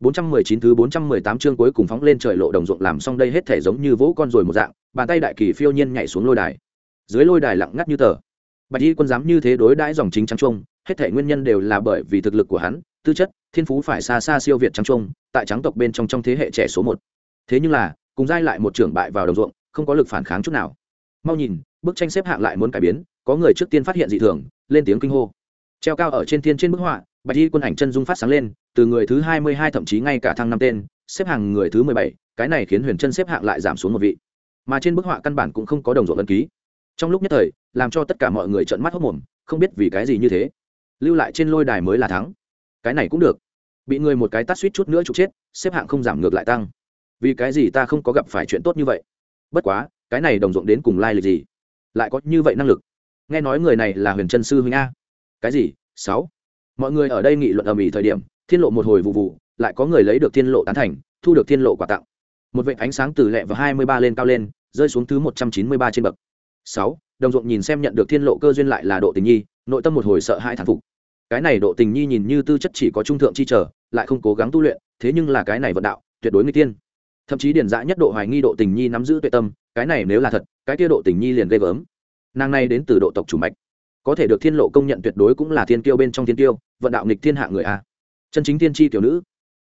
419 thứ 418 chương cuối cùng phóng lên trời lộ đồng ruộng làm xong đây hết thể giống như vỗ con rồi một dạng, bàn tay đại kỳ phiêu nhiên nhảy xuống lôi đài. Dưới lôi đài lặng ngắt như tờ. Bạch Y quân dám như thế đối đãi dòng chính trắng trung, hết thể nguyên nhân đều là bởi vì thực lực của hắn, tư chất, thiên phú phải xa xa siêu việt trắng trung, tại trắng tộc bên trong trong thế hệ trẻ số 1. Thế nhưng là, cùng giai lại một trưởng bại vào đồng ruộng, không có lực phản kháng chút nào. Mau nhìn, bức tranh xếp hạng lại muốn cải biến, có người trước tiên phát hiện dị thường, lên tiếng kinh hô. Treo cao ở trên thiên trên bức họa, bạch y quân ảnh chân dung phát sáng lên từ người thứ hai mươi hai thậm chí ngay cả thăng năm tên, xếp hàng người thứ mười bảy, cái này khiến huyền chân xếp hạng lại giảm xuống một vị. Mà trên bức họa căn bản cũng không có đồng ruộng ấn ký. Trong lúc nhất thời, làm cho tất cả mọi người trợn mắt hốc mồm, không biết vì cái gì như thế. Lưu lại trên lôi đài mới là thắng. Cái này cũng được. Bị người một cái tắt suýt chút nữa trục chết, xếp hạng không giảm ngược lại tăng. Vì cái gì ta không có gặp phải chuyện tốt như vậy? Bất quá, cái này đồng ruộng đến cùng lai lịch gì? Lại có như vậy năng lực. Nghe nói người này là huyền chân sư huynh a. Cái gì? Sáu. Mọi người ở đây nghị luận ầm ĩ thời điểm thiên lộ một hồi vụ vụ lại có người lấy được thiên lộ tán thành thu được thiên lộ quà tặng. Một vệ ánh sáng từ lẹ và hai mươi ba lên cao lên rơi xuống thứ một trăm chín mươi ba trên bậc. Sáu đồng ruộng nhìn xem nhận được thiên lộ cơ duyên lại là độ tình nhi nội tâm một hồi sợ hãi thản phục. Cái này độ tình nhi nhìn như tư chất chỉ có trung thượng chi trở lại không cố gắng tu luyện thế nhưng là cái này vận đạo tuyệt đối người tiên thậm chí điển dã nhất độ hoài nghi độ tình nhi nắm giữ tuệ tâm cái này nếu là thật cái kia độ tình nhi liền ghê gớm. Nàng này đến từ độ tộc chủ mạch có thể được thiên lộ công nhận tuyệt đối cũng là thiên tiêu bên trong thiên tiêu, vận đạo nghịch thiên hạ người a chân chính tiên tri tiểu nữ.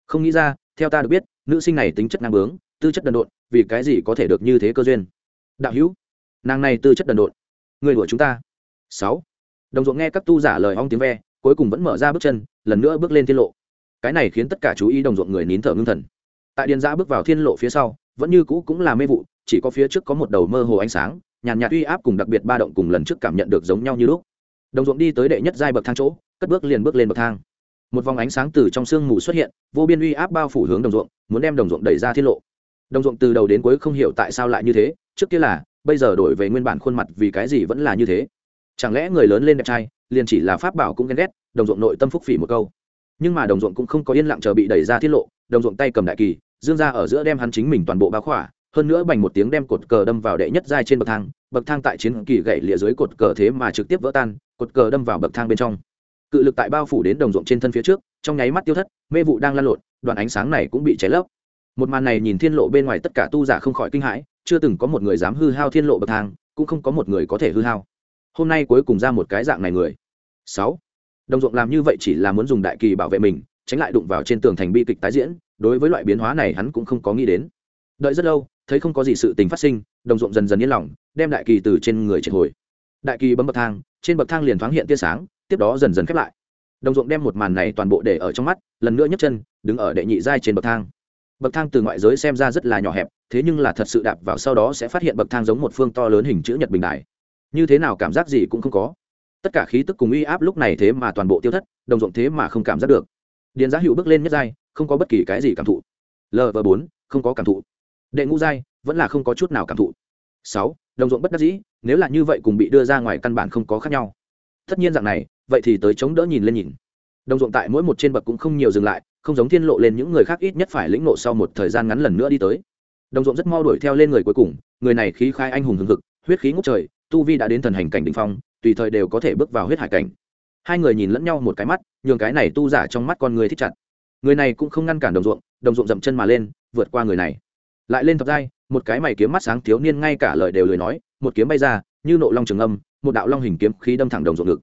Không nghĩ ra, theo ta được biết, nữ sinh này tính chất năng bướng, tư chất đần độn, vì cái gì có thể được như thế cơ duyên? Đạo hữu, nàng này tư chất đần độn. Người của chúng ta. Sáu. Đồng ruộng nghe các tu giả lời ong tiếng ve, cuối cùng vẫn mở ra bước chân, lần nữa bước lên thiên lộ. Cái này khiến tất cả chú ý đồng ruộng người nín thở ngưng thần. Tại điền giã bước vào thiên lộ phía sau, vẫn như cũ cũng là mê vụ, chỉ có phía trước có một đầu mơ hồ ánh sáng, nhàn nhạt uy áp cùng đặc biệt ba động cùng lần trước cảm nhận được giống nhau như lúc. Đồng ruộng đi tới đệ nhất giai bậc thang chỗ, cất bước liền bước lên bậc thang một vòng ánh sáng từ trong sương mù xuất hiện, vô biên uy áp bao phủ hướng đồng ruộng, muốn đem đồng ruộng đẩy ra tiết lộ. Đồng ruộng từ đầu đến cuối không hiểu tại sao lại như thế, trước kia là, bây giờ đổi về nguyên bản khuôn mặt vì cái gì vẫn là như thế. Chẳng lẽ người lớn lên đẹp trai, liền chỉ là pháp bảo cũng ghen ghét, đồng ruộng nội tâm phúc phỉ một câu. Nhưng mà đồng ruộng cũng không có yên lặng chờ bị đẩy ra tiết lộ, đồng ruộng tay cầm đại kỳ, dương ra ở giữa đem hắn chính mình toàn bộ bá khỏa, hơn nữa bành một tiếng đem cột cờ đâm vào đệ nhất giai trên bậc thang bậc thang tại chiến kỳ gậy lịa dưới cột cờ thế mà trực tiếp vỡ tan, cột cờ đâm vào bậc thang bên trong cự lực tại bao phủ đến đồng ruộng trên thân phía trước, trong nháy mắt tiêu thất, mê vụ đang lan lộn, đoàn ánh sáng này cũng bị cháy lấp. Một màn này nhìn thiên lộ bên ngoài tất cả tu giả không khỏi kinh hãi, chưa từng có một người dám hư hao thiên lộ bậc thang, cũng không có một người có thể hư hao. Hôm nay cuối cùng ra một cái dạng này người. Sáu. Đồng ruộng làm như vậy chỉ là muốn dùng đại kỳ bảo vệ mình, tránh lại đụng vào trên tường thành bi kịch tái diễn, đối với loại biến hóa này hắn cũng không có nghĩ đến. Đợi rất lâu, thấy không có gì sự tình phát sinh, đồng ruộng dần dần yên lòng, đem đại kỳ từ trên người triệt hồi. Đại kỳ bấm bậc thang, trên bậc thang liền thoáng hiện tia sáng tiếp đó dần dần khép lại. Đồng ruộng đem một màn này toàn bộ để ở trong mắt, lần nữa nhấc chân, đứng ở đệ nhị giai trên bậc thang. Bậc thang từ ngoại giới xem ra rất là nhỏ hẹp, thế nhưng là thật sự đạp vào sau đó sẽ phát hiện bậc thang giống một phương to lớn hình chữ nhật bình đại. Như thế nào cảm giác gì cũng không có. Tất cả khí tức cùng uy áp lúc này thế mà toàn bộ tiêu thất, đồng ruộng thế mà không cảm giác được. Điền giá hữu bước lên nhất giai, không có bất kỳ cái gì cảm thụ. Lv bốn, không có cảm thụ. Đệ ngũ giai, vẫn là không có chút nào cảm thụ. Sáu, đồng ruộng bất đắc dĩ, nếu là như vậy cùng bị đưa ra ngoài căn bản không có khác nhau. Tất nhiên dạng này vậy thì tới chống đỡ nhìn lên nhìn. Đồng ruộng tại mỗi một trên bậc cũng không nhiều dừng lại, không giống thiên lộ lên những người khác ít nhất phải lĩnh nộ sau một thời gian ngắn lần nữa đi tới. Đồng ruộng rất mau đuổi theo lên người cuối cùng, người này khí khai anh hùng hừng hực, huyết khí ngút trời, tu vi đã đến thần hành cảnh đ ỉ n h phong, tùy thời đều có thể bước vào huyết hải cảnh. Hai người nhìn lẫn nhau một cái mắt, nhường cái này tu giả trong mắt con người thích chặt. Người này cũng không ngăn cản đồng ruộng đồng ruộng dậm chân mà lên, vượt qua người này. Lại lên thập giai, một cái mày kiếm mắt sáng thiếu niên ngay cả lời đều lời nói, một kiếm bay ra, như nộ long trường âm, một đạo long hình kiếm khí đâm thẳng đồng ruộng ngực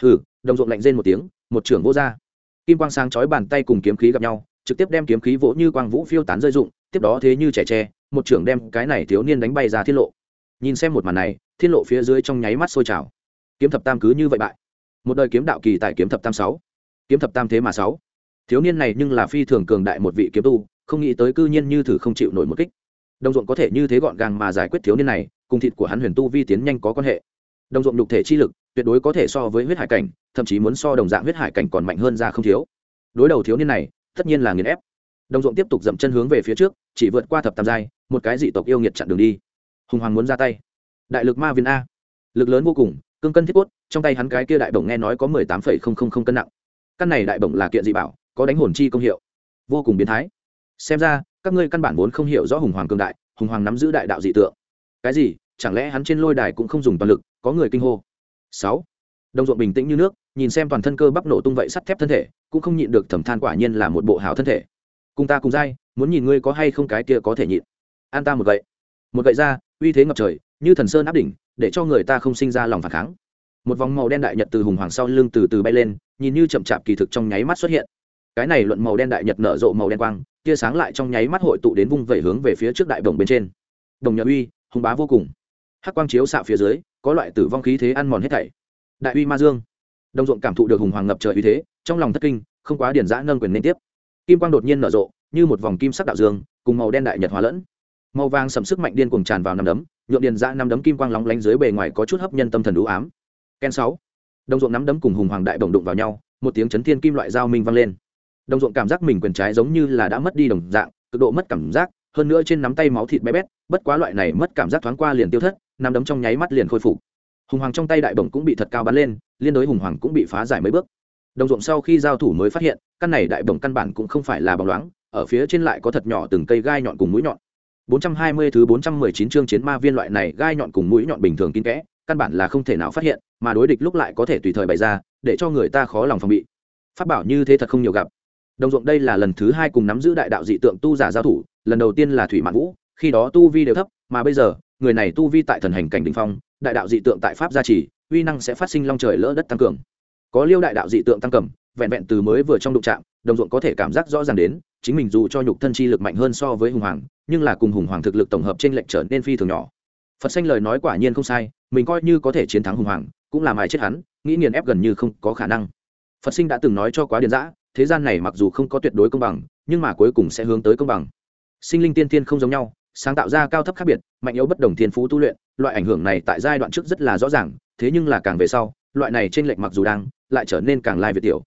hừ, đồng ruộng lạnh rên một tiếng, một trưởng vô ra kim quang sáng chói bàn tay cùng kiếm khí gặp nhau, trực tiếp đem kiếm khí vỗ như quang vũ phiêu tán rơi dụng tiếp đó thế như trẻ tre, một trưởng đem cái này thiếu niên đánh bay ra thiên lộ. Nhìn xem một màn này, thiên lộ phía dưới trong nháy mắt sôi trào. Kiếm thập tam cứ như vậy bại. Một đời kiếm đạo kỳ tại kiếm thập tam sáu, kiếm thập tam thế mà sáu. Thiếu niên này nhưng là phi thường cường đại một vị kiếm tu, không nghĩ tới cư nhiên như thử không chịu nổi một kích. Đồng ruộng có thể như thế gọn gàng mà giải quyết thiếu niên này, cùng thịt của hắn huyền tu vi tiến nhanh có quan hệ. Đồng ruộng lục thể chi lực tuyệt đối có thể so với huyết hải cảnh, thậm chí muốn so đồng dạng huyết hải cảnh còn mạnh hơn ra không thiếu. Đối đầu thiếu niên này, tất nhiên là nghiền ép. Đồng ruộng tiếp tục dậm chân hướng về phía trước, chỉ vượt qua thập tam giai, một cái dị tộc yêu nghiệt chặn đường đi. Hùng hoàng muốn ra tay. Đại lực ma viên a. Lực lớn vô cùng, cương cân thiết cốt, trong tay hắn cái kia đại bổng nghe nói có mười tám phẩy không không không cân nặng. Căn này đại bổng là kiện dị bảo, có đánh hồn chi công hiệu. Vô cùng biến thái. Xem ra, các ngươi căn bản vốn không hiểu rõ hùng hoàng cương đại, hùng hoàng nắm giữ đại đạo dị tượng. Cái gì? Chẳng lẽ hắn trên lôi đài cũng không dùng toàn lực, có người kinh hô? Sáu. Đồng ruộng bình tĩnh như nước, nhìn xem toàn thân cơ bắp nổ tung vậy sắt thép thân thể, cũng không nhịn được thẩm than quả nhiên là một bộ hào thân thể. Cùng ta cùng dai, muốn nhìn ngươi có hay không cái kia có thể nhịn. An ta một gậy. Một gậy ra, uy thế ngập trời, như thần sơn áp đỉnh, để cho người ta không sinh ra lòng phản kháng. Một vòng màu đen đại nhật từ hùng hoàng sau lưng từ từ bay lên, nhìn như chậm chạp kỳ thực trong nháy mắt xuất hiện. Cái này luận màu đen đại nhật nở rộ màu đen quang, tia sáng lại trong nháy mắt hội tụ đến vung vẩy hướng về phía trước đại đồng bên trên. Đồng nhật uy hùng bá vô cùng hắc quang chiếu xạ phía dưới, có loại tử vong khí thế ăn mòn hết thảy. Đại uy ma dương. Đồng ruộng cảm thụ được hùng hoàng ngập trời uy thế, trong lòng thất kinh, không quá điển giã nâng quyền liên tiếp. Kim quang đột nhiên nở rộ, như một vòng kim sắc đạo dương, cùng màu đen đại nhật hóa lẫn. Màu vàng sầm sức mạnh điên cuồng tràn vào năm đấm nhuộm điền giã năm đấm kim quang lóng lánh dưới bề ngoài có chút hấp nhân tâm thần đũ ám. Ken sáu. Đồng ruộng nắm đấm cùng hùng hoàng đại đồng đụng vào nhau, một tiếng chấn thiên kim loại dao minh vang lên. Đồng ruộng cảm giác mình quyền trái giống như là đã mất đi đồng dạng, cực độ mất cảm giác, hơn nữa trên nắm tay máu thịt bé bét, bất quá loại này mất cảm giác thoáng qua liền tiêu thất nắm đấm trong nháy mắt liền khôi phục. Hùng hoàng trong tay đại bổng cũng bị thật cao bắn lên, liên đối hùng hoàng cũng bị phá giải mấy bước. Đồng ruộng sau khi giao thủ mới phát hiện, căn này đại bổng căn bản cũng không phải là bóng loáng, ở phía trên lại có thật nhỏ từng cây gai nhọn cùng mũi nhọn. 420 thứ 419 chương chiến ma viên loại này gai nhọn cùng mũi nhọn bình thường kín kẽ, căn bản là không thể nào phát hiện, mà đối địch lúc lại có thể tùy thời bày ra, để cho người ta khó lòng phòng bị. Phát bảo như thế thật không nhiều gặp. Đồng ruộng đây là lần thứ hai cùng nắm giữ đại đạo dị tượng tu giả giao thủ, lần đầu tiên là thủy mạn vũ, khi đó tu vi đều thấp, mà bây giờ người này tu vi tại thần hành cảnh đình phong, đại đạo dị tượng tại pháp gia trì, uy năng sẽ phát sinh long trời lỡ đất tăng cường. Có liêu đại đạo dị tượng tăng cầm, vẹn vẹn từ mới vừa trong đụng trạm đồng ruộng có thể cảm giác rõ ràng đến, chính mình dù cho nhục thân chi lực mạnh hơn so với hùng hoàng, nhưng là cùng hùng hoàng thực lực tổng hợp trên lệnh trở nên phi thường nhỏ. Phật xanh lời nói quả nhiên không sai, mình coi như có thể chiến thắng hùng hoàng, cũng làm ai chết hắn, nghĩ nghiền ép gần như không có khả năng. Phật sinh đã từng nói cho quá điền giã thế gian này mặc dù không có tuyệt đối công bằng, nhưng mà cuối cùng sẽ hướng tới công bằng. Sinh linh tiên tiên không giống nhau sáng tạo ra cao thấp khác biệt, mạnh yếu bất đồng thiên phú tu luyện, loại ảnh hưởng này tại giai đoạn trước rất là rõ ràng, thế nhưng là càng về sau, loại này trên lệnh mặc dù đang, lại trở nên càng lai việt tiểu.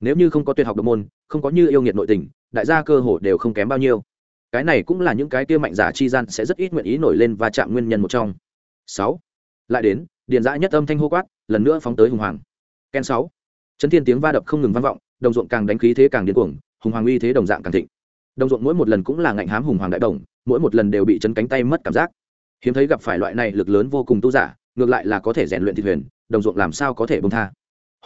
Nếu như không có tuyệt học độc môn, không có như yêu nghiệt nội tình, đại gia cơ hồ đều không kém bao nhiêu. Cái này cũng là những cái kia mạnh giả chi gian sẽ rất ít nguyện ý nổi lên và chạm nguyên nhân một trong. Sáu. Lại đến, điền dã nhất âm thanh hô quát, lần nữa phóng tới hùng hoàng. Ken sáu. Chấn thiên tiếng va đập không ngừng vang vọng, đồng ruộng càng đánh khí thế càng điên cuồng, hùng hoàng uy thế đồng dạng càng thịnh. Đồng ruộng mỗi một lần cũng là ngạnh hám hùng hoàng đại đồng mỗi một lần đều bị chấn cánh tay mất cảm giác. Hiếm thấy gặp phải loại này lực lớn vô cùng tu giả ngược lại là có thể rèn luyện thị thuyền, đồng ruộng làm sao có thể bông tha.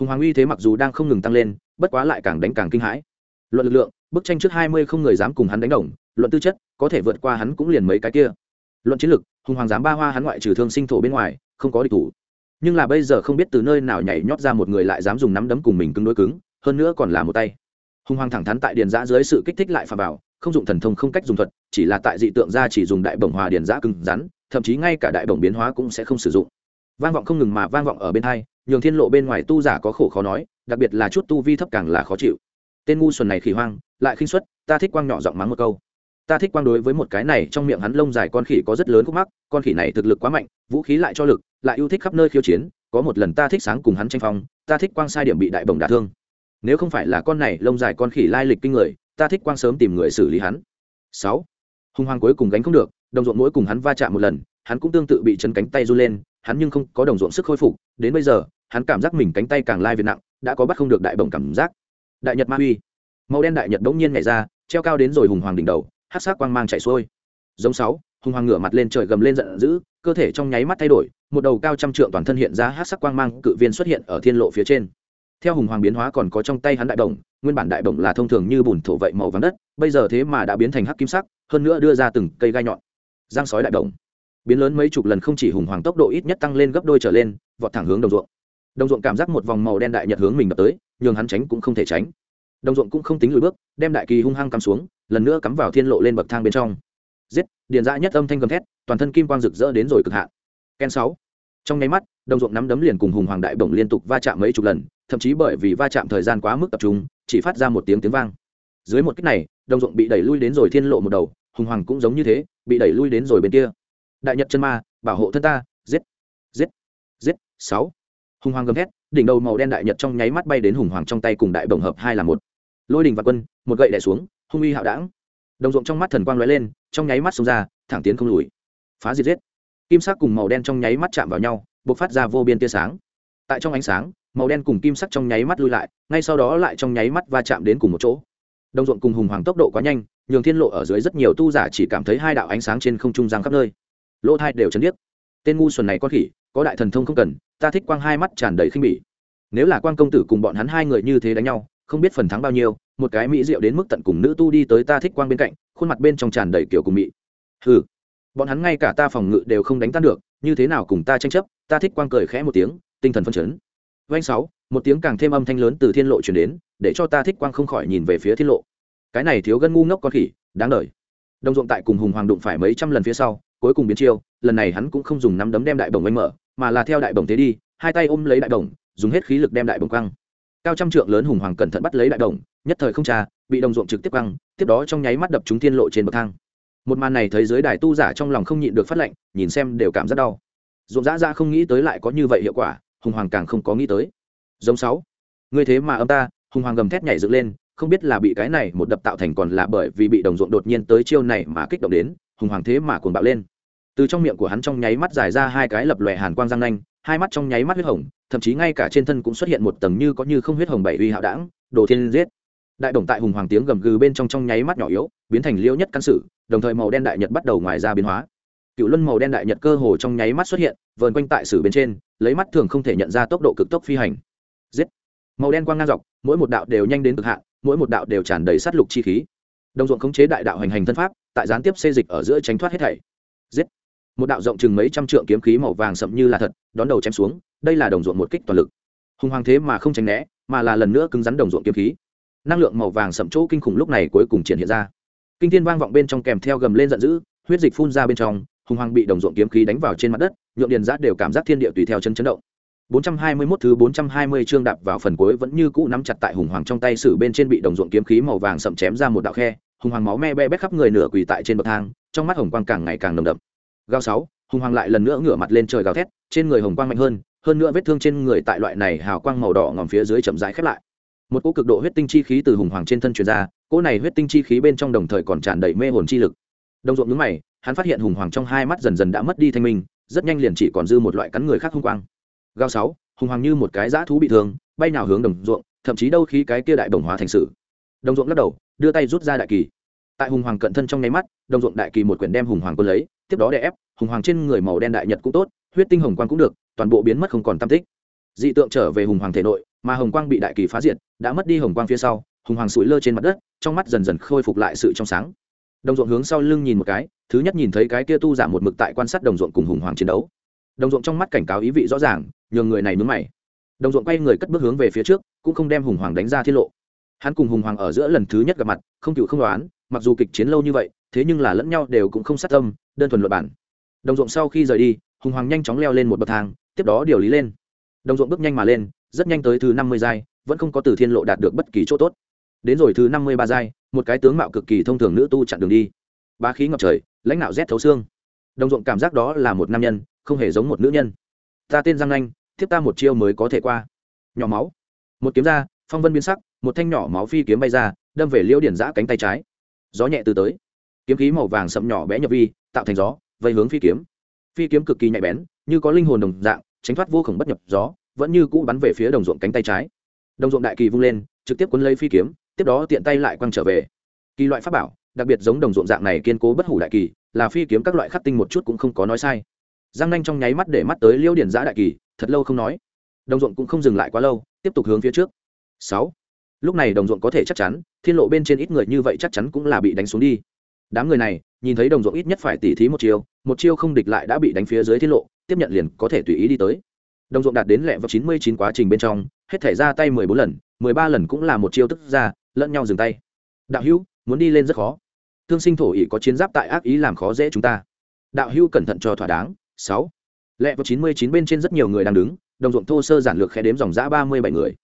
Hùng hoàng uy thế mặc dù đang không ngừng tăng lên bất quá lại càng đánh càng kinh hãi. Luận lực lượng bức tranh trước hai mươi không người dám cùng hắn đánh đồng luận tư chất có thể vượt qua hắn cũng liền mấy cái kia. Luận chiến lực hùng hoàng dám ba hoa hắn ngoại trừ thương sinh thổ bên ngoài không có địch thủ. Nhưng là bây giờ không biết từ nơi nào nhảy nhót ra một người lại dám dùng nắm đấm cùng mình cứng đối cứng hơn nữa còn là một tay. Hùng hoàng thẳng thắn tại điền giã dưới sự kích thích lại phà bảo không dùng thần thông không cách dùng thuật, chỉ là tại dị tượng ra chỉ dùng đại bổng hòa điền giã cứng rắn, thậm chí ngay cả đại bổng biến hóa cũng sẽ không sử dụng. Vang vọng không ngừng mà vang vọng ở bên hai, nhường thiên lộ bên ngoài tu giả có khổ khó nói, đặc biệt là chút tu vi thấp càng là khó chịu. Tên ngu xuẩn này khỉ hoang, lại khinh suất, ta thích quang nhỏ giọng mắng một câu. Ta thích quang đối với một cái này, trong miệng hắn lông dài con khỉ có rất lớn khúc mắc, con khỉ này thực lực quá mạnh, vũ khí lại cho lực, lại yêu thích khắp nơi khiêu chiến, có một lần ta thích sáng cùng hắn tranh phong, ta thích quang sai điểm bị đại bổng đả thương. Nếu không phải là con này lông dài con khỉ lai lịch kinh người ta thích quang sớm tìm người xử lý hắn. Sáu hùng hoàng cuối cùng gánh không được, đồng ruộng mỗi cùng hắn va chạm một lần, hắn cũng tương tự bị chân cánh tay du lên, hắn nhưng không có đồng ruộng sức khôi phục, đến bây giờ, hắn cảm giác mình cánh tay càng lai việt nặng, đã có bắt không được đại bổng cảm giác. Đại nhật ma uy màu đen đại nhật bỗng nhiên nhảy ra, treo cao đến rồi hùng hoàng đỉnh đầu, hát sắc quang mang chạy xuôi. Giống sáu, hùng hoàng ngửa mặt lên trời gầm lên giận dữ, cơ thể trong nháy mắt thay đổi, một đầu cao trăm trượng toàn thân hiện ra hát sắc quang mang cự viên xuất hiện ở thiên lộ phía trên. Theo hùng hoàng biến hóa còn có trong tay hắn đại đồng nguyên bản đại đồng là thông thường như bùn thổ vậy màu vàng đất, bây giờ thế mà đã biến thành hắc kim sắc, hơn nữa đưa ra từng cây gai nhọn. Giang sói đại đồng biến lớn mấy chục lần không chỉ hùng hoàng tốc độ ít nhất tăng lên gấp đôi trở lên, vọt thẳng hướng đồng ruộng. Đồng ruộng cảm giác một vòng màu đen đại nhật hướng mình đập tới, nhường hắn tránh cũng không thể tránh. Đồng ruộng cũng không tính lùi bước, đem đại kỳ hung hăng cắm xuống, lần nữa cắm vào thiên lộ lên bậc thang bên trong. Giết, điền dã nhất âm thanh gầm thét, toàn thân kim quang rực rỡ đến rồi cực hạn. Ken sáu. Trong nháy mắt, đồng ruộng nắm đấm liền cùng hùng hoàng đại bổng liên tục va chạm mấy chục lần, thậm chí bởi vì va chạm thời gian quá mức tập trung chỉ phát ra một tiếng tiếng vang. Dưới một cách này, đồng ruộng bị đẩy lui đến rồi thiên lộ một đầu, hùng hoàng cũng giống như thế, bị đẩy lui đến rồi bên kia. Đại nhật chân ma, bảo hộ thân ta, giết giết giết, sáu. Hùng hoàng gầm thét, đỉnh đầu màu đen đại nhật trong nháy mắt bay đến hùng hoàng trong tay cùng đại bổng hợp hai là một. Lôi đình và quân, một gậy đẻ xuống, hung uy hạo đảng đồng ruộng trong mắt thần quang lóe lên, trong nháy mắt xông ra, thẳng tiến không lùi. Phá diệt giết. Kim sắc cùng màu đen trong nháy mắt chạm vào nhau, bộc phát ra vô biên tia sáng tại trong ánh sáng, màu đen cùng kim sắc trong nháy mắt lui lại, ngay sau đó lại trong nháy mắt va chạm đến cùng một chỗ. Đồng ruộng cùng hùng hoàng tốc độ quá nhanh, nhường thiên lộ ở dưới rất nhiều tu giả chỉ cảm thấy hai đạo ánh sáng trên không trung giang khắp nơi. Lỗ thai đều chấn điếc. Tên ngu xuẩn này có khỉ, có đại thần thông không cần, ta thích quang hai mắt tràn đầy khinh bỉ. Nếu là quan công tử cùng bọn hắn hai người như thế đánh nhau, không biết phần thắng bao nhiêu, một cái mỹ rượu đến mức tận cùng nữ tu đi tới ta thích quang bên cạnh, khuôn mặt bên trong tràn đầy kiểu cùng mỹ hừ. Bọn hắn ngay cả ta phòng ngự đều không đánh tan được, như thế nào cùng ta tranh chấp, ta thích quang cười khẽ một tiếng tinh thần phân chấn. Vanh sáu một tiếng càng thêm âm thanh lớn từ thiên lộ chuyển đến để cho ta thích quang không khỏi nhìn về phía thiên lộ. Cái này thiếu gân ngu ngốc con khỉ đáng đời đồng ruộng tại cùng hùng hoàng đụng phải mấy trăm lần phía sau cuối cùng biến chiêu lần này hắn cũng không dùng nắm đấm đem đại bồng oanh mở mà là theo đại bồng thế đi hai tay ôm lấy đại bồng dùng hết khí lực đem đại bồng quăng. Cao trăm trượng lớn hùng hoàng cẩn thận bắt lấy đại đồng, nhất thời không trà bị đồng ruộng trực tiếp quăng tiếp đó trong nháy mắt đập trúng thiên lộ trên bậc thang. Một màn này thấy giới đài tu giả trong lòng không nhịn được phát lệnh nhìn xem đều cảm rất đau. Ruộng dã ra không nghĩ tới lại có như vậy hiệu quả hùng hoàng càng không có nghĩ tới. Giống sáu. Ngươi thế mà âm ta, hùng hoàng gầm thét nhảy dựng lên, không biết là bị cái này một đập tạo thành còn là bởi vì bị đồng ruộng đột nhiên tới chiêu này mà kích động đến, hùng hoàng thế mà cuồng bạo lên. Từ trong miệng của hắn trong nháy mắt dài ra hai cái lập lòe hàn quang răng nanh, hai mắt trong nháy mắt huyết hồng, thậm chí ngay cả trên thân cũng xuất hiện một tầng như có như không huyết hồng bảy uy hạo đảng đồ thiên giết. Đại đồng tại hùng hoàng tiếng gầm gừ bên trong trong nháy mắt nhỏ yếu, biến thành liêu nhất căn sử đồng thời màu đen đại nhật bắt đầu ngoài ra biến hóa. Cựu luân màu đen đại nhật cơ hồ trong nháy mắt xuất hiện, vờn quanh tại sử bên trên lấy mắt thường không thể nhận ra tốc độ cực tốc phi hành. Giết. Màu đen quang ngang dọc, mỗi một đạo đều nhanh đến cực hạn, mỗi một đạo đều tràn đầy sát lục chi khí. Đồng ruộng khống chế đại đạo hành hành thân pháp, tại gián tiếp xê dịch ở giữa tránh thoát hết thảy. Giết. Một đạo rộng chừng mấy trăm trượng kiếm khí màu vàng sậm như là thật, đón đầu chém xuống, đây là đồng ruộng một kích toàn lực. Hùng hoàng thế mà không tránh né, mà là lần nữa cứng rắn đồng ruộng kiếm khí. Năng lượng màu vàng sậm chỗ kinh khủng lúc này cuối cùng triển hiện ra. Kinh thiên vang vọng bên trong kèm theo gầm lên giận dữ, huyết dịch phun ra bên trong hùng hoàng bị đồng ruộng kiếm khí đánh vào trên mặt đất nhượng điền giã đều cảm giác thiên địa tùy theo chân chấn động. 421 thứ 420 chương đạp vào phần cuối vẫn như cũ nắm chặt tại hùng hoàng trong tay sử bên trên bị đồng ruộng kiếm khí màu vàng sậm chém ra một đạo khe, hùng hoàng máu me be bét khắp người nửa quỳ tại trên bậc thang, trong mắt hồng quang càng ngày càng nồng đậm. Gao sáu, hùng hoàng lại lần nữa ngửa mặt lên trời gào thét, trên người hồng quang mạnh hơn hơn nữa vết thương trên người tại loại này hào quang màu đỏ ngòm phía dưới chậm rãi khép lại. Một cỗ cực độ huyết tinh chi khí từ hùng hoàng trên thân truyền ra, cỗ này huyết tinh chi khí bên trong đồng thời còn tràn đầy mê hồn chi lực. Đồng ruộng nhướng mày, hắn phát hiện hùng hoàng trong hai mắt dần dần đã mất đi thanh minh rất nhanh liền chỉ còn dư một loại cắn người khác hung quang. Gao sáu, hùng hoàng như một cái dã thú bị thương, bay nào hướng đồng ruộng, thậm chí đâu khi cái kia đại đồng hóa thành sự. Đồng ruộng lắc đầu, đưa tay rút ra đại kỳ. Tại hùng hoàng cận thân trong nháy mắt, đồng ruộng đại kỳ một quyển đem hùng hoàng quân lấy, tiếp đó đè ép, hùng hoàng trên người màu đen đại nhật cũng tốt, huyết tinh hồng quang cũng được, toàn bộ biến mất không còn tam tích. Dị tượng trở về hùng hoàng thể nội, mà hồng quang bị đại kỳ phá diệt, đã mất đi hồng quang phía sau, hùng hoàng sủi lơ trên mặt đất, trong mắt dần dần khôi phục lại sự trong sáng đồng ruộng hướng sau lưng nhìn một cái, thứ nhất nhìn thấy cái kia tu giảm một mực tại quan sát đồng ruộng cùng hùng hoàng chiến đấu. Đồng ruộng trong mắt cảnh cáo ý vị rõ ràng, nhường người này mướn mày. Đồng ruộng quay người cất bước hướng về phía trước, cũng không đem hùng hoàng đánh ra tiết lộ. Hắn cùng hùng hoàng ở giữa lần thứ nhất gặp mặt, không cựu không đoán, mặc dù kịch chiến lâu như vậy, thế nhưng là lẫn nhau đều cũng không sát tâm, đơn thuần luật bản. Đồng ruộng sau khi rời đi, hùng hoàng nhanh chóng leo lên một bậc thang, tiếp đó điều lý lên. Đồng ruộng bước nhanh mà lên, rất nhanh tới thứ năm mươi giai, vẫn không có từ thiên lộ đạt được bất kỳ chỗ tốt đến rồi thứ năm mươi ba giai, một cái tướng mạo cực kỳ thông thường nữ tu chặn đường đi. Ba khí ngập trời, lãnh đạo rét thấu xương. Đồng ruộng cảm giác đó là một nam nhân, không hề giống một nữ nhân. Ta tên giang anh, thiếp ta một chiêu mới có thể qua. Nhỏ máu. Một kiếm ra, phong vân biến sắc, một thanh nhỏ máu phi kiếm bay ra, đâm về liễu điển giã cánh tay trái. Gió nhẹ từ tới. Kiếm khí màu vàng sậm nhỏ bé nhập vi, tạo thành gió, vây hướng phi kiếm. Phi kiếm cực kỳ nhạy bén, như có linh hồn đồng dạng, tránh thoát vô khổng bất nhập gió, vẫn như cũ bắn về phía đồng ruộng cánh tay trái. Đồng ruộng đại kỳ vung lên, trực tiếp quấn lấy phi kiếm tiếp đó tiện tay lại quăng trở về. Kỳ loại pháp bảo, đặc biệt giống đồng ruộng dạng này kiên cố bất hủ đại kỳ, là phi kiếm các loại khắc tinh một chút cũng không có nói sai. Giang nanh trong nháy mắt để mắt tới liêu điển giã đại kỳ, thật lâu không nói. Đồng ruộng cũng không dừng lại quá lâu, tiếp tục hướng phía trước. Sáu. Lúc này đồng ruộng có thể chắc chắn, thiên lộ bên trên ít người như vậy chắc chắn cũng là bị đánh xuống đi. Đám người này, nhìn thấy đồng ruộng ít nhất phải tỉ thí một chiêu một chiêu không địch lại đã bị đánh phía dưới thiên lộ, tiếp nhận liền có thể tùy ý đi tới. Đồng ruộng đạt đến lẹ vào chín mươi chín quá trình bên trong, hết thể ra tay mười bốn lần mười ba lần cũng là một chiêu tức ra, lẫn nhau dừng tay. Đạo hữu, muốn đi lên rất khó. Thương sinh thổ ỉ có chiến giáp tại ác ý làm khó dễ chúng ta. Đạo hữu cẩn thận cho thỏa đáng. Sáu. Lẹ vào chín mươi chín bên trên rất nhiều người đang đứng, đồng ruộng thô sơ giản lược khe đếm dòng giã ba mươi bảy người.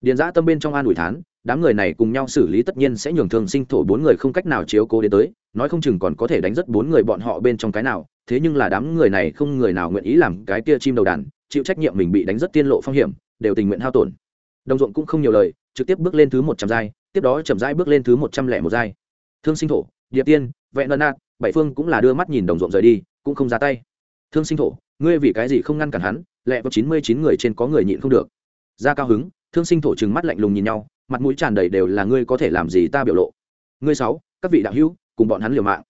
Điền giã tâm bên trong an ủi thán, đám người này cùng nhau xử lý tất nhiên sẽ nhường thương sinh thổ bốn người không cách nào chiếu cố đến tới, nói không chừng còn có thể đánh rất bốn người bọn họ bên trong cái nào, thế nhưng là đám người này không người nào nguyện ý làm cái kia chim đầu đàn, chịu trách nhiệm mình bị đánh rất tiên lộ phong hiểm, đều tình nguyện hao tổn đồng ruộng cũng không nhiều lời, trực tiếp bước lên thứ một trăm giai, tiếp đó chậm rãi bước lên thứ một trăm lẻ một giai. Thương sinh thổ, điệp tiên, vẹn lân nạt, bảy phương cũng là đưa mắt nhìn đồng ruộng rời đi, cũng không ra tay. Thương sinh thổ, ngươi vì cái gì không ngăn cản hắn, lẹ vào chín mươi chín người trên có người nhịn không được. Ra cao hứng, thương sinh thổ trừng mắt lạnh lùng nhìn nhau, mặt mũi tràn đầy đều là ngươi có thể làm gì ta biểu lộ. Ngươi sáu, các vị đạo hữu, cùng bọn hắn liều mạng.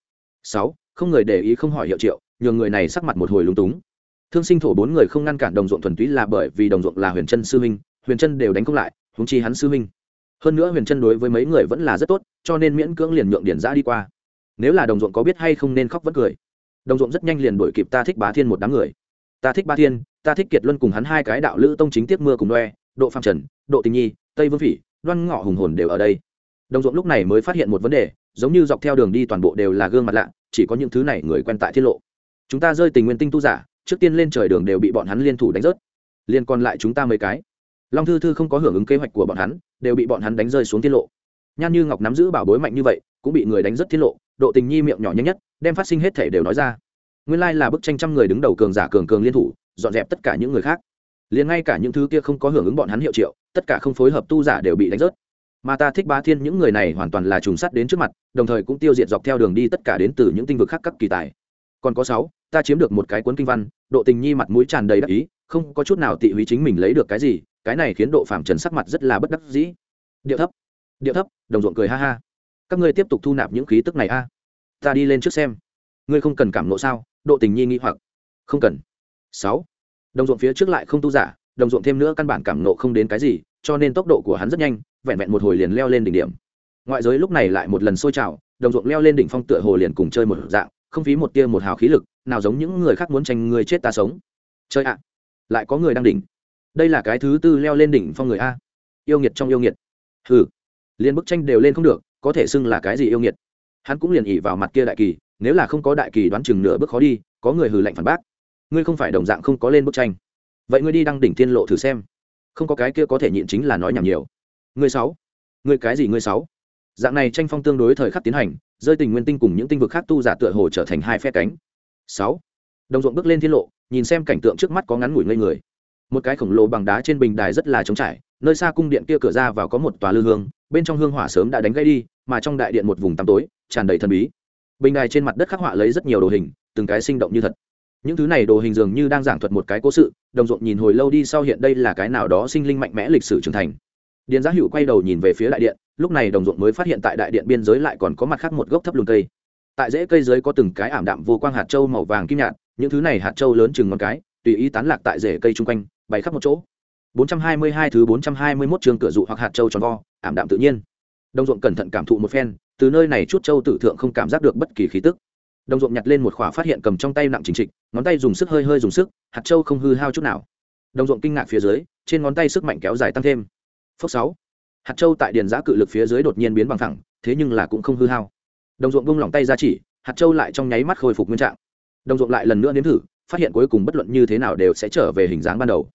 Sáu, không người để ý không hỏi hiệu triệu, nhường người này sắc mặt một hồi lúng túng. Thương sinh thổ bốn người không ngăn cản đồng ruộng thuần túy là bởi vì đồng ruộng là huyền chân sư huynh huyền chân đều đánh không lại húng chi hắn sư huynh. Hơn nữa huyền chân đối với mấy người vẫn là rất tốt, cho nên miễn cưỡng liền nhượng điển giã đi qua. Nếu là đồng ruộng có biết hay không nên khóc vẫn cười. Đồng ruộng rất nhanh liền đuổi kịp ta thích bá thiên một đám người. Ta thích bá thiên, ta thích kiệt luân cùng hắn hai cái đạo lữ tông chính tiết mưa cùng đoe độ phạm trần, độ tình nhi, tây vương phỉ, đoan ngọ hùng hồn đều ở đây. Đồng ruộng lúc này mới phát hiện một vấn đề, giống như dọc theo đường đi toàn bộ đều là gương mặt lạ, chỉ có những thứ này người quen tại tiết lộ. Chúng ta rơi tình nguyên tinh tu giả, trước tiên lên trời đường đều bị bọn hắn liên thủ đánh rớt. Liên còn lại chúng ta mấy cái long thư thư không có hưởng ứng kế hoạch của bọn hắn, đều bị bọn hắn đánh rơi xuống tiết lộ. Nhan như ngọc nắm giữ bảo bối mạnh như vậy, cũng bị người đánh rất tiết lộ, độ tình nhi miệng nhỏ nhanh nhất, đem phát sinh hết thể đều nói ra. Nguyên lai là bức tranh trăm người đứng đầu cường giả cường cường liên thủ, dọn dẹp tất cả những người khác. Liền ngay cả những thứ kia không có hưởng ứng bọn hắn hiệu triệu, tất cả không phối hợp tu giả đều bị đánh rớt. Mà ta thích ba thiên những người này hoàn toàn là trùng sắt đến trước mặt, đồng thời cũng tiêu diệt dọc theo đường đi tất cả đến từ những tinh vực khác các kỳ tài. Còn có sáu, ta chiếm được một cái cuốn kinh văn, độ tình nhi mặt mũi tràn đầy đắc ý, không có chút nào tị húy chính mình lấy được cái gì cái này khiến độ phạm trần sắc mặt rất là bất đắc dĩ. Điệu thấp điệu thấp, đồng ruộng cười ha ha. Các ngươi tiếp tục thu nạp những khí tức này a. Ta đi lên trước xem. Ngươi không cần cảm nộ sao? Độ tình nhi nghĩ hoặc. Không cần. Sáu. Đồng ruộng phía trước lại không tu giả, đồng ruộng thêm nữa căn bản cảm nộ không đến cái gì, cho nên tốc độ của hắn rất nhanh, vẹn vẹn một hồi liền leo lên đỉnh điểm. Ngoại giới lúc này lại một lần sôi trào, đồng ruộng leo lên đỉnh phong tựa hồ liền cùng chơi một dạng, không phí một tia một hào khí lực, nào giống những người khác muốn tranh người chết ta sống. Chơi ạ. Lại có người đang đỉnh đây là cái thứ tư leo lên đỉnh phong người a. Yêu nghiệt trong yêu nghiệt. Ừ liền bức tranh đều lên không được, có thể xưng là cái gì yêu nghiệt. Hắn cũng liền ỉ vào mặt kia đại kỳ, nếu là không có đại kỳ đoán chừng nửa bước khó đi, có người hừ lạnh phản bác. Ngươi không phải đồng dạng không có lên bức tranh. Vậy ngươi đi đăng đỉnh tiên lộ thử xem. Không có cái kia có thể nhịn chính là nói nhảm nhiều. Ngươi sáu. Ngươi cái gì ngươi sáu? Dạng này tranh phong tương đối thời khắc tiến hành, rơi tình nguyên tinh cùng những tinh vực khác tu giả tựa hồ trở thành hai phe cánh. Sáu. Đồng ruộng bước lên thiên lộ, nhìn xem cảnh tượng trước mắt có ngắn ngủi ngây người một cái khổng lồ bằng đá trên bình đài rất là trống trải, nơi xa cung điện kia cửa ra vào có một tòa lư hương, bên trong hương hỏa sớm đã đánh gây đi, mà trong đại điện một vùng tăm tối, tràn đầy thần bí. Bình đài trên mặt đất khắc họa lấy rất nhiều đồ hình, từng cái sinh động như thật. Những thứ này đồ hình dường như đang giảng thuật một cái cố sự, đồng ruộng nhìn hồi lâu đi sau hiện đây là cái nào đó sinh linh mạnh mẽ lịch sử trưởng thành. Điền giá hữu quay đầu nhìn về phía đại điện, lúc này đồng ruộng mới phát hiện tại đại điện biên giới lại còn có mặt khác một gốc thấp lùn cây. Tại rễ cây dưới có từng cái ảm đạm vô quang hạt trâu màu vàng kim nhạt, những thứ này hạt trâu lớn chừng ngón cái, tùy ý tán lạc tại rễ cây chung quanh bày khắp một chỗ. 422 thứ 421 trường cửa dụ hoặc hạt châu tròn vo, ảm đạm tự nhiên. Đồng ruộng cẩn thận cảm thụ một phen, từ nơi này chút châu tử thượng không cảm giác được bất kỳ khí tức. Đồng ruộng nhặt lên một khỏa phát hiện cầm trong tay nặng chính trịch, ngón tay dùng sức hơi hơi dùng sức, hạt châu không hư hao chút nào. Đồng ruộng kinh ngạc phía dưới, trên ngón tay sức mạnh kéo dài tăng thêm. Phước sáu. Hạt châu tại điền giã cự lực phía dưới đột nhiên biến bằng thẳng, thế nhưng là cũng không hư hao. Đồng ruộng bung lỏng tay ra chỉ, hạt châu lại trong nháy mắt khôi phục nguyên trạng. Đồng ruộng lại lần nữa nếm thử, phát hiện cuối cùng bất luận như thế nào đều sẽ trở về hình dáng ban đầu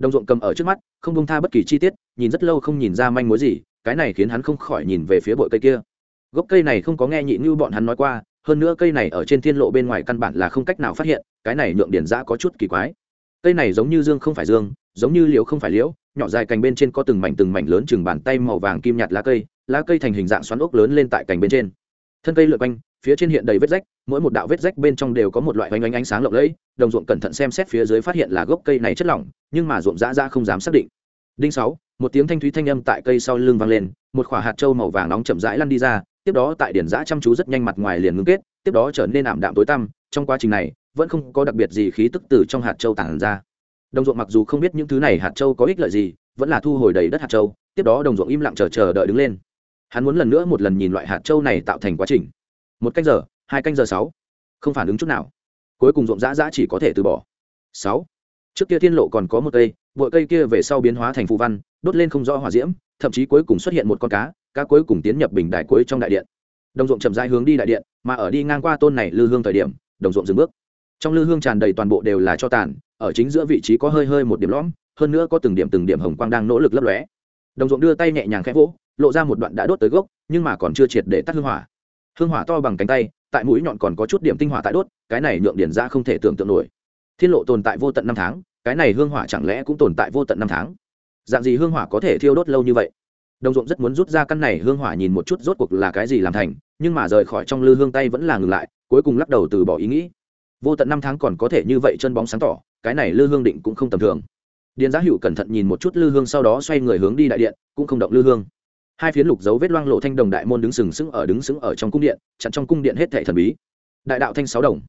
đồng ruộng cầm ở trước mắt, không bông tha bất kỳ chi tiết, nhìn rất lâu không nhìn ra manh mối gì, cái này khiến hắn không khỏi nhìn về phía bội cây kia. Gốc cây này không có nghe nhị như bọn hắn nói qua, hơn nữa cây này ở trên thiên lộ bên ngoài căn bản là không cách nào phát hiện, cái này nhượng điển giã có chút kỳ quái. Cây này giống như dương không phải dương, giống như liễu không phải liễu, nhỏ dài cành bên trên có từng mảnh từng mảnh lớn chừng bàn tay màu vàng kim nhạt lá cây lá cây thành hình dạng xoắn ốc lớn lên tại cành bên trên thân cây lượt quanh, phía trên hiện đầy vết rách, mỗi một đạo vết rách bên trong đều có một loại oanh oanh ánh sáng lộng lẫy, đồng ruộng cẩn thận xem xét phía dưới phát hiện là gốc cây này chất lỏng, nhưng mà ruộng dã ra không dám xác định. Đinh sáu, một tiếng thanh thúy thanh âm tại cây sau lưng vang lên, một quả hạt trâu màu vàng nóng chậm rãi lăn đi ra, tiếp đó tại điển giã chăm chú rất nhanh mặt ngoài liền ngưng kết, tiếp đó trở nên ảm đạm tối tăm, trong quá trình này, vẫn không có đặc biệt gì khí tức từ trong hạt châu tản ra. Đồng ruộng mặc dù không biết những thứ này hạt châu có ích lợi gì, vẫn là thu hồi đầy đất hạt châu, tiếp đó đồng ruộng im lặng chờ chờ đợi đứng lên hắn muốn lần nữa một lần nhìn loại hạt châu này tạo thành quá trình. Một canh giờ, hai canh giờ sáu. Không phản ứng chút nào. Cuối cùng ruộng rã rã chỉ có thể từ bỏ. Sáu. Trước kia thiên lộ còn có một cây bội cây kia về sau biến hóa thành phù văn, đốt lên không rõ hỏa diễm, thậm chí cuối cùng xuất hiện một con cá cá cuối cùng tiến nhập bình đại cuối trong đại điện. Đồng ruộng chậm rãi hướng đi đại điện, mà ở đi ngang qua tôn này lư hương thời điểm, đồng ruộng dừng bước. Trong lư hương tràn đầy toàn bộ đều là cho tàn, ở chính giữa vị trí có hơi hơi một điểm lõm, hơn nữa có từng điểm từng điểm hồng quang đang nỗ lực lấp lóe. Đồng ruộng đưa tay nhẹ nhàng khẽ vỗ lộ ra một đoạn đã đốt tới gốc, nhưng mà còn chưa triệt để tắt hương hỏa. Hương hỏa to bằng cánh tay, tại mũi nhọn còn có chút điểm tinh hỏa tại đốt, cái này nhượng điển ra không thể tưởng tượng nổi. Thiên lộ tồn tại vô tận năm tháng, cái này hương hỏa chẳng lẽ cũng tồn tại vô tận năm tháng? Dạng gì hương hỏa có thể thiêu đốt lâu như vậy? Đồng ruộng rất muốn rút ra căn này hương hỏa nhìn một chút rốt cuộc là cái gì làm thành, nhưng mà rời khỏi trong lư hương tay vẫn là ngừng lại, cuối cùng lắc đầu từ bỏ ý nghĩ. Vô tận năm tháng còn có thể như vậy chân bóng sáng tỏ, cái này lư hương định cũng không tầm thường. Điền giá hữu cẩn thận nhìn một chút lư hương sau đó xoay người hướng đi đại điện, cũng không động lư hương hai phiến lục dấu vết loang lộ thanh đồng đại môn đứng sừng sững ở đứng sững ở trong cung điện, chặn trong cung điện hết thệ thần bí. Đại đạo thanh sáu đồng.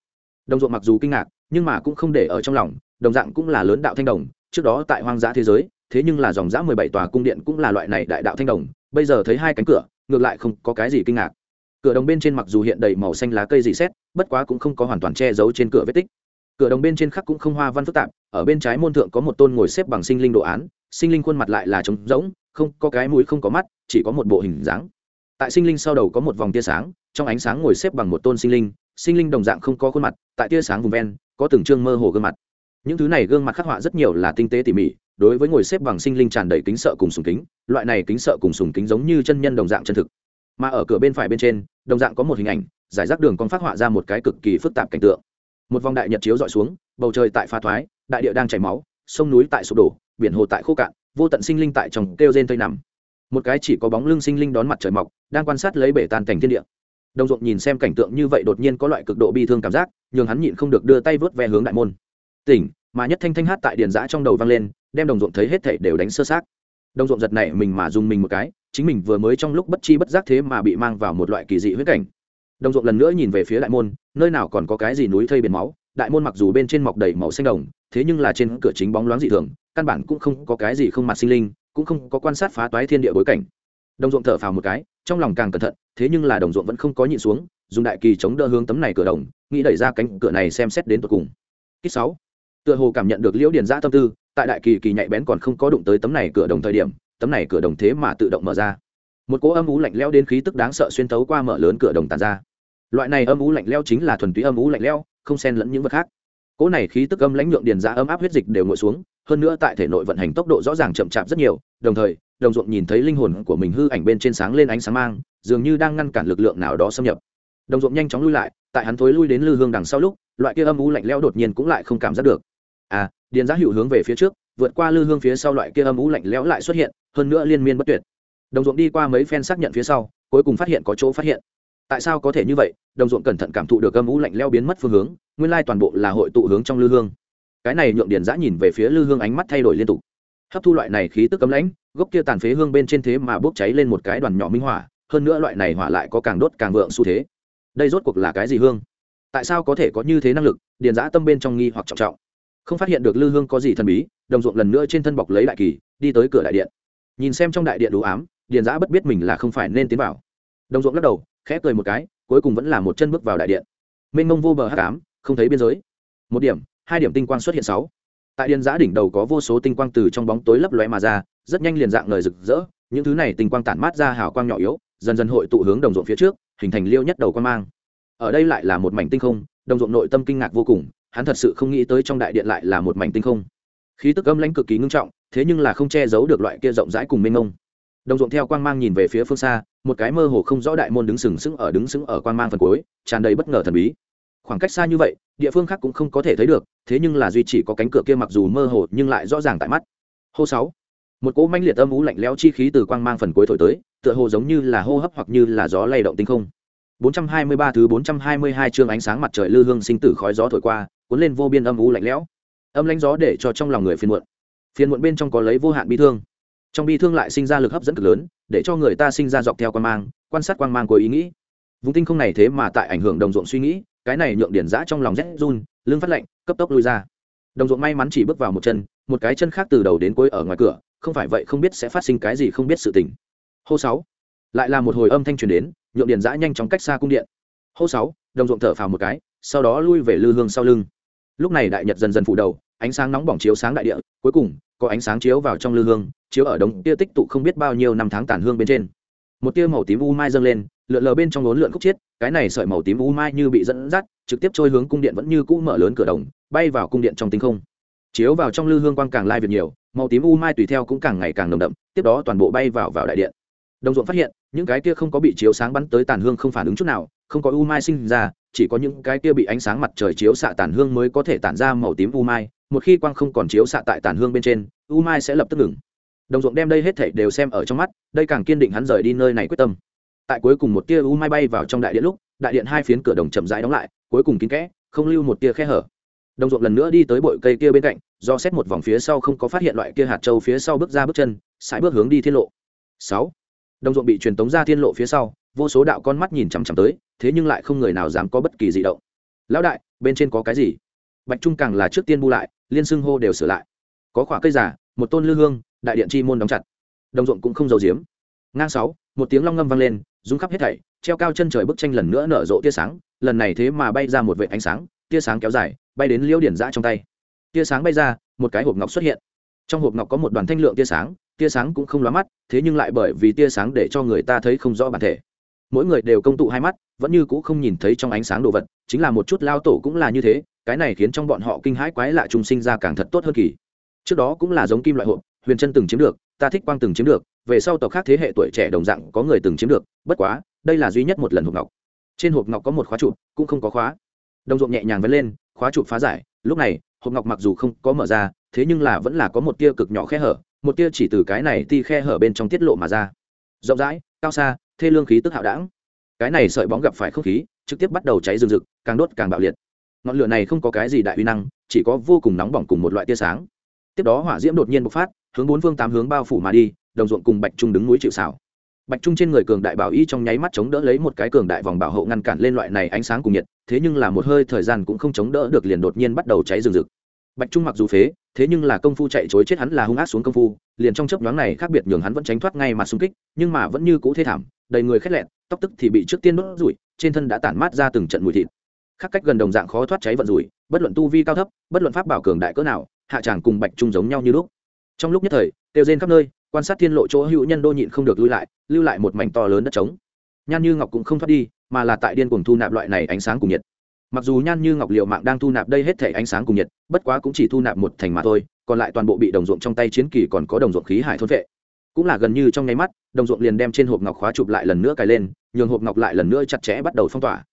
Đồng ruộng mặc dù kinh ngạc, nhưng mà cũng không để ở trong lòng, đồng dạng cũng là lớn đạo thanh đồng, trước đó tại hoang dã thế giới, thế nhưng là dòng dã mười bảy tòa cung điện cũng là loại này đại đạo thanh đồng, bây giờ thấy hai cánh cửa, ngược lại không có cái gì kinh ngạc. Cửa đồng bên trên mặc dù hiện đầy màu xanh lá cây dị xét, bất quá cũng không có hoàn toàn che giấu trên cửa vết tích. Cửa đồng bên trên khắc cũng không hoa văn phức tạp, ở bên trái môn thượng có một tôn ngồi xếp bằng sinh linh đồ án, sinh linh khuôn mặt lại là trống rỗng không có cái mũi không có mắt, chỉ có một bộ hình dáng. Tại sinh linh sau đầu có một vòng tia sáng, trong ánh sáng ngồi xếp bằng một tôn sinh linh sinh linh đồng dạng không có khuôn mặt, tại tia sáng vùng ven, có từng chương mơ hồ gương mặt. Những thứ này gương mặt khắc họa rất nhiều là tinh tế tỉ mỉ, đối với ngồi xếp bằng sinh linh tràn đầy kính sợ cùng sùng kính, loại này kính sợ cùng sùng kính giống như chân nhân đồng dạng chân thực. Mà ở cửa bên phải bên trên, đồng dạng có một hình ảnh, giải rác đường con phát họa ra một cái cực kỳ phức tạp cảnh tượng. Một vòng đại nhật chiếu dọi xuống, bầu trời tại pha thoái, đại địa đang chảy máu, sông núi tại sụp đổ, biển hồ tại khô cạn vô tận sinh linh tại trong kêu rên tây nằm. Một cái chỉ có bóng lưng sinh linh đón mặt trời mọc, đang quan sát lấy bể tan cảnh thiên địa. Đồng ruộng nhìn xem cảnh tượng như vậy đột nhiên có loại cực độ bi thương cảm giác, nhường hắn nhịn không được đưa tay vớt ve hướng đại môn. Tỉnh, mà nhất thanh thanh hát tại điền giã trong đầu vang lên, đem đồng ruộng thấy hết thảy đều đánh sơ sát đồng ruộng giật này mình mà dùng mình một cái, chính mình vừa mới trong lúc bất chi bất giác thế mà bị mang vào một loại kỳ dị huyết cảnh. Đồng ruộng lần nữa nhìn về phía đại môn, nơi nào còn có cái gì núi thây biển máu đại môn mặc dù bên trên mọc đầy màu xanh đồng, thế nhưng là trên cửa chính bóng loáng dị thường, căn bản cũng không có cái gì không mặt sinh linh, cũng không có quan sát phá toái thiên địa bối cảnh. Đồng ruộng thở phào một cái, trong lòng càng cẩn thận, thế nhưng là đồng ruộng vẫn không có nhịn xuống, dùng đại kỳ chống đỡ hướng tấm này cửa đồng, nghĩ đẩy ra cánh cửa này xem xét đến tận cùng. Kích sáu. Tựa hồ cảm nhận được liễu điền giã tâm tư, tại đại kỳ kỳ nhạy bén còn không có đụng tới tấm này cửa đồng thời điểm, tấm này cửa đồng thế mà tự động mở ra. Một cỗ âm ú lạnh leo đến khí tức đáng sợ xuyên tấu qua mở lớn cửa đồng tàn ra. Loại này âm ú lạnh leo chính là thuần túy âm ú lạnh leo không xen lẫn những vật khác. Cỗ này khí tức âm lãnh nhượng điền giã ấm áp huyết dịch đều ngồi xuống, hơn nữa tại thể nội vận hành tốc độ rõ ràng chậm chạp rất nhiều, đồng thời, đồng ruộng nhìn thấy linh hồn của mình hư ảnh bên trên sáng lên ánh sáng mang, dường như đang ngăn cản lực lượng nào đó xâm nhập. Đồng ruộng nhanh chóng lui lại, tại hắn thối lui đến lư hương đằng sau lúc, loại kia âm u lạnh lẽo đột nhiên cũng lại không cảm giác được. À điền giá hữu hướng về phía trước, vượt qua lư hương phía sau loại kia âm u lạnh lẽo lại xuất hiện, hơn nữa liên miên bất tuyệt. Đồng ruộng đi qua mấy phen xác nhận phía sau, cuối cùng phát hiện có chỗ phát hiện tại sao có thể như vậy? Đồng ruộng cẩn thận cảm thụ được âm u lạnh lẽo biến mất phương hướng, nguyên lai toàn bộ là hội tụ hướng trong lư hương. Cái này nhượng điền giã nhìn về phía lư hương ánh mắt thay đổi liên tục. Hấp thu loại này khí tức cấm lãnh, gốc kia tàn phế hương bên trên thế mà bốc cháy lên một cái đoàn nhỏ minh hỏa hơn nữa loại này hỏa lại có càng đốt càng vượng xu thế. Đây rốt cuộc là cái gì hương? Tại sao có thể có như thế năng lực? Điền giã tâm bên trong nghi hoặc trọng trọng. Không phát hiện được lư hương có gì thần bí, đồng ruộng lần nữa trên thân bọc lấy đại kỳ, đi tới cửa đại điện. Nhìn xem trong đại điện đủ ám, điền giã bất biết mình là không phải nên tiến vào. Đồng ruộng lắc đầu khẽ cười một cái, cuối cùng vẫn là một chân bước vào đại điện. Mênh mông vô bờ hát cám không thấy biên giới. Một điểm, hai điểm tinh quang xuất hiện sáu. Tại điện giã đỉnh đầu có vô số tinh quang từ trong bóng tối lấp lóe mà ra, rất nhanh liền dạng lời rực rỡ, những thứ này tinh quang tản mát ra hào quang nhỏ yếu, dần dần hội tụ hướng đồng ruộng phía trước, hình thành liêu nhất đầu quan mang. Ở đây lại là một mảnh tinh không, đồng ruộng nội tâm kinh ngạc vô cùng, hắn thật sự không nghĩ tới trong đại điện lại là một mảnh tinh không. Khí tức âm lãnh cực kỳ ngưng trọng, thế nhưng là không che giấu được loại kia rộng rãi cùng mênh mông. Đồng ruộng theo quang mang nhìn về phía phương xa một cái mơ hồ không rõ đại môn đứng sừng sững ở đứng sững ở quang mang phần cuối, tràn đầy bất ngờ thần bí. Khoảng cách xa như vậy, địa phương khác cũng không có thể thấy được, thế nhưng là duy chỉ có cánh cửa kia mặc dù mơ hồ nhưng lại rõ ràng tại mắt. Hô sáu, một cỗ manh liệt âm ú lạnh lẽo chi khí từ quang mang phần cuối thổi tới, tựa hồ giống như là hô hấp hoặc như là gió lay động tinh không. 423 thứ 422 chương ánh sáng mặt trời lư hương sinh tử khói gió thổi qua, cuốn lên vô biên âm u lạnh lẽo. Âm lãnh gió để cho trong lòng người phiền muộn. Phiền muộn bên trong có lấy vô hạn bi thương trong bi thương lại sinh ra lực hấp dẫn cực lớn, để cho người ta sinh ra dọc theo quan mang, quan sát quang mang của ý nghĩ. Vùng tinh không này thế mà tại ảnh hưởng đồng ruộng suy nghĩ, cái này nhượng điển giã trong lòng rét run, lưng phát lạnh, cấp tốc lui ra. Đồng ruộng may mắn chỉ bước vào một chân, một cái chân khác từ đầu đến cuối ở ngoài cửa, không phải vậy không biết sẽ phát sinh cái gì không biết sự tình. Hô sáu, lại là một hồi âm thanh truyền đến, nhượng điển giã nhanh chóng cách xa cung điện. Hô sáu, đồng ruộng thở phào một cái, sau đó lui về lư hương sau lưng. Lúc này đại nhật dần dần phủ đầu, ánh sáng nóng bỏng chiếu sáng đại địa, cuối cùng, có ánh sáng chiếu vào trong lư hương chiếu ở đống tia tích tụ không biết bao nhiêu năm tháng tàn hương bên trên. Một tia màu tím u mai dâng lên, lượn lờ bên trong lốn lượn khúc chết cái này sợi màu tím u mai như bị dẫn dắt, trực tiếp trôi hướng cung điện vẫn như cũ mở lớn cửa đồng, bay vào cung điện trong tinh không. Chiếu vào trong lư hương quang càng lai việc nhiều, màu tím u mai tùy theo cũng càng ngày càng nồng đậm, tiếp đó toàn bộ bay vào vào đại điện. Đồng ruộng phát hiện, những cái kia không có bị chiếu sáng bắn tới tàn hương không phản ứng chút nào, không có u mai sinh ra, chỉ có những cái kia bị ánh sáng mặt trời chiếu xạ tàn hương mới có thể tản ra màu tím u mai, một khi quang không còn chiếu xạ tại tàn hương bên trên, u mai sẽ lập tức ngừng đồng ruộng đem đây hết thảy đều xem ở trong mắt, đây càng kiên định hắn rời đi nơi này quyết tâm. Tại cuối cùng một tia u mai bay vào trong đại điện lúc, đại điện hai phiến cửa đồng chậm rãi đóng lại, cuối cùng kín kẽ, không lưu một tia khe hở. Đồng ruộng lần nữa đi tới bụi cây kia bên cạnh, do xét một vòng phía sau không có phát hiện loại kia hạt trâu phía sau bước ra bước chân, sải bước hướng đi thiên lộ. Sáu. Đồng ruộng bị truyền tống ra thiên lộ phía sau, vô số đạo con mắt nhìn chằm chằm tới, thế nhưng lại không người nào dám có bất kỳ gì động. Lão đại, bên trên có cái gì? Bạch trung càng là trước tiên bu lại, liên xưng hô đều sửa lại. Có khỏa cây giả một tôn lư hương đại điện chi môn đóng chặt. Đồng ruộng cũng không giấu giếm. Ngang sáu, một tiếng long ngâm vang lên, rung khắp hết thảy, treo cao chân trời bức tranh lần nữa nở rộ tia sáng, lần này thế mà bay ra một vệ ánh sáng, tia sáng kéo dài, bay đến liễu điển giã trong tay. Tia sáng bay ra, một cái hộp ngọc xuất hiện. Trong hộp ngọc có một đoàn thanh lượng tia sáng tia sáng cũng không lóa mắt, thế nhưng lại bởi vì tia sáng để cho người ta thấy không rõ bản thể. Mỗi người đều công tụ hai mắt, vẫn như cũ không nhìn thấy trong ánh sáng đồ vật, chính là một chút lao tổ cũng là như thế, cái này khiến trong bọn họ kinh hãi quái lạ trung sinh ra càng thật tốt hơn kỳ. Trước đó cũng là giống kim loại hộp huyền chân từng chiếm được, ta thích quang từng chiếm được, về sau tộc khác thế hệ tuổi trẻ đồng dạng có người từng chiếm được, bất quá, đây là duy nhất một lần hộp ngọc. Trên hộp ngọc có một khóa trụ, cũng không có khóa. Đồng ruộng nhẹ nhàng vẫn lên, khóa trụ phá giải, lúc này, hộp ngọc mặc dù không có mở ra, thế nhưng là vẫn là có một tia cực nhỏ khe hở, một tia chỉ từ cái này ti khe hở bên trong tiết lộ mà ra. Rộng rãi, cao xa, thê lương khí tức hạo đảng cái này sợi bóng gặp phải không khí, trực tiếp bắt đầu cháy rừng rực, càng đốt càng bạo liệt. Ngọn lửa này không có cái gì đại uy năng, chỉ có vô cùng nóng bỏng cùng một loại tia sáng. Tiếp đó hỏa diễm đột nhiên bộc phát hướng bốn phương tám hướng bao phủ mà đi, đồng ruộng cùng bạch trung đứng núi chịu xảo bạch trung trên người cường đại bảo y trong nháy mắt chống đỡ lấy một cái cường đại vòng bảo hộ ngăn cản lên loại này ánh sáng cùng nhiệt, thế nhưng là một hơi thời gian cũng không chống đỡ được liền đột nhiên bắt đầu cháy rừng rực. Bạch trung mặc dù phế, thế nhưng là công phu chạy chối chết hắn là hung ác xuống công phu, liền trong chớp nhoáng này khác biệt nhường hắn vẫn tránh thoát ngay mặt xung kích, nhưng mà vẫn như cũ thế thảm, đầy người khét lẹn, tóc tức thì bị trước tiên đốt rủi, trên thân đã tản mát ra từng trận mùi thịt. Khác cách gần đồng dạng khó thoát cháy vận rủi, bất luận tu vi cao thấp, bất luận pháp bảo cường đại cỡ nào, hạ tràng cùng bạch trung giống nhau như lúc trong lúc nhất thời tiêu rên khắp nơi, quan sát thiên lộ chỗ hữu nhân đô nhịn không được lưu lại lưu lại một mảnh to lớn đất trống. Nhan như ngọc cũng không thoát đi, mà là tại điên cuồng thu nạp loại này ánh sáng cùng nhiệt. Mặc dù nhan như ngọc liệu mạng đang thu nạp đây hết thể ánh sáng cùng nhiệt, bất quá cũng chỉ thu nạp một thành mà thôi, còn lại toàn bộ bị đồng ruộng trong tay chiến kỳ còn có đồng ruộng khí hải thôn vệ. Cũng là gần như trong nháy mắt, đồng ruộng liền đem trên hộp ngọc khóa chụp lại lần nữa cài lên, nhường hộp ngọc lại lần nữa chặt chẽ bắt đầu phong tỏa.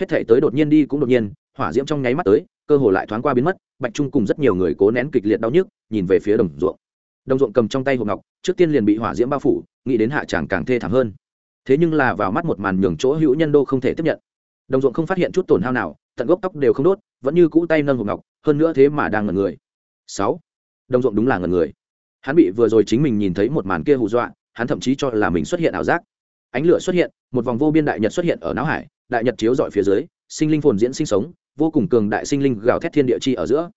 Hết thể tới đột nhiên đi cũng đột nhiên, hỏa diễm trong nháy mắt tới, cơ hồ lại thoáng qua biến mất, bạch trung cùng rất nhiều người cố nén kịch liệt đau nhức, nhìn về phía đồng ruộng đồng ruộng cầm trong tay hộp ngọc, trước tiên liền bị hỏa diễm bao phủ, nghĩ đến hạ tràng càng thê thảm hơn. Thế nhưng là vào mắt một màn nhường chỗ hữu nhân đô không thể tiếp nhận. Đồng ruộng không phát hiện chút tổn hao nào, tận gốc tóc đều không đốt, vẫn như cũ tay nâng hộp ngọc, hơn nữa thế mà đang ngẩn người. Sáu. Đồng ruộng đúng là ngẩn người. Hắn bị vừa rồi chính mình nhìn thấy một màn kia hù dọa, hắn thậm chí cho là mình xuất hiện ảo giác. Ánh lửa xuất hiện, một vòng vô biên đại nhật xuất hiện ở não hải, đại nhật chiếu dọi phía dưới, sinh linh phồn diễn sinh sống, vô cùng cường đại sinh linh gào thét thiên địa chi ở giữa.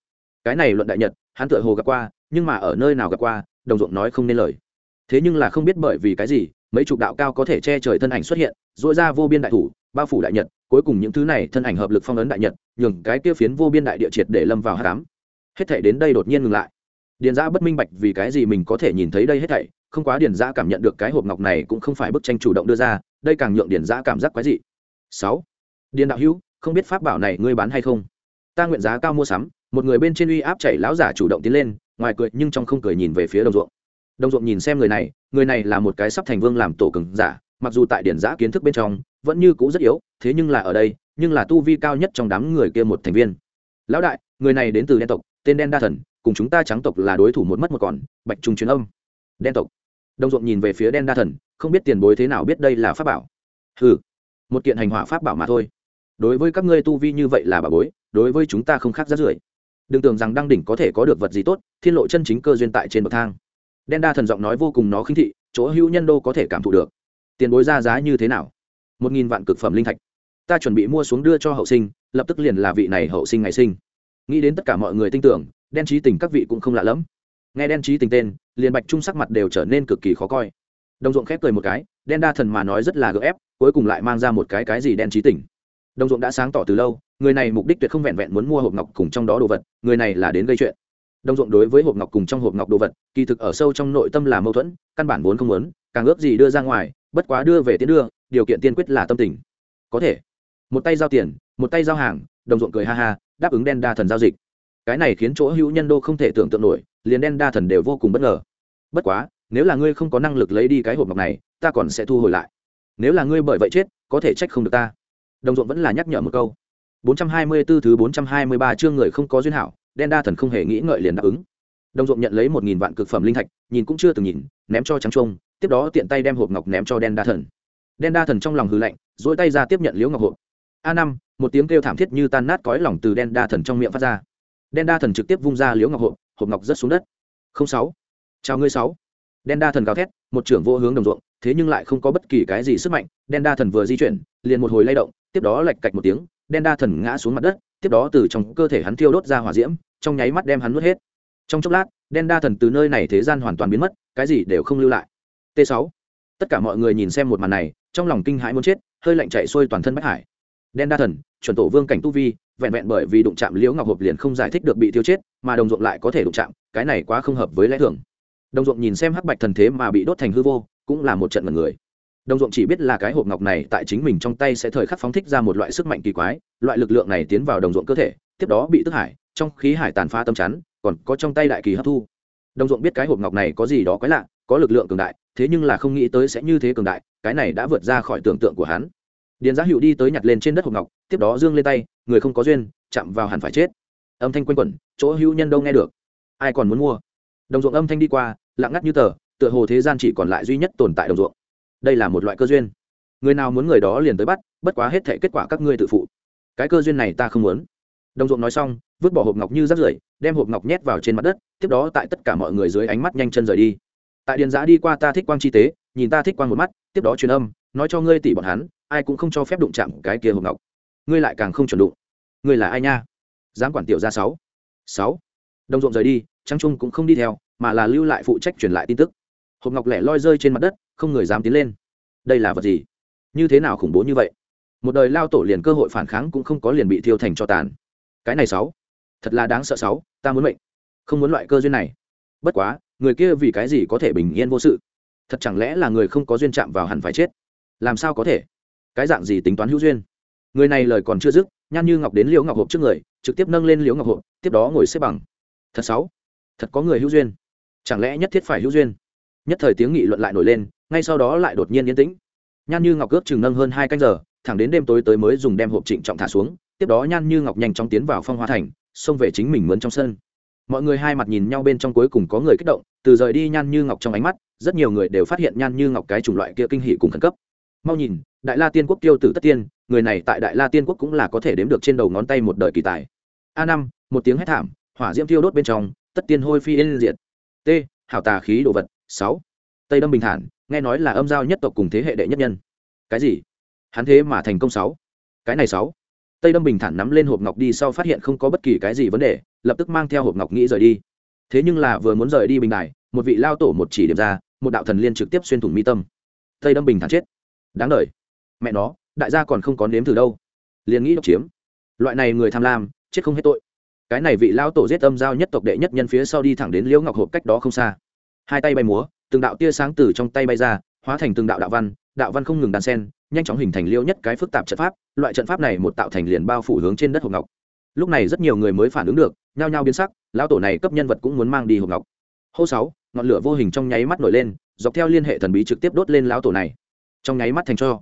Cái này luận đại nhật, hắn tựa hồ gặp qua nhưng mà ở nơi nào gặp qua, đồng ruộng nói không nên lời. Thế nhưng là không biết bởi vì cái gì, mấy chục đạo cao có thể che trời thân ảnh xuất hiện dội ra vô biên đại thủ, bao phủ đại nhật, cuối cùng những thứ này thân ảnh hợp lực phong ấn đại nhật, nhường cái kia phiến vô biên đại địa triệt để lâm vào hát cám hết thể đến đây đột nhiên ngừng lại. Điền giã bất minh bạch vì cái gì mình có thể nhìn thấy đây hết thảy, không quá điền giã cảm nhận được cái hộp ngọc này cũng không phải bức tranh chủ động đưa ra, đây càng nhượng điền giã cảm giác quái dị. Sáu. Điền đạo hữu, không biết pháp bảo này ngươi bán hay không? Ta nguyện giá cao mua sắm, một người bên trên uy áp chảy lão giả chủ động tiến lên ngoài cười nhưng trong không cười nhìn về phía đồng ruộng. Đồng ruộng nhìn xem người này người này là một cái sắp thành vương làm tổ cường giả, mặc dù tại điển giã kiến thức bên trong, vẫn như cũ rất yếu, thế nhưng là ở đây, nhưng là tu vi cao nhất trong đám người kia một thành viên. Lão đại, người này đến từ đen tộc, tên đen đa thần, cùng chúng ta trắng tộc là đối thủ một mất một còn, bạch trung truyền âm. Đen tộc. Đồng ruộng nhìn về phía đen đa thần, không biết tiền bối thế nào biết đây là pháp bảo. Ừ một kiện hành hỏa pháp bảo mà thôi. Đối với các ngươi tu vi như vậy là bà bối, đối với chúng ta không khác rát rưởi đừng tưởng rằng đăng đỉnh có thể có được vật gì tốt, thiên lộ chân chính cơ duyên tại trên bậc thang. Đen đa thần giọng nói vô cùng nó khinh thị, chỗ hữu nhân đô có thể cảm thụ được. Tiền bối ra giá như thế nào? Một nghìn vạn cực phẩm linh thạch. Ta chuẩn bị mua xuống đưa cho hậu sinh, lập tức liền là vị này hậu sinh ngày sinh. Nghĩ đến tất cả mọi người tin tưởng, đen trí tình các vị cũng không lạ lẫm. Nghe đen trí tình tên, liền bạch trung sắc mặt đều trở nên cực kỳ khó coi. Đồng ruộng khép cười một cái, đen đa thần mà nói rất là gợ ép, cuối cùng lại mang ra một cái cái gì đen trí tình đồng ruộng đã sáng tỏ từ lâu, người này mục đích tuyệt không vẹn vẹn muốn mua hộp ngọc cùng trong đó đồ vật, người này là đến gây chuyện. Đồng ruộng đối với hộp ngọc cùng trong hộp ngọc đồ vật, kỳ thực ở sâu trong nội tâm là mâu thuẫn, căn bản vốn không muốn, càng ước gì đưa ra ngoài, bất quá đưa về tiến đưa, điều kiện tiên quyết là tâm tình. Có thể. Một tay giao tiền, một tay giao hàng, đồng ruộng cười ha ha, đáp ứng đen đa thần giao dịch. Cái này khiến chỗ hữu nhân đô không thể tưởng tượng nổi, liền đen đa thần đều vô cùng bất ngờ. Bất quá, nếu là ngươi không có năng lực lấy đi cái hộp ngọc này, ta còn sẽ thu hồi lại. Nếu là ngươi bởi vậy chết, có thể trách không được ta đồng ruộng vẫn là nhắc nhở một câu. 424 thứ 423 chương người không có duyên hảo, đen đa thần không hề nghĩ ngợi liền đáp ứng. Đồng ruộng nhận lấy một nghìn vạn cực phẩm linh thạch, nhìn cũng chưa từng nhìn, ném cho trắng trung tiếp đó tiện tay đem hộp ngọc ném cho đen đa thần. Đen đa thần trong lòng hư lạnh dỗi tay ra tiếp nhận liễu ngọc hộp. A năm, một tiếng kêu thảm thiết như tan nát cõi lòng từ đen đa thần trong miệng phát ra. Đen đa thần trực tiếp vung ra liễu ngọc hộp hộp ngọc rớt xuống đất. Không sáu. Chào ngươi sáu. Đen đa thần gào thét, một trưởng vô hướng đồng ruộng, thế nhưng lại không có bất kỳ cái gì sức mạnh, đen đa thần vừa di chuyển, liền một hồi lay động tiếp đó lạch cạch một tiếng, đen đa thần ngã xuống mặt đất, tiếp đó từ trong cơ thể hắn thiêu đốt ra hỏa diễm, trong nháy mắt đem hắn nuốt hết. Trong chốc lát, đen đa thần từ nơi này thế gian hoàn toàn biến mất, cái gì đều không lưu lại. T 6 tất cả mọi người nhìn xem một màn này, trong lòng kinh hãi muốn chết, hơi lạnh chạy xuôi toàn thân bách hải. Đen đa thần, chuẩn tổ vương cảnh tu vi, vẹn vẹn bởi vì đụng chạm liễu ngọc hộp liền không giải thích được bị tiêu chết, mà đồng ruộng lại có thể đụng chạm, cái này quá không hợp với lẽ thường. Đồng ruộng nhìn xem hắc bạch thần thế mà bị đốt thành hư vô, cũng là một trận mật người đồng ruộng chỉ biết là cái hộp ngọc này tại chính mình trong tay sẽ thời khắc phóng thích ra một loại sức mạnh kỳ quái, loại lực lượng này tiến vào đồng ruộng cơ thể, tiếp đó bị tức hải, trong khí hải tàn phá tâm chắn, còn có trong tay đại kỳ hấp thu. Đồng ruộng biết cái hộp ngọc này có gì đó quái lạ, có lực lượng cường đại, thế nhưng là không nghĩ tới sẽ như thế cường đại, cái này đã vượt ra khỏi tưởng tượng của hắn. Điền giá hữu đi tới nhặt lên trên đất hộp ngọc, tiếp đó dương lên tay, người không có duyên, chạm vào hẳn phải chết. Âm thanh quanh quẩn, chỗ hữu nhân đâu nghe được? Ai còn muốn mua? Đồng ruộng âm thanh đi qua, lặng ngắt như tờ, tựa hồ thế gian chỉ còn lại duy nhất tồn tại đồng ruộng đây là một loại cơ duyên. Người nào muốn người đó liền tới bắt, bất quá hết thể kết quả các ngươi tự phụ. Cái cơ duyên này ta không muốn. Đồng ruộng nói xong, vứt bỏ hộp ngọc như rác rưởi, đem hộp ngọc nhét vào trên mặt đất, tiếp đó tại tất cả mọi người dưới ánh mắt nhanh chân rời đi. Tại điền giã đi qua ta thích quang chi tế, nhìn ta thích quang một mắt, tiếp đó truyền âm, nói cho ngươi tỷ bọn hắn, ai cũng không cho phép đụng chạm cái kia hộp ngọc. Ngươi lại càng không chuẩn đụng. Ngươi là ai nha? Dám quản tiểu ra sáu. Sáu. Đồng ruộng rời đi trang trung cũng không đi theo, mà là lưu lại phụ trách truyền lại tin tức hộp ngọc lẻ loi rơi trên mặt đất, không người dám tiến lên. Đây là vật gì? Như thế nào khủng bố như vậy? Một đời lao tổ liền cơ hội phản kháng cũng không có liền bị thiêu thành cho tàn. Cái này sáu. Thật là đáng sợ sáu, ta muốn mệnh. Không muốn loại cơ duyên này. Bất quá, người kia vì cái gì có thể bình yên vô sự? Thật chẳng lẽ là người không có duyên chạm vào hẳn phải chết? Làm sao có thể? Cái dạng gì tính toán hữu duyên? Người này lời còn chưa dứt nhan như ngọc đến liễu ngọc hộp trước người, trực tiếp nâng lên liễu ngọc hộp, tiếp đó ngồi xếp bằng. Thật sáu. Thật có người hữu duyên. Chẳng lẽ nhất thiết phải hữu duyên? Nhất thời tiếng nghị luận lại nổi lên, ngay sau đó lại đột nhiên yên tĩnh. Nhan như ngọc ước chừng nâng hơn hai canh giờ, thẳng đến đêm tối tới mới dùng đem hộp trịnh trọng thả xuống, tiếp đó nhan như ngọc nhanh chóng tiến vào phong hoa thành, xông về chính mình mướn trong sân. Mọi người hai mặt nhìn nhau bên trong cuối cùng có người kích động, từ rời đi nhan như ngọc trong ánh mắt, rất nhiều người đều phát hiện nhan như ngọc cái chủng loại kia kinh hỷ cùng khẩn cấp. Mau nhìn, đại la tiên quốc tiêu tử tất tiên, người này tại đại la tiên quốc cũng là có thể đếm được trên đầu ngón tay một đời kỳ tài. A năm, một tiếng hét thảm, hỏa diễm tiêu đốt bên trong, tất tiên hôi phi yên diệt. T, hảo tà khí đồ vật sáu. Tây đâm bình thản nghe nói là âm giao nhất tộc cùng thế hệ đệ nhất nhân. Cái gì? Hắn thế mà thành công sáu. Cái này sáu. Tây đâm bình thản nắm lên hộp ngọc đi sau phát hiện không có bất kỳ cái gì vấn đề lập tức mang theo hộp ngọc nghĩ rời đi. Thế nhưng là vừa muốn rời đi bình đài một vị lao tổ một chỉ điểm ra một đạo thần liên trực tiếp xuyên thủng mi tâm. Tây đâm bình thản chết. Đáng đời, mẹ nó đại gia còn không có nếm từ đâu. Liền nghĩ độc chiếm. Loại này người tham lam chết không hết tội. Cái này vị lao tổ giết âm giao nhất tộc đệ nhất nhân phía sau đi thẳng đến liễu ngọc hộp cách đó không xa hai tay bay múa, từng đạo tia sáng từ trong tay bay ra, hóa thành từng đạo đạo văn đạo văn không ngừng đàn sen, nhanh chóng hình thành liêu nhất cái phức tạp trận pháp, loại trận pháp này một tạo thành liền bao phủ hướng trên đất hộp ngọc. Lúc này rất nhiều người mới phản ứng được, nhao nhao biến sắc, lão tổ này cấp nhân vật cũng muốn mang đi hộp ngọc. Hô sáu, ngọn lửa vô hình trong nháy mắt nổi lên, dọc theo liên hệ thần bí trực tiếp đốt lên lão tổ này. Trong nháy mắt thành cho.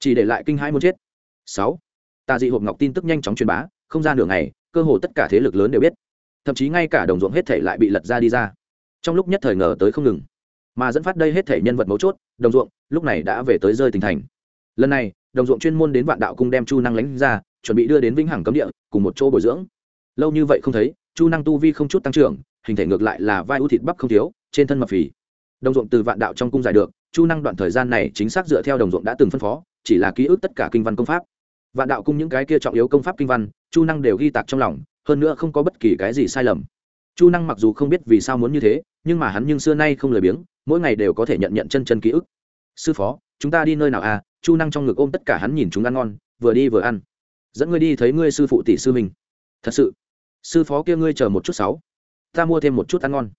Chỉ để lại kinh hãi muốn chết. Sáu tà dị hộp ngọc tin tức nhanh chóng truyền bá, không ra nửa ngày, cơ hồ tất cả thế lực lớn đều biết. Thậm chí ngay cả đồng ruộng hết thể lại bị lật ra đi ra trong lúc nhất thời ngờ tới không ngừng mà dẫn phát đây hết thể nhân vật mấu chốt đồng ruộng lúc này đã về tới rơi tỉnh thành lần này đồng ruộng chuyên môn đến vạn đạo cung đem chu năng lánh ra chuẩn bị đưa đến vĩnh hằng cấm địa cùng một chỗ bồi dưỡng lâu như vậy không thấy chu năng tu vi không chút tăng trưởng hình thể ngược lại là vai ưu thịt bắp không thiếu trên thân mập phì đồng ruộng từ vạn đạo trong cung giải được chu năng đoạn thời gian này chính xác dựa theo đồng ruộng đã từng phân phó chỉ là ký ức tất cả kinh văn công pháp vạn đạo cung những cái kia trọng yếu công pháp kinh văn chu năng đều ghi tạc trong lòng hơn nữa không có bất kỳ cái gì sai lầm chu năng mặc dù không biết vì sao muốn như thế, nhưng mà hắn nhưng xưa nay không lười biếng, mỗi ngày đều có thể nhận nhận chân chân ký ức. Sư phó, chúng ta đi nơi nào à? Chu năng trong ngực ôm tất cả hắn nhìn chúng ăn ngon, vừa đi vừa ăn. Dẫn ngươi đi thấy ngươi sư phụ tỷ sư mình thật sự? Sư phó kia ngươi chờ một chút sáu. Ta mua thêm một chút ăn ngon.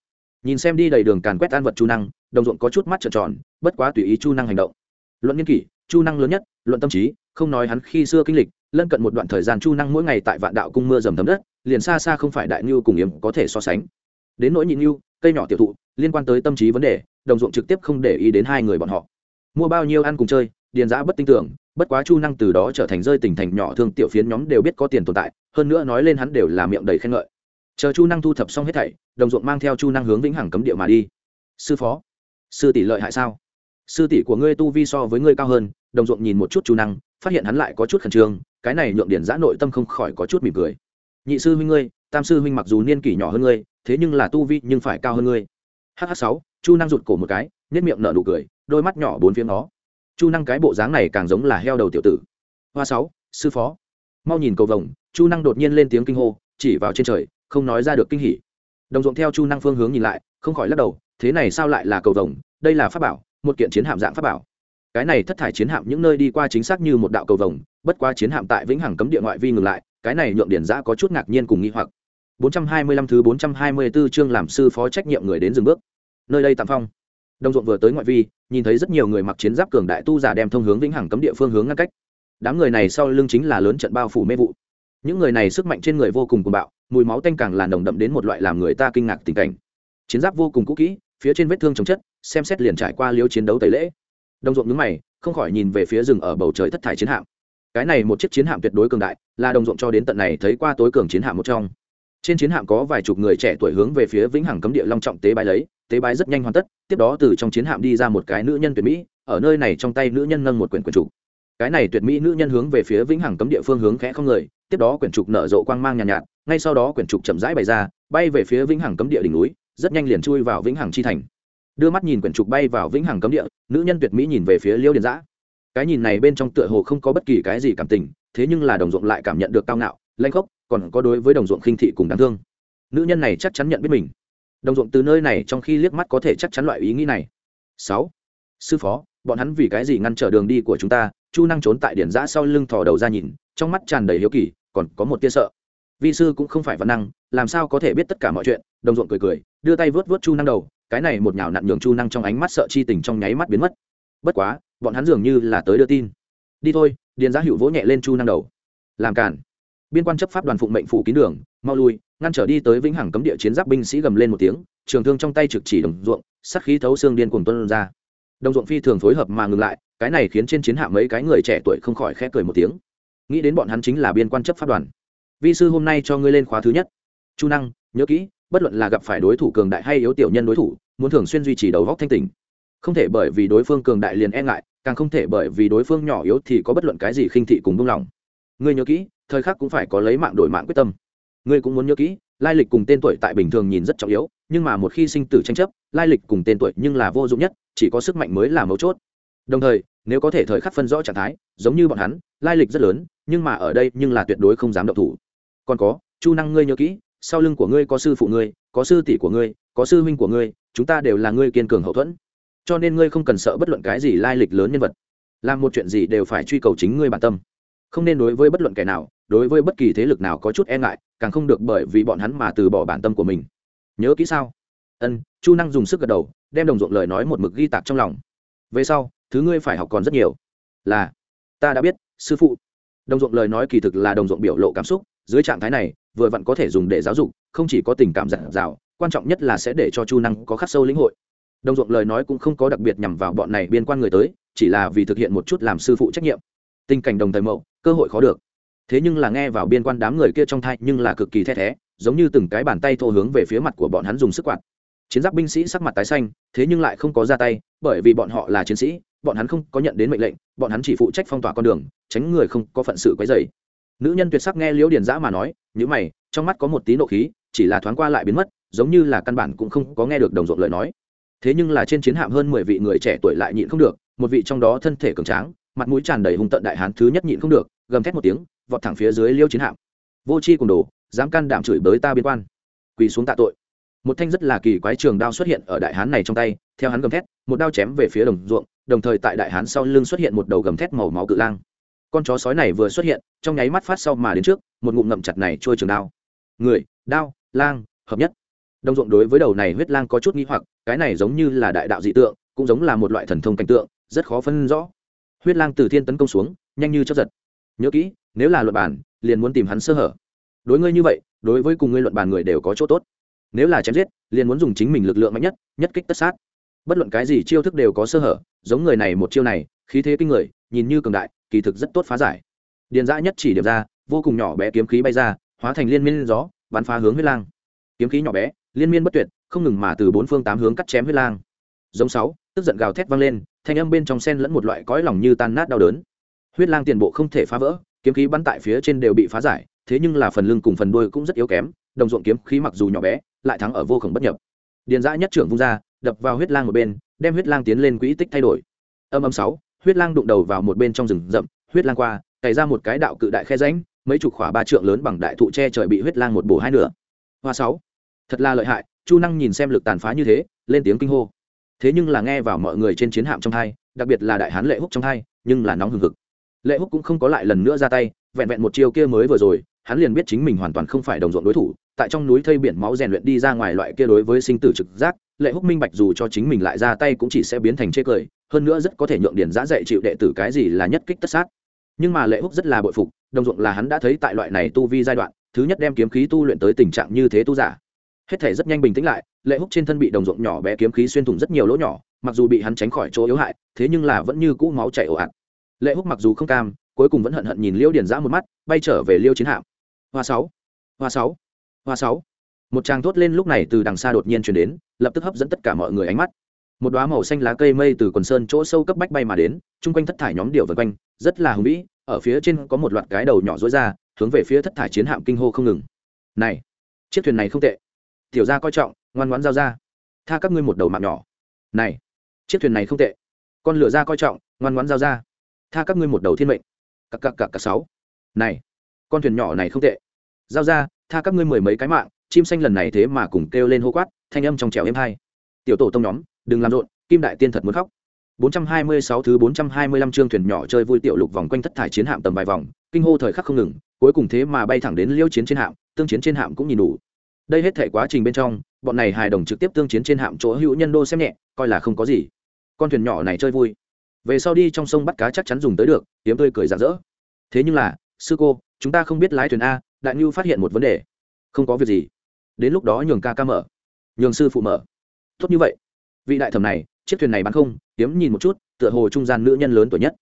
Nhìn xem đi đầy đường càn quét ăn vật chu năng, đồng ruộng có chút mắt trợn tròn, bất quá tùy ý chu năng hành động. Luận nghiên kỷ, chu năng lớn nhất, luận tâm trí, không nói hắn khi xưa kinh lịch, lân cận một đoạn thời gian chu năng mỗi ngày tại vạn đạo cung mưa dầm thấm đất liền xa xa không phải đại ngưu cùng yếm có thể so sánh. Đến nỗi nhị ngưu, cây nhỏ tiểu thụ, liên quan tới tâm trí vấn đề, đồng ruộng trực tiếp không để ý đến hai người bọn họ. Mua bao nhiêu ăn cùng chơi, điền giã bất tin tưởng, bất quá chu năng từ đó trở thành rơi tình thành nhỏ thương tiểu phiến nhóm đều biết có tiền tồn tại, hơn nữa nói lên hắn đều là miệng đầy khen ngợi. Chờ chu năng thu thập xong hết thảy, đồng ruộng mang theo chu năng hướng vĩnh hằng cấm địa mà đi. Sư phó, sư tỷ lợi hại sao? Sư tỷ của ngươi tu vi so với ngươi cao hơn, đồng ruộng nhìn một chút chu năng, phát hiện hắn lại có chút khẩn trương, cái này nhượng điển giã nội tâm không khỏi có chút mỉm cười nhị sư huynh ngươi, tam sư huynh mặc dù niên kỷ nhỏ hơn ngươi, thế nhưng là tu vi nhưng phải cao hơn ngươi. Hh sáu, chu năng rụt cổ một cái nhất miệng nở nụ cười, đôi mắt nhỏ bốn phía nó chu năng cái bộ dáng này càng giống là heo đầu tiểu tử. Hoa sáu, sư phó. Mau nhìn cầu vồng, chu năng đột nhiên lên tiếng kinh hô, chỉ vào trên trời, không nói ra được kinh hỉ. Đồng ruộng theo chu năng phương hướng nhìn lại, không khỏi lắc đầu, thế này sao lại là cầu vồng, đây là pháp bảo, một kiện chiến hạm dạng pháp bảo. Cái này thất thải chiến hạm những nơi đi qua chính xác như một đạo cầu vồng, bất qua chiến hạm tại vĩnh hằng cấm địa ngoại vi ngừng lại cái này nhượng điển giã có chút ngạc nhiên cùng nghi hoặc. 425 thứ 424 chương làm sư phó trách nhiệm người đến dừng bước. Nơi đây tạm phong. Đồng ruộng vừa tới ngoại vi, nhìn thấy rất nhiều người mặc chiến giáp cường đại tu giả đem thông hướng vĩnh hằng cấm địa phương hướng ngăn cách. Đám người này sau lưng chính là lớn trận bao phủ mê vụ. Những người này sức mạnh trên người vô cùng cuồng bạo, mùi máu tanh càng là nồng đậm đến một loại làm người ta kinh ngạc tình cảnh. Chiến giáp vô cùng cũ kỹ, phía trên vết thương chống chất, xem xét liền trải qua liêu chiến đấu tẩy lễ. Đồng ruộng nhướng mày, không khỏi nhìn về phía rừng ở bầu trời thất thải chiến hạm cái này một chiếc chiến hạm tuyệt đối cường đại là đồng ruộng cho đến tận này thấy qua tối cường chiến hạm một trong. Trên chiến hạm có vài chục người trẻ tuổi hướng về phía vĩnh hằng cấm địa long trọng tế bái lấy tế bái rất nhanh hoàn tất tiếp đó từ trong chiến hạm đi ra một cái nữ nhân tuyệt mỹ ở nơi này trong tay nữ nhân nâng một quyển quyển trục. Cái này tuyệt mỹ nữ nhân hướng về phía vĩnh hằng cấm địa phương hướng khẽ không người tiếp đó quyển trục nở rộ quang mang nhàn nhạt, nhạt ngay sau đó quyển trục chậm rãi bày ra bay về phía vĩnh hằng cấm địa đỉnh núi rất nhanh liền chui vào vĩnh hằng chi thành. Đưa mắt nhìn quyển trục bay vào vĩnh hằng cấm địa nữ nhân tuyệt mỹ nhìn về phía liêu điền giã cái nhìn này bên trong tựa hồ không có bất kỳ cái gì cảm tình, thế nhưng là đồng ruộng lại cảm nhận được cao ngạo lanh khốc, còn có đối với đồng ruộng khinh thị cùng đáng thương. Nữ nhân này chắc chắn nhận biết mình. Đồng ruộng từ nơi này trong khi liếc mắt có thể chắc chắn loại ý nghĩ này. Sáu. Sư phó, bọn hắn vì cái gì ngăn trở đường đi của chúng ta? Chu năng trốn tại điển giã sau lưng thò đầu ra nhìn, trong mắt tràn đầy hiếu kỳ, còn có một tia sợ. Vi sư cũng không phải văn năng, làm sao có thể biết tất cả mọi chuyện? Đồng ruộng cười cười, đưa tay vớt vớt chu năng đầu, cái này một nhào nặn nhường chu năng trong ánh mắt sợ chi tình trong nháy mắt biến mất. Bất quá bọn hắn dường như là tới đưa tin. Đi thôi, điền giá hữu vỗ nhẹ lên chu năng đầu. Làm cản. Biên quan chấp pháp đoàn phụng mệnh phủ kín đường, mau lui, ngăn trở đi tới vĩnh hằng cấm địa chiến giáp binh sĩ gầm lên một tiếng, trường thương trong tay trực chỉ đồng ruộng sắc khí thấu xương điên cùng tuân ra. Đồng ruộng phi thường phối hợp mà ngừng lại, cái này khiến trên chiến hạm mấy cái người trẻ tuổi không khỏi khẽ cười một tiếng. Nghĩ đến bọn hắn chính là biên quan chấp pháp đoàn. Vi sư hôm nay cho ngươi lên khóa thứ nhất. Chu năng, nhớ kỹ, bất luận là gặp phải đối thủ cường đại hay yếu tiểu nhân đối thủ, muốn thường xuyên duy trì đầu góc thanh tình không thể bởi vì đối phương cường đại liền e ngại càng không thể bởi vì đối phương nhỏ yếu thì có bất luận cái gì khinh thị cùng buông lỏng. Ngươi nhớ kỹ, thời khắc cũng phải có lấy mạng đổi mạng quyết tâm. Ngươi cũng muốn nhớ kỹ, lai lịch cùng tên tuổi tại bình thường nhìn rất trọng yếu, nhưng mà một khi sinh tử tranh chấp, lai lịch cùng tên tuổi nhưng là vô dụng nhất, chỉ có sức mạnh mới là mấu chốt. Đồng thời, nếu có thể thời khắc phân rõ trạng thái, giống như bọn hắn, lai lịch rất lớn, nhưng mà ở đây nhưng là tuyệt đối không dám động thủ. Còn có, chu năng ngươi nhớ kỹ, sau lưng của ngươi có sư phụ ngươi, có sư tỷ của ngươi, có sư huynh của ngươi, chúng ta đều là ngươi kiên cường hậu thuẫn cho nên ngươi không cần sợ bất luận cái gì lai lịch lớn nhân vật. Làm một chuyện gì đều phải truy cầu chính ngươi bản tâm. Không nên đối với bất luận kẻ nào, đối với bất kỳ thế lực nào có chút e ngại, càng không được bởi vì bọn hắn mà từ bỏ bản tâm của mình. Nhớ kỹ sao? Ân, chu năng dùng sức gật đầu, đem đồng ruộng lời nói một mực ghi tạc trong lòng. Về sau, thứ ngươi phải học còn rất nhiều. Là, ta đã biết, sư phụ. Đồng ruộng lời nói kỳ thực là đồng ruộng biểu lộ cảm xúc, dưới trạng thái này, vừa vặn có thể dùng để giáo dục, không chỉ có tình cảm giản dào, quan trọng nhất là sẽ để cho chu năng có khắc sâu lĩnh hội đồng ruộng lời nói cũng không có đặc biệt nhằm vào bọn này biên quan người tới, chỉ là vì thực hiện một chút làm sư phụ trách nhiệm. Tình cảnh đồng thời mậu, cơ hội khó được. Thế nhưng là nghe vào biên quan đám người kia trong thai nhưng là cực kỳ the thé, giống như từng cái bàn tay thô hướng về phía mặt của bọn hắn dùng sức quạt. Chiến giáp binh sĩ sắc mặt tái xanh, thế nhưng lại không có ra tay, bởi vì bọn họ là chiến sĩ, bọn hắn không có nhận đến mệnh lệnh, bọn hắn chỉ phụ trách phong tỏa con đường, tránh người không có phận sự quấy dày nữ nhân tuyệt sắc nghe liễu điền giã mà nói nhữ mày, trong mắt có một tí nộ khí, chỉ là thoáng qua lại biến mất, giống như là căn bản cũng không có nghe được đồng ruộng lời nói thế nhưng là trên chiến hạm hơn mười vị người trẻ tuổi lại nhịn không được, một vị trong đó thân thể cường tráng, mặt mũi tràn đầy hung tận đại hán thứ nhất nhịn không được, gầm thét một tiếng, vọt thẳng phía dưới liêu chiến hạm. Vô c h i cùng đồ, dám can đảm chửi bới ta biên quan. Quỳ xuống tạ tội. Một thanh rất là kỳ quái trường đao xuất hiện ở đại hán này trong tay, theo hắn gầm thét, một đao chém về phía đồng ruộng, đồng thời tại đại hán sau lưng xuất hiện một đầu gầm thét màu máu cự lang. Con chó sói này vừa xuất hiện, trong nháy mắt phát sau mà đến trước, một ngụm ngậm chặt này trôi trường đao. Người, đao, lang, hợp nhất đồng ruộng đối với đầu này huyết lang có chút nghi hoặc, cái này giống như là đại đạo dị tượng, cũng giống là một loại thần thông cảnh tượng, rất khó phân rõ. Huyết lang từ thiên tấn công xuống, nhanh như chấp giật. Nhớ kỹ, nếu là luật bản liền muốn tìm hắn sơ hở. Đối ngươi như vậy, đối với cùng ngươi luận bàn người đều có chỗ tốt. Nếu là chém giết, liền muốn dùng chính mình lực lượng mạnh nhất nhất kích tất sát. Bất luận cái gì chiêu thức đều có sơ hở, giống người này một chiêu này, khí thế kinh người, nhìn như cường đại, kỳ thực rất tốt phá giải. Điền dã nhất chỉ điểm ra, vô cùng nhỏ bé kiếm khí bay ra, hóa thành liên miên gió, bắn phá hướng huyết lang. Kiếm khí nhỏ bé liên miên bất tuyệt, không ngừng mà từ bốn phương tám hướng cắt chém huyết lang. Giống sáu, tức giận gào thét vang lên, thanh âm bên trong sen lẫn một loại cõi lòng như tan nát đau đớn. Huyết lang tiền bộ không thể phá vỡ, kiếm khí bắn tại phía trên đều bị phá giải, thế nhưng là phần lưng cùng phần đuôi cũng rất yếu kém, đồng ruộng kiếm khí mặc dù nhỏ bé, lại thắng ở vô khổng bất nhập. Điền dã nhất trưởng vung ra, đập vào huyết lang một bên, đem huyết lang tiến lên quỹ tích thay đổi. Âm âm sáu, huyết lang đụng đầu vào một bên trong rừng rậm, huyết lang qua, cày ra một cái đạo cự đại khe ránh mấy chục khỏa ba trượng lớn bằng đại thụ tre trời bị huyết lang một bổ hai nửa. Hoa sáu thật là lợi hại, chu năng nhìn xem lực tàn phá như thế, lên tiếng kinh hô. Thế nhưng là nghe vào mọi người trên chiến hạm trong hai, đặc biệt là đại hán lệ húc trong hai, nhưng là nóng hừng hực. Lệ húc cũng không có lại lần nữa ra tay, vẹn vẹn một chiêu kia mới vừa rồi, hắn liền biết chính mình hoàn toàn không phải đồng ruộng đối thủ, tại trong núi thây biển máu rèn luyện đi ra ngoài loại kia đối với sinh tử trực giác, lệ húc minh bạch dù cho chính mình lại ra tay cũng chỉ sẽ biến thành chê cười, hơn nữa rất có thể nhượng điển giã dạy chịu đệ tử cái gì là nhất kích tất sát. Nhưng mà lệ húc rất là bội phục, đồng ruộng là hắn đã thấy tại loại này tu vi giai đoạn, thứ nhất đem kiếm khí tu luyện tới tình trạng như thế tu giả hết thể rất nhanh bình tĩnh lại, lệ húc trên thân bị đồng ruộng nhỏ bé kiếm khí xuyên thủng rất nhiều lỗ nhỏ, mặc dù bị hắn tránh khỏi chỗ yếu hại, thế nhưng là vẫn như cũ máu chảy ồ ạt. Lệ húc mặc dù không cam, cuối cùng vẫn hận hận nhìn liêu điển giã một mắt, bay trở về liêu chiến hạm. Hoa sáu hoa sáu hoa sáu. Một tràng thốt lên lúc này từ đằng xa đột nhiên chuyển đến, lập tức hấp dẫn tất cả mọi người ánh mắt. Một đoá màu xanh lá cây mây từ quần sơn chỗ sâu cấp bách bay mà đến, chung quanh thất thải nhóm điệu vân quanh, rất là hùng vĩ, ở phía trên có một loạt cái đầu nhỏ dối ra, hướng về phía thất thải chiến hạm kinh hô không ngừng. Này, chiếc thuyền này không tệ tiểu gia coi trọng ngoan ngoãn giao ra. Tha các ngươi một đầu mạng nhỏ. Này chiếc thuyền này không tệ. Con lửa ra coi trọng ngoan ngoãn giao ra. Tha các ngươi một đầu thiên mệnh. Cặp cặp cặp cặp sáu. Này con thuyền nhỏ này không tệ. Giao ra tha các ngươi mười mấy cái mạng chim xanh lần này thế mà cùng kêu lên hô quát thanh âm trong trèo êm hai. Tiểu tổ tông nhóm đừng làm rộn kim đại tiên thật muốn khóc. 426 thứ 425 chương thuyền nhỏ chơi vui tiểu lục vòng quanh thất thải chiến hạm tầm vài vòng, kinh hô thời khắc không ngừng, cuối cùng thế mà bay thẳng đến liêu chiến trên hạm, tương chiến trên hạm cũng nhìn đủ. Đây hết thể quá trình bên trong, bọn này hài đồng trực tiếp tương chiến trên hạm chỗ hữu nhân đô xem nhẹ, coi là không có gì. Con thuyền nhỏ này chơi vui, về sau đi trong sông bắt cá chắc chắn dùng tới được, tiếm tươi cười rạng rỡ. Thế nhưng là, sư cô, chúng ta không biết lái thuyền a, đại nhu phát hiện một vấn đề. Không có việc gì. Đến lúc đó nhường ca ca mở, nhường sư phụ mở. Tốt như vậy. Vị đại thẩm này, chiếc thuyền này bán không hiếm nhìn một chút tựa hồ trung gian nữ nhân lớn tuổi nhất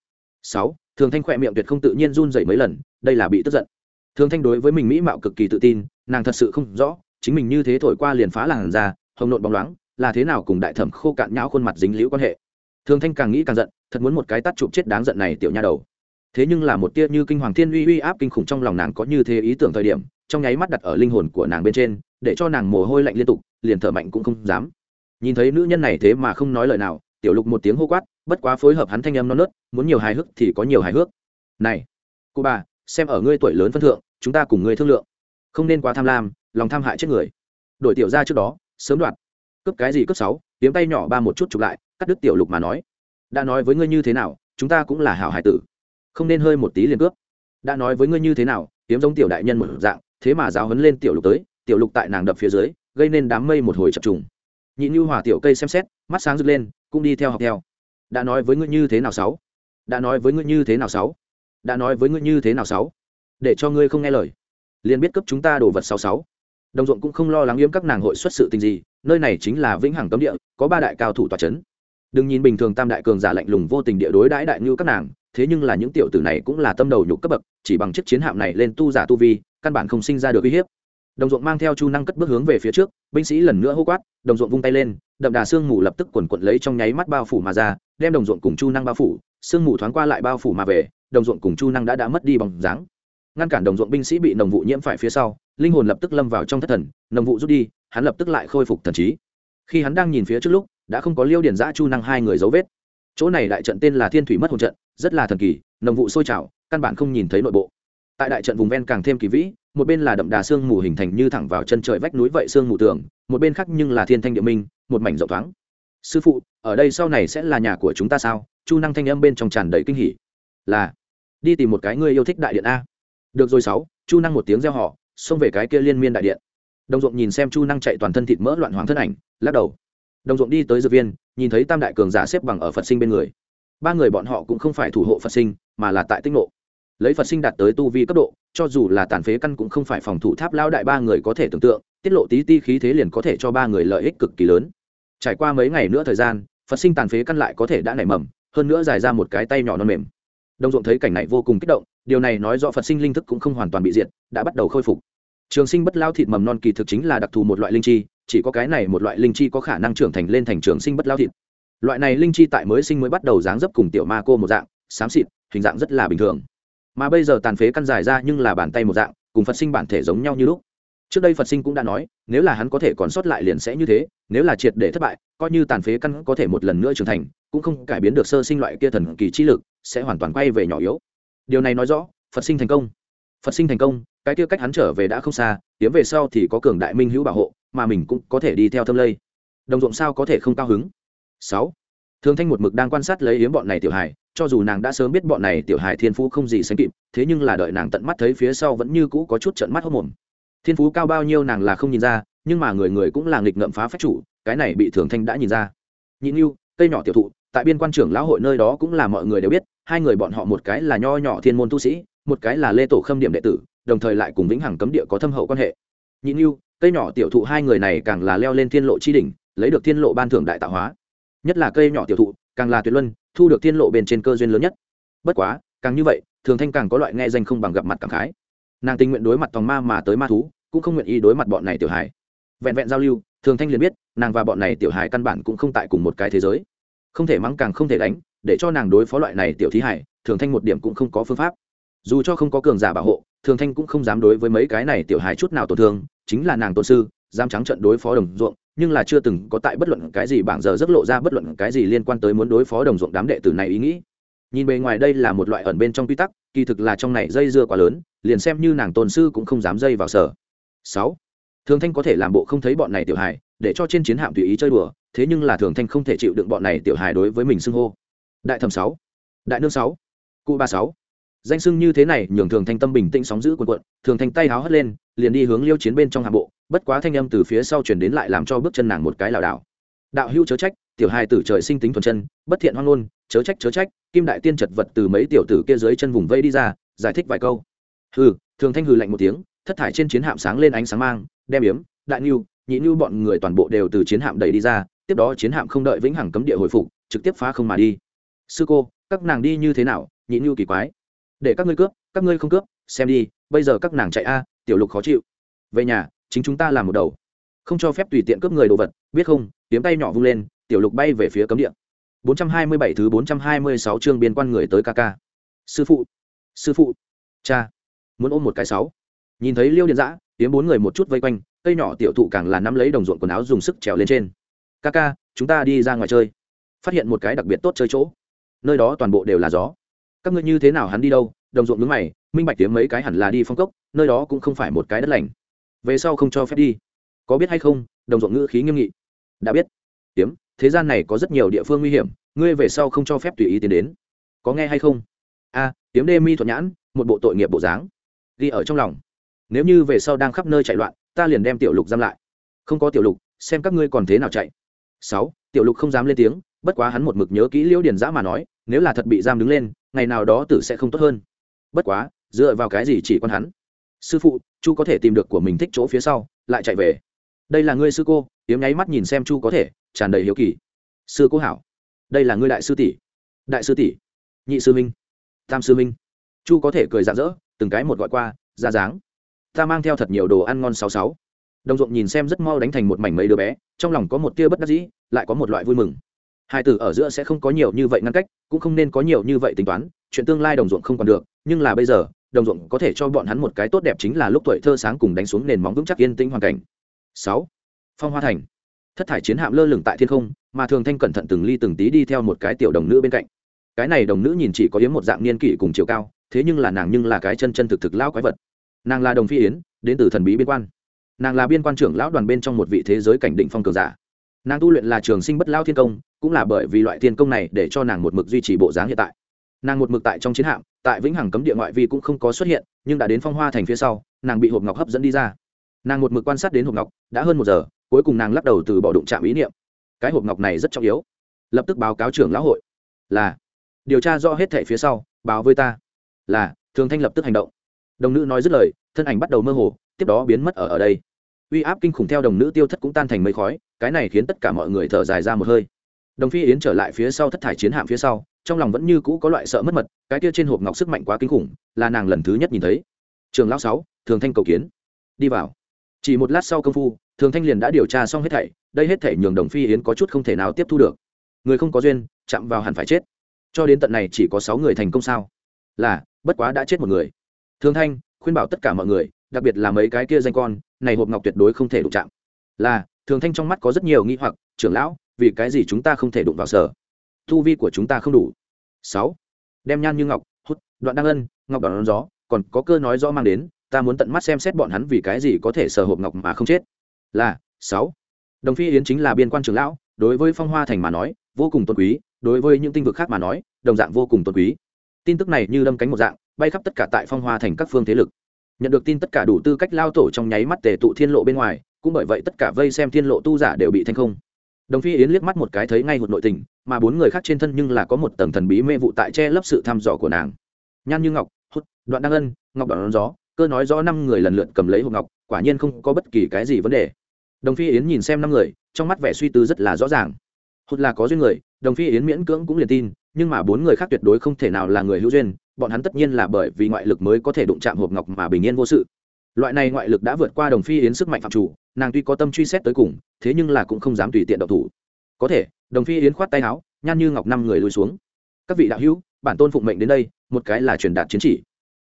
sáu thường thanh khỏe miệng tuyệt không tự nhiên run dậy mấy lần đây là bị tức giận thường thanh đối với mình mỹ mạo cực kỳ tự tin nàng thật sự không rõ chính mình như thế thổi qua liền phá làn ra, hồng nộn bóng loáng, là thế nào cùng đại thẩm khô cạn nhão khuôn mặt dính liễu quan hệ. Thường thanh càng nghĩ càng giận, thật muốn một cái tắt chụp chết đáng giận này tiểu nha đầu. Thế nhưng là một tia như kinh hoàng thiên uy uy áp kinh khủng trong lòng nàng có như thế ý tưởng thời điểm, trong nháy mắt đặt ở linh hồn của nàng bên trên, để cho nàng mồ hôi lạnh liên tục, liền thở mạnh cũng không dám. Nhìn thấy nữ nhân này thế mà không nói lời nào, tiểu lục một tiếng hô quát, bất quá phối hợp hắn thanh âm non nớt, muốn nhiều hài hước thì có nhiều hài hước. Này, cô bà, xem ở ngươi tuổi lớn phân thượng, chúng ta cùng ngươi thương lượng. Không nên quá tham lam lòng tham hại chết người. Đổi tiểu ra trước đó, sớm đoạt. Cướp cái gì cướp sáu tiếng tay nhỏ ba một chút chụp lại, cắt đứt tiểu lục mà nói. Đã nói với ngươi như thế nào, chúng ta cũng là hảo hải tử. Không nên hơi một tí liền cướp. Đã nói với ngươi như thế nào tiếng giống tiểu đại nhân một dạng, thế mà giáo hấn lên tiểu lục tới, tiểu lục tại nàng đập phía dưới, gây nên đám mây một hồi chập trùng. Nhị như hòa tiểu cây xem xét, mắt sáng rực lên, cũng đi theo học theo. Đã nói với ngươi như thế nào sáu? Đã nói với ngươi như thế nào sáu? Đã nói với ngươi như thế nào sáu? Để cho ngươi không nghe lời. Liền biết cấp chúng ta đồ vật sáu sáu đồng ruộng cũng không lo lắng yếm các nàng hội xuất sự tình gì, nơi này chính là vĩnh hằng cấm địa, có ba đại cao thủ tòa c h ấ n đừng nhìn bình thường tam đại cường giả lạnh lùng vô tình địa đối đãi đại như các nàng, thế nhưng là những tiểu tử này cũng là tâm đầu nhục cấp bậc, chỉ bằng chiếc chiến hạm này lên tu giả tu vi, căn bản không sinh ra được uy hiếp. Đồng ruộng mang theo chu năng cất bước hướng về phía trước, binh sĩ lần nữa hô quát, đồng ruộng vung tay lên, đậm đà sương mù lập tức quần quận lấy trong nháy mắt bao phủ mà ra, đem đồng ruộng cùng chu năng bao phủ, sương mù thoáng qua lại bao phủ mà về, đồng ruộng cùng chu năng đã đã mất đi bằng dáng ngăn cản đồng ruộng binh sĩ bị nồng vụ nhiễm phải phía sau, linh hồn lập tức lâm vào trong thất thần, nồng vụ rút đi, hắn lập tức lại khôi phục thần trí. Khi hắn đang nhìn phía trước lúc, đã không có liêu điển giã chu năng hai người dấu vết. Chỗ này đại trận tên là thiên thủy mất hồn trận, rất là thần kỳ, nồng vụ sôi trào, căn bản không nhìn thấy nội bộ. Tại đại trận vùng ven càng thêm kỳ vĩ, một bên là đậm đà sương mù hình thành như thẳng vào chân trời vách núi vậy sương mù tường, một bên khác nhưng là thiên thanh địa minh, một mảnh rộng thoáng. Sư phụ, ở đây sau này sẽ là nhà của chúng ta sao? Chu năng thanh âm bên trong tràn đầy kinh hỉ. Là, đi tìm một cái ngươi yêu thích đại điện a được rồi sáu, chu năng một tiếng reo họ xông về cái kia liên miên đại điện. Đồng ruộng nhìn xem chu năng chạy toàn thân thịt mỡ loạn hoàng thân ảnh, lắc đầu. Đồng ruộng đi tới dược viên, nhìn thấy tam đại cường giả xếp bằng ở phật sinh bên người. Ba người bọn họ cũng không phải thủ hộ phật sinh, mà là tại tích nộ lấy phật sinh đạt tới tu vi cấp độ, cho dù là tàn phế căn cũng không phải phòng thủ tháp lao đại ba người có thể tưởng tượng, tiết lộ tí ti khí thế liền có thể cho ba người lợi ích cực kỳ lớn. Trải qua mấy ngày nữa thời gian, phật sinh tàn phế căn lại có thể đã nảy mầm, hơn nữa dài ra một cái tay nhỏ non mềm đồng ruộng thấy cảnh này vô cùng kích động, điều này nói rõ phật sinh linh thức cũng không hoàn toàn bị diệt, đã bắt đầu khôi phục. Trường sinh bất lao thịt mầm non kỳ thực chính là đặc thù một loại linh chi, chỉ có cái này một loại linh chi có khả năng trưởng thành lên thành trường sinh bất lao thịt. Loại này linh chi tại mới sinh mới bắt đầu dáng dấp cùng tiểu ma cô một dạng, xám xịt, hình dạng rất là bình thường. Mà bây giờ tàn phế căn dài ra nhưng là bàn tay một dạng, cùng phật sinh bản thể giống nhau như lúc. Trước đây phật sinh cũng đã nói, nếu là hắn có thể còn sót lại liền sẽ như thế, nếu là triệt để thất bại, coi như tàn phế căn có thể một lần nữa trưởng thành, cũng không cải biến được sơ sinh loại kia thần kỳ trí lực sẽ hoàn toàn quay về nhỏ yếu. Điều này nói rõ, phật sinh thành công. Phật sinh thành công, cái kia cách hắn trở về đã không xa, tiến về sau thì có cường đại minh hữu bảo hộ, mà mình cũng có thể đi theo thâm lây. Đồng ruộng sao có thể không cao hứng? Sáu. Thường thanh một mực đang quan sát lấy yếm bọn này tiểu hài, cho dù nàng đã sớm biết bọn này tiểu hài thiên phú không gì sánh kịp, thế nhưng là đợi nàng tận mắt thấy phía sau vẫn như cũ có chút trận mắt hốc mồm. Thiên phú cao bao nhiêu nàng là không nhìn ra, nhưng mà người người cũng là nghịch ngợm phá phách chủ, cái này bị thường thanh đã nhìn ra. Nhịn yêu cây nhỏ tiểu thụ, tại biên quan trưởng lão hội nơi đó cũng là mọi người đều biết hai người bọn họ một cái là nho nhỏ thiên môn tu sĩ, một cái là lê tổ khâm điểm đệ tử, đồng thời lại cùng vĩnh hằng cấm địa có thâm hậu quan hệ. Nhị như cây nhỏ tiểu thụ hai người này càng là leo lên thiên lộ chi đỉnh, lấy được thiên lộ ban thưởng đại tạo hóa. Nhất là cây nhỏ tiểu thụ, càng là tuyệt luân, thu được thiên lộ bên trên cơ duyên lớn nhất. Bất quá, càng như vậy, thường thanh càng có loại nghe danh không bằng gặp mặt cảm khái. Nàng tình nguyện đối mặt tòng ma mà tới ma thú, cũng không nguyện ý đối mặt bọn này tiểu hài. Vẹn vẹn giao lưu, thường thanh liền biết, nàng và bọn này tiểu hài căn bản cũng không tại cùng một cái thế giới. Không thể mắng càng không thể đánh để cho nàng đối phó loại này tiểu thí hải, thường thanh một điểm cũng không có phương pháp. Dù cho không có cường giả bảo hộ, thường thanh cũng không dám đối với mấy cái này tiểu hài chút nào tổn thương, chính là nàng tôn sư, dám trắng trận đối phó đồng ruộng, nhưng là chưa từng có tại bất luận cái gì bảng giờ rất lộ ra bất luận cái gì liên quan tới muốn đối phó đồng ruộng đám đệ tử này ý nghĩ. Nhìn bề ngoài đây là một loại ẩn bên trong quy tắc, kỳ thực là trong này dây dưa quá lớn, liền xem như nàng tôn sư cũng không dám dây vào sở. Sáu, thường thanh có thể làm bộ không thấy bọn này tiểu hài, để cho trên chiến hạm tùy ý chơi đùa, thế nhưng là thường thanh không thể chịu đựng bọn này tiểu hài đối với mình xưng hô đại thẩm sáu, đại nương sáu, cụ ba sáu. Danh sưng như thế này, nhường thường thanh tâm bình tĩnh sóng giữ quần quận thường thanh tay háo hất lên, liền đi hướng liêu chiến bên trong hạ bộ, bất quá thanh âm từ phía sau chuyển đến lại làm cho bước chân nàng một cái lảo đảo. Đạo hữu chớ trách, tiểu hai tử trời sinh tính thuần chân, bất thiện hoang ngôn, chớ trách chớ trách, kim đại tiên chật vật từ mấy tiểu tử kia dưới chân vùng vây đi ra, giải thích vài câu. Hừ, thường thanh hừ lạnh một tiếng, thất thải trên chiến hạm sáng lên ánh sáng mang, đem yếm, đại nhu nhị nhu bọn người toàn bộ đều từ chiến hạm đẩy đi ra, tiếp đó chiến hạm không đợi vĩnh hằng cấm địa hồi phục, trực tiếp phá không mà đi sư cô, các nàng đi như thế nào nhịn như kỳ quái. Để các ngươi cướp, các ngươi không cướp, xem đi, bây giờ các nàng chạy a, tiểu lục khó chịu. Về nhà, chính chúng ta làm một đầu. Không cho phép tùy tiện cướp người đồ vật, biết không tiếng tay nhỏ vung lên, tiểu lục bay về phía cấm địa. 427 thứ 426 chương biên quan người tới ca ca. Sư phụ sư phụ, cha, muốn ôm một cái sáu. Nhìn thấy liêu điện dã tiếng bốn người một chút vây quanh, cây nhỏ tiểu thụ càng là nắm lấy đồng ruộng quần áo dùng sức trèo lên trên. Ca ca, chúng ta đi ra ngoài chơi. Phát hiện một cái đặc biệt tốt chơi chỗ nơi đó toàn bộ đều là gió. Các ngươi như thế nào hắn đi đâu? Đồng ruộng nước mày minh bạch tiếng mấy cái hẳn là đi phong cốc nơi đó cũng không phải một cái đất lành. Về sau không cho phép đi. Có biết hay không? Đồng ruộng ngữ khí nghiêm nghị. Đã biết. Tiếm thế gian này có rất nhiều địa phương nguy hiểm ngươi về sau không cho phép tùy ý tiến đến. Có nghe hay không? A à, tiếm đê mi thuật nhãn một bộ tội nghiệp bộ dáng. Ghi ở trong lòng. Nếu như về sau đang khắp nơi chạy loạn ta liền đem tiểu lục giam lại. Không có tiểu lục xem các ngươi còn thế nào chạy. Sáu tiểu lục không dám lên tiếng bất quá hắn một mực nhớ kỹ liễu điền giã mà nói, nếu là thật bị giam đứng lên, ngày nào đó tử sẽ không tốt hơn. Bất quá, dựa vào cái gì chỉ con hắn? Sư phụ, chu có thể tìm được của mình thích chỗ phía sau, lại chạy về. Đây là ngươi sư cô yếm nháy mắt nhìn xem chu có thể, tràn đầy hiếu kỳ. Sư cô hảo. Đây là ngươi đại sư tỷ. Đại sư tỷ. Nhị sư minh tam sư minh chu có thể cười rạng rỡ, từng cái một gọi qua, ra dáng. Ta mang theo thật nhiều đồ ăn ngon sáu sáu. Đồng ruộng nhìn xem rất mau đánh thành một mảnh mấy đứa bé, trong lòng có một tia bất đắc dĩ, lại có một loại vui mừng hai từ ở giữa sẽ không có nhiều như vậy ngăn cách, cũng không nên có nhiều như vậy tính toán, chuyện tương lai đồng ruộng không còn được, nhưng là bây giờ, đồng ruộng có thể cho bọn hắn một cái tốt đẹp chính là lúc tuổi thơ sáng cùng đánh xuống nền móng vững chắc yên tĩnh hoàn cảnh. Sáu, phong hoa thành. Thất thải chiến hạm lơ lửng tại thiên không, mà thường thanh cẩn thận từng ly từng tí đi theo một cái tiểu đồng nữ bên cạnh. Cái này đồng nữ nhìn chỉ có yếm một dạng niên kỷ cùng chiều cao, thế nhưng là nàng nhưng là cái chân chân thực thực lao quái vật. Nàng là đồng phi yến, đến từ thần bí biên quan. Nàng là biên quan trưởng lão đoàn bên trong một vị thế giới cảnh định phong cường giả nàng tu luyện là trường sinh bất lao thiên công, cũng là bởi vì loại thiên công này để cho nàng một mực duy trì bộ dáng hiện tại. Nàng một mực tại trong chiến hạm, tại vĩnh hằng cấm địa ngoại vi cũng không có xuất hiện, nhưng đã đến phong hoa thành phía sau, nàng bị hộp ngọc hấp dẫn đi ra. Nàng một mực quan sát đến hộp ngọc, đã hơn một giờ, cuối cùng nàng lắc đầu từ bỏ đụng chạm ý niệm. Cái hộp ngọc này rất trọng yếu. Lập tức báo cáo trưởng lão hội. Là, điều tra rõ hết thẻ phía sau, báo với ta. Là, thường thanh lập tức hành động. Đồng nữ nói dứt lời, thân ảnh bắt đầu mơ hồ, tiếp đó biến mất ở ở đây uy áp kinh khủng theo đồng nữ tiêu thất cũng tan thành mây khói, cái này khiến tất cả mọi người thở dài ra một hơi. Đồng phi yến trở lại phía sau thất thải chiến hạm phía sau, trong lòng vẫn như cũ có loại sợ mất mật, cái kia trên hộp ngọc sức mạnh quá kinh khủng, là nàng lần thứ nhất nhìn thấy. Trường lão sáu, thường thanh cầu kiến. Đi vào. Chỉ một lát sau công phu, thường thanh liền đã điều tra xong hết thảy, đây hết thảy nhường đồng phi yến có chút không thể nào tiếp thu được. Người không có duyên, chạm vào hẳn phải chết. Cho đến tận này chỉ có sáu người thành công sao? Là, bất quá đã chết một người. Thường thanh, khuyên bảo tất cả mọi người đặc biệt là mấy cái kia danh con, này hộp ngọc tuyệt đối không thể đụng chạm. Là, thường thanh trong mắt có rất nhiều nghi hoặc, trưởng lão, vì cái gì chúng ta không thể đụng vào sở? Thu vi của chúng ta không đủ. Sáu, đem nhan như ngọc, hút, đoạn đăng ân, ngọc đòn gió, còn có cơ nói rõ mang đến, ta muốn tận mắt xem xét bọn hắn vì cái gì có thể sở hộp ngọc mà không chết. Là, sáu, đồng phi yến chính là biên quan trưởng lão, đối với phong hoa thành mà nói, vô cùng tôn quý, đối với những tinh vực khác mà nói, đồng dạng vô cùng tôn quý. Tin tức này như đâm cánh một dạng, bay khắp tất cả tại phong hoa thành các phương thế lực nhận được tin tất cả đủ tư cách lao tổ trong nháy mắt tề tụ thiên lộ bên ngoài, cũng bởi vậy tất cả vây xem thiên lộ tu giả đều bị thanh không. Đồng phi yến liếc mắt một cái thấy ngay một nội tình, mà bốn người khác trên thân nhưng là có một tầng thần bí mê vụ tại che lấp sự thăm dò của nàng. Nhan như ngọc, hút, đoạn đăng ân, ngọc đoạn gió, cơ nói rõ năm người lần lượt cầm lấy hộp ngọc, quả nhiên không có bất kỳ cái gì vấn đề. Đồng phi yến nhìn xem năm người, trong mắt vẻ suy tư rất là rõ ràng. Hụt là có duyên người, đồng phi yến miễn cưỡng cũng liền tin, nhưng mà bốn người khác tuyệt đối không thể nào là người hữu duyên bọn hắn tất nhiên là bởi vì ngoại lực mới có thể đụng chạm hộp ngọc mà bình yên vô sự. Loại này ngoại lực đã vượt qua đồng phi yến sức mạnh phạm chủ, nàng tuy có tâm truy xét tới cùng, thế nhưng là cũng không dám tùy tiện độc thủ. Có thể, đồng phi yến khoát tay áo, nhan như ngọc năm người lùi xuống. Các vị đạo hữu, bản tôn phụng mệnh đến đây, một cái là truyền đạt chiến chỉ.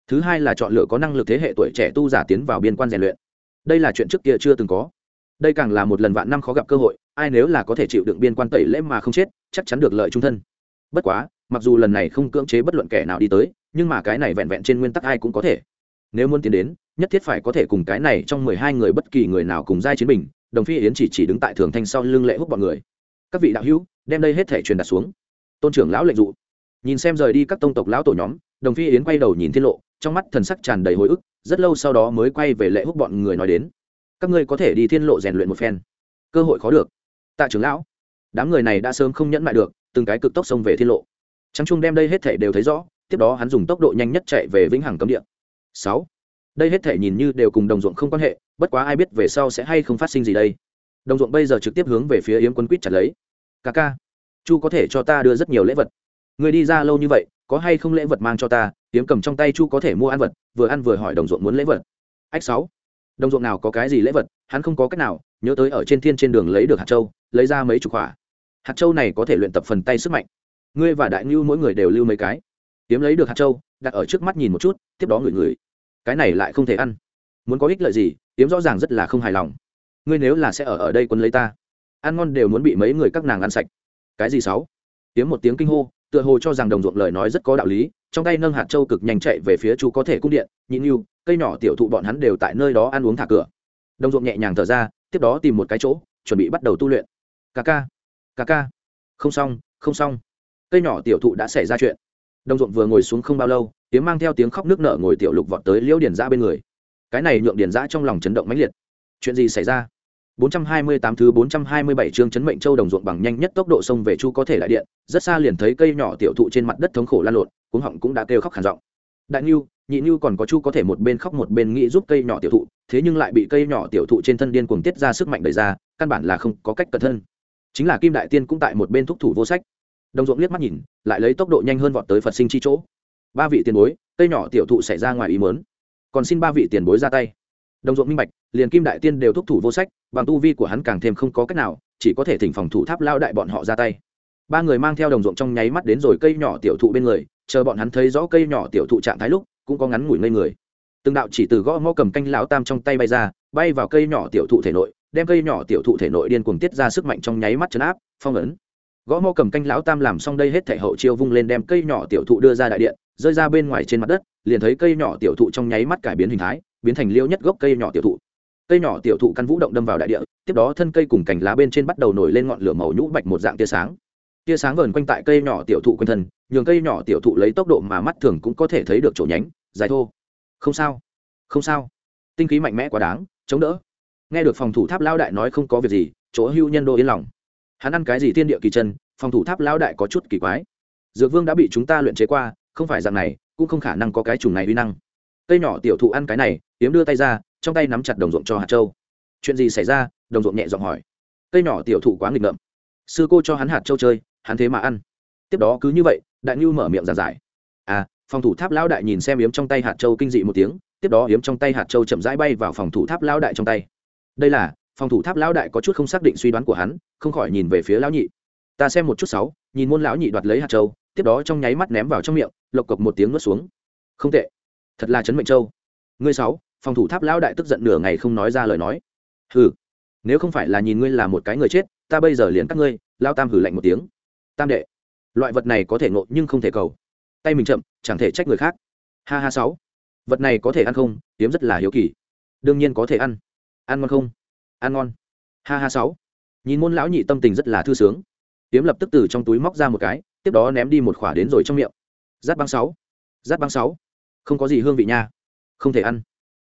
Thứ hai là chọn lựa có năng lực thế hệ tuổi trẻ tu giả tiến vào biên quan rèn luyện. Đây là chuyện trước kia chưa từng có. Đây càng là một lần vạn năm khó gặp cơ hội, ai nếu là có thể chịu đựng biên quan tẩy lễ mà không chết, chắc chắn được lợi trung thân. Bất quá, mặc dù lần này không cưỡng chế bất luận kẻ nào đi tới nhưng mà cái này vẹn vẹn trên nguyên tắc ai cũng có thể. Nếu muốn tiến đến, nhất thiết phải có thể cùng cái này trong mười hai người bất kỳ người nào cùng giai chiến bình đồng phi yến chỉ chỉ đứng tại thường thanh sau lưng lệ hút bọn người. Các vị đạo hữu, đem đây hết thể truyền đặt xuống. Tôn trưởng lão lệnh dụ. Nhìn xem rời đi các tông tộc lão tổ nhóm, đồng phi yến quay đầu nhìn thiên lộ, trong mắt thần sắc tràn đầy hồi ức, rất lâu sau đó mới quay về lệ hút bọn người nói đến. Các ngươi có thể đi thiên lộ rèn luyện một phen. Cơ hội khó được. Tạ trưởng lão, đám người này đã sớm không nhẫn mại được, từng cái cực tốc xông về thiên lộ. Trắng trung đem đây hết thể đều thấy rõ tiếp đó hắn dùng tốc độ nhanh nhất chạy về vĩnh hằng cấm địa. Sáu. Đây hết thể nhìn như đều cùng đồng ruộng không quan hệ, bất quá ai biết về sau sẽ hay không phát sinh gì đây. Đồng ruộng bây giờ trực tiếp hướng về phía yếm quân quýt chặt lấy. Ca ca, chu có thể cho ta đưa rất nhiều lễ vật. Người đi ra lâu như vậy, có hay không lễ vật mang cho ta? Yếm cầm trong tay chu có thể mua ăn vật, vừa ăn vừa hỏi đồng ruộng muốn lễ vật. Ách, sáu. Đồng ruộng nào có cái gì lễ vật, hắn không có cách nào, nhớ tới ở trên thiên trên đường lấy được hạt châu, lấy ra mấy chục quả. Hạt châu này có thể luyện tập phần tay sức mạnh. Ngươi và đại ngưu mỗi người đều lưu mấy cái tiếm lấy được hạt châu, đặt ở trước mắt nhìn một chút, tiếp đó ngửi ngửi. Cái này lại không thể ăn. Muốn có ích lợi gì tiếm rõ ràng rất là không hài lòng. Ngươi nếu là sẽ ở ở đây quân lấy ta, ăn ngon đều muốn bị mấy người các nàng ăn sạch. Cái gì sáu? Tiếm một tiếng kinh hô, tựa hồ cho rằng đồng ruộng lời nói rất có đạo lý, trong tay nâng hạt châu cực nhanh chạy về phía chú có thể cung điện nhịn yêu cây nhỏ tiểu thụ bọn hắn đều tại nơi đó ăn uống thả cửa. Đồng ruộng nhẹ nhàng thở ra, tiếp đó tìm một cái chỗ, chuẩn bị bắt đầu tu luyện. Ca ca ca ca. Không xong không xong. Cây nhỏ tiểu thụ đã xảy ra chuyện đồng ruộng vừa ngồi xuống không bao lâu tiếng mang theo tiếng khóc nước nở ngồi tiểu lục vọt tới liễu điền giã bên người cái này nhượng điền giã trong lòng chấn động mãnh liệt chuyện gì xảy ra 428 thứ 427 chương chấn mệnh châu đồng ruộng bằng nhanh nhất tốc độ sông về chu có thể lại điện, rất xa liền thấy cây nhỏ tiểu thụ trên mặt đất thống khổ lan lộn, cuống họng cũng đã kêu khóc khàn giọng. Đại Nưu, Nhị Nưu còn có chu có thể một bên khóc một bên nghĩ giúp cây nhỏ tiểu thụ, thế nhưng lại bị cây nhỏ tiểu thụ trên thân điên cuồng tiết ra sức mạnh đẩy ra, căn bản là không có cách cẩn thân. Chính là Kim Đại Tiên cũng tại một bên thúc thủ vô sách. Đồng ruộng liếc mắt nhìn, lại lấy tốc độ nhanh hơn vọt tới Phật sinh chi chỗ. Ba vị tiền bối, cây nhỏ tiểu thụ xảy ra ngoài ý muốn, còn xin ba vị tiền bối ra tay. Đồng ruộng minh bạch liền kim đại tiên đều thúc thủ vô sách bằng tu vi của hắn càng thêm không có cách nào chỉ có thể thỉnh phòng thủ tháp lao đại bọn họ ra tay. Ba người mang theo đồng ruộng trong nháy mắt đến rồi cây nhỏ tiểu thụ bên người chờ bọn hắn thấy rõ cây nhỏ tiểu thụ trạng thái lúc cũng có ngắn ngủi ngây người. Từng đạo chỉ từ gõ ngõ cầm canh lão tam trong tay bay ra bay vào cây nhỏ tiểu thụ thể nội đem cây nhỏ tiểu thụ thể nội điên cuồng tiết ra sức mạnh trong nháy mắt chấn áp phong ấn gõ mõ cầm canh lão tam làm xong đây hết thể hậu chiêu vung lên đem cây nhỏ tiểu thụ đưa ra đại điện, rơi ra bên ngoài trên mặt đất, liền thấy cây nhỏ tiểu thụ trong nháy mắt cải biến hình thái, biến thành liêu nhất gốc cây nhỏ tiểu thụ. Cây nhỏ tiểu thụ căn vũ động đâm vào đại địa, tiếp đó thân cây cùng cành lá bên trên bắt đầu nổi lên ngọn lửa màu nhũ bạch một dạng tia sáng. Tia sáng vờn quanh tại cây nhỏ tiểu thụ quanh thân, nhường cây nhỏ tiểu thụ lấy tốc độ mà mắt thường cũng có thể thấy được chỗ nhánh, dài thô. Không sao không sao. Tinh khí mạnh mẽ quá đáng, chống đỡ. Nghe được phòng thủ tháp lao đại nói không có việc gì, chỗ hưu nhân đô yên lòng hắn ăn cái gì thiên địa kỳ chân, phòng thủ tháp lão đại có chút kỳ quái. Dược vương đã bị chúng ta luyện chế qua, không phải dạng này, cũng không khả năng có cái chủng này uy năng. Cây nhỏ tiểu thụ ăn cái này tiếm đưa tay ra, trong tay nắm chặt đồng ruộng cho hạt châu. Chuyện gì xảy ra? Đồng ruộng nhẹ giọng hỏi. Cây nhỏ tiểu thụ quá nghịch ngợm. Sư cô cho hắn hạt châu chơi, hắn thế mà ăn. Tiếp đó cứ như vậy, đại ngưu mở miệng giàn giải. À phòng thủ tháp lão đại nhìn xem yếm trong tay hạt châu kinh dị một tiếng, tiếp đó yếm trong tay hạt châu chậm rãi bay vào phòng thủ tháp lão đại trong tay. Đây là phòng thủ tháp lão đại có chút không xác định suy đoán của hắn, không khỏi nhìn về phía lão nhị. Ta xem một chút sáu, nhìn môn lão nhị đoạt lấy hạt châu, tiếp đó trong nháy mắt ném vào trong miệng, lộc cộc một tiếng nuốt xuống. Không tệ. Thật là chấn mệnh châu. Ngươi sáu, phòng thủ tháp lão đại tức giận nửa ngày không nói ra lời nói. Hừ. Nếu không phải là nhìn ngươi là một cái người chết, ta bây giờ liền các ngươi lao tam hử lạnh một tiếng. Tam đệ. Loại vật này có thể ngộ nhưng không thể cầu. Tay mình chậm, chẳng thể trách người khác. Ha ha sáu. Vật này có thể ăn không hiếm rất là hiếu kỳ. Đương nhiên có thể ăn. Ăn ngon không? Ăn ngon. Ha ha sáu. Nhìn môn lão nhị tâm tình rất là thư sướng. Tiếm lập tức từ trong túi móc ra một cái, tiếp đó ném đi một khỏa đến rồi trong miệng. Giáp băng sáu. Giáp băng sáu. Không có gì hương vị nha. Không thể ăn.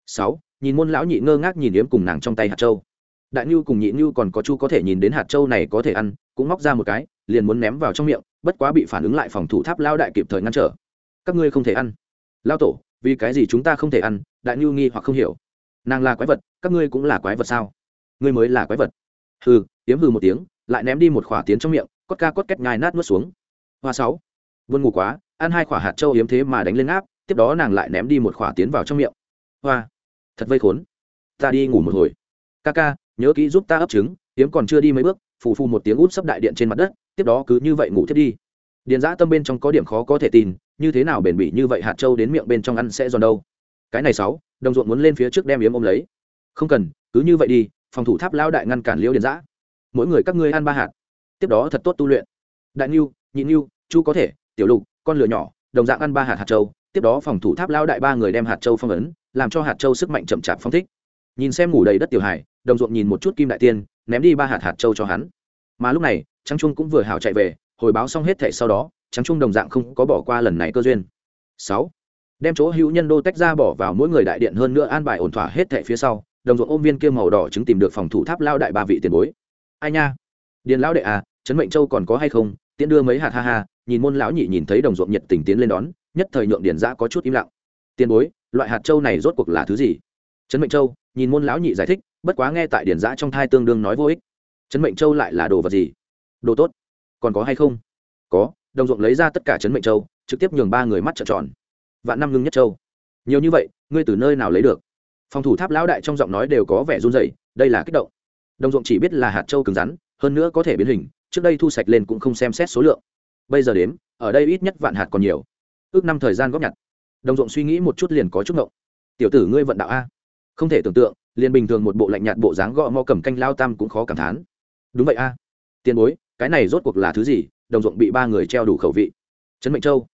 Sáu. Nhìn môn lão nhị ngơ ngác nhìn yếm cùng nàng trong tay hạt châu. Đại nhu cùng nhị nhu còn có chu có thể nhìn đến hạt châu này có thể ăn, cũng móc ra một cái, liền muốn ném vào trong miệng, bất quá bị phản ứng lại phòng thủ tháp lao đại kịp thời ngăn trở. Các ngươi không thể ăn. Lao tổ, vì cái gì chúng ta không thể ăn? Đại nhu nghi hoặc không hiểu. Nàng là quái vật, các ngươi cũng là quái vật sao? Ngươi mới là quái vật. Hừ tiếm hừ một tiếng, lại ném đi một khỏa tiến trong miệng, cốt ca cốt két nhai nát nuốt xuống. Hoa sáu. Vươn ngủ quá, ăn hai khỏa hạt châu yếm thế mà đánh lên áp, tiếp đó nàng lại ném đi một khỏa tiến vào trong miệng. Hoa. Thật vây khốn. Ta đi ngủ một hồi. Ca ca, nhớ kỹ giúp ta ấp trứng yếm còn chưa đi mấy bước, phù phù một tiếng út sấp đại điện trên mặt đất, tiếp đó cứ như vậy ngủ thiết đi. Điền giã tâm bên trong có điểm khó có thể tin, như thế nào bền bỉ như vậy hạt châu đến miệng bên trong ăn sẽ giòn đâu. Cái này sáu, đồng ruộng muốn lên phía trước đem yếm ôm lấy. Không cần, cứ như vậy đi phòng thủ tháp lao đại ngăn cản liễu điền giã. Mỗi người các ngươi ăn ba hạt. Tiếp đó thật tốt tu luyện. Đại niu nhị niu chu có thể, tiểu lục, con lửa nhỏ, đồng dạng ăn ba hạt hạt châu. Tiếp đó phòng thủ tháp lao đại ba người đem hạt châu phong ấn, làm cho hạt châu sức mạnh chậm chạp phong thích. Nhìn xem ngủ đầy đất tiểu hải, đồng ruộng nhìn một chút kim đại tiên, ném đi ba hạt hạt châu cho hắn. Mà lúc này trắng trung cũng vừa hào chạy về, hồi báo xong hết thảy sau đó trắng trung đồng dạng không có bỏ qua lần này cơ duyên. Sáu. Đem chỗ hữu nhân đô tách ra bỏ vào mỗi người đại điện hơn nữa an bài ổn thỏa hết thảy phía sau đồng ruộng ôm viên kia màu đỏ chứng tìm được phòng thủ tháp lao đại ba vị tiền bối. Ai nha? Điền lão đệ à trấn mệnh châu còn có hay không? Tiễn đưa mấy hạt ha ha, nhìn môn lão nhị nhìn thấy đồng ruộng nhiệt tình tiến lên đón, nhất thời nhượng điền giã có chút im lặng. Tiền bối, loại hạt châu này rốt cuộc là thứ gì? Trấn mệnh châu, nhìn môn lão nhị giải thích, bất quá nghe tại điền giã trong thai tương đương nói vô ích. Trấn mệnh châu lại là đồ vật gì? Đồ tốt. Còn có hay không? Có, đồng ruộng lấy ra tất cả trấn mệnh châu, trực tiếp nhường ba người mắt trợn tròn. Vạn năm ngưng nhất châu. Nhiều như vậy, ngươi từ nơi nào lấy được? Phòng thủ tháp lão đại trong giọng nói đều có vẻ run rẩy, đây là kích động. Đồng ruộng chỉ biết là hạt châu cứng rắn, hơn nữa có thể biến hình, trước đây thu sạch lên cũng không xem xét số lượng. Bây giờ đếm, ở đây ít nhất vạn hạt còn nhiều. Ước năm thời gian góp nhặt. Đồng ruộng suy nghĩ một chút liền có chút ngộng. Tiểu tử ngươi vận đạo a. Không thể tưởng tượng, liền bình thường một bộ lạnh nhạt bộ dáng gõ mo cầm canh lao tam cũng khó cảm thán. Đúng vậy a. Tiền bối, cái này rốt cuộc là thứ gì? Đồng ruộng bị ba người treo đủ khẩu vị. Trấn mệnh châu.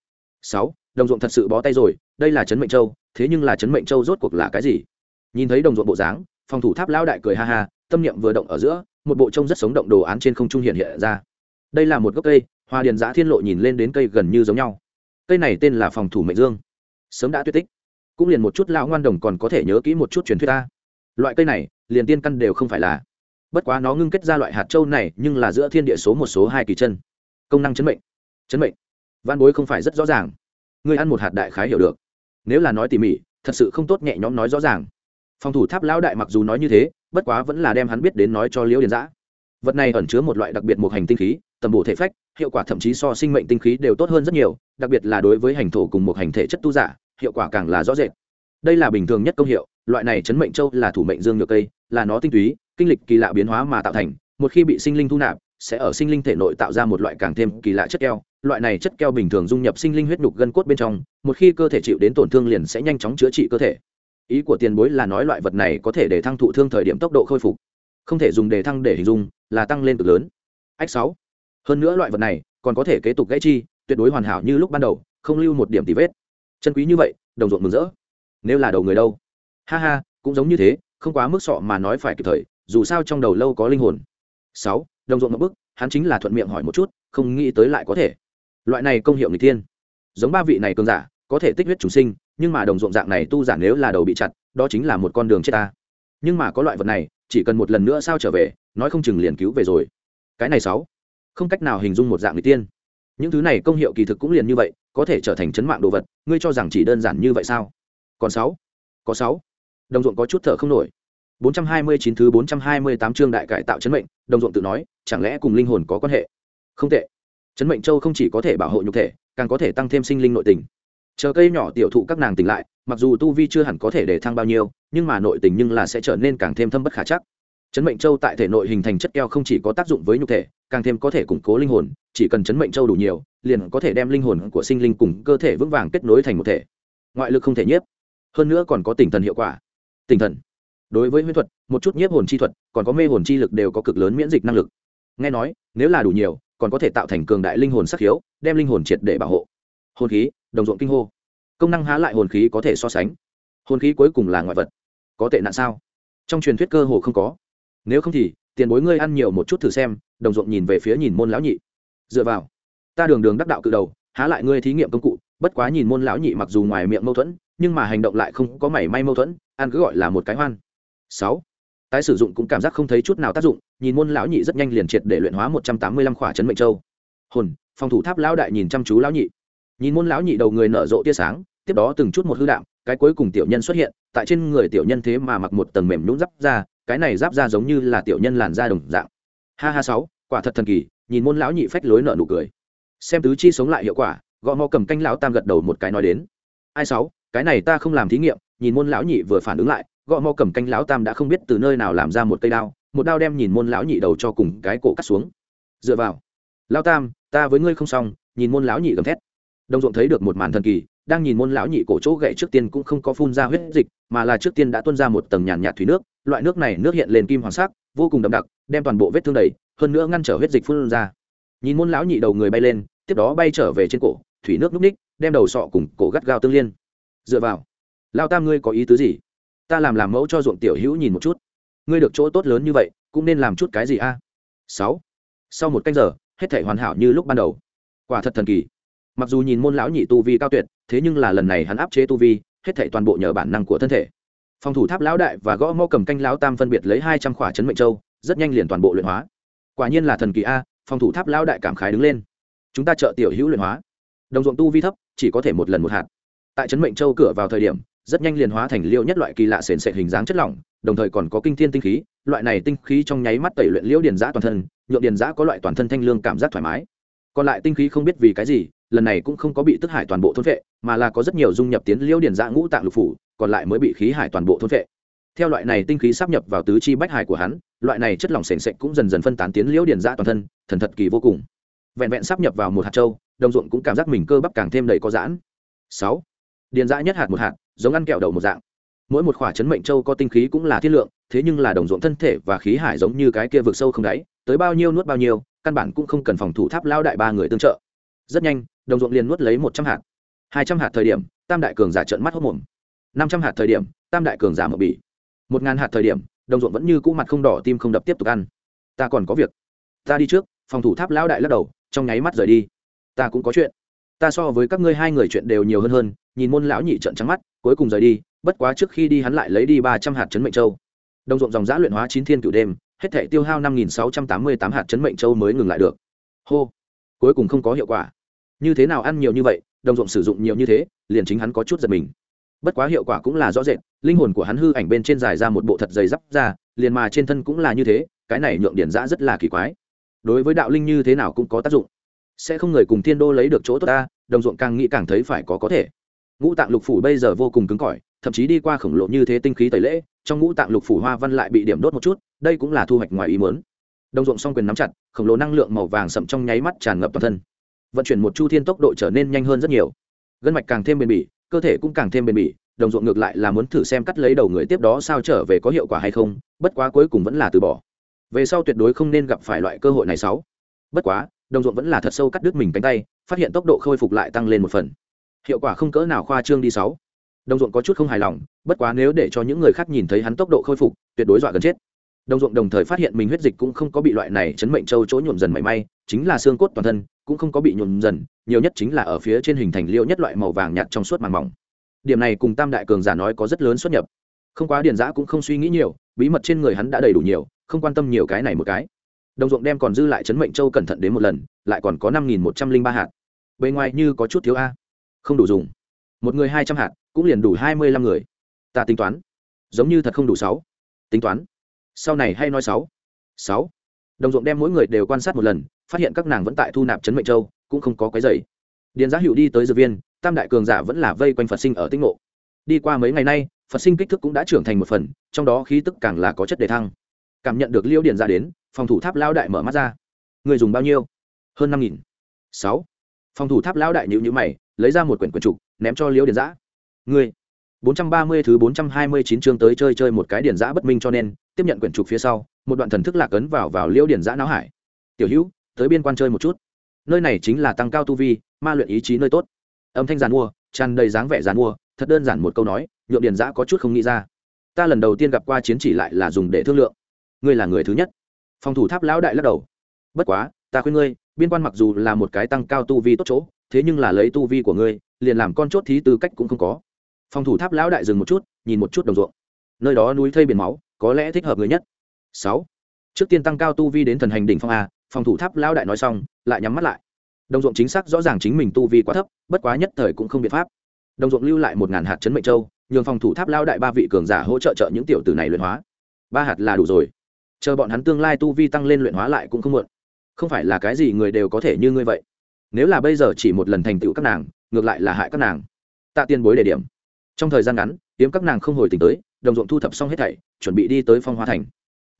Sáu, đồng ruộng thật sự bó tay rồi, đây là trấn mệnh châu, thế nhưng là trấn mệnh châu rốt cuộc là cái gì? Nhìn thấy đồng ruộng bộ dáng, phòng thủ tháp lao đại cười ha ha, tâm niệm vừa động ở giữa, một bộ trông rất sống động đồ án trên không trung hiện hiện ra. Đây là một gốc cây, hoa điền giã thiên lộ nhìn lên đến cây gần như giống nhau. Cây này tên là phòng thủ mệnh dương. Sớm đã tuyết tích. Cũng liền một chút lão ngoan đồng còn có thể nhớ kỹ một chút truyền thuyết ta. Loại cây này, liền tiên căn đều không phải là. Bất quá nó ngưng kết ra loại hạt châu này, nhưng là giữa thiên địa số một số hai kỳ chân. Công năng chấn mệnh. Chấn mệnh. Văn bối không phải rất rõ ràng. Ngươi ăn một hạt đại khái hiểu được. Nếu là nói tỉ mỉ, thật sự không tốt nhẹ nhõm nói rõ ràng phòng thủ tháp lão đại mặc dù nói như thế, bất quá vẫn là đem hắn biết đến nói cho liễu điền giã. Vật này ẩn chứa một loại đặc biệt một hành tinh khí, tầm bổ thể phách, hiệu quả thậm chí so sinh mệnh tinh khí đều tốt hơn rất nhiều, đặc biệt là đối với hành thổ cùng một hành thể chất tu giả, hiệu quả càng là rõ rệt. Đây là bình thường nhất công hiệu, loại này chấn mệnh châu là thủ mệnh dương nhược cây, là nó tinh túy, kinh lịch kỳ lạ biến hóa mà tạo thành, một khi bị sinh linh thu nạp, sẽ ở sinh linh thể nội tạo ra một loại càng thêm kỳ lạ chất keo. Loại này chất keo bình thường dung nhập sinh linh huyết nhục gân cốt bên trong, một khi cơ thể chịu đến tổn thương liền sẽ nhanh chóng chữa trị cơ thể ý của tiền bối là nói loại vật này có thể để thăng thụ thương thời điểm tốc độ khôi phục, không thể dùng để thăng để hình dung, là tăng lên cực lớn. Ách sáu. Hơn nữa loại vật này còn có thể kế tục gãy chi, tuyệt đối hoàn hảo như lúc ban đầu, không lưu một điểm tì vết. Chân quý như vậy, đồng ruộng mừng rỡ. Nếu là đầu người đâu? Ha ha, cũng giống như thế, không quá mức sọ mà nói phải kịp thời, dù sao trong đầu lâu có linh hồn. Sáu, đồng ruộng ngập bức hắn chính là thuận miệng hỏi một chút, không nghĩ tới lại có thể. Loại này công hiệu người tiên giống ba vị này cường giả, có thể tích huyết chủ sinh nhưng mà đồng ruộng dạng này tu giả nếu là đầu bị chặt, đó chính là một con đường chết ta. Nhưng mà có loại vật này, chỉ cần một lần nữa sao trở về, nói không chừng liền cứu về rồi. Cái này sáu. Không cách nào hình dung một dạng người tiên. Những thứ này công hiệu kỳ thực cũng liền như vậy, có thể trở thành chấn mạng đồ vật, ngươi cho rằng chỉ đơn giản như vậy sao? Còn sáu. Có sáu. Đồng ruộng có chút thở không nổi. 429 thứ 428 chương đại cải tạo chấn mệnh, đồng ruộng tự nói, chẳng lẽ cùng linh hồn có quan hệ? Không tệ. Chấn mệnh châu không chỉ có thể bảo hộ nhục thể, càng có thể tăng thêm sinh linh nội tình chờ cây nhỏ tiểu thụ các nàng tỉnh lại, mặc dù tu vi chưa hẳn có thể để thăng bao nhiêu, nhưng mà nội tình nhưng là sẽ trở nên càng thêm thâm bất khả chắc. Chấn mệnh châu tại thể nội hình thành chất keo không chỉ có tác dụng với nhục thể, càng thêm có thể củng cố linh hồn, chỉ cần chấn mệnh châu đủ nhiều, liền có thể đem linh hồn của sinh linh cùng cơ thể vững vàng kết nối thành một thể. Ngoại lực không thể nhiếp, hơn nữa còn có tinh thần hiệu quả. Tinh thần. Đối với huyễn thuật, một chút nhiếp hồn chi thuật, còn có mê hồn chi lực đều có cực lớn miễn dịch năng lực. Nghe nói, nếu là đủ nhiều, còn có thể tạo thành cường đại linh hồn sắc khiếu đem linh hồn triệt để bảo hộ. Hồn khí đồng ruộng kinh hô. Công năng há lại hồn khí có thể so sánh. Hồn khí cuối cùng là ngoại vật. Có tệ nạn sao? Trong truyền thuyết cơ hồ không có. Nếu không thì, tiền bối ngươi ăn nhiều một chút thử xem, đồng ruộng nhìn về phía nhìn môn lão nhị. Dựa vào, ta đường đường đắc đạo cự đầu, há lại ngươi thí nghiệm công cụ, bất quá nhìn môn lão nhị mặc dù ngoài miệng mâu thuẫn, nhưng mà hành động lại không có mảy may mâu thuẫn, ăn cứ gọi là một cái hoan. Sáu, tái sử dụng cũng cảm giác không thấy chút nào tác dụng, nhìn môn lão nhị rất nhanh liền triệt để luyện hóa một trăm tám mươi lăm khỏa chấn mệnh châu. Hồn, phòng thủ tháp lão đại nhìn chăm chú lão nhị nhìn môn lão nhị đầu người nở rộ tia sáng, tiếp đó từng chút một hư đạm, cái cuối cùng tiểu nhân xuất hiện, tại trên người tiểu nhân thế mà mặc một tầng mềm nhún giáp ra cái này giáp ra giống như là tiểu nhân làn da đồng dạng. Ha ha sáu, quả thật thần kỳ, nhìn môn lão nhị phách lối nợ nụ cười. Xem tứ chi sống lại hiệu quả, gõ mò cầm canh lão tam gật đầu một cái nói đến. Ai sáu, cái này ta không làm thí nghiệm, nhìn môn lão nhị vừa phản ứng lại, gõ mò cầm canh lão tam đã không biết từ nơi nào làm ra một cây đao, một đao đem nhìn môn lão nhị đầu cho cùng cái cổ cắt xuống. Dựa vào. Lão tam, ta với ngươi không xong, nhìn môn lão nhị gầm thét đồng ruộng thấy được một màn thần kỳ, đang nhìn môn lão nhị cổ chỗ gậy trước tiên cũng không có phun ra huyết dịch, mà là trước tiên đã tuôn ra một tầng nhàn nhạt thủy nước, loại nước này nước hiện lên kim hoàng sắc, vô cùng đậm đặc, đem toàn bộ vết thương đầy, hơn nữa ngăn trở huyết dịch phun ra. Nhìn môn lão nhị đầu người bay lên, tiếp đó bay trở về trên cổ, thủy nước núp ních, đem đầu sọ cùng cổ gắt gao tương liên. Dựa vào lao tam ngươi có ý tứ gì? Ta làm làm mẫu cho ruộng tiểu hữu nhìn một chút. Ngươi được chỗ tốt lớn như vậy, cũng nên làm chút cái gì a? Sáu. Sau một canh giờ, hết thể hoàn hảo như lúc ban đầu. Quả thật thần kỳ mặc dù nhìn môn lão nhị tu vi cao tuyệt, thế nhưng là lần này hắn áp chế tu vi, hết thảy toàn bộ nhờ bản năng của thân thể. Phòng thủ tháp lão đại và gõ mõ cầm canh lão tam phân biệt lấy hai trăm khỏa chấn mệnh châu, rất nhanh liền toàn bộ luyện hóa. Quả nhiên là thần kỳ a, phòng thủ tháp lão đại cảm khái đứng lên. Chúng ta trợ tiểu hữu luyện hóa. Đồng ruộng tu vi thấp, chỉ có thể một lần một hạt. Tại chấn mệnh châu cửa vào thời điểm, rất nhanh liền hóa thành liêu nhất loại kỳ lạ sền sệt hình dáng chất lỏng, đồng thời còn có kinh thiên tinh khí, loại này tinh khí trong nháy mắt tẩy luyện liễu điền giã toàn thân, nhượng điền giã có loại toàn thân thanh lương cảm giác thoải mái còn lại tinh khí không biết vì cái gì, lần này cũng không có bị tức hải toàn bộ thôn vệ, mà là có rất nhiều dung nhập tiến liễu điển dạ ngũ tạng lục phủ, còn lại mới bị khí hải toàn bộ thôn vệ. Theo loại này tinh khí sắp nhập vào tứ chi bách hải của hắn, loại này chất lỏng sền sệt cũng dần dần phân tán tiến liễu điển dạ toàn thân, thần thật kỳ vô cùng. Vẹn vẹn sắp nhập vào một hạt châu, đồng ruộng cũng cảm giác mình cơ bắp càng thêm đầy có giãn. Sáu, điền giã nhất hạt một hạt, giống ăn kẹo đầu một dạng. Mỗi một khỏa chấn mệnh châu có tinh khí cũng là thiết lượng, thế nhưng là đồng ruộng thân thể và khí hải giống như cái kia vực sâu không đáy, tới bao nhiêu nuốt bao nhiêu căn bản cũng không cần phòng thủ tháp lao đại ba người tương trợ. Rất nhanh, đồng ruộng liền nuốt lấy một trăm hạt. Hai trăm hạt thời điểm, tam đại cường giả trợn mắt hốc mồm. Năm trăm hạt thời điểm, tam đại cường giả mở bỉ. Một ngàn hạt thời điểm, đồng ruộng vẫn như cũ mặt không đỏ, tim không đập tiếp tục ăn. Ta còn có việc. Ta đi trước, phòng thủ tháp lão đại lắc đầu, trong nháy mắt rời đi. Ta cũng có chuyện. Ta so với các ngươi hai người chuyện đều nhiều hơn hơn, nhìn môn lão nhị trận trắng mắt, cuối cùng rời đi, bất quá trước khi đi hắn lại lấy đi ba trăm hạt chấn mệnh châu. Đồng ruộng dòng giã luyện hóa chín thiên cửu đêm hết thể tiêu hao năm nghìn sáu trăm tám mươi tám hạt chấn mệnh châu mới ngừng lại được. Hô. Cuối cùng không có hiệu quả. Như thế nào ăn nhiều như vậy, đồng ruộng sử dụng nhiều như thế, liền chính hắn có chút giật mình. Bất quá hiệu quả cũng là rõ rệt, linh hồn của hắn hư ảnh bên trên dài ra một bộ thật dày d ra, liền mà trên thân cũng là như thế, cái này nhượng điển giã rất là kỳ quái. Đối với đạo linh như thế nào cũng có tác dụng. Sẽ không người cùng thiên đô lấy được chỗ tốt ta, đồng ruộng càng nghĩ càng thấy phải có có thể. Ngũ tạng lục phủ bây giờ vô cùng cứng cỏi, thậm chí đi qua khổng lồ như thế tinh khí tẩy lễ, trong ngũ tạng lục phủ hoa văn lại bị điểm đốt một chút đây cũng là thu hoạch ngoài ý muốn. đồng ruộng song quyền nắm chặt, khổng lồ năng lượng màu vàng sậm trong nháy mắt tràn ngập toàn thân. Vận chuyển một chu thiên tốc độ trở nên nhanh hơn rất nhiều. Gân mạch càng thêm bền bỉ, cơ thể cũng càng thêm bền bỉ, đồng ruộng ngược lại là muốn thử xem cắt lấy đầu người tiếp đó sao trở về có hiệu quả hay không, bất quá cuối cùng vẫn là từ bỏ. Về sau tuyệt đối không nên gặp phải loại cơ hội này sáu. Bất quá, đồng ruộng vẫn là thật sâu cắt đứt mình cánh tay, phát hiện tốc độ khôi phục lại tăng lên một phần. Hiệu quả không cỡ nào khoa trương đi sáu. Đồng ruộng có chút không hài lòng, bất quá nếu để cho những người khác nhìn thấy hắn tốc độ khôi phục, tuyệt đối dọa gần chết đồng ruộng đồng thời phát hiện mình huyết dịch cũng không có bị loại này chấn mệnh châu chỗ nhuộm dần mảy may, chính là xương cốt toàn thân cũng không có bị nhuộm dần, nhiều nhất chính là ở phía trên hình thành liêu nhất loại màu vàng nhạt trong suốt màng mỏng. Điểm này cùng tam đại cường giả nói có rất lớn xuất nhập. Không quá điền giã cũng không suy nghĩ nhiều, bí mật trên người hắn đã đầy đủ nhiều, không quan tâm nhiều cái này một cái. Đồng ruộng đem còn dư lại chấn mệnh châu cẩn thận đến một lần, lại còn có năm nghìn một trăm linh ba hạt. Bề ngoài như có chút thiếu a. Không đủ dùng. Một người hai trăm hạt, cũng liền đủ hai mươi lăm người. Ta tính toán. Giống như thật không đủ sáu. Tính toán sau này hay nói sáu. Sáu. Đồng ruộng đem mỗi người đều quan sát một lần, phát hiện các nàng vẫn tại thu nạp chấn mệnh châu, cũng không có cái dày điền giá hữu đi tới dược viên, tam đại cường giả vẫn là vây quanh phật sinh ở tinh ngộ. Đi qua mấy ngày nay, phật sinh kích thước cũng đã trưởng thành một phần, trong đó khí tức càng là có chất đề thăng. Cảm nhận được liêu điền ra đến, phòng thủ tháp lao đại mở mắt ra. Người dùng bao nhiêu? Hơn năm nghìn. Sáu. Phòng thủ tháp lao đại nhịu nhữ mày, lấy ra một quyển quyển trục, ném cho liêu điền giã người. Bốn trăm ba mươi thứ bốn trăm hai mươi chín chương tới chơi chơi một cái điền giã bất minh cho nên tiếp nhận quyển trục phía sau, một đoạn thần thức lạc ấn vào vào liễu điền giã não hải. Tiểu hữu, tới biên quan chơi một chút. Nơi này chính là tăng cao tu vi, ma luyện ý chí nơi tốt. Âm thanh giàn mua, tràn đầy dáng vẻ giàn mua, thật đơn giản một câu nói, nhượng điền giã có chút không nghĩ ra. Ta lần đầu tiên gặp qua chiến chỉ lại là dùng để thương lượng. Ngươi là người thứ nhất. Phòng thủ tháp lão đại lắc đầu. Bất quá, ta khuyên ngươi, biên quan mặc dù là một cái tăng cao tu vi tốt chỗ, thế nhưng là lấy tu vi của ngươi, liền làm con chốt thí tư cách cũng không có. Phòng thủ tháp lão đại dừng một chút, nhìn một chút đồng ruộng. Nơi đó núi thây biển máu có lẽ thích hợp người nhất. Sáu. Trước tiên tăng cao tu vi đến thần hành đỉnh phong a, phòng thủ tháp lão đại nói xong, lại nhắm mắt lại. Đồng ruộng chính xác rõ ràng chính mình tu vi quá thấp, bất quá nhất thời cũng không biện pháp. Đồng ruộng lưu lại một ngàn hạt chấn mệnh châu, nhường phòng thủ tháp lão đại ba vị cường giả hỗ trợ trợ những tiểu tử này luyện hóa. Ba hạt là đủ rồi. Chờ bọn hắn tương lai tu vi tăng lên luyện hóa lại cũng không muộn. Không phải là cái gì người đều có thể như ngươi vậy. Nếu là bây giờ chỉ một lần thành tựu các nàng, ngược lại là hại các nàng. Tạ tiên bối đề điểm. Trong thời gian ngắn, tiếm các nàng không hồi tỉnh tới đồng ruộng thu thập xong hết thảy, chuẩn bị đi tới phong hoa thành.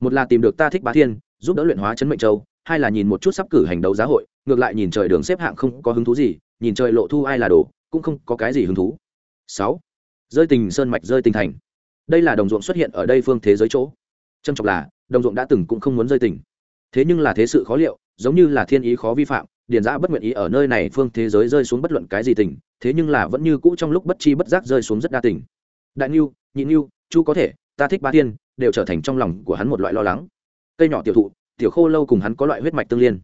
Một là tìm được ta thích bá thiên, giúp đỡ luyện hóa chấn mệnh châu, hai là nhìn một chút sắp cử hành đấu giá hội, ngược lại nhìn trời đường xếp hạng không có hứng thú gì, nhìn trời lộ thu ai là đồ, cũng không có cái gì hứng thú. Sáu, rơi tình sơn mạch rơi tình thành. Đây là đồng ruộng xuất hiện ở đây phương thế giới chỗ. Trâm trọng là, đồng ruộng đã từng cũng không muốn rơi tình. Thế nhưng là thế sự khó liệu, giống như là thiên ý khó vi phạm, điền giã bất nguyện ý ở nơi này phương thế giới rơi xuống bất luận cái gì tình, thế nhưng là vẫn như cũ trong lúc bất chi bất giác rơi xuống rất đa tình. Đại niu nhị nhu chu có thể, ta thích ba tiên, đều trở thành trong lòng của hắn một loại lo lắng. Cây nhỏ tiểu thụ, tiểu khô lâu cùng hắn có loại huyết mạch tương liên.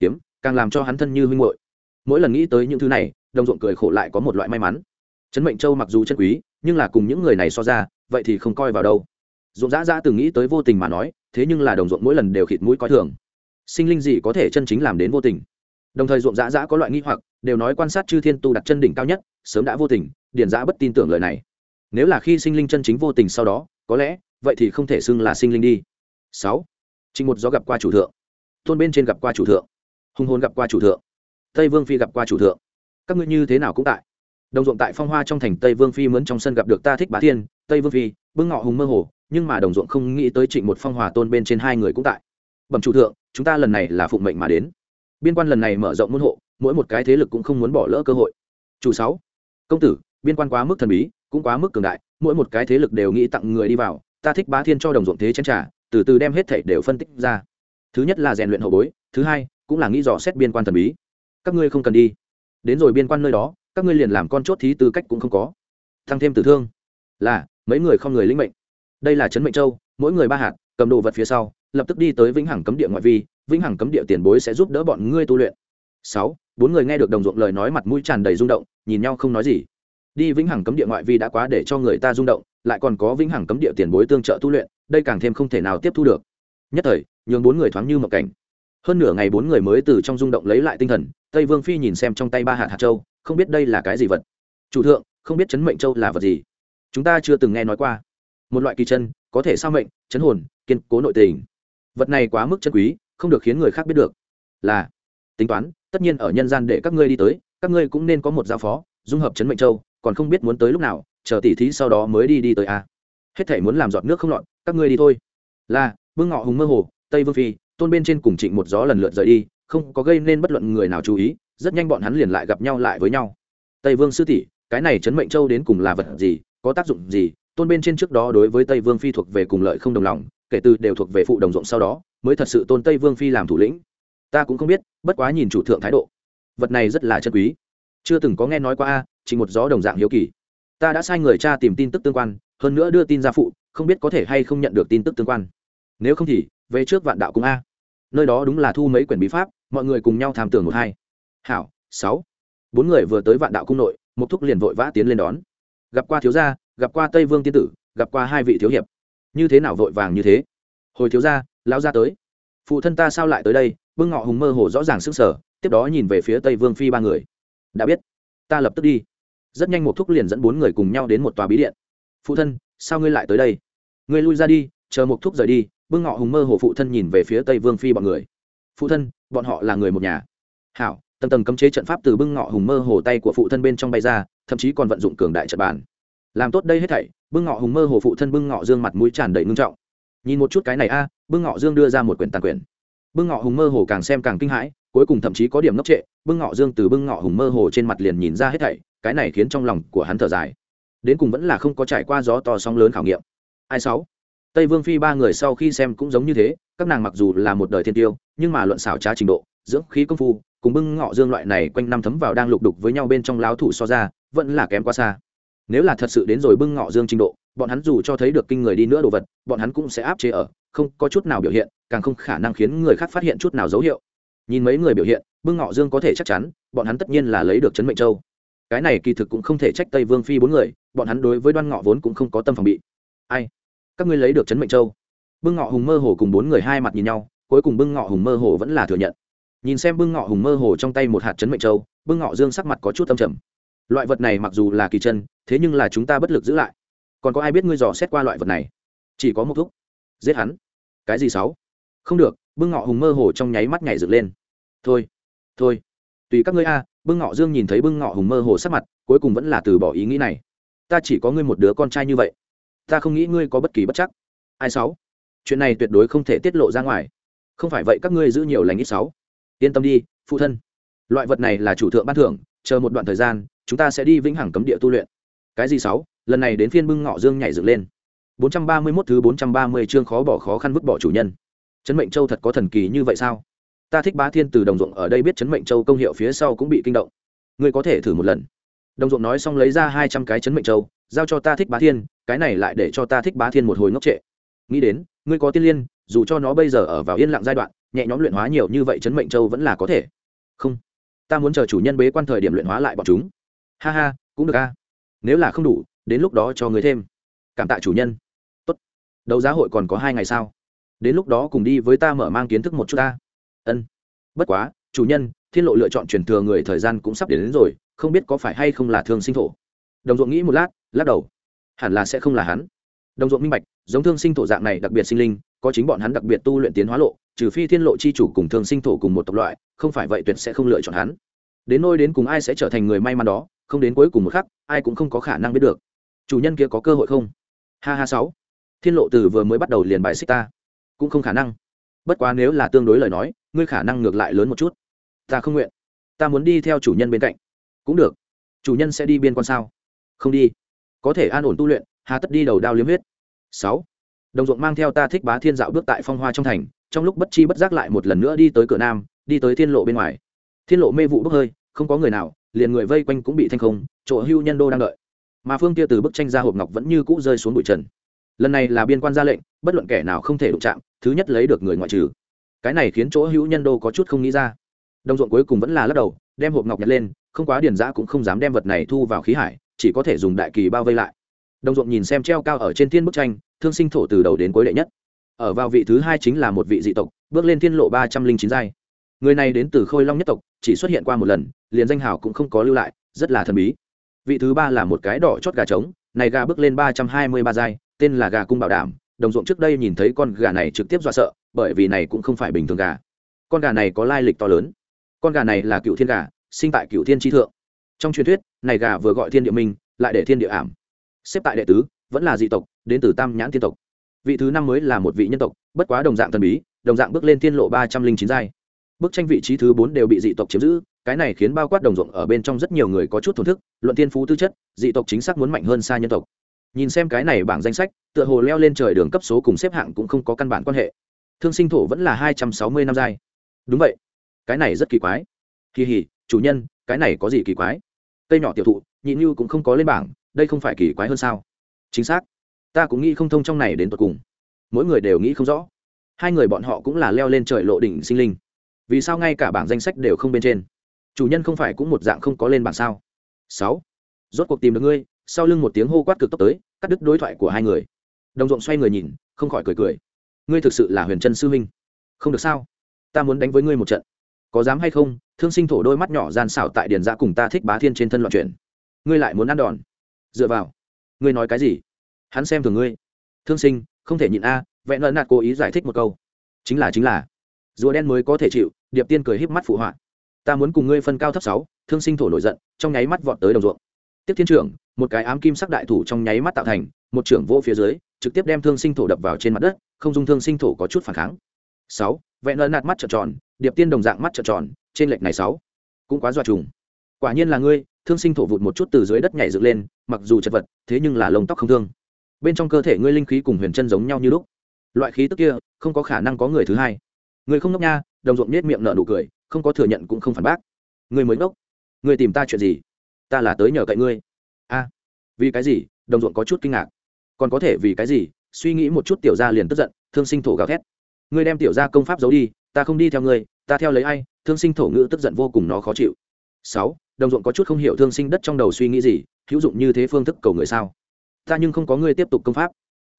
Kiếm, càng làm cho hắn thân như huynh hội mỗi lần nghĩ tới những thứ này, đồng ruộng cười khổ lại có một loại may mắn. Trấn mệnh châu mặc dù chân quý, nhưng là cùng những người này so ra, vậy thì không coi vào đâu. Ruộng dã dã từng nghĩ tới vô tình mà nói, thế nhưng là đồng ruộng mỗi lần đều khịt mũi coi thường. Sinh linh gì có thể chân chính làm đến vô tình? Đồng thời ruộng dã dã có loại nghi hoặc, đều nói quan sát chư thiên tu đặt chân đỉnh cao nhất, sớm đã vô tình điền dã bất tin tưởng lời này nếu là khi sinh linh chân chính vô tình sau đó, có lẽ, vậy thì không thể xưng là sinh linh đi. Sáu trịnh một gió gặp qua chủ thượng. Tôn bên trên gặp qua chủ thượng. Hùng hồn gặp qua chủ thượng. Tây vương phi gặp qua chủ thượng. Các ngươi như thế nào cũng tại. Đồng ruộng tại phong hoa trong thành tây vương phi mướn trong sân gặp được ta thích bá thiên, tây vương phi, bưng ngọ hùng mơ hồ, nhưng mà đồng ruộng không nghĩ tới trịnh một phong hòa tôn bên trên hai người cũng tại. Bẩm chủ thượng, chúng ta lần này là phụng mệnh mà đến. Biên quan lần này mở rộng môn hộ, mỗi một cái thế lực cũng không muốn bỏ lỡ cơ hội. Chủ sáu, công tử, biên quan quá mức thần bí cũng quá mức cường đại, mỗi một cái thế lực đều nghĩ tặng người đi vào, ta thích bá thiên cho đồng ruộng thế chén trả từ từ đem hết thảy đều phân tích ra. Thứ nhất là rèn luyện hậu bối, thứ hai cũng là nghĩ dò xét biên quan thần bí. Các ngươi không cần đi. Đến rồi biên quan nơi đó, các ngươi liền làm con chốt thí tư cách cũng không có. Thăng thêm tử thương. Là, mấy người không người lĩnh mệnh. Đây là trấn mệnh châu, mỗi người ba hạt, cầm đồ vật phía sau, lập tức đi tới vĩnh hằng cấm địa ngoại vi, vĩnh hằng cấm địa tiền bối sẽ giúp đỡ bọn ngươi tu luyện. Sáu, bốn người nghe được đồng ruộng lời nói mặt mũi tràn đầy rung động, nhìn nhau không nói gì đi vĩnh hằng cấm địa ngoại vi đã quá để cho người ta rung động, lại còn có vĩnh hằng cấm địa tiền bối tương trợ tu luyện, đây càng thêm không thể nào tiếp thu được. Nhất thời, nhường bốn người thoáng như một cảnh. Hơn nửa ngày bốn người mới từ trong rung động lấy lại tinh thần, tây vương phi nhìn xem trong tay ba hạt hạt châu, không biết đây là cái gì vật. Chủ thượng, không biết chấn mệnh châu là vật gì? Chúng ta chưa từng nghe nói qua. Một loại kỳ chân, có thể sao mệnh, chấn hồn, kiên cố nội tình. Vật này quá mức chân quý, không được khiến người khác biết được. Là, tính toán, tất nhiên ở nhân gian để các ngươi đi tới, các ngươi cũng nên có một giao phó, dung hợp chấn mệnh châu còn không biết muốn tới lúc nào, chờ tỉ thí sau đó mới đi đi tới a hết thể muốn làm giọt nước không lọt, các ngươi đi thôi. Là, vương ngọ hùng mơ hồ, tây vương phi, tôn bên trên cùng trịnh một gió lần lượt rời đi, không có gây nên bất luận người nào chú ý, rất nhanh bọn hắn liền lại gặp nhau lại với nhau. Tây vương sư tỷ, cái này chấn mệnh châu đến cùng là vật gì, có tác dụng gì? Tôn bên trên trước đó đối với tây vương phi thuộc về cùng lợi không đồng lòng, kể từ đều thuộc về phụ đồng ruộng sau đó, mới thật sự tôn tây vương phi làm thủ lĩnh. Ta cũng không biết, bất quá nhìn chủ thượng thái độ. Vật này rất là chân quý. Chưa từng có nghe nói qua a chỉ một gió đồng dạng hiếu kỳ. Ta đã sai người cha tìm tin tức tương quan, hơn nữa đưa tin ra phụ, không biết có thể hay không nhận được tin tức tương quan. Nếu không thì, về trước vạn đạo cung a. Nơi đó đúng là thu mấy quyển bí pháp, mọi người cùng nhau tham tưởng một hai. Hảo, sáu. Bốn người vừa tới vạn đạo cung nội một thúc liền vội vã tiến lên đón. Gặp qua thiếu gia, gặp qua tây vương tiên tử, gặp qua hai vị thiếu hiệp. Như thế nào vội vàng như thế? Hồi thiếu gia, lão gia tới. Phụ thân ta sao lại tới đây? Bưng ngọ hùng mơ hồ rõ ràng sức sở tiếp đó nhìn về phía tây vương phi ba người. Đã biết. Ta lập tức đi rất nhanh một thúc liền dẫn bốn người cùng nhau đến một tòa bí điện. Phụ thân, sao ngươi lại tới đây? Ngươi lui ra đi, chờ một thúc rời đi. Bưng ngọ hùng mơ hồ phụ thân nhìn về phía tây vương phi bọn người. Phụ thân, bọn họ là người một nhà. Hảo. Tầng tầng cấm chế trận pháp từ bưng ngọ hùng mơ hồ tay của phụ thân bên trong bay ra, thậm chí còn vận dụng cường đại trận bàn. Làm tốt đây hết thảy. Bưng ngọ hùng mơ hồ phụ thân bưng ngọ dương mặt mũi tràn đầy ngưng trọng. Nhìn một chút cái này a. Bưng ngọ dương đưa ra một quyển tàn quyển. Bưng ngọ hùng mơ hồ càng xem càng kinh hãi, cuối cùng thậm chí có điểm ngốc trệ. Bưng ngọ dương từ bưng ngọ hùng mơ hồ trên mặt liền nhìn ra hết thảy cái này khiến trong lòng của hắn thở dài. Đến cùng vẫn là không có trải qua gió to sóng lớn khảo nghiệm. Ai sáu? Tây vương phi ba người sau khi xem cũng giống như thế, các nàng mặc dù là một đời thiên tiêu, nhưng mà luận xảo trá trình độ, dưỡng khí công phu, cùng bưng ngọ dương loại này quanh năm thấm vào đang lục đục với nhau bên trong láo thủ so ra, vẫn là kém quá xa. Nếu là thật sự đến rồi bưng ngọ dương trình độ, bọn hắn dù cho thấy được kinh người đi nữa đồ vật, bọn hắn cũng sẽ áp chế ở, không có chút nào biểu hiện, càng không khả năng khiến người khác phát hiện chút nào dấu hiệu. Nhìn mấy người biểu hiện, bưng ngọ dương có thể chắc chắn, bọn hắn tất nhiên là lấy được chấn mệnh châu cái này kỳ thực cũng không thể trách tây vương phi bốn người, bọn hắn đối với đoan ngọ vốn cũng không có tâm phòng bị. Ai? Các ngươi lấy được chấn mệnh châu. Bưng ngọ hùng mơ hồ cùng bốn người hai mặt nhìn nhau, cuối cùng bưng ngọ hùng mơ hồ vẫn là thừa nhận. Nhìn xem bưng ngọ hùng mơ hồ trong tay một hạt chấn mệnh châu, bưng ngọ dương sắc mặt có chút âm trầm. Loại vật này mặc dù là kỳ chân, thế nhưng là chúng ta bất lực giữ lại. Còn có ai biết ngươi dò xét qua loại vật này? Chỉ có một thúc. Giết hắn. Cái gì sáu? Không được, bưng ngọ hùng mơ hồ trong nháy mắt nhảy dựng lên. Thôi thôi. Tùy các ngươi a bưng ngọ dương nhìn thấy bưng ngọ hùng mơ hồ sắc mặt, cuối cùng vẫn là từ bỏ ý nghĩ này. Ta chỉ có ngươi một đứa con trai như vậy. Ta không nghĩ ngươi có bất kỳ bất chắc. Ai sáu? Chuyện này tuyệt đối không thể tiết lộ ra ngoài. Không phải vậy các ngươi giữ nhiều lành ít sáu. Yên tâm đi, phụ thân. Loại vật này là chủ thượng ban thưởng, chờ một đoạn thời gian, chúng ta sẽ đi vĩnh hằng cấm địa tu luyện. Cái gì sáu? Lần này đến phiên bưng ngọ dương nhảy dựng lên. 431 thứ 430 chương khó bỏ khó khăn vứt bỏ chủ nhân. Trấn mệnh châu thật có thần kỳ như vậy sao? Ta thích bá thiên từ đồng ruộng ở đây biết chấn mệnh châu công hiệu phía sau cũng bị kinh động. Ngươi có thể thử một lần. Đồng ruộng nói xong lấy ra hai trăm cái chấn mệnh châu, giao cho ta thích bá thiên, cái này lại để cho ta thích bá thiên một hồi ngốc trệ. Nghĩ đến, ngươi có tiên liên, dù cho nó bây giờ ở vào yên lặng giai đoạn, nhẹ nhõm luyện hóa nhiều như vậy chấn mệnh châu vẫn là có thể. Không. Ta muốn chờ chủ nhân bế quan thời điểm luyện hóa lại bọn chúng. Ha ha, cũng được a. Nếu là không đủ, đến lúc đó cho người thêm. Cảm tạ chủ nhân. Tốt. Đấu giá hội còn có hai ngày sao? Đến lúc đó cùng đi với ta mở mang kiến thức một chút ta ân. Bất quá chủ nhân thiên lộ lựa chọn truyền thừa người thời gian cũng sắp đến, đến rồi không biết có phải hay không là thương sinh thổ. Đồng ruộng nghĩ một lát lắc đầu. Hẳn là sẽ không là hắn. Đồng ruộng minh bạch giống thương sinh thổ dạng này đặc biệt sinh linh có chính bọn hắn đặc biệt tu luyện tiến hóa lộ trừ phi thiên lộ chi chủ cùng thương sinh thổ cùng một tộc loại không phải vậy tuyệt sẽ không lựa chọn hắn. Đến nôi đến cùng ai sẽ trở thành người may mắn đó không đến cuối cùng một khắc ai cũng không có khả năng biết được. Chủ nhân kia có cơ hội không? Ha ha sáu. Thiên lộ từ vừa mới bắt đầu liền bài xích ta. Cũng không khả năng bất quá nếu là tương đối lời nói, ngươi khả năng ngược lại lớn một chút. Ta không nguyện. Ta muốn đi theo chủ nhân bên cạnh. Cũng được. Chủ nhân sẽ đi biên quan sao? Không đi. Có thể an ổn tu luyện, hà tất đi đầu đao liếm huyết. Sáu. Đồng ruộng mang theo ta thích bá thiên dạo bước tại phong hoa trong thành, trong lúc bất chi bất giác lại một lần nữa đi tới cửa nam, đi tới thiên lộ bên ngoài. Thiên lộ mê vụ bốc hơi, không có người nào, liền người vây quanh cũng bị thanh không, chỗ hưu nhân đô đang đợi. Mà phương kia từ bức tranh ra hộp ngọc vẫn như cũ rơi xuống bụi trần lần này là biên quan ra lệnh, bất luận kẻ nào không thể đụng chạm, thứ nhất lấy được người ngoại trừ. Cái này khiến chỗ hữu nhân đô có chút không nghĩ ra. Đồng ruộng cuối cùng vẫn là lắc đầu, đem hộp ngọc nhặt lên, không quá điền giã cũng không dám đem vật này thu vào khí hải, chỉ có thể dùng đại kỳ bao vây lại. Đồng ruộng nhìn xem treo cao ở trên thiên bức tranh, thương sinh thổ từ đầu đến cuối đệ nhất. Ở vào vị thứ hai chính là một vị dị tộc, bước lên thiên lộ ba trăm linh chín giai. Người này đến từ khôi long nhất tộc, chỉ xuất hiện qua một lần, liền danh hào cũng không có lưu lại, rất là thần bí. Vị thứ ba là một cái đỏ chót gà trống, này gà bước lên ba trăm hai mươi ba giai tên là gà cung bảo đảm, đồng ruộng trước đây nhìn thấy con gà này trực tiếp dọa sợ, bởi vì này cũng không phải bình thường gà. Con gà này có lai lịch to lớn. Con gà này là cựu thiên gà, sinh tại cựu thiên tri thượng. Trong truyền thuyết, này gà vừa gọi thiên địa minh, lại để thiên địa ảm. Xếp tại đệ tứ, vẫn là dị tộc, đến từ tam nhãn thiên tộc. Vị thứ năm mới là một vị nhân tộc, bất quá đồng dạng thần bí, đồng dạng bước lên thiên lộ ba trăm linh chín giai. Bức tranh vị trí thứ bốn đều bị dị tộc chiếm giữ, cái này khiến bao quát đồng ruộng ở bên trong rất nhiều người có chút thổn thức, luận tiên phú tư chất, dị tộc chính xác muốn mạnh hơn xa nhân tộc nhìn xem cái này bảng danh sách, tựa hồ leo lên trời đường cấp số cùng xếp hạng cũng không có căn bản quan hệ. Thương sinh thổ vẫn là hai trăm sáu mươi năm giai. Đúng vậy. Cái này rất kỳ quái. Kỳ hỉ, chủ nhân, cái này có gì kỳ quái? Cây nhỏ tiểu thụ, nhị như cũng không có lên bảng, đây không phải kỳ quái hơn sao? Chính xác. Ta cũng nghĩ không thông trong này đến tột cùng. Mỗi người đều nghĩ không rõ. Hai người bọn họ cũng là leo lên trời lộ đỉnh sinh linh. Vì sao ngay cả bảng danh sách đều không bên trên? Chủ nhân không phải cũng một dạng không có lên bảng sao? Sáu. Rốt cuộc tìm được ngươi sau lưng một tiếng hô quát cực tốc tới, cắt đứt đối thoại của hai người. Đồng ruộng xoay người nhìn, không khỏi cười cười. Ngươi thực sự là huyền trân sư huynh không được sao? Ta muốn đánh với ngươi một trận. Có dám hay không? Thương sinh thổ đôi mắt nhỏ gian xảo tại điền ra cùng ta thích bá thiên trên thân loạn chuyển. Ngươi lại muốn ăn đòn. Dựa vào. Ngươi nói cái gì? Hắn xem thường ngươi. Thương sinh, không thể nhịn a, vẹn lợn nạt cố ý giải thích một câu. Chính là chính là. Rùa đen mới có thể chịu, điệp tiên cười híp mắt phụ họa. Ta muốn cùng ngươi phân cao thấp sáu, thương sinh thổ nổi giận, trong nháy mắt vọt tới đồng ruộng. Tiếp thiên trưởng một cái ám kim sắc đại thủ trong nháy mắt tạo thành, một trưởng vô phía dưới, trực tiếp đem thương sinh thổ đập vào trên mặt đất, không dung thương sinh thổ có chút phản kháng. Sáu, vẹn lợn nạt mắt trợn tròn, điệp tiên đồng dạng mắt trợn tròn, trên lệch này sáu, cũng quá dọa trùng. Quả nhiên là ngươi, thương sinh thổ vụt một chút từ dưới đất nhảy dựng lên, mặc dù chật vật, thế nhưng là lông tóc không thương. Bên trong cơ thể ngươi linh khí cùng huyền chân giống nhau như lúc. Loại khí tức kia, không có khả năng có người thứ hai. Người không ngốc nha, đồng ruộng nết miệng nở nụ cười, không có thừa nhận cũng không phản bác. Người mới ngốc. Người tìm ta chuyện gì? Ta là tới nhờ cậy ngươi a, vì cái gì? Đồng ruộng có chút kinh ngạc. Còn có thể vì cái gì? Suy nghĩ một chút tiểu gia liền tức giận, thương sinh thổ gào thét. Ngươi đem tiểu gia công pháp giấu đi, ta không đi theo ngươi, ta theo lấy ai? Thương sinh thổ ngữ tức giận vô cùng nó khó chịu. Sáu, đồng ruộng có chút không hiểu thương sinh đất trong đầu suy nghĩ gì, hữu dụng như thế phương thức cầu người sao? Ta nhưng không có ngươi tiếp tục công pháp,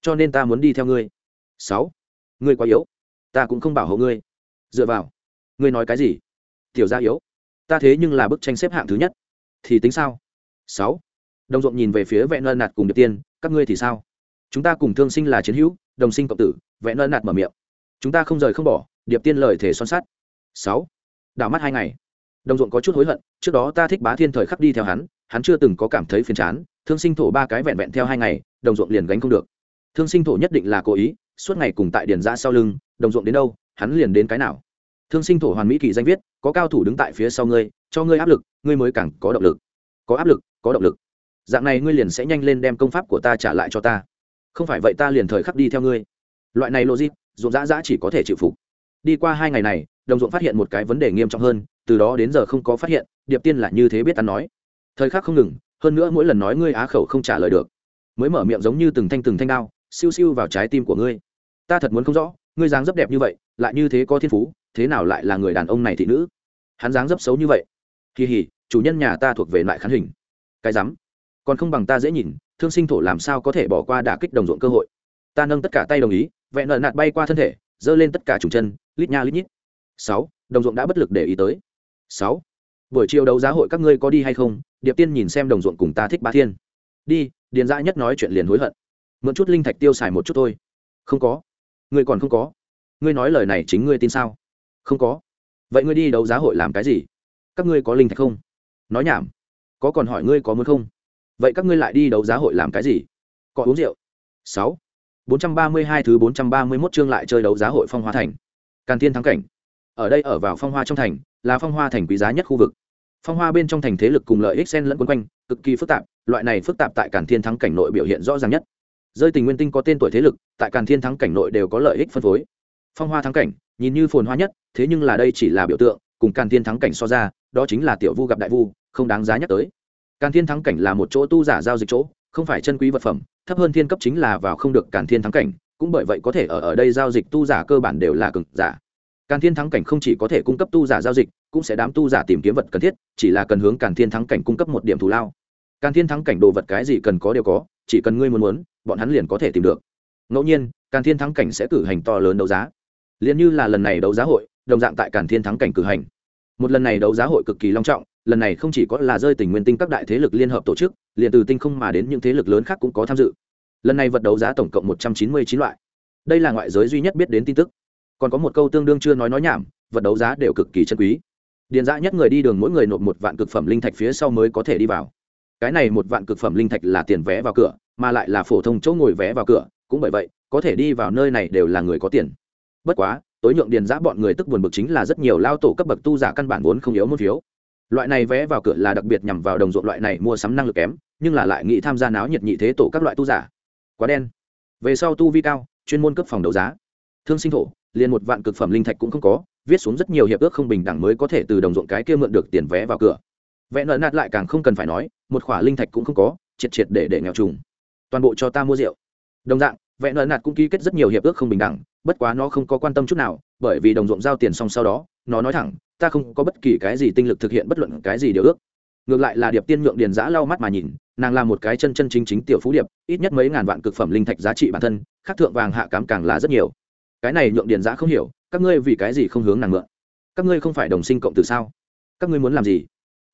cho nên ta muốn đi theo ngươi. Sáu, ngươi quá yếu, ta cũng không bảo hộ ngươi. Dựa vào, ngươi nói cái gì? Tiểu gia yếu, ta thế nhưng là bức tranh xếp hạng thứ nhất. Thì tính sao? Sáu đồng ruộng nhìn về phía vẹn ân nạt cùng điệp tiên, các ngươi thì sao? Chúng ta cùng thương sinh là chiến hữu, đồng sinh cộng tử, vẹn ân nạt mở miệng. Chúng ta không rời không bỏ, điệp tiên lời thể son sắt. Sáu. Đảo mắt hai ngày. Đồng ruộng có chút hối hận, trước đó ta thích bá thiên thời khắc đi theo hắn hắn chưa từng có cảm thấy phiền chán, thương sinh thổ ba cái vẹn vẹn theo hai ngày, đồng ruộng liền gánh không được. Thương sinh thổ nhất định là cố ý, suốt ngày cùng tại điền ra sau lưng, đồng ruộng đến đâu, hắn liền đến cái nào. Thương sinh thổ hoàn mỹ kỳ danh viết, có cao thủ đứng tại phía sau ngươi, cho ngươi áp lực, ngươi mới càng có động lực. Có áp lực, có động lực dạng này ngươi liền sẽ nhanh lên đem công pháp của ta trả lại cho ta. Không phải vậy ta liền thời khắc đi theo ngươi. Loại này logic, ruộng dã dã chỉ có thể chịu phục. Đi qua hai ngày này, đồng ruộng phát hiện một cái vấn đề nghiêm trọng hơn, từ đó đến giờ không có phát hiện, điệp tiên là như thế biết ăn nói. Thời khắc không ngừng, hơn nữa mỗi lần nói ngươi á khẩu không trả lời được, mới mở miệng giống như từng thanh từng thanh đao, siêu siêu vào trái tim của ngươi. Ta thật muốn không rõ, ngươi dáng dấp đẹp như vậy, lại như thế có thiên phú, thế nào lại là người đàn ông này thị nữ? Hắn dáng dấp xấu như vậy. Kỳ hỉ, chủ nhân nhà ta thuộc về loại khán hình. Cái rắm còn không bằng ta dễ nhìn, thương sinh thổ làm sao có thể bỏ qua đả kích đồng ruộng cơ hội. Ta nâng tất cả tay đồng ý vẹn nợ nạt bay qua thân thể, giơ lên tất cả trùng chân, lít nha lít nhít. Sáu, đồng ruộng đã bất lực để ý tới. Sáu, buổi chiều đấu giá hội các ngươi có đi hay không? Điệp tiên nhìn xem đồng ruộng cùng ta thích bá thiên. Đi, điền dã nhất nói chuyện liền hối hận. Mượn chút linh thạch tiêu xài một chút thôi. Không có. Ngươi còn không có. Ngươi nói lời này chính ngươi tin sao? Không có. Vậy ngươi đi đấu giá hội làm cái gì? Các ngươi có linh thạch không? Nói nhảm. Có còn hỏi ngươi có muốn không? Vậy các ngươi lại đi đấu giá hội làm cái gì? Có uống rượu. Sáu. Bốn trăm ba mươi hai thứ bốn trăm ba mươi 431 chương lại chơi đấu giá hội phong hoa thành. Càn thiên thắng cảnh. Ở đây ở vào phong hoa trong thành, là phong hoa thành quý giá nhất khu vực. Phong hoa bên trong thành thế lực cùng lợi ích xen lẫn quấn quanh, cực kỳ phức tạp, loại này phức tạp tại càn thiên thắng cảnh nội biểu hiện rõ ràng nhất. Rơi tình nguyên tinh có tên tuổi thế lực, tại càn thiên thắng cảnh nội đều có lợi ích phân phối. Phong hoa thắng cảnh, nhìn như phồn hoa nhất, thế nhưng là đây chỉ là biểu tượng, cùng càn thiên thắng cảnh so ra, đó chính là tiểu vu gặp đại vu, không đáng giá nhắc tới càn thiên thắng cảnh là một chỗ tu giả giao dịch chỗ, không phải chân quý vật phẩm, thấp hơn thiên cấp chính là vào không được càn thiên thắng cảnh, cũng bởi vậy có thể ở ở đây giao dịch tu giả cơ bản đều là cực giả. Càn thiên thắng cảnh không chỉ có thể cung cấp tu giả giao dịch, cũng sẽ đám tu giả tìm kiếm vật cần thiết, chỉ là cần hướng càn thiên thắng cảnh cung cấp một điểm thù lao. Càn thiên thắng cảnh đồ vật cái gì cần có đều có, chỉ cần ngươi muốn muốn, bọn hắn liền có thể tìm được. Ngẫu nhiên, càn thiên thắng cảnh sẽ cử hành to lớn đấu giá. Liền như là lần này đấu giá hội, đồng dạng tại càn thiên thắng cảnh cử hành. Một lần này đấu giá hội cực kỳ long trọng lần này không chỉ có là rơi tình nguyên tinh các đại thế lực liên hợp tổ chức, liền từ tinh không mà đến những thế lực lớn khác cũng có tham dự. Lần này vật đấu giá tổng cộng một trăm chín mươi chín loại. Đây là ngoại giới duy nhất biết đến tin tức. Còn có một câu tương đương chưa nói nói nhảm, vật đấu giá đều cực kỳ chân quý. Điền dã nhất người đi đường mỗi người nộp một vạn cực phẩm linh thạch phía sau mới có thể đi vào. Cái này một vạn cực phẩm linh thạch là tiền vé vào cửa, mà lại là phổ thông chỗ ngồi vé vào cửa, cũng bởi vậy, có thể đi vào nơi này đều là người có tiền. Bất quá, tối nhượng điền giã bọn người tức buồn bực chính là rất nhiều lao tổ cấp bậc tu giả căn bản vốn không yếu một phiếu loại này vé vào cửa là đặc biệt nhằm vào đồng ruộng loại này mua sắm năng lực kém, nhưng là lại nghĩ tham gia náo nhiệt nhị thế tổ các loại tu giả. Quá đen. Về sau tu vi cao, chuyên môn cấp phòng đấu giá. Thương sinh thổ, liền một vạn cực phẩm linh thạch cũng không có, viết xuống rất nhiều hiệp ước không bình đẳng mới có thể từ đồng ruộng cái kia mượn được tiền vé vào cửa. Vẽ nợ nạt lại càng không cần phải nói, một khỏa linh thạch cũng không có, triệt triệt để để nghèo trùng. Toàn bộ cho ta mua rượu. Đồng dạng, vẽ nợ nạt cũng ký kết rất nhiều hiệp ước không bình đẳng, bất quá nó không có quan tâm chút nào, bởi vì đồng ruộng giao tiền xong sau đó, nó nói thẳng ta không có bất kỳ cái gì tinh lực thực hiện bất luận cái gì điều ước. Ngược lại là điệp tiên nhượng điền giã lau mắt mà nhìn, nàng là một cái chân chân chính chính tiểu phú điệp, ít nhất mấy ngàn vạn cực phẩm linh thạch giá trị bản thân, khác thượng vàng hạ cám càng là rất nhiều. Cái này nhượng điền giã không hiểu, các ngươi vì cái gì không hướng nàng mượn? Các ngươi không phải đồng sinh cộng từ sao? Các ngươi muốn làm gì?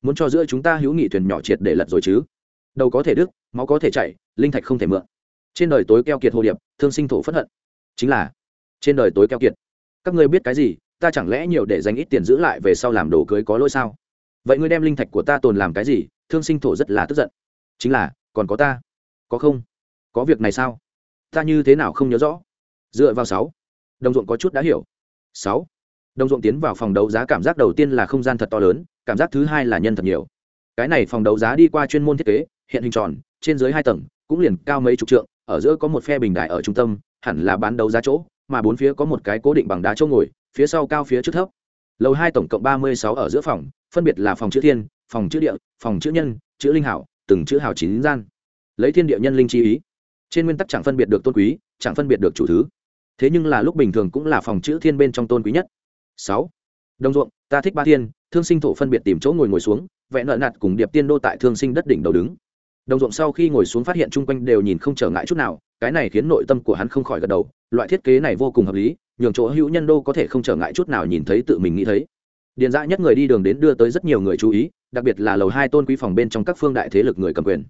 Muốn cho giữa chúng ta hữu nghị thuyền nhỏ triệt để lật rồi chứ? Đầu có thể đứt, máu có thể chạy linh thạch không thể mượn. Trên đời tối keo kiệt hồ điệp, thương sinh thổ phất hận. Chính là, trên đời tối keo kiệt. Các ngươi biết cái gì? Ta chẳng lẽ nhiều để dành ít tiền giữ lại về sau làm đồ cưới có lỗi sao? Vậy ngươi đem linh thạch của ta tồn làm cái gì? Thương sinh thổ rất là tức giận. Chính là, còn có ta. Có không? Có việc này sao? Ta như thế nào không nhớ rõ? Dựa vào sáu. Đồng ruộng có chút đã hiểu. Sáu. Đồng ruộng tiến vào phòng đấu giá cảm giác đầu tiên là không gian thật to lớn, cảm giác thứ hai là nhân thật nhiều. Cái này phòng đấu giá đi qua chuyên môn thiết kế, hiện hình tròn, trên dưới hai tầng, cũng liền cao mấy chục trượng, ở giữa có một phe bình đại ở trung tâm, hẳn là bán đấu giá chỗ, mà bốn phía có một cái cố định bằng đá chỗ ngồi phía sau cao phía trước thấp. Lầu hai tổng cộng ba mươi sáu ở giữa phòng, phân biệt là phòng chữ thiên, phòng chữ địa, phòng chữ nhân, chữ linh hảo, từng chữ hảo chín gian. Lấy thiên địa nhân linh chi ý. Trên nguyên tắc chẳng phân biệt được tôn quý, chẳng phân biệt được chủ thứ. Thế nhưng là lúc bình thường cũng là phòng chữ thiên bên trong tôn quý nhất. Sáu. Đồng ruộng, ta thích ba thiên, thương sinh thổ phân biệt tìm chỗ ngồi ngồi xuống, vẽ nợ nạt cùng điệp tiên đô tại thương sinh đất đỉnh đầu đứng. Đồng ruộng sau khi ngồi xuống phát hiện chung quanh đều nhìn không trở ngại chút nào, cái này khiến nội tâm của hắn không khỏi gật đầu, loại thiết kế này vô cùng hợp lý nhường chỗ hữu nhân đô có thể không trở ngại chút nào nhìn thấy tự mình nghĩ thấy. Điền dã nhất người đi đường đến đưa tới rất nhiều người chú ý, đặc biệt là lầu hai tôn quý phòng bên trong các phương đại thế lực người cầm quyền.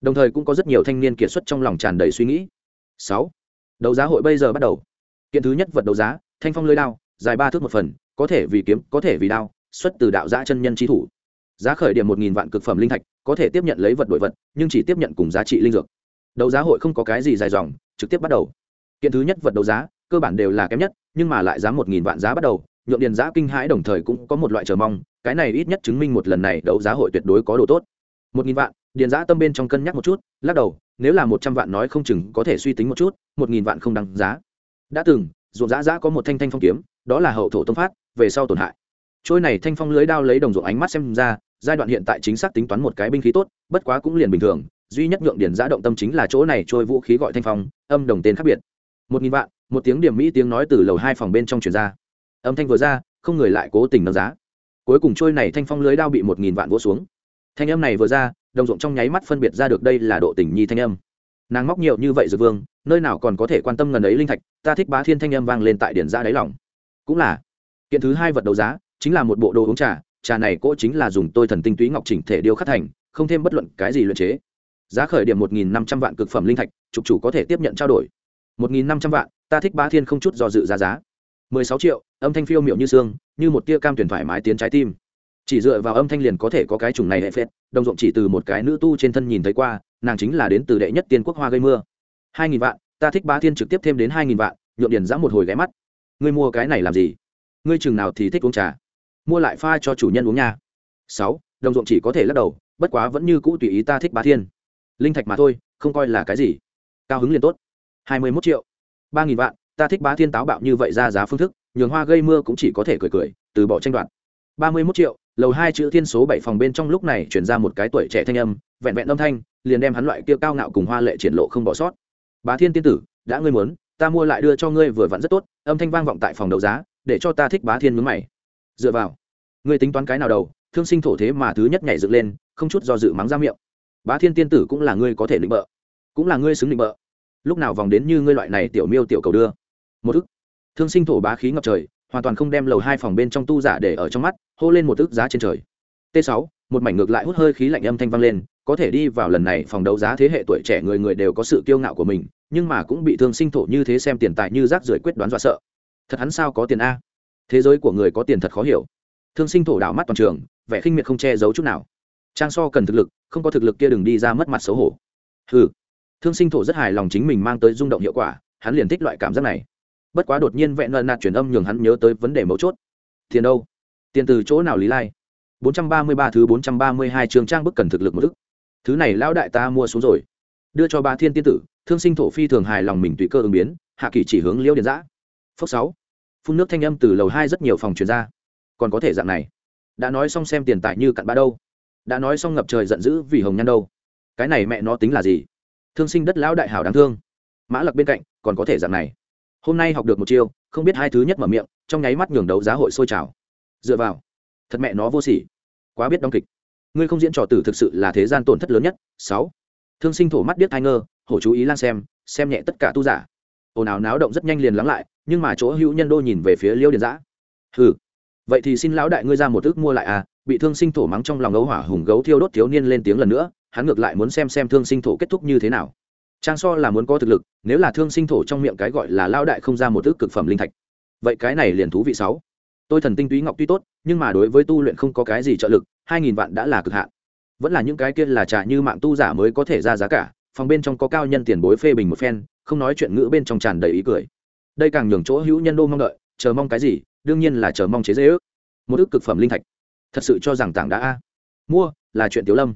Đồng thời cũng có rất nhiều thanh niên kiệt xuất trong lòng tràn đầy suy nghĩ. Sáu, đấu giá hội bây giờ bắt đầu. Kiện thứ nhất vật đấu giá, thanh phong lưới đao, dài ba thước một phần, có thể vì kiếm, có thể vì đao, xuất từ đạo giã chân nhân trí thủ. Giá khởi điểm một nghìn vạn cực phẩm linh thạch, có thể tiếp nhận lấy vật đổi vật, nhưng chỉ tiếp nhận cùng giá trị linh dược. Đấu giá hội không có cái gì dài dòng, trực tiếp bắt đầu. Kiện thứ nhất vật đấu giá cơ bản đều là kém nhất, nhưng mà lại giá một nghìn vạn giá bắt đầu nhượng điền giá kinh hãi đồng thời cũng có một loại chờ mong, cái này ít nhất chứng minh một lần này đấu giá hội tuyệt đối có độ tốt. Một nghìn vạn, điền giá tâm bên trong cân nhắc một chút, lắc đầu, nếu là một trăm vạn nói không chừng có thể suy tính một chút, một nghìn vạn không đăng giá. Đã từng, ruộng giá giá có một thanh thanh phong kiếm, đó là hậu thổ tông phát, về sau tổn hại. Trôi này thanh phong lưới đao lấy đồng ruộng ánh mắt xem ra, giai đoạn hiện tại chính xác tính toán một cái binh khí tốt, bất quá cũng liền bình thường, duy nhất nhượng điển giã động tâm chính là chỗ này trôi vũ khí gọi thanh phong, âm đồng tên khác biệt. Một nghìn vạn một tiếng điểm mỹ tiếng nói từ lầu hai phòng bên trong truyền ra. Âm thanh vừa ra, không người lại cố tình nâng giá. Cuối cùng trôi này thanh phong lưới đao bị một nghìn vạn vỗ xuống. Thanh âm này vừa ra, đồng ruộng trong nháy mắt phân biệt ra được đây là độ tình nhi thanh âm. Nàng móc nhiều như vậy dược vương, nơi nào còn có thể quan tâm ngần ấy linh thạch, ta thích bá thiên thanh âm vang lên tại điển ra đáy lòng. Cũng là, kiện thứ hai vật đấu giá, chính là một bộ đồ uống trà trà này cỗ chính là dùng tôi thần tinh túy ngọc chỉnh thể điêu khắc thành, không thêm bất luận cái gì luyện chế. Giá khởi điểm một nghìn năm trăm vạn cực phẩm linh thạch, trục chủ có thể tiếp nhận trao đổi. Một nghìn năm trăm vạn ta thích bá thiên không chút do dự ra giá. mười sáu triệu, âm thanh phiêu miệu như xương, như một tia cam tuyển thoải mái tiến trái tim. Chỉ dựa vào âm thanh liền có thể có cái chủng này hệ phết, đồng ruộng chỉ từ một cái nữ tu trên thân nhìn thấy qua, nàng chính là đến từ đệ nhất tiên quốc hoa gây mưa. hai nghìn vạn, ta thích bá thiên trực tiếp thêm đến hai nghìn vạn nhuộm điền giã một hồi ghé mắt. Ngươi mua cái này làm gì? Ngươi chừng nào thì thích uống trà? Mua lại pha cho chủ nhân uống nha. Sáu, đồng ruộng chỉ có thể lắc đầu, bất quá vẫn như cũ tùy ý ta thích bá thiên. Linh thạch mà thôi, không coi là cái gì. Cao hứng liền tốt. hai mươi mốt triệu ba nghìn vạn, ta thích bá thiên táo bạo như vậy ra giá phương thức, nhường hoa gây mưa cũng chỉ có thể cười cười, từ bỏ tranh đoạt. ba mươi mốt triệu, lầu hai chữ thiên số bảy phòng bên trong lúc này chuyển ra một cái tuổi trẻ thanh âm, vẹn vẹn âm thanh, liền đem hắn loại kia cao ngạo cùng hoa lệ triển lộ không bỏ sót. Bá thiên tiên tử, đã ngươi muốn, ta mua lại đưa cho ngươi vừa vặn rất tốt, âm thanh vang vọng tại phòng đấu giá, để cho ta thích bá thiên mướn mày. Dựa vào, ngươi tính toán cái nào đầu, thương sinh thổ thế mà thứ nhất nhảy dựng lên, không chút do dự mắng ra miệng. Bá thiên tiên tử cũng là ngươi có thể định bợ, cũng là ngươi xứng định bợ lúc nào vòng đến như ngươi loại này tiểu miêu tiểu cầu đưa. Một ức thương sinh thổ bá khí ngập trời, hoàn toàn không đem lầu hai phòng bên trong tu giả để ở trong mắt, hô lên một ức giá trên trời. T 6 một mảnh ngược lại hút hơi khí lạnh âm thanh vang lên, có thể đi vào lần này phòng đấu giá thế hệ tuổi trẻ người người đều có sự kiêu ngạo của mình, nhưng mà cũng bị thương sinh thổ như thế xem tiền tài như rác rưởi quyết đoán dọa sợ. Thật hắn sao có tiền a? Thế giới của người có tiền thật khó hiểu. Thương sinh thổ đảo mắt toàn trường, vẻ khinh miệt không che giấu chút nào. Trang so cần thực lực, không có thực lực kia đừng đi ra mất mặt xấu hổ. Ừ thương sinh thổ rất hài lòng chính mình mang tới rung động hiệu quả, hắn liền thích loại cảm giác này. Bất quá đột nhiên vẹn nợ nạt truyền âm nhường hắn nhớ tới vấn đề mấu chốt. Tiền đâu? Tiền từ chỗ nào lý lai? 433 thứ 432 trường trang bức cần thực lực một thức. Thứ này lão đại ta mua xuống rồi. Đưa cho ba thiên tiên tử, thương sinh thổ phi thường hài lòng mình tùy cơ ứng biến, hạ kỳ chỉ hướng liễu điện giã. Phốc sáu. Phun nước thanh âm từ lầu hai rất nhiều phòng truyền ra. Còn có thể dạng này. Đã nói xong xem tiền tài như cặn bã đâu. Đã nói xong ngập trời giận dữ vì hồng nhan đâu. Cái này mẹ nó tính là gì? Thương sinh đất lão đại hảo đáng thương. Mã lặc bên cạnh còn có thể dạng này. Hôm nay học được một chiêu, không biết hai thứ nhất mở miệng, trong nháy mắt nhường đấu giá hội sôi trào. Dựa vào, thật mẹ nó vô sỉ. Quá biết đóng kịch. Ngươi không diễn trò tử thực sự là thế gian tổn thất lớn nhất. Sáu. Thương sinh thổ mắt biết thai ngơ, hổ chú ý lan xem xem nhẹ tất cả tu giả. Ồn ào náo động rất nhanh liền lắng lại, nhưng mà chỗ hữu nhân đô nhìn về phía liêu điền giã hừ. Vậy thì xin lão đại ngươi ra một ước mua lại à bị thương sinh thổ mắng trong lòng ấu hỏa hùng gấu thiêu đốt thiếu niên lên tiếng lần nữa hắn ngược lại muốn xem xem thương sinh thổ kết thúc như thế nào. Trang so là muốn có thực lực, nếu là thương sinh thổ trong miệng cái gọi là lão đại không ra một ước cực phẩm linh thạch. Vậy cái này liền thú vị sáu. Tôi thần tinh túy ngọc tuy tốt, nhưng mà đối với tu luyện không có cái gì trợ lực, hai nghìn vạn đã là cực hạn. Vẫn là những cái kia là trả như mạng tu giả mới có thể ra giá cả, phòng bên trong có cao nhân tiền bối phê bình một phen, không nói chuyện ngữ bên trong tràn đầy ý cười. Đây càng nhường chỗ hữu nhân đô mong đợi, chờ mong cái gì, đương nhiên là chờ mong chế dễ ước. Một ước cực phẩm linh thạch. Thật sự cho rằng tảng đã a. Mua, là chuyện tiểu lâm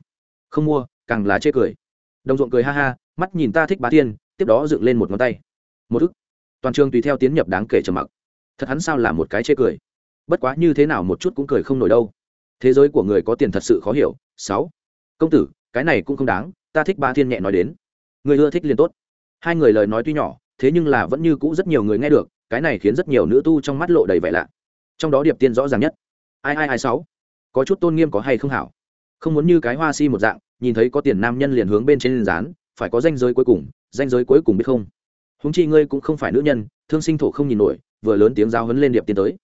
không mua càng là chê cười. Đồng ruộng cười ha ha mắt nhìn ta thích bá thiên, tiếp đó dựng lên một ngón tay. Một ức, toàn trường tùy theo tiến nhập đáng kể trầm mặc. Thật hắn sao là một cái chê cười. Bất quá như thế nào một chút cũng cười không nổi đâu. Thế giới của người có tiền thật sự khó hiểu. Sáu. Công tử cái này cũng không đáng ta thích ba thiên nhẹ nói đến. Người ưa thích liền tốt. Hai người lời nói tuy nhỏ thế nhưng là vẫn như cũ rất nhiều người nghe được cái này khiến rất nhiều nữ tu trong mắt lộ đầy vẻ lạ. Trong đó điệp tiên rõ ràng nhất. Ai ai ai sáu. Có chút tôn nghiêm có hay không hảo? Không muốn như cái hoa si một dạng, nhìn thấy có tiền nam nhân liền hướng bên trên dán, phải có danh giới cuối cùng, danh giới cuối cùng biết không? Húng chi ngươi cũng không phải nữ nhân, thương sinh thổ không nhìn nổi, vừa lớn tiếng giao hấn lên điệp tiên tới.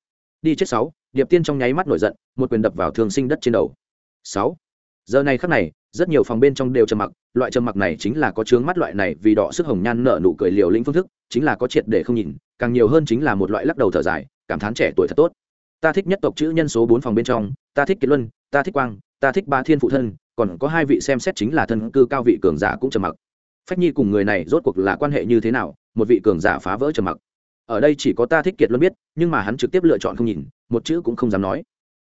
Đi chết sáu, điệp tiên trong nháy mắt nổi giận, một quyền đập vào thương sinh đất trên đầu. Sáu. Giờ này khắc này, rất nhiều phòng bên trong đều trầm mặc, loại trầm mặc này chính là có chướng mắt loại này vì đỏ sức hồng nhan nợ nụ cười liều lĩnh phương thức, chính là có triệt để không nhìn, càng nhiều hơn chính là một loại lắc đầu thở dài, cảm thán trẻ tuổi thật tốt. Ta thích nhất tộc chữ nhân số bốn phòng bên trong, ta thích kiệt luân, ta thích quang ta thích ba thiên phụ thân, còn có hai vị xem xét chính là thân cư cao vị cường giả cũng trầm mặc. Phách nhi cùng người này rốt cuộc là quan hệ như thế nào, một vị cường giả phá vỡ trầm mặc. Ở đây chỉ có ta thích kiệt luôn biết, nhưng mà hắn trực tiếp lựa chọn không nhìn, một chữ cũng không dám nói.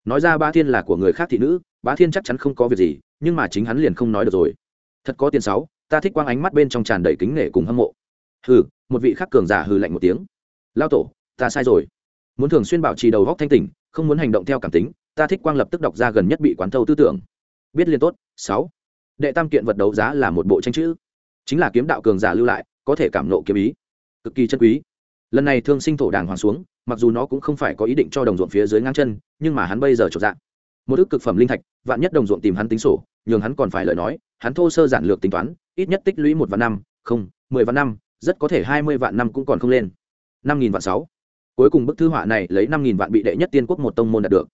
Nói ra ba thiên là của người khác thị nữ, bá thiên chắc chắn không có việc gì, nhưng mà chính hắn liền không nói được rồi. Thật có tiền sáu, ta thích quang ánh mắt bên trong tràn đầy kính nể cùng hâm mộ. Hừ, một vị khắc cường giả hừ lạnh một tiếng. Lao tổ, ta sai rồi. Muốn thường xuyên bảo trì đầu góc thanh tỉnh, không muốn hành động theo cảm tính ta thích quang lập tức đọc ra gần nhất bị quán thâu tư tưởng. Biết liên tốt. Sáu. Đệ tam kiện vật đấu giá là một bộ tranh chữ. Chính là kiếm đạo cường giả lưu lại, có thể cảm nộ kiếm ý. Cực kỳ chân quý. Lần này thương sinh thổ đàng hoàng xuống, mặc dù nó cũng không phải có ý định cho đồng ruộng phía dưới ngang chân, nhưng mà hắn bây giờ trộn dạng một ước cực phẩm linh thạch, vạn nhất đồng ruộng tìm hắn tính sổ, nhường hắn còn phải lời nói, hắn thô sơ giản lược tính toán, ít nhất tích lũy một vạn năm, không, mười vạn năm, rất có thể hai mươi vạn năm cũng còn không lên. Năm nghìn vạn sáu. Cuối cùng bức thư họa này lấy năm nghìn vạn bị đệ nhất tiên quốc một tông môn đạt được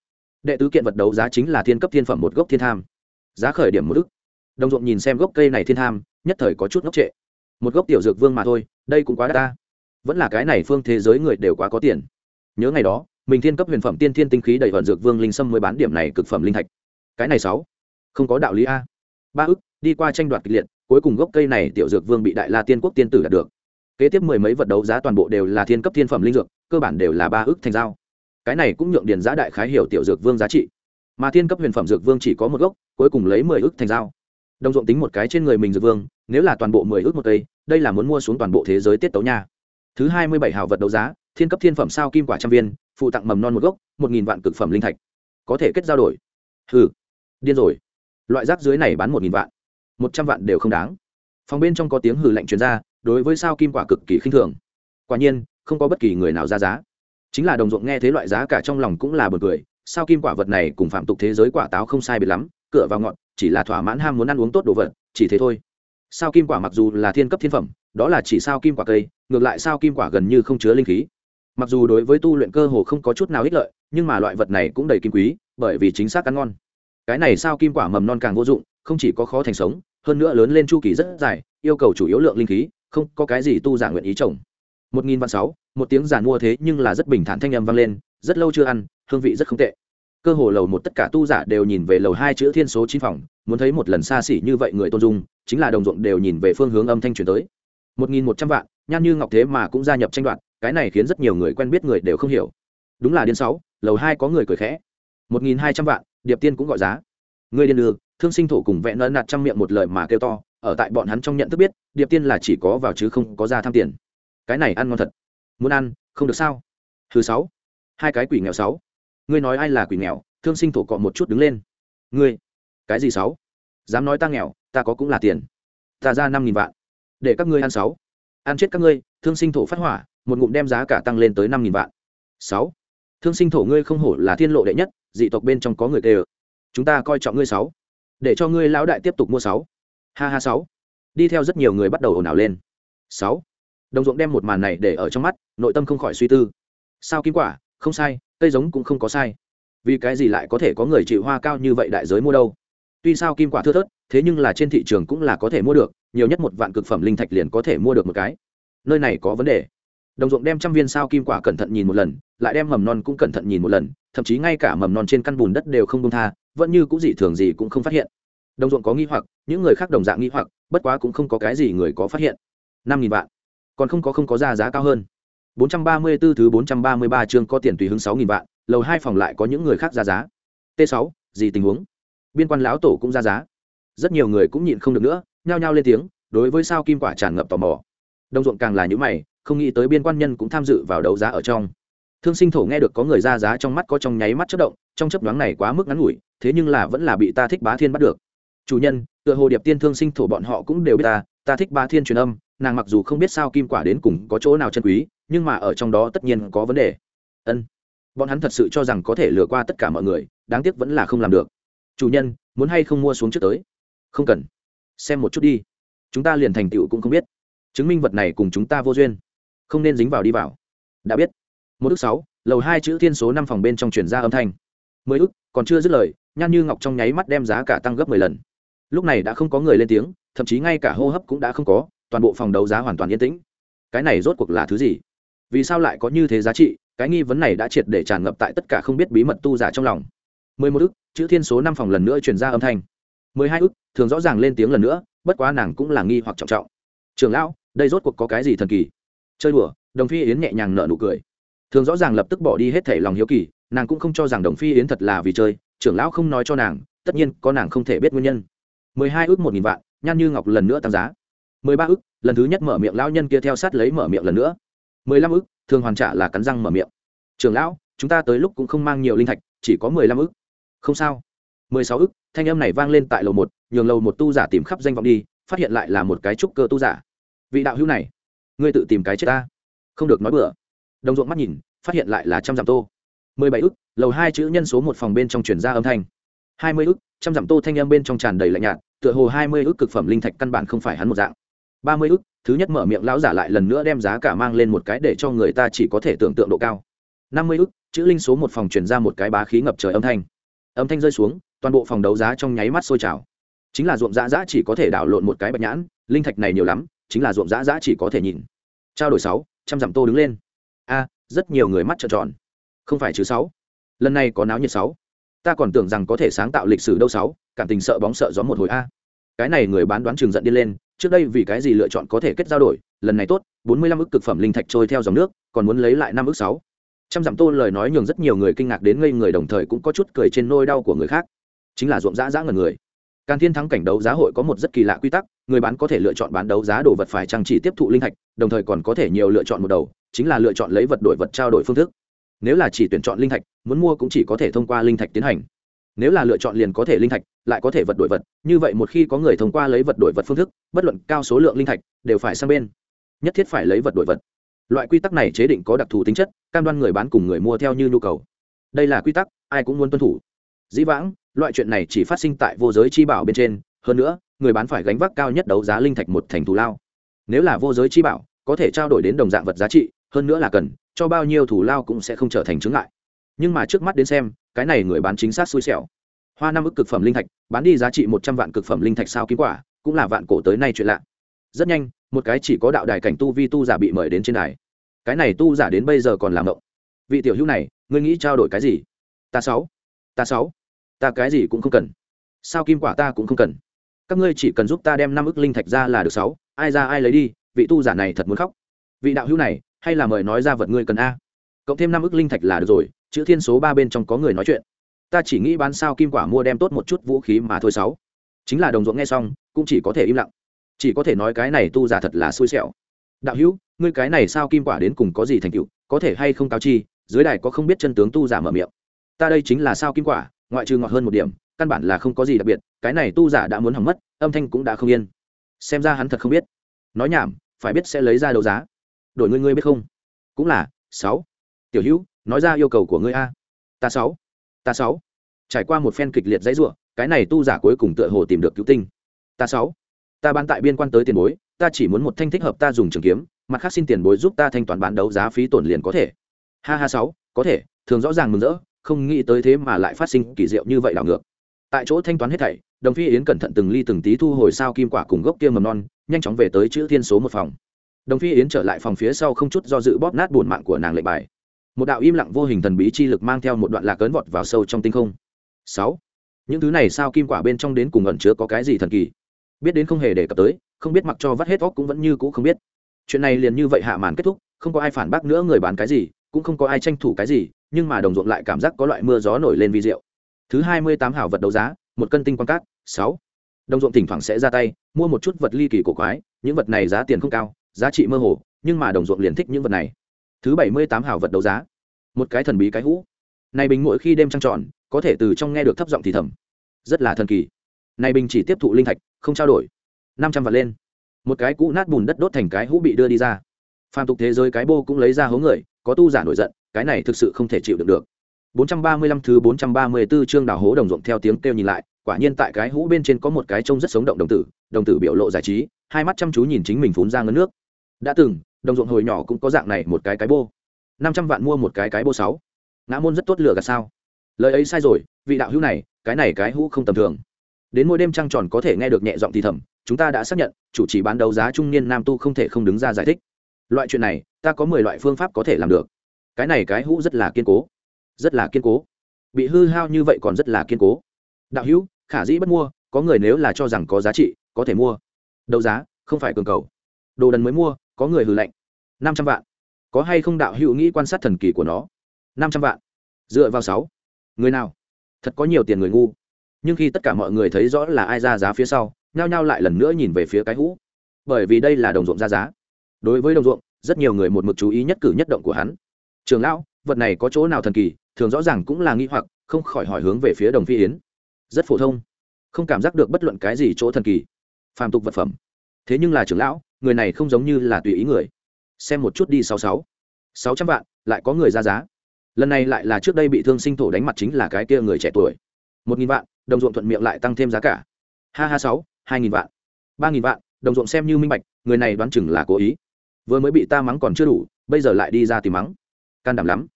đệ tứ kiện vật đấu giá chính là thiên cấp thiên phẩm một gốc thiên tham. Giá khởi điểm một ức. Đồng ruộng nhìn xem gốc cây này thiên tham, nhất thời có chút ngốc trệ. Một gốc tiểu dược vương mà thôi, đây cũng quá đắt ta. Vẫn là cái này phương thế giới người đều quá có tiền. Nhớ ngày đó, mình thiên cấp huyền phẩm tiên thiên tinh khí đầy vận dược vương linh sâm mới bán điểm này cực phẩm linh thạch. Cái này sáu. Không có đạo lý a. Ba ức, đi qua tranh đoạt kịch liệt, cuối cùng gốc cây này tiểu dược vương bị đại la tiên quốc tiên tử đạt được. Kế tiếp mười mấy vật đấu giá toàn bộ đều là thiên cấp thiên phẩm linh dược, cơ bản đều là ba ức thành giao cái này cũng nhượng điền giá đại khái hiểu tiểu dược vương giá trị. Mà thiên cấp huyền phẩm dược vương chỉ có một gốc cuối cùng lấy mười ước thành dao, đồng ruộng tính một cái trên người mình dược vương nếu là toàn bộ mười ước một cây đây là muốn mua xuống toàn bộ thế giới tiết tấu nha. Thứ hai mươi bảy hào vật đấu giá thiên cấp thiên phẩm sao kim quả trăm viên phụ tặng mầm non một gốc một nghìn vạn cực phẩm linh thạch. Có thể kết giao đổi. Hừ điên rồi. Loại rác dưới này bán một nghìn vạn một trăm vạn đều không đáng. Phòng bên trong có tiếng hừ lạnh truyền ra đối với sao kim quả cực kỳ khinh thường. Quả nhiên không có bất kỳ người nào ra giá chính là đồng ruộng nghe thế loại giá cả trong lòng cũng là bật cười, sao kim quả vật này cùng phạm tục thế giới quả táo không sai biệt lắm, cửa vào ngọn, chỉ là thỏa mãn ham muốn ăn uống tốt đồ vật, chỉ thế thôi. Sao kim quả mặc dù là thiên cấp thiên phẩm, đó là chỉ sao kim quả cây, ngược lại sao kim quả gần như không chứa linh khí. Mặc dù đối với tu luyện cơ hồ không có chút nào ích lợi, nhưng mà loại vật này cũng đầy kim quý, bởi vì chính xác ăn ngon. Cái này sao kim quả mầm non càng vô dụng, không chỉ có khó thành sống, hơn nữa lớn lên chu kỳ rất dài, yêu cầu chủ yếu lượng linh khí, không có cái gì tu giả nguyện ý trồng một nghìn vạn sáu, một tiếng giàn mua thế nhưng là rất bình thản thanh âm vang lên, rất lâu chưa ăn, hương vị rất không tệ. Cơ hồ lầu một tất cả tu giả đều nhìn về lầu hai chữ thiên số chín phòng, muốn thấy một lần xa xỉ như vậy người tôn dung, chính là đồng ruộng đều nhìn về phương hướng âm thanh truyền tới. Một nghìn một trăm vạn, nhan như ngọc thế mà cũng gia nhập tranh đoạt, cái này khiến rất nhiều người quen biết người đều không hiểu. Đúng là điên sáu, lầu hai có người cười khẽ. Một nghìn hai trăm vạn, điệp tiên cũng gọi giá. Người điên đường thương sinh thổ cùng vẽ nợ nạt trăm miệng một lời mà kêu to, ở tại bọn hắn trong nhận thức biết, điệp tiên là chỉ có vào chứ không có ra tham tiền cái này ăn ngon thật. Muốn ăn, không được sao? Thứ sáu. Hai cái quỷ nghèo sáu. Ngươi nói ai là quỷ nghèo, thương sinh thổ cọ một chút đứng lên. Ngươi. Cái gì sáu? Dám nói ta nghèo, ta có cũng là tiền. Ta ra năm nghìn vạn. Để các ngươi ăn sáu. Ăn chết các ngươi, thương sinh thổ phát hỏa, một ngụm đem giá cả tăng lên tới năm nghìn vạn. Sáu. Thương sinh thổ ngươi không hổ là thiên lộ đệ nhất, dị tộc bên trong có người tê ơ chúng ta coi trọng ngươi sáu. Để cho ngươi lão đại tiếp tục mua sáu. Ha ha sáu. Đi theo rất nhiều người bắt đầu ồn ào lên. Sáu đồng ruộng đem một màn này để ở trong mắt, nội tâm không khỏi suy tư. Sao kim quả? Không sai, cây giống cũng không có sai. Vì cái gì lại có thể có người chịu hoa cao như vậy đại giới mua đâu? Tuy sao kim quả thưa thớt, thế nhưng là trên thị trường cũng là có thể mua được, nhiều nhất một vạn cực phẩm linh thạch liền có thể mua được một cái. Nơi này có vấn đề. Đồng ruộng đem trăm viên sao kim quả cẩn thận nhìn một lần, lại đem mầm non cũng cẩn thận nhìn một lần, thậm chí ngay cả mầm non trên căn bùn đất đều không công tha, vẫn như cũng dị thường gì cũng không phát hiện. Đồng ruộng có nghi hoặc, những người khác đồng dạng nghi hoặc, bất quá cũng không có cái gì người có phát hiện. Năm nghìn vạn còn không có không có ra giá cao hơn 434 thứ 433 chương có tiền tùy hứng 6000 vạn, lầu hai phòng lại có những người khác ra giá. T6, gì tình huống? Biên quan lão tổ cũng ra giá. Rất nhiều người cũng nhịn không được nữa, nhao nhao lên tiếng, đối với sao kim quả tràn ngập tò mò. Đông ruộng càng là những mày, không nghĩ tới biên quan nhân cũng tham dự vào đấu giá ở trong. Thương Sinh Thổ nghe được có người ra giá trong mắt có trong nháy mắt chớp động, trong chớp nhoáng này quá mức ngắn ngủi, thế nhưng là vẫn là bị ta thích Bá Thiên bắt được. Chủ nhân, tựa hồ điệp tiên Thương Sinh Thổ bọn họ cũng đều biết ta, ta thích Bá Thiên truyền âm, nàng mặc dù không biết sao kim quả đến cùng có chỗ nào chân quý, nhưng mà ở trong đó tất nhiên có vấn đề. Ân, bọn hắn thật sự cho rằng có thể lừa qua tất cả mọi người, đáng tiếc vẫn là không làm được. Chủ nhân, muốn hay không mua xuống trước tới? Không cần. Xem một chút đi. Chúng ta liền thành tựu cũng không biết. Chứng minh vật này cùng chúng ta vô duyên. Không nên dính vào đi vào. Đã biết. Một ước sáu, lầu hai chữ thiên số năm phòng bên trong chuyển ra âm thanh. Mười ước, còn chưa dứt lời, nhan như ngọc trong nháy mắt đem giá cả tăng gấp mười lần. Lúc này đã không có người lên tiếng, thậm chí ngay cả hô hấp cũng đã không có toàn bộ phòng đấu giá hoàn toàn yên tĩnh. Cái này rốt cuộc là thứ gì? Vì sao lại có như thế giá trị? Cái nghi vấn này đã triệt để tràn ngập tại tất cả không biết bí mật tu giả trong lòng. Mười một ức, chữ thiên số năm phòng lần nữa truyền ra âm thanh. Mười hai ức, thường rõ ràng lên tiếng lần nữa, bất quá nàng cũng là nghi hoặc trọng trọng. Trường lão, đây rốt cuộc có cái gì thần kỳ? Chơi đùa, đồng phi yến nhẹ nhàng nở nụ cười. Thường rõ ràng lập tức bỏ đi hết thể lòng hiếu kỳ, nàng cũng không cho rằng đồng phi yến thật là vì chơi, trưởng lão không nói cho nàng, tất nhiên có nàng không thể biết nguyên nhân. Mười hai ước một nghìn vạn, nhan như ngọc lần nữa tăng giá mười ba ức, lần thứ nhất mở miệng lão nhân kia theo sát lấy mở miệng lần nữa. Mười lăm ức, thường hoàn trả là cắn răng mở miệng. Trưởng lão chúng ta tới lúc cũng không mang nhiều linh thạch chỉ có mười lăm ức. không sao. Mười sáu ức, thanh âm này vang lên tại lầu một nhường lầu một tu giả tìm khắp danh vọng đi phát hiện lại là một cái trúc cơ tu giả. Vị đạo hữu này ngươi tự tìm cái chết ta. Không được nói bừa. Đồng ruộng mắt nhìn phát hiện lại là trăm dặm tô. Mười bảy ức lầu hai chữ nhân số một phòng bên trong chuyển ra âm thanh. Hai mươi ức trăm dặm tô thanh âm bên trong tràn đầy lạnh nhạt tựa hồ hai mươi ức cực phẩm linh thạch căn bản không phải hắn một dạng ba mươi ức, thứ nhất mở miệng lão giả lại lần nữa đem giá cả mang lên một cái để cho người ta chỉ có thể tưởng tượng độ cao. Năm mươi ức, chữ linh số một phòng truyền ra một cái bá khí ngập trời âm thanh. Âm thanh rơi xuống, toàn bộ phòng đấu giá trong nháy mắt sôi trào. Chính là ruộng dã dã chỉ có thể đảo lộn một cái bạch nhãn, linh thạch này nhiều lắm, chính là ruộng dã dã chỉ có thể nhìn. Trao đổi sáu, trăm dặm tô đứng lên. A, rất nhiều người mắt trợn tròn. Không phải chứ sáu? Lần này có náo nhiệt sáu. Ta còn tưởng rằng có thể sáng tạo lịch sử đâu sáu, cảm tình sợ bóng sợ gió một hồi a. Cái này người bán đoán trường giận đi lên trước đây vì cái gì lựa chọn có thể kết giao đổi lần này tốt bốn mươi lăm ức cực phẩm linh thạch trôi theo dòng nước còn muốn lấy lại năm ức sáu trăm dặm tô lời nói nhường rất nhiều người kinh ngạc đến ngây người đồng thời cũng có chút cười trên nôi đau của người khác chính là ruộng dã dã ngần người Càn Thiên thắng cảnh đấu giá hội có một rất kỳ lạ quy tắc, người bán có thể lựa chọn bán đấu giá đồ vật phải chăng chỉ tiếp thụ linh thạch, đồng thời còn có thể nhiều lựa chọn một đầu, chính là lựa chọn lấy vật đổi vật trao đổi phương thức. Nếu là chỉ tuyển chọn linh thạch, muốn mua cũng chỉ có thể thông qua linh thạch tiến hành. Nếu là lựa chọn liền có thể linh thạch, lại có thể vật đổi vật, như vậy một khi có người thông qua lấy vật đổi vật phương thức, bất luận cao số lượng linh thạch, đều phải sang bên. Nhất thiết phải lấy vật đổi vật. Loại quy tắc này chế định có đặc thù tính chất, cam đoan người bán cùng người mua theo như nhu cầu. Đây là quy tắc, ai cũng muốn tuân thủ. Dĩ vãng, loại chuyện này chỉ phát sinh tại vô giới chi bảo bên trên hơn nữa người bán phải gánh vác cao nhất đấu giá linh thạch một thành thù lao nếu là vô giới chi bảo có thể trao đổi đến đồng dạng vật giá trị hơn nữa là cần cho bao nhiêu thù lao cũng sẽ không trở thành chứng ngại nhưng mà trước mắt đến xem, cái này người bán chính xác xui xẻo. Hoa năm ức cực phẩm linh thạch, bán đi giá trị một trăm vạn cực phẩm linh thạch sao kim quả, cũng là vạn cổ tới nay chuyện lạ. Rất nhanh, một cái chỉ có đạo đài cảnh tu vi tu giả bị mời đến trên đài. Cái này tu giả đến bây giờ còn làm động vị tiểu hữu này, ngươi nghĩ trao đổi cái gì? Ta sáu. Ta sáu. Ta cái gì cũng không cần. Sao kim quả ta cũng không cần. Các ngươi chỉ cần giúp ta đem năm ức linh thạch ra là được sáu. Ai ra ai lấy đi, vị tu giả này thật muốn khóc. Vị đạo hữu này, hay là mời nói ra vật ngươi cần a? Cộng thêm năm ức linh thạch là được rồi chữ thiên số ba bên trong có người nói chuyện. Ta chỉ nghĩ bán sao kim quả mua đem tốt một chút vũ khí mà thôi sáu. Chính là đồng ruộng nghe xong, cũng chỉ có thể im lặng. Chỉ có thể nói cái này tu giả thật là xui xẻo. Đạo hữu, ngươi cái này sao kim quả đến cùng có gì thành tựu, có thể hay không cáo chi, dưới đài có không biết chân tướng tu giả mở miệng. Ta đây chính là sao kim quả, ngoại trừ ngọt hơn một điểm, căn bản là không có gì đặc biệt, cái này tu giả đã muốn hỏng mất, âm thanh cũng đã không yên. Xem ra hắn thật không biết. Nói nhảm, phải biết sẽ lấy ra đấu giá. Đổi ngươi ngươi biết không? Cũng là, sáu. Tiểu hữu nói ra yêu cầu của ngươi a. Ta sáu. Ta sáu. Trải qua một phen kịch liệt dãy ruộng cái này tu giả cuối cùng tựa hồ tìm được cứu tinh. Ta sáu. Ta bán tại biên quan tới tiền bối, ta chỉ muốn một thanh thích hợp ta dùng trường kiếm, mặt khác xin tiền bối giúp ta thanh toán bán đấu giá phí tổn liền có thể. Ha ha sáu, có thể, thường rõ ràng mừng rỡ, không nghĩ tới thế mà lại phát sinh kỳ diệu như vậy đảo ngược. Tại chỗ thanh toán hết thảy, đồng phi yến cẩn thận từng ly từng tí thu hồi sao kim quả cùng gốc kia mầm non, nhanh chóng về tới chữ thiên số một phòng. Đồng phi yến trở lại phòng phía sau không chút do dự bóp nát buồn mạng của nàng lệnh bài một đạo im lặng vô hình thần bí chi lực mang theo một đoạn lạc ấn vọt vào sâu trong tinh không. Sáu. Những thứ này sao kim quả bên trong đến cùng ẩn chứa có cái gì thần kỳ? Biết đến không hề đề cập tới, không biết mặc cho vắt hết óc cũng vẫn như cũ không biết. Chuyện này liền như vậy hạ màn kết thúc, không có ai phản bác nữa người bán cái gì, cũng không có ai tranh thủ cái gì, nhưng mà đồng ruộng lại cảm giác có loại mưa gió nổi lên vi diệu. Thứ hai mươi tám hảo vật đấu giá, một cân tinh quang cát, sáu. Đồng ruộng thỉnh thoảng sẽ ra tay, mua một chút vật ly kỳ cổ quái, những vật này giá tiền không cao, giá trị mơ hồ, nhưng mà đồng ruộng liền thích những vật này thứ bảy mươi tám hảo vật đấu giá. Một cái thần bí cái hũ. Này bình mỗi khi đêm trăng tròn, có thể từ trong nghe được thấp giọng thì thầm. Rất là thần kỳ. Này bình chỉ tiếp thụ linh thạch, không trao đổi. năm trăm vạn lên. Một cái cũ nát bùn đất đốt thành cái hũ bị đưa đi ra. Phàm tục thế giới cái bô cũng lấy ra hố người, có tu giả nổi giận, cái này thực sự không thể chịu được. được 435 thứ 434 chương đào hố đồng ruộng theo tiếng kêu nhìn lại, quả nhiên tại cái hũ bên trên có một cái trông rất sống động đồng tử đồng tử biểu lộ giải trí, hai mắt chăm chú nhìn chính mình phun ra ngấn nước. Đã từng đồng ruộng hồi nhỏ cũng có dạng này một cái cái bô. Năm trăm vạn mua một cái cái bô sáu. Ngã môn rất tốt lửa gạt sao? Lời ấy sai rồi, vị đạo hữu này, cái này cái hũ không tầm thường. Đến mỗi đêm trăng tròn có thể nghe được nhẹ giọng thì thầm, chúng ta đã xác nhận, chủ trì bán đấu giá trung niên nam tu không thể không đứng ra giải thích. Loại chuyện này, ta có mười loại phương pháp có thể làm được. Cái này cái hũ rất là kiên cố. Rất là kiên cố. Bị hư hao như vậy còn rất là kiên cố. Đạo hữu, khả dĩ bất mua, có người nếu là cho rằng có giá trị, có thể mua. Đấu giá, không phải cường cầu. Đồ đần mới mua có người hư lệnh năm trăm vạn. Có hay không đạo hữu nghĩ quan sát thần kỳ của nó? Năm trăm vạn. Dựa vào sáu. Người nào? Thật có nhiều tiền người ngu. Nhưng khi tất cả mọi người thấy rõ là ai ra giá phía sau, nhao nhao lại lần nữa nhìn về phía cái hũ. Bởi vì đây là đồng ruộng ra giá. Đối với đồng ruộng, rất nhiều người một mực chú ý nhất cử nhất động của hắn. Trường lão, vật này có chỗ nào thần kỳ? Thường rõ ràng cũng là nghi hoặc, không khỏi hỏi hướng về phía đồng phi yến. Rất phổ thông. Không cảm giác được bất luận cái gì chỗ thần kỳ. Phàm tục vật phẩm. Thế nhưng là trưởng lão người này không giống như là tùy ý người. Xem một chút đi, sáu sáu. Sáu trăm vạn, lại có người ra giá. Lần này lại là trước đây bị thương sinh thổ đánh mặt chính là cái kia người trẻ tuổi. Một nghìn vạn, đồng ruộng thuận miệng lại tăng thêm giá cả. Ha ha, sáu, hai nghìn vạn. Ba nghìn vạn, đồng ruộng xem như minh bạch, người này đoán chừng là cố ý. Vừa mới bị ta mắng còn chưa đủ, bây giờ lại đi ra tìm mắng. Can đảm lắm.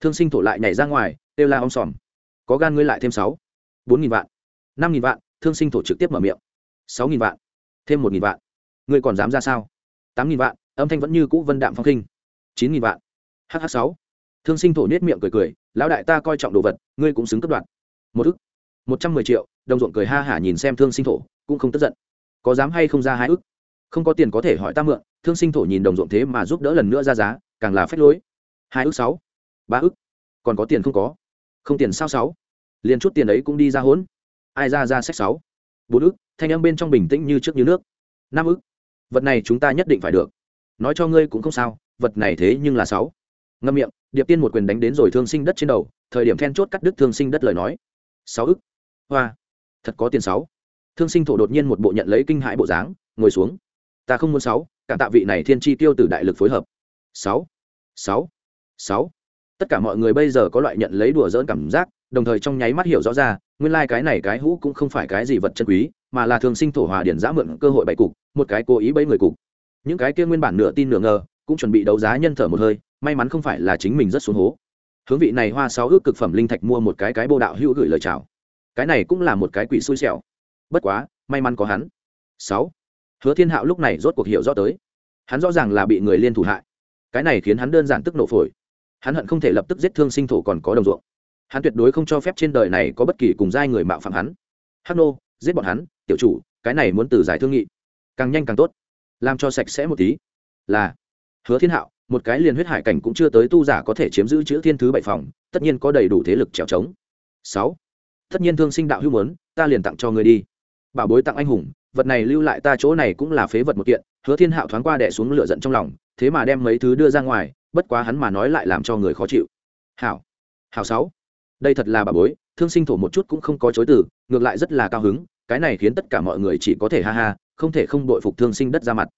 Thương sinh thổ lại nhảy ra ngoài, kêu la om sòm. Có gan ngươi lại thêm sáu. Bốn nghìn vạn. Năm nghìn vạn, thương sinh thổ trực tiếp mở miệng. Sáu nghìn vạn. Thêm một nghìn vạn ngươi còn dám ra sao? Tám nghìn vạn, âm thanh vẫn như cũ vân đạm phong khinh. chín nghìn vạn. Hh sáu. Thương sinh thổ nết miệng cười cười, lão đại ta coi trọng đồ vật, ngươi cũng xứng cấp đoạn một ức. Một trăm mười triệu, đồng ruộng cười ha hả nhìn xem thương sinh thổ, cũng không tức giận. Có dám hay không ra hai ức? Không có tiền có thể hỏi ta mượn, thương sinh thổ nhìn đồng ruộng thế mà giúp đỡ lần nữa ra giá, càng là phách lối. Hai ức sáu. Ba ức. Còn có tiền không có. Không tiền sao sáu? Liền chút tiền ấy cũng đi ra hỗn ai ra ra sách sáu? Bốn ức, thanh âm bên trong bình tĩnh như trước như nước. Năm ức vật này chúng ta nhất định phải được. Nói cho ngươi cũng không sao, vật này thế nhưng là sáu. Ngâm miệng, điệp tiên một quyền đánh đến rồi thương sinh đất trên đầu, thời điểm then chốt cắt đứt thương sinh đất lời nói. Sáu ức. Hoa. Thật có tiền sáu. Thương sinh thổ đột nhiên một bộ nhận lấy kinh hãi bộ dáng, ngồi xuống. Ta không muốn sáu, cả tạ vị này thiên chi tiêu từ đại lực phối hợp. Sáu. Sáu. Sáu. Tất cả mọi người bây giờ có loại nhận lấy đùa dỡn cảm giác, đồng thời trong nháy mắt hiểu rõ ra, nguyên lai cái này cái hũ cũng không phải cái gì vật chân quý, mà là thường sinh thổ hòa điển giã mượn cơ hội bày cục một cái cố ý bẫy người cục. Những cái kia nguyên bản nửa tin nửa ngờ, cũng chuẩn bị đấu giá nhân thở một hơi, may mắn không phải là chính mình rất xuống hố. Hướng vị này hoa sáu ước cực phẩm linh thạch mua một cái cái bô đạo hữu gửi lời chào. Cái này cũng là một cái quỷ xui xẻo. Bất quá, may mắn có hắn. Sáu. Hứa thiên hạo lúc này rốt cuộc hiểu rõ tới. Hắn rõ ràng là bị người liên thủ hại. Cái này khiến hắn đơn giản tức nổ phổi. Hắn hận không thể lập tức giết thương sinh thổ còn có đồng ruộng. Hắn tuyệt đối không cho phép trên đời này có bất kỳ cùng giai người mạo phạm hắn. Hắc nô, giết bọn hắn, tiểu chủ, cái này muốn từ giải thương nghị càng nhanh càng tốt. Làm cho sạch sẽ một tí. Là, hứa thiên hạo, một cái liền huyết hải cảnh cũng chưa tới tu giả có thể chiếm giữ chữ thiên thứ bảy phòng, tất nhiên có đầy đủ thế lực trèo trống. Sáu, tất nhiên thương sinh đạo hữu muốn, ta liền tặng cho người đi. Bảo bối tặng anh hùng, vật này lưu lại ta chỗ này cũng là phế vật một kiện, hứa thiên hạo thoáng qua đẻ xuống lửa giận trong lòng, thế mà đem mấy thứ đưa ra ngoài, bất quá hắn mà nói lại làm cho người khó chịu. Hảo hảo sáu, đây thật là bà bối, thương sinh thổ một chút cũng không có chối từ, ngược lại rất là cao hứng, cái này khiến tất cả mọi người chỉ có thể ha ha không thể không đội phục thương sinh đất ra mặt.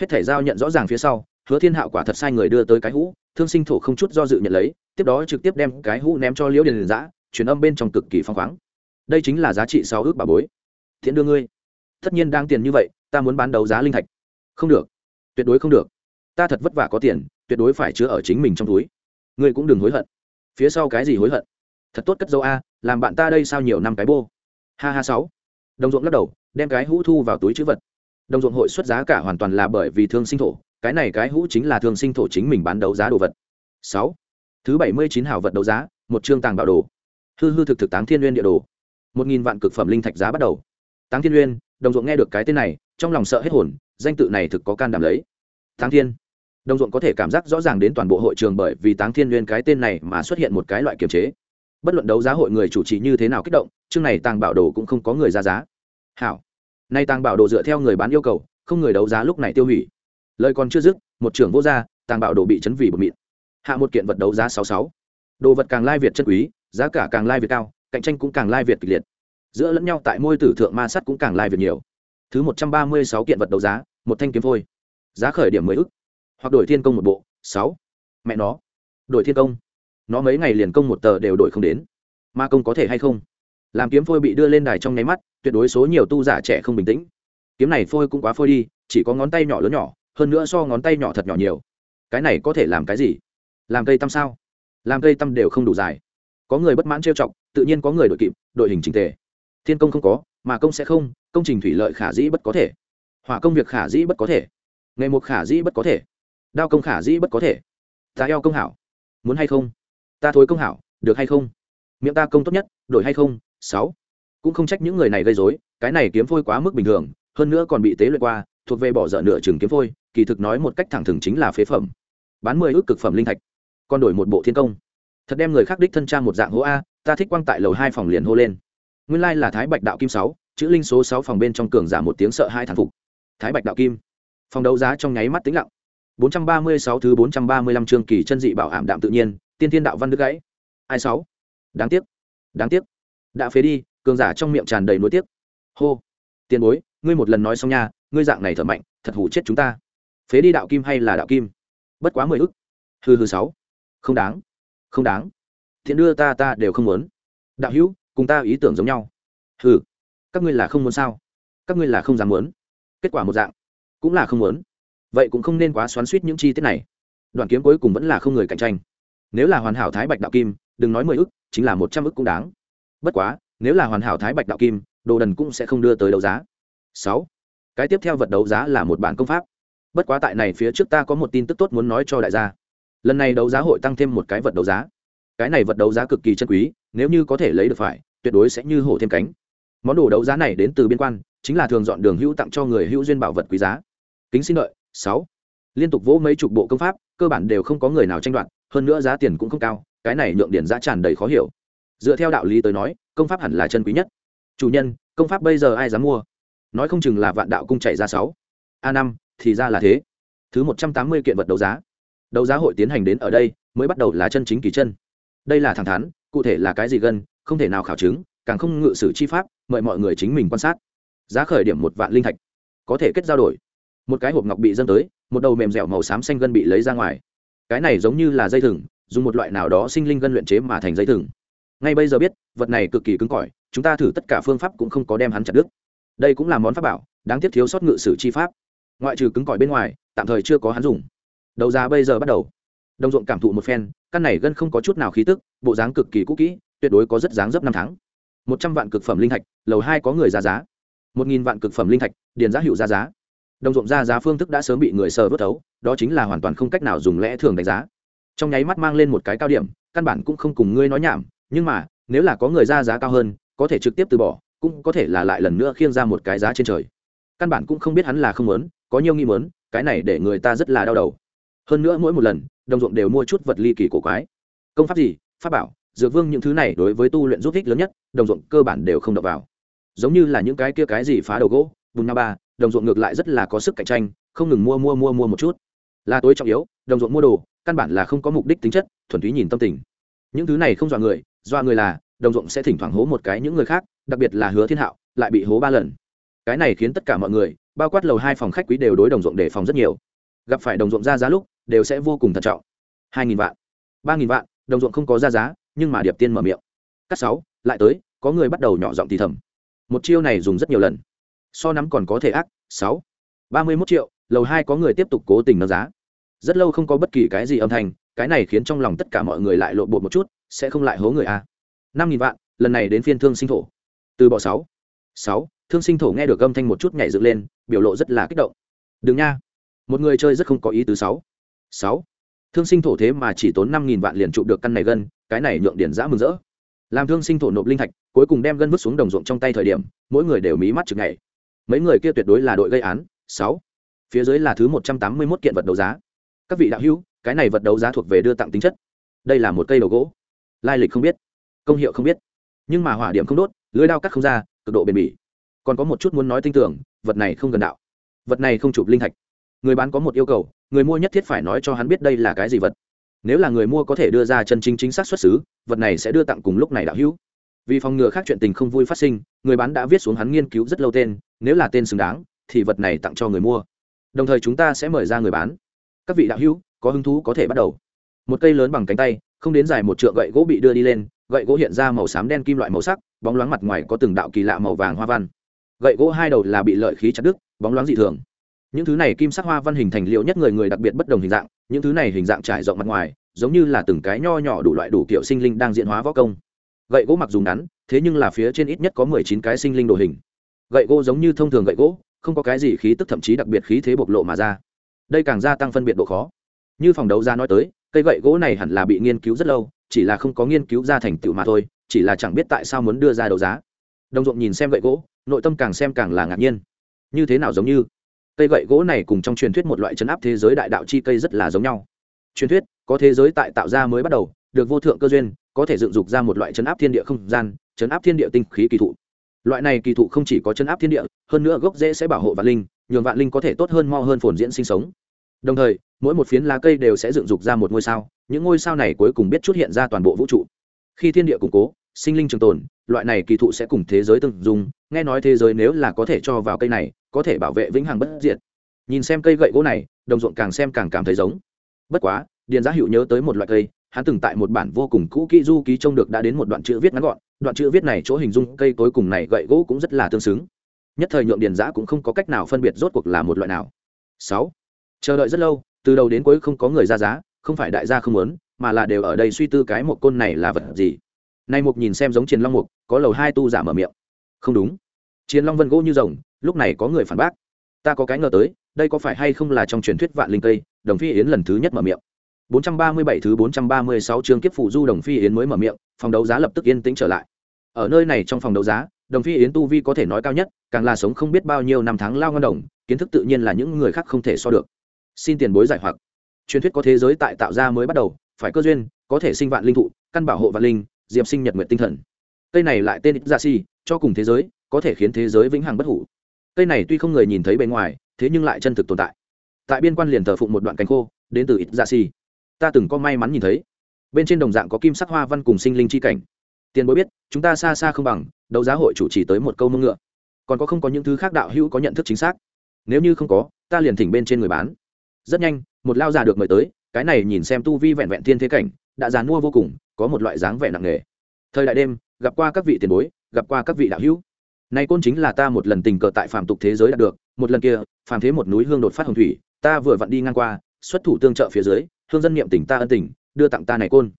Hết thể giao nhận rõ ràng phía sau, hứa thiên hạo quả thật sai người đưa tới cái hũ, thương sinh thổ không chút do dự nhận lấy, tiếp đó trực tiếp đem cái hũ ném cho liễu điền giã truyền âm bên trong cực kỳ phong khoáng. Đây chính là giá trị sáu ước bà bối. Thiện đưa ngươi. Tất nhiên đang tiền như vậy, ta muốn bán đấu giá linh thạch. Không được. Tuyệt đối không được. Ta thật vất vả có tiền, tuyệt đối phải chứa ở chính mình trong túi. Ngươi cũng đừng hối hận. Phía sau cái gì hối hận? Thật tốt cất dấu a, làm bạn ta đây sao nhiều năm cái bô. Ha ha sáu. Đồng ruộng lắc đầu đem cái hũ thu vào túi chữ vật. Đồng ruộng hội xuất giá cả hoàn toàn là bởi vì thương sinh thổ, cái này cái hũ chính là thương sinh thổ chính mình bán đấu giá đồ vật. Sáu. Thứ bảy mươi chín hảo vật đấu giá, một chương tàng bảo đồ. Hư hư thực thực táng thiên nguyên địa đồ. một nghìn vạn cực phẩm linh thạch giá bắt đầu. Táng thiên nguyên đồng ruộng nghe được cái tên này, trong lòng sợ hết hồn, danh tự này thực có can đảm lấy. Táng thiên. Đồng ruộng có thể cảm giác rõ ràng đến toàn bộ hội trường bởi vì táng thiên nguyên cái tên này mà xuất hiện một cái loại kiềm chế. Bất luận đấu giá hội người chủ trì như thế nào kích động, chương này tàng bảo đồ cũng không có người ra giá hảo. Nay tàng bảo đồ dựa theo người bán yêu cầu, không người đấu giá lúc này tiêu hủy. Lời còn chưa dứt, một trưởng vô gia, tàng bảo đồ bị chấn vì bột mịn. Hạ một kiện vật đấu giá sáu sáu. Đồ vật càng lai việt chân quý, giá cả càng lai việt cao, cạnh tranh cũng càng lai việt kịch liệt. Giữa lẫn nhau tại môi tử thượng ma sắt cũng càng lai việt nhiều. Thứ một trăm ba mươi sáu kiện vật đấu giá, một thanh kiếm phôi. Giá khởi điểm mới ức. Hoặc đổi thiên công một bộ, sáu. Mẹ nó. Đổi thiên công. Nó mấy ngày liền công một tờ đều đổi không đến. Ma công có thể hay không? Làm kiếm phôi bị đưa lên đài trong nháy mắt, tuyệt đối số nhiều tu giả trẻ không bình tĩnh. Kiếm này phôi cũng quá phôi đi, chỉ có ngón tay nhỏ lớn nhỏ, hơn nữa so ngón tay nhỏ thật nhỏ nhiều. Cái này có thể làm cái gì? Làm cây tăm sao? Làm cây tăm đều không đủ dài. Có người bất mãn trêu chọc, tự nhiên có người đội kịp, đội hình trình tề. Thiên công không có, mà công sẽ không, công trình thủy lợi khả dĩ bất có thể. Hỏa công việc khả dĩ bất có thể. Nghề mục khả dĩ bất có thể. Đao công khả dĩ bất có thể. Ta eo công hảo. Muốn hay không? Ta thối công hảo, được hay không? Miệng ta công tốt nhất, đổi hay không? Sáu. Cũng không trách những người này gây dối cái này kiếm phôi quá mức bình thường, hơn nữa còn bị tế luyện qua, thuộc về bỏ dở nửa chừng kiếm phôi, kỳ thực nói một cách thẳng thừng chính là phế phẩm. Bán mười ước cực phẩm linh thạch, còn đổi một bộ thiên công. Thật đem người khác đích thân trang một dạng hố a, ta thích quang tại lầu hai phòng liền hô lên. Nguyên lai là thái bạch đạo kim sáu, chữ linh số sáu phòng bên trong cường giả một tiếng sợ hai thản phục. Thái bạch đạo kim. Phòng đấu giá trong nháy mắt tĩnh lặng. 436 thứ 435 chương kỳ chân dị bảo ảm đạm tự nhiên, tiên thiên đạo văn đứt gãy. Ai sáu? Đáng tiếc. Đáng tiếc đã phế đi, cường giả trong miệng tràn đầy nối tiếc. Hô, tiền bối, ngươi một lần nói xong nha, ngươi dạng này thở mạnh, thật hủ chết chúng ta. Phế đi đạo kim hay là đạo kim? Bất quá mười ức. Hư hư sáu. Không đáng không đáng. Thiện đưa ta ta đều không muốn. Đạo hữu, cùng ta ý tưởng giống nhau. Hừ, các ngươi là không muốn sao? Các ngươi là không dám muốn. Kết quả một dạng, cũng là không muốn. Vậy cũng không nên quá xoắn suýt những chi tiết này. Đoạn kiếm cuối cùng vẫn là không người cạnh tranh. Nếu là hoàn hảo thái bạch đạo kim, đừng nói mười ức, chính là một trăm ức cũng đáng bất quá, nếu là hoàn hảo thái bạch đạo kim, đồ đần cũng sẽ không đưa tới đấu giá. Sáu, cái tiếp theo vật đấu giá là một bản công pháp. Bất quá tại này phía trước ta có một tin tức tốt muốn nói cho đại gia. Lần này đấu giá hội tăng thêm một cái vật đấu giá. Cái này vật đấu giá cực kỳ chân quý, nếu như có thể lấy được phải, tuyệt đối sẽ như hổ thêm cánh. Món đồ đấu giá này đến từ biên quan, chính là thường dọn đường hữu tặng cho người hữu duyên bảo vật quý giá. Kính xin lợi sáu, liên tục vỗ mấy chục bộ công pháp, cơ bản đều không có người nào tranh đoạt, hơn nữa giá tiền cũng không cao, cái này nhượng điển giá tràn đầy khó hiểu dựa theo đạo lý tới nói, công pháp hẳn là chân quý nhất. Chủ nhân, công pháp bây giờ ai dám mua? Nói không chừng là vạn đạo cung chạy ra sáu. A năm, thì ra là thế. Thứ một trăm tám mươi kiện vật đấu giá. Đấu giá hội tiến hành đến ở đây, mới bắt đầu là chân chính kỳ chân. Đây là thẳng thắn, cụ thể là cái gì gân, không thể nào khảo chứng, càng không ngự sử chi pháp, mời mọi người chính mình quan sát. Giá khởi điểm một vạn linh thạch. Có thể kết giao đổi. Một cái hộp ngọc bị dâng tới, một đầu mềm dẻo màu xám xanh gân bị lấy ra ngoài. Cái này giống như là dây thừng, dùng một loại nào đó sinh linh gân luyện chế mà thành dây thừng ngay bây giờ biết, vật này cực kỳ cứng cỏi, chúng ta thử tất cả phương pháp cũng không có đem hắn chặt đứt. Đây cũng là món pháp bảo, đáng tiếc thiếu sót ngự sử chi pháp. Ngoại trừ cứng cỏi bên ngoài, tạm thời chưa có hắn dùng. Đầu ra bây giờ bắt đầu. Đồng ruộng cảm thụ một phen, căn này gân không có chút nào khí tức, bộ dáng cực kỳ cũ kỹ, tuyệt đối có rất dáng dấp năm tháng. Một trăm vạn cực phẩm linh thạch, lầu hai có người ra giá. Một nghìn vạn cực phẩm linh thạch, điền giá hiệu ra giá. Đồng ruộng ra giá phương thức đã sớm bị người sờ vớt thấu, đó chính là hoàn toàn không cách nào dùng lẽ thường đánh giá. Trong nháy mắt mang lên một cái cao điểm, căn bản cũng không cùng ngươi nói nhảm nhưng mà, nếu là có người ra giá cao hơn, có thể trực tiếp từ bỏ, cũng có thể là lại lần nữa khiêng ra một cái giá trên trời. Căn bản cũng không biết hắn là không muốn, có nhiều nghi muốn, cái này để người ta rất là đau đầu. Hơn nữa mỗi một lần, đồng ruộng đều mua chút vật ly kỳ cổ quái. Công pháp gì? Pháp bảo. Dược vương những thứ này đối với tu luyện giúp ích lớn nhất, đồng ruộng cơ bản đều không đập vào. Giống như là những cái kia cái gì phá đầu gỗ, bùn na ba, đồng ruộng ngược lại rất là có sức cạnh tranh, không ngừng mua mua mua mua một chút. Là tối trọng yếu, đồng ruộng mua đồ, căn bản là không có mục đích tính chất, thuần túy nhìn tâm tình. Những thứ này không dọa người do người là, đồng ruộng sẽ thỉnh thoảng hố một cái những người khác, đặc biệt là hứa thiên hạo, lại bị hố ba lần. Cái này khiến tất cả mọi người, bao quát lầu hai phòng khách quý đều đối đồng ruộng đề phòng rất nhiều. Gặp phải đồng ruộng ra giá lúc, đều sẽ vô cùng thận trọng. Hai nghìn vạn, ba nghìn vạn, đồng ruộng không có ra giá, nhưng mà điệp tiên mở miệng. Cắt sáu, lại tới, có người bắt đầu nhỏ giọng thì thầm. Một chiêu này dùng rất nhiều lần. So nắm còn có thể ác, sáu. Ba mươi mốt triệu, lầu hai có người tiếp tục cố tình nâng giá. Rất lâu không có bất kỳ cái gì âm thanh, cái này khiến trong lòng tất cả mọi người lại lộ bộ một chút sẽ không lại hố người a. Năm nghìn vạn, lần này đến phiên thương sinh thổ. Từ bỏ sáu. Sáu, thương sinh thổ nghe được âm thanh một chút nhảy dựng lên, biểu lộ rất là kích động. Đừng nha. Một người chơi rất không có ý tứ sáu. Sáu. Thương sinh thổ thế mà chỉ tốn năm nghìn vạn liền trụ được căn này gân, cái này nhượng điển giã mừng rỡ. Làm thương sinh thổ nộp linh thạch, cuối cùng đem gân vứt xuống đồng ruộng trong tay thời điểm, mỗi người đều mí mắt chừng ngày mấy người kia tuyệt đối là đội gây án. Sáu. Phía dưới là thứ một trăm tám mươi mốt kiện vật đấu giá. Các vị đạo hữu, cái này vật đấu giá thuộc về đưa tặng tính chất. Đây là một cây đầu gỗ lai lịch không biết, công hiệu không biết. Nhưng mà hỏa điểm không đốt, lưới đao cắt không ra, cực độ bền bỉ. Còn có một chút muốn nói tin tưởng, vật này không gần đạo. Vật này không chụp linh thạch. Người bán có một yêu cầu, người mua nhất thiết phải nói cho hắn biết đây là cái gì vật. Nếu là người mua có thể đưa ra chân chính chính xác xuất xứ, vật này sẽ đưa tặng cùng lúc này đạo hữu. Vì phòng ngừa khác chuyện tình không vui phát sinh, người bán đã viết xuống hắn nghiên cứu rất lâu tên, nếu là tên xứng đáng, thì vật này tặng cho người mua. Đồng thời chúng ta sẽ mời ra người bán. Các vị đạo hữu, có hứng thú có thể bắt đầu một cây lớn bằng cánh tay, không đến dài một trượng gậy gỗ bị đưa đi lên, gậy gỗ hiện ra màu xám đen kim loại màu sắc, bóng loáng mặt ngoài có từng đạo kỳ lạ màu vàng hoa văn. Gậy gỗ hai đầu là bị lợi khí chặt đứt, bóng loáng dị thường. Những thứ này kim sắc hoa văn hình thành liệu nhất người người đặc biệt bất đồng hình dạng, những thứ này hình dạng trải rộng mặt ngoài, giống như là từng cái nho nhỏ đủ loại đủ kiểu sinh linh đang diễn hóa võ công. Gậy gỗ mặc dù ngắn, thế nhưng là phía trên ít nhất có mười chín cái sinh linh đồ hình. Gậy gỗ giống như thông thường gậy gỗ, không có cái gì khí tức thậm chí đặc biệt khí thế bộc lộ mà ra. Đây càng gia tăng phân biệt độ khó. Như phòng đấu ra nói tới cây gậy gỗ này hẳn là bị nghiên cứu rất lâu, chỉ là không có nghiên cứu ra thành tựu mà thôi, chỉ là chẳng biết tại sao muốn đưa ra đấu giá. Đồng ruộng nhìn xem gậy gỗ, nội tâm càng xem càng là ngạc nhiên. Như thế nào giống như? Cây gậy gỗ này cùng trong truyền thuyết một loại chấn áp thế giới đại đạo chi cây rất là giống nhau. Truyền thuyết, có thế giới tại tạo ra mới bắt đầu, được vô thượng cơ duyên, có thể dựng dục ra một loại chấn áp thiên địa không gian, chấn áp thiên địa tinh khí kỳ thụ. Loại này kỳ thụ không chỉ có chấn áp thiên địa, hơn nữa gốc rễ sẽ bảo hộ vạn linh, nhường vạn linh có thể tốt hơn mo hơn phồn diễn sinh sống. Đồng thời mỗi một phiến lá cây đều sẽ dựng dục ra một ngôi sao, những ngôi sao này cuối cùng biết chút hiện ra toàn bộ vũ trụ. Khi thiên địa củng cố, sinh linh trường tồn, loại này kỳ thụ sẽ cùng thế giới từng dùng nghe nói thế giới nếu là có thể cho vào cây này, có thể bảo vệ vĩnh hằng bất diệt. Nhìn xem cây gậy gỗ này, đồng ruộng càng xem càng cảm thấy giống. Bất quá, điền giá hữu nhớ tới một loại cây, hắn từng tại một bản vô cùng cũ kỹ du ký trông được đã đến một đoạn chữ viết ngắn gọn, đoạn chữ viết này chỗ hình dung cây tối cùng này gậy gỗ cũng rất là tương xứng. Nhất thời nhượng điền giã cũng không có cách nào phân biệt rốt cuộc là một loại nào. Sáu. Chờ đợi rất lâu từ đầu đến cuối không có người ra giá, không phải đại gia không muốn, mà là đều ở đây suy tư cái một côn này là vật gì. Nay mục nhìn xem giống chiến long mục, có lầu hai tu giả mở miệng. Không đúng. Chiến long vân gỗ như rồng, lúc này có người phản bác. Ta có cái ngờ tới, đây có phải hay không là trong truyền thuyết vạn linh tây đồng phi yến lần thứ nhất mở miệng. 437 thứ 436 chương kiếp phụ du đồng phi yến mới mở miệng, phòng đấu giá lập tức yên tĩnh trở lại. Ở nơi này trong phòng đấu giá, đồng phi yến tu vi có thể nói cao nhất, càng là sống không biết bao nhiêu năm tháng lao ngon đồng, kiến thức tự nhiên là những người khác không thể so được xin tiền bối giải hoặc. Truyền thuyết có thế giới tại tạo ra mới bắt đầu, phải cơ duyên, có thể sinh vạn linh thụ, căn bảo hộ vạn linh, diệp sinh nhật nguyện tinh thần. Cây này lại tên gia dạ si, cho cùng thế giới, có thể khiến thế giới vĩnh hằng bất hủ. Cây này tuy không người nhìn thấy bên ngoài, thế nhưng lại chân thực tồn tại. Tại biên quan liền thờ phụng một đoạn cánh khô, đến từ ít gia dạ si. Ta từng có may mắn nhìn thấy. Bên trên đồng dạng có kim sắc hoa văn cùng sinh linh chi cảnh. Tiền bối biết, chúng ta xa xa không bằng, đấu giá hội chủ chỉ tới một câu mông ngựa. Còn có không có những thứ khác đạo hữu có nhận thức chính xác? Nếu như không có, ta liền thỉnh bên trên người bán rất nhanh, một lao già được mời tới, cái này nhìn xem tu vi vẹn vẹn thiên thế cảnh, đã dán mua vô cùng, có một loại dáng vẻ nặng nề. Thời đại đêm, gặp qua các vị tiền bối, gặp qua các vị đạo hữu. Nay côn chính là ta một lần tình cờ tại phàm tục thế giới đạt được, một lần kia, phàm thế một núi hương đột phát hồng thủy, ta vừa vặn đi ngang qua, xuất thủ tương trợ phía dưới, hương dân niệm tỉnh ta ân tình, đưa tặng ta này côn.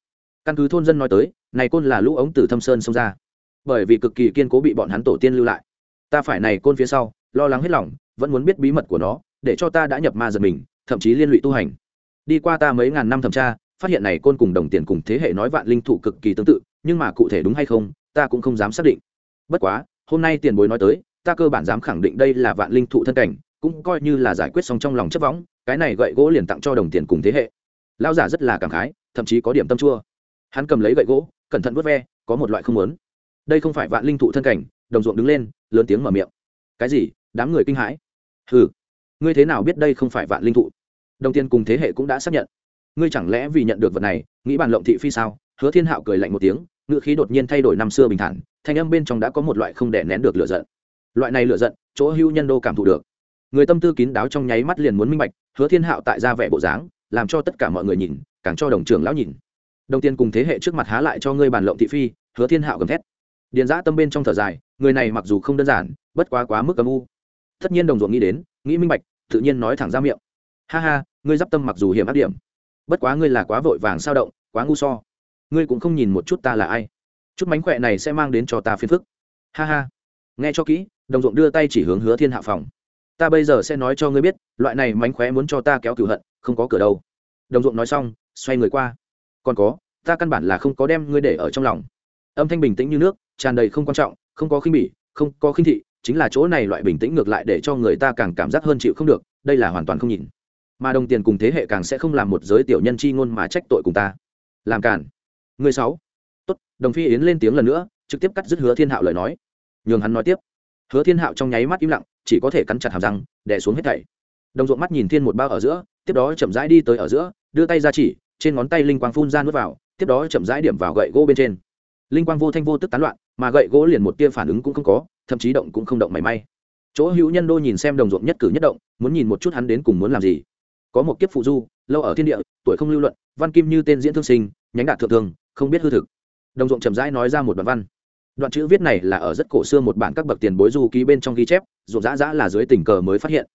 Căn cứ thôn dân nói tới, này côn là lũ ống từ thâm sơn xông ra. Bởi vì cực kỳ kiên cố bị bọn hắn tổ tiên lưu lại. Ta phải này côn phía sau, lo lắng hết lòng, vẫn muốn biết bí mật của nó, để cho ta đã nhập ma giật mình thậm chí liên lụy tu hành. Đi qua ta mấy ngàn năm thẩm tra, phát hiện này côn cùng đồng tiền cùng thế hệ nói vạn linh thụ cực kỳ tương tự, nhưng mà cụ thể đúng hay không, ta cũng không dám xác định. Bất quá, hôm nay tiền bối nói tới, ta cơ bản dám khẳng định đây là vạn linh thụ thân cảnh, cũng coi như là giải quyết xong trong lòng chấp võng, cái này gậy gỗ liền tặng cho đồng tiền cùng thế hệ. Lao giả rất là cảm khái, thậm chí có điểm tâm chua. Hắn cầm lấy gậy gỗ, cẩn thận vớt ve, có một loại không muốn. Đây không phải vạn linh thụ thân cảnh, đồng ruộng đứng lên, lớn tiếng mở miệng. Cái gì? Đám người kinh hãi. Hừ. Ngươi thế nào biết đây không phải vạn linh thụ? Đồng tiền cùng thế hệ cũng đã xác nhận. Ngươi chẳng lẽ vì nhận được vật này, nghĩ bàn lộng thị phi sao? Hứa thiên hạo cười lạnh một tiếng ngựa khí đột nhiên thay đổi năm xưa bình thản, thanh âm bên trong đã có một loại không đè nén được lựa giận. Loại này lựa giận, chỗ hưu nhân đô cảm thụ được. Người tâm tư kín đáo trong nháy mắt liền muốn minh bạch, hứa thiên hạo tại ra vẻ bộ dáng, làm cho tất cả mọi người nhìn, càng cho đồng trưởng lão nhìn. Đồng tiền cùng thế hệ trước mặt há lại cho ngươi bàn lộng thị phi, hứa thiên hạo gầm thét. Điền giã tâm bên trong thở dài, người này mặc dù không đơn giản, bất quá quá mức âm u. Tất nhiên đồng ruộng nghĩ đến, nghĩ minh bạch, tự nhiên nói thẳng ra miệng ha ha, ngươi d i p tâm mặc dù hiểm ác điểm, bất quá ngươi là quá vội vàng sao động, quá ngu so. Ngươi cũng không nhìn một chút ta là ai. Chút mánh khỏe này sẽ mang đến cho ta phiền phức. Ha ha. Nghe cho kỹ, đồng ruộng đưa tay chỉ hướng hứa thiên hạ phòng. Ta bây giờ sẽ nói cho ngươi biết, loại này mánh khóe muốn cho ta kéo cửu hận, không có cửa đâu. Đồng ruộng nói xong, xoay người qua. Còn có, ta căn bản là không có đem ngươi để ở trong lòng. Âm thanh bình tĩnh như nước, tràn đầy không quan trọng, không có khinh bỉ, không có khinh thị, chính là chỗ này loại bình tĩnh ngược lại để cho người ta càng cảm giác hơn chịu không được, đây là hoàn toàn không nhìn mà đồng tiền cùng thế hệ càng sẽ không làm một giới tiểu nhân chi ngôn mà trách tội cùng ta. Làm cản. Người sáu. Tốt, đồng phi yến lên tiếng lần nữa, trực tiếp cắt dứt hứa thiên hạo lời nói. Nhường hắn nói tiếp. Hứa thiên hạo trong nháy mắt im lặng, chỉ có thể cắn chặt hàm răng, đè xuống hết thảy. Đồng ruộng mắt nhìn thiên một bao ở giữa, tiếp đó chậm rãi đi tới ở giữa, đưa tay ra chỉ, trên ngón tay linh quang phun ra nước vào, tiếp đó chậm rãi điểm vào gậy gỗ bên trên. Linh quang vô thanh vô tức tán loạn, mà gậy gỗ liền một tia phản ứng cũng không có, thậm chí động cũng không động mảy may. Chỗ hữu nhân đô nhìn xem đồng ruộng nhất cử nhất động, muốn nhìn một chút hắn đến cùng muốn làm gì có một kiếp phụ du, lâu ở thiên địa, tuổi không lưu luận, văn kim như tên diễn thương sinh, nhánh đạt thượng thường, không biết hư thực. Đồng ruộng chậm rãi nói ra một đoạn văn. Đoạn chữ viết này là ở rất cổ xưa một bản các bậc tiền bối du ký bên trong ghi chép, ruộng dã dã là dưới tình cờ mới phát hiện.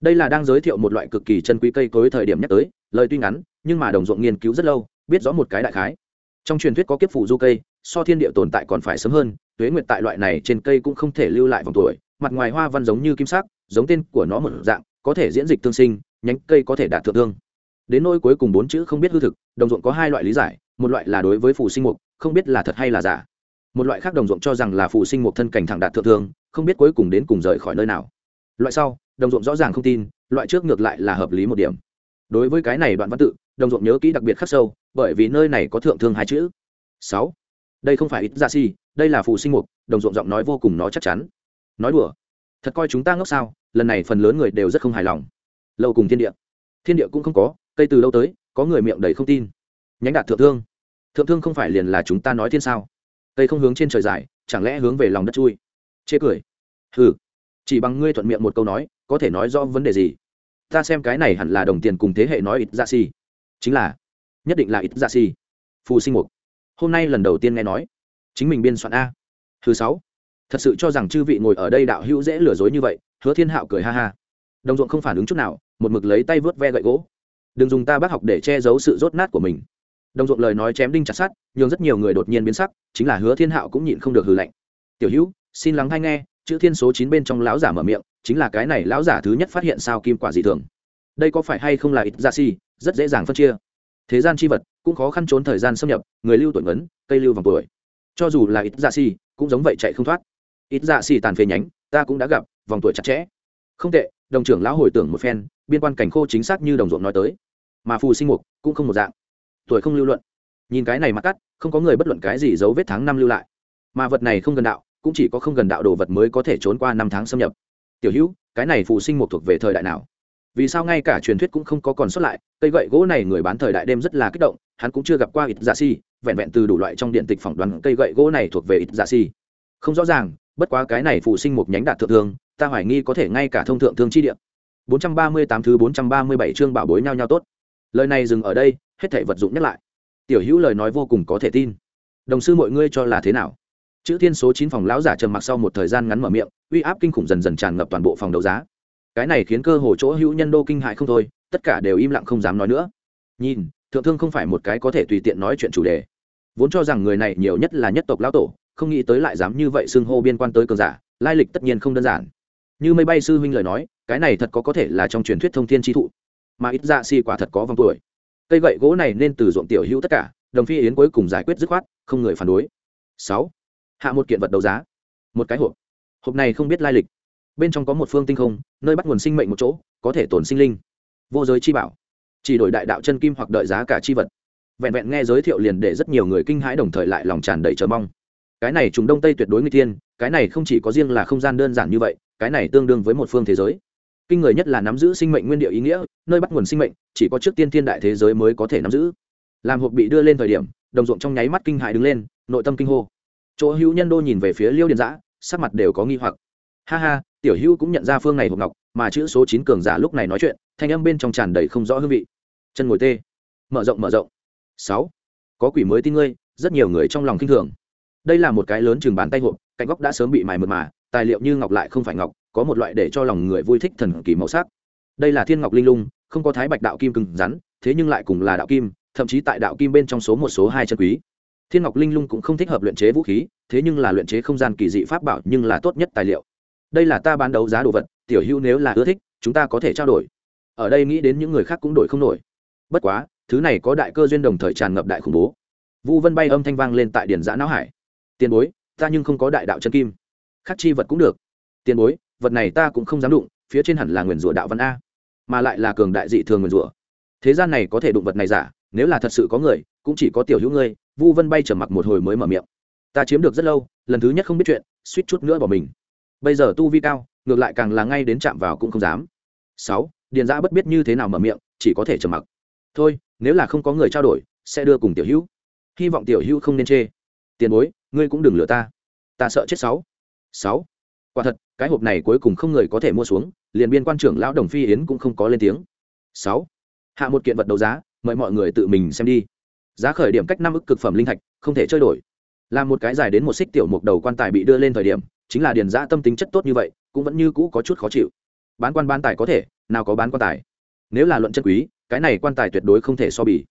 Đây là đang giới thiệu một loại cực kỳ chân quý cây cối thời điểm nhắc tới, lời tuy ngắn, nhưng mà đồng ruộng nghiên cứu rất lâu, biết rõ một cái đại khái. Trong truyền thuyết có kiếp phụ du cây, so thiên địa tồn tại còn phải sớm hơn, tuế nguyệt tại loại này trên cây cũng không thể lưu lại vòng tuổi, mặt ngoài hoa văn giống như kim sắc, giống tên của nó một dạng, có thể diễn dịch tương sinh nhánh cây có thể đạt thượng thương. Đến nỗi cuối cùng bốn chữ không biết hư thực, đồng ruộng có hai loại lý giải, một loại là đối với phù sinh mục, không biết là thật hay là giả. Một loại khác đồng ruộng cho rằng là phù sinh mục thân cảnh thẳng đạt thượng thương, không biết cuối cùng đến cùng rời khỏi nơi nào. Loại sau, đồng ruộng rõ ràng không tin, loại trước ngược lại là hợp lý một điểm. Đối với cái này đoạn văn tự, đồng ruộng nhớ kỹ đặc biệt khắc sâu, bởi vì nơi này có thượng thương hai chữ. Sáu, đây không phải ít ra si, đây là phù sinh mục, đồng ruộng giọng nói vô cùng nó chắc chắn. Nói đùa, thật coi chúng ta ngốc sao, lần này phần lớn người đều rất không hài lòng lâu cùng thiên địa. Thiên địa cũng không có, cây từ lâu tới, có người miệng đầy không tin. Nhánh đạt thượng thương. Thượng thương không phải liền là chúng ta nói thiên sao? Cây không hướng trên trời dài, chẳng lẽ hướng về lòng đất chui? Chê cười. Hừ. Chỉ bằng ngươi thuận miệng một câu nói, có thể nói rõ vấn đề gì? Ta xem cái này hẳn là đồng tiền cùng thế hệ nói ít dạ si. Chính là, nhất định là ít dạ si. Phù sinh mục. Hôm nay lần đầu tiên nghe nói. Chính mình biên soạn a. Thứ sáu. Thật sự cho rằng chư vị ngồi ở đây đạo hữu dễ lừa dối như vậy, hứa thiên hạo cười ha ha. Đồng ruộng không phản ứng chút nào một mực lấy tay vớt ve gậy gỗ. Đừng dùng ta bác học để che giấu sự rốt nát của mình. Đồng ruộng lời nói chém đinh chặt sát nhường rất nhiều người đột nhiên biến sắc, chính là hứa thiên hạo cũng nhịn không được hừ lạnh. Tiểu hữu, xin lắng hay nghe, chữ thiên số chín bên trong lão giả mở miệng, chính là cái này lão giả thứ nhất phát hiện sao kim quả dị thường. Đây có phải hay không là ít gia si, rất dễ dàng phân chia. Thế gian c h i vật, cũng khó khăn trốn thời gian xâm nhập, người lưu tuổi ngấn, cây lưu vòng tuổi. Cho dù là ít gia si, cũng giống vậy chạy không thoát. Ít gia si tàn phế nhánh, ta cũng đã gặp, vòng tuổi chặt chẽ. Không tệ, đồng trưởng lão hồi tưởng một phen biên quan cảnh khô chính xác như đồng ruộng nói tới. Mà phù sinh mục cũng không một dạng. Tuổi không lưu luận. Nhìn cái này mặt cắt, không có người bất luận cái gì dấu vết tháng năm lưu lại. Mà vật này không gần đạo, cũng chỉ có không gần đạo đồ vật mới có thể trốn qua năm tháng xâm nhập. Tiểu hữu, cái này phù sinh mục thuộc về thời đại nào? Vì sao ngay cả truyền thuyết cũng không có còn xuất lại, cây gậy gỗ này người bán thời đại đêm rất là kích động, hắn cũng chưa gặp qua ít dạ si vẹn vẹn từ đủ loại trong điện tịch phỏng đoán cây gậy gỗ này thuộc về ít dạ si không rõ ràng, bất quá cái này phù sinh một nhánh đạt thượng thương ta hoài nghi có thể ngay cả thông thượng thương chi điện 438 thứ 437 chương bảo bối nhau nhau tốt. Lời này dừng ở đây, hết thảy vật dụng nhắc lại. Tiểu hữu lời nói vô cùng có thể tin. Đồng sư mọi ngươi cho là thế nào? Chữ thiên số chín phòng lão giả trầm mặc sau một thời gian ngắn mở miệng, uy áp kinh khủng dần dần tràn ngập toàn bộ phòng đấu giá. Cái này khiến cơ hồ chỗ hữu nhân đô kinh hãi không thôi, tất cả đều im lặng không dám nói nữa. Nhìn, thượng thương không phải một cái có thể tùy tiện nói chuyện chủ đề. Vốn cho rằng người này nhiều nhất là nhất tộc lão tổ, không nghĩ tới lại dám như vậy xưng hô biên quan tới cường giả, lai lịch tất nhiên không đơn giản như mây bay sư huynh lời nói, cái này thật có có thể là trong truyền thuyết thông thiên tri thụ. Mà ít dạ ra si quả thật có vòng tuổi. Cây gậy gỗ này nên từ ruộng tiểu hữu tất cả, đồng phi yến cuối cùng giải quyết dứt khoát, không người phản đối. Sáu. Hạ một kiện vật đấu giá. Một cái hộp. Hộp này không biết lai lịch. Bên trong có một phương tinh không, nơi bắt nguồn sinh mệnh một chỗ, có thể tồn sinh linh. Vô giới chi bảo. Chỉ đổi đại đạo chân kim hoặc đợi giá cả chi vật. Vẹn vẹn nghe giới thiệu liền để rất nhiều người kinh hãi đồng thời lại lòng tràn đầy chờ mong cái này trùng đông tây tuyệt đối nguy tiên cái này không chỉ có riêng là không gian đơn giản như vậy, cái này tương đương với một phương thế giới. Kinh người nhất là nắm giữ sinh mệnh nguyên địa ý nghĩa, nơi bắt nguồn sinh mệnh, chỉ có trước tiên thiên đại thế giới mới có thể nắm giữ. Làm hộp bị đưa lên thời điểm, đồng ruộng trong nháy mắt kinh hại đứng lên, nội tâm kinh hô. Chỗ hữu nhân đô nhìn về phía liêu điện giã sắc mặt đều có nghi hoặc. Ha ha, tiểu hữu cũng nhận ra phương này hộp ngọc, mà chữ số chín cường giả lúc này nói chuyện, thanh âm bên trong tràn đầy không rõ hương vị. Chân ngồi tê. Mở rộng mở rộng. Sáu. Có quỷ mới tin ngươi, rất nhiều người trong lòng kinh thường đây là một cái lớn chừng bàn tay hộp, cạnh góc đã sớm bị mài mượt mà, tài liệu như ngọc lại không phải ngọc, có một loại để cho lòng người vui thích thần kỳ màu sắc. Đây là thiên ngọc linh lung, không có thái bạch đạo kim cứng rắn, thế nhưng lại cùng là đạo kim, thậm chí tại đạo kim bên trong số một số hai chân quý. Thiên ngọc linh lung cũng không thích hợp luyện chế vũ khí, thế nhưng là luyện chế không gian kỳ dị pháp bảo nhưng là tốt nhất tài liệu. Đây là ta bán đấu giá đồ vật, tiểu hữu nếu là ưa thích, chúng ta có thể trao đổi. Ở đây nghĩ đến những người khác cũng đổi không nổi. Bất quá, thứ này có đại cơ duyên đồng thời tràn ngập đại khủng bố. Vu vân bay âm thanh vang lên tại điền giã não hải tiền bối, ta nhưng không có đại đạo chân kim. Khắc chi vật cũng được. Tiền bối, vật này ta cũng không dám đụng, phía trên hẳn là nguyền rủa đạo văn a, mà lại là cường đại dị thường nguyền rủa. Thế gian này có thể đụng vật này giả, nếu là thật sự có người, cũng chỉ có tiểu hữu ngươi, vu vân bay trở mặc một hồi mới mở miệng. Ta chiếm được rất lâu, lần thứ nhất không biết chuyện, suýt chút nữa bỏ mình. Bây giờ tu vi cao, ngược lại càng là ngay đến chạm vào cũng không dám. Sáu, điền giã bất biết như thế nào mở miệng, chỉ có thể trầm mặc. Thôi, nếu là không có người trao đổi, sẽ đưa cùng tiểu hữu. Hy vọng tiểu hữu không nên chê tiền bối, ngươi cũng đừng lừa ta. Ta sợ chết sáu. Sáu. Quả thật, cái hộp này cuối cùng không người có thể mua xuống, liền biên quan trưởng lão đồng phi yến cũng không có lên tiếng. Sáu. Hạ một kiện vật đấu giá, mời mọi người tự mình xem đi. Giá khởi điểm cách năm ức cực phẩm linh thạch, không thể chơi đổi. Làm một cái dài đến một xích tiểu mục đầu quan tài bị đưa lên thời điểm, chính là điền giã tâm tính chất tốt như vậy, cũng vẫn như cũ có chút khó chịu. Bán quan bán tài có thể, nào có bán quan tài? Nếu là luận chân quý, cái này quan tài tuyệt đối không thể so bì.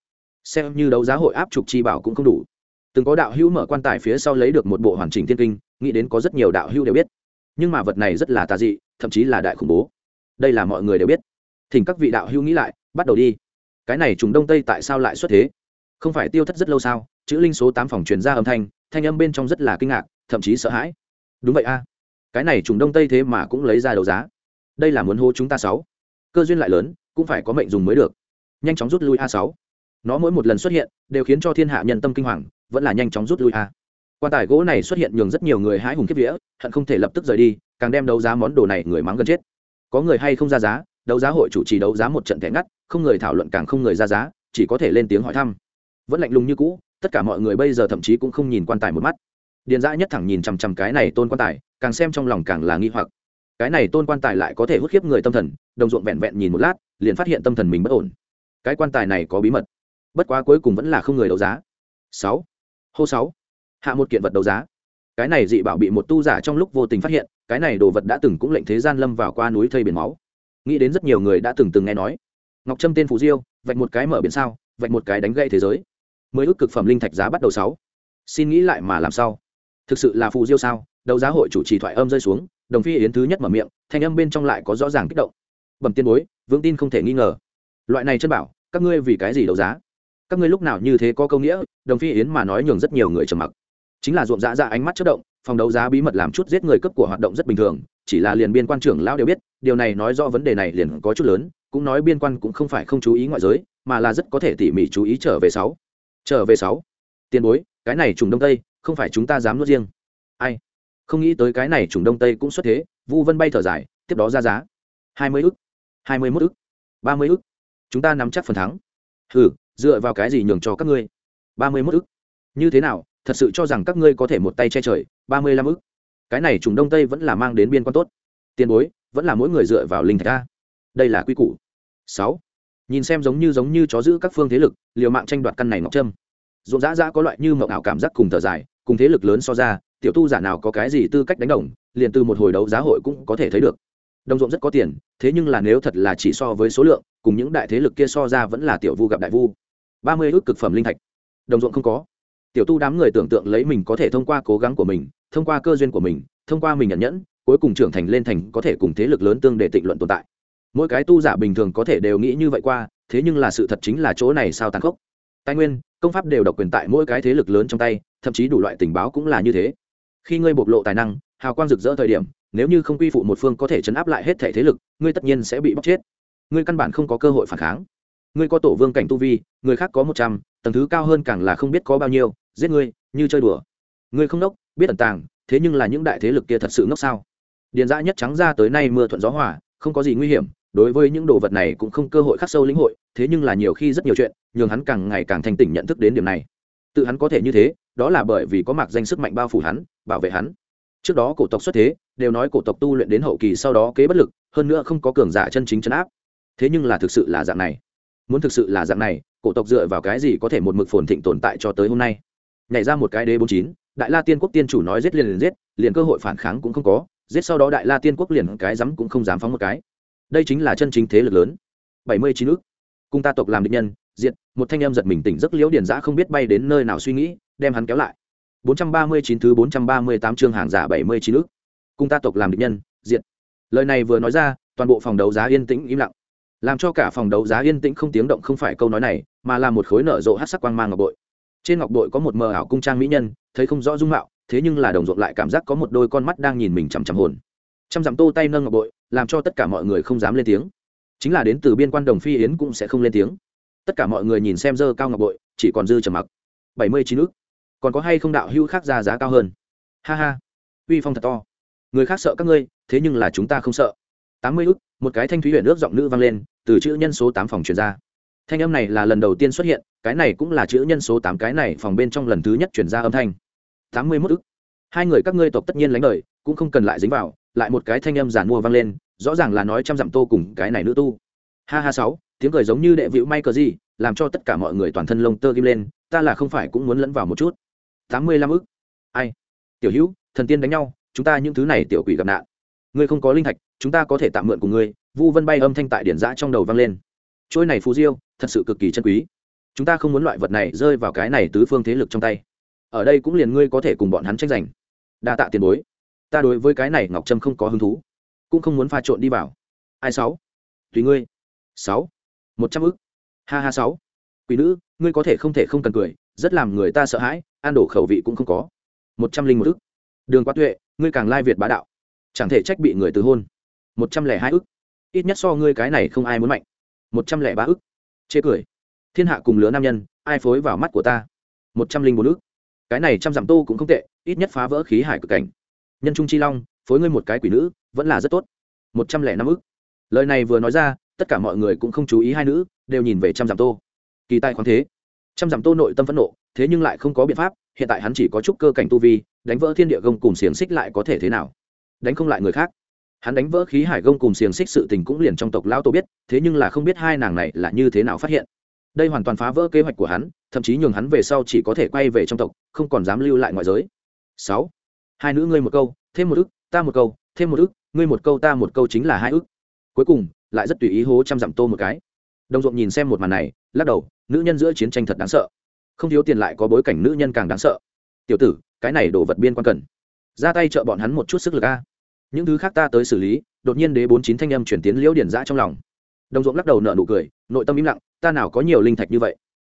Xem như đấu giá hội áp trục chi bảo cũng không đủ từng có đạo hữu mở quan tài phía sau lấy được một bộ hoàn chỉnh thiên kinh, nghĩ đến có rất nhiều đạo hữu đều biết. Nhưng mà vật này rất là tà dị, thậm chí là đại khủng bố. Đây là mọi người đều biết. Thỉnh các vị đạo hữu nghĩ lại, bắt đầu đi. Cái này trùng đông tây tại sao lại xuất thế? Không phải tiêu thất rất lâu sao? Chữ linh số tám phòng truyền ra âm thanh thanh âm bên trong rất là kinh ngạc, thậm chí sợ hãi. Đúng vậy a. Cái này trùng đông tây thế mà cũng lấy ra đấu giá. Đây là muốn hô chúng ta sáu. Cơ duyên lại lớn, cũng phải có mệnh dùng mới được. Nhanh chóng rút lui a sáu. Nó mỗi một lần xuất hiện, đều khiến cho thiên hạ nhân tâm kinh hoàng vẫn là nhanh chóng rút lui a. Quan tài gỗ này xuất hiện nhường rất nhiều người hãi hùng kiếp vía, hận không thể lập tức rời đi, càng đem đấu giá món đồ này người mắng gần chết. Có người hay không ra giá, đấu giá hội chủ trì đấu giá một trận thẻ ngắt, không người thảo luận càng không người ra giá, chỉ có thể lên tiếng hỏi thăm. Vẫn lạnh lùng như cũ, tất cả mọi người bây giờ thậm chí cũng không nhìn quan tài một mắt. Điền dã nhất thẳng nhìn chằm chằm cái này tôn quan tài, càng xem trong lòng càng là nghi hoặc. Cái này tôn quan tài lại có thể hút khiếp người tâm thần, đồng ruộng vẹn vẹn nhìn một lát, liền phát hiện tâm thần mình bất ổn. Cái quan tài này có bí mật, bất quá cuối cùng vẫn là không người đấu giá. Sáu hô sáu. Hạ một kiện vật đấu giá. Cái này dị bảo bị một tu giả trong lúc vô tình phát hiện, cái này đồ vật đã từng cũng lệnh thế gian lâm vào qua núi thây biển máu. Nghĩ đến rất nhiều người đã từng từng nghe nói. Ngọc trâm tên phú diêu, vạch một cái mở biển sao, vạch một cái đánh gây thế giới. Mới ước cực phẩm linh thạch giá bắt đầu sáu. Xin nghĩ lại mà làm sao? Thực sự là phù diêu sao? Đấu giá hội chủ trì thoại âm rơi xuống, đồng phi yến thứ nhất mở miệng, thanh âm bên trong lại có rõ ràng kích động. Bẩm tiên bối, vững tin không thể nghi ngờ. Loại này chân bảo, các ngươi vì cái gì đấu giá? Các ngươi lúc nào như thế có câu nghĩa, đồng phi yến mà nói nhường rất nhiều người trầm mặc. Chính là ruộng dã ra ánh mắt chất động, phòng đấu giá bí mật làm chút giết người cấp của hoạt động rất bình thường, chỉ là liền biên quan trưởng lão đều biết, điều này nói do vấn đề này liền có chút lớn, cũng nói biên quan cũng không phải không chú ý ngoại giới, mà là rất có thể tỉ mỉ chú ý trở về sáu. Trở về sáu. Tiền bối, cái này trùng đông tây, không phải chúng ta dám nuốt riêng. Ai? Không nghĩ tới cái này trùng đông tây cũng xuất thế, vu vân bay thở dài, tiếp đó ra giá. Hai mươi ức. Hai mươi mốt ức. Ba mươi ức. Chúng ta nắm chắc phần thắng. Hừ dựa vào cái gì nhường cho các ngươi? Ba mươi mốt ức. Như thế nào? Thật sự cho rằng các ngươi có thể một tay che trời, ba mươi lăm ức? Cái này trùng đông tây vẫn là mang đến biên quan tốt. Tiền bối, vẫn là mỗi người dựa vào linh thạch ta. Đây là quy củ. Sáu. Nhìn xem giống như giống như chó giữ các phương thế lực, liều mạng tranh đoạt căn này ngọc trâm. Rộn dã dã có loại như mộng ảo cảm giác cùng thở dài, cùng thế lực lớn so ra, tiểu tu giả nào có cái gì tư cách đánh đồng, liền từ một hồi đấu giá hội cũng có thể thấy được. Đồng ruộng rất có tiền, thế nhưng là nếu thật là chỉ so với số lượng, cùng những đại thế lực kia so ra vẫn là tiểu vu gặp đại vu ba mươi ước cực phẩm linh thạch. Đồng ruộng không có. Tiểu tu đám người tưởng tượng lấy mình có thể thông qua cố gắng của mình, thông qua cơ duyên của mình, thông qua mình nhận nhẫn, cuối cùng trưởng thành lên thành có thể cùng thế lực lớn tương để tịnh luận tồn tại. Mỗi cái tu giả bình thường có thể đều nghĩ như vậy qua, thế nhưng là sự thật chính là chỗ này sao tàn khốc. Tài nguyên, công pháp đều độc quyền tại mỗi cái thế lực lớn trong tay, thậm chí đủ loại tình báo cũng là như thế. Khi ngươi bộc lộ tài năng, hào quang rực rỡ thời điểm, nếu như không quy phụ một phương có thể chấn áp lại hết thể thế lực, ngươi tất nhiên sẽ bị bóc chết. Ngươi căn bản không có cơ hội phản kháng ngươi có tổ vương cảnh tu vi, người khác có một trăm, tầng thứ cao hơn càng là không biết có bao nhiêu, giết ngươi, như chơi đùa. Ngươi không nốc, biết ẩn tàng, thế nhưng là những đại thế lực kia thật sự ngốc sao? Điền dã nhất trắng ra tới nay mưa thuận gió hòa, không có gì nguy hiểm, đối với những đồ vật này cũng không cơ hội khắc sâu lĩnh hội, thế nhưng là nhiều khi rất nhiều chuyện, nhường hắn càng ngày càng thành tỉnh nhận thức đến điểm này. Tự hắn có thể như thế, đó là bởi vì có mạc danh sức mạnh bao phủ hắn, bảo vệ hắn. Trước đó cổ tộc xuất thế, đều nói cổ tộc tu luyện đến hậu kỳ sau đó kế bất lực, hơn nữa không có cường giả chân chính chấn áp. Thế nhưng là thực sự là dạng này muốn thực sự là dạng này, cổ tộc dựa vào cái gì có thể một mực phồn thịnh tồn tại cho tới hôm nay? Nhảy ra một cái đế bốn chín, đại la tiên quốc tiên chủ nói giết liền liền giết, liền cơ hội phản kháng cũng không có, giết sau đó đại la tiên quốc liền cái dám cũng không dám phóng một cái. Đây chính là chân chính thế lực lớn. Bảy mươi chín ước cung ta tộc làm định nhân diện một thanh em giật mình tỉnh giấc liễu điền giã không biết bay đến nơi nào suy nghĩ, đem hắn kéo lại. Bốn trăm ba mươi chín thứ bốn trăm ba mươi tám chương hàng giả bảy mươi chín ước cung ta tộc làm định nhân diện lời này vừa nói ra, toàn bộ phòng đấu giá yên tĩnh im lặng làm cho cả phòng đấu giá yên tĩnh không tiếng động không phải câu nói này, mà là một khối nở rộ hát sắc quang mang ngọc bội. Trên ngọc bội có một mờ ảo cung trang mỹ nhân, thấy không rõ dung mạo, thế nhưng là đồng ruộng lại cảm giác có một đôi con mắt đang nhìn mình chằm chằm hồn. Trăm dặm tô tay nâng ngọc bội, làm cho tất cả mọi người không dám lên tiếng. Chính là đến từ biên quan đồng phi yến cũng sẽ không lên tiếng. Tất cả mọi người nhìn xem dơ cao ngọc bội, chỉ còn dư trầm mặc. Bảy mươi chín ước còn có hay không đạo hữu khác ra giá cao hơn? Ha ha. Uy phong thật to. Người khác sợ các ngươi, thế nhưng là chúng ta không sợ tám mươi ước một cái thanh thúy huyện ước giọng nữ vang lên, từ chữ nhân số tám phòng truyền ra. Thanh âm này là lần đầu tiên xuất hiện, cái này cũng là chữ nhân số tám, cái này phòng bên trong lần thứ nhất chuyển ra âm thanh. Tám mươi mốt ức. Hai người các ngươi tộc tất nhiên lánh đời, cũng không cần lại dính vào, lại một cái thanh âm giản mua vang lên, rõ ràng là nói trăm dặm tô cùng cái này nữ tu. Ha ha sáu, tiếng cười giống như đệ vịu may cờ gì, làm cho tất cả mọi người toàn thân lông tơ kim lên, ta là không phải cũng muốn lẫn vào một chút. Tám mươi lăm ức. Ai? Tiểu hữu, thần tiên đánh nhau, chúng ta những thứ này tiểu quỷ gặp nạn ngươi không có linh thạch, chúng ta có thể tạm mượn của ngươi, vu vân bay âm thanh tại điển giã trong đầu vang lên. Trôi này phú diêu, thật sự cực kỳ chân quý. Chúng ta không muốn loại vật này rơi vào cái này tứ phương thế lực trong tay. Ở đây cũng liền ngươi có thể cùng bọn hắn tranh giành. Đa tạ tiền bối. Ta đối với cái này ngọc trâm không có hứng thú, cũng không muốn pha trộn đi vào. Ai sáu? Tùy ngươi. Sáu. Một trăm ức. Ha ha sáu. Quỷ nữ, ngươi có thể không thể không cần cười, rất làm người ta sợ hãi, ăn đổ khẩu vị cũng không có. Một trăm linh một ức. Đường quá tuệ, ngươi càng lai việt bá đạo chẳng thể trách bị người từ hôn. Một trăm lẻ hai ức. Ít nhất so ngươi cái này không ai muốn mạnh. Một trăm lẻ ba ức. Chê cười. Thiên hạ cùng lứa nam nhân, ai phối vào mắt của ta? Một trăm linh bốn ức. Cái này trăm dặm tô cũng không tệ, ít nhất phá vỡ khí hải cực cảnh. Nhân trung chi long, phối ngươi một cái quỷ nữ, vẫn là rất tốt. Một trăm lẻ năm ức. Lời này vừa nói ra, tất cả mọi người cũng không chú ý hai nữ, đều nhìn về trăm dặm tô. Kỳ tài khoáng thế. Trăm dặm tô nội tâm phẫn nộ, thế nhưng lại không có biện pháp, hiện tại hắn chỉ có chút cơ cảnh tu vi, đánh vỡ thiên địa gông cùng xiềng xích lại có thể thế nào? Đánh không lại người khác. Hắn đánh vỡ khí hải gông cùng xiềng xích sự tình cũng liền trong tộc lão tô biết, thế nhưng là không biết hai nàng này là như thế nào phát hiện. Đây hoàn toàn phá vỡ kế hoạch của hắn, thậm chí nhường hắn về sau chỉ có thể quay về trong tộc, không còn dám lưu lại ngoại giới. Sáu. Hai nữ ngươi một câu, thêm một ức, ta một câu, thêm một ức, ngươi một câu, ta một câu chính là hai ức. Cuối cùng, lại rất tùy ý hố trăm dặm tô một cái. Đồng ruộng nhìn xem một màn này, lắc đầu, nữ nhân giữa chiến tranh thật đáng sợ. Không thiếu tiền lại có bối cảnh nữ nhân càng đáng sợ. Tiểu tử, cái này đổ vật biên quan cần. Ra tay trợ bọn hắn một chút sức lực a những thứ khác ta tới xử lý, đột nhiên đế bốn chín thanh âm chuyển tiến liễu điển giã trong lòng. Đồng ruộng lắc đầu nợ nụ cười, nội tâm im lặng, ta nào có nhiều linh thạch như vậy?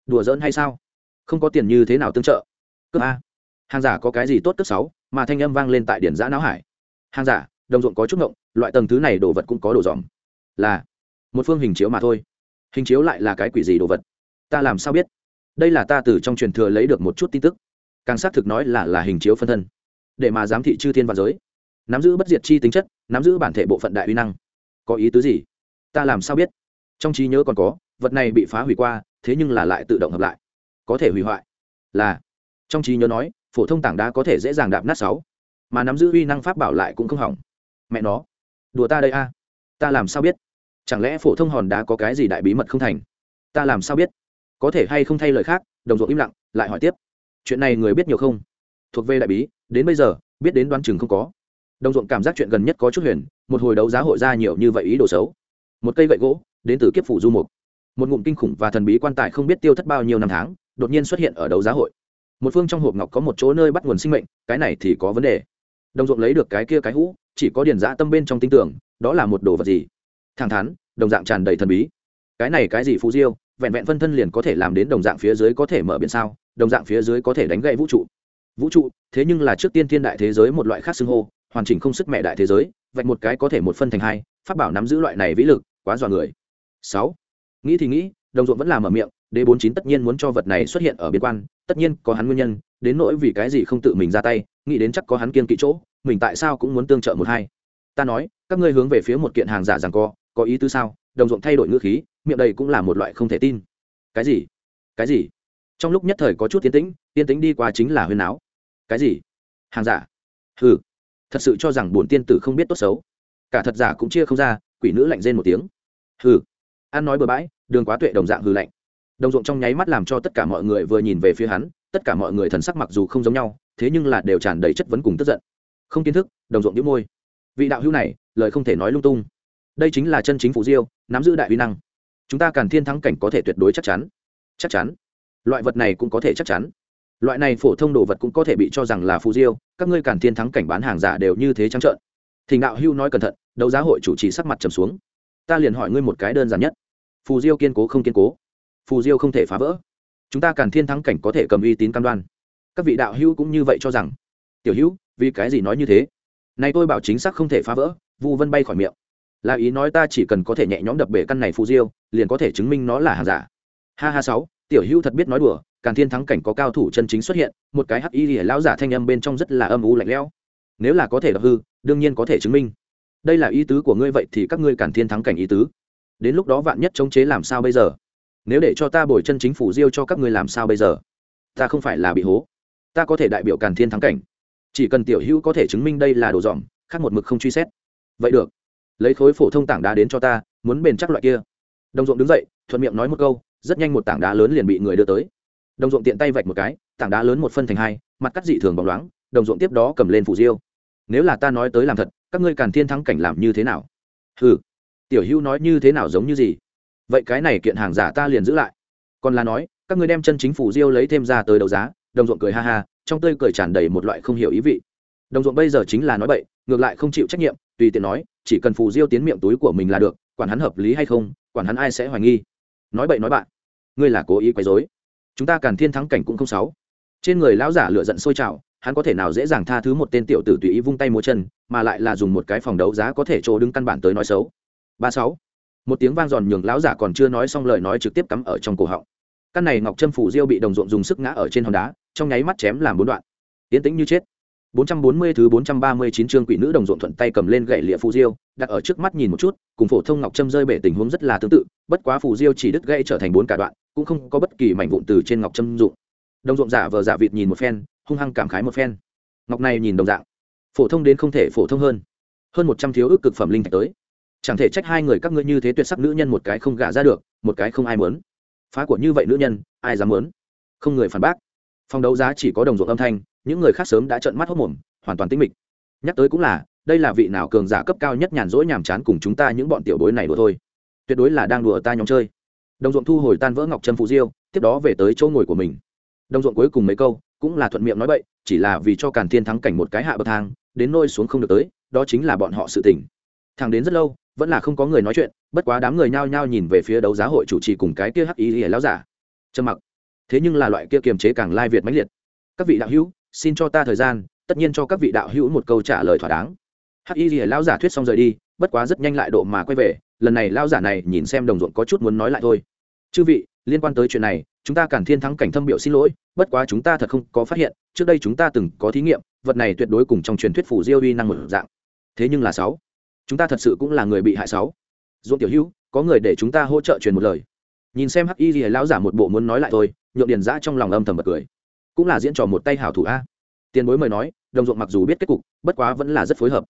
Đùa giỡn hay sao? Không có tiền như thế nào tương trợ? Cướp a. Hàng giả có cái gì tốt cướp sáu, mà thanh âm vang lên tại điển giã não hải. Hàng giả, đồng ruộng có chút ngộng, loại tầng thứ này đồ vật cũng có đồ dòm. Là, một phương hình chiếu mà thôi. Hình chiếu lại là cái quỷ gì đồ vật? Ta làm sao biết? Đây là ta từ trong truyền thừa lấy được một chút tin tức. Càng xác thực nói là là hình chiếu phân thân. Để mà giám thị chư thiên và giới nắm giữ bất diệt chi tính chất, nắm giữ bản thể bộ phận đại uy năng. Có ý tứ gì? Ta làm sao biết? Trong trí nhớ còn có, vật này bị phá hủy qua, thế nhưng là lại tự động hợp lại. Có thể hủy hoại. Là. Trong trí nhớ nói, phổ thông tảng đá có thể dễ dàng đạp nát sáu. Mà nắm giữ uy năng pháp bảo lại cũng không hỏng. Mẹ nó. Đùa ta đây a. Ta làm sao biết? Chẳng lẽ phổ thông hòn đá có cái gì đại bí mật không thành? Ta làm sao biết? Có thể hay không thay lời khác, đồng ruộng im lặng, lại hỏi tiếp. Chuyện này người biết nhiều không? Thuộc về đại bí, đến bây giờ, biết đến đoán chừng không có đồng ruộng cảm giác chuyện gần nhất có chút huyền, một hồi đấu giá hội ra nhiều như vậy ý đồ xấu. Một cây gậy gỗ, đến từ kiếp phủ du mục. Một ngụm kinh khủng và thần bí quan tài không biết tiêu thất bao nhiêu năm tháng, đột nhiên xuất hiện ở đấu giá hội. Một phương trong hộp ngọc có một chỗ nơi bắt nguồn sinh mệnh, cái này thì có vấn đề. Đồng ruộng lấy được cái kia cái hũ, chỉ có điền dã tâm bên trong tin tưởng, đó là một đồ vật gì? Thẳng thắn, đồng dạng tràn đầy thần bí. Cái này cái gì phú diêu, vẹn vẹn phân thân liền có thể làm đến đồng dạng phía dưới có thể mở biển sao, đồng dạng phía dưới có thể đánh gậy vũ trụ. Vũ trụ, thế nhưng là trước tiên thiên đại thế giới một loại khác xưng hô hoàn chỉnh không sức mẹ đại thế giới, vạch một cái có thể một phân thành hai phát bảo nắm giữ loại này vĩ lực, quá dọa người. Sáu. Nghĩ thì nghĩ, đồng ruộng vẫn làm ở miệng, đế bốn chín tất nhiên muốn cho vật này xuất hiện ở biên quan, tất nhiên có hắn nguyên nhân, đến nỗi vì cái gì không tự mình ra tay, nghĩ đến chắc có hắn kiên kỵ chỗ, mình tại sao cũng muốn tương trợ một hai. Ta nói, các ngươi hướng về phía một kiện hàng giả rằng co, có ý tứ sao? Đồng ruộng thay đổi ngữ khí, miệng đây cũng là một loại không thể tin. Cái gì? Cái gì? Trong lúc nhất thời có chút tiến tĩnh tiến tĩnh đi qua chính là huyên áo cái gì? Hàng giả? Hừ thật sự cho rằng bổn tiên tử không biết tốt xấu. Cả thật giả cũng chia không ra, quỷ nữ lạnh rên một tiếng. Hừ. An nói bừa bãi, đường quá tuệ đồng dạng hừ lạnh. Đồng ruộng trong nháy mắt làm cho tất cả mọi người vừa nhìn về phía hắn, tất cả mọi người thần sắc mặc dù không giống nhau, thế nhưng là đều tràn đầy chất vấn cùng tức giận. Không kiến thức, đồng ruộng đĩu môi. Vị đạo hữu này, lời không thể nói lung tung. Đây chính là chân chính phủ diêu, nắm giữ đại uy năng. Chúng ta càn thiên thắng cảnh có thể tuyệt đối chắc chắn. Chắc chắn. Loại vật này cũng có thể chắc chắn loại này phổ thông đồ vật cũng có thể bị cho rằng là phù diêu, các ngươi càn thiên thắng cảnh bán hàng giả đều như thế trắng trợn. Thì Ngạo hưu nói cẩn thận, đấu giá hội chủ trì sắc mặt trầm xuống. Ta liền hỏi ngươi một cái đơn giản nhất. Phù diêu kiên cố không kiên cố? Phù diêu không thể phá vỡ. Chúng ta càn thiên thắng cảnh có thể cầm uy tín cam đoan. Các vị đạo hưu cũng như vậy cho rằng. Tiểu hữu vì cái gì nói như thế? Nay tôi bảo chính xác không thể phá vỡ, vu vân bay khỏi miệng. Là ý nói ta chỉ cần có thể nhẹ nhõm đập bể căn này phù diêu, liền có thể chứng minh nó là hàng giả. Ha ha sáu, tiểu hữu thật biết nói đùa càn thiên thắng cảnh có cao thủ chân chính xuất hiện, một cái hắc y lìa lão giả thanh âm bên trong rất là âm u lạnh lẽo. Nếu là có thể đập hư, đương nhiên có thể chứng minh. Đây là ý tứ của ngươi vậy thì các ngươi càn thiên thắng cảnh ý tứ. Đến lúc đó vạn nhất chống chế làm sao bây giờ? Nếu để cho ta bồi chân chính phủ diêu cho các ngươi làm sao bây giờ? Ta không phải là bị hố. Ta có thể đại biểu càn thiên thắng cảnh. Chỉ cần tiểu hữu có thể chứng minh đây là đồ dòm, khác một mực không truy xét. Vậy được. Lấy khối phổ thông tảng đá đến cho ta, muốn bền chắc loại kia. Đồng ruộng đứng dậy, thuận miệng nói một câu, rất nhanh một tảng đá lớn liền bị người đưa tới đồng ruộng tiện tay vạch một cái, tảng đá lớn một phân thành hai, mặt cắt dị thường bóng loáng, đồng ruộng tiếp đó cầm lên phủ diêu. Nếu là ta nói tới làm thật, các ngươi càn thiên thắng cảnh làm như thế nào? Ừ tiểu hữu nói như thế nào giống như gì? Vậy cái này kiện hàng giả ta liền giữ lại. Còn là nói, các ngươi đem chân chính phủ diêu lấy thêm ra tới đấu giá, đồng ruộng cười ha ha, trong tươi cười tràn đầy một loại không hiểu ý vị. Đồng ruộng bây giờ chính là nói bậy, ngược lại không chịu trách nhiệm, tùy tiện nói, chỉ cần phù diêu tiến miệng túi của mình là được, quản hắn hợp lý hay không, quản hắn ai sẽ hoài nghi. Nói bậy nói bạn, ngươi là cố ý quấy dối chúng ta càn thiên thắng cảnh cũng không sáu. Trên người lão giả lựa giận sôi trào hắn có thể nào dễ dàng tha thứ một tên tiểu tử tùy ý vung tay múa chân mà lại là dùng một cái phòng đấu giá có thể chỗ đứng căn bản tới nói xấu. Ba sáu. Một tiếng vang giòn nhường lão giả còn chưa nói xong lời nói trực tiếp cắm ở trong cổ họng. Căn này ngọc trâm phủ diêu bị đồng ruộng dùng sức ngã ở trên hòn đá trong nháy mắt chém làm bốn đoạn. Tiến tĩnh như chết. 440 thứ 439 chương quỷ nữ đồng ruộng thuận tay cầm lên gậy lịa phù diêu, đặt ở trước mắt nhìn một chút, cùng phổ thông ngọc châm rơi bể tình huống rất là tương tự, bất quá phù diêu chỉ đứt gãy trở thành bốn cả đoạn, cũng không có bất kỳ mảnh vụn từ trên ngọc châm dụng. Đồng ruộng giả vờ giả vịt nhìn một phen, hung hăng cảm khái một phen. Ngọc này nhìn đồng dạng, phổ thông đến không thể phổ thông hơn. Hơn 100 thiếu ước cực phẩm linh thạch tới. Chẳng thể trách hai người các ngươi như thế tuyệt sắc nữ nhân một cái không gả ra được, một cái không ai muốn. Phá của như vậy nữ nhân, ai dám muốn? Không người phản bác. Phòng đấu giá chỉ có đồng ruộng âm thanh, những người khác sớm đã trợn mắt hốt mồm hoàn toàn tĩnh mịch nhắc tới cũng là đây là vị nào cường giả cấp cao nhất nhàn rỗi nhàm chán cùng chúng ta những bọn tiểu bối này đùa thôi tuyệt đối là đang đùa ta nhóm chơi đồng ruộng thu hồi tan vỡ ngọc trâm phụ diêu, tiếp đó về tới chỗ ngồi của mình. Đồng ruộng cuối cùng mấy câu, cũng là thuận miệng nói bậy, chỉ là vì cho càn thiên thắng cảnh một cái hạ bậc thang, đến nôi xuống không được tới, đó chính là bọn họ sự tỉnh thằng đến rất lâu, vẫn là không có người nói chuyện, bất quá đám người nhao nhao nhìn về phía đấu giá hội chủ trì cùng cái kia hắc ý ỉa láo giả. Trầm mặc. Thế nhưng là loại kia kiềm chế càng lai việt mãnh liệt. Các vị đạo hữu, xin cho ta thời gian, tất nhiên cho các vị đạo hữu một câu trả lời thỏa đáng. Hắc y ỉa láo giả thuyết xong rời đi, bất quá rất nhanh lại độ mà quay về lần này lao giả này nhìn xem đồng ruộng có chút muốn nói lại thôi. Chư vị, liên quan tới chuyện này, chúng ta cản thiên thắng cảnh thâm biểu xin lỗi, bất quá chúng ta thật không có phát hiện, trước đây chúng ta từng có thí nghiệm, vật này tuyệt đối cùng trong truyền thuyết phủ diêu uy năng một dạng. Thế nhưng là sáu, chúng ta thật sự cũng là người bị hại sáu. Ruộng tiểu hữu, có người để chúng ta hỗ trợ truyền một lời. Nhìn xem hắc y gì lao giả một bộ muốn nói lại thôi nhượng điền giã trong lòng âm thầm bật cười. Cũng là diễn trò một tay hảo thủ a. Tiền bối mời nói, đồng ruộng mặc dù biết kết cục, bất quá vẫn là rất phối hợp.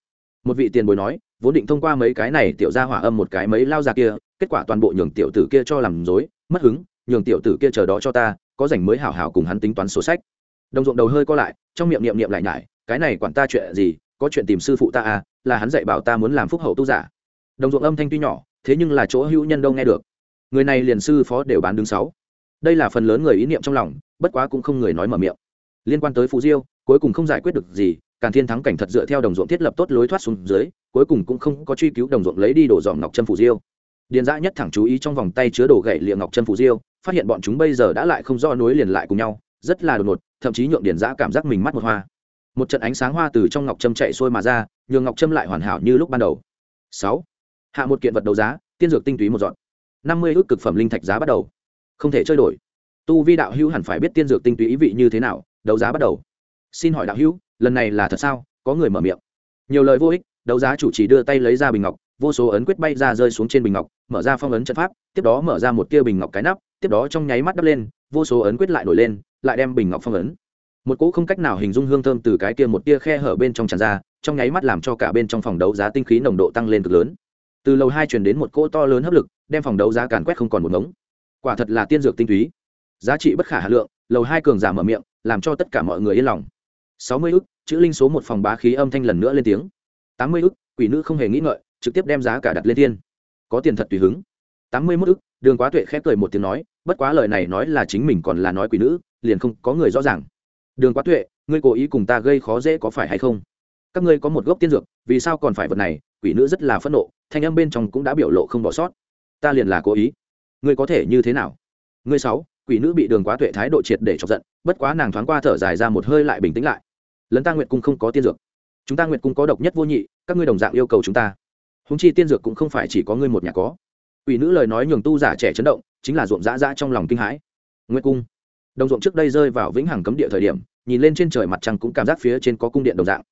Một vị tiền bối nói vốn định thông qua mấy cái này tiểu ra hỏa âm một cái mấy lao ra kia, kết quả toàn bộ nhường tiểu tử kia cho làm dối mất hứng, nhường tiểu tử kia chờ đó cho ta, có rảnh mới hảo hảo cùng hắn tính toán sổ sách. Đồng ruộng đầu hơi co lại, trong miệng niệm niệm lại nhải, cái này quản ta chuyện gì, có chuyện tìm sư phụ ta à là hắn dạy bảo ta muốn làm phúc hậu tu giả. Đồng ruộng âm thanh tuy nhỏ, thế nhưng là chỗ hữu nhân đâu nghe được. Người này liền sư phó đều bán đứng sáu. Đây là phần lớn người ý niệm trong lòng, bất quá cũng không người nói mở miệng. Liên quan tới phú diêu, cuối cùng không giải quyết được gì càn thiên thắng cảnh thật dựa theo đồng ruộng thiết lập tốt lối thoát xuống dưới, cuối cùng cũng không có truy cứu đồng ruộng lấy đi đổ dọn ngọc trâm phủ diêu. Điền dã nhất thẳng chú ý trong vòng tay chứa đồ gậy liệng ngọc trâm phủ diêu, phát hiện bọn chúng bây giờ đã lại không do nối liền lại cùng nhau, rất là đột ngột, thậm chí nhượng điền dã cảm giác mình mắt một hoa. Một trận ánh sáng hoa từ trong ngọc trâm chạy xuôi mà ra, nhường ngọc trâm lại hoàn hảo như lúc ban đầu. Sáu. Hạ một kiện vật đấu giá, tiên dược tinh túy một dọn. Năm mươi ước cực phẩm linh thạch giá bắt đầu. Không thể chơi đổi. Tu vi đạo hữu hẳn phải biết tiên dược tinh túy ý vị như thế nào, đấu giá bắt đầu. Xin hỏi đạo hữu lần này là thật sao? Có người mở miệng. Nhiều lời vô ích, đấu giá chủ trì đưa tay lấy ra bình ngọc, vô số ấn quyết bay ra rơi xuống trên bình ngọc, mở ra phong ấn trận pháp, tiếp đó mở ra một tia bình ngọc cái nắp, tiếp đó trong nháy mắt đắp lên, vô số ấn quyết lại nổi lên, lại đem bình ngọc phong ấn. Một cỗ không cách nào hình dung hương thơm từ cái kia một tia khe hở bên trong tràn ra, trong nháy mắt làm cho cả bên trong phòng đấu giá tinh khí nồng độ tăng lên cực lớn. Từ lầu hai chuyển đến một cỗ to lớn hấp lực, đem phòng đấu giá càn quét không còn một ngống. Quả thật là tiên dược tinh túy. Giá trị bất khả hà lượng, lầu hai cường giả mở miệng, làm cho tất cả mọi người yên lòng sáu mươi ức, chữ linh số một phòng bá khí âm thanh lần nữa lên tiếng. Tám mươi ức, quỷ nữ không hề nghĩ ngợi, trực tiếp đem giá cả đặt lên thiên. Có tiền thật tùy hứng. Tám mươi mốt ức, đường quá tuệ khép cười một tiếng nói, bất quá lời này nói là chính mình còn là nói quỷ nữ, liền không có người rõ ràng. Đường quá tuệ, ngươi cố ý cùng ta gây khó dễ có phải hay không? Các ngươi có một gốc tiên dược, vì sao còn phải vật này? Quỷ nữ rất là phẫn nộ, thanh âm bên trong cũng đã biểu lộ không bỏ sót. Ta liền là cố ý. Ngươi có thể như thế nào? Ngươi sáu, quỷ nữ bị đường quá tuệ thái độ triệt để chọc giận, bất quá nàng thoáng qua thở dài ra một hơi lại bình tĩnh lại lấn ta nguyện cung không có tiên dược. Chúng ta nguyện cung có độc nhất vô nhị, các ngươi đồng dạng yêu cầu chúng ta. Húng chi tiên dược cũng không phải chỉ có ngươi một nhà có. Ủy nữ lời nói nhường tu giả trẻ chấn động, chính là ruộng dã dã trong lòng kinh hãi. Nguyện cung. Đồng ruộng trước đây rơi vào vĩnh hằng cấm địa thời điểm, nhìn lên trên trời mặt trăng cũng cảm giác phía trên có cung điện đồng dạng.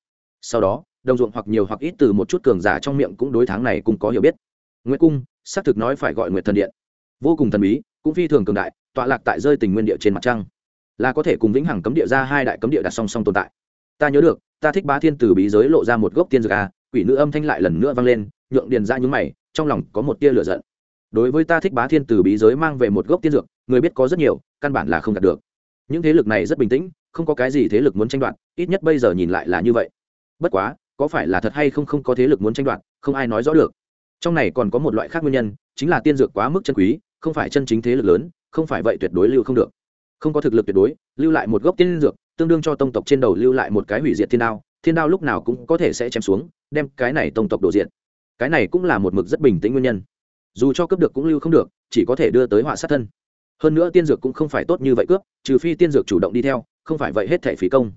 Sau đó, đồng ruộng hoặc nhiều hoặc ít từ một chút cường giả trong miệng cũng đối tháng này cũng có hiểu biết. Nguyệt cung, xác thực nói phải gọi nguyệt thần điện. Vô cùng thần bí, cũng phi thường cường đại, tọa lạc tại rơi tình nguyên địa trên mặt trăng. Là có thể cùng vĩnh hằng cấm địa ra hai đại cấm địa đặt song song tồn tại ta nhớ được, ta thích bá thiên từ bí giới lộ ra một gốc tiên dược a quỷ nữ âm thanh lại lần nữa vang lên, nhượng điền ra nhúng mày, trong lòng có một tia lửa giận. Đối với ta thích bá thiên từ bí giới mang về một gốc tiên dược, người biết có rất nhiều, căn bản là không đạt được. Những thế lực này rất bình tĩnh, không có cái gì thế lực muốn tranh đoạt, ít nhất bây giờ nhìn lại là như vậy. Bất quá, có phải là thật hay không không có thế lực muốn tranh đoạt, không ai nói rõ được. Trong này còn có một loại khác nguyên nhân, chính là tiên dược quá mức chân quý, không phải chân chính thế lực lớn, không phải vậy tuyệt đối lưu không được. Không có thực lực tuyệt đối, lưu lại một gốc tiên dược tương đương cho tông tộc trên đầu lưu lại một cái hủy diệt thiên đao thiên đao lúc nào cũng có thể sẽ chém xuống, đem cái này tông tộc đổ diện cái này cũng là một mực rất bình tĩnh nguyên nhân. Dù cho cướp được cũng lưu không được, chỉ có thể đưa tới họa sát thân. Hơn nữa tiên dược cũng không phải tốt như vậy cướp, trừ phi tiên dược chủ động đi theo, không phải vậy hết thẻ phí công.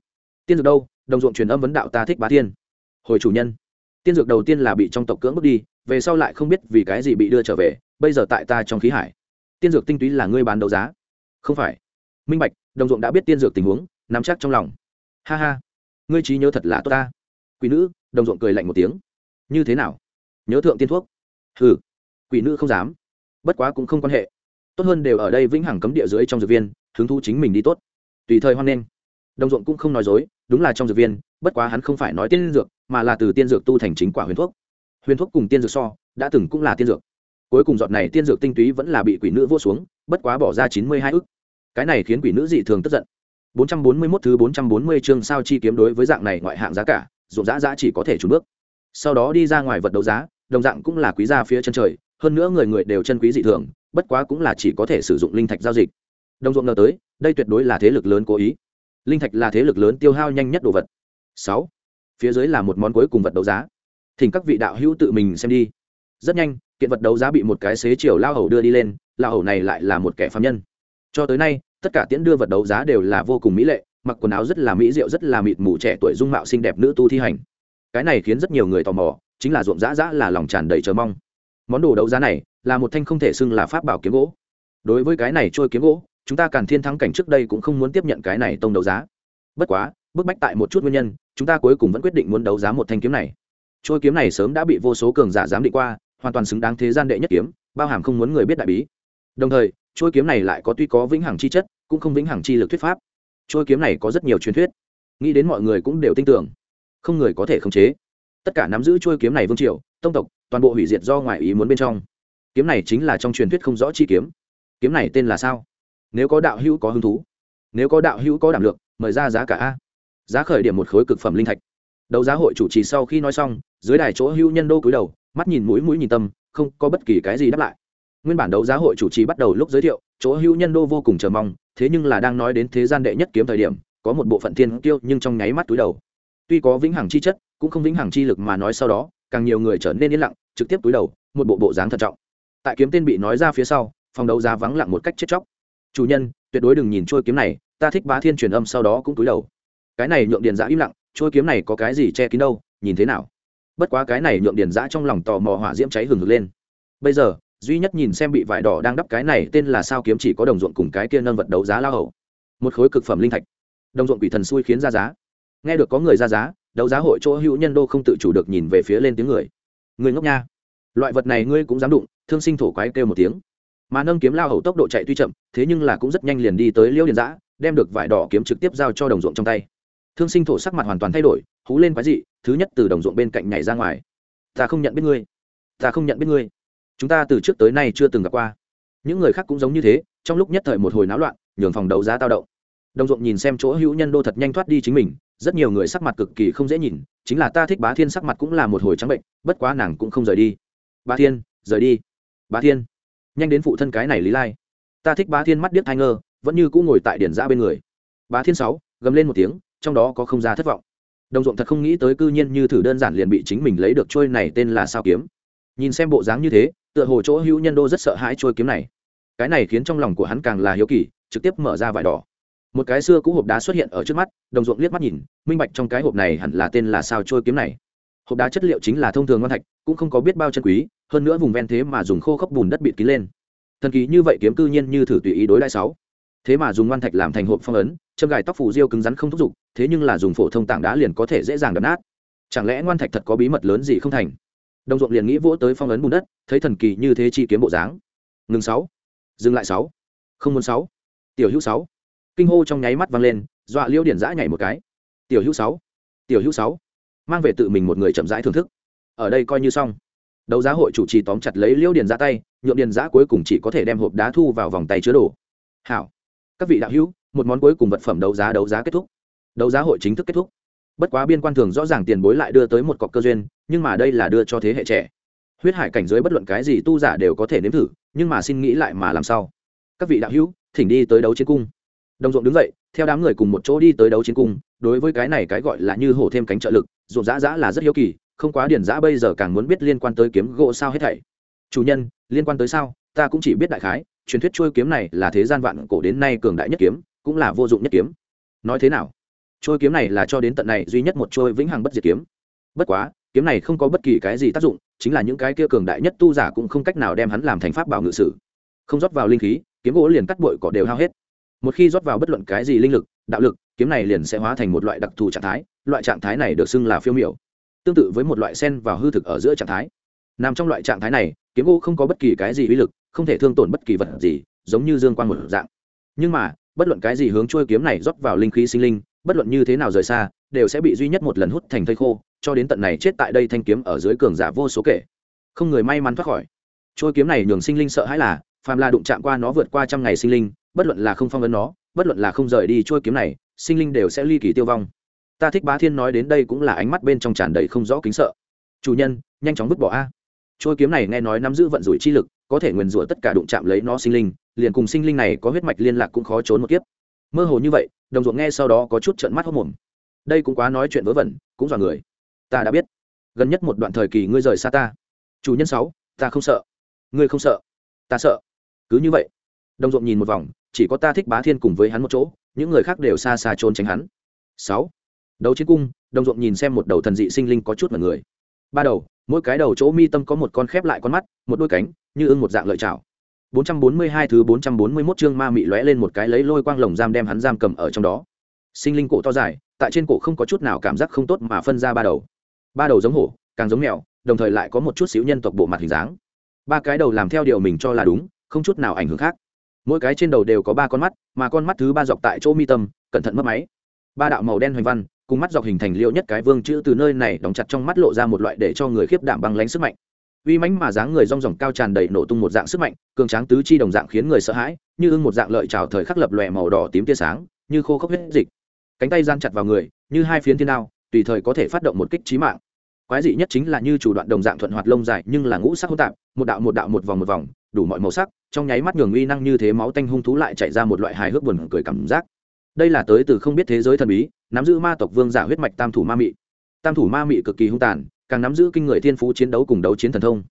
Tiên dược đâu? Đồng ruộng truyền âm vấn đạo ta thích bá tiên. Hồi chủ nhân, tiên dược đầu tiên là bị trong tộc cưỡng bước đi, về sau lại không biết vì cái gì bị đưa trở về, bây giờ tại ta trong khí hải. Tiên dược tinh túy là ngươi bán đấu giá. Không phải. Minh bạch, đồng ruộng đã biết tiên dược tình huống nắm chắc trong lòng. Ha ha, ngươi trí nhớ thật là tốt ta. Quỷ nữ, đồng ruộng cười lạnh một tiếng. Như thế nào? Nhớ thượng tiên thuốc. Ừ quỷ nữ không dám. Bất quá cũng không quan hệ. Tốt hơn đều ở đây vĩnh hằng cấm địa dưới trong dược viên, hứng thu chính mình đi tốt. Tùy thời hoan nghênh. Đồng ruộng cũng không nói dối, đúng là trong dược viên, bất quá hắn không phải nói tiên dược, mà là từ tiên dược tu thành chính quả huyền thuốc. Huyền thuốc cùng tiên dược so, đã từng cũng là tiên dược. Cuối cùng giọt này tiên dược tinh túy vẫn là bị quỷ nữ vô xuống, bất quá bỏ ra chín mươi hai ức. Cái này khiến quỷ nữ dị thường tức giận. 441 thứ 440 chương sao chi kiếm đối với dạng này ngoại hạng giá cả, ruộng giá giá chỉ có thể chùn bước. Sau đó đi ra ngoài vật đấu giá, đồng dạng cũng là quý gia phía chân trời, hơn nữa người người đều chân quý dị thường, bất quá cũng là chỉ có thể sử dụng linh thạch giao dịch. Đồng ruộng ngờ tới, đây tuyệt đối là thế lực lớn cố ý. Linh thạch là thế lực lớn tiêu hao nhanh nhất đồ vật. 6. Phía dưới là một món cuối cùng vật đấu giá. Thỉnh các vị đạo hữu tự mình xem đi. Rất nhanh, kiện vật đấu giá bị một cái xế chiều lao hầu đưa đi lên, lao hầu này lại là một kẻ phàm nhân. Cho tới nay, tất cả tiễn đưa vật đấu giá đều là vô cùng mỹ lệ, mặc quần áo rất là mỹ diệu rất là mịt mù, trẻ tuổi dung mạo xinh đẹp nữ tu thi hành. Cái này khiến rất nhiều người tò mò, chính là ruộng dã dã là lòng tràn đầy chờ mong. Món đồ đấu giá này là một thanh không thể xưng là pháp bảo kiếm gỗ. Đối với cái này trôi kiếm gỗ, chúng ta càn thiên thắng cảnh trước đây cũng không muốn tiếp nhận cái này tông đấu giá. Bất quá, bức bách tại một chút nguyên nhân, chúng ta cuối cùng vẫn quyết định muốn đấu giá một thanh kiếm này. Trôi kiếm này sớm đã bị vô số cường giả giám định qua, hoàn toàn xứng đáng thế gian đệ nhất kiếm, bao hàm không muốn người biết đại bí. Đồng thời, trôi kiếm này lại có tuy có vĩnh hằng chi chất cũng không vĩnh hằng chi lực thuyết pháp. Trôi kiếm này có rất nhiều truyền thuyết. Nghĩ đến mọi người cũng đều tin tưởng. Không người có thể khống chế. Tất cả nắm giữ trôi kiếm này vương triều, tông tộc, toàn bộ hủy diệt do ngoại ý muốn bên trong. Kiếm này chính là trong truyền thuyết không rõ chi kiếm. Kiếm này tên là sao? Nếu có đạo hữu có hứng thú, nếu có đạo hữu có đảm lượng, mời ra giá cả a. Giá khởi điểm một khối cực phẩm linh thạch. Đấu giá hội chủ trì sau khi nói xong, dưới đài chỗ hữu nhân đô cúi đầu, mắt nhìn mũi mũi nhìn tâm, không có bất kỳ cái gì đáp lại. Nguyên bản đấu giá hội chủ trì bắt đầu lúc giới thiệu, chỗ hữu nhân đô vô cùng chờ mong thế nhưng là đang nói đến thế gian đệ nhất kiếm thời điểm, có một bộ phận thiên tiêu nhưng trong nháy mắt túi đầu. Tuy có vĩnh hằng chi chất, cũng không vĩnh hằng chi lực mà nói sau đó, càng nhiều người trở nên yên lặng, trực tiếp túi đầu, một bộ bộ dáng thận trọng. Tại kiếm tên bị nói ra phía sau, phòng đấu giá vắng lặng một cách chết chóc. Chủ nhân, tuyệt đối đừng nhìn trôi kiếm này, ta thích bá thiên truyền âm sau đó cũng túi đầu. Cái này nhượng điền giã im lặng trôi kiếm này có cái gì che kín đâu, nhìn thế nào? Bất quá cái này nhượng điền giã trong lòng tò mò hỏa diễm cháy hừng hực lên. Bây giờ duy nhất nhìn xem bị vải đỏ đang đắp cái này tên là sao kiếm chỉ có đồng ruộng cùng cái kia nâng vật đấu giá lao hậu một khối cực phẩm linh thạch. Đồng ruộng quỷ thần xui khiến ra giá. Nghe được có người ra giá, đấu giá hội chỗ hữu nhân đô không tự chủ được nhìn về phía lên tiếng người. Người ngốc nha. Loại vật này ngươi cũng dám đụng, thương sinh thổ quái kêu một tiếng. Mà nâng kiếm lao hậu tốc độ chạy tuy chậm, thế nhưng là cũng rất nhanh liền đi tới liêu điền giã, đem được vải đỏ kiếm trực tiếp giao cho đồng ruộng trong tay. Thương sinh thổ sắc mặt hoàn toàn thay đổi, hú lên quái dị, thứ nhất từ đồng ruộng bên cạnh nhảy ra ngoài. Ta không nhận biết ngươi. Ta không nhận biết ngươi chúng ta từ trước tới nay chưa từng gặp qua. Những người khác cũng giống như thế, trong lúc nhất thời một hồi náo loạn, nhường phòng đấu giá tao động. Đồng ruộng nhìn xem chỗ hữu nhân đô thật nhanh thoát đi chính mình, rất nhiều người sắc mặt cực kỳ không dễ nhìn, chính là ta thích bá thiên sắc mặt cũng là một hồi trắng bệnh, bất quá nàng cũng không rời đi. Bá thiên, rời đi. Bá thiên, nhanh đến phụ thân cái này lý lai. Ta thích bá thiên mắt điếc thai ngơ, vẫn như cũng ngồi tại điển giã bên người. Bá thiên sáu, gầm lên một tiếng, trong đó có không ra thất vọng. Đồng ruộng thật không nghĩ tới cư nhiên như thử đơn giản liền bị chính mình lấy được trôi này tên là sao kiếm. Nhìn xem bộ dáng như thế tựa hồ chỗ hữu nhân đô rất sợ hãi trôi kiếm này. Cái này khiến trong lòng của hắn càng là hiếu kỳ, trực tiếp mở ra vải đỏ. Một cái xưa cũ hộp đá xuất hiện ở trước mắt, đồng ruộng liếc mắt nhìn, minh bạch trong cái hộp này hẳn là tên là sao trôi kiếm này. Hộp đá chất liệu chính là thông thường ngon thạch, cũng không có biết bao chân quý, hơn nữa vùng ven thế mà dùng khô khốc bùn đất bịt kín lên. Thần kỳ như vậy kiếm cư nhiên như thử tùy ý đối đại sáu. Thế mà dùng ngoan thạch làm thành hộp phong ấn, châm gài tóc phủ diêu cứng rắn không thúc giục, thế nhưng là dùng phổ thông tảng đá liền có thể dễ dàng đập nát. Chẳng lẽ ngoan thạch thật có bí mật lớn gì không thành? Đồng ruộng liền nghĩ vỗ tới phong ấn bùn đất, thấy thần kỳ như thế chi kiếm bộ dáng. Ngừng sáu. Dừng lại sáu. Không muốn sáu. Tiểu hữu sáu. Kinh hô trong nháy mắt vang lên, dọa liêu điển giã nhảy một cái. Tiểu hữu sáu. Tiểu hữu sáu. Mang về tự mình một người chậm rãi thưởng thức. Ở đây coi như xong. Đấu giá hội chủ trì tóm chặt lấy liêu điển giã tay, nhuộm điển giã cuối cùng chỉ có thể đem hộp đá thu vào vòng tay chứa đồ. Hảo. Các vị đạo hữu, một món cuối cùng vật phẩm đấu giá đấu giá kết thúc. Đấu giá hội chính thức kết thúc. Bất quá biên quan thường rõ ràng tiền bối lại đưa tới một cọc cơ duyên nhưng mà đây là đưa cho thế hệ trẻ. Huyết hải cảnh giới bất luận cái gì tu giả đều có thể nếm thử, nhưng mà xin nghĩ lại mà làm sao? Các vị đạo hữu, thỉnh đi tới đấu chiến cung. Đồng ruộng đứng dậy, theo đám người cùng một chỗ đi tới đấu chiến cung, đối với cái này cái gọi là như hổ thêm cánh trợ lực, ruộng giã giã là rất hiếu kỳ, không quá điển giã bây giờ càng muốn biết liên quan tới kiếm gỗ sao hết thảy. Chủ nhân, liên quan tới sao? Ta cũng chỉ biết đại khái, truyền thuyết trôi kiếm này là thế gian vạn cổ đến nay cường đại nhất kiếm, cũng là vô dụng nhất kiếm. Nói thế nào? Trôi kiếm này là cho đến tận này duy nhất một trôi vĩnh hằng bất diệt kiếm. Bất quá kiếm này không có bất kỳ cái gì tác dụng, chính là những cái kia cường đại nhất tu giả cũng không cách nào đem hắn làm thành pháp bảo ngự sử. Không rót vào linh khí, kiếm gỗ liền cắt bụi cỏ đều hao hết. Một khi rót vào bất luận cái gì linh lực, đạo lực, kiếm này liền sẽ hóa thành một loại đặc thù trạng thái, loại trạng thái này được xưng là phiêu miểu. Tương tự với một loại sen vào hư thực ở giữa trạng thái. Nằm trong loại trạng thái này, kiếm gỗ không có bất kỳ cái gì uy lực, không thể thương tổn bất kỳ vật gì, giống như dương quan một dạng. Nhưng mà, bất luận cái gì hướng trôi kiếm này rót vào linh khí sinh linh, bất luận như thế nào rời xa đều sẽ bị duy nhất một lần hút thành thây khô, cho đến tận này chết tại đây thanh kiếm ở dưới cường giả vô số kể. Không người may mắn thoát khỏi. Trôi kiếm này nhường sinh linh sợ hãi là, phàm là đụng chạm qua nó vượt qua trăm ngày sinh linh, bất luận là không phong ấn nó, bất luận là không rời đi trôi kiếm này, sinh linh đều sẽ ly kỳ tiêu vong. Ta thích bá thiên nói đến đây cũng là ánh mắt bên trong tràn đầy không rõ kính sợ. Chủ nhân, nhanh chóng vứt bỏ a. Trôi kiếm này nghe nói nắm giữ vận rủi chi lực, có thể nguyền rủa tất cả đụng chạm lấy nó sinh linh, liền cùng sinh linh này có huyết mạch liên lạc cũng khó trốn một kiếp. Mơ hồ như vậy, đồng ruộng nghe sau đó có chút trợn mắt hốc mồm đây cũng quá nói chuyện vớ vẩn, cũng dọa người. Ta đã biết. Gần nhất một đoạn thời kỳ ngươi rời xa ta. Chủ nhân sáu, ta không sợ. Ngươi không sợ. Ta sợ. Cứ như vậy. Đồng ruộng nhìn một vòng, chỉ có ta thích bá thiên cùng với hắn một chỗ, những người khác đều xa xa trốn tránh hắn. Sáu. Đấu chiến cung đồng ruộng nhìn xem một đầu thần dị sinh linh có chút mật người. Ba đầu, mỗi cái đầu chỗ mi tâm có một con khép lại con mắt, một đôi cánh, như ưng một dạng lợi chảo 442 thứ 441 chương ma mị lóe lên một cái lấy lôi quang lồng giam đem hắn giam cầm ở trong đó. Sinh linh cổ to dài, tại trên cổ không có chút nào cảm giác không tốt mà phân ra ba đầu. Ba đầu giống hổ, càng giống mèo, đồng thời lại có một chút xíu nhân tộc bộ mặt hình dáng. Ba cái đầu làm theo điều mình cho là đúng, không chút nào ảnh hưởng khác. Mỗi cái trên đầu đều có ba con mắt, mà con mắt thứ ba dọc tại chỗ mi tâm, cẩn thận mất máy. Ba đạo màu đen hoành văn, cùng mắt dọc hình thành liệu nhất cái vương chữ từ nơi này đóng chặt trong mắt lộ ra một loại để cho người khiếp đảm bằng lãnh sức mạnh uy mãnh mà dáng người rong ròng cao tràn đầy nổ tung một dạng sức mạnh cường tráng tứ chi đồng dạng khiến người sợ hãi như ưng một dạng lợi trào thời khắc lập lòe màu đỏ tím tia sáng như khô khốc huyết dịch cánh tay gian chặt vào người, như hai phiến thiên đao, tùy thời có thể phát động một kích trí mạng. Quái dị nhất chính là như chủ đoạn đồng dạng thuận hoạt lông dài, nhưng là ngũ sắc hỗn tạp, một đạo một đạo một vòng một vòng, đủ mọi màu sắc, trong nháy mắt nhường uy năng như thế máu tanh hung thú lại chạy ra một loại hài hước buồn cười cảm giác. Đây là tới từ không biết thế giới thần bí, nắm giữ ma tộc vương giả huyết mạch tam thủ ma mị. Tam thủ ma mị cực kỳ hung tàn, càng nắm giữ kinh người thiên phú chiến đấu cùng đấu chiến thần thông.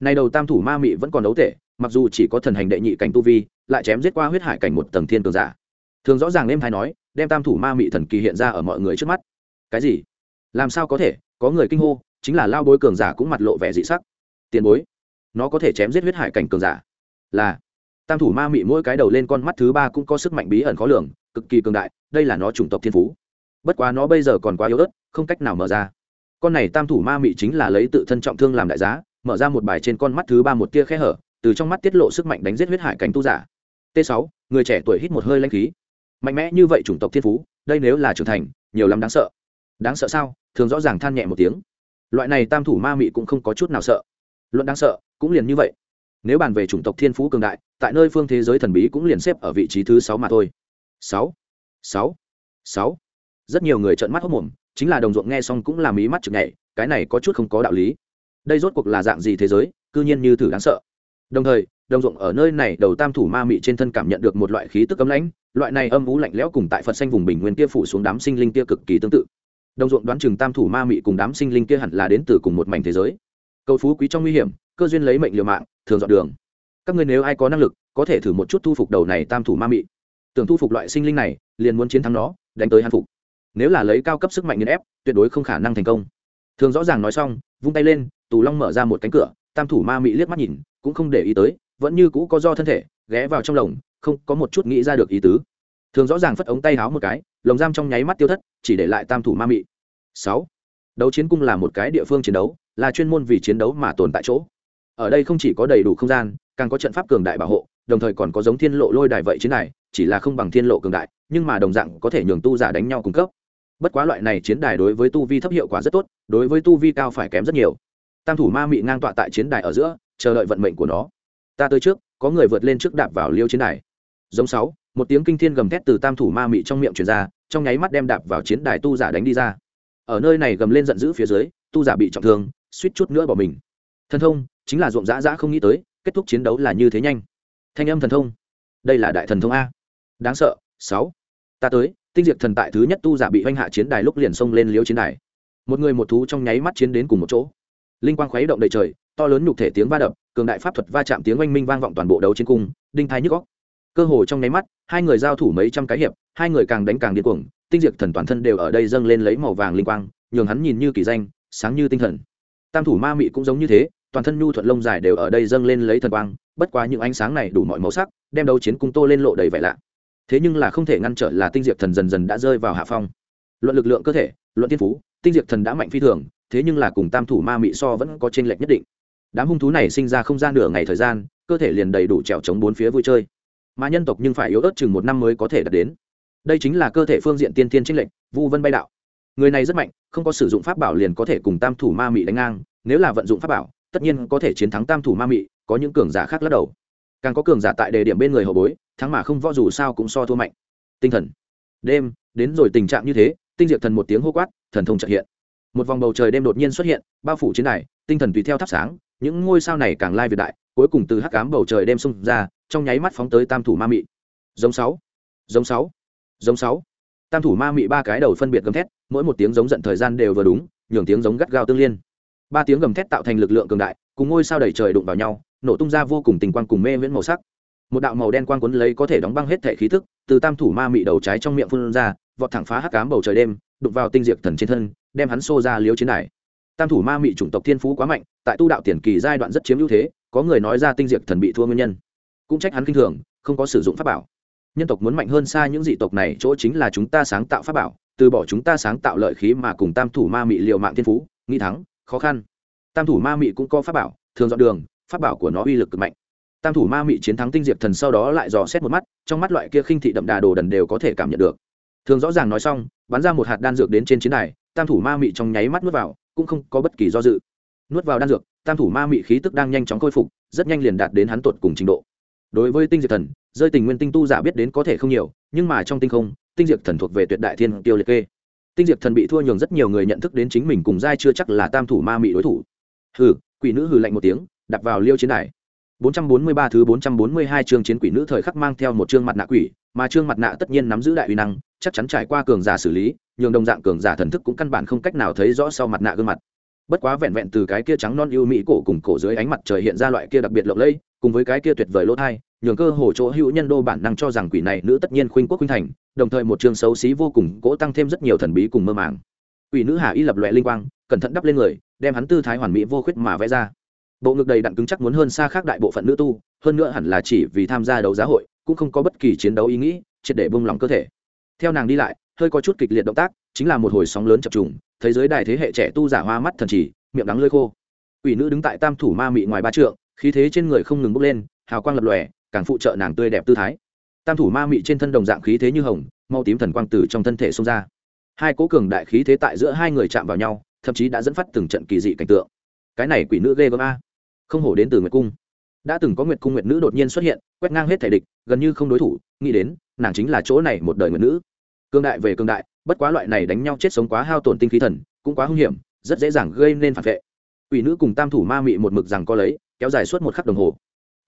Này đầu tam thủ ma mị vẫn còn đấu tệ, mặc dù chỉ có thần hành đệ nhị cảnh tu vi, lại chém giết qua huyết hải cảnh một tầng thiên cường giả. Thường rõ ràng em hay nói đem tam thủ ma mị thần kỳ hiện ra ở mọi người trước mắt. Cái gì? Làm sao có thể? Có người kinh hô, chính là lao bối cường giả cũng mặt lộ vẻ dị sắc. Tiền bối, nó có thể chém giết huyết hải cảnh cường giả. Là, tam thủ ma mị mỗi cái đầu lên con mắt thứ ba cũng có sức mạnh bí ẩn khó lường, cực kỳ cường đại, đây là nó chủng tộc thiên phú. Bất quá nó bây giờ còn quá yếu ớt, không cách nào mở ra. Con này tam thủ ma mị chính là lấy tự thân trọng thương làm đại giá, mở ra một bài trên con mắt thứ ba một tia khe hở, từ trong mắt tiết lộ sức mạnh đánh giết huyết hải cảnh tu giả. T 6 người trẻ tuổi hít một hơi lanh khí mạnh mẽ như vậy chủng tộc thiên phú, đây nếu là trưởng thành, nhiều lắm đáng sợ. Đáng sợ sao? Thường rõ ràng than nhẹ một tiếng. Loại này tam thủ ma mị cũng không có chút nào sợ. Luận đáng sợ, cũng liền như vậy. Nếu bàn về chủng tộc thiên phú cường đại, tại nơi phương thế giới thần bí cũng liền xếp ở vị trí thứ sáu mà thôi. Sáu. Sáu. Sáu. Rất nhiều người trợn mắt hốc mồm, chính là đồng ruộng nghe xong cũng làm ý mắt chực nhảy, cái này có chút không có đạo lý. Đây rốt cuộc là dạng gì thế giới, cư nhiên như thử đáng sợ. Đồng thời đồng ruộng ở nơi này, đầu tam thủ ma mị trên thân cảm nhận được một loại khí tức cấm lãnh, loại này âm ú lạnh lẽo cùng tại phật xanh vùng bình nguyên kia phủ xuống đám sinh linh kia cực kỳ tương tự. Đồng ruộng đoán chừng tam thủ ma mị cùng đám sinh linh kia hẳn là đến từ cùng một mảnh thế giới. Cầu phú quý trong nguy hiểm, cơ duyên lấy mệnh liều mạng, thường dọn đường. Các ngươi nếu ai có năng lực, có thể thử một chút thu phục đầu này tam thủ ma mị. Tưởng thu phục loại sinh linh này, liền muốn chiến thắng nó, đánh tới hàn phục. Nếu là lấy cao cấp sức mạnh nghiền ép, tuyệt đối không khả năng thành công. Thường rõ ràng nói xong, vung tay lên, tù long mở ra một cánh cửa, tam thủ ma mị liếc mắt nhìn, cũng không để ý tới vẫn như cũ có do thân thể, ghé vào trong lồng, không có một chút nghĩ ra được ý tứ. Thường rõ ràng phất ống tay háo một cái, lồng giam trong nháy mắt tiêu thất, chỉ để lại tam thủ ma mị. Sáu. Đấu chiến cung là một cái địa phương chiến đấu, là chuyên môn vì chiến đấu mà tồn tại chỗ. Ở đây không chỉ có đầy đủ không gian, càng có trận pháp cường đại bảo hộ, đồng thời còn có giống thiên lộ lôi đài vậy chiến đài, chỉ là không bằng thiên lộ cường đại, nhưng mà đồng dạng có thể nhường tu giả đánh nhau cung cấp. Bất quá loại này chiến đài đối với tu vi thấp hiệu quả rất tốt, đối với tu vi cao phải kém rất nhiều. Tam thủ ma mị ngang tọa tại chiến đài ở giữa, chờ đợi vận mệnh của nó ta tới trước, có người vượt lên trước đạp vào liêu chiến đài. Giống sáu, một tiếng kinh thiên gầm thét từ tam thủ ma mị trong miệng truyền ra, trong nháy mắt đem đạp vào chiến đài tu giả đánh đi ra. Ở nơi này gầm lên giận dữ phía dưới, tu giả bị trọng thương, suýt chút nữa bỏ mình. Thần thông, chính là ruộng dã dã không nghĩ tới, kết thúc chiến đấu là như thế nhanh. Thanh âm thần thông. Đây là đại thần thông a. Đáng sợ, sáu. Ta tới, tinh diệt thần tại thứ nhất tu giả bị oanh hạ chiến đài lúc liền xông lên liếu chiến đài. Một người một thú trong nháy mắt chiến đến cùng một chỗ. Linh quang khuấy động đầy trời, to lớn nhục thể tiếng va đập cường đại pháp thuật va chạm tiếng oanh minh vang vọng toàn bộ đấu chiến cung, đinh thái nhức góc cơ hồ trong nháy mắt, hai người giao thủ mấy trăm cái hiệp, hai người càng đánh càng điên cuồng, tinh diệt thần toàn thân đều ở đây dâng lên lấy màu vàng linh quang, nhường hắn nhìn như kỳ danh, sáng như tinh thần. Tam thủ ma mị cũng giống như thế, toàn thân nhu thuận lông dài đều ở đây dâng lên lấy thần quang, bất quá những ánh sáng này đủ mọi màu sắc, đem đấu chiến cung tô lên lộ đầy vẻ lạ. Thế nhưng là không thể ngăn trở là tinh diệt thần dần dần đã rơi vào hạ phong. Luận lực lượng cơ thể, luận tiên phú, tinh diệt thần đã mạnh phi thường, thế nhưng là cùng tam thủ ma mị so vẫn có tranh lệch nhất định đám hung thú này sinh ra không gian nửa ngày thời gian, cơ thể liền đầy đủ trèo chống bốn phía vui chơi. Mà nhân tộc nhưng phải yếu ớt chừng một năm mới có thể đạt đến. Đây chính là cơ thể phương diện tiên tiên trinh lệch, vu vân bay đạo. Người này rất mạnh, không có sử dụng pháp bảo liền có thể cùng tam thủ ma mị đánh ngang, nếu là vận dụng pháp bảo, tất nhiên có thể chiến thắng tam thủ ma mị, có những cường giả khác lắc đầu. Càng có cường giả tại đề điểm bên người hậu bối, thắng mà không võ dù sao cũng so thua mạnh. Tinh thần. Đêm, đến rồi tình trạng như thế, tinh diệt thần một tiếng hô quát, thần thông trợ hiện. Một vòng bầu trời đêm đột nhiên xuất hiện, bao phủ chiến này tinh thần tùy theo thắp sáng những ngôi sao này càng lai việt đại, cuối cùng từ hắc cám bầu trời đêm xung ra, trong nháy mắt phóng tới tam thủ ma mị. Giống sáu giống sáu giống sáu. Tam thủ ma mị ba cái đầu phân biệt gầm thét, mỗi một tiếng giống giận thời gian đều vừa đúng, nhường tiếng giống gắt gao tương liên. Ba tiếng gầm thét tạo thành lực lượng cường đại, cùng ngôi sao đầy trời đụng vào nhau, nổ tung ra vô cùng tình quang cùng mê viễn màu sắc. Một đạo màu đen quang cuốn lấy có thể đóng băng hết thể khí thức, từ tam thủ ma mị đầu trái trong miệng phun ra, vọt thẳng phá hắc cám bầu trời đêm, đụng vào tinh diệt thần trên thân, đem hắn xô ra liếu chiến đài tam thủ ma mị chủng tộc thiên phú quá mạnh, tại tu đạo tiền kỳ giai đoạn rất chiếm ưu thế, có người nói ra tinh diệt thần bị thua nguyên nhân. Cũng trách hắn kinh thường, không có sử dụng pháp bảo. Nhân tộc muốn mạnh hơn xa những dị tộc này, chỗ chính là chúng ta sáng tạo pháp bảo, từ bỏ chúng ta sáng tạo lợi khí mà cùng tam thủ ma mị liều mạng thiên phú nghi thắng, khó khăn. Tam thủ ma mị cũng có pháp bảo, thường dọn đường, pháp bảo của nó uy lực cực mạnh. Tam thủ ma mị chiến thắng tinh diệp thần sau đó lại dò xét một mắt, trong mắt loại kia khinh thị đậm đà đồ đần đều có thể cảm nhận được. Thường rõ ràng nói xong, bắn ra một hạt đan dược đến trên chiến đài, tam thủ ma mị trong nháy mắt nuốt vào cũng không có bất kỳ do dự. Nuốt vào đan dược, tam thủ ma mị khí tức đang nhanh chóng khôi phục, rất nhanh liền đạt đến hắn tột cùng trình độ. Đối với tinh diệt thần, rơi tình nguyên tinh tu giả biết đến có thể không nhiều, nhưng mà trong tinh không, tinh diệt thần thuộc về tuyệt đại thiên tiêu liệt kê. Tinh diệt thần bị thua nhường rất nhiều người nhận thức đến chính mình cùng giai chưa chắc là tam thủ ma mị đối thủ. Hừ, quỷ nữ hừ lạnh một tiếng đặt vào liêu chiến đài. 443 thứ 442 chương chiến quỷ nữ thời khắc mang theo một chương mặt nạ quỷ, mà chương mặt nạ tất nhiên nắm giữ đại uy năng, chắc chắn trải qua cường giả xử lý, nhường đồng dạng cường giả thần thức cũng căn bản không cách nào thấy rõ sau mặt nạ gương mặt. Bất quá vẹn vẹn từ cái kia trắng non ưu mỹ cổ cùng cổ dưới ánh mặt trời hiện ra loại kia đặc biệt lộng lẫy, cùng với cái kia tuyệt vời lỗ thai, nhường cơ hồ chỗ hữu nhân đô bản năng cho rằng quỷ này nữ tất nhiên khuynh quốc khuynh thành, đồng thời một chương xấu xí vô cùng, cố tăng thêm rất nhiều thần bí cùng mơ màng. Quỷ nữ Hà Y lập loè linh quang, cẩn thận đắp lên người, đem hắn tư thái hoàn mỹ vô khuyết mà vẽ ra bộ ngực đầy đặn cứng chắc muốn hơn xa khác đại bộ phận nữ tu, hơn nữa hẳn là chỉ vì tham gia đấu giá hội, cũng không có bất kỳ chiến đấu ý nghĩ, triệt để bông lòng cơ thể. Theo nàng đi lại, hơi có chút kịch liệt động tác, chính là một hồi sóng lớn chập trùng Thế giới đài thế hệ trẻ tu giả hoa mắt thần chỉ miệng đắng lơi khô. Ủy nữ đứng tại tam thủ ma mị ngoài ba trượng, khí thế trên người không ngừng bốc lên, hào quang lập lòe, càng phụ trợ nàng tươi đẹp tư thái. Tam thủ ma mị trên thân đồng dạng khí thế như hồng mau tím thần quang từ trong thân thể xông ra. Hai cố cường đại khí thế tại giữa hai người chạm vào nhau, thậm chí đã dẫn phát từng trận kỳ dị cảnh tượng. Cái này quỷ nữ ghê gớm a không hổ đến từ nguyệt cung. Đã từng có nguyệt cung nguyệt nữ đột nhiên xuất hiện, quét ngang hết thể địch, gần như không đối thủ, nghĩ đến, nàng chính là chỗ này một đời nguyệt nữ. Cương đại về cương đại, bất quá loại này đánh nhau chết sống quá hao tổn tinh khí thần, cũng quá hung hiểm, rất dễ dàng gây nên phản vệ. Quỷ nữ cùng tam thủ ma mị một mực rằng co lấy, kéo dài suốt một khắc đồng hồ.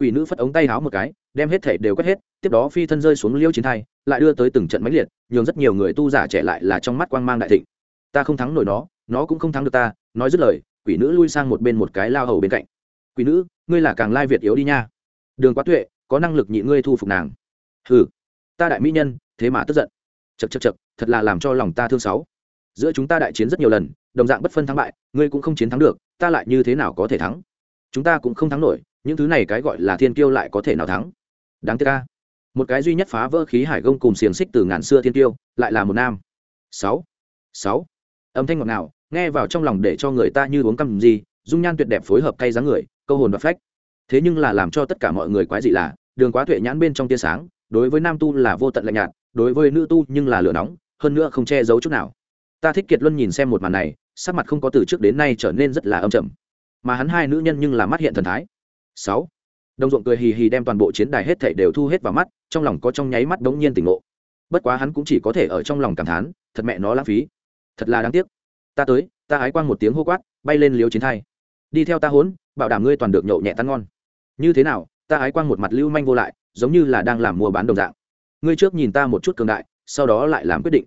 Quỷ nữ phất ống tay háo một cái, đem hết thể đều quét hết, tiếp đó phi thân rơi xuống liêu chiến thai, lại đưa tới từng trận mãnh liệt, nhường rất nhiều người tu giả trẻ lại là trong mắt quang mang đại thịnh. Ta không thắng nổi nó nó cũng không thắng được ta, nói dứt lời, quỷ nữ lui sang một bên một cái lao hầu bên cạnh quý nữ, ngươi là càng lai việt yếu đi nha. Đường quá tuệ, có năng lực nhị ngươi thu phục nàng. Hừ, ta đại mỹ nhân, thế mà tức giận. Chật chật chật thật là làm cho lòng ta thương sáu. Giữa chúng ta đại chiến rất nhiều lần, đồng dạng bất phân thắng bại, ngươi cũng không chiến thắng được, ta lại như thế nào có thể thắng? Chúng ta cũng không thắng nổi, những thứ này cái gọi là thiên kiêu lại có thể nào thắng? Đáng tiếc ca một cái duy nhất phá vỡ khí hải gông cùng xiềng xích từ ngàn xưa thiên kiêu, lại là một nam. Sáu. Sáu. Âm thanh ngọt ngào, nghe vào trong lòng để cho người ta như uống cằm gì dung nhan tuyệt đẹp phối hợp cay dáng người, câu hồn và phách. Thế nhưng là làm cho tất cả mọi người quái dị là, đường quá tuệ nhãn bên trong tia sáng, đối với nam tu là vô tận lạnh nhạt, đối với nữ tu nhưng là lửa nóng, hơn nữa không che giấu chút nào. Ta thích kiệt luân nhìn xem một màn này, sắc mặt không có từ trước đến nay trở nên rất là âm trầm. Mà hắn hai nữ nhân nhưng là mắt hiện thần thái. Sáu. Đồng ruộng cười hì hì đem toàn bộ chiến đài hết thảy đều thu hết vào mắt, trong lòng có trong nháy mắt đống nhiên tỉnh ngộ. Bất quá hắn cũng chỉ có thể ở trong lòng cảm thán, thật mẹ nó lãng phí. Thật là đáng tiếc. Ta tới, ta ái quang một tiếng hô quát, bay lên liếu chiến thai đi theo ta hốn, bảo đảm ngươi toàn được nhậu nhẹ tan ngon. Như thế nào, ta ái quang một mặt lưu manh vô lại, giống như là đang làm mua bán đồng dạng. Ngươi trước nhìn ta một chút cường đại, sau đó lại làm quyết định.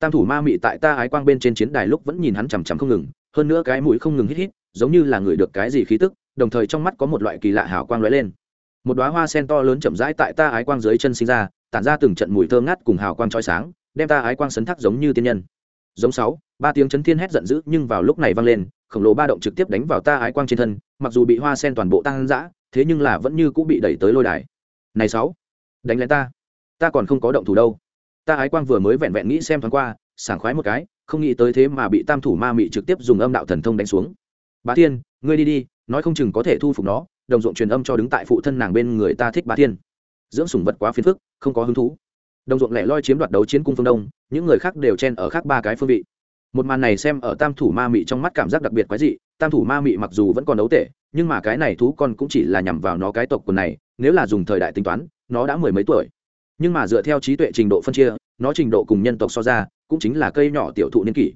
Tam thủ ma mị tại ta ái quang bên trên chiến đài lúc vẫn nhìn hắn chằm chằm không ngừng, hơn nữa cái mũi không ngừng hít hít, giống như là người được cái gì khí tức, đồng thời trong mắt có một loại kỳ lạ hào quang lóe lên. Một đoá hoa sen to lớn chậm rãi tại ta ái quang dưới chân sinh ra, tản ra từng trận mùi thơ ngát cùng hào quang trói sáng, đem ta ái quang sấn thác giống như tiên nhân. Giống sáu, ba tiếng chấn thiên hét giận dữ nhưng vào lúc này vang lên khổng lồ ba động trực tiếp đánh vào ta ái quang trên thân, mặc dù bị hoa sen toàn bộ tăng dã, thế nhưng là vẫn như cũng bị đẩy tới lôi đài. Này sáu, đánh lên ta. Ta còn không có động thủ đâu. Ta ái quang vừa mới vẹn vẹn nghĩ xem thoáng qua, sảng khoái một cái, không nghĩ tới thế mà bị tam thủ ma mị trực tiếp dùng âm đạo thần thông đánh xuống. Bá thiên, ngươi đi đi, nói không chừng có thể thu phục nó, đồng ruộng truyền âm cho đứng tại phụ thân nàng bên người ta thích bá thiên. Dưỡng sủng vật quá phiền phức, không có hứng thú. Đồng ruộng lẻ loi chiếm đoạt đấu chiến cung phương đông, những người khác đều chen ở khác ba cái phương vị một màn này xem ở tam thủ ma mị trong mắt cảm giác đặc biệt quái dị, tam thủ ma mị mặc dù vẫn còn đấu tệ, nhưng mà cái này thú con cũng chỉ là nhằm vào nó cái tộc quần này, nếu là dùng thời đại tính toán, nó đã mười mấy tuổi. Nhưng mà dựa theo trí tuệ trình độ phân chia, nó trình độ cùng nhân tộc so ra, cũng chính là cây nhỏ tiểu thụ niên kỷ.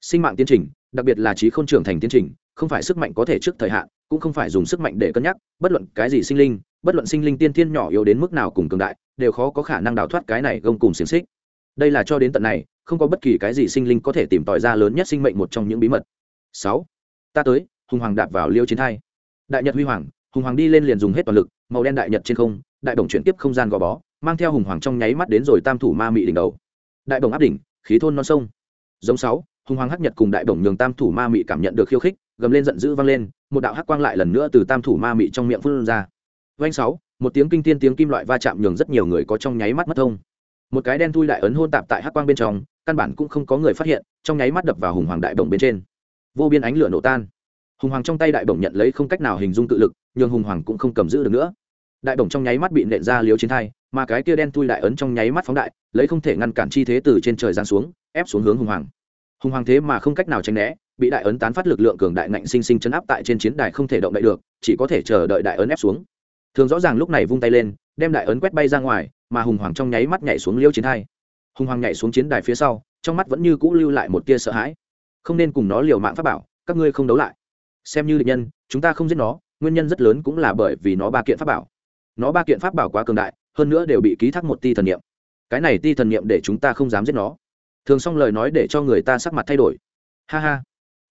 Sinh mạng tiến trình, đặc biệt là trí không trưởng thành tiến trình, không phải sức mạnh có thể trước thời hạn, cũng không phải dùng sức mạnh để cân nhắc, bất luận cái gì sinh linh, bất luận sinh linh tiên thiên nhỏ yếu đến mức nào cùng cường đại, đều khó có khả năng đào thoát cái này gông cùng xiềng xích. Đây là cho đến tận này không có bất kỳ cái gì sinh linh có thể tìm tòi ra lớn nhất sinh mệnh một trong những bí mật. Sáu, ta tới, hùng hoàng đạp vào liêu chiến thai. Đại nhật huy hoàng, hùng hoàng đi lên liền dùng hết toàn lực, màu đen đại nhật trên không, đại đồng chuyển tiếp không gian gò bó, mang theo hùng hoàng trong nháy mắt đến rồi tam thủ ma mị đỉnh đầu. Đại đồng áp đỉnh, khí thôn non sông. Giống sáu, hùng hoàng hắc nhật cùng đại đồng nhường tam thủ ma mị cảm nhận được khiêu khích, gầm lên giận dữ vang lên, một đạo hắc quang lại lần nữa từ tam thủ ma mị trong miệng phun ra. Vanh sáu, một tiếng kinh tiên tiếng kim loại va chạm nhường rất nhiều người có trong nháy mắt mất thông. Một cái đen thui đại ấn hôn tạp tại hắc quang bên trong căn bản cũng không có người phát hiện, trong nháy mắt đập vào hùng hoàng đại bồng bên trên. Vô biên ánh lửa nổ tan. Hùng hoàng trong tay đại bồng nhận lấy không cách nào hình dung tự lực nhưng hùng hoàng cũng không cầm giữ được nữa. Đại bồng trong nháy mắt bị nện ra liếu chiến thai, mà cái kia đen tui đại ấn trong nháy mắt phóng đại, lấy không thể ngăn cản chi thế từ trên trời giáng xuống, ép xuống hướng hùng hoàng. Hùng hoàng thế mà không cách nào tránh né, bị đại ấn tán phát lực lượng cường đại ngạnh sinh sinh chấn áp tại trên chiến đài không thể động đậy được, chỉ có thể chờ đợi đại ấn ép xuống. Thường rõ ràng lúc này vung tay lên, đem đại ấn quét bay ra ngoài, mà hùng hoàng trong nháy mắt nhảy xuống liêu chiến thai hùng hoàng nhảy xuống chiến đài phía sau, trong mắt vẫn như cũ lưu lại một tia sợ hãi. Không nên cùng nó liều mạng pháp bảo, các ngươi không đấu lại. Xem như định nhân, chúng ta không giết nó, nguyên nhân rất lớn cũng là bởi vì nó ba kiện pháp bảo. Nó ba kiện pháp bảo quá cường đại, hơn nữa đều bị ký thác một ti thần niệm. Cái này ti thần niệm để chúng ta không dám giết nó. Thường xong lời nói để cho người ta sắc mặt thay đổi. Ha ha.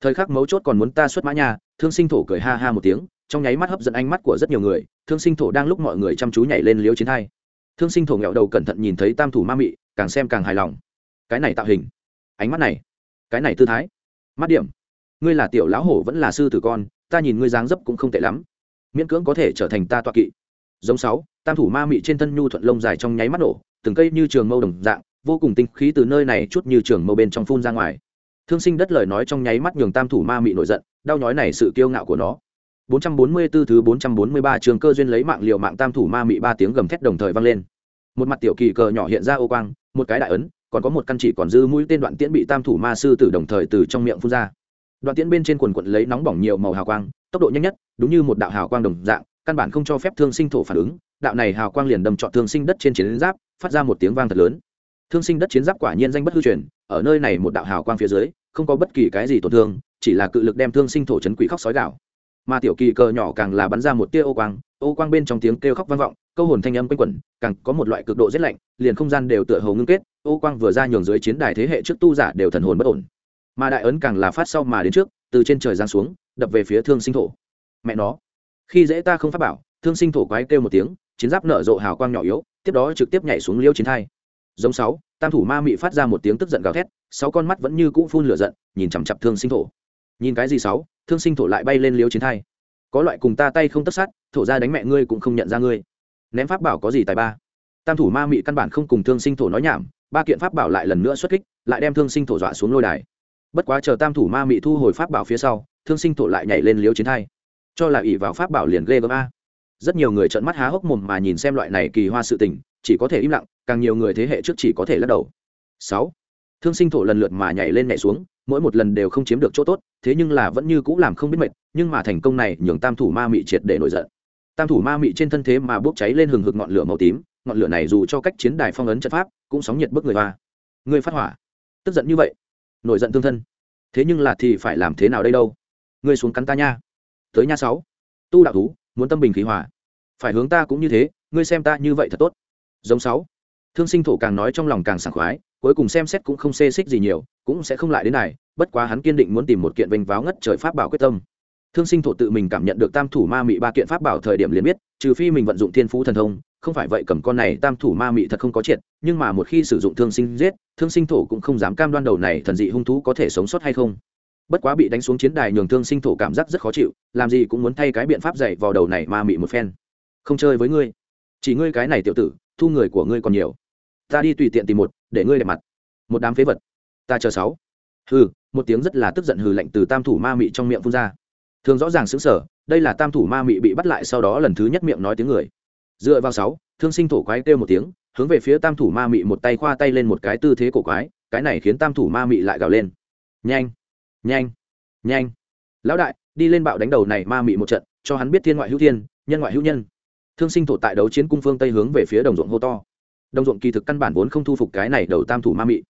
Thời khắc mấu chốt còn muốn ta xuất mã nhà thương sinh thổ cười ha ha một tiếng, trong nháy mắt hấp dẫn ánh mắt của rất nhiều người, thương sinh thổ đang lúc mọi người chăm chú nhảy lên liếu chiến thai. Thương sinh thổ nghẹo đầu cẩn thận nhìn thấy tam thủ ma mị càng xem càng hài lòng. Cái này tạo hình. Ánh mắt này. Cái này tư thái. Mắt điểm. Ngươi là tiểu lão hổ vẫn là sư tử con, ta nhìn ngươi dáng dấp cũng không tệ lắm. Miễn cưỡng có thể trở thành ta toa kỵ. Giống sáu, tam thủ ma mị trên thân nhu thuận lông dài trong nháy mắt nổ, từng cây như trường mâu đồng dạng, vô cùng tinh khí từ nơi này chút như trường mâu bên trong phun ra ngoài. Thương sinh đất lời nói trong nháy mắt nhường tam thủ ma mị nổi giận, đau nhói này sự kiêu ngạo của nó. 444 thứ 443 trường cơ duyên lấy mạng liệu mạng tam thủ ma mị ba tiếng gầm thét đồng thời vang lên. Một mặt tiểu kỳ cờ nhỏ hiện ra ô quang một cái đại ấn, còn có một căn chỉ còn dư mũi tên đoạn tiễn bị tam thủ ma sư tử đồng thời từ trong miệng phun ra. Đoạn tiễn bên trên quần quận lấy nóng bỏng nhiều màu hào quang, tốc độ nhanh nhất, đúng như một đạo hào quang đồng dạng, căn bản không cho phép thương sinh thổ phản ứng. Đạo này hào quang liền đâm trọn thương sinh đất trên chiến giáp, phát ra một tiếng vang thật lớn. Thương sinh đất chiến giáp quả nhiên danh bất hư truyền, ở nơi này một đạo hào quang phía dưới, không có bất kỳ cái gì tổn thương, chỉ là cự lực đem thương sinh thổ chấn quỷ khóc sói gạo mà tiểu kỳ cờ nhỏ càng là bắn ra một tia ô quang ô quang bên trong tiếng kêu khóc vang vọng câu hồn thanh âm quanh quẩn, càng có một loại cực độ rét lạnh, liền không gian đều tựa hồ ngưng kết, ô quang vừa ra nhường dưới chiến đài thế hệ trước tu giả đều thần hồn bất ổn. Mà đại ấn càng là phát sau mà đến trước, từ trên trời giáng xuống, đập về phía thương sinh thổ. Mẹ nó, khi dễ ta không phát bảo, thương sinh thổ quái kêu một tiếng, chiến giáp nở rộ hào quang nhỏ yếu, tiếp đó trực tiếp nhảy xuống liêu chiến thai. Giống sáu, tam thủ ma mị phát ra một tiếng tức giận gào thét, sáu con mắt vẫn như cũ phun lửa giận, nhìn chằm chặp thương sinh thổ. Nhìn cái gì sáu, thương sinh thổ lại bay lên liêu chiến thai. Có loại cùng ta tay không tất sát, thổ ra đánh mẹ ngươi cũng không nhận ra ngươi ném pháp bảo có gì tài ba? Tam thủ ma mị căn bản không cùng thương sinh thổ nói nhảm, ba kiện pháp bảo lại lần nữa xuất kích, lại đem thương sinh thổ dọa xuống lôi đài. Bất quá chờ tam thủ ma mị thu hồi pháp bảo phía sau, thương sinh thổ lại nhảy lên liếu chiến thai. Cho là ỷ vào pháp bảo liền ghê gớm a. Rất nhiều người trợn mắt há hốc mồm mà nhìn xem loại này kỳ hoa sự tình, chỉ có thể im lặng, càng nhiều người thế hệ trước chỉ có thể lắc đầu. Sáu, thương sinh thổ lần lượt mà nhảy lên nhảy xuống, mỗi một lần đều không chiếm được chỗ tốt, thế nhưng là vẫn như c ũ làm không biết mệt, nhưng mà thành công này nhường tam thủ ma mị triệt để nổi giận tam thủ ma mị trên thân thế mà bốc cháy lên hừng hực ngọn lửa màu tím, ngọn lửa này dù cho cách chiến đài phong ấn trận pháp, cũng sóng nhiệt bức người hoa. Người phát hỏa. Tức giận như vậy. Nổi giận tương thân. Thế nhưng là thì phải làm thế nào đây đâu? Ngươi xuống cắn ta nha. Tới nha sáu. Tu đạo thú, muốn tâm bình khí hòa. Phải hướng ta cũng như thế, ngươi xem ta như vậy thật tốt. Giống sáu. Thương sinh thổ càng nói trong lòng càng sảng khoái, cuối cùng xem xét cũng không xê xích gì nhiều, cũng sẽ không lại đến này, bất quá hắn kiên định muốn tìm một kiện vinh váo ngất trời pháp bảo quyết tâm thương sinh thổ tự mình cảm nhận được tam thủ ma mị ba kiện pháp bảo thời điểm liền biết, trừ phi mình vận dụng thiên phú thần thông, không phải vậy cầm con này tam thủ ma mị thật không có triệt, nhưng mà một khi sử dụng thương sinh giết, thương sinh thổ cũng không dám cam đoan đầu này thần dị hung thú có thể sống sót hay không. Bất quá bị đánh xuống chiến đài nhường thương sinh thổ cảm giác rất khó chịu, làm gì cũng muốn thay cái biện pháp dạy vào đầu này ma mị một phen. Không chơi với ngươi. Chỉ ngươi cái này tiểu tử, thu người của ngươi còn nhiều. Ta đi tùy tiện tìm một, để ngươi đẹp mặt. Một đám phế vật. Ta chờ sáu. Hừ, một tiếng rất là tức giận hừ lạnh từ tam thủ ma mị trong miệng phun ra thường rõ ràng xứng sở đây là tam thủ ma mị bị bắt lại sau đó lần thứ nhất miệng nói tiếng người. Dựa vào sáu, thương sinh thổ quái kêu một tiếng, hướng về phía tam thủ ma mị một tay khoa tay lên một cái tư thế cổ quái, cái này khiến tam thủ ma mị lại gào lên. Nhanh nhanh nhanh. Lão đại, đi lên bạo đánh đầu này ma mị một trận, cho hắn biết thiên ngoại hữu thiên, nhân ngoại hữu nhân. Thương sinh thổ tại đấu chiến cung phương tây hướng về phía đồng ruộng hô to. Đồng ruộng kỳ thực căn bản vốn không thu phục cái này đầu tam thủ ma mị.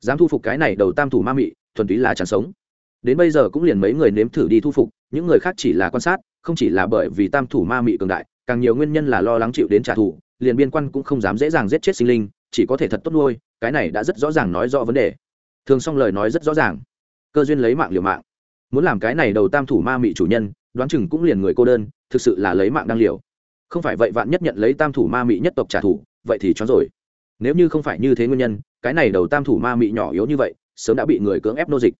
Dám thu phục cái này đầu tam thủ ma mị, thuần túy là chẳng sống đến bây giờ cũng liền mấy người nếm thử đi thu phục, những người khác chỉ là quan sát, không chỉ là bởi vì tam thủ ma mị cường đại, càng nhiều nguyên nhân là lo lắng chịu đến trả thù, liền biên quan cũng không dám dễ dàng giết chết sinh linh, chỉ có thể thật tốt nuôi, cái này đã rất rõ ràng nói rõ vấn đề. Thường xong lời nói rất rõ ràng. Cơ duyên lấy mạng liều mạng. Muốn làm cái này đầu tam thủ ma mị chủ nhân, đoán chừng cũng liền người cô đơn, thực sự là lấy mạng đang liều. Không phải vậy vạn nhất nhận lấy tam thủ ma mị nhất tộc trả thù, vậy thì chó rồi. Nếu như không phải như thế nguyên nhân, cái này đầu tam thủ ma mị nhỏ yếu như vậy, sớm đã bị người cưỡng ép nô dịch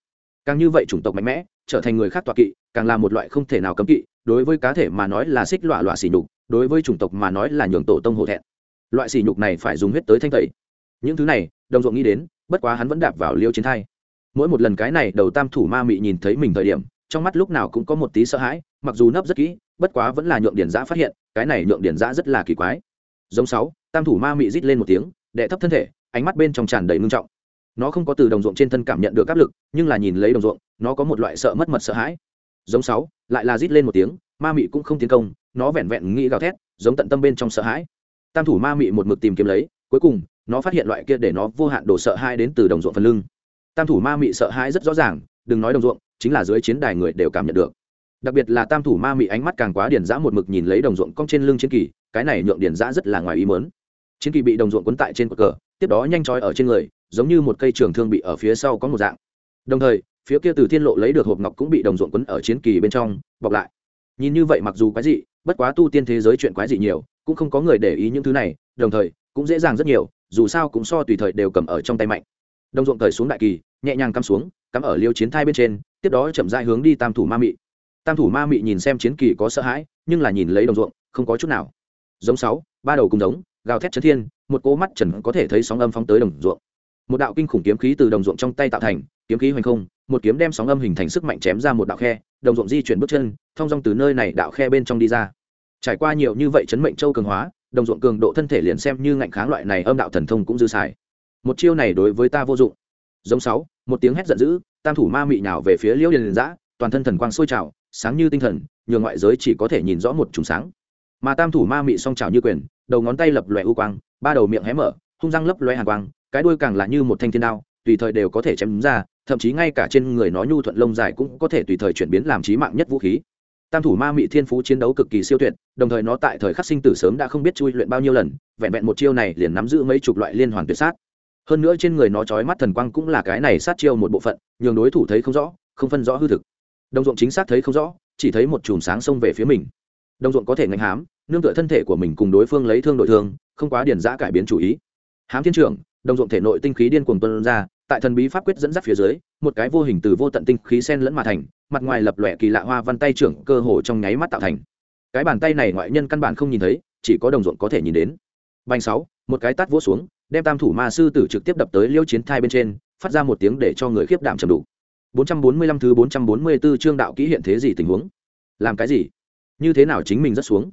càng như vậy chủng tộc mạnh mẽ, trở thành người khác tọa kỵ, càng là một loại không thể nào cấm kỵ, đối với cá thể mà nói là xích lọa lọa xỉ nhục, đối với chủng tộc mà nói là nhường tổ tông hộ thẹn. Loại xỉ nhục này phải dùng huyết tới thanh tẩy. Những thứ này, đồng ruộng nghĩ đến, bất quá hắn vẫn đạp vào liêu chiến thai. Mỗi một lần cái này đầu tam thủ ma mị nhìn thấy mình thời điểm, trong mắt lúc nào cũng có một tí sợ hãi, mặc dù nấp rất kỹ, bất quá vẫn là nhượng điển giã phát hiện, cái này nhượng điển giã rất là kỳ quái. Giống sáu, tam thủ ma mị rít lên một tiếng đệ thấp thân thể, ánh mắt bên trong tràn đầy ngưng trọng nó không có từ đồng ruộng trên thân cảm nhận được áp lực, nhưng là nhìn lấy đồng ruộng, nó có một loại sợ mất mật sợ hãi. Giống sáu, lại là rít lên một tiếng, ma mị cũng không tiến công, nó vẹn vẹn nghĩ gào thét, giống tận tâm bên trong sợ hãi. Tam thủ ma mị một mực tìm kiếm lấy, cuối cùng, nó phát hiện loại kia để nó vô hạn đổ sợ hãi đến từ đồng ruộng phần lưng. Tam thủ ma mị sợ hãi rất rõ ràng, đừng nói đồng ruộng, chính là dưới chiến đài người đều cảm nhận được. Đặc biệt là tam thủ ma mị ánh mắt càng quá điển giã một mực nhìn lấy đồng ruộng cong trên lưng chiến kỳ, cái này nhượng điển giã rất là ngoài ý mớn chiến kỳ bị đồng ruộng quấn tại trên cột cờ, tiếp đó nhanh trói ở trên người giống như một cây trường thương bị ở phía sau có một dạng. Đồng thời, phía kia từ thiên lộ lấy được hộp ngọc cũng bị đồng ruộng quấn ở chiến kỳ bên trong, bọc lại. Nhìn như vậy mặc dù quái dị, bất quá tu tiên thế giới chuyện quái dị nhiều, cũng không có người để ý những thứ này, đồng thời, cũng dễ dàng rất nhiều, dù sao cũng so tùy thời đều cầm ở trong tay mạnh. Đồng ruộng cởi xuống đại kỳ, nhẹ nhàng cắm xuống, cắm ở liêu chiến thai bên trên, tiếp đó chậm dại hướng đi tam thủ ma mị. Tam thủ ma mị nhìn xem chiến kỳ có sợ hãi, nhưng là nhìn lấy đồng ruộng, không có chút nào. Giống sáu, ba đầu cùng giống, gào thét chấn thiên, một cỗ mắt trần có thể thấy sóng âm phóng tới đồng ruộng một đạo kinh khủng kiếm khí từ đồng ruộng trong tay tạo thành, kiếm khí hoành không, một kiếm đem sóng âm hình thành sức mạnh chém ra một đạo khe, đồng ruộng di chuyển bước chân thong dong từ nơi này đạo khe bên trong đi ra. Trải qua nhiều như vậy chấn mệnh châu cường hóa, đồng ruộng cường độ thân thể liền xem như ngạnh kháng loại này âm đạo thần thông cũng dư xài. Một chiêu này đối với ta vô dụng. Giống sáu, một tiếng hét giận dữ, tam thủ ma mị nào về phía liễu điền giã toàn thân thần quang sôi trào, sáng như tinh thần, nhường ngoại giới chỉ có thể nhìn rõ một trùng sáng. Mà tam thủ ma mị song trào như quyền, đầu ngón tay lập lòe u quang, ba đầu miệng hé mở, hung răng lấp lóe hàn quang cái đuôi càng là như một thanh thiên đao, tùy thời đều có thể chém ra, thậm chí ngay cả trên người nó nhu thuận lông dài cũng có thể tùy thời chuyển biến làm trí mạng nhất vũ khí. Tam thủ ma mị thiên phú chiến đấu cực kỳ siêu tuyệt, đồng thời nó tại thời khắc sinh tử sớm đã không biết chui luyện bao nhiêu lần, vẹn vẹn một chiêu này liền nắm giữ mấy chục loại liên hoàn tuyệt sát. Hơn nữa trên người nó trói mắt thần quang cũng là cái này sát chiêu một bộ phận, nhường đối thủ thấy không rõ, không phân rõ hư thực. Đồng ruộng chính xác thấy không rõ, chỉ thấy một chùm sáng xông về phía mình. Đồng ruộng có thể ngành hám, nương tựa thân thể của mình cùng đối phương lấy thương đội thương, không quá điển giã cải biến chủ ý. Hám thiên trưởng đồng ruộng thể nội tinh khí điên cuồng tuân ra, tại thần bí pháp quyết dẫn dắt phía dưới, một cái vô hình từ vô tận tinh khí sen lẫn mà thành, mặt ngoài lập lòe kỳ lạ hoa văn tay trưởng cơ hồ trong nháy mắt tạo thành. Cái bàn tay này ngoại nhân căn bản không nhìn thấy, chỉ có đồng ruộng có thể nhìn đến. Bành sáu, một cái tát vỗ xuống, đem tam thủ ma sư tử trực tiếp đập tới liêu chiến thai bên trên, phát ra một tiếng để cho người khiếp đảm trầm đủ. 445 thứ 444 chương đạo kỹ hiện thế gì tình huống? Làm cái gì? Như thế nào chính mình rất xuống?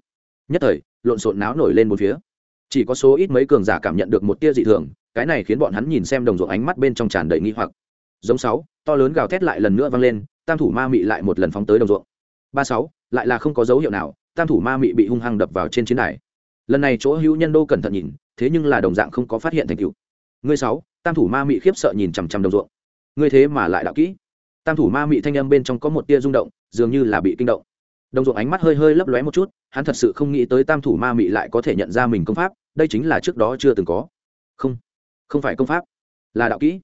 Nhất thời, lộn xộn náo nổi lên một phía. Chỉ có số ít mấy cường giả cảm nhận được một tia dị thường cái này khiến bọn hắn nhìn xem đồng ruộng ánh mắt bên trong tràn đầy nghi hoặc. Giống sáu, to lớn gào thét lại lần nữa vang lên, tam thủ ma mị lại một lần phóng tới đồng ruộng. Ba sáu, lại là không có dấu hiệu nào, tam thủ ma mị bị hung hăng đập vào trên chiến đài. Lần này chỗ hữu nhân đô cẩn thận nhìn, thế nhưng là đồng dạng không có phát hiện thành tựu. Ngươi sáu, tam thủ ma mị khiếp sợ nhìn chằm chằm đồng ruộng. Ngươi thế mà lại đạo kỹ. Tam thủ ma mị thanh âm bên trong có một tia rung động, dường như là bị kinh động. Đồng ruộng ánh mắt hơi hơi lấp lóe một chút, hắn thật sự không nghĩ tới tam thủ ma mị lại có thể nhận ra mình công pháp, đây chính là trước đó chưa từng có. Không không phải công pháp, là đạo kỹ.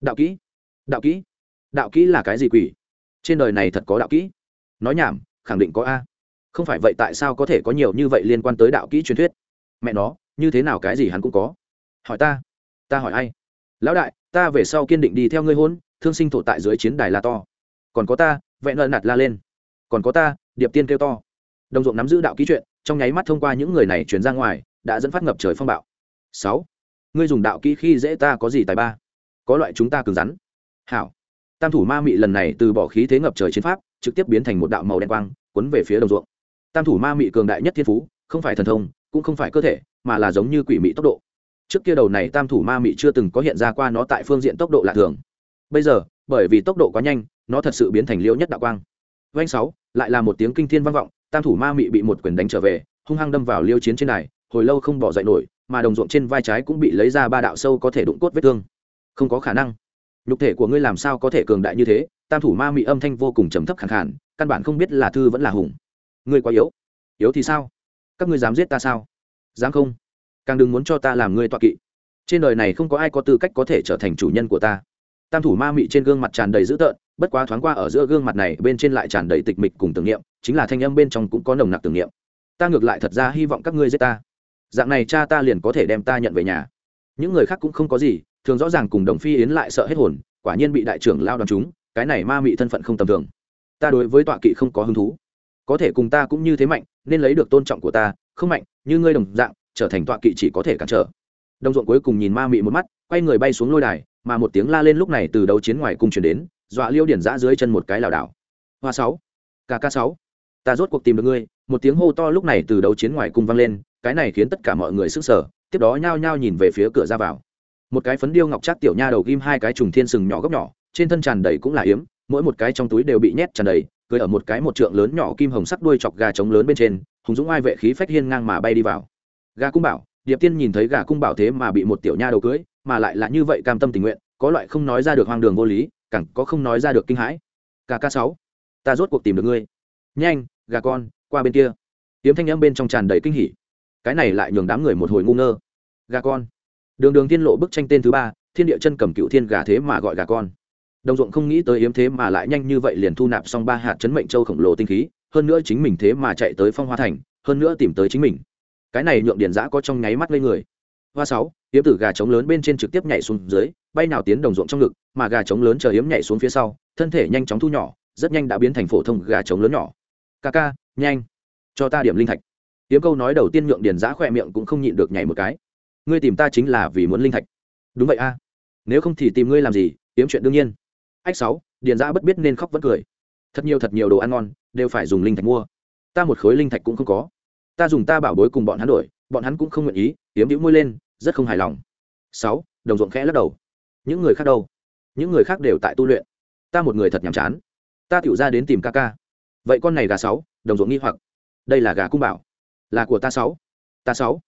Đạo kỹ? Đạo kỹ? Đạo kỹ là cái gì quỷ? Trên đời này thật có đạo kỹ. Nói nhảm, khẳng định có a. Không phải vậy tại sao có thể có nhiều như vậy liên quan tới đạo kỹ truyền thuyết? Mẹ nó, như thế nào cái gì hắn cũng có. Hỏi ta. Ta hỏi ai? Lão đại, ta về sau kiên định đi theo ngươi hôn, thương sinh thổ tại dưới chiến đài la to. Còn có ta vẹn lợn nạt la lên. Còn có ta, điệp tiên kêu to. Đồng ruộng nắm giữ đạo ký chuyện, trong nháy mắt thông qua những người này chuyển ra ngoài, đã dẫn phát ngập trời phong bạo. Sáu ngươi dùng đạo kỹ khi dễ ta có gì tài ba? Có loại chúng ta cứng rắn. Hảo. Tam thủ ma mị lần này từ bỏ khí thế ngập trời chiến pháp, trực tiếp biến thành một đạo màu đen quang quấn về phía đồng ruộng. Tam thủ ma mị cường đại nhất thiên phú, không phải thần thông, cũng không phải cơ thể, mà là giống như quỷ mị tốc độ. Trước kia đầu này tam thủ ma mị chưa từng có hiện ra qua nó tại phương diện tốc độ lạ thường. Bây giờ, bởi vì tốc độ quá nhanh, nó thật sự biến thành liễu nhất đạo quang. Vanh sáu, lại là một tiếng kinh thiên vang vọng, tam thủ ma mị bị một quyền đánh trở về, hung hăng đâm vào liêu chiến trên này hồi lâu không bỏ dậy nổi mà đồng ruộng trên vai trái cũng bị lấy ra ba đạo sâu có thể đụng cốt vết thương. Không có khả năng. Nhục thể của ngươi làm sao có thể cường đại như thế? Tam thủ ma mị âm thanh vô cùng trầm thấp khẳng khản căn bản không biết là thư vẫn là hùng. Ngươi quá yếu. Yếu thì sao? Các ngươi dám giết ta sao? Dám không? Càng đừng muốn cho ta làm ngươi tọa kỵ. Trên đời này không có ai có tư cách có thể trở thành chủ nhân của ta. Tam thủ ma mị trên gương mặt tràn đầy dữ tợn, bất quá thoáng qua ở giữa gương mặt này, bên trên lại tràn đầy tịch mịch cùng tưởng niệm, chính là thanh âm bên trong cũng có nồng nặc tưởng niệm. Ta ngược lại thật ra hy vọng các ngươi giết ta dạng này cha ta liền có thể đem ta nhận về nhà. Những người khác cũng không có gì, thường rõ ràng cùng đồng phi yến lại sợ hết hồn, quả nhiên bị đại trưởng lao đoàn chúng, cái này ma mị thân phận không tầm thường. Ta đối với tọa kỵ không có hứng thú. Có thể cùng ta cũng như thế mạnh, nên lấy được tôn trọng của ta, không mạnh, như ngươi đồng dạng, trở thành tọa kỵ chỉ có thể cản trở. Đồng ruộng cuối cùng nhìn ma mị một mắt, quay người bay xuống lôi đài, mà một tiếng la lên lúc này từ đầu chiến ngoài cung chuyển đến, dọa liêu điển giã dưới chân một cái lảo đảo. Hoa sáu kk sáu, ta rốt cuộc tìm được ngươi, một tiếng hô to lúc này từ đầu chiến ngoài cung vang lên cái này khiến tất cả mọi người sức sở tiếp đó nhao nhao nhìn về phía cửa ra vào. Một cái phấn điêu ngọc chắc tiểu nha đầu ghim hai cái trùng thiên sừng nhỏ góc nhỏ, trên thân tràn đầy cũng là yếm, mỗi một cái trong túi đều bị nhét tràn đầy cười ở một cái một trượng lớn nhỏ kim hồng sắc đuôi chọc gà trống lớn bên trên, hùng dũng ai vệ khí phách hiên ngang mà bay đi vào. Gà cung bảo, điệp tiên nhìn thấy gà cung bảo thế mà bị một tiểu nha đầu cưới, mà lại là như vậy cam tâm tình nguyện, có loại không nói ra được hoang đường vô lý, càng có không nói ra được kinh hãi. Kk sáu, ta rốt cuộc tìm được ngươi. Nhanh, gà con, qua bên kia. Tiếng thanh âm bên trong tràn đầy kinh hỉ cái này lại nhường đám người một hồi ngu ngơ. Gà con. Đường đường tiên lộ bức tranh tên thứ ba, thiên địa chân cầm cựu thiên gà thế mà gọi gà con. Đồng ruộng không nghĩ tới yếm thế mà lại nhanh như vậy liền thu nạp xong ba hạt chấn mệnh châu khổng lồ tinh khí, hơn nữa chính mình thế mà chạy tới phong hoa thành, hơn nữa tìm tới chính mình. Cái này nhượng điền giã có trong nháy mắt lên người. Hoa sáu, yếm tử gà trống lớn bên trên trực tiếp nhảy xuống dưới, bay nào tiến đồng ruộng trong ngực, mà gà trống lớn chờ yếm nhảy xuống phía sau, thân thể nhanh chóng thu nhỏ, rất nhanh đã biến thành phổ thông gà trống lớn nhỏ. Ca ca, nhanh, cho ta điểm linh thạch tiếm câu nói đầu tiên nhượng Điền giã khỏe miệng cũng không nhịn được nhảy một cái. Ngươi tìm ta chính là vì muốn linh thạch. Đúng vậy a. Nếu không thì tìm ngươi làm gì? Tiếm chuyện đương nhiên. Ách sáu, điền giã bất biết nên khóc vẫn cười. Thật nhiều thật nhiều đồ ăn ngon, đều phải dùng linh thạch mua. Ta một khối linh thạch cũng không có. Ta dùng ta bảo bối cùng bọn hắn đổi, bọn hắn cũng không nguyện ý, tiếm đĩu môi lên, rất không hài lòng. Sáu, đồng ruộng khẽ lắc đầu. Những người khác đâu? Những người khác đều tại tu luyện. Ta một người thật nhàm chán. Ta tựu ra đến tìm ca ca. Vậy con này gà sáu, đồng ruộng nghi hoặc. Đây là gà cung bảo là của ta sáu. Ta sáu.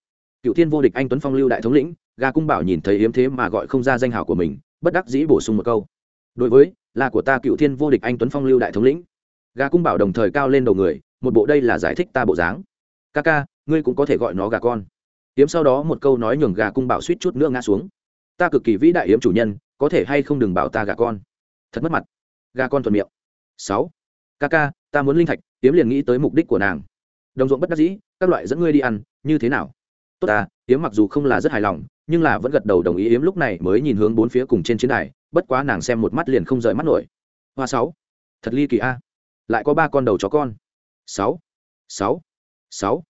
Cựu thiên vô địch anh tuấn phong lưu đại thống lĩnh gà cung bảo nhìn thấy hiếm thế mà gọi không ra danh hào của mình, bất đắc dĩ bổ sung một câu. Đối với, là của ta cựu thiên vô địch anh tuấn phong lưu đại thống lĩnh. Gà cung bảo đồng thời cao lên đầu người, một bộ đây là giải thích ta bộ dáng. Ca ca, ngươi cũng có thể gọi nó gà con. Yếm sau đó một câu nói nhường gà cung bảo suýt chút nữa ngã xuống. Ta cực kỳ vĩ đại yếm chủ nhân, có thể hay không đừng bảo ta gà con? Thật mất mặt. Gà con thuận miệng. Sáu. Ca ca, ta muốn linh thạch, yếm liền nghĩ tới mục đích của nàng đồng ruộng bất đắc dĩ, các loại dẫn ngươi đi ăn, như thế nào? Tốt ta yếm mặc dù không là rất hài lòng, nhưng là vẫn gật đầu đồng ý yếm lúc này mới nhìn hướng bốn phía cùng trên chiến đài, bất quá nàng xem một mắt liền không rời mắt nổi. Hoa sáu, thật ly kỳ a. Lại có ba con đầu chó con. Sáu sáu sáu.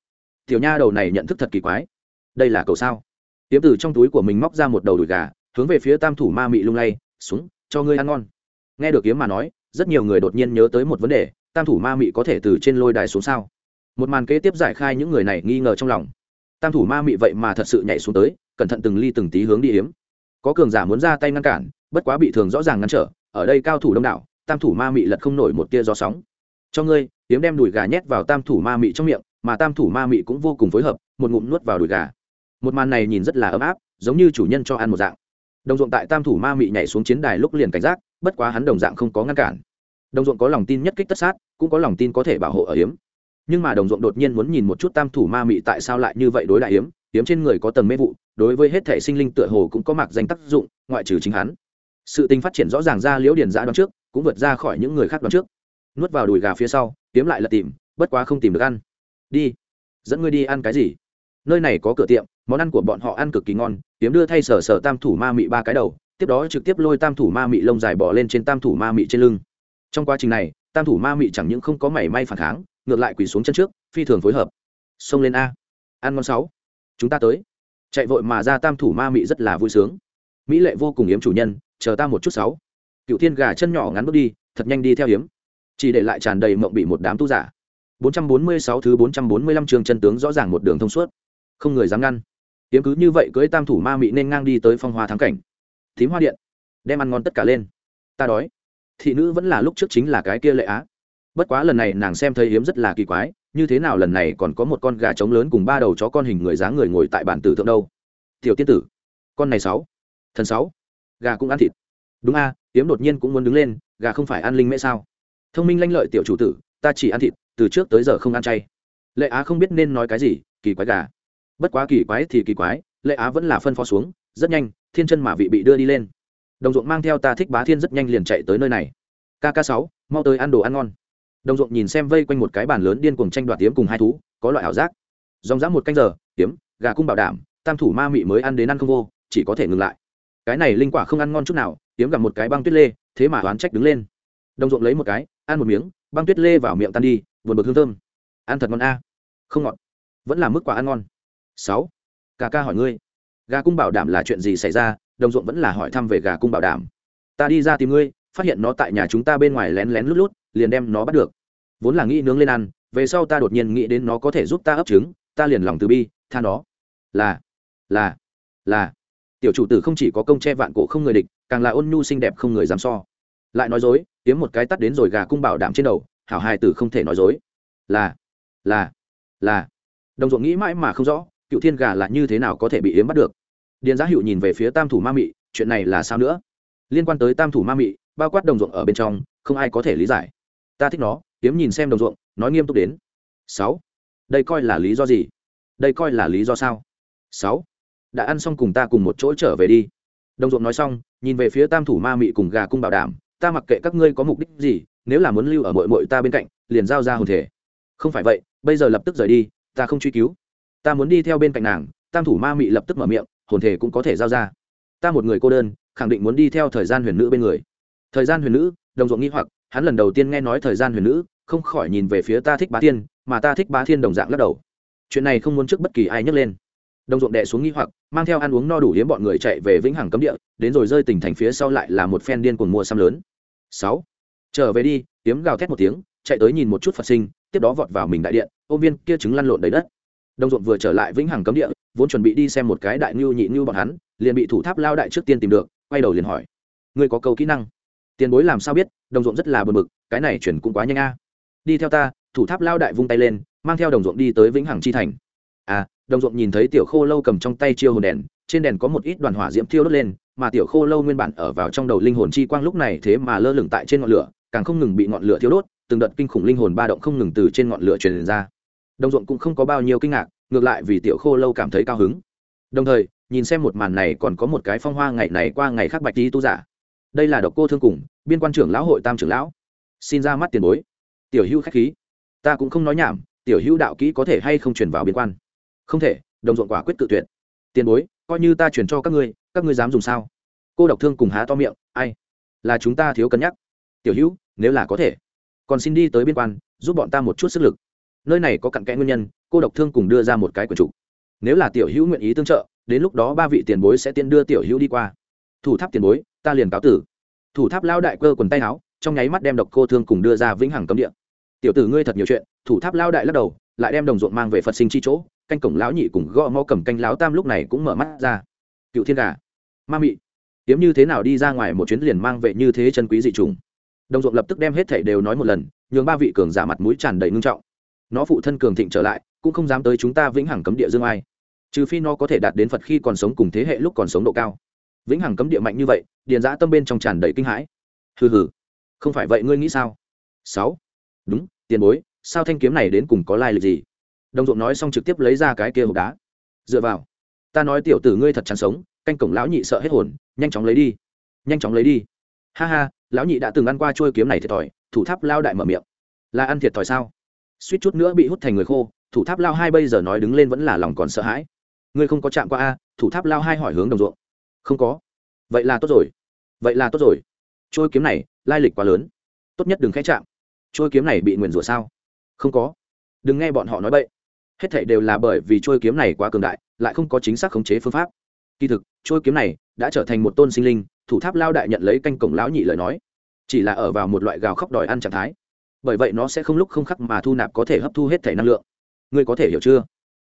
Tiểu nha đầu này nhận thức thật kỳ quái. Đây là cầu sao? Yếm từ trong túi của mình móc ra một đầu đùi gà, hướng về phía tam thủ ma mị lung lay xuống cho ngươi ăn ngon. Nghe được yếm mà nói, rất nhiều người đột nhiên nhớ tới một vấn đề, tam thủ ma mị có thể từ trên lôi đài xuống sao? Một màn kế tiếp giải khai những người này nghi ngờ trong lòng. Tam thủ ma mị vậy mà thật sự nhảy xuống tới, cẩn thận từng ly từng tí hướng đi hiếm. Có cường giả muốn ra tay ngăn cản, bất quá bị thường rõ ràng ngăn trở, ở đây cao thủ đông đảo, tam thủ ma mị lật không nổi một tia gió sóng. Cho ngươi, hiếm đem đùi gà nhét vào tam thủ ma mị trong miệng, mà tam thủ ma mị cũng vô cùng phối hợp, một ngụm nuốt vào đùi gà. Một màn này nhìn rất là ấm áp, giống như chủ nhân cho ăn một dạng. Đồng ruộng tại tam thủ ma mị nhảy xuống chiến đài lúc liền cảnh giác, bất quá hắn đồng dạng không có ngăn cản. Đồng ruộng có lòng tin nhất kích tất sát, cũng có lòng tin có thể bảo hộ ở hiếm nhưng mà đồng ruộng đột nhiên muốn nhìn một chút tam thủ ma mị tại sao lại như vậy đối đại hiếm hiếm trên người có tầng mê vụ, đối với hết thể sinh linh tựa hồ cũng có mặc danh tác dụng, ngoại trừ chính hắn. Sự tình phát triển rõ ràng ra liễu điển giã đoán trước, cũng vượt ra khỏi những người khác đoán trước. Nuốt vào đùi gà phía sau hiếm lại là tìm, bất quá không tìm được ăn. Đi, dẫn ngươi đi ăn cái gì? Nơi này có cửa tiệm, món ăn của bọn họ ăn cực kỳ ngon hiếm đưa thay sở sở tam thủ ma mị ba cái đầu, tiếp đó trực tiếp lôi tam thủ ma mị lông dài bỏ lên trên tam thủ ma mị trên lưng. Trong quá trình này, tam thủ ma mị chẳng những không có mảy may phản kháng ngược lại quỳ xuống chân trước, phi thường phối hợp. Xông lên a. Ăn ngon sáu. Chúng ta tới. Chạy vội mà ra tam thủ ma mị rất là vui sướng. Mỹ lệ vô cùng yếm chủ nhân, chờ ta một chút sáu. Cựu thiên gà chân nhỏ ngắn bước đi, thật nhanh đi theo hiếm chỉ để lại tràn đầy mộng bị một đám tu giả. 446 thứ 445 trường chân tướng rõ ràng một đường thông suốt. Không người dám ngăn. Hiếm cứ như vậy cưới tam thủ ma mị nên ngang đi tới phong hoa thắng cảnh. Thím hoa điện. Đem ăn ngon tất cả lên. Ta đói. Thị nữ vẫn là lúc trước chính là cái kia lệ á bất quá lần này nàng xem thấy hiếm rất là kỳ quái, như thế nào lần này còn có một con gà trống lớn cùng ba đầu chó con hình người dáng người ngồi tại bản tử thượng đâu. Tiểu tiên tử, con này sáu, thần sáu, gà cũng ăn thịt. Đúng a, hiếm đột nhiên cũng muốn đứng lên, gà không phải ăn linh mễ sao? Thông minh lanh lợi tiểu chủ tử, ta chỉ ăn thịt, từ trước tới giờ không ăn chay. Lệ á không biết nên nói cái gì, kỳ quái gà. Bất quá kỳ quái thì kỳ quái, lệ á vẫn là phân phó xuống, rất nhanh, thiên chân mà vị bị đưa đi lên. Đồng ruộng mang theo ta thích bá thiên rất nhanh liền chạy tới nơi này. Kk sáu, mau tới ăn đồ ăn ngon đồng ruộng nhìn xem vây quanh một cái bàn lớn điên cuồng tranh đoạt tiếm cùng hai thú, có loại ảo giác. Dòng dã một canh giờ tiếm gà cung bảo đảm, tam thủ ma mị mới ăn đến ăn không vô, chỉ có thể ngừng lại. Cái này linh quả không ăn ngon chút nào tiếm gặp một cái băng tuyết lê, thế mà oán trách đứng lên. Đồng ruộng lấy một cái, ăn một miếng, băng tuyết lê vào miệng tan đi, buồn bực hương thơm. Ăn thật ngon a. Không ngọt. Vẫn là mức quả ăn ngon. Sáu. Ca ca hỏi ngươi, gà cung bảo đảm là chuyện gì xảy ra? Đồng ruộng vẫn là hỏi thăm về gà cung bảo đảm. Ta đi ra tìm ngươi, phát hiện nó tại nhà chúng ta bên ngoài lén lén lút lút liền đem nó bắt được. Vốn là nghĩ nướng lên ăn, về sau ta đột nhiên nghĩ đến nó có thể giúp ta ấp trứng, ta liền lòng từ bi, tha nó. Là là là. Tiểu chủ tử không chỉ có công che vạn cổ không người địch, càng là ôn nhu xinh đẹp không người dám so. Lại nói dối tiếm một cái tắt đến rồi gà cung bảo đảm trên đầu, hảo hài tử không thể nói dối. Là là là. Đồng ruộng nghĩ mãi mà không rõ, cựu thiên gà là như thế nào có thể bị yếm bắt được. Điền giá hiệu nhìn về phía tam thủ ma mị, chuyện này là sao nữa? Liên quan tới tam thủ ma mị, bao quát đồng ruộng ở bên trong, không ai có thể lý giải ta thích nó, kiếm nhìn xem đồng ruộng, nói nghiêm túc đến. Sáu. Đây coi là lý do gì? Đây coi là lý do sao? Sáu. Đã ăn xong cùng ta cùng một chỗ trở về đi. Đồng ruộng nói xong, nhìn về phía tam thủ ma mị cùng gà cung bảo đảm, ta mặc kệ các ngươi có mục đích gì, nếu là muốn lưu ở mội mội ta bên cạnh, liền giao ra hồn thể. Không phải vậy, bây giờ lập tức rời đi, ta không truy cứu. Ta muốn đi theo bên cạnh nàng, tam thủ ma mị lập tức mở miệng, hồn thể cũng có thể giao ra. Ta một người cô đơn, khẳng định muốn đi theo thời gian huyền nữ bên người. Thời gian huyền nữ, đồng ruộng nghi hoặc hắn lần đầu tiên nghe nói thời gian huyền nữ, không khỏi nhìn về phía ta thích bá thiên, mà ta thích bá thiên đồng dạng lắc đầu. Chuyện này không muốn trước bất kỳ ai nhấc lên. Đồng ruộng đệ xuống nghi hoặc, mang theo ăn uống no đủ hiếm bọn người chạy về vĩnh hằng cấm địa, đến rồi rơi tỉnh thành phía sau lại là một phen điên cuồng mua xăm lớn. Sáu, trở về đi tiếng gào thét một tiếng, chạy tới nhìn một chút phật sinh, tiếp đó vọt vào mình đại điện ô viên kia trứng lăn lộn đầy đất. Đồng ruộng vừa trở lại vĩnh hằng cấm địa, vốn chuẩn bị đi xem một cái đại ngưu nhị ngưu bọn hắn, liền bị thủ tháp lao đại trước tiên tìm được, quay đầu liền hỏi, ngươi có câu kỹ năng? Tiền bối làm sao biết, đồng ruộng rất là bờ mực cái này chuyển cũng quá nhanh a. Đi theo ta, thủ tháp lao đại vung tay lên, mang theo đồng ruộng đi tới vĩnh hằng chi thành. À đồng ruộng nhìn thấy tiểu khô lâu cầm trong tay chiêu hồn đèn, trên đèn có một ít đoàn hỏa diễm thiêu đốt lên, mà tiểu khô lâu nguyên bản ở vào trong đầu linh hồn chi quang lúc này thế mà lơ lửng tại trên ngọn lửa, càng không ngừng bị ngọn lửa thiêu đốt, từng đợt kinh khủng linh hồn ba động không ngừng từ trên ngọn lửa truyền ra. Đồng ruộng cũng không có bao nhiêu kinh ngạc, ngược lại vì tiểu khô lâu cảm thấy cao hứng. Đồng thời, nhìn xem một màn này còn có một cái phong hoa ngày này qua ngày khác bạch tí tu giả đây là độc cô thương cùng, biên quan trưởng lão hội tam trưởng lão. Xin ra mắt tiền bối. Tiểu hữu khách khí. Ta cũng không nói nhảm, tiểu hữu đạo kỹ có thể hay không truyền vào biên quan? Không thể, đồng ruộng quả quyết tự tuyệt. Tiền bối, coi như ta chuyển cho các ngươi các ngươi dám dùng sao? Cô độc thương cùng há to miệng, ai? Là chúng ta thiếu cân nhắc. Tiểu hữu, nếu là có thể, còn xin đi tới biên quan, giúp bọn ta một chút sức lực. Nơi này có cặn kẽ nguyên nhân, cô độc thương cùng đưa ra một cái quần chủ nếu là tiểu hữu nguyện ý tương trợ, đến lúc đó ba vị tiền bối sẽ tiên đưa tiểu hữu đi qua. Thủ tháp tiền bối ta liền cáo tử. Thủ tháp lao đại cơ quần tay áo, trong nháy mắt đem độc cô thương cùng đưa ra vĩnh hằng cấm địa. Tiểu tử ngươi thật nhiều chuyện, thủ tháp lao đại lắc đầu, lại đem đồng ruộng mang về phật sinh chi chỗ, canh cổng lão nhị cùng gõ mau cầm canh lão tam lúc này cũng mở mắt ra. Cựu thiên gà, ma mị tiếm như thế nào đi ra ngoài một chuyến liền mang về như thế chân quý dị trùng. Đồng ruộng lập tức đem hết thảy đều nói một lần, nhường ba vị cường giả mặt mũi tràn đầy ngưng trọng. Nó phụ thân cường thịnh trở lại, cũng không dám tới chúng ta vĩnh hằng cấm địa dương ai. Trừ phi nó có thể đạt đến phật khi còn sống cùng thế hệ lúc còn sống độ cao vĩnh hằng cấm địa mạnh như vậy, điền giã tâm bên trong tràn đầy kinh hãi. Hừ hừ, không phải vậy ngươi nghĩ sao? Sáu, đúng, tiền bối, sao thanh kiếm này đến cùng có lai lịch gì? Đồng ruộng nói xong trực tiếp lấy ra cái kia hộp đá. Dựa vào, ta nói tiểu tử ngươi thật chán sống, canh cổng lão nhị sợ hết hồn, nhanh chóng lấy đi, nhanh chóng lấy đi. Ha ha, lão nhị đã từng ăn qua trôi kiếm này thiệt thòi, thủ tháp lao đại mở miệng. Là ăn thiệt thòi sao? Suýt chút nữa bị hút thành người khô, thủ tháp lao hai bây giờ nói đứng lên vẫn là lòng còn sợ hãi. Ngươi không có chạm qua a, thủ tháp lao hai hỏi hướng đồng ruộng không có. Vậy là tốt rồi. Vậy là tốt rồi. Trôi kiếm này, lai lịch quá lớn. Tốt nhất đừng khẽ chạm. Trôi kiếm này bị nguyền rủa sao? Không có. Đừng nghe bọn họ nói bậy. Hết thảy đều là bởi vì trôi kiếm này quá cường đại, lại không có chính xác khống chế phương pháp. Kỳ thực, trôi kiếm này đã trở thành một tôn sinh linh, thủ tháp lao đại nhận lấy canh cổng lão nhị lời nói. Chỉ là ở vào một loại gào khóc đòi ăn trạng thái. Bởi vậy nó sẽ không lúc không khắc mà thu nạp có thể hấp thu hết thể năng lượng. Ngươi có thể hiểu chưa?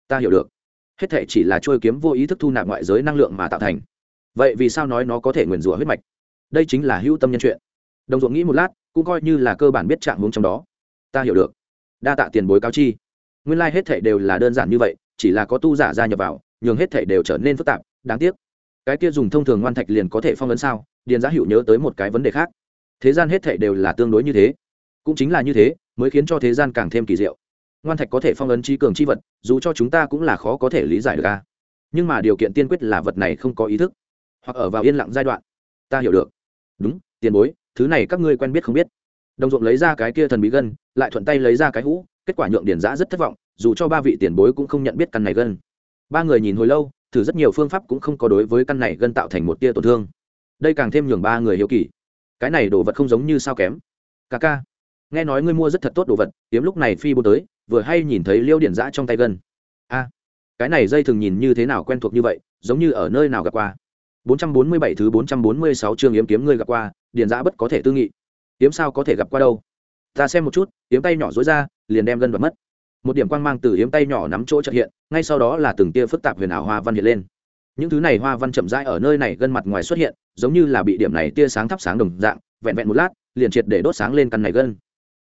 Ta hiểu được. Hết thể chỉ là trôi kiếm vô ý thức thu nạp ngoại giới năng lượng mà tạo thành vậy vì sao nói nó có thể nguyền rủa huyết mạch? Đây chính là hữu tâm nhân chuyện. Đồng ruộng nghĩ một lát, cũng coi như là cơ bản biết trạng hướng trong đó. Ta hiểu được. Đa tạ tiền bối cáo chi. Nguyên lai、like、hết thể đều là đơn giản như vậy, chỉ là có tu giả gia nhập vào, nhường hết thể đều trở nên phức tạp, đáng tiếc. Cái kia dùng thông thường ngoan thạch liền có thể phong ấn sao? Điền giá hữu nhớ tới một cái vấn đề khác. Thế gian hết thể đều là tương đối như thế. Cũng chính là như thế, mới khiến cho thế gian càng thêm kỳ diệu. Ngoan thạch có thể phong ấn trí cường chi vật, dù cho chúng ta cũng là khó có thể lý giải được a. Nhưng mà điều kiện tiên quyết là vật này không có ý thức hoặc ở vào yên lặng giai đoạn. Ta hiểu được. Đúng, tiền bối, thứ này các ngươi quen biết không biết. Đồng ruộng lấy ra cái kia thần bí gân, lại thuận tay lấy ra cái hũ, kết quả nhượng điển giã rất thất vọng, dù cho ba vị tiền bối cũng không nhận biết căn này gân. Ba người nhìn hồi lâu, thử rất nhiều phương pháp cũng không có đối với căn này gân tạo thành một tia tổn thương. Đây càng thêm nhường ba người hiếu kỳ. Cái này đồ vật không giống như sao kém. Ca ca, nghe nói ngươi mua rất thật tốt đồ vật hiếm lúc này phi bố tới, vừa hay nhìn thấy liêu điển giã trong tay gân. A, cái này dây thường nhìn như thế nào quen thuộc như vậy, giống như ở nơi nào gặp qua. 447 thứ 446 chương yếm kiếm ngươi gặp qua, điền dã bất có thể tư nghị. Yếm sao có thể gặp qua đâu? Ta xem một chút, yếm tay nhỏ rối ra, liền đem gân vật mất. Một điểm quang mang từ yếm tay nhỏ nắm chỗ chợt hiện, ngay sau đó là từng tia phức tạp huyền ảo hoa văn hiện lên. Những thứ này hoa văn chậm rãi ở nơi này gân mặt ngoài xuất hiện, giống như là bị điểm này tia sáng thắp sáng đồng dạng, vẹn vẹn một lát, liền triệt để đốt sáng lên căn này gân.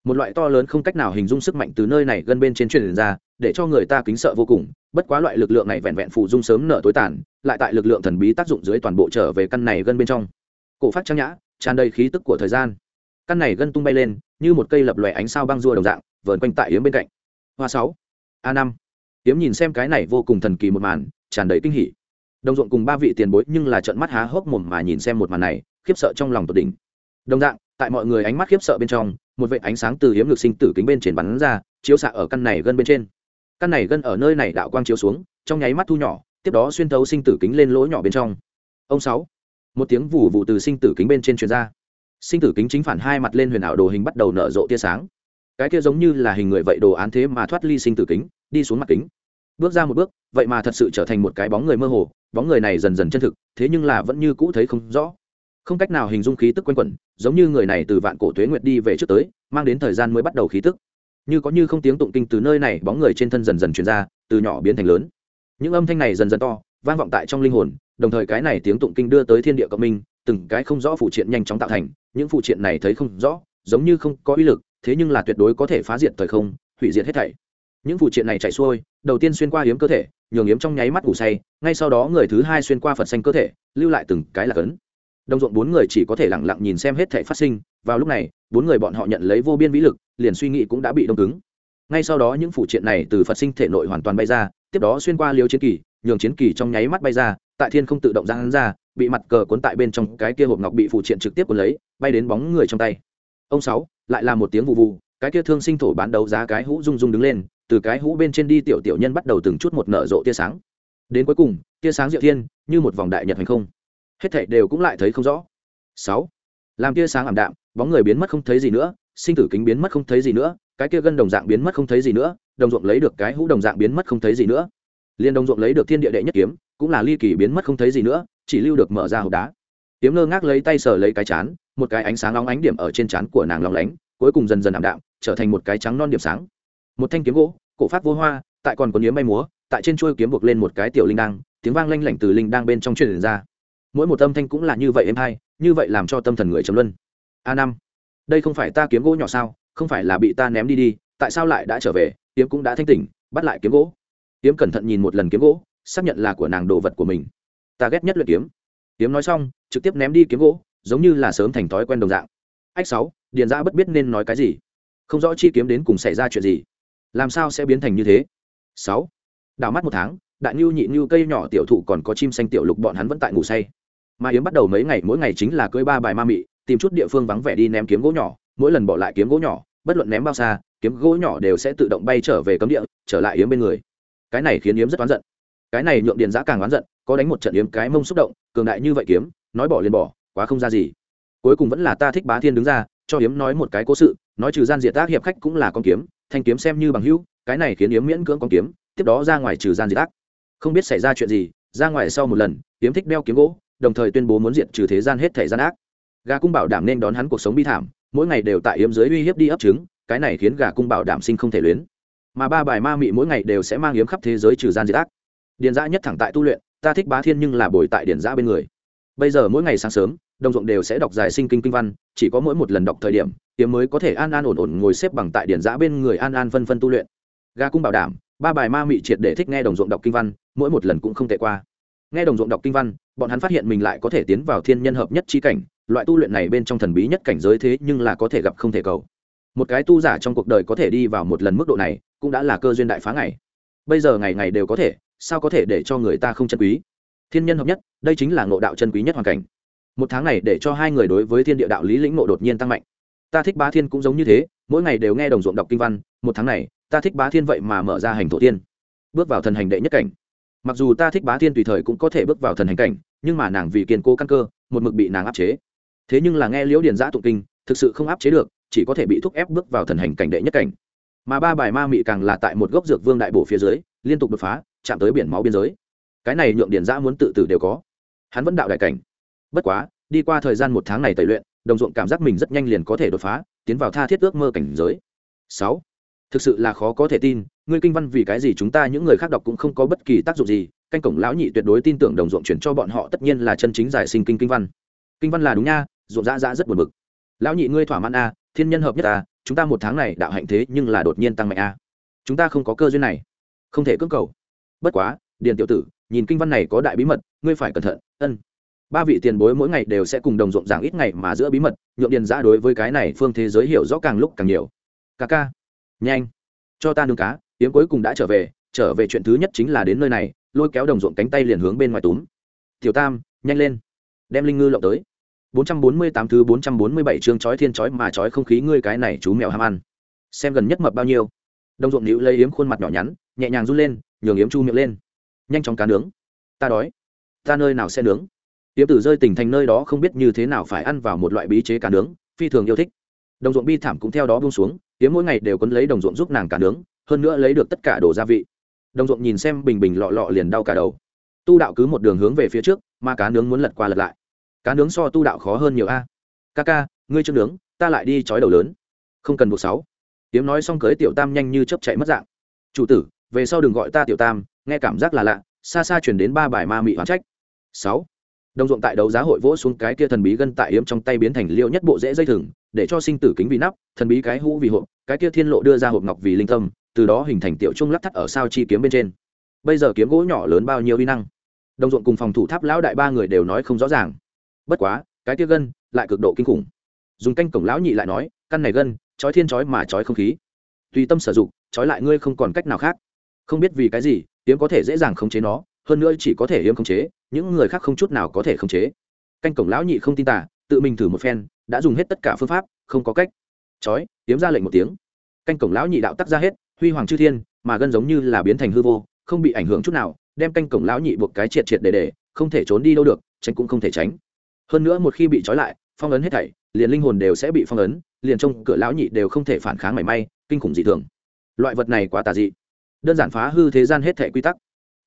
Một loại to lớn không cách nào hình dung sức mạnh từ nơi này gần bên trên truyền ra, để cho người ta kính sợ vô cùng. Bất quá loại lực lượng này vẹn vẹn phụ dung sớm nở tối tàn lại tại lực lượng thần bí tác dụng dưới toàn bộ trở về căn này gần bên trong. Cổ phát trang nhã tràn đầy khí tức của thời gian. Căn này gân tung bay lên như một cây lập lòe ánh sao băng rua đồng dạng vờn quanh tại yếm bên cạnh. Hoa sáu a năm. Yếm nhìn xem cái này vô cùng thần kỳ một màn tràn đầy kinh hỉ. Đồng ruộng cùng ba vị tiền bối nhưng là trận mắt há hốc mồm mà nhìn xem một màn này khiếp sợ trong lòng tột đỉnh. Đồng dạng tại mọi người ánh mắt khiếp sợ bên trong một vệ ánh sáng từ hiếm lược sinh tử kính bên trên bắn ra, chiếu xạ ở căn này gân bên trên. Căn này gân ở nơi này đạo quang chiếu xuống, trong nháy mắt thu nhỏ, tiếp đó xuyên thấu sinh tử kính lên lỗ nhỏ bên trong. Ông sáu, một tiếng vù vụ từ sinh tử kính bên trên truyền ra. Sinh tử kính chính phản hai mặt lên huyền ảo đồ hình bắt đầu nở rộ tia sáng. Cái kia giống như là hình người vậy đồ án thế mà thoát ly sinh tử kính, đi xuống mặt kính. Bước ra một bước, vậy mà thật sự trở thành một cái bóng người mơ hồ, bóng người này dần dần chân thực, thế nhưng là vẫn như cũ thấy không rõ không cách nào hình dung khí tức quanh quẩn, giống như người này từ vạn cổ tuế nguyệt đi về trước tới, mang đến thời gian mới bắt đầu khí tức. Như có như không tiếng tụng kinh từ nơi này bóng người trên thân dần dần truyền ra, từ nhỏ biến thành lớn. Những âm thanh này dần dần to, vang vọng tại trong linh hồn, đồng thời cái này tiếng tụng kinh đưa tới thiên địa cộng minh, từng cái không rõ phụ triện nhanh chóng tạo thành, những phụ triện này thấy không rõ, giống như không có uy lực, thế nhưng là tuyệt đối có thể phá diệt thời không, hủy diệt hết thảy. Những phụ triện này chạy xuôi, đầu tiên xuyên qua hiếm cơ thể, nhường hiếm trong nháy mắt ngủ say, ngay sau đó người thứ hai xuyên qua phật xanh cơ thể, lưu lại từng cái là cấn đồng ruộng bốn người chỉ có thể lẳng lặng nhìn xem hết thể phát sinh. Vào lúc này, bốn người bọn họ nhận lấy vô biên vĩ lực, liền suy nghĩ cũng đã bị đông cứng. Ngay sau đó những phụ triện này từ phật sinh thể nội hoàn toàn bay ra, tiếp đó xuyên qua liêu chiến kỳ, nhường chiến kỳ trong nháy mắt bay ra, tại thiên không tự động giang ra, bị mặt cờ cuốn tại bên trong cái kia hộp ngọc bị phụ triện trực tiếp cuốn lấy, bay đến bóng người trong tay. Ông sáu, lại là một tiếng vụ vụ cái kia thương sinh thổ bán đấu giá cái hũ rung rung đứng lên, từ cái hũ bên trên đi tiểu tiểu nhân bắt đầu từng chút một nở rộ tia sáng. Đến cuối cùng, tia sáng diệu thiên, như một vòng đại nhật hành không hết thảy đều cũng lại thấy không rõ. Sáu. Làm tia sáng ảm đạm, bóng người biến mất không thấy gì nữa, sinh tử kính biến mất không thấy gì nữa, cái kia gân đồng dạng biến mất không thấy gì nữa, đồng ruộng lấy được cái hũ đồng dạng biến mất không thấy gì nữa. Liên đồng ruộng lấy được thiên địa đệ nhất kiếm, cũng là ly kỳ biến mất không thấy gì nữa, chỉ lưu được mở ra hộp đá. Kiếm ngơ ngác lấy tay sờ lấy cái chán, một cái ánh sáng nóng ánh điểm ở trên chán của nàng long lánh, cuối cùng dần dần ảm đạm, trở thành một cái trắng non điểm sáng. Một thanh kiếm gỗ, cổ phát vô hoa, tại còn có niếm bay múa, tại trên chuôi kiếm buộc lên một cái tiểu linh đăng, tiếng vang lanh lảnh từ linh đăng bên trong truyền ra mỗi một âm thanh cũng là như vậy êm hay, như vậy làm cho tâm thần người trầm luân. A năm, đây không phải ta kiếm gỗ nhỏ sao? Không phải là bị ta ném đi đi, tại sao lại đã trở về? Tiếm cũng đã thanh tỉnh, bắt lại kiếm gỗ. Tiếm cẩn thận nhìn một lần kiếm gỗ, xác nhận là của nàng đồ vật của mình. Ta ghét nhất luyện kiếm. Tiếm nói xong, trực tiếp ném đi kiếm gỗ, giống như là sớm thành thói quen đồng dạng. Ách sáu, điền ra bất biết nên nói cái gì. Không rõ chi kiếm đến cùng xảy ra chuyện gì. Làm sao sẽ biến thành như thế? Sáu, đảo mắt một tháng đại nhu nhị nhu cây nhỏ tiểu thụ còn có chim xanh tiểu lục bọn hắn vẫn tại ngủ say. Mà yếm bắt đầu mấy ngày, mỗi ngày chính là cưới ba bài ma mị, tìm chút địa phương vắng vẻ đi ném kiếm gỗ nhỏ. Mỗi lần bỏ lại kiếm gỗ nhỏ, bất luận ném bao xa, kiếm gỗ nhỏ đều sẽ tự động bay trở về cấm địa, trở lại yếm bên người. Cái này khiến yếm rất oán giận. Cái này nhượng điện giã càng oán giận, có đánh một trận yếm cái mông xúc động, cường đại như vậy kiếm, nói bỏ liền bỏ, quá không ra gì. Cuối cùng vẫn là ta thích bá thiên đứng ra, cho yếm nói một cái cố sự, nói trừ gian diệt tác hiệp khách cũng là con kiếm, thanh kiếm xem như bằng hữu, cái này khiến yếm miễn cưỡng con kiếm, tiếp đó ra ngoài trừ gian diệt tác không biết xảy ra chuyện gì, ra ngoài sau một lần yếm thích đeo kiếm gỗ, đồng thời tuyên bố muốn diệt trừ thế gian hết thể gian ác. Gà cung bảo đảm nên đón hắn cuộc sống bi thảm, mỗi ngày đều tại yếm dưới uy hiếp đi ấp trứng, cái này khiến gà cung bảo đảm sinh không thể luyến. Mà ba bài ma mị mỗi ngày đều sẽ mang yếm khắp thế giới trừ gian diệt ác. Điền giã nhất thẳng tại tu luyện, ta thích bá thiên nhưng là bồi tại điền giã bên người. Bây giờ mỗi ngày sáng sớm, đồng ruộng đều sẽ đọc giải sinh kinh kinh văn, chỉ có mỗi một lần đọc thời điểm, yếm mới có thể an an ổn ổn ngồi xếp bằng tại điền giã bên người an an phân phân tu luyện. Gà cung bảo đảm ba bài ma mị triệt để thích nghe đồng ruộng đọc kinh văn, mỗi một lần cũng không tệ qua. Nghe đồng ruộng đọc kinh văn, bọn hắn phát hiện mình lại có thể tiến vào thiên nhân hợp nhất chi cảnh, loại tu luyện này bên trong thần bí nhất cảnh giới thế nhưng là có thể gặp không thể cầu. Một cái tu giả trong cuộc đời có thể đi vào một lần mức độ này, cũng đã là cơ duyên đại phá ngày. Bây giờ ngày ngày đều có thể, sao có thể để cho người ta không chân quý? Thiên nhân hợp nhất, đây chính là ngộ đạo chân quý nhất hoàn cảnh. Một tháng này để cho hai người đối với thiên địa đạo lý lĩnh ngộ đột nhiên tăng mạnh. Ta thích bá thiên cũng giống như thế, mỗi ngày đều nghe đồng ruộng đọc kinh văn, một tháng này ta thích bá thiên vậy mà mở ra hành thổ tiên, bước vào thần hành đệ nhất cảnh. Mặc dù ta thích bá thiên tùy thời cũng có thể bước vào thần hành cảnh, nhưng mà nàng vì kiên cố căn cơ, một mực bị nàng áp chế. Thế nhưng là nghe liễu điền giã tụng kinh, thực sự không áp chế được, chỉ có thể bị thúc ép bước vào thần hành cảnh đệ nhất cảnh. Mà ba bài ma mị càng là tại một gốc dược vương đại bổ phía dưới, liên tục đột phá, chạm tới biển máu biên giới. Cái này nhượng điền giã muốn tự tử đều có. Hắn vẫn đạo đại cảnh. Bất quá, đi qua thời gian một tháng này tẩy luyện, đồng ruộng cảm giác mình rất nhanh liền có thể đột phá, tiến vào tha thiết ước mơ cảnh giới. Sáu thực sự là khó có thể tin, ngươi kinh văn vì cái gì chúng ta những người khác đọc cũng không có bất kỳ tác dụng gì, canh cổng lão nhị tuyệt đối tin tưởng đồng ruộng chuyển cho bọn họ tất nhiên là chân chính giải sinh kinh kinh văn. Kinh văn là đúng nha, ruộng dã dã rất buồn bực. Lão nhị ngươi thỏa mãn a thiên nhân hợp nhất a chúng ta một tháng này đạo hạnh thế nhưng là đột nhiên tăng mạnh a chúng ta không có cơ duyên này. Không thể cưỡng cầu. Bất quá, điền tiểu tử, nhìn kinh văn này có đại bí mật, ngươi phải cẩn thận, ân. Ba vị tiền bối mỗi ngày đều sẽ cùng đồng ruộng giảng ít ngày mà giữa bí mật, nhượng điền giã đối với cái này phương thế giới hiểu rõ càng lúc càng nhiều. Ca ca nhanh, cho ta nương cá tiếng cuối cùng đã trở về trở về chuyện thứ nhất chính là đến nơi này, lôi kéo đồng ruộng cánh tay liền hướng bên ngoài túm. Tiểu tam, nhanh lên, đem linh ngư lộng tới. 448 thứ 447 chương chói thiên chói mà chói không khí ngươi cái này chú mèo ham ăn. Xem gần nhất mập bao nhiêu. Đồng ruộng nữ lấy yếm khuôn mặt nhỏ nhắn, nhẹ nhàng run lên, nhường yếm chu miệng lên. Nhanh chóng cá nướng. Ta đói. Ta nơi nào sẽ nướng? Yếm tử rơi tỉnh thành nơi đó không biết như thế nào phải ăn vào một loại bí chế cá nướng, phi thường yêu thích đồng ruộng bi thảm cũng theo đó buông xuống yếm mỗi ngày đều quấn lấy đồng ruộng giúp nàng cả nướng, hơn nữa lấy được tất cả đồ gia vị. Đồng ruộng nhìn xem bình bình lọ lọ liền đau cả đầu. Tu đạo cứ một đường hướng về phía trước, mà cá nướng muốn lật qua lật lại. Cá nướng so tu đạo khó hơn nhiều a. Ca ca, ngươi chưa nướng, ta lại đi chói đầu lớn. Không cần buộc sáu. Tiếng nói xong cưới tiểu tam nhanh như chấp chạy mất dạng. Chủ tử, về sau đừng gọi ta tiểu tam, nghe cảm giác là lạ, xa xa chuyển đến ba bài ma mị hoán trách. Sáu đồng ruộng tại đấu giá hội vỗ xuống cái kia thần bí gân tại yếm trong tay biến thành liêu nhất bộ dễ dây thừng, để cho sinh tử kính vì nắp, thần bí cái hũ vì hộp, cái kia thiên lộ đưa ra hộp ngọc vì linh tâm, từ đó hình thành tiểu trung lắc thắt ở sao chi kiếm bên trên. Bây giờ kiếm gỗ nhỏ lớn bao nhiêu uy năng? Đồng ruộng cùng phòng thủ tháp lão đại ba người đều nói không rõ ràng. Bất quá, cái kia gân lại cực độ kinh khủng. Dùng canh cổng lão nhị lại nói, căn này gân, chói thiên chói mà chói không khí. Tùy tâm sử dụng, chói lại ngươi không còn cách nào khác. Không biết vì cái gì hiếm có thể dễ dàng khống chế nó hơn nữa chỉ có thể hiếm khống chế, những người khác không chút nào có thể khống chế. Canh cổng lão nhị không tin tả tự mình thử một phen, đã dùng hết tất cả phương pháp, không có cách. Chói hiếm ra lệnh một tiếng. Canh cổng lão nhị đạo tắc ra hết, huy hoàng chư thiên, mà gân giống như là biến thành hư vô, không bị ảnh hưởng chút nào, đem canh cổng lão nhị buộc cái triệt triệt để để, không thể trốn đi đâu được, tránh cũng không thể tránh. Hơn nữa một khi bị trói lại, phong ấn hết thảy, liền linh hồn đều sẽ bị phong ấn, liền trong cửa lão nhị đều không thể phản kháng mảy may, kinh khủng dị thường. Loại vật này quá tà dị. Đơn giản phá hư thế gian hết thảy quy tắc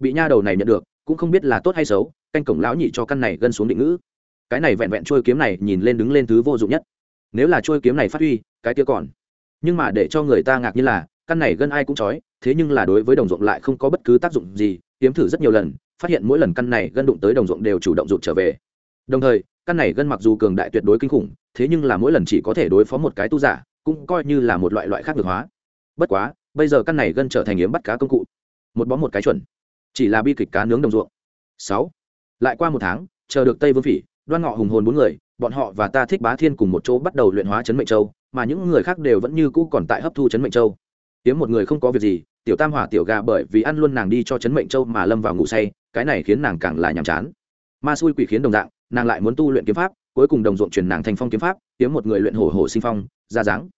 bị nha đầu này nhận được, cũng không biết là tốt hay xấu, canh cổng lão nhị cho căn này gân xuống định ngữ. Cái này vẹn vẹn trôi kiếm này nhìn lên đứng lên thứ vô dụng nhất. Nếu là trôi kiếm này phát huy, cái kia còn. Nhưng mà để cho người ta ngạc như là, căn này gân ai cũng trói, thế nhưng là đối với đồng ruộng lại không có bất cứ tác dụng gì, kiếm thử rất nhiều lần, phát hiện mỗi lần căn này gân đụng tới đồng ruộng đều chủ động rụt trở về. Đồng thời, căn này gân mặc dù cường đại tuyệt đối kinh khủng, thế nhưng là mỗi lần chỉ có thể đối phó một cái tu giả, cũng coi như là một loại loại khác được hóa. Bất quá, bây giờ căn này gân trở thành yếm bắt cá công cụ. Một bó một cái chuẩn chỉ là bi kịch cá nướng đồng ruộng. Sáu. Lại qua một tháng, chờ được tây vương phỉ, đoan ngọ hùng hồn bốn người, bọn họ và ta thích bá thiên cùng một chỗ bắt đầu luyện hóa chấn mệnh châu, mà những người khác đều vẫn như cũ còn tại hấp thu chấn mệnh châu. Tiếng một người không có việc gì, tiểu tam hỏa tiểu gà bởi vì ăn luôn nàng đi cho chấn mệnh châu mà lâm vào ngủ say, cái này khiến nàng càng là nhàm chán. Ma xui quỷ khiến đồng dạng, nàng lại muốn tu luyện kiếm pháp, cuối cùng đồng ruộng truyền nàng thành phong kiếm pháp tiếng một người luyện hổ hổ sinh phong, ra dáng.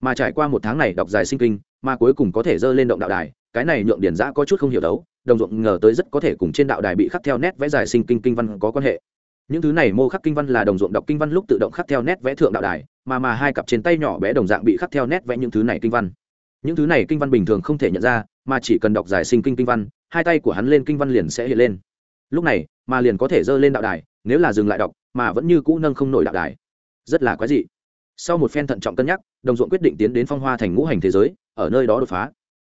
Mà trải qua một tháng này đọc dài sinh kinh mà cuối cùng có thể dơ lên động đạo đài, cái này nhượng điển giã có chút không hiểu đấu đồng ruộng ngờ tới rất có thể cùng trên đạo đài bị khắc theo nét vẽ dài sinh kinh kinh văn có quan hệ. Những thứ này mô khắc kinh văn là đồng ruộng đọc kinh văn lúc tự động khắc theo nét vẽ thượng đạo đài, mà mà hai cặp trên tay nhỏ bé đồng dạng bị khắc theo nét vẽ những thứ này kinh văn. Những thứ này kinh văn bình thường không thể nhận ra, mà chỉ cần đọc giải sinh kinh kinh văn, hai tay của hắn lên kinh văn liền sẽ hiện lên. Lúc này, mà liền có thể dơ lên đạo đài, nếu là dừng lại đọc, mà vẫn như cũ nâng không nổi đạo đài. Rất là quái dị. Sau một phen thận trọng cân nhắc, đồng ruộng quyết định tiến đến phong hoa thành ngũ hành thế giới, ở nơi đó đột phá.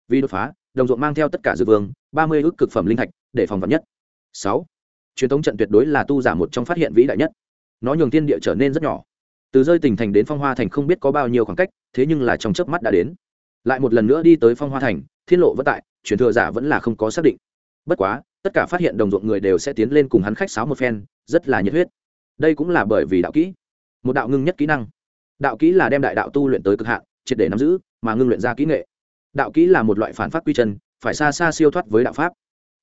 Vì đột phá đồng ruộng mang theo tất cả dự vương, ba mươi ước cực phẩm linh thạch để phòng vật nhất. Sáu, truyền thống trận tuyệt đối là tu giả một trong phát hiện vĩ đại nhất. Nó nhường thiên địa trở nên rất nhỏ. Từ rơi tỉnh thành đến phong hoa thành không biết có bao nhiêu khoảng cách, thế nhưng là trong chớp mắt đã đến. Lại một lần nữa đi tới phong hoa thành, thiên lộ vẫn tại, truyền thừa giả vẫn là không có xác định. Bất quá, tất cả phát hiện đồng ruộng người đều sẽ tiến lên cùng hắn khách sáo một phen, rất là nhiệt huyết. Đây cũng là bởi vì đạo kỹ. Một đạo ngưng nhất kỹ năng. Đạo kỹ là đem đại đạo tu luyện tới cực hạn, triệt để nắm giữ, mà ngưng luyện ra kỹ nghệ đạo kỹ là một loại phản pháp quy chân, phải xa xa siêu thoát với đạo pháp.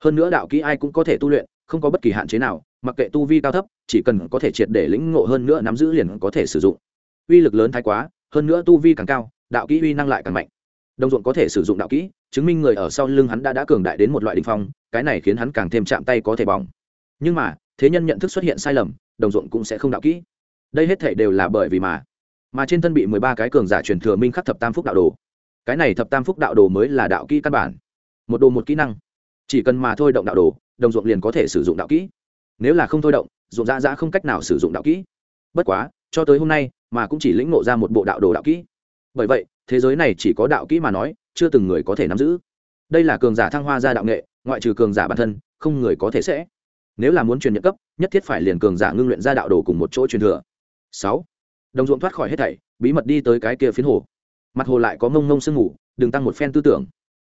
Hơn nữa đạo kỹ ai cũng có thể tu luyện, không có bất kỳ hạn chế nào, mặc kệ tu vi cao thấp, chỉ cần có thể triệt để lĩnh ngộ hơn nữa nắm giữ liền có thể sử dụng. Uy lực lớn thái quá, hơn nữa tu vi càng cao, đạo kỹ uy năng lại càng mạnh. Đồng ruộng có thể sử dụng đạo kỹ, chứng minh người ở sau lưng hắn đã đã cường đại đến một loại đ ỉ n h phong, cái này khiến hắn càng thêm chạm tay có thể bỏng. Nhưng mà, thế nhân nhận thức xuất hiện sai lầm, đồng ruộng cũng sẽ không đạo kỹ. Đây hết thể đều là bởi vì mà. Mà trên thân bị mười ba cái cường giả truyền thừa minh khắc thập tam phúc đạo đồ cái này thập tam phúc đạo đồ mới là đạo kỹ căn bản. Một đồ một kỹ năng. Chỉ cần mà thôi động đạo đồ, đồng ruộng liền có thể sử dụng đạo kỹ. Nếu là không thôi động, ruộng dã dã không cách nào sử dụng đạo kỹ. Bất quá, cho tới hôm nay, mà cũng chỉ lĩnh ngộ ra một bộ đạo đồ đạo kỹ. Bởi vậy, thế giới này chỉ có đạo kỹ mà nói, chưa từng người có thể nắm giữ. Đây là cường giả thăng hoa ra đạo nghệ, ngoại trừ cường giả bản thân, không người có thể sẽ. Nếu là muốn truyền nhận cấp, nhất thiết phải liền cường giả ngưng luyện ra đạo đồ cùng một chỗ truyền thừa. Sáu. Đồng ruộng thoát khỏi hết thảy, bí mật đi tới cái kia phiến hồ mặt hồ lại có ngông ngông sương ngủ đừng tăng một phen tư tưởng.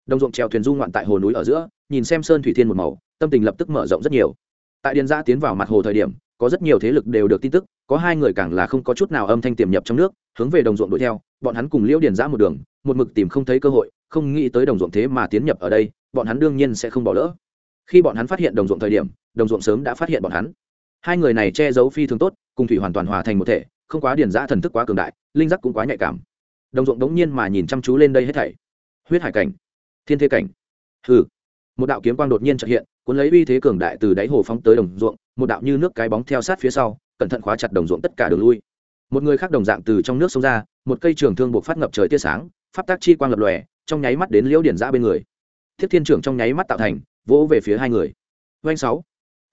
Đồng ruộng trèo thuyền du ngoạn tại hồ núi ở giữa, nhìn xem sơn thủy thiên một màu, tâm tình lập tức mở rộng rất nhiều. Tại điền giã tiến vào mặt hồ thời điểm, có rất nhiều thế lực đều được tin tức, có hai người càng là không có chút nào âm thanh tiềm nhập trong nước, hướng về đồng ruộng đuổi theo, bọn hắn cùng liễu điền giã một đường, một mực tìm không thấy cơ hội, không nghĩ tới đồng ruộng thế mà tiến nhập ở đây, bọn hắn đương nhiên sẽ không bỏ lỡ. Khi bọn hắn phát hiện đồng ruộng thời điểm, đồng ruộng sớm đã phát hiện bọn hắn. Hai người này che giấu phi thường tốt, cùng thủy hoàn toàn hòa thành một thể, không quá điền giã thần thức quá cường đại, linh giác cũng quá nhạy cảm đồng ruộng đống nhiên mà nhìn chăm chú lên đây hết thảy. Huyết hải cảnh, thiên thế cảnh. Hừ, một đạo kiếm quang đột nhiên trợ hiện, cuốn lấy uy thế cường đại từ đáy hồ phóng tới đồng ruộng, một đạo như nước cái bóng theo sát phía sau, cẩn thận khóa chặt đồng ruộng tất cả đường lui. Một người khác đồng dạng từ trong nước xông ra, một cây trường thương buộc phát ngập trời tia sáng, pháp tác chi quang lập lòe, trong nháy mắt đến liễu điển ra bên người. Thiết thiên trưởng trong nháy mắt tạo thành, vỗ về phía hai người. Doanh sáu,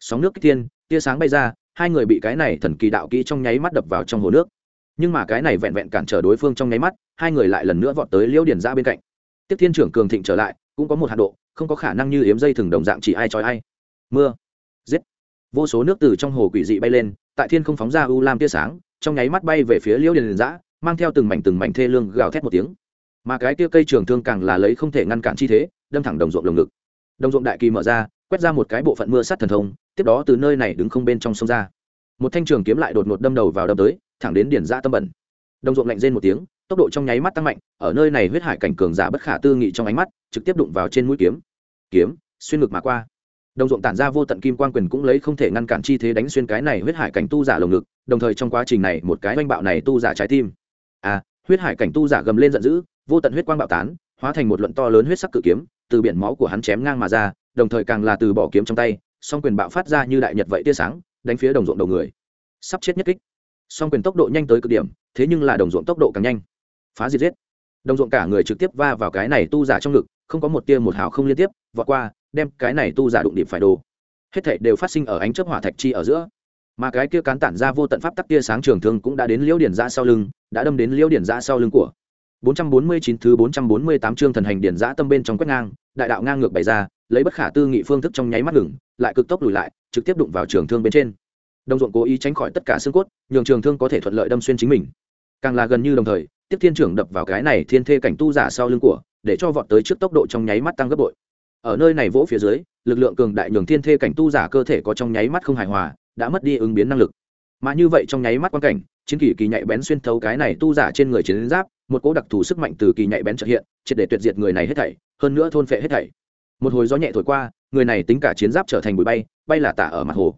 sóng nước kích thiên, tia sáng bay ra, hai người bị cái này thần kỳ đạo kỹ trong nháy mắt đập vào trong hồ nước nhưng mà cái này vẹn vẹn cản trở đối phương trong nháy mắt, hai người lại lần nữa vọt tới liễu điền ra bên cạnh. Tiếp thiên trưởng cường thịnh trở lại, cũng có một hạ độ, không có khả năng như yếm dây thừng đồng dạng chỉ ai trói ai. Mưa, giết. Vô số nước từ trong hồ quỷ dị bay lên, tại thiên không phóng ra u lam tia sáng, trong nháy mắt bay về phía liễu điền giã, mang theo từng mảnh từng mảnh thê lương gào thét một tiếng. Mà cái tia cây trường thương càng là lấy không thể ngăn cản chi thế, đâm thẳng đồng ruộng lồng ngực. Đồng ruộng đại kỳ mở ra, quét ra một cái bộ phận mưa sát thần thông, tiếp đó từ nơi này đứng không bên trong sông ra một thanh trường kiếm lại đột ngột đâm đầu vào đâm tới, thẳng đến điền ra tâm bẩn. Đồng ruộng lạnh rên một tiếng, tốc độ trong nháy mắt tăng mạnh, ở nơi này huyết hải cảnh cường giả bất khả tư nghị trong ánh mắt, trực tiếp đụng vào trên mũi kiếm. Kiếm, xuyên ngực mà qua. Đồng ruộng tản ra vô tận kim quan quyền cũng lấy không thể ngăn cản chi thế đánh xuyên cái này huyết hải cảnh tu giả lồng ngực, đồng thời trong quá trình này, một cái oanh bạo này tu giả trái tim. À huyết hải cảnh tu giả gầm lên giận dữ, vô tận huyết quang bạo tán, hóa thành một luận to lớn huyết sắc cự kiếm, từ biển máu của hắn chém ngang mà ra, đồng thời càng là từ bỏ kiếm trong tay, song quyền bạo phát ra như đại nhật vậy tia sáng đánh phía đồng ruộng đầu người. Sắp chết nhất kích. Song quyền tốc độ nhanh tới cực điểm, thế nhưng là đồng ruộng tốc độ càng nhanh. Phá diệt giết. Đồng ruộng cả người trực tiếp va vào cái này tu giả trong ngực, không có một tia một hào không liên tiếp, vọt qua, đem cái này tu giả đụng điểm phải đồ. Hết thảy đều phát sinh ở ánh chớp hỏa thạch chi ở giữa. Mà cái kia cán tản ra vô tận pháp tắc tia sáng trường thương cũng đã đến liễu điển ra sau lưng, đã đâm đến liễu điển ra sau lưng của. 449 thứ 448 chương thần hành điển giã tâm bên trong quét ngang, đại đạo ngang ngược bày ra lấy bất khả tư nghị phương thức trong nháy mắt ngừng, lại cực tốc lùi lại, trực tiếp đụng vào trường thương bên trên. Đồng ruộng cố ý tránh khỏi tất cả xương cốt, nhường trường thương có thể thuận lợi đâm xuyên chính mình. Càng là gần như đồng thời, tiếp thiên trưởng đập vào cái này thiên thê cảnh tu giả sau lưng của, để cho vọt tới trước tốc độ trong nháy mắt tăng gấp bội. Ở nơi này vỗ phía dưới, lực lượng cường đại nhường thiên thê cảnh tu giả cơ thể có trong nháy mắt không hài hòa, đã mất đi ứng biến năng lực. Mà như vậy trong nháy mắt quan cảnh, chiến kỳ kỳ nhạy bén xuyên thấu cái này tu giả trên người chiến giáp, một cỗ đặc thù sức mạnh từ kỳ nhạy bén trợ hiện, triệt để tuyệt diệt người này hết thảy, hơn nữa thôn phệ hết thảy một hồi gió nhẹ thổi qua, người này tính cả chiến giáp trở thành bụi bay bay là tả ở mặt hồ.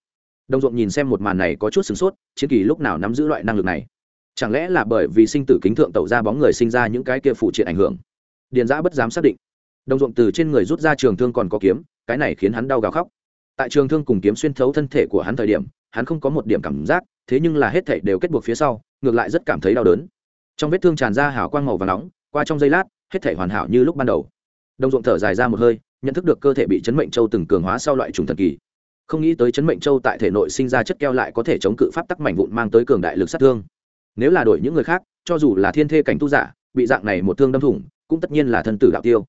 Đồng ruộng nhìn xem một màn này có chút sửng sốt, chiến kỳ lúc nào nắm giữ loại năng lực này? Chẳng lẽ là bởi vì sinh tử kính thượng tẩu ra bóng người sinh ra những cái kia phụ triện ảnh hưởng? Điền giã bất dám xác định. Đồng ruộng từ trên người rút ra trường thương còn có kiếm, cái này khiến hắn đau gào khóc. Tại trường thương cùng kiếm xuyên thấu thân thể của hắn thời điểm, hắn không có một điểm cảm giác, thế nhưng là hết thảy đều kết buộc phía sau, ngược lại rất cảm thấy đau đớn. Trong vết thương tràn ra hào quang màu và nóng, qua trong giây lát, hết thảy hoàn hảo như lúc ban đầu. Đồng ruộng thở dài ra một hơi nhận thức được cơ thể bị chấn mệnh châu từng cường hóa sau loại trùng thần kỳ. Không nghĩ tới chấn mệnh châu tại thể nội sinh ra chất keo lại có thể chống cự pháp tắc mảnh vụn mang tới cường đại lực sát thương. Nếu là đổi những người khác, cho dù là thiên thê cảnh tu giả, bị dạng này một thương đâm thủng, cũng tất nhiên là thân tử đạo tiêu.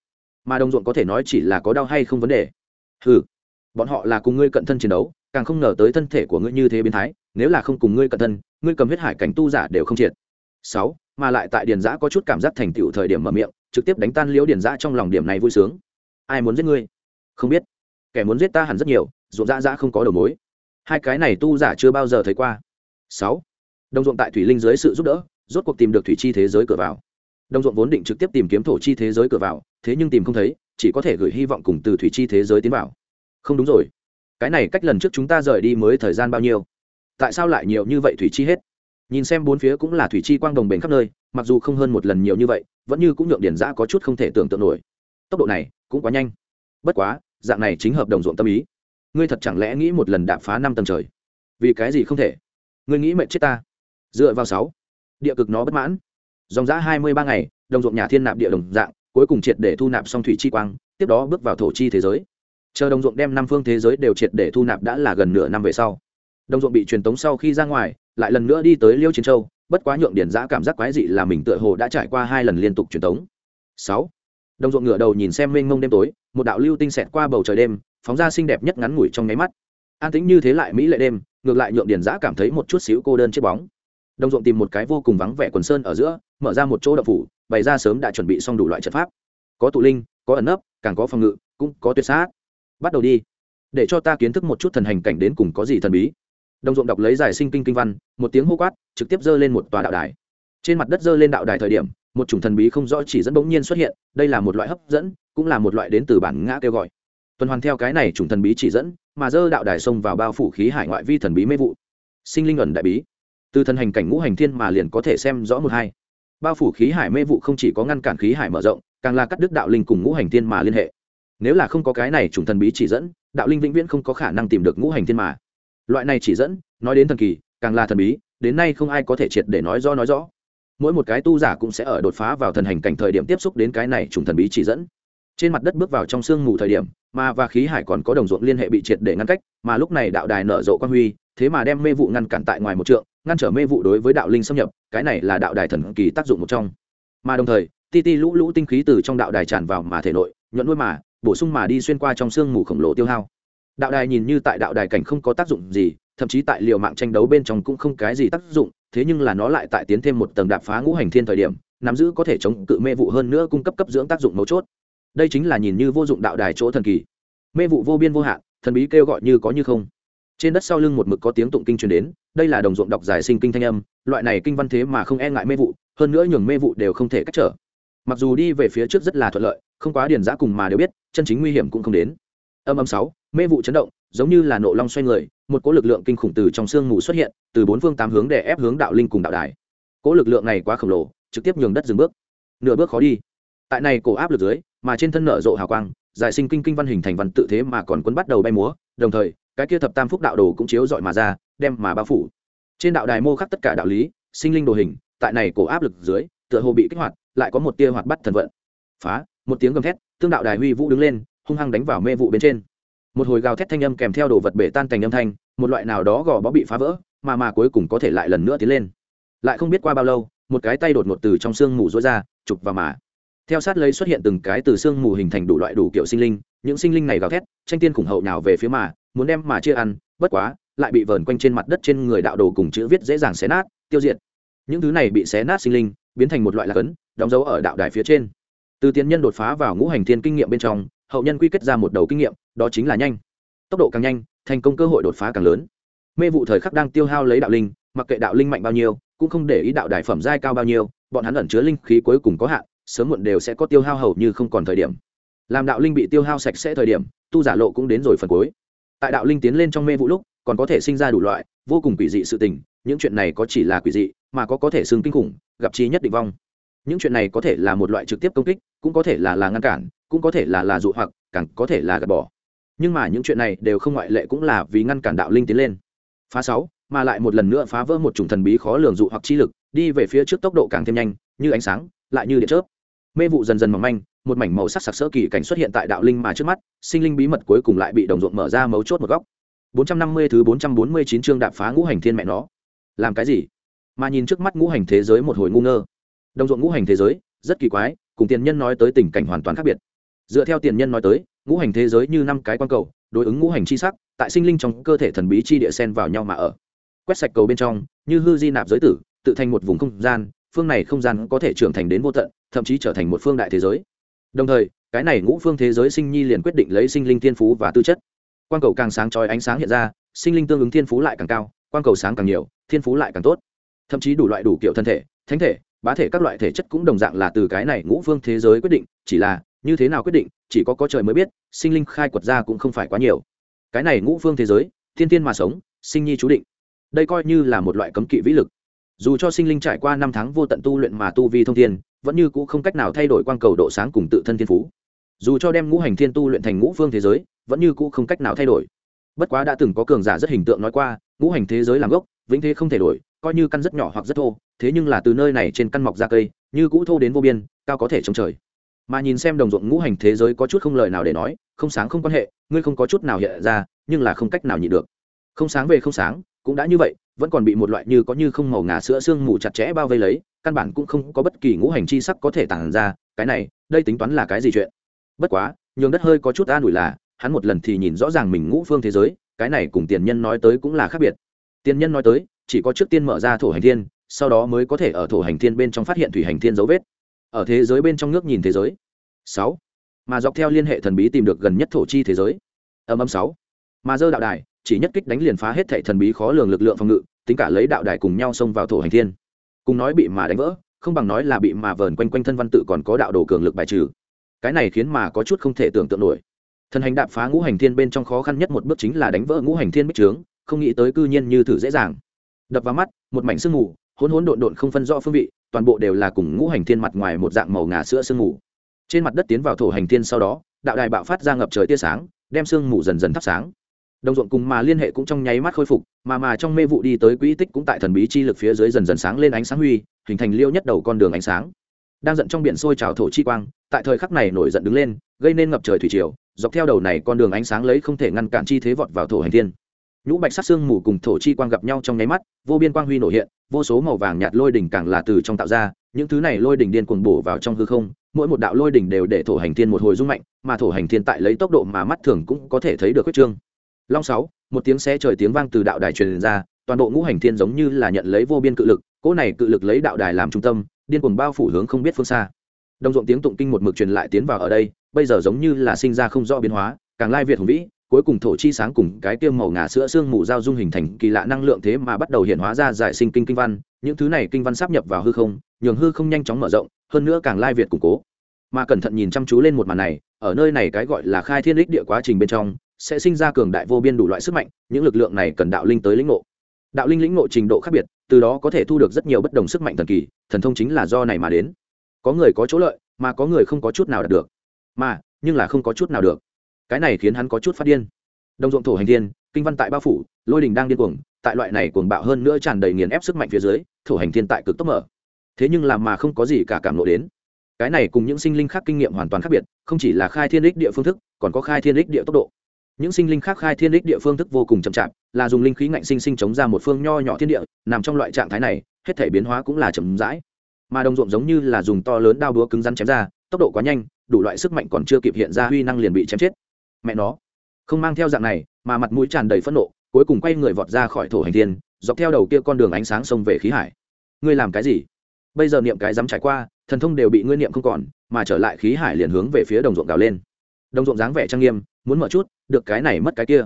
Mà đồng ruộng có thể nói chỉ là có đau hay không vấn đề. Ừ bọn họ là cùng ngươi cận thân chiến đấu, càng không ngờ tới thân thể của ngươi như thế biến thái, nếu là không cùng ngươi cận thân, ngươi cầm huyết hải cảnh tu giả đều không triệt. Sáu, mà lại tại điền giã có chút cảm giác thành tựu thời điểm mở miệng, trực tiếp đánh tan liễu điền giã trong lòng điểm này vui sướng ai muốn giết ngươi? Không biết. Kẻ muốn giết ta hẳn rất nhiều, ruộng dã dã không có đầu mối. Hai cái này tu giả chưa bao giờ thấy qua. Sáu. Đồng ruộng tại thủy linh dưới sự giúp đỡ, rốt cuộc tìm được thủy chi thế giới cửa vào. Đồng ruộng vốn định trực tiếp tìm kiếm thổ chi thế giới cửa vào, thế nhưng tìm không thấy, chỉ có thể gửi hy vọng cùng từ thủy chi thế giới tiến vào. Không đúng rồi. Cái này cách lần trước chúng ta rời đi mới thời gian bao nhiêu? Tại sao lại nhiều như vậy thủy chi hết? Nhìn xem bốn phía cũng là thủy chi quang đồng bền khắp nơi, mặc dù không hơn một lần nhiều như vậy, vẫn như cũng nhượng điển giã có chút không thể tưởng tượng nổi tốc độ này cũng quá nhanh. Bất quá, dạng này chính hợp đồng ruộng tâm ý. Ngươi thật chẳng lẽ nghĩ một lần đạp phá năm tầng trời? Vì cái gì không thể? Ngươi nghĩ mệnh chết ta. Dựa vào sáu. Địa cực nó bất mãn. Dòng giã hai mươi ba ngày, đồng ruộng nhà thiên nạp địa đồng dạng, cuối cùng triệt để thu nạp xong thủy chi quang, tiếp đó bước vào thổ chi thế giới. Chờ đồng ruộng đem năm phương thế giới đều triệt để thu nạp đã là gần nửa năm về sau. Đồng ruộng bị truyền tống sau khi ra ngoài, lại lần nữa đi tới liêu chiến châu, bất quá nhượng điển giã cảm giác quái dị là mình tựa hồ đã trải qua hai lần liên tục truyền tống. Sáu đồng ruộng ngửa đầu nhìn xem mênh mông đêm tối, một đạo lưu tinh xẹt qua bầu trời đêm, phóng ra xinh đẹp nhất ngắn ngủi trong nháy mắt. An tĩnh như thế lại mỹ lệ đêm, ngược lại nhượng điển giã cảm thấy một chút xíu cô đơn chiếc bóng. Đồng ruộng tìm một cái vô cùng vắng vẻ quần sơn ở giữa, mở ra một chỗ đậu phủ, bày ra sớm đã chuẩn bị xong đủ loại trận pháp. Có tụ linh, có ẩn nấp, càng có phòng ngự, cũng có tuyệt sát. Bắt đầu đi. Để cho ta kiến thức một chút thần hành cảnh đến cùng có gì thần bí. Đồng ruộng đọc lấy giải sinh kinh kinh văn, một tiếng hô quát, trực tiếp dơ lên một tòa đạo đài. Trên mặt đất dơ lên đạo đài thời điểm một chủng thần bí không rõ chỉ dẫn bỗng nhiên xuất hiện, đây là một loại hấp dẫn, cũng là một loại đến từ bản ngã kêu gọi. Tuần hoàn theo cái này chủng thần bí chỉ dẫn, mà dơ đạo đài sông vào bao phủ khí hải ngoại vi thần bí mê vụ. Sinh linh ẩn đại bí. Từ thần hành cảnh ngũ hành thiên mà liền có thể xem rõ một hai. Bao phủ khí hải mê vụ không chỉ có ngăn cản khí hải mở rộng, càng là cắt đứt đạo linh cùng ngũ hành thiên mà liên hệ. Nếu là không có cái này chủng thần bí chỉ dẫn, đạo linh vĩnh viễn không có khả năng tìm được ngũ hành thiên mà. Loại này chỉ dẫn, nói đến thần kỳ, càng là thần bí, đến nay không ai có thể triệt để nói rõ nói rõ mỗi một cái tu giả cũng sẽ ở đột phá vào thần hành cảnh thời điểm tiếp xúc đến cái này trùng thần bí chỉ dẫn. Trên mặt đất bước vào trong sương mù thời điểm mà và khí hải còn có đồng ruộng liên hệ bị triệt để ngăn cách, mà lúc này đạo đài nở rộ quan huy, thế mà đem mê vụ ngăn cản tại ngoài một trượng, ngăn trở mê vụ đối với đạo linh xâm nhập, cái này là đạo đài thần kỳ tác dụng một trong. Mà đồng thời, ti ti lũ lũ tinh khí từ trong đạo đài tràn vào mà thể nội, nhuận nuôi mà, bổ sung mà đi xuyên qua trong sương mù khổng lồ tiêu hao. Đạo đài nhìn như tại đạo đài cảnh không có tác dụng gì, thậm chí tại liều mạng tranh đấu bên trong cũng không cái gì tác dụng thế nhưng là nó lại tại tiến thêm một tầng đạp phá ngũ hành thiên thời điểm, nắm giữ có thể chống cự mê vụ hơn nữa cung cấp cấp dưỡng tác dụng mấu chốt. Đây chính là nhìn như vô dụng đạo đài chỗ thần kỳ. Mê vụ vô biên vô hạn, thần bí kêu gọi như có như không. Trên đất sau lưng một mực có tiếng tụng kinh truyền đến, đây là đồng ruộng đọc giải sinh kinh thanh âm, loại này kinh văn thế mà không e ngại mê vụ, hơn nữa nhường mê vụ đều không thể cách trở. Mặc dù đi về phía trước rất là thuận lợi, không quá điền giã cùng mà đều biết, chân chính nguy hiểm cũng không đến. Âm âm sáu, mê vụ chấn động giống như là nộ long xoay người, một cỗ lực lượng kinh khủng từ trong sương mù xuất hiện, từ bốn phương tám hướng để ép hướng đạo linh cùng đạo đài. Cỗ lực lượng này quá khổng lồ, trực tiếp nhường đất dừng bước. Nửa bước khó đi. Tại này cổ áp lực dưới, mà trên thân nở rộ hào quang, giải sinh kinh kinh văn hình thành văn tự thế mà còn cuốn bắt đầu bay múa, đồng thời, cái kia thập tam phúc đạo đồ cũng chiếu dọi mà ra, đem mà bao phủ. Trên đạo đài mô khắc tất cả đạo lý, sinh linh đồ hình, tại này cổ áp lực dưới, tựa hồ bị kích hoạt, lại có một tia hoạt bắt thần vận. Phá, một tiếng gầm thét, tương đạo đài huy vũ đứng lên, hung hăng đánh vào mê vụ bên trên một hồi gào thét thanh âm kèm theo đồ vật bể tan thành âm thanh, một loại nào đó gò bó bị phá vỡ, mà mà cuối cùng có thể lại lần nữa tiến lên. Lại không biết qua bao lâu, một cái tay đột ngột từ trong xương mù rối ra, chụp vào mà. Theo sát lấy xuất hiện từng cái từ xương mù hình thành đủ loại đủ kiểu sinh linh, những sinh linh này gào thét, tranh tiên khủng hậu nào về phía mà, muốn đem mà chia ăn, bất quá, lại bị vờn quanh trên mặt đất trên người đạo đồ cùng chữ viết dễ dàng xé nát, tiêu diệt. Những thứ này bị xé nát sinh linh, biến thành một loại lạc ấn, đóng dấu ở đạo đài phía trên. Từ tiến nhân đột phá vào ngũ hành thiên kinh nghiệm bên trong, hậu nhân quy kết ra một đầu kinh nghiệm đó chính là nhanh. Tốc độ càng nhanh, thành công cơ hội đột phá càng lớn. Mê vụ thời khắc đang tiêu hao lấy đạo linh, mặc kệ đạo linh mạnh bao nhiêu, cũng không để ý đạo đại phẩm giai cao bao nhiêu, bọn hắn ẩn chứa linh khí cuối cùng có hạn, sớm muộn đều sẽ có tiêu hao hầu như không còn thời điểm. Làm đạo linh bị tiêu hao sạch sẽ thời điểm, tu giả lộ cũng đến rồi phần cuối. Tại đạo linh tiến lên trong mê vụ lúc, còn có thể sinh ra đủ loại, vô cùng quỷ dị sự tình, những chuyện này có chỉ là quỷ dị, mà có có thể xương kinh khủng, gặp chi nhất định vong. Những chuyện này có thể là một loại trực tiếp công kích, cũng có thể là là ngăn cản, cũng có thể là là dụ hoặc, càng có thể là gạt bỏ nhưng mà những chuyện này đều không ngoại lệ cũng là vì ngăn cản đạo linh tiến lên. Phá sáu, mà lại một lần nữa phá vỡ một chủng thần bí khó lường dụ hoặc chi lực, đi về phía trước tốc độ càng thêm nhanh, như ánh sáng, lại như điện chớp. Mê vụ dần dần mỏng manh, một mảnh màu sắc sặc sỡ kỳ cảnh xuất hiện tại đạo linh mà trước mắt, sinh linh bí mật cuối cùng lại bị đồng ruộng mở ra mấu chốt một góc. 450 thứ 449 chương đạp phá ngũ hành thiên mẹ nó. Làm cái gì? Mà nhìn trước mắt ngũ hành thế giới một hồi ngu ngơ. Đồng ruộng ngũ hành thế giới, rất kỳ quái, cùng tiền nhân nói tới tình cảnh hoàn toàn khác biệt. Dựa theo tiền nhân nói tới ngũ hành thế giới như năm cái quan cầu, đối ứng ngũ hành chi sắc, tại sinh linh trong cơ thể thần bí chi địa sen vào nhau mà ở. Quét sạch cầu bên trong, như hư di nạp giới tử, tự thành một vùng không gian, phương này không gian có thể trưởng thành đến vô tận, thậm chí trở thành một phương đại thế giới. Đồng thời, cái này ngũ phương thế giới sinh nhi liền quyết định lấy sinh linh thiên phú và tư chất. Quan cầu càng sáng trói ánh sáng hiện ra, sinh linh tương ứng thiên phú lại càng cao quan cầu sáng càng nhiều, thiên phú lại càng tốt. Thậm chí đủ loại đủ kiểu thân thể, thánh thể, bá thể các loại thể chất cũng đồng dạng là từ cái này ngũ phương thế giới quyết định, chỉ là như thế nào quyết định chỉ có có trời mới biết, sinh linh khai quật ra cũng không phải quá nhiều. Cái này ngũ phương thế giới, thiên tiên mà sống, sinh nhi chú định. Đây coi như là một loại cấm kỵ vĩ lực. Dù cho sinh linh trải qua năm tháng vô tận tu luyện mà tu vi thông thiên, vẫn như cũ không cách nào thay đổi quang cầu độ sáng cùng tự thân thiên phú. Dù cho đem ngũ hành thiên tu luyện thành ngũ phương thế giới, vẫn như cũ không cách nào thay đổi. Bất quá đã từng có cường giả rất hình tượng nói qua, ngũ hành thế giới làm gốc, vĩnh thế không thể đổi, coi như căn rất nhỏ hoặc rất thô, thế nhưng là từ nơi này trên căn mọc ra cây, như cũ thô đến vô biên, cao có thể trông trời mà nhìn xem đồng ruộng ngũ hành thế giới có chút không lời nào để nói, không sáng không quan hệ, ngươi không có chút nào hiện ra, nhưng là không cách nào nhịn được. Không sáng về không sáng, cũng đã như vậy, vẫn còn bị một loại như có như không màu ngà sữa xương mù chặt chẽ bao vây lấy, căn bản cũng không có bất kỳ ngũ hành chi sắc có thể tản ra, cái này, đây tính toán là cái gì chuyện? Bất quá, nhường đất hơi có chút an ủi là, hắn một lần thì nhìn rõ ràng mình ngũ phương thế giới, cái này cùng tiền nhân nói tới cũng là khác biệt. Tiền nhân nói tới, chỉ có trước tiên mở ra thổ hành thiên, sau đó mới có thể ở thổ hành thiên bên trong phát hiện thủy hành thiên dấu vết ở thế giới bên trong nước nhìn thế giới. Sáu. Mà dọc theo liên hệ thần bí tìm được gần nhất thổ chi thế giới. Âm âm sáu. Mà dơ đạo đài, chỉ nhất kích đánh liền phá hết thệ thần bí khó lường lực lượng phòng ngự, tính cả lấy đạo đài cùng nhau xông vào thổ hành thiên. Cùng nói bị mà đánh vỡ, không bằng nói là bị mà vờn quanh quanh thân văn tự còn có đạo đồ cường lực bài trừ. Cái này khiến mà có chút không thể tưởng tượng nổi. Thần hành đạp phá ngũ hành thiên bên trong khó khăn nhất một bước chính là đánh vỡ ngũ hành thiên bích trướng, không nghĩ tới cư nhiên như thử dễ dàng. Đập vào mắt, một mảnh sương mù, hỗn hỗn độn độn không phân rõ phương vị toàn bộ đều là cùng ngũ hành thiên mặt ngoài một dạng màu ngà sữa sương mù. Trên mặt đất tiến vào thổ hành thiên sau đó, đạo đài bạo phát ra ngập trời tia sáng, đem sương mù dần dần thắp sáng. Đồng ruộng cùng mà liên hệ cũng trong nháy mắt khôi phục, mà mà trong mê vụ đi tới quỹ tích cũng tại thần bí chi lực phía dưới dần dần sáng lên ánh sáng huy, hình thành liêu nhất đầu con đường ánh sáng. Đang giận trong biển sôi trào thổ chi quang, tại thời khắc này nổi giận đứng lên, gây nên ngập trời thủy triều, dọc theo đầu này con đường ánh sáng lấy không thể ngăn cản chi thế vọt vào thổ hành thiên nhũ bạch sắc xương mù cùng thổ chi quang gặp nhau trong nháy mắt, vô biên quang huy nổ hiện, vô số màu vàng nhạt lôi đỉnh càng là từ trong tạo ra, những thứ này lôi đỉnh điên cuồng bổ vào trong hư không, mỗi một đạo lôi đỉnh đều để thổ hành thiên một hồi rung mạnh, mà thổ hành thiên tại lấy tốc độ mà mắt thường cũng có thể thấy được huyết trương. Long sáu, một tiếng xe trời tiếng vang từ đạo đài truyền ra, toàn bộ ngũ hành thiên giống như là nhận lấy vô biên cự lực, cỗ này cự lực lấy đạo đài làm trung tâm, điên cuồng bao phủ hướng không biết phương xa. Đồng ruộng tiếng tụng kinh một mực truyền lại tiến vào ở đây, bây giờ giống như là sinh ra không rõ biến hóa, càng lai việt hùng vĩ cuối cùng thổ chi sáng cùng cái tiêm màu ngà sữa xương mù giao dung hình thành kỳ lạ năng lượng thế mà bắt đầu hiện hóa ra giải sinh kinh kinh văn. Những thứ này kinh văn sắp nhập vào hư không, nhường hư không nhanh chóng mở rộng, hơn nữa càng lai việt củng cố. Mà cẩn thận nhìn chăm chú lên một màn này, ở nơi này cái gọi là khai thiên đích địa quá trình bên trong, sẽ sinh ra cường đại vô biên đủ loại sức mạnh, những lực lượng này cần đạo linh tới lĩnh ngộ. Đạo linh lĩnh ngộ trình độ khác biệt, từ đó có thể thu được rất nhiều bất đồng sức mạnh thần kỳ, thần thông chính là do này mà đến. Có người có chỗ lợi, mà có người không có chút nào đạt được. Mà, nhưng là không có chút nào được cái này khiến hắn có chút phát điên. Đồng ruộng thổ hành thiên, kinh văn tại bao phủ, lôi đình đang điên cuồng, tại loại này cuồng bạo hơn nữa tràn đầy nghiền ép sức mạnh phía dưới, thổ hành thiên tại cực tốc mở. Thế nhưng làm mà không có gì cả cảm lộ đến. Cái này cùng những sinh linh khác kinh nghiệm hoàn toàn khác biệt, không chỉ là khai thiên đích địa phương thức, còn có khai thiên đích địa tốc độ. Những sinh linh khác khai thiên đích địa phương thức vô cùng chậm chạp, là dùng linh khí ngạnh sinh sinh chống ra một phương nho nhỏ thiên địa, nằm trong loại trạng thái này, hết thể biến hóa cũng là chậm rãi. Mà đồng ruộng giống như là dùng to lớn đao búa cứng rắn chém ra, tốc độ quá nhanh, đủ loại sức mạnh còn chưa kịp hiện ra huy năng liền bị chém chết mẹ nó. Không mang theo dạng này, mà mặt mũi tràn đầy phẫn nộ, cuối cùng quay người vọt ra khỏi thổ hành thiên, dọc theo đầu kia con đường ánh sáng xông về khí hải. Ngươi làm cái gì? Bây giờ niệm cái dám trải qua, thần thông đều bị ngươi niệm không còn, mà trở lại khí hải liền hướng về phía đồng ruộng gào lên. Đồng ruộng dáng vẻ trang nghiêm, muốn mở chút, được cái này mất cái kia.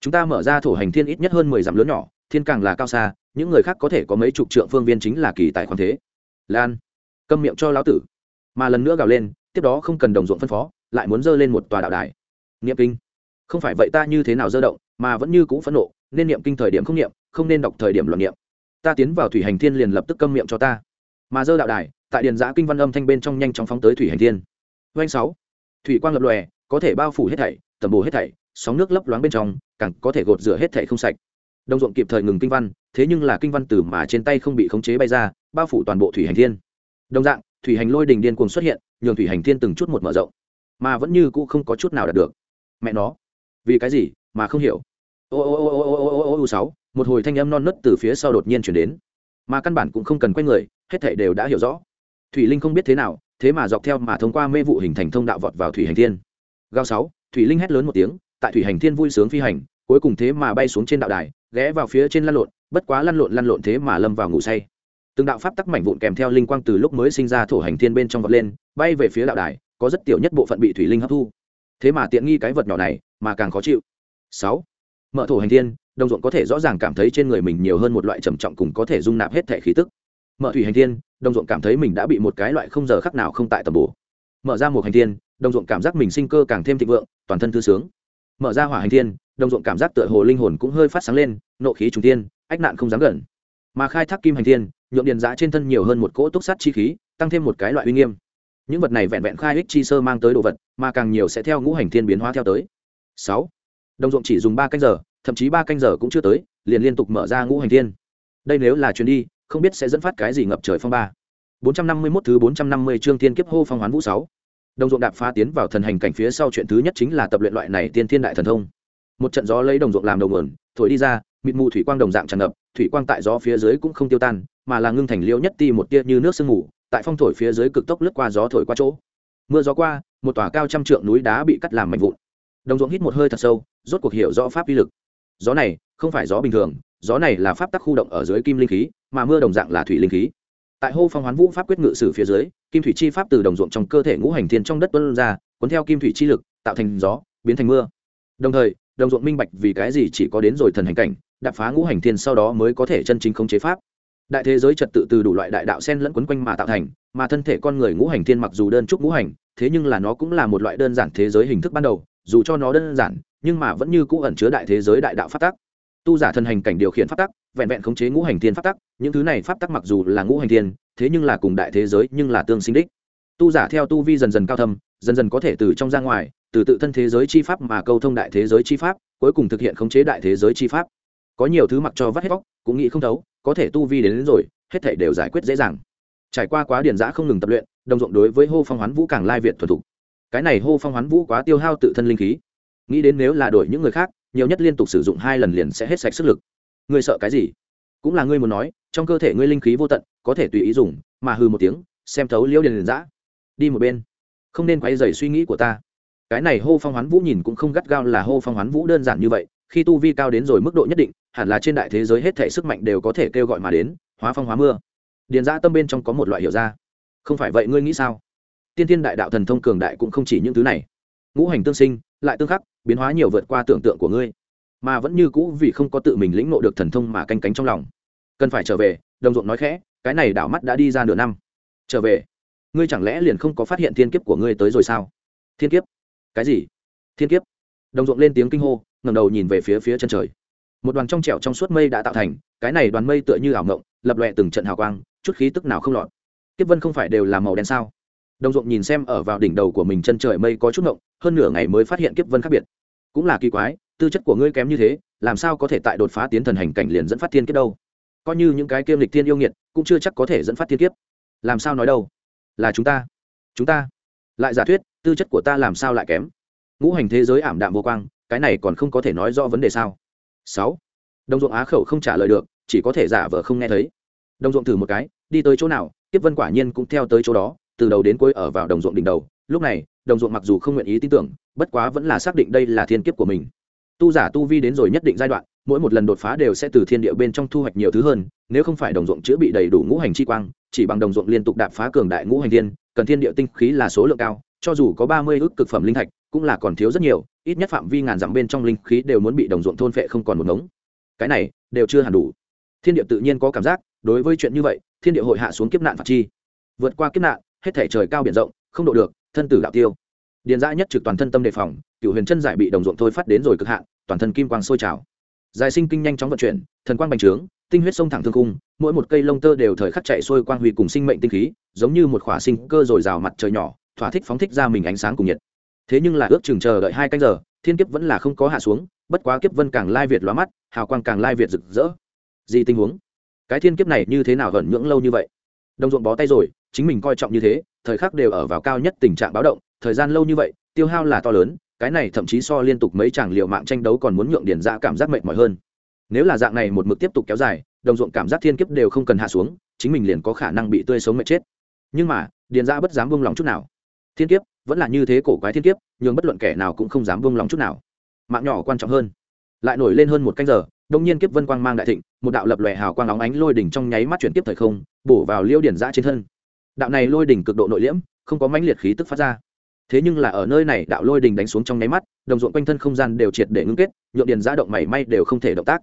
Chúng ta mở ra thổ hành thiên ít nhất hơn mười dặm lớn nhỏ, thiên càng là cao xa, những người khác có thể có mấy chục trượng phương viên chính là kỳ tài khoản thế. Lan, câm miệng cho lão tử. Mà lần nữa gào lên, tiếp đó không cần đồng ruộng phân phó, lại muốn dơ lên một tòa đạo đài niệm kinh. Không phải vậy ta như thế nào dơ động, mà vẫn như cũ phẫn nộ, nên niệm kinh thời điểm không niệm, không nên đọc thời điểm luận niệm. Ta tiến vào thủy hành thiên liền lập tức câm miệng cho ta. Mà dơ đạo đài, tại điền giã kinh văn âm thanh bên trong nhanh chóng phóng tới thủy hành thiên. Doanh sáu. Thủy quang lập lòe, có thể bao phủ hết thảy tầm bồ hết thảy, sóng nước lấp loáng bên trong, càng có thể gột rửa hết thảy không sạch. Đồng ruộng kịp thời ngừng kinh văn, thế nhưng là kinh văn từ mà trên tay không bị khống chế bay ra, bao phủ toàn bộ thủy hành thiên. Đồng dạng, thủy hành lôi đình điên cuồng xuất hiện, nhường thủy hành thiên từng chút một mở rộng, mà vẫn như cũ không có chút nào đạt được mẹ nó. Vì cái gì mà không hiểu? Ô ô ô ô ô ô ô ô sáu, một hồi thanh âm non nớt từ phía sau đột nhiên chuyển đến. Mà căn bản cũng không cần quay người, hết thảy đều đã hiểu rõ. Thủy linh không biết thế nào, thế mà dọc theo mà thông qua mê vụ hình thành thông đạo vọt vào thủy hành thiên. Gao sáu, thủy linh hét lớn một tiếng, tại thủy hành thiên vui sướng phi hành, cuối cùng thế mà bay xuống trên đạo đài, ghé vào phía trên lăn lộn, bất quá lăn lộn lăn lộn thế mà lâm vào ngủ say. Từng đạo pháp tắc mảnh vụn kèm theo linh quang từ lúc mới sinh ra thổ hành thiên bên trong vọt lên, bay về phía đạo đài, có rất tiểu nhất bộ phận bị thủy linh hấp thu thế mà tiện nghi cái vật nhỏ này, mà càng khó chịu. Sáu, mở thổ hành thiên, đồng ruộng có thể rõ ràng cảm thấy trên người mình nhiều hơn một loại trầm trọng cùng có thể dung nạp hết thể khí tức. Mở thủy hành thiên, đồng ruộng cảm thấy mình đã bị một cái loại không giờ khắc nào không tại tầm bổ. Mở ra một hành thiên, đồng ruộng cảm giác mình sinh cơ càng thêm thịnh vượng, toàn thân thư sướng. Mở ra hỏa hành thiên, đồng ruộng cảm giác tựa hồ linh hồn cũng hơi phát sáng lên, nộ khí trùng thiên, ách nạn không dám gần. Mà khai thác kim hành thiên, nhuộm điện giã trên thân nhiều hơn một cỗ túc sát chi khí, tăng thêm một cái loại uy nghiêm những vật này vẹn vẹn khai ích chi sơ mang tới đồ vật mà càng nhiều sẽ theo ngũ hành thiên biến hóa theo tới sáu đồng ruộng chỉ dùng ba canh giờ thậm chí ba canh giờ cũng chưa tới liền liên tục mở ra ngũ hành thiên đây nếu là chuyến đi không biết sẽ dẫn phát cái gì ngập trời phong ba 451 thứ 450 chương tiên kiếp hô phong hoán vũ 6. Đồng ruộng đạp phá tiến vào thần hành cảnh phía sau chuyện thứ nhất chính là tập luyện loại này tiên thiên đại thần thông. Một trận gió lấy đồng ruộng làm đầu nguồn, thổi đi ra, mịt mù thủy quang đồng dạng tràn ngập, thủy quang tại gió phía dưới cũng không tiêu tan, mà là ngưng thành liễu nhất ti một tia như nước sương mù, tại phong thổi phía dưới cực tốc lướt qua gió thổi qua chỗ. Mưa gió qua, một tòa cao trăm trượng núi đá bị cắt làm mảnh vụn. Đồng ruộng hít một hơi thật sâu, rốt cuộc hiểu rõ pháp uy lực. Gió này không phải gió bình thường, gió này là pháp tắc khu động ở dưới kim linh khí, mà mưa đồng dạng là thủy linh khí tại hô phong hoán vũ pháp quyết ngự sử phía dưới kim thủy chi pháp từ đồng ruộng trong cơ thể ngũ hành thiên trong đất tuân ra cuốn theo kim thủy chi lực tạo thành gió biến thành mưa đồng thời đồng ruộng minh bạch vì cái gì chỉ có đến rồi thần hành cảnh đạp phá ngũ hành thiên sau đó mới có thể chân chính khống chế pháp đại thế giới trật tự từ đủ loại đại đạo sen lẫn quấn quanh mà tạo thành, mà thân thể con người ngũ hành thiên mặc dù đơn trúc ngũ hành, thế nhưng là nó cũng là một loại đơn giản thế giới hình thức ban đầu, dù cho nó đơn giản, nhưng mà vẫn như cũ ẩn chứa đại thế giới đại đạo phát tác tu giả thần hành cảnh điều khiển phát tắc, vẹn vẹn khống chế ngũ hành thiên phát tắc, những thứ này phát tắc mặc dù là ngũ hành thiên, thế nhưng là cùng đại thế giới nhưng là tương sinh đích. Tu giả theo tu vi dần dần cao thâm, dần dần có thể từ trong ra ngoài, từ tự thân thế giới chi pháp mà câu thông đại thế giới chi pháp, cuối cùng thực hiện khống chế đại thế giới chi pháp có nhiều thứ mặc cho vắt hết vóc cũng nghĩ không thấu có thể tu vi đến, đến rồi hết thể đều giải quyết dễ dàng. Trải qua quá điển giã không ngừng tập luyện đồng ruộng đối với hô phong hoán vũ càng lai việt thuần thục. Cái này hô phong hoán vũ quá tiêu hao tự thân linh khí. Nghĩ đến nếu là đổi những người khác nhiều nhất liên tục sử dụng hai lần liền sẽ hết sạch sức lực. Ngươi sợ cái gì? Cũng là ngươi muốn nói trong cơ thể ngươi linh khí vô tận có thể tùy ý dùng mà hư một tiếng xem thấu liễu điền liền giã đi một bên. Không nên quay dày suy nghĩ của ta. Cái này hô phong hoán vũ nhìn cũng không gắt gao là hô phong hoán vũ đơn giản như vậy khi tu vi cao đến rồi mức độ nhất định, hẳn là trên đại thế giới hết thể sức mạnh đều có thể kêu gọi mà đến, hóa phong hóa mưa. Điền ra tâm bên trong có một loại hiểu ra. Không phải vậy ngươi nghĩ sao? Tiên tiên đại đạo thần thông cường đại cũng không chỉ những thứ này. Ngũ hành tương sinh, lại tương khắc, biến hóa nhiều vượt qua tưởng tượng của ngươi. Mà vẫn như cũ vì không có tự mình lĩnh nộ được thần thông mà canh cánh trong lòng. Cần phải trở về, đồng ruộng nói khẽ, cái này đảo mắt đã đi ra nửa năm. Trở về. Ngươi chẳng lẽ liền không có phát hiện thiên kiếp của ngươi tới rồi sao? Thiên kiếp? Cái gì? Thiên kiếp? Đồng ruộng lên tiếng kinh hô, ngẩng đầu nhìn về phía phía chân trời. Một đoàn trong trẻo trong suốt mây đã tạo thành, cái này đoàn mây tựa như ảo ngộng lập lòe từng trận hào quang, chút khí tức nào không lọt. Kiếp vân không phải đều là màu đen sao? Đồng ruộng nhìn xem ở vào đỉnh đầu của mình chân trời mây có chút ngộng, hơn nửa ngày mới phát hiện kiếp vân khác biệt. Cũng là kỳ quái, tư chất của ngươi kém như thế, làm sao có thể tại đột phá tiến thần hành cảnh liền dẫn phát thiên kiếp đâu? Coi như những cái kiêm lịch thiên yêu nghiệt, cũng chưa chắc có thể dẫn phát thiên kiếp. Làm sao nói đâu? Là chúng ta. Chúng ta. Lại giả thuyết, tư chất của ta làm sao lại kém? Ngũ hành thế giới ảm đạm vô quang, cái này còn không có thể nói rõ vấn đề sao? Sáu. Đồng ruộng á khẩu không trả lời được, chỉ có thể giả vờ không nghe thấy. Đồng ruộng thử một cái, đi tới chỗ nào tiếp vân quả nhiên cũng theo tới chỗ đó, từ đầu đến cuối ở vào đồng ruộng đỉnh đầu. Lúc này, đồng ruộng mặc dù không nguyện ý tin tưởng, bất quá vẫn là xác định đây là thiên kiếp của mình. Tu giả tu vi đến rồi nhất định giai đoạn, mỗi một lần đột phá đều sẽ từ thiên địa bên trong thu hoạch nhiều thứ hơn, nếu không phải đồng ruộng chữa bị đầy đủ ngũ hành chi quang, chỉ bằng đồng ruộng liên tục đạp phá cường đại ngũ hành thiên, cần thiên địa tinh khí là số lượng cao, cho dù có ba mươi ước cực phẩm linh thạch cũng là còn thiếu rất nhiều, ít nhất phạm vi ngàn dặm bên trong linh khí đều muốn bị đồng ruộng thôn phệ không còn một ngống. Cái này, đều chưa hẳn đủ. Thiên địa tự nhiên có cảm giác, đối với chuyện như vậy, thiên địa hội hạ xuống kiếp nạn phạt chi. Vượt qua kiếp nạn, hết thể trời cao biển rộng, không độ được, thân tử đạo tiêu. Điền dã nhất trực toàn thân tâm đề phòng cựu huyền chân giải bị đồng ruộng thôi phát đến rồi cực hạn, toàn thân kim quang sôi trào. Giải sinh kinh nhanh chóng vận chuyển, thần quang bành trướng, tinh huyết sông thẳng thương cung mỗi một cây lông tơ đều thời khắc chạy xuôi quang huy cùng sinh mệnh tinh khí, giống như một khỏa sinh cơ dồi dào mặt trời nhỏ, thỏa thích phóng thích ra mình ánh sáng cùng nhiệt thế nhưng là ước chừng chờ đợi hai canh giờ, thiên kiếp vẫn là không có hạ xuống, bất quá kiếp vân càng lai việt lóa mắt, hào quang càng lai việt rực rỡ. Gì tình huống? Cái thiên kiếp này như thế nào gần nhưỡng lâu như vậy? Đồng ruộng bó tay rồi, chính mình coi trọng như thế, thời khắc đều ở vào cao nhất tình trạng báo động, thời gian lâu như vậy, tiêu hao là to lớn, cái này thậm chí so liên tục mấy chàng liệu mạng tranh đấu còn muốn nhượng điền ra cảm giác mệt mỏi hơn. Nếu là dạng này một mực tiếp tục kéo dài, đồng ruộng cảm giác thiên kiếp đều không cần hạ xuống, chính mình liền có khả năng bị tươi sống mệt chết. Nhưng mà điền ra bất dám buông lòng chút nào. Thiên kiếp vẫn là như thế cổ quái thiên kiếp, nhường bất luận kẻ nào cũng không dám buông lòng chút nào. Mạng nhỏ quan trọng hơn. Lại nổi lên hơn một canh giờ, đông nhiên kiếp vân quang mang đại thịnh, một đạo lập lòe hào quang óng ánh lôi đỉnh trong nháy mắt chuyển tiếp thời không, bổ vào liêu điển giã trên thân. Đạo này lôi đỉnh cực độ nội liễm, không có mãnh liệt khí tức phát ra. Thế nhưng là ở nơi này, đạo lôi đỉnh đánh xuống trong nháy mắt, đồng ruộng quanh thân không gian đều triệt để ngưng kết, nhượng điền giã động mảy may đều không thể động tác.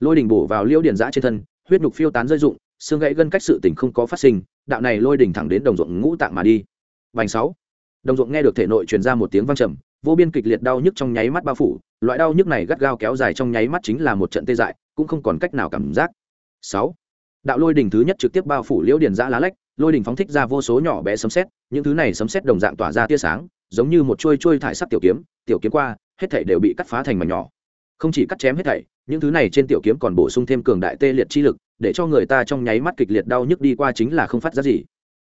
Lôi đỉnh bổ vào liêu điền giã trên thân, huyết nhục phiêu tán rơi rụng, xương gãy gân cách sự tình không có phát sinh, đạo này lôi đỉnh thẳng đến đồng ruộng ngũ tạng mà đi. Vành sáu đồng ruộng nghe được thể nội truyền ra một tiếng vang trầm, vô biên kịch liệt đau nhức trong nháy mắt bao phủ, loại đau nhức này gắt gao kéo dài trong nháy mắt chính là một trận tê dại, cũng không còn cách nào cảm giác. Sáu, đạo lôi đỉnh thứ nhất trực tiếp bao phủ liễu điền giã lá lách, lôi đỉnh phóng thích ra vô số nhỏ bé sấm sét, những thứ này sấm sét đồng dạng tỏa ra tia sáng, giống như một chuôi chuôi thải sắc tiểu kiếm tiểu kiếm qua, hết thảy đều bị cắt phá thành mảnh nhỏ. Không chỉ cắt chém hết thảy, những thứ này trên tiểu kiếm còn bổ sung thêm cường đại tê liệt chi lực, để cho người ta trong nháy mắt kịch liệt đau nhức đi qua chính là không phát ra gì.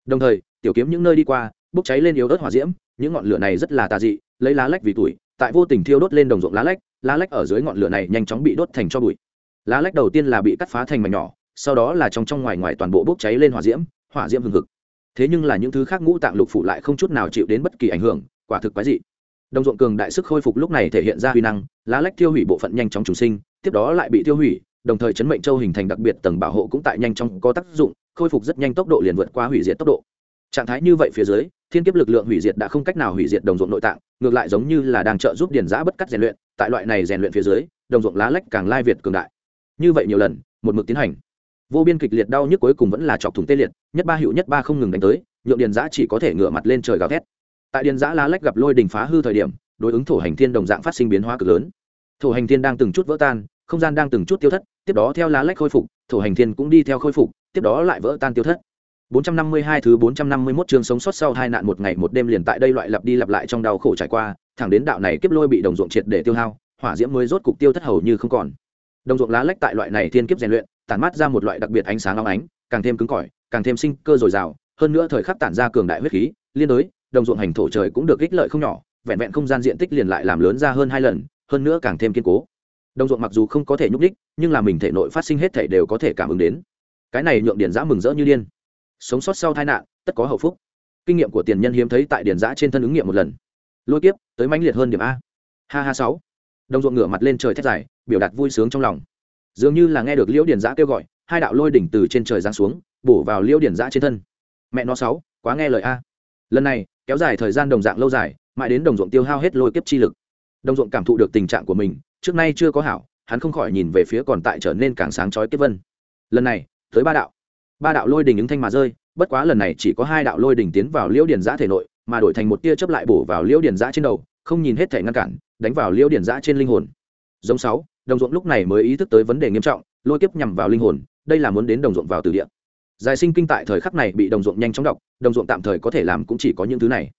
Đồng thời tiểu kiếm những nơi đi qua, bốc cháy lên yếu ớt hỏa diễm, những ngọn lửa này rất là tà dị, lấy lá lách vì tuổi tại vô tình thiêu đốt lên đồng ruộng lá lách lá lách ở dưới ngọn lửa này nhanh chóng bị đốt thành cho bụi. Lá lách đầu tiên là bị cắt phá thành mảnh nhỏ, sau đó là trong trong ngoài ngoài toàn bộ bốc cháy lên hỏa diễm hỏa diễm hừng hực. Thế nhưng là những thứ khác ngũ tạng lục phủ lại không chút nào chịu đến bất kỳ ảnh hưởng, quả thực quái dị. Đồng ruộng cường đại sức khôi phục lúc này thể hiện ra huy năng, lá lách tiêu hủy bộ phận nhanh chóng trùng sinh, tiếp đó lại bị tiêu hủy, đồng thời chấn mệnh châu hình thành đặc biệt tầng bảo hộ cũng tại nhanh chóng có tác dụng, khôi phục rất nhanh tốc độ liền vượt qua hủy diệt tốc độ trạng thái như vậy phía dưới, thiên kiếp lực lượng hủy diệt đã không cách nào hủy diệt đồng ruộng nội tạng, ngược lại giống như là đang trợ giúp điền giã bất cắt rèn luyện, tại loại này rèn luyện phía dưới, đồng ruộng lá lách càng lai việt cường đại. Như vậy nhiều lần, một mực tiến hành. Vô biên kịch liệt đau nhức cuối cùng vẫn là chọc thủng tê liệt, nhất ba hiệu nhất ba không ngừng đánh tới, nhượng điền giã chỉ có thể ngửa mặt lên trời gào thét. Tại điền giã lá lách gặp lôi đình phá hư thời điểm, đối ứng thổ hành thiên đồng dạng phát sinh biến hóa cực lớn. Thổ hành thiên đang từng chút vỡ tan, không gian đang từng chút tiêu thất, tiếp đó theo lá lách khôi phục, thổ hành thiên cũng đi theo khôi phục, tiếp đó lại vỡ tan tiêu thất. 452 thứ 451 chương sống sót sau hai nạn một ngày một đêm liền tại đây loại lặp đi lặp lại trong đau khổ trải qua, thẳng đến đạo này kiếp lôi bị đồng ruộng triệt để tiêu hao, hỏa diễm mới rốt cục tiêu thất hầu như không còn. Đồng ruộng lá lách tại loại này thiên kiếp rèn luyện, tản mát ra một loại đặc biệt ánh sáng long ánh, càng thêm cứng cỏi, càng thêm sinh cơ dồi dào, hơn nữa thời khắc tản ra cường đại huyết khí, liên đối, đồng ruộng hành thổ trời cũng được ích lợi không nhỏ, vẹn vẹn không gian diện tích liền lại làm lớn ra hơn hai lần, hơn nữa càng thêm kiên cố. Đồng ruộng mặc dù không có thể nhúc đích, nhưng là mình thể nội phát sinh hết thể đều có thể cảm ứng đến. Cái này nhượng điển giã mừng rỡ như điên sống sót sau tai nạn, tất có hậu phúc. Kinh nghiệm của tiền nhân hiếm thấy tại điển giã trên thân ứng nghiệm một lần. Lôi kiếp, tới mãnh liệt hơn điểm a. Ha ha sáu. Đồng ruộng ngửa mặt lên trời thét dài, biểu đạt vui sướng trong lòng. Dường như là nghe được liễu điển giã kêu gọi, hai đạo lôi đỉnh từ trên trời giáng xuống, bổ vào liễu điển giã trên thân. Mẹ nó sáu, quá nghe lời a. Lần này, kéo dài thời gian đồng dạng lâu dài, mãi đến đồng ruộng tiêu hao hết lôi kiếp chi lực. Đồng ruộng cảm thụ được tình trạng của mình, trước nay chưa có hảo, hắn không khỏi nhìn về phía còn tại trở nên càng sáng chói kiếp vân. Lần này, tới ba đạo ba đạo lôi đình ứng thanh mà rơi, bất quá lần này chỉ có hai đạo lôi đình tiến vào liễu điền giã thể nội, mà đổi thành một tia chớp lại bổ vào liễu điền giã trên đầu, không nhìn hết thể ngăn cản, đánh vào liễu điền giã trên linh hồn. Giống sáu, đồng ruộng lúc này mới ý thức tới vấn đề nghiêm trọng, lôi kiếp nhằm vào linh hồn, đây là muốn đến đồng ruộng vào từ địa. Giải sinh kinh tại thời khắc này bị đồng ruộng nhanh chóng đọc, đồng ruộng tạm thời có thể làm cũng chỉ có những thứ này.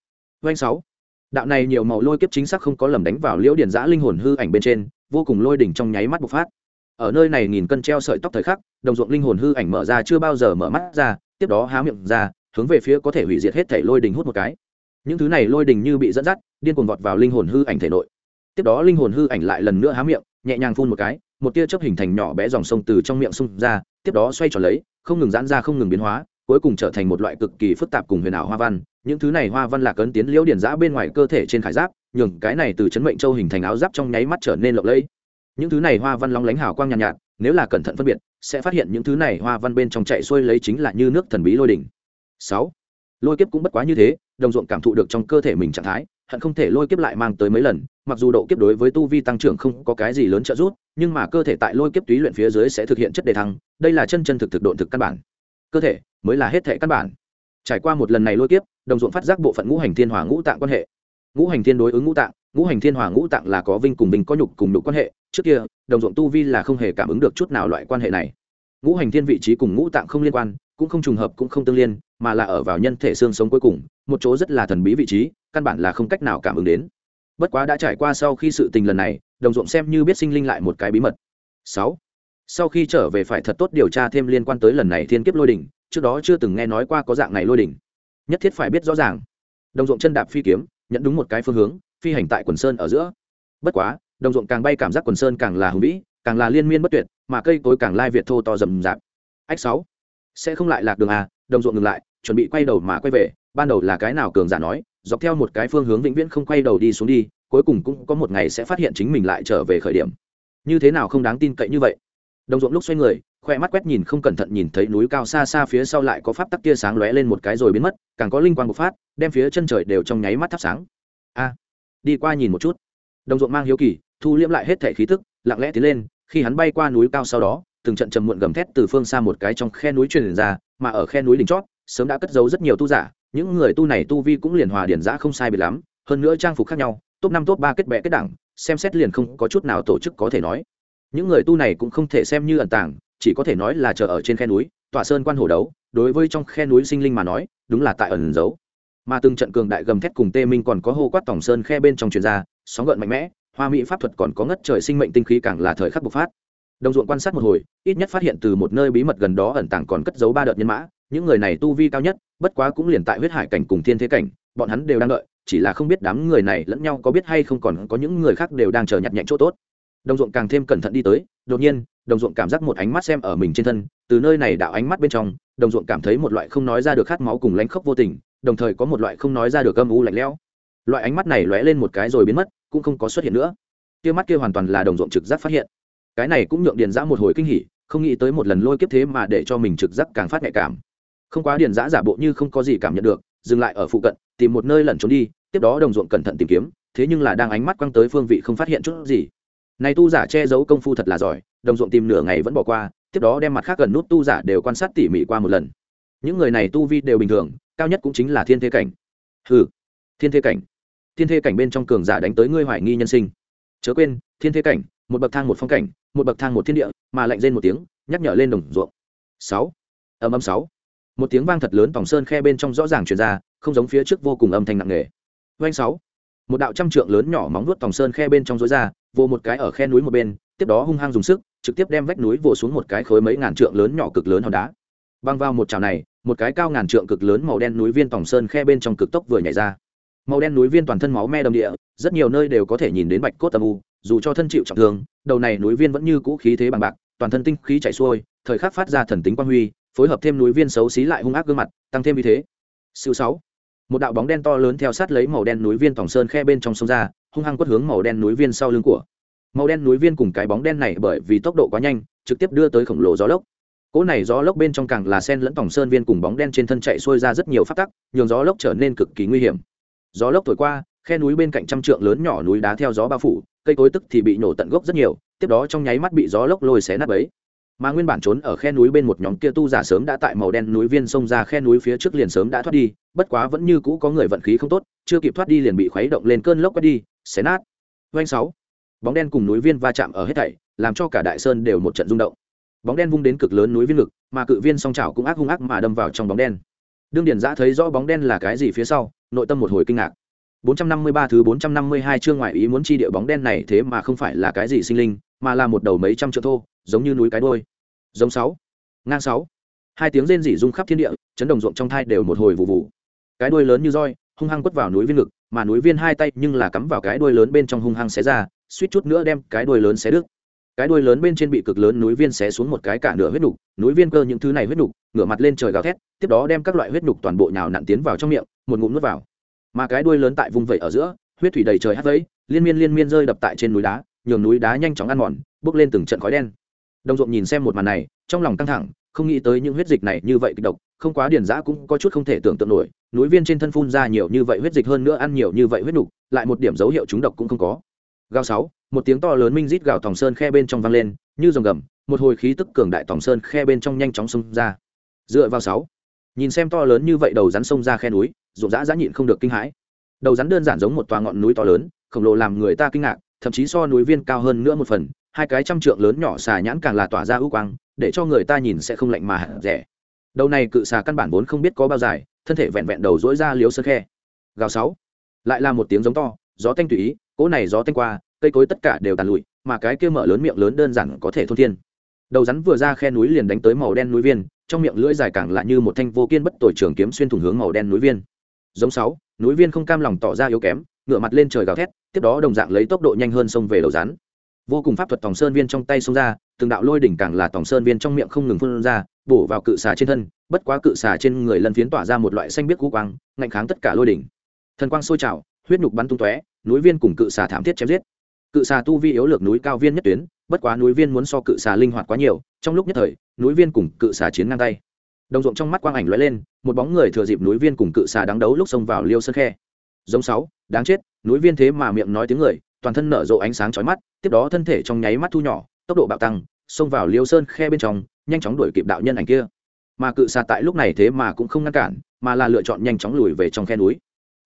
Doanh sáu, đạo này nhiều màu lôi kiếp chính xác không có lầm đánh vào liễu điền giã linh hồn hư ảnh bên trên, vô cùng lôi đỉnh trong nháy mắt bộc phát ở nơi này nghìn cân treo sợi tóc thời khắc, đồng ruộng linh hồn hư ảnh mở ra chưa bao giờ mở mắt ra, tiếp đó há miệng ra, hướng về phía có thể hủy diệt hết thể lôi đình hút một cái. Những thứ này lôi đình như bị dẫn dắt, điên cuồng vọt vào linh hồn hư ảnh thể nội. Tiếp đó linh hồn hư ảnh lại lần nữa há miệng, nhẹ nhàng phun một cái, một tia chớp hình thành nhỏ bé dòng sông từ trong miệng xung ra, tiếp đó xoay tròn lấy, không ngừng giãn ra, không ngừng biến hóa, cuối cùng trở thành một loại cực kỳ phức tạp cùng huyền ảo hoa văn. Những thứ này hoa văn là cấn tiến liễu điển giã bên ngoài cơ thể trên khải giáp, nhường cái này từ chấn mệnh châu hình thành áo giáp trong nháy mắt trở nên lộng lẫy những thứ này hoa văn long lánh hào quang nhàn nhạt, nhạt nếu là cẩn thận phân biệt sẽ phát hiện những thứ này hoa văn bên trong chạy xuôi lấy chính là như nước thần bí lôi đỉnh. Sáu lôi kiếp cũng bất quá như thế đồng ruộng cảm thụ được trong cơ thể mình trạng thái hận không thể lôi kiếp lại mang tới mấy lần mặc dù độ kiếp đối với tu vi tăng trưởng không có cái gì lớn trợ giúp nhưng mà cơ thể tại lôi kiếp túy luyện phía dưới sẽ thực hiện chất đề thăng đây là chân chân thực thực độn thực căn bản. Cơ thể mới là hết thể căn bản. Trải qua một lần này lôi kiếp đồng ruộng phát giác bộ phận ngũ hành thiên hòa ngũ tạng quan hệ. Ngũ hành thiên đối ứng ngũ tạng ngũ hành thiên hòa ngũ tạng là có vinh cùng vinh có nhục cùng nhục quan hệ, trước kia, đồng ruộng tu vi là không hề cảm ứng được chút nào loại quan hệ này. Ngũ hành thiên vị trí cùng ngũ tạng không liên quan, cũng không trùng hợp, cũng không tương liên, mà là ở vào nhân thể xương sống cuối cùng, một chỗ rất là thần bí vị trí, căn bản là không cách nào cảm ứng đến. Bất quá đã trải qua sau khi sự tình lần này, đồng ruộng xem như biết sinh linh lại một cái bí mật. Sáu, sau khi trở về phải thật tốt điều tra thêm liên quan tới lần này thiên kiếp lôi đỉnh, trước đó chưa từng nghe nói qua có dạng này lôi đỉnh. Nhất thiết phải biết rõ ràng. Đồng ruộng chân đạp phi kiếm, nhận đúng một cái phương hướng phi hành tại quần sơn ở giữa. Bất quá, đồng ruộng càng bay cảm giác quần sơn càng là hùng vĩ, càng là liên miên bất tuyệt, mà cây cối càng lai việt thô to rầm rạp. Ách sáu, sẽ không lại lạc đường à? Đồng ruộng ngừng lại, chuẩn bị quay đầu mà quay về. Ban đầu là cái nào cường giả nói, dọc theo một cái phương hướng vĩnh viễn không quay đầu đi xuống đi, cuối cùng cũng có một ngày sẽ phát hiện chính mình lại trở về khởi điểm. Như thế nào không đáng tin cậy như vậy? Đồng ruộng lúc xoay người, khoe mắt quét nhìn không cẩn thận nhìn thấy núi cao xa xa phía sau lại có pháp tắc tia sáng lóe lên một cái rồi biến mất, càng có linh quang bộc phát, đem phía chân trời đều trong nháy mắt thắp sáng. A đi qua nhìn một chút. Đồng ruộng mang hiếu kỳ, thu liễm lại hết thể khí tức, lặng lẽ tiến lên, khi hắn bay qua núi cao sau đó, từng trận trầm muộn gầm thét từ phương xa một cái trong khe núi truyền ra, mà ở khe núi đỉnh chót, sớm đã cất giấu rất nhiều tu giả. Những người tu này tu vi cũng liền hòa điển giã không sai biệt lắm, hơn nữa trang phục khác nhau, top năm, top ba kết bệ kết đẳng, xem xét liền không có chút nào tổ chức có thể nói. Những người tu này cũng không thể xem như ẩn tàng, chỉ có thể nói là chờ ở trên khe núi, tọa sơn quan hồ đấu, đối với trong khe núi sinh linh mà nói, đúng là tại ẩn giấu mà từng trận cường đại gầm thét cùng tê minh còn có hô quát tổng sơn khe bên trong truyền ra, sóng gợn mạnh mẽ, hoa mỹ pháp thuật còn có ngất trời sinh mệnh tinh khí càng là thời khắc bộc phát. Đồng ruộng quan sát một hồi, ít nhất phát hiện từ một nơi bí mật gần đó ẩn tàng còn cất giấu ba đợt nhân mã, những người này tu vi cao nhất, bất quá cũng liền tại huyết hải cảnh cùng thiên thế cảnh, bọn hắn đều đang đợi, chỉ là không biết đám người này lẫn nhau có biết hay không còn có những người khác đều đang chờ nhặt nhạnh chỗ tốt. Đồng ruộng càng thêm cẩn thận đi tới, đột nhiên, đồng ruộng cảm giác một ánh mắt xem ở mình trên thân, từ nơi này đạo ánh mắt bên trong, đồng ruộng cảm thấy một loại không nói ra được khát máu cùng lánh khốc vô tình đồng thời có một loại không nói ra được âm u lạnh lẽo. Loại ánh mắt này lóe lên một cái rồi biến mất, cũng không có xuất hiện nữa. Kia mắt kia hoàn toàn là đồng ruộng trực giác phát hiện. Cái này cũng nhượng điền giã một hồi kinh hỉ, không nghĩ tới một lần lôi kiếp thế mà để cho mình trực giác càng phát nhạy cảm. Không quá điền giã giả bộ như không có gì cảm nhận được, dừng lại ở phụ cận, tìm một nơi lẩn trốn đi, tiếp đó đồng ruộng cẩn thận tìm kiếm, thế nhưng là đang ánh mắt quăng tới phương vị không phát hiện chút gì. Này tu giả che giấu công phu thật là giỏi, đồng ruộng tìm nửa ngày vẫn bỏ qua, tiếp đó đem mặt khác gần nút tu giả đều quan sát tỉ mỉ qua một lần. Những người này tu vi đều bình thường cao nhất cũng chính là thiên thế cảnh. Hừ, thiên thế cảnh. Thiên thế cảnh bên trong cường giả đánh tới ngươi hoài nghi nhân sinh. Chớ quên, thiên thế cảnh, một bậc thang một phong cảnh, một bậc thang một thiên địa, mà lạnh rên một tiếng, nhắc nhở lên đồng ruộng. Sáu, âm âm sáu. Một tiếng vang thật lớn tòng sơn khe bên trong rõ ràng truyền ra, không giống phía trước vô cùng âm thanh nặng nề. Doanh sáu. Một đạo trăm trượng lớn nhỏ móng vuốt tòng sơn khe bên trong rối ra, vô một cái ở khe núi một bên, tiếp đó hung hăng dùng sức, trực tiếp đem vách núi vồ xuống một cái khối mấy ngàn trượng lớn nhỏ cực lớn hòn đá băng vào một chảo này, một cái cao ngàn trượng cực lớn màu đen núi viên tòng sơn khe bên trong cực tốc vừa nhảy ra. Màu đen núi viên toàn thân máu me đầm địa, rất nhiều nơi đều có thể nhìn đến bạch cốt âm u, dù cho thân chịu trọng thương, đầu này núi viên vẫn như cũ khí thế bằng bạc, toàn thân tinh khí chảy xuôi, thời khắc phát ra thần tính quang huy, phối hợp thêm núi viên xấu xí lại hung ác gương mặt, tăng thêm uy thế. Siêu sáu. Một đạo bóng đen to lớn theo sát lấy màu đen núi viên tòng sơn khe bên trong sông ra, hung hăng quất hướng màu đen núi viên sau lưng của. Màu đen núi viên cùng cái bóng đen này bởi vì tốc độ quá nhanh, trực tiếp đưa tới khổng lồ gió lốc cỗ này gió lốc bên trong càng là sen lẫn tòng sơn viên cùng bóng đen trên thân chạy xuôi ra rất nhiều phát tắc, nhường gió lốc trở nên cực kỳ nguy hiểm. Gió lốc thổi qua, khe núi bên cạnh trăm trượng lớn nhỏ núi đá theo gió bao phủ, cây cối tức thì bị nổ tận gốc rất nhiều, tiếp đó trong nháy mắt bị gió lốc lôi xé nát ấy mà nguyên bản trốn ở khe núi bên một nhóm kia tu giả sớm đã tại màu đen núi viên xông ra khe núi phía trước liền sớm đã thoát đi, bất quá vẫn như cũ có người vận khí không tốt, chưa kịp thoát đi liền bị khuấy động lên cơn lốc quét đi, xé nát. Doanh sáu. Bóng đen cùng núi viên va chạm ở hết thảy, làm cho cả đại sơn đều một trận rung động bóng đen vung đến cực lớn núi viên lực mà cự viên song trào cũng ác hung ác mà đâm vào trong bóng đen đương Điền giã thấy rõ bóng đen là cái gì phía sau nội tâm một hồi kinh ngạc 453 thứ 452 chương ngoại ý muốn chi địa bóng đen này thế mà không phải là cái gì sinh linh, mà là một đầu mấy trăm trượng thô, giống như núi cái đuôi. Giống sáu, ngang sáu. Hai tiếng rên rỉ rung khắp thiên địa, chấn động ruộng trong thai đều một hồi vụ vụ. Cái đuôi lớn như roi, hung hăng quất vào núi viên lực, mà núi viên hai tay nhưng là cắm vào cái đuôi lớn bên trong hung hăng xé ra, suýt chút nữa đem cái đuôi lớn xé đứt. Cái đuôi lớn bên trên bị cực lớn núi viên xé xuống một cái cả nửa huyết nục, núi viên cơ những thứ này huyết nục, ngửa mặt lên trời gào thét, tiếp đó đem các loại huyết nục toàn bộ nhào nặn tiến vào trong miệng, một ngụm nuốt vào. Mà cái đuôi lớn tại vùng vẩy ở giữa huyết thủy đầy trời hắt vẫy liên miên liên miên rơi đập tại trên núi đá nhường núi đá nhanh chóng ăn mòn bước lên từng trận khói đen. Đồng ruộng nhìn xem một màn này trong lòng căng thẳng không nghĩ tới những huyết dịch này như vậy kịch độc không quá điền giã cũng có chút không thể tưởng tượng nổi núi viên trên thân phun ra nhiều như vậy huyết dịch hơn nữa ăn nhiều như vậy huyết nục lại một điểm dấu hiệu trúng độc cũng không có. Gào sáu một tiếng to lớn minh rít gào tòng sơn khe bên trong vang lên, như dòng gầm, một hồi khí tức cường đại tòng sơn khe bên trong nhanh chóng xông ra. Dựa vào sáu, nhìn xem to lớn như vậy đầu rắn xông ra khe núi rộn rã dã nhịn không được kinh hãi. Đầu rắn đơn giản giống một tòa ngọn núi to lớn, khổng lồ làm người ta kinh ngạc, thậm chí so núi viên cao hơn nữa một phần, hai cái trăm trượng lớn nhỏ xà nhãn càng là tỏa ra ưu quang, để cho người ta nhìn sẽ không lạnh mà hẳn rẻ. Đầu này cự xà căn bản vốn không biết có bao dài, thân thể vẹn vẹn đầu dỗi ra liếu sơ khe. Gào sáu, lại là một tiếng giống to, gió tanh tùy ý, cỗ này gió tanh qua cây cối tất cả đều tàn lụi, mà cái kia mở lớn miệng lớn đơn giản có thể thôn thiên. Đầu rắn vừa ra khe núi liền đánh tới màu đen núi viên, trong miệng lưỡi dài càng lại như một thanh vô kiên bất tội trường kiếm xuyên thủng hướng màu đen núi viên. Giống sáu, núi viên không cam lòng tỏ ra yếu kém ngựa mặt lên trời gào thét, tiếp đó đồng dạng lấy tốc độ nhanh hơn xông về đầu rắn. Vô cùng pháp thuật tòng sơn viên trong tay xông ra, từng đạo lôi đỉnh càng là tòng sơn viên trong miệng không ngừng phun ra, bổ vào cự xà trên thân, bất quá cự xà trên người lần phiến tỏa ra một loại xanh biếc cú quang, ngạnh kháng tất cả lôi đỉnh. Thần quang sôi trào, huyết nhục bắn tung tóe, núi viên cùng cự xà thảm thiết chém giết cự xà tu vi yếu lược núi cao viên nhất tuyến, bất quá núi viên muốn so cự xà linh hoạt quá nhiều, trong lúc nhất thời, núi viên cùng cự xà chiến ngang tay. Đồng ruộng trong mắt quang ảnh lóe lên, một bóng người thừa dịp núi viên cùng cự xà đáng đấu lúc xông vào liêu sơn khe. Giống sáu, đáng chết, núi viên thế mà miệng nói tiếng người, toàn thân nở rộ ánh sáng chói mắt, tiếp đó thân thể trong nháy mắt thu nhỏ, tốc độ bạo tăng, xông vào liêu sơn khe bên trong, nhanh chóng đuổi kịp đạo nhân ảnh kia. Mà cự xà tại lúc này thế mà cũng không ngăn cản, mà là lựa chọn nhanh chóng lùi về trong khe núi.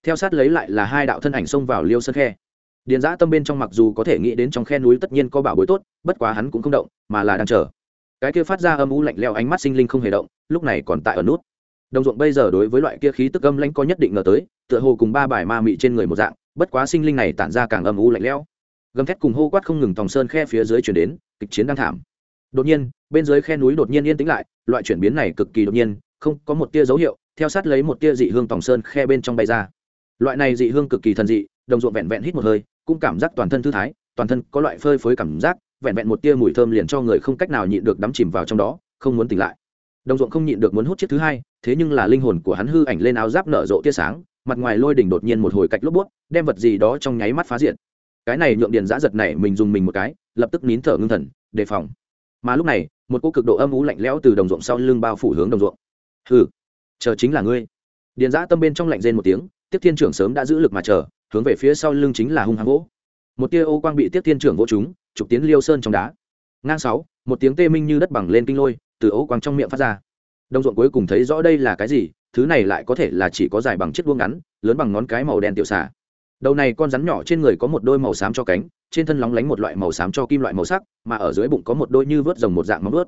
Theo sát lấy lại là hai đạo thân ảnh xông vào liêu sơn khe điền giã tâm bên trong mặc dù có thể nghĩ đến trong khe núi tất nhiên có bảo bối tốt, bất quá hắn cũng không động, mà là đang chờ. Cái kia phát ra âm u lạnh leo ánh mắt sinh linh không hề động, lúc này còn tại ở nút. Đồng ruộng bây giờ đối với loại kia khí tức âm lãnh có nhất định ngờ tới, tựa hồ cùng ba bài ma mị trên người một dạng, bất quá sinh linh này tản ra càng âm u lạnh lẽo. Gầm thét cùng hô quát không ngừng tòng sơn khe phía dưới chuyển đến, kịch chiến đang thảm. Đột nhiên, bên dưới khe núi đột nhiên yên tĩnh lại, loại chuyển biến này cực kỳ đột nhiên, không có một tia dấu hiệu, theo sát lấy một tia dị hương tòng sơn khe bên trong bay ra. Loại này dị hương cực kỳ thần dị đồng ruộng vẹn vẹn hít một hơi, cũng cảm giác toàn thân thư thái, toàn thân có loại phơi phới cảm giác, vẹn vẹn một tia mùi thơm liền cho người không cách nào nhịn được đắm chìm vào trong đó, không muốn tỉnh lại. Đồng ruộng không nhịn được muốn hút chiếc thứ hai, thế nhưng là linh hồn của hắn hư ảnh lên áo giáp nở rộ tia sáng, mặt ngoài lôi đỉnh đột nhiên một hồi cạch lốp bút đem vật gì đó trong nháy mắt phá diện cái này nhượng điện giã giật này mình dùng mình một cái, lập tức nín thở ngưng thần, đề phòng. Mà lúc này, một cô cực độ âm ú lạnh lẽo từ đồng ruộng sau lưng bao phủ hướng đồng ruộng. Hừ, chờ chính là ngươi. Điện giã tâm bên trong lạnh rên một tiếng, tiếp thiên trưởng sớm đã giữ lực mà chờ hướng về phía sau lưng chính là hung hăng gỗ. Một tia ô quang bị tiếp thiên trưởng vỗ chúng trục tiến liêu sơn trong đá. Ngang sáu, một tiếng tê minh như đất bằng lên kinh lôi, từ ô quang trong miệng phát ra. Đồng ruộng cuối cùng thấy rõ đây là cái gì, thứ này lại có thể là chỉ có dài bằng chiếc đuôi ngắn, lớn bằng ngón cái màu đen tiểu xà. Đầu này con rắn nhỏ trên người có một đôi màu xám cho cánh, trên thân lóng lánh một loại màu xám cho kim loại màu sắc, mà ở dưới bụng có một đôi như vớt rồng một dạng móng vớt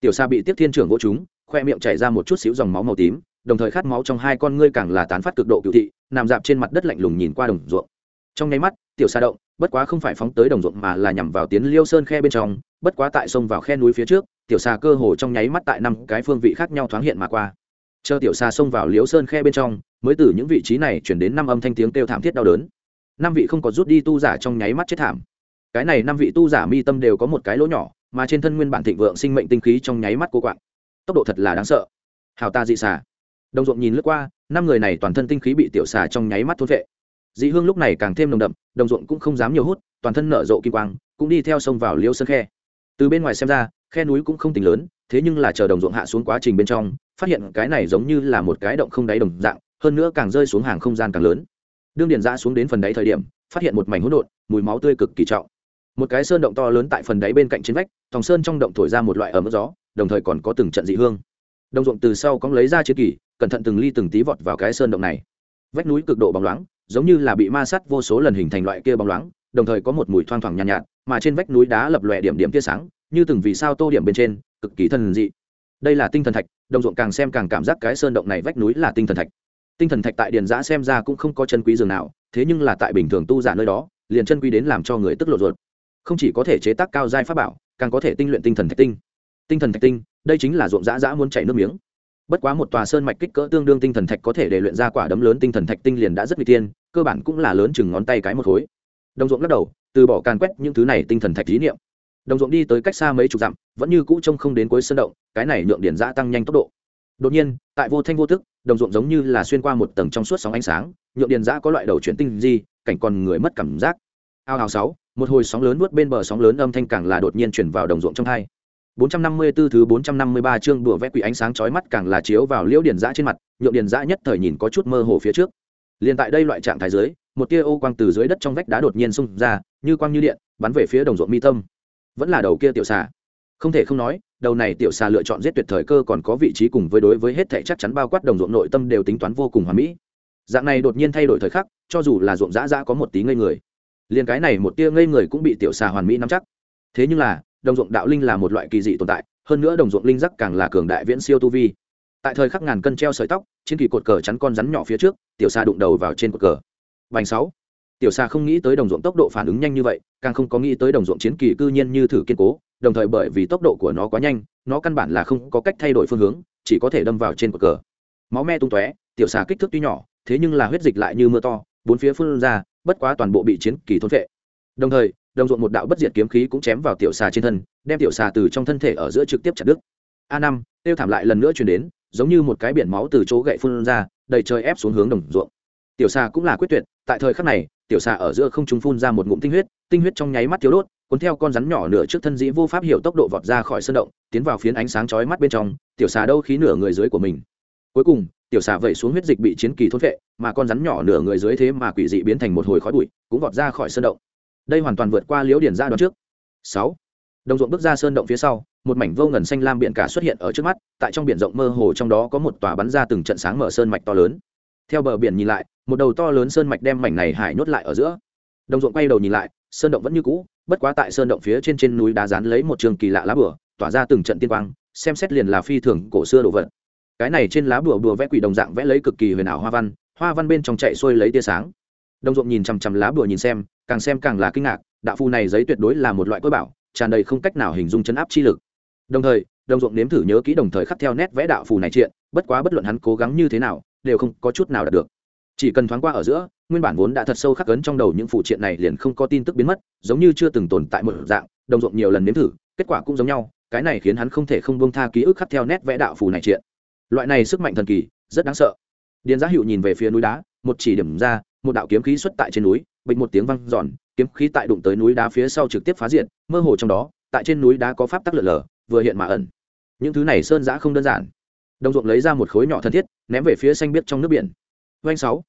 tiểu xà bị tiếp thiên trưởng vỗ chúng khoe miệng chảy ra một chút xíu dòng máu màu tím, đồng thời khát máu trong hai con ngươi càng là tán phát cực độ cựu thị nằm dạp trên mặt đất lạnh lùng nhìn qua đồng ruộng. Trong nháy mắt, tiểu xa động, bất quá không phải phóng tới đồng ruộng mà là nhằm vào tiến liêu sơn khe bên trong, bất quá tại sông vào khe núi phía trước, tiểu xà cơ hồ trong nháy mắt tại năm cái phương vị khác nhau thoáng hiện mà qua. Chờ tiểu xà xông vào liễu sơn khe bên trong, mới từ những vị trí này chuyển đến năm âm thanh tiếng kêu thảm thiết đau đớn. Năm vị không có rút đi tu giả trong nháy mắt chết thảm. Cái này năm vị tu giả mi tâm đều có một cái lỗ nhỏ, mà trên thân nguyên bản thịnh vượng sinh mệnh tinh khí trong nháy mắt cô quạng. Tốc độ thật là đáng sợ. Hào ta dị xà. Đồng ruộng nhìn lướt qua năm người này toàn thân tinh khí bị tiểu xà trong nháy mắt thôn vệ dị hương lúc này càng thêm nồng đậm, đồng ruộng cũng không dám nhiều hút, toàn thân nở rộ kim quang, cũng đi theo sông vào liêu sơn khe. Từ bên ngoài xem ra, khe núi cũng không tính lớn, thế nhưng là chờ đồng ruộng hạ xuống quá trình bên trong, phát hiện cái này giống như là một cái động không đáy đồng dạng, hơn nữa càng rơi xuống hàng không gian càng lớn. Đương điện ra xuống đến phần đáy thời điểm, phát hiện một mảnh hỗn độn, mùi máu tươi cực kỳ trọng. Một cái sơn động to lớn tại phần đáy bên cạnh trên vách, thòng sơn trong động thổi ra một loại ấm gió, đồng thời còn có từng trận dị hương. Đồng ruộng từ sau cóng lấy ra chiến kỳ cẩn thận từng ly từng tí vọt vào cái sơn động này. Vách núi cực độ bóng loáng giống như là bị ma sát vô số lần hình thành loại kia bóng loáng đồng thời có một mùi thoang thoảng nhàn nhạt, nhạt mà trên vách núi đá lập lòe điểm điểm tia sáng như từng vì sao tô điểm bên trên cực kỳ thần dị. Đây là tinh thần thạch đồng ruộng càng xem càng cảm giác cái sơn động này vách núi là tinh thần thạch. Tinh thần thạch tại điền giã xem ra cũng không có chân quý dường nào thế nhưng là tại bình thường tu giả nơi đó liền chân quý đến làm cho người tức lộ ruột. Không chỉ có thể chế tác cao giai pháp bảo càng có thể tinh luyện tinh thần thạch tinh. Tinh thần thạch tinh đây chính là ruộng giã giã muốn chảy nước miếng bất quá một tòa sơn mạch kích cỡ tương đương tinh thần thạch có thể để luyện ra quả đấm lớn tinh thần thạch tinh liền đã rất nguy tiên cơ bản cũng là lớn chừng ngón tay cái một khối. Đồng ruộng lắc đầu, từ bỏ càn quét những thứ này tinh thần thạch thí niệm. Đồng ruộng đi tới cách xa mấy chục dặm, vẫn như cũ trông không đến cuối sơn động, cái này nhượng điển giã tăng nhanh tốc độ. Đột nhiên, tại vô thanh vô thức đồng ruộng giống như là xuyên qua một tầng trong suốt sóng ánh sáng, nhượng điền giã có loại đầu chuyển tinh di, cảnh còn người mất cảm giác. Ao hào sáu, một hồi sóng lớn nuốt bên bờ sóng lớn âm thanh càng là đột nhiên chuyển vào đồng ruộng trong hai. 454 thứ 453 chương đùa vẽ quỷ ánh sáng chói mắt càng là chiếu vào liễu điển dã trên mặt, nhượng điển dã nhất thời nhìn có chút mơ hồ phía trước. Liên tại đây loại trạng thái dưới, một tia ô quang từ dưới đất trong vách đá đột nhiên xung ra, như quang như điện, bắn về phía đồng ruộng mi tâm. Vẫn là đầu kia tiểu xà. Không thể không nói, đầu này tiểu xà lựa chọn giết tuyệt thời cơ còn có vị trí cùng với đối với hết thảy chắc chắn bao quát đồng ruộng nội tâm đều tính toán vô cùng hoàn mỹ. Dạng này đột nhiên thay đổi thời khắc, cho dù là ruộng dã dã có một tí ngây người. liền cái này một tia ngây người cũng bị tiểu xà hoàn mỹ nắm chắc. Thế nhưng là, đồng ruộng đạo linh là một loại kỳ dị tồn tại, hơn nữa đồng ruộng linh giác càng là cường đại viễn siêu tu vi. Tại thời khắc ngàn cân treo sợi tóc trên kỳ cột cờ chắn con rắn nhỏ phía trước, tiểu xa đụng đầu vào trên cột cờ. Vành sáu. Tiểu xa không nghĩ tới đồng ruộng tốc độ phản ứng nhanh như vậy, càng không có nghĩ tới đồng ruộng chiến kỳ cư nhiên như thử kiên cố, đồng thời bởi vì tốc độ của nó quá nhanh, nó căn bản là không có cách thay đổi phương hướng, chỉ có thể đâm vào trên cột cờ. Máu me tung tóe, tiểu xà kích thước tuy nhỏ, thế nhưng là huyết dịch lại như mưa to, bốn phía phun ra, bất quá toàn bộ bị chiến kỳ thôn vệ đồng thời đồng ruộng một đạo bất diệt kiếm khí cũng chém vào tiểu xà trên thân, đem tiểu xà từ trong thân thể ở giữa trực tiếp chặt đứt. A năm, tiêu thảm lại lần nữa chuyển đến, giống như một cái biển máu từ chỗ gậy phun ra, đầy trời ép xuống hướng đồng ruộng. Tiểu xà cũng là quyết tuyệt, tại thời khắc này, tiểu xà ở giữa không trung phun ra một ngụm tinh huyết tinh huyết trong nháy mắt thiếu đốt, cuốn theo con rắn nhỏ nửa trước thân dĩ vô pháp hiểu tốc độ vọt ra khỏi sân động, tiến vào phiến ánh sáng chói mắt bên trong, tiểu xà đâu khí nửa người dưới của mình. Cuối cùng, tiểu xà vẩy xuống huyết dịch bị chiến kỳ thốt vệ mà con rắn nhỏ nửa người dưới thế mà quỷ dị biến thành một hồi khói bụi, cũng vọt ra khỏi sân động đây hoàn toàn vượt qua liễu điển ra đoạn trước. Sáu. Đồng ruộng bước ra sơn động phía sau, một mảnh vô ngần xanh lam biển cả xuất hiện ở trước mắt, tại trong biển rộng mơ hồ trong đó có một tòa bắn ra từng trận sáng mở sơn mạch to lớn. Theo bờ biển nhìn lại, một đầu to lớn sơn mạch đem mảnh này hải nhốt lại ở giữa. Đồng ruộng quay đầu nhìn lại, sơn động vẫn như cũ, bất quá tại sơn động phía trên trên núi đá rán lấy một trường kỳ lạ lá bửa tỏa ra từng trận tiên quang, xem xét liền là phi thường cổ xưa đồ vật. Cái này trên lá bùa bùa vẽ quỷ đồng dạng vẽ lấy cực kỳ huyền ảo hoa văn hoa văn bên trong chạy xuôi lấy tia sáng đồng ruộng nhìn chằm chằm lá bùa nhìn xem, càng xem càng là kinh ngạc, đạo phù này giấy tuyệt đối là một loại cơ bảo, tràn đầy không cách nào hình dung chấn áp chi lực. Đồng thời, đồng ruộng nếm thử nhớ kỹ đồng thời khắc theo nét vẽ đạo phù này triện, bất quá bất luận hắn cố gắng như thế nào, đều không có chút nào đạt được. Chỉ cần thoáng qua ở giữa, nguyên bản vốn đã thật sâu khắc ấn trong đầu những phụ triện này liền không có tin tức biến mất, giống như chưa từng tồn tại một dạng, đồng ruộng nhiều lần nếm thử, kết quả cũng giống nhau, cái này khiến hắn không thể không buông tha ký ức khắc theo nét vẽ đạo phù này triện. Loại này sức mạnh thần kỳ, rất đáng sợ. Điền giá hiệu nhìn về phía núi đá, một chỉ điểm ra một đạo kiếm khí xuất tại trên núi, bịch một tiếng văng giòn kiếm khí tại đụng tới núi đá phía sau trực tiếp phá diện mơ hồ trong đó, tại trên núi đá có pháp tắc lở lở, vừa hiện mà ẩn. Những thứ này sơn giã không đơn giản. Đồng ruộng lấy ra một khối nhỏ thân thiết, ném về phía xanh biếc trong nước biển. Doanh sáu.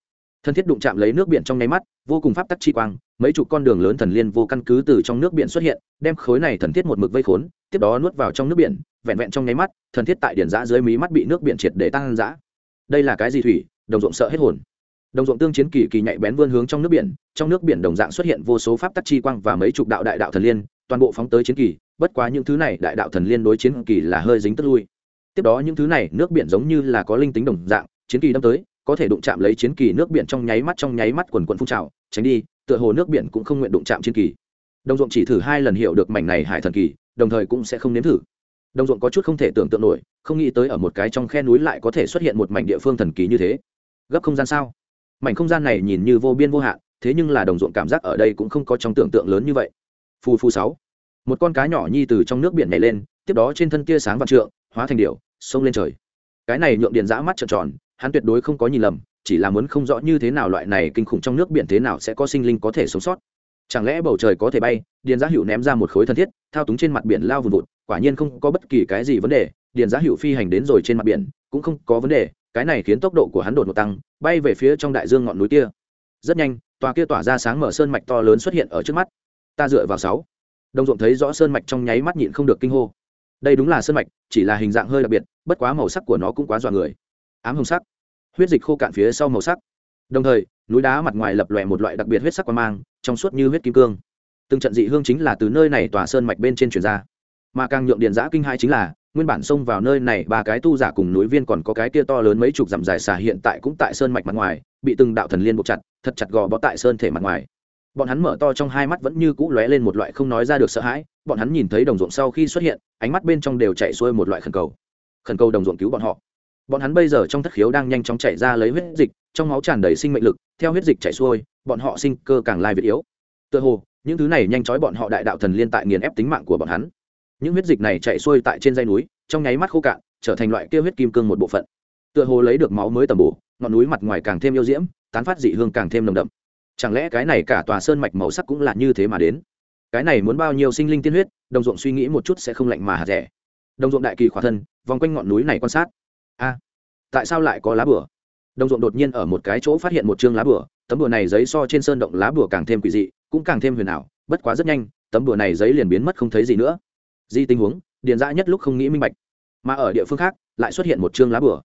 Thân thiết đụng chạm lấy nước biển trong nháy mắt, vô cùng pháp tắc chi quang, mấy chục con đường lớn thần liên vô căn cứ từ trong nước biển xuất hiện, đem khối này thần thiết một mực vây khốn, tiếp đó nuốt vào trong nước biển, vẹn vẹn trong nháy mắt, thần thiết tại điển giã dưới mí mắt bị nước biển triệt để tăng giã đây là cái gì thủy? Đồng ruộng sợ hết hồn đồng ruộng tương chiến kỳ kỳ nhạy bén vươn hướng trong nước biển, trong nước biển đồng dạng xuất hiện vô số pháp tắc chi quang và mấy chục đạo đại đạo thần liên, toàn bộ phóng tới chiến kỳ, bất quá những thứ này đại đạo thần liên đối chiến kỳ là hơi dính tức lui. Tiếp đó những thứ này nước biển giống như là có linh tính đồng dạng, chiến kỳ đâm tới, có thể đụng chạm lấy chiến kỳ nước biển trong nháy mắt trong nháy mắt quần quần phun trào, tránh đi, tựa hồ nước biển cũng không nguyện đụng chạm chiến kỳ. Đồng ruộng chỉ thử hai lần hiểu được mảnh này hải thần kỳ, đồng thời cũng sẽ không nếm thử. Đồng ruộng có chút không thể tưởng tượng nổi, không nghĩ tới ở một cái trong khe núi lại có thể xuất hiện một mảnh địa phương thần kỳ như thế. Gấp không gian sao? Mảnh không gian này nhìn như vô biên vô hạn, thế nhưng là đồng ruộng cảm giác ở đây cũng không có trong tưởng tượng lớn như vậy. Phù phù sáu, một con cá nhỏ nhi từ trong nước biển nhảy lên, tiếp đó trên thân tia sáng vạn trượng, hóa thành điệu xông lên trời. Cái này nhượng điện giã mắt trợn tròn, hắn tuyệt đối không có nhìn lầm, chỉ là muốn không rõ như thế nào loại này kinh khủng trong nước biển thế nào sẽ có sinh linh có thể sống sót. Chẳng lẽ bầu trời có thể bay điền giá hữu ném ra một khối thân thiết, thao túng trên mặt biển lao vùn vụt, quả nhiên không có bất kỳ cái gì vấn đề điền giá hữu phi hành đến rồi trên mặt biển, cũng không có vấn đề cái này khiến tốc độ của hắn đột ngột tăng, bay về phía trong đại dương ngọn núi kia. Rất nhanh, tòa kia tỏa ra sáng mở sơn mạch to lớn xuất hiện ở trước mắt. Ta dựa vào sáu. Đồng ruộng thấy rõ sơn mạch trong nháy mắt nhịn không được kinh hô. Đây đúng là sơn mạch, chỉ là hình dạng hơi đặc biệt, bất quá màu sắc của nó cũng quá dọa người. Ám hồng sắc. Huyết dịch khô cạn phía sau màu sắc. Đồng thời, núi đá mặt ngoài lập lòe một loại đặc biệt huyết sắc quan mang, trong suốt như huyết kim cương. Từng trận dị hương chính là từ nơi này tòa sơn mạch bên trên truyền ra. Mà càng nhượng điện giã kinh hai chính là nguyên bản xông vào nơi này ba cái tu giả cùng núi viên còn có cái kia to lớn mấy chục dặm dài xà hiện tại cũng tại sơn mạch mặt ngoài, bị từng đạo thần liên buộc chặt, thật chặt gò bó tại sơn thể mặt ngoài. Bọn hắn mở to trong hai mắt vẫn như cũ lóe lên một loại không nói ra được sợ hãi, bọn hắn nhìn thấy đồng ruộng sau khi xuất hiện, ánh mắt bên trong đều chạy xuôi một loại khẩn cầu. Khẩn cầu đồng ruộng cứu bọn họ. Bọn hắn bây giờ trong thất khiếu đang nhanh chóng chạy ra lấy huyết dịch, trong máu tràn đầy sinh mệnh lực, theo huyết dịch chạy xuôi, bọn họ sinh cơ càng lai việt yếu. Tựa hồ, những thứ này nhanh chóng bọn họ đại đạo thần liên tại nghiền ép tính mạng của bọn hắn những huyết dịch này chạy xuôi tại trên dây núi, trong nháy mắt khô cạn, trở thành loại kia huyết kim cương một bộ phận. Tựa hồ lấy được máu mới tầm bổ, ngọn núi mặt ngoài càng thêm yêu diễm, tán phát dị hương càng thêm nồng đậm. Chẳng lẽ cái này cả tòa sơn mạch màu sắc cũng là như thế mà đến? Cái này muốn bao nhiêu sinh linh tiên huyết, đồng ruộng suy nghĩ một chút sẽ không lạnh mà hạt rẻ. Đồng ruộng đại kỳ khỏa thân, vòng quanh ngọn núi này quan sát. A, tại sao lại có lá bửa đồng ruộng đột nhiên ở một cái chỗ phát hiện một chương lá bửa tấm bửa này giấy so trên sơn động lá bửa càng thêm quỷ dị, cũng càng thêm huyền ảo, bất quá rất nhanh, tấm bửa này giấy liền biến mất không thấy gì nữa di tình huống, điền dã nhất lúc không nghĩ minh bạch, mà ở địa phương khác lại xuất hiện một chương lá bửa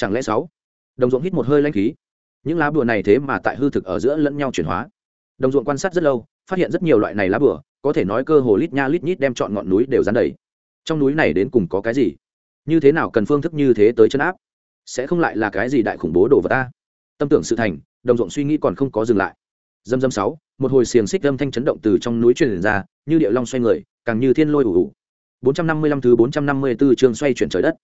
chẳng lẽ sáu? Đồng ruộng hít một hơi lanh khí. Những lá bửa này thế mà tại hư thực ở giữa lẫn nhau chuyển hóa. Đồng ruộng quan sát rất lâu, phát hiện rất nhiều loại này lá bửa có thể nói cơ hồ lít nha lít nhít đem chọn ngọn núi đều dán đầy. Trong núi này đến cùng có cái gì? Như thế nào cần phương thức như thế tới chân áp? Sẽ không lại là cái gì đại khủng bố đổ vào ta? Tâm tưởng sự thành, đồng ruộng suy nghĩ còn không có dừng lại. Dâm dâm sáu, một hồi xiềng xích âm thanh chấn động từ trong núi truyền ra, như điệu long xoay người, càng như thiên lôi ủ ủ. 455 thứ 454 chương xoay chuyển trời đất.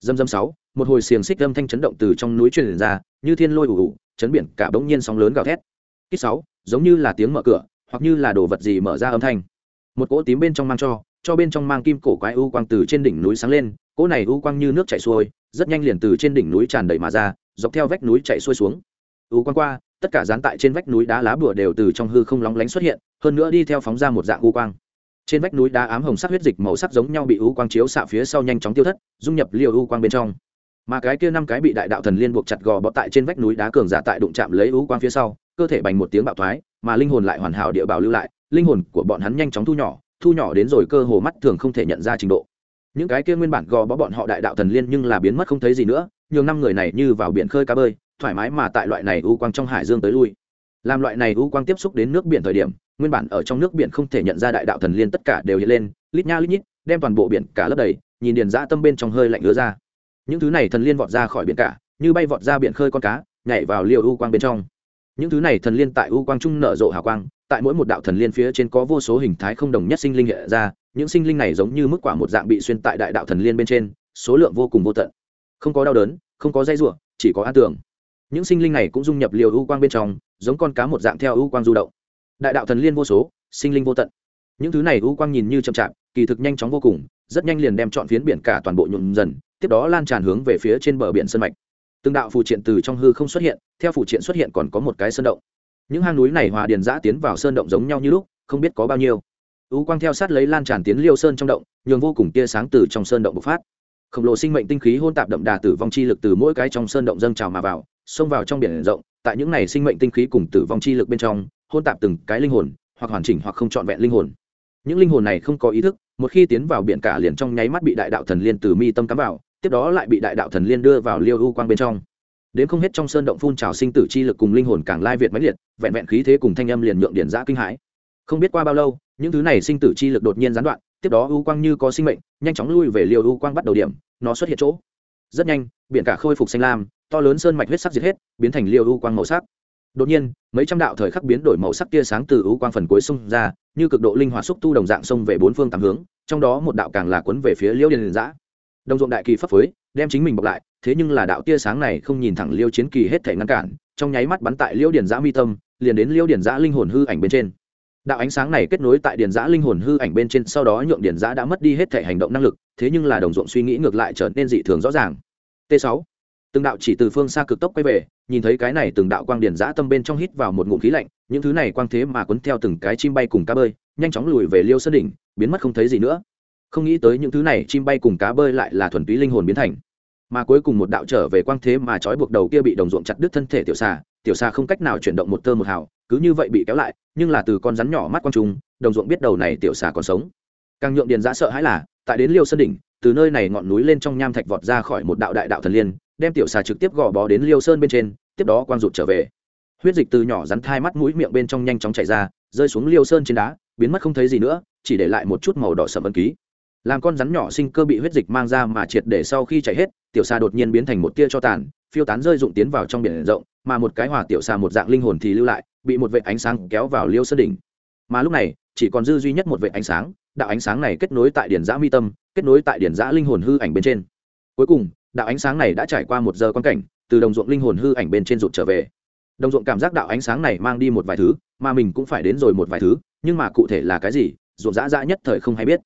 Dâm dâm sáu, một hồi xiềng xích âm thanh chấn động từ trong núi truyền ra, như thiên lôi ủ ủ, chấn biển cả bỗng nhiên sóng lớn gào thét. Kít sáu, giống như là tiếng mở cửa, hoặc như là đồ vật gì mở ra âm thanh. Một cỗ tím bên trong mang cho cho bên trong mang kim cổ quái u quang từ trên đỉnh núi sáng lên, cỗ này u quang như nước chảy xuôi, rất nhanh liền từ trên đỉnh núi tràn đầy mà ra, dọc theo vách núi chảy xuôi xuống. U quang qua, tất cả dán tại trên vách núi đá lá bùa đều từ trong hư không lóng lánh xuất hiện, hơn nữa đi theo phóng ra một dạng u quang trên vách núi đá ám hồng sắc huyết dịch màu sắc giống nhau bị u quang chiếu xạ phía sau nhanh chóng tiêu thất, dung nhập liều u quang bên trong. Mà cái kia năm cái bị đại đạo thần liên buộc chặt gò bọ tại trên vách núi đá cường giả tại đụng chạm lấy u quang phía sau, cơ thể bành một tiếng bạo thoái, mà linh hồn lại hoàn hảo địa bảo lưu lại, linh hồn của bọn hắn nhanh chóng thu nhỏ thu nhỏ đến rồi cơ hồ mắt thường không thể nhận ra trình độ. Những cái kia nguyên bản gò bó bọn họ đại đạo thần liên nhưng là biến mất không thấy gì nữa, nhường năm người này như vào biển khơi cá bơi, thoải mái mà tại loại này u quang trong hải dương tới lui. Làm loại này u quang tiếp xúc đến nước biển thời điểm nguyên bản ở trong nước biển không thể nhận ra đại đạo thần liên tất cả đều hiện lên, lít nha lít nhít, đem toàn bộ biển cả lấp đầy, nhìn điền dã tâm bên trong hơi lạnh ứa ra. Những thứ này thần liên vọt ra khỏi biển cả, như bay vọt ra biển khơi con cá, nhảy vào liều u quang bên trong. Những thứ này thần liên tại u quang trung nở rộ hào quang, tại mỗi một đạo thần liên phía trên có vô số hình thái không đồng nhất sinh linh hiện ra, những sinh linh này giống như mức quả một dạng bị xuyên tại đại đạo thần liên bên trên, số lượng vô cùng vô tận. Không có đau đớn, không có dây ruộng chỉ có an tưởng những sinh linh này cũng dung nhập liều u quang bên trong, giống con cá một dạng theo u quang du động đại đạo thần liên vô số, sinh linh vô tận. Những thứ này u quang nhìn như chậm chạp, kỳ thực nhanh chóng vô cùng, rất nhanh liền đem chọn phiến biển cả toàn bộ nhuộm dần, tiếp đó lan tràn hướng về phía trên bờ biển sân mạch. Từng đạo phù triện từ trong hư không xuất hiện, theo phù triện xuất hiện còn có một cái sơn động. Những hang núi này hòa điền giã tiến vào sơn động giống nhau như lúc, không biết có bao nhiêu. U quang theo sát lấy lan tràn tiến liêu sơn trong động, nhường vô cùng tia sáng từ trong sơn động bộc phát. Khổng lồ sinh mệnh tinh khí hôn tạp đậm đà tử vong chi lực từ mỗi cái trong sơn động dâng trào mà vào, xông vào trong biển rộng, tại những này sinh mệnh tinh khí cùng tử vong chi lực bên trong hôn tạp từng cái linh hồn, hoặc hoàn chỉnh hoặc không trọn vẹn linh hồn. Những linh hồn này không có ý thức, một khi tiến vào biển cả liền trong nháy mắt bị đại đạo thần liên từ mi tâm cắm vào, tiếp đó lại bị đại đạo thần liên đưa vào liêu u quang bên trong. Đến không hết trong sơn động phun trào sinh tử chi lực cùng linh hồn càng lai việt mãnh liệt, vẹn vẹn khí thế cùng thanh âm liền nhượng điển giã kinh hãi. Không biết qua bao lâu, những thứ này sinh tử chi lực đột nhiên gián đoạn, tiếp đó u quang như có sinh mệnh, nhanh chóng lui về liều u quang bắt đầu điểm, nó xuất hiện chỗ. Rất nhanh, biển cả khôi phục xanh lam, to lớn sơn mạch huyết sắc diệt hết, biến thành liều u quang màu sắc đột nhiên, mấy trăm đạo thời khắc biến đổi màu sắc tia sáng từ u quang phần cuối sông ra, như cực độ linh hoạt xúc tu đồng dạng sông về bốn phương tám hướng, trong đó một đạo càng là cuốn về phía liêu điền giã đồng ruộng đại kỳ phấp phối, đem chính mình bọc lại, thế nhưng là đạo tia sáng này không nhìn thẳng liêu chiến kỳ hết thể ngăn cản, trong nháy mắt bắn tại liêu điền giã mi tâm, liền đến liêu điền giã linh hồn hư ảnh bên trên. Đạo ánh sáng này kết nối tại điền giã linh hồn hư ảnh bên trên, sau đó nhượng điền giã đã mất đi hết thể hành động năng lực, thế nhưng là đồng ruộng suy nghĩ ngược lại trở nên dị thường rõ ràng. T 6 từng đạo chỉ từ phương xa cực tốc quay về, nhìn thấy cái này từng đạo quang điền giã tâm bên trong hít vào một ngụm khí lạnh, những thứ này quang thế mà quấn theo từng cái chim bay cùng cá bơi, nhanh chóng lùi về liêu sơn đỉnh, biến mất không thấy gì nữa. Không nghĩ tới những thứ này chim bay cùng cá bơi lại là thuần túy linh hồn biến thành. Mà cuối cùng một đạo trở về quang thế mà trói buộc đầu kia bị đồng ruộng chặt đứt thân thể tiểu xà tiểu xà không cách nào chuyển động một tơ một hào, cứ như vậy bị kéo lại, nhưng là từ con rắn nhỏ mắt quang trung đồng ruộng biết đầu này tiểu xà còn sống. Càng nhượng điền giã sợ hãi là, tại đến liêu sơn đỉnh, từ nơi này ngọn núi lên trong nham thạch vọt ra khỏi một đạo đại đạo thần liên đem tiểu xà trực tiếp gò bó đến liêu sơn bên trên, tiếp đó quang rụt trở về. Huyết dịch từ nhỏ rắn thai mắt mũi miệng bên trong nhanh chóng chảy ra, rơi xuống liêu sơn trên đá, biến mất không thấy gì nữa, chỉ để lại một chút màu đỏ sầm ấn ký. Làm con rắn nhỏ sinh cơ bị huyết dịch mang ra mà triệt để sau khi chảy hết, tiểu xà đột nhiên biến thành một tia cho tàn, phiêu tán rơi rụng tiến vào trong biển rộng, mà một cái hỏa tiểu xà một dạng linh hồn thì lưu lại, bị một vệ ánh sáng kéo vào liêu sơn đỉnh. Mà lúc này, chỉ còn dư duy nhất một vệ ánh sáng, đạo ánh sáng này kết nối tại điển giã mi tâm, kết nối tại điển giã linh hồn hư ảnh bên trên. Cuối cùng đạo ánh sáng này đã trải qua một giờ quan cảnh, từ đồng ruộng linh hồn hư ảnh bên trên rụt trở về. Đồng ruộng cảm giác đạo ánh sáng này mang đi một vài thứ, mà mình cũng phải đến rồi một vài thứ, nhưng mà cụ thể là cái gì, ruộng dã dã nhất thời không hay biết.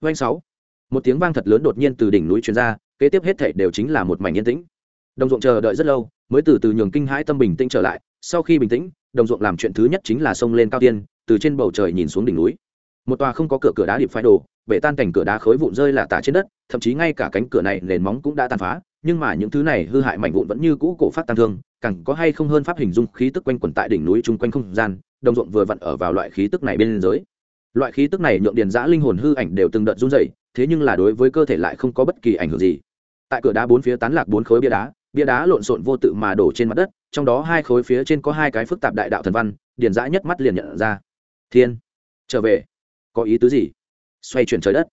Doanh sáu. Một tiếng vang thật lớn đột nhiên từ đỉnh núi truyền ra, kế tiếp hết thảy đều chính là một mảnh yên tĩnh. Đồng ruộng chờ đợi rất lâu, mới từ từ nhường kinh hãi tâm bình tĩnh trở lại. Sau khi bình tĩnh, đồng ruộng làm chuyện thứ nhất chính là xông lên cao tiên, từ trên bầu trời nhìn xuống đỉnh núi. Một tòa không có cửa cửa đá điệp phái đồ, bể tan cảnh cửa đá khối vụn rơi là tả trên đất thậm chí ngay cả cánh cửa này nền móng cũng đã tàn phá, nhưng mà những thứ này hư hại mảnh vụn vẫn như cũ cổ phát tăng thương, càng có hay không hơn pháp hình dung khí tức quanh quẩn tại đỉnh núi chung quanh không gian, đồng ruộng vừa vặn ở vào loại khí tức này bên giới loại khí tức này nhượng điền giã linh hồn hư ảnh đều từng đợt run dày thế nhưng là đối với cơ thể lại không có bất kỳ ảnh hưởng gì. Tại cửa đá bốn phía tán lạc bốn khối bia đá bia đá lộn xộn vô tự mà đổ trên mặt đất, trong đó hai khối phía trên có hai cái phức tạp đại đạo thần văn, điền giã nhất mắt liền nhận ra. Thiên, trở về. Có ý tứ gì? Xoay chuyển trời đất.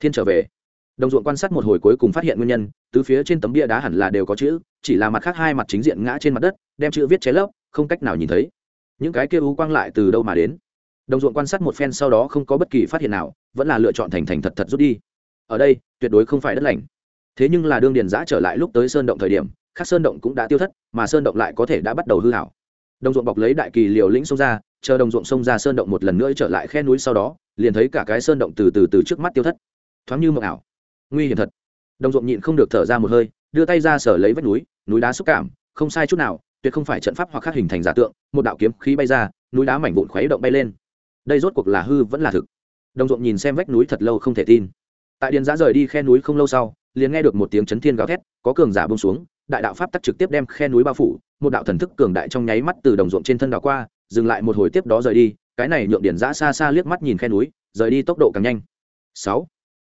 Thiên trở về đồng ruộng quan sát một hồi cuối cùng phát hiện nguyên nhân từ phía trên tấm bia đá hẳn là đều có chữ, chỉ là mặt khác hai mặt chính diện ngã trên mặt đất, đem chữ viết ché lấp, không cách nào nhìn thấy. Những cái kia u quang lại từ đâu mà đến? Đồng ruộng quan sát một phen sau đó không có bất kỳ phát hiện nào, vẫn là lựa chọn thành thành thật thật rút đi. Ở đây, tuyệt đối không phải đất lành. Thế nhưng là đương điền giã trở lại lúc tới sơn động thời điểm, khác sơn động cũng đã tiêu thất, mà sơn động lại có thể đã bắt đầu hư hảo. Đồng ruộng bọc lấy đại kỳ liều lĩnh xông ra, chờ đồng ruộng xông ra sơn động một lần nữa trở lại khe núi sau đó, liền thấy cả cái sơn động từ từ từ trước mắt tiêu thất. Thoáng như mộng ảo nguy hiểm thật. Đồng ruộng nhịn không được thở ra một hơi, đưa tay ra sở lấy vách núi núi đá xúc cảm, không sai chút nào, tuyệt không phải trận pháp hoặc khác hình thành giả tượng, một đạo kiếm khí bay ra, núi đá mảnh vụn khuấy động bay lên. Đây rốt cuộc là hư vẫn là thực. Đồng ruộng nhìn xem vách núi thật lâu không thể tin. Tại điền giã rời đi khe núi không lâu sau, liền nghe được một tiếng chấn thiên gào thét, có cường giả bông xuống, đại đạo pháp tắc trực tiếp đem khe núi bao phủ, một đạo thần thức cường đại trong nháy mắt từ đồng ruộng trên thân đảo qua, dừng lại một hồi tiếp đó rời đi, cái này nhượng Điền giã xa xa liếc mắt nhìn khe núi, rời đi tốc độ càng nhanh. Sáu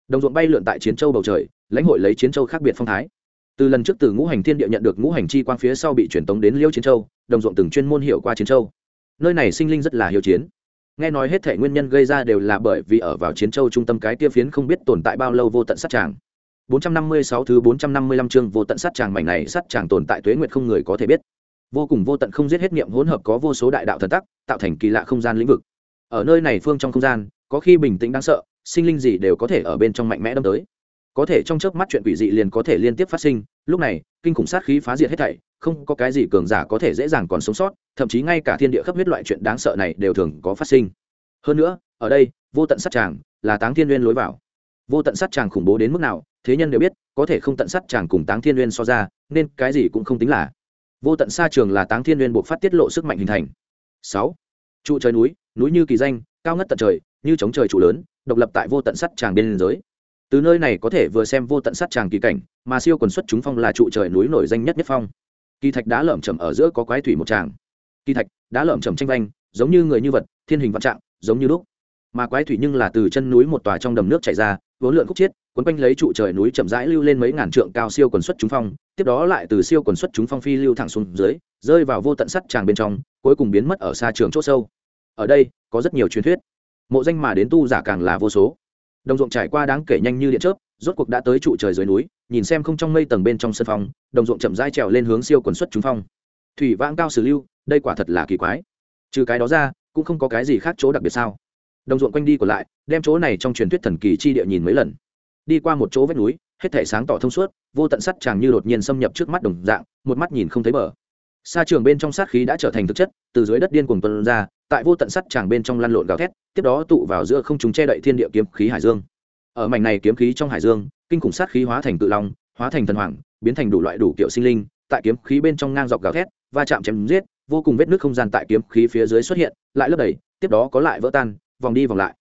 đồng ruộng bay lượn tại chiến châu bầu trời, lãnh hội lấy chiến châu khác biệt phong thái. Từ lần trước từ ngũ hành thiên địa nhận được ngũ hành chi quang phía sau bị truyền tống đến liêu chiến châu, đồng ruộng từng chuyên môn hiểu qua chiến châu. Nơi này sinh linh rất là hiếu chiến. Nghe nói hết thể nguyên nhân gây ra đều là bởi vì ở vào chiến châu trung tâm cái kia phiến không biết tồn tại bao lâu vô tận sát tràng. 456 thứ 455 chương vô tận sát tràng mảnh này sát tràng tồn tại tuế nguyệt không người có thể biết. Vô cùng vô tận không giết hết niệm hỗn hợp có vô số đại đạo thần tắc, tạo thành kỳ lạ không gian lĩnh vực. Ở nơi này phương trong không gian, có khi bình tĩnh đáng sợ sinh linh gì đều có thể ở bên trong mạnh mẽ đâm tới. Có thể trong chớp mắt chuyện quỷ dị liền có thể liên tiếp phát sinh, lúc này, kinh khủng sát khí phá diệt hết thảy, không có cái gì cường giả có thể dễ dàng còn sống sót, thậm chí ngay cả thiên địa khắp huyết loại chuyện đáng sợ này đều thường có phát sinh. Hơn nữa, ở đây, vô tận sát tràng là táng thiên nguyên lối vào. Vô tận sát tràng khủng bố đến mức nào, thế nhân đều biết, có thể không tận sát tràng cùng táng thiên nguyên so ra, nên cái gì cũng không tính là. Vô tận xa trường là táng thiên nguyên buộc phát tiết lộ sức mạnh hình thành. Sáu, trụ trời núi núi như kỳ danh cao ngất tận trời, như chống trời trụ lớn, độc lập tại vô tận sắt tràng bên giới. Từ nơi này có thể vừa xem vô tận sắt tràng kỳ cảnh, mà siêu quần xuất chúng phong là trụ trời núi nổi danh nhất nhất phong. Kỳ thạch đá lởm chầm ở giữa có quái thủy một tràng. Kỳ thạch đá lởm chầm tranh vanh, giống như người như vật, thiên hình vạn trạng, giống như lúc mà quái thủy nhưng là từ chân núi một tòa trong đầm nước chảy ra, vốn lượn khúc chiết, quấn quanh lấy trụ trời núi chậm rãi lưu lên mấy ngàn trượng cao siêu quần xuất chúng phong, tiếp đó lại từ siêu quần xuất chúng phong phi lưu thẳng xuống dưới, rơi vào vô tận sắt tràng bên trong, cuối cùng biến mất ở xa trường chỗ sâu ở đây có rất nhiều truyền thuyết. Mộ danh mà đến tu giả càng là vô số. Đồng ruộng trải qua đáng kể nhanh như điện chớp, rốt cuộc đã tới trụ trời dưới núi, nhìn xem không trong mây tầng bên trong sân phong, đồng ruộng chậm rãi trèo lên hướng siêu quần xuất trúng phong. Thủy vãng cao sử lưu, đây quả thật là kỳ quái. Trừ cái đó ra, cũng không có cái gì khác chỗ đặc biệt sao. Đồng ruộng quanh đi còn lại, đem chỗ này trong truyền thuyết thần kỳ chi địa nhìn mấy lần. Đi qua một chỗ vách núi, hết thể sáng tỏ thông suốt, vô tận sắt chàng như đột nhiên xâm nhập trước mắt đồng dạng, một mắt nhìn không thấy bờ. Sa trường bên trong sát khí đã trở thành thực chất, từ dưới đất điên cuồng tuôn ra, tại vô tận sắt chàng bên trong lăn lộn gào thét, tiếp đó tụ vào giữa không trung che đậy thiên địa kiếm khí hải dương. Ở mảnh này kiếm khí trong hải dương, kinh khủng sát khí hóa thành tự long, hóa thành thần hoàng, biến thành đủ loại đủ kiểu sinh linh, tại kiếm khí bên trong ngang dọc gào thét, va chạm chém giết, vô cùng vết nước không gian tại kiếm khí phía dưới xuất hiện, lại lấp đầy, tiếp đó có lại vỡ tan, vòng đi vòng lại.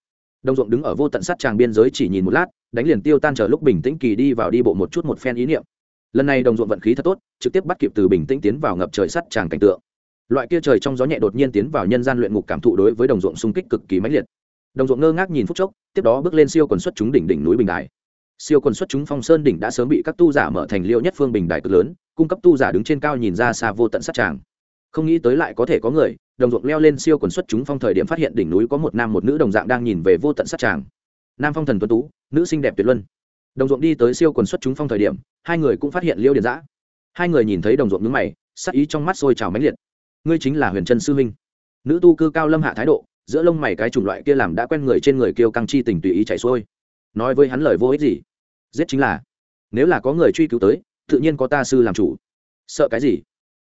Đông Dụng đứng ở vô tận sát tràng biên giới chỉ nhìn một lát, đánh liền tiêu tan chờ lúc bình tĩnh kỳ đi vào đi bộ một chút một phen ý niệm lần này đồng ruộng vận khí thật tốt, trực tiếp bắt kịp từ bình tĩnh tiến vào ngập trời sắt tràng cảnh tượng. Loại kia trời trong gió nhẹ đột nhiên tiến vào nhân gian luyện ngục cảm thụ đối với đồng ruộng xung kích cực kỳ mãnh liệt. Đồng ruộng ngơ ngác nhìn phút chốc, tiếp đó bước lên siêu quần xuất chúng đỉnh đỉnh núi bình đài. Siêu quần xuất chúng phong sơn đỉnh đã sớm bị các tu giả mở thành liêu nhất phương bình đài cực lớn, cung cấp tu giả đứng trên cao nhìn ra xa vô tận sát tràng. Không nghĩ tới lại có thể có người, đồng ruộng leo lên siêu quần xuất chúng phong thời điểm phát hiện đỉnh núi có một nam một nữ đồng dạng đang nhìn về vô tận sát tràng. Nam phong thần tuấn tú, nữ xinh đẹp tuyệt luân đồng ruộng đi tới siêu quần xuất chúng phong thời điểm, hai người cũng phát hiện liêu điện giã hai người nhìn thấy đồng ruộng nhướng mày, sắc ý trong mắt sôi trào mãnh liệt. Ngươi chính là huyền trân sư huynh nữ tu cư cao lâm hạ thái độ, giữa lông mày cái chủng loại kia làm đã quen người trên người kêu căng chi tình tùy ý chảy xuôi. Nói với hắn lời vô ích gì? Giết chính là, nếu là có người truy cứu tới, tự nhiên có ta sư làm chủ. Sợ cái gì?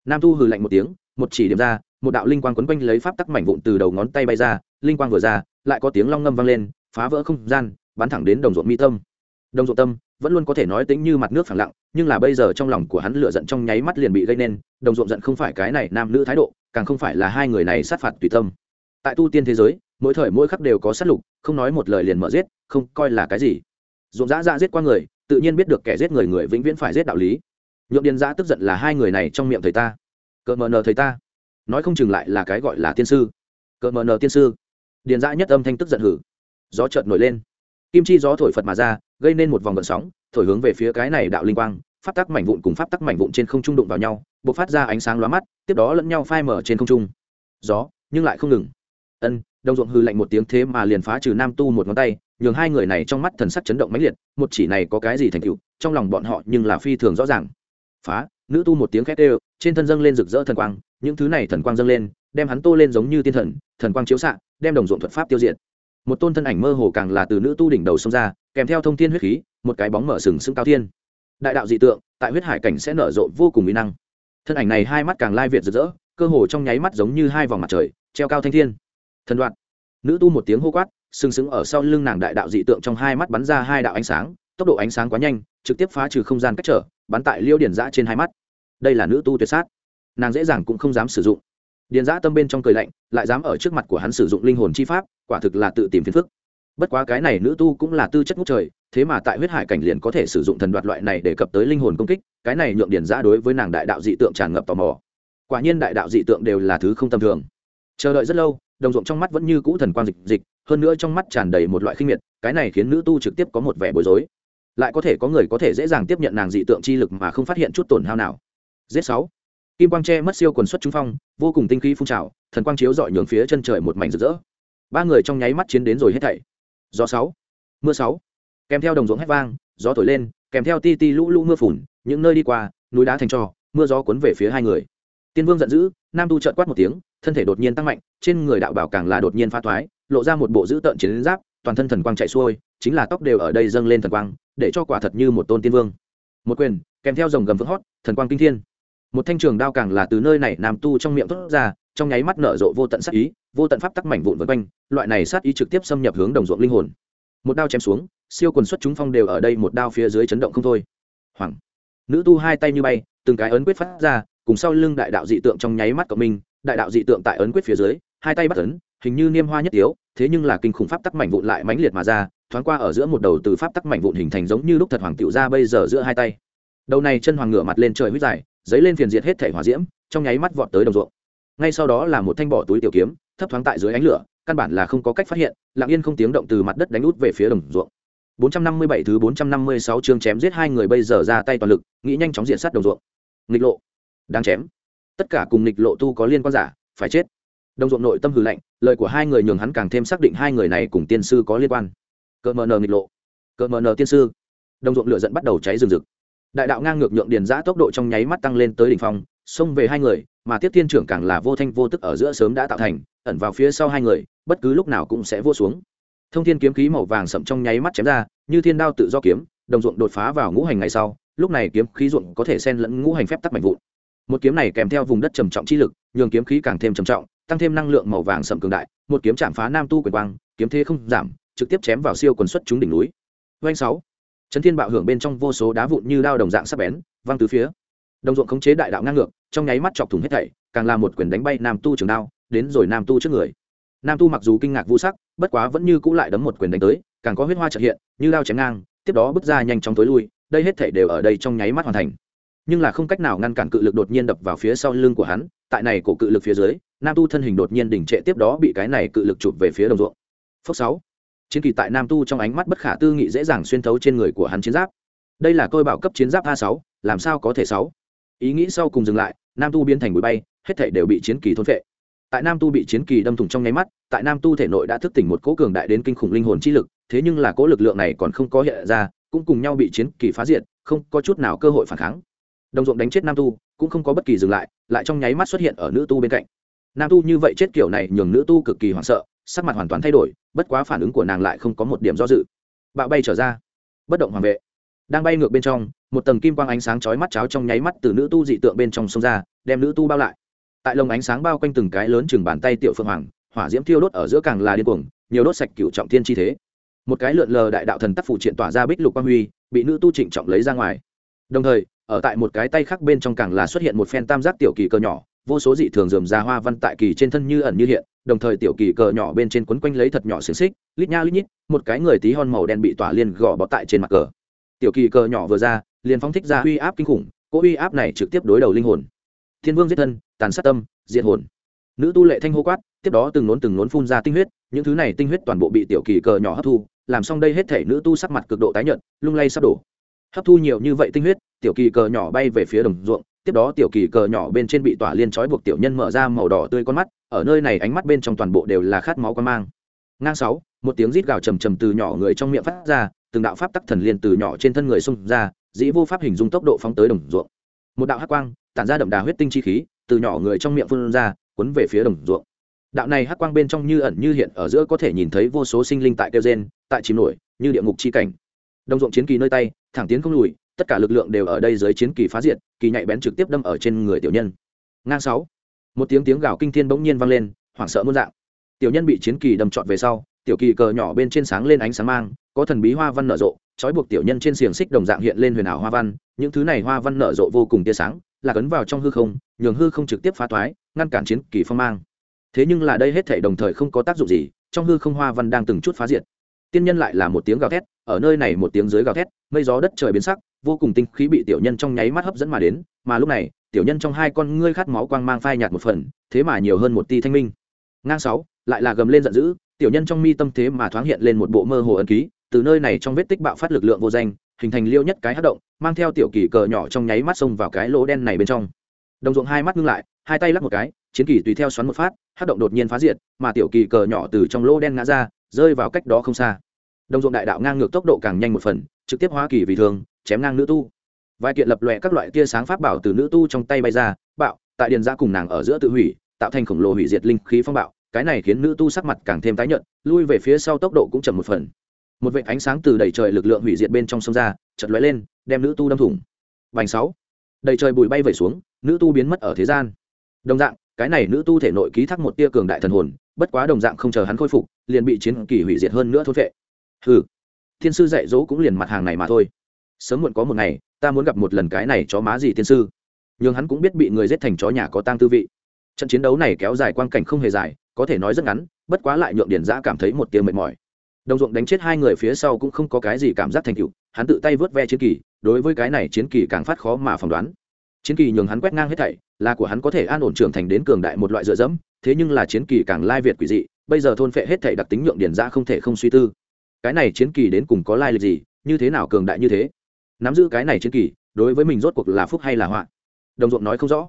Nam tu hừ lạnh một tiếng, một chỉ điểm ra, một đạo linh quang quấn quanh lấy pháp tắc mảnh vụn từ đầu ngón tay bay ra, linh quang vừa ra, lại có tiếng long ngâm vang lên, phá vỡ không gian, bắn thẳng đến đồng ruộng mi tâm đồng ruộng tâm, vẫn luôn có thể nói tính như mặt nước phẳng lặng, nhưng là bây giờ trong lòng của hắn lửa giận trong nháy mắt liền bị gây nên, đồng ruộng giận không phải cái này nam nữ thái độ, càng không phải là hai người này sát phạt tùy tâm. Tại tu tiên thế giới, mỗi thời mỗi khắc đều có sát lục, không nói một lời liền mở giết, không coi là cái gì. Ruộng dã dã giết qua người, tự nhiên biết được kẻ giết người người vĩnh viễn phải giết đạo lý. Nhượng điền dã tức giận là hai người này trong miệng thầy ta. Cợt mờ nờ thầy ta. Nói không chừng lại là cái gọi là tiên sư. Cợt mờ nờ tiên sư. Điền dã nhất âm thanh tức giận hử. Gió chợt nổi lên. Kim chi gió thổi phật mà ra gây nên một vòng gợn sóng, thổi hướng về phía cái này đạo linh quang, pháp tắc mảnh vụn cùng pháp tắc mảnh vụn trên không trung đụng vào nhau b ộ c phát ra ánh sáng lóa mắt, tiếp đó lẫn nhau phai mở trên không trung. Gió, nhưng lại không ngừng. Ân, đồng ruộng hư lạnh một tiếng thế mà liền phá trừ nam tu một ngón tay, nhường hai người này trong mắt thần sắc chấn động mãnh liệt, một chỉ này có cái gì thành tựu, trong lòng bọn họ nhưng là phi thường rõ ràng. Phá, nữ tu một tiếng khét ê trên thân dâng lên rực rỡ thần quang, những thứ này thần quang dâng lên, đem hắn tô lên giống như tiên thần thần quang chiếu xạ, đem đồng ruộng thuật pháp tiêu diệt. Một tôn thân ảnh mơ hồ càng là từ nữ tu đỉnh đầu xông ra kèm theo thông thiên huyết khí, một cái bóng mở sừng sững cao thiên. Đại đạo dị tượng, tại huyết hải cảnh sẽ nở rộ vô cùng mỹ năng. Thân ảnh này hai mắt càng lai việt rực rỡ, cơ hồ trong nháy mắt giống như hai vòng mặt trời, treo cao thanh thiên. Thần đoạn. Nữ tu một tiếng hô quát, sừng sững ở sau lưng nàng đại đạo dị tượng trong hai mắt bắn ra hai đạo ánh sáng, tốc độ ánh sáng quá nhanh, trực tiếp phá trừ không gian cách trở, bắn tại liêu điển giã trên hai mắt. Đây là nữ tu tuyệt sát. Nàng dễ dàng cũng không dám sử dụng. Điền giã tâm bên trong cười lạnh, lại dám ở trước mặt của hắn sử dụng linh hồn chi pháp, quả thực là tự tìm phiền phức bất quá cái này nữ tu cũng là tư chất ngút trời, thế mà tại huyết hải cảnh liền có thể sử dụng thần đoạt loại này để cập tới linh hồn công kích, cái này nhượng điển ra đối với nàng đại đạo dị tượng tràn ngập tò mò. Quả nhiên đại đạo dị tượng đều là thứ không tầm thường. Chờ đợi rất lâu, đồng ruộng trong mắt vẫn như cũ thần quang dịch dịch, hơn nữa trong mắt tràn đầy một loại khinh miệt, cái này khiến nữ tu trực tiếp có một vẻ bối rối. Lại có thể có người có thể dễ dàng tiếp nhận nàng dị tượng chi lực mà không phát hiện chút tổn hao nào. Giết sáu. Kim quang tre mất siêu quần xuất trung phong, vô cùng tinh khí phun trào, thần quang chiếu dọi nhường phía chân trời một mảnh rực rỡ. Ba người trong nháy mắt chiến đến rồi hết thảy gió sáu, mưa sáu. Kèm theo đồng ruộng hét vang, gió thổi lên, kèm theo ti ti lũ lũ mưa phùn, những nơi đi qua, núi đá thành trò, mưa gió cuốn về phía hai người. Tiên vương giận dữ, nam tu trợn quát một tiếng, thân thể đột nhiên tăng mạnh, trên người đạo bảo càng là đột nhiên phá thoái, lộ ra một bộ dữ tợn chiến giáp, toàn thân thần quang chạy xuôi, chính là tóc đều ở đây dâng lên thần quang, để cho quả thật như một tôn tiên vương. Một quyền, kèm theo dòng gầm vỡ hót, thần quang kinh thiên một thanh trường đao càng là từ nơi này nam tu trong miệng thốt ra, trong nháy mắt nở rộ vô tận sát ý, vô tận pháp tắc mảnh vụn vân quanh, loại này sát ý trực tiếp xâm nhập hướng đồng ruộng linh hồn. Một đao chém xuống, siêu quần xuất chúng phong đều ở đây một đao phía dưới chấn động không thôi. Hoàng nữ tu hai tay như bay, từng cái ấn quyết phát ra, cùng sau lưng đại đạo dị tượng trong nháy mắt của mình đại đạo dị tượng tại ấn quyết phía dưới, hai tay bắt ấn, hình như niêm hoa nhất tiếu, thế nhưng là kinh khủng pháp tắc mảnh vụn lại mãnh liệt mà ra, thoáng qua ở giữa một đầu từ pháp tắc mảnh vụn hình thành giống như lúc thật hoàng tiểu ra bây giờ giữa hai tay. Đầu này chân hoàng ngửa mặt lên trời huyết dài giấy lên phiền diệt hết thể hỏa diễm, trong nháy mắt vọt tới đồng ruộng. Ngay sau đó là một thanh bỏ túi tiểu kiếm, thấp thoáng tại dưới ánh lửa, căn bản là không có cách phát hiện, lặng yên không tiếng động từ mặt đất đánh út về phía đồng ruộng. 457 thứ 456 chương chém giết hai người bây giờ ra tay toàn lực, nghĩ nhanh chóng diện sát đồng ruộng. Nghịch lộ. Đang chém. Tất cả cùng nghịch lộ tu có liên quan giả, phải chết. Đồng ruộng nội tâm hừ lạnh, lời của hai người nhường hắn càng thêm xác định hai người này cùng tiên sư có liên quan. Cờ mờ nờ nghịch lộ. Cờ mờ nờ tiên sư. Đồng ruộng lửa giận bắt đầu cháy rừng rực đại đạo ngang ngược nhượng điền giã tốc độ trong nháy mắt tăng lên tới đỉnh phong, xông về hai người, mà tiếp thiên trưởng càng là vô thanh vô tức ở giữa sớm đã tạo thành, ẩn vào phía sau hai người, bất cứ lúc nào cũng sẽ vô xuống. Thông thiên kiếm khí màu vàng sậm trong nháy mắt chém ra, như thiên đao tự do kiếm, đồng ruộng đột phá vào ngũ hành ngày sau, lúc này kiếm khí ruộng có thể xen lẫn ngũ hành phép tắc mạnh vụn. Một kiếm này kèm theo vùng đất trầm trọng chi lực, nhường kiếm khí càng thêm trầm trọng, tăng thêm năng lượng màu vàng sậm cường đại, một kiếm chạm phá nam tu quyền quang, kiếm thế không giảm, trực tiếp chém vào siêu quần xuất chúng đỉnh núi. Doanh sáu chấn thiên bạo hưởng bên trong vô số đá vụn như đao đồng dạng sắc bén, văng từ phía. Đồng ruộng khống chế đại đạo ngang ngược, trong nháy mắt chọc thủng hết thảy, càng là một quyền đánh bay nam tu trường đao, đến rồi nam tu trước người. Nam tu mặc dù kinh ngạc vu sắc, bất quá vẫn như cũ lại đấm một quyền đánh tới, càng có huyết hoa trợ hiện, như đao chém ngang, tiếp đó bước ra nhanh chóng tối lui, đây hết thảy đều ở đây trong nháy mắt hoàn thành. Nhưng là không cách nào ngăn cản cự lực đột nhiên đập vào phía sau lưng của hắn, tại này cổ cự lực phía dưới, nam tu thân hình đột nhiên đỉnh trệ, tiếp đó bị cái này cự lực chụp về phía đồng ruộng. Phốc sáu chiến kỳ tại nam tu trong ánh mắt bất khả tư nghị dễ dàng xuyên thấu trên người của hắn chiến giáp. Đây là tôi bảo cấp chiến giáp a sáu, làm sao có thể sáu? Ý nghĩ sau cùng dừng lại, nam tu biến thành bụi bay, hết thể đều bị chiến kỳ thôn phệ. Tại nam tu bị chiến kỳ đâm thủng trong nháy mắt, tại nam tu thể nội đã thức tỉnh một cỗ cường đại đến kinh khủng linh hồn chi lực, thế nhưng là cỗ lực lượng này còn không có hiện ra, cũng cùng nhau bị chiến kỳ phá diệt, không có chút nào cơ hội phản kháng. Đồng ruộng đánh chết nam tu, cũng không có bất kỳ dừng lại lại trong nháy mắt xuất hiện ở nữ tu bên cạnh. Nam tu như vậy chết kiểu này, nhường nữ tu cực kỳ hoảng sợ sắc mặt hoàn toàn thay đổi, bất quá phản ứng của nàng lại không có một điểm do dự. Bạo bay trở ra. Bất động hoàng vệ. Đang bay ngược bên trong, một tầng kim quang ánh sáng chói mắt cháo trong nháy mắt từ nữ tu dị tượng bên trong sông ra, đem nữ tu bao lại. Tại lồng ánh sáng bao quanh từng cái lớn chừng bàn tay tiểu phượng hoàng, hỏa diễm thiêu đốt ở giữa càng là điên cuồng, nhiều đốt sạch cựu trọng thiên chi thế. Một cái lượn lờ đại đạo thần tác phụ triện tỏa ra bích lục quang huy, bị nữ tu trịnh trọng lấy ra ngoài. Đồng thời, ở tại một cái tay khác bên trong càng là xuất hiện một phen tam giác tiểu kỳ cơ nhỏ, vô số dị thường dườm ra hoa văn tại kỳ trên thân như ẩn như hiện đồng thời tiểu kỳ cờ nhỏ bên trên quấn quanh lấy thật nhỏ xiềng xích, lít nha lít nhít, một cái người tí hon màu đen bị tỏa liên gò bó tại trên mặt cờ. Tiểu kỳ cờ nhỏ vừa ra, liền phóng thích ra uy áp kinh khủng, cỗ uy áp này trực tiếp đối đầu linh hồn. Thiên vương giết thân, tàn sát tâm, diệt hồn. Nữ tu lệ thanh hô quát, tiếp đó từng nốn từng nốn phun ra tinh huyết, những thứ này tinh huyết toàn bộ bị tiểu kỳ cờ nhỏ hấp thu, làm xong đây hết thể nữ tu sắc mặt cực độ tái nhợt, lung lay sắp đổ. Hấp thu nhiều như vậy tinh huyết, tiểu kỳ cờ nhỏ bay về phía đồng ruộng tiếp đó tiểu kỳ cờ nhỏ bên trên bị tỏa liên trói buộc tiểu nhân mở ra màu đỏ tươi con mắt, ở nơi này ánh mắt bên trong toàn bộ đều là khát máu quan mang. Ngang sáu, một tiếng rít gào trầm trầm từ nhỏ người trong miệng phát ra, từng đạo pháp tắc thần liên từ nhỏ trên thân người xung ra, dĩ vô pháp hình dung tốc độ phóng tới đồng ruộng. Một đạo hắc quang, tản ra đậm đà huyết tinh chi khí, từ nhỏ người trong miệng phun ra, cuốn về phía đồng ruộng. Đạo này hắc quang bên trong như ẩn như hiện ở giữa có thể nhìn thấy vô số sinh linh tại kêu gen tại chìm nổi, như địa ngục chi cảnh. Đồng ruộng chiến kỳ nơi tay, thẳng tiến không lùi tất cả lực lượng đều ở đây dưới chiến kỳ phá diệt kỳ nhạy bén trực tiếp đâm ở trên người tiểu nhân. Ngang sáu một tiếng tiếng gào kinh thiên bỗng nhiên vang lên hoảng sợ muôn dạng. Tiểu nhân bị chiến kỳ đâm trọn về sau tiểu kỳ cờ nhỏ bên trên sáng lên ánh sáng mang có thần bí hoa văn nở rộ trói buộc tiểu nhân trên xiềng xích đồng dạng hiện lên huyền ảo hoa văn những thứ này hoa văn nở rộ vô cùng tia sáng là cấn vào trong hư không nhường hư không trực tiếp phá thoái, ngăn cản chiến kỳ phong mang. Thế nhưng là đây hết thể đồng thời không có tác dụng gì trong hư không hoa văn đang từng chút phá diệt tiên nhân lại là một tiếng gào thét, ở nơi này một tiếng dưới gào thét, mây gió đất trời biến sắc, vô cùng tinh khí bị tiểu nhân trong nháy mắt hấp dẫn mà đến, mà lúc này, tiểu nhân trong hai con ngươi khát máu quang mang phai nhạt một phần, thế mà nhiều hơn một ti thanh minh. Ngang sáu, lại là gầm lên giận dữ, tiểu nhân trong mi tâm thế mà thoáng hiện lên một bộ mơ hồ ấn ký, từ nơi này trong vết tích bạo phát lực lượng vô danh, hình thành liêu nhất cái hát động, mang theo tiểu kỳ cờ nhỏ trong nháy mắt xông vào cái lỗ đen này bên trong. Đồng ruộng hai mắt ngưng lại, hai tay lắc một cái, chiến kỳ tùy theo xoắn một phát hát động đột nhiên phá diệt, mà tiểu kỳ cờ nhỏ từ trong lỗ đen ngã ra rơi vào cách đó không xa. Đồng ruộng đại đạo ngang ngược tốc độ càng nhanh một phần, trực tiếp hoa kỳ vì thường, chém ngang nữ tu. Vài kiện lập lòe các loại tia sáng pháp bảo từ nữ tu trong tay bay ra, bạo, tại điền ra cùng nàng ở giữa tự hủy, tạo thành khổng lồ hủy diệt linh khí phong bạo, cái này khiến nữ tu sắc mặt càng thêm tái nhợt, lui về phía sau tốc độ cũng chậm một phần. Một vệt ánh sáng từ đầy trời lực lượng hủy diệt bên trong sông ra chật lóe lên, đem nữ tu đâm thủng. Vành sáu. Đầy trời bụi bay vẩy xuống, nữ tu biến mất ở thế gian. Đồng dạng cái này nữ tu thể nội ký thác một tia cường đại thần hồn, bất quá đồng dạng không chờ hắn khôi phục, liền bị chiến kỳ hủy diệt hơn nữa thôi vệ hừ, thiên sư dạy dỗ cũng liền mặt hàng này mà thôi. Sớm muộn có một ngày, ta muốn gặp một lần cái này chó má gì thiên sư. Nhưng hắn cũng biết bị người giết thành chó nhà có tang tư vị. Trận chiến đấu này kéo dài quang cảnh không hề dài, có thể nói rất ngắn, bất quá lại nhượng điển giã cảm thấy một tia mệt mỏi. Đồng ruộng đánh chết hai người phía sau cũng không có cái gì cảm giác thành tựu, hắn tự tay vớt ve chiến kỳ, đối với cái này chiến kỳ càng phát khó mà phỏng đoán. Chiến kỳ nhường hắn quét ngang hết thảy là của hắn có thể an ổn trưởng thành đến cường đại một loại dựa dẫm, thế nhưng là chiến kỳ càng lai việt quỷ dị, bây giờ thôn phệ hết thể đặc tính nhượng điển ra không thể không suy tư. Cái này chiến kỳ đến cùng có lai lịch gì, như thế nào cường đại như thế? Nắm giữ cái này chiến kỳ, đối với mình rốt cuộc là phúc hay là họa? Đồng ruộng nói không rõ.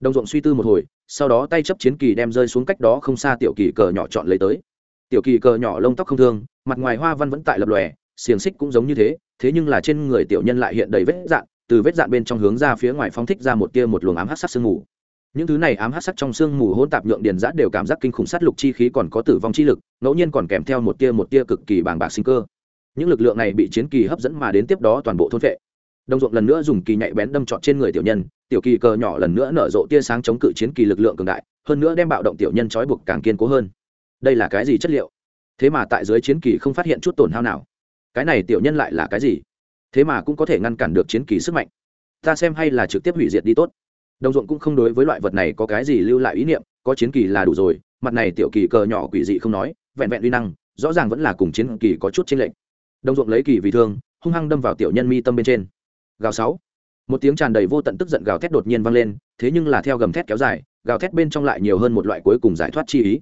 Đồng ruộng suy tư một hồi, sau đó tay chấp chiến kỳ đem rơi xuống cách đó không xa tiểu kỳ cờ nhỏ chọn lấy tới. Tiểu kỳ cờ nhỏ lông tóc không thương, mặt ngoài hoa văn vẫn tại lập lòe, xiềng xích cũng giống như thế thế nhưng là trên người tiểu nhân lại hiện đầy vết dạn từ vết dạn bên trong hướng ra phía ngoài phóng thích ra một tia một luồng ám hát sắc sương mù. Những thứ này ám hát sắc trong sương mù hỗn tạp nhượng điền giã đều cảm giác kinh khủng sát lục chi khí còn có tử vong chi lực, ngẫu nhiên còn kèm theo một tia một tia cực kỳ bàng bạc sinh cơ. Những lực lượng này bị chiến kỳ hấp dẫn mà đến tiếp đó toàn bộ thôn vệ. Đồng ruộng lần nữa dùng kỳ nhạy bén đâm trọt trên người tiểu nhân, tiểu kỳ cờ nhỏ lần nữa nở rộ tia sáng chống cự chiến kỳ lực lượng cường đại, hơn nữa đem bạo động tiểu nhân trói buộc càng kiên cố hơn. Đây là cái gì chất liệu? Thế mà tại dưới chiến kỳ không phát hiện chút tổn hao nào. Cái này tiểu nhân lại là cái gì? Thế mà cũng có thể ngăn cản được chiến kỳ sức mạnh. Ta xem hay là trực tiếp hủy diệt đi tốt. Đồng ruộng cũng không đối với loại vật này có cái gì lưu lại ý niệm, có chiến kỳ là đủ rồi, mặt này tiểu kỳ cờ nhỏ quỷ dị không nói, vẹn vẹn uy năng, rõ ràng vẫn là cùng chiến kỳ có chút chênh lệch. Đồng ruộng lấy kỳ vì thương, hung hăng đâm vào tiểu nhân mi tâm bên trên. Gào sáu. Một tiếng tràn đầy vô tận tức giận gào thét đột nhiên vang lên, thế nhưng là theo gầm thét kéo dài, gào thét bên trong lại nhiều hơn một loại cuối cùng giải thoát chi ý.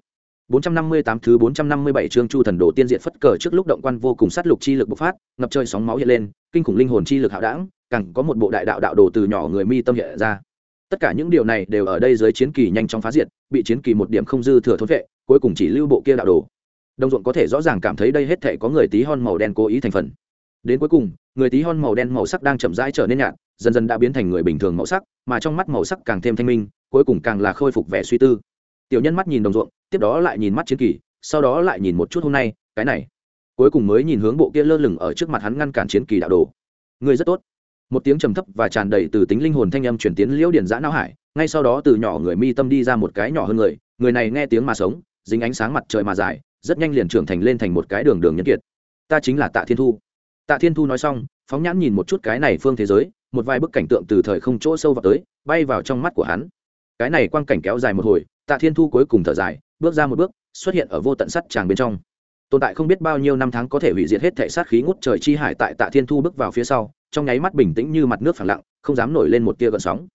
458 thứ 457 chương Chu Thần Đồ Tiên diện phất cờ trước lúc động quan vô cùng sát lục chi lực bộc phát, ngập trời sóng máu hiện lên, kinh khủng linh hồn chi lực hạo đãng, càng có một bộ đại đạo đạo đồ từ nhỏ người mi tâm hiện ra. Tất cả những điều này đều ở đây dưới chiến kỳ nhanh chóng phá diệt, bị chiến kỳ một điểm không dư thừa thốn vệ, cuối cùng chỉ lưu bộ kia đạo đồ. Đông Dụng có thể rõ ràng cảm thấy đây hết thảy có người tí hon màu đen cố ý thành phần. Đến cuối cùng, người tí hon màu đen màu sắc đang chậm rãi trở nên nhạt, dần dần đã biến thành người bình thường màu sắc, mà trong mắt màu sắc càng thêm thanh minh, cuối cùng càng là khôi phục vẻ suy tư. Tiểu nhân mắt nhìn đồng ruộng, tiếp đó lại nhìn mắt chiến kỳ sau đó lại nhìn một chút hôm nay cái này. Cuối cùng mới nhìn hướng bộ kia lơ lửng ở trước mặt hắn ngăn cản chiến kỳ đạo đồ. Người rất tốt. Một tiếng trầm thấp và tràn đầy từ tính linh hồn thanh âm chuyển tiến liễu điển giã não hải ngay sau đó từ nhỏ người mi tâm đi ra một cái nhỏ hơn người người này nghe tiếng mà sống dính ánh sáng mặt trời mà dài rất nhanh liền trưởng thành lên thành một cái đường đường nhân kiệt. Ta chính là tạ thiên thu. Tạ thiên thu nói xong phóng nhãn nhìn một chút cái này phương thế giới một vài bức cảnh tượng từ thời không chỗ sâu vào tới bay vào trong mắt của hắn. Cái này quang cảnh kéo dài một hồi tạ thiên thu cuối cùng thở dài, bước ra một bước, xuất hiện ở vô tận sắt tràng bên trong. Tồn tại không biết bao nhiêu năm tháng có thể hủy diệt hết thể sát khí ngút trời chi hải tại tạ thiên thu bước vào phía sau, trong nháy mắt bình tĩnh như mặt nước phẳng lặng, không dám nổi lên một tia gợn sóng.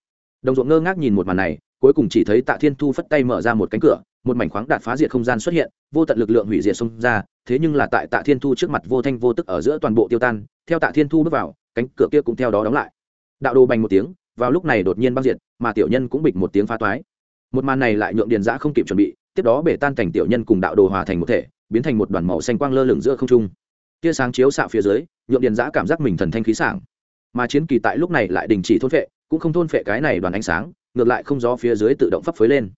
Đồng ruộng ngơ ngác nhìn một màn này, cuối cùng chỉ thấy tạ thiên thu phất tay mở ra một cánh cửa, một mảnh khoáng đạt phá diệt không gian xuất hiện, vô tận lực lượng hủy diệt xông ra, thế nhưng là tại tạ thiên thu trước mặt vô thanh vô tức ở giữa toàn bộ tiêu tan, theo tạ thiên thu bước vào, cánh cửa kia cũng theo đó đóng lại. Đạo đồ bành một tiếng, vào lúc này đột nhiên băng diệt, mà tiểu nhân cũng bịch một tiếng phá toái một màn này lại nhượng điền giã không kịp chuẩn bị, tiếp đó bể tan cảnh tiểu nhân cùng đạo đồ hòa thành một thể, biến thành một đoàn màu xanh quang lơ lửng giữa không trung. Tia sáng chiếu xạ phía dưới, nhượng điền giã cảm giác mình thần thanh khí sảng. Mà chiến kỳ tại lúc này lại đình chỉ thôn phệ, cũng không thôn phệ cái này đoàn ánh sáng, ngược lại không gió phía dưới tự động phấp phới lên.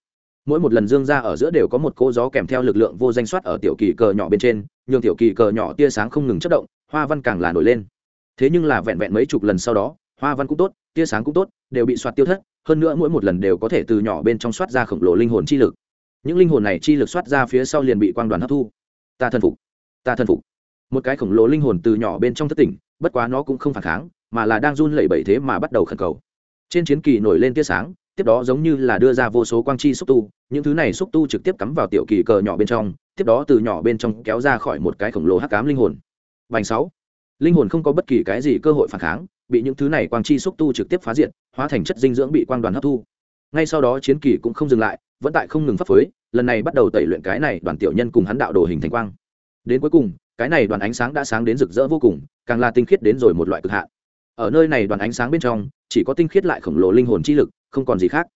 Mỗi một lần dương ra ở giữa đều có một cô gió kèm theo lực lượng vô danh soát ở tiểu kỳ cờ nhỏ bên trên, nhường tiểu kỳ cờ nhỏ tia sáng không ngừng chất động, hoa văn càng là nổi lên. Thế nhưng là vẹn vẹn mấy chục lần sau đó hoa văn cũng tốt, tia sáng cũng tốt, đều bị soát tiêu thất, hơn nữa mỗi một lần đều có thể từ nhỏ bên trong soát ra khổng lồ linh hồn chi lực. Những linh hồn này chi lực soát ra phía sau liền bị quang đoàn hấp thu. Ta thân phục, ta thân phục. Một cái khổng lồ linh hồn từ nhỏ bên trong thất tỉnh, bất quá nó cũng không phản kháng, mà là đang run lẩy bẩy thế mà bắt đầu khẩn cầu. Trên chiến kỳ nổi lên tia sáng, tiếp đó giống như là đưa ra vô số quang chi xúc tu, những thứ này xúc tu trực tiếp cắm vào tiểu kỳ cờ nhỏ bên trong, tiếp đó từ nhỏ bên trong kéo ra khỏi một cái khổng lồ hắc cám linh hồn. Vành sáu. Linh hồn không có bất kỳ cái gì cơ hội phản kháng bị những thứ này quang chi xúc tu trực tiếp phá diệt, hóa thành chất dinh dưỡng bị quang đoàn hấp thu. Ngay sau đó chiến kỳ cũng không dừng lại, vẫn tại không ngừng phấp phới, lần này bắt đầu tẩy luyện cái này đoàn tiểu nhân cùng hắn đạo đồ hình thành quang. Đến cuối cùng, cái này đoàn ánh sáng đã sáng đến rực rỡ vô cùng, càng là tinh khiết đến rồi một loại cực hạn. Ở nơi này đoàn ánh sáng bên trong, chỉ có tinh khiết lại khổng lồ linh hồn chi lực, không còn gì khác.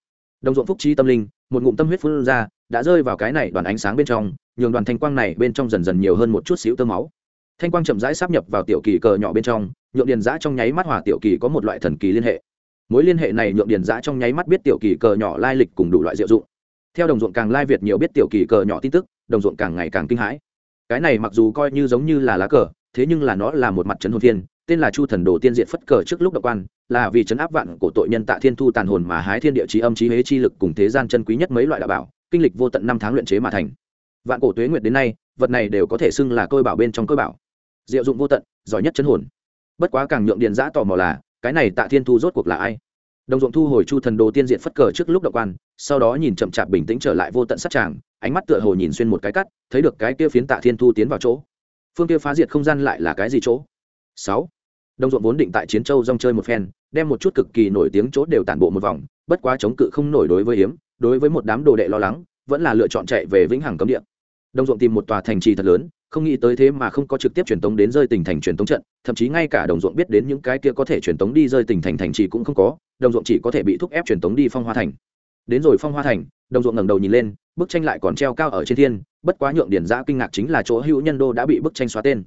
Đồng ruộng phúc chi tâm linh, một ngụm tâm huyết phun ra, đã rơi vào cái này đoàn ánh sáng bên trong, nhường đoàn thanh quang này bên trong dần dần nhiều hơn một chút xíu tơ máu. Thanh quang chậm rãi sắp nhập vào tiểu kỳ cờ nhỏ bên trong nhượng điền giã trong nháy mắt hòa tiểu kỳ có một loại thần kỳ liên hệ. Mối liên hệ này nhượng điền giã trong nháy mắt biết tiểu kỳ cờ nhỏ lai lịch cùng đủ loại diệu dụng. Theo đồng ruộng càng lai việt nhiều biết tiểu kỳ cờ nhỏ tin tức, đồng ruộng càng ngày càng kinh hãi. Cái này mặc dù coi như giống như là lá cờ, thế nhưng là nó là một mặt trấn hồn thiên, tên là chu thần đồ tiên diện phất cờ trước lúc đ quan, là vì chấn áp vạn của tội nhân tạ thiên thu tàn hồn mà hái thiên địa trí âm trí huế chi lực cùng thế gian chân quý nhất mấy loại đạo bảo, kinh lịch vô tận năm tháng luyện chế mà thành. Vạn cổ tuế nguyệt đến nay, vật này đều có thể xưng là tôi bảo bên trong tôi bảo. Diệu dụng vô tận, giỏi nhất chấn hồn bất quá càng nhượng điện giã tò mò là, cái này tạ thiên thu rốt cuộc là ai? Đồng ruộng thu hồi chu thần đồ tiên diện phất cờ trước lúc đậu quan, sau đó nhìn chậm chạp bình tĩnh trở lại vô tận sát tràng, ánh mắt tựa hồ nhìn xuyên một cái cắt, thấy được cái kia phiến tạ thiên thu tiến vào chỗ. Phương kia phá diệt không gian lại là cái gì chỗ? Sáu. Đồng ruộng vốn định tại chiến châu rong chơi một phen, đem một chút cực kỳ nổi tiếng chỗ đều tản bộ một vòng, bất quá chống cự không nổi đối với hiếm, đối với một đám đồ đệ lo lắng, vẫn là lựa chọn chạy về vĩnh hằng cấm địa. Đồng ruộng tìm một tòa thành trì thật lớn không nghĩ tới thế mà không có trực tiếp truyền tống đến rơi tỉnh thành truyền tống trận, thậm chí ngay cả đồng ruộng biết đến những cái kia có thể truyền tống đi rơi tỉnh thành thành trì cũng không có, đồng ruộng chỉ có thể bị thúc ép truyền tống đi phong hoa thành. Đến rồi phong hoa thành, đồng ruộng ngẩng đầu nhìn lên, bức tranh lại còn treo cao ở trên thiên, bất quá nhượng điển giã kinh ngạc chính là chỗ hữu nhân đô đã bị bức tranh xóa tên.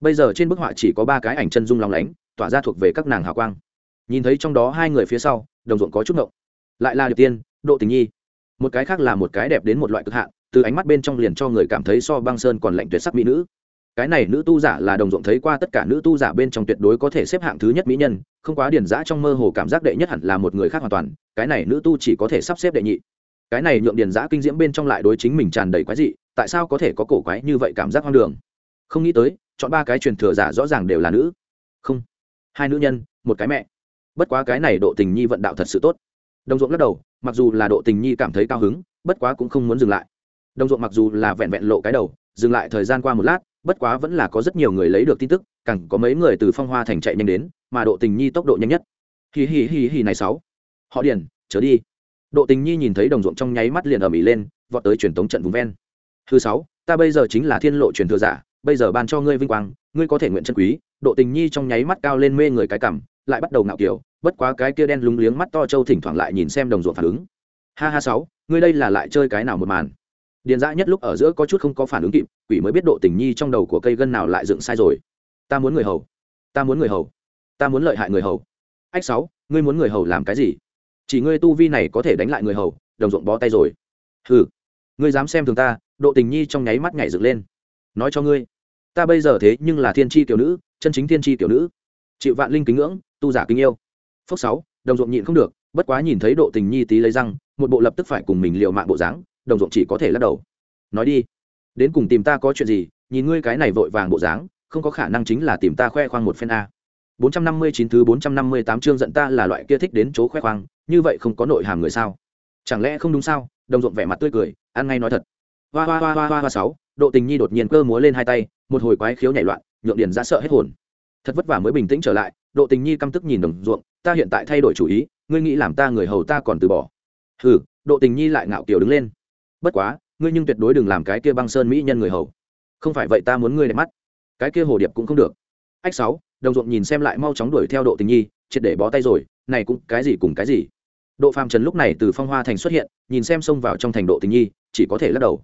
Bây giờ trên bức họa chỉ có ba cái ảnh chân dung long lánh, tỏa ra thuộc về các nàng hào quang. Nhìn thấy trong đó hai người phía sau, đồng ruộng có chút ngộng. Lại là điệp tiên, độ tình nhi. Một cái khác là một cái đẹp đến một loại cực hạn từ ánh mắt bên trong liền cho người cảm thấy so băng sơn còn lạnh tuyệt sắc mỹ nữ. Cái này nữ tu giả là đồng ruộng thấy qua tất cả nữ tu giả bên trong tuyệt đối có thể xếp hạng thứ nhất mỹ nhân, không quá điển giã trong mơ hồ cảm giác đệ nhất hẳn là một người khác hoàn toàn, cái này nữ tu chỉ có thể sắp xếp đệ nhị. Cái này nhượng điển giã kinh diễm bên trong lại đối chính mình tràn đầy quái dị, tại sao có thể có cổ quái như vậy cảm giác hoang đường? Không nghĩ tới, chọn ba cái truyền thừa giả rõ ràng đều là nữ. Không, hai nữ nhân, một cái mẹ. Bất quá cái này độ tình nhi vận đạo thật sự tốt. Đồng ruộng lắc đầu, mặc dù là độ tình nhi cảm thấy cao hứng, bất quá cũng không muốn dừng lại đồng ruộng mặc dù là vẹn vẹn lộ cái đầu, dừng lại thời gian qua một lát, bất quá vẫn là có rất nhiều người lấy được tin tức, càng có mấy người từ phong hoa thành chạy nhanh đến, mà độ tình nhi tốc độ nhanh nhất. Hì hì hì hì này sáu. Họ điền, trở đi. Độ tình nhi nhìn thấy đồng ruộng trong nháy mắt liền ở mỹ lên, vọt tới truyền tống trận vùng ven. Thứ sáu, ta bây giờ chính là thiên lộ truyền thừa giả, bây giờ ban cho ngươi vinh quang, ngươi có thể nguyện chân quý. Độ tình nhi trong nháy mắt cao lên mê người cái cảm, lại bắt đầu ngạo kiểu, bất quá cái kia đen lúng liếng mắt to trâu thỉnh thoảng lại nhìn xem đồng ruộng phản ứng. Ha ha sáu, ngươi đây là lại chơi cái nào một màn? Điền dã nhất lúc ở giữa có chút không có phản ứng kịp, quỷ mới biết độ tình nhi trong đầu của cây gân nào lại dựng sai rồi. Ta muốn người hầu. Ta muốn người hầu. Ta muốn lợi hại người hầu. Ách sáu, ngươi muốn người hầu làm cái gì? Chỉ ngươi tu vi này có thể đánh lại người hầu, đồng ruộng bó tay rồi. Hừ, ngươi dám xem thường ta, độ tình nhi trong nháy mắt nhảy dựng lên. Nói cho ngươi, ta bây giờ thế nhưng là thiên tri tiểu nữ, chân chính thiên tri tiểu nữ. Chịu vạn linh kính ngưỡng, tu giả kính yêu. Phước sáu, đồng ruộng nhịn không được, bất quá nhìn thấy độ tình nhi tí lấy răng, một bộ lập tức phải cùng mình liều mạng bộ dáng đồng ruộng chỉ có thể lắc đầu. Nói đi, đến cùng tìm ta có chuyện gì, nhìn ngươi cái này vội vàng bộ dáng, không có khả năng chính là tìm ta khoe khoang một phen a. 459 thứ 458 chương giận ta là loại kia thích đến chỗ khoe khoang, như vậy không có nội hàm người sao? Chẳng lẽ không đúng sao? Đồng ruộng vẻ mặt tươi cười, ăn ngay nói thật. Hoa hoa hoa hoa hoa hoa sáu, độ tình nhi đột nhiên cơ múa lên hai tay, một hồi quái khiếu nhảy loạn, nhượng điền ra sợ hết hồn. Thật vất vả mới bình tĩnh trở lại, độ tình nhi căm tức nhìn đồng ruộng, ta hiện tại thay đổi chủ ý, ngươi nghĩ làm ta người hầu ta còn từ bỏ. Ừ độ tình nhi lại ngạo kiểu đứng lên bất quá, ngươi nhưng tuyệt đối đừng làm cái kia băng sơn mỹ nhân người hầu. Không phải vậy ta muốn ngươi đẹp mắt. Cái kia hồ điệp cũng không được. Ách sáu, đồng ruộng nhìn xem lại mau chóng đuổi theo độ tình nhi, triệt để bó tay rồi, này cũng cái gì cùng cái gì. Độ phàm trần lúc này từ phong hoa thành xuất hiện, nhìn xem xông vào trong thành độ tình nhi, chỉ có thể lắc đầu.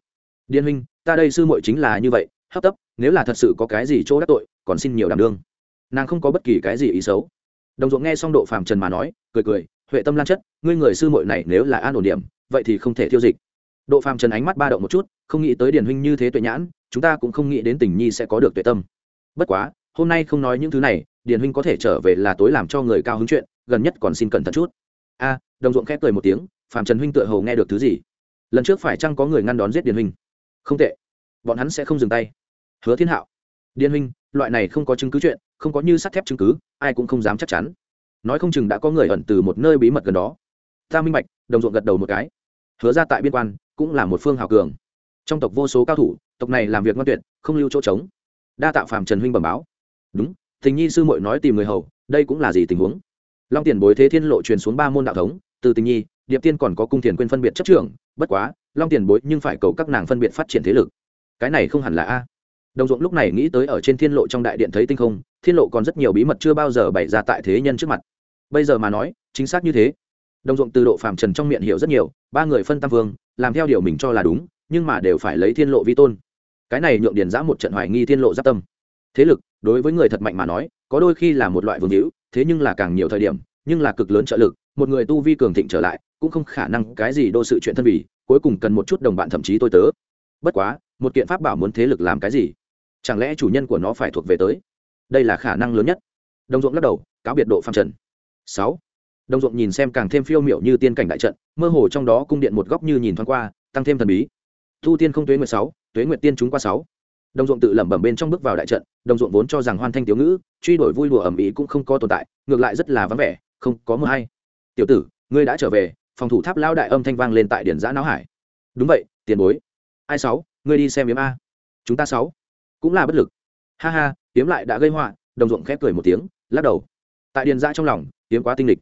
Điên huynh, ta đây sư muội chính là như vậy, hấp tấp, nếu là thật sự có cái gì chỗ đắc tội, còn xin nhiều đảm đương. Nàng không có bất kỳ cái gì ý xấu. Đồng ruộng nghe xong độ phàm trần mà nói, cười cười, huệ tâm lan chất, ngươi người sư muội này nếu là an ổn điểm, vậy thì không thể tiêu dịch độ phàm trần ánh mắt ba động một chút, không nghĩ tới điền huynh như thế tuệ nhãn, chúng ta cũng không nghĩ đến tình nhi sẽ có được tuệ tâm. Bất quá, hôm nay không nói những thứ này, điền huynh có thể trở về là tối làm cho người cao hứng chuyện, gần nhất còn xin cẩn thận chút. A, đồng ruộng khép cười một tiếng, phàm trần huynh tựa hầu nghe được thứ gì? Lần trước phải chăng có người ngăn đón giết điền huynh? Không tệ. Bọn hắn sẽ không dừng tay. Hứa thiên hạo. Điền huynh, loại này không có chứng cứ chuyện, không có như sắt thép chứng cứ, ai cũng không dám chắc chắn. Nói không chừng đã có người ẩn từ một nơi bí mật gần đó. Ta minh bạch, đồng ruộng gật đầu một cái. Hứa ra tại biên quan cũng là một phương hào cường. Trong tộc vô số cao thủ, tộc này làm việc ngoan tuyệt, không lưu chỗ trống. Đa tạo phàm trần huynh bẩm báo. Đúng tình nhi sư muội nói tìm người hầu, đây cũng là gì tình huống? Long tiền bối thế thiên lộ truyền xuống ba môn đạo thống, từ tình nhi, điệp tiên còn có cung thiền quên phân biệt chấp trưởng, bất quá, long tiền bối nhưng phải cầu các nàng phân biệt phát triển thế lực. Cái này không hẳn là a. Đồng ruộng lúc này nghĩ tới ở trên thiên lộ trong đại điện thấy tinh không, thiên lộ còn rất nhiều bí mật chưa bao giờ bày ra tại thế nhân trước mặt. Bây giờ mà nói, chính xác như thế. Đồng ruộng từ độ phàm trần trong miệng hiểu rất nhiều, ba người phân tam vương làm theo điều mình cho là đúng, nhưng mà đều phải lấy thiên lộ vi tôn. Cái này nhượng điền giã một trận hoài nghi thiên lộ giáp tâm. Thế lực, đối với người thật mạnh mà nói, có đôi khi là một loại vương hữu, thế nhưng là càng nhiều thời điểm, nhưng là cực lớn trợ lực, một người tu vi cường thịnh trở lại, cũng không khả năng cái gì đô sự chuyện thân vì, cuối cùng cần một chút đồng bạn thậm chí tôi tớ. Bất quá, một kiện pháp bảo muốn thế lực làm cái gì? Chẳng lẽ chủ nhân của nó phải thuộc về tới? Đây là khả năng lớn nhất. Đồng ruộng lắc đầu, cáo biệt độ phạm trần. Sáu đồng ruộng nhìn xem càng thêm phiêu miểu như tiên cảnh đại trận, mơ hồ trong đó cung điện một góc như nhìn thoáng qua, tăng thêm thần bí. Thu tiên không tuế nguyệt sáu, tuế nguyệt tiên chúng qua sáu. Đồng ruộng tự lẩm bẩm bên trong bước vào đại trận, đồng ruộng vốn cho rằng hoan thanh tiểu ngữ, truy đuổi vui đùa ẩm ý cũng không có tồn tại, ngược lại rất là vắng vẻ, không có mưa hay. Tiểu tử, ngươi đã trở về, phòng thủ tháp lao đại âm thanh vang lên tại điển giã não hải. Đúng vậy, tiền bối. Ai sáu, ngươi đi xem yếm a. Chúng ta sáu. Cũng là bất lực. Ha ha, yếm lại đã gây họa. Đồng ruộng khép cười một tiếng, lắc đầu. Tại điền giã trong lòng, yếm quá tinh lịch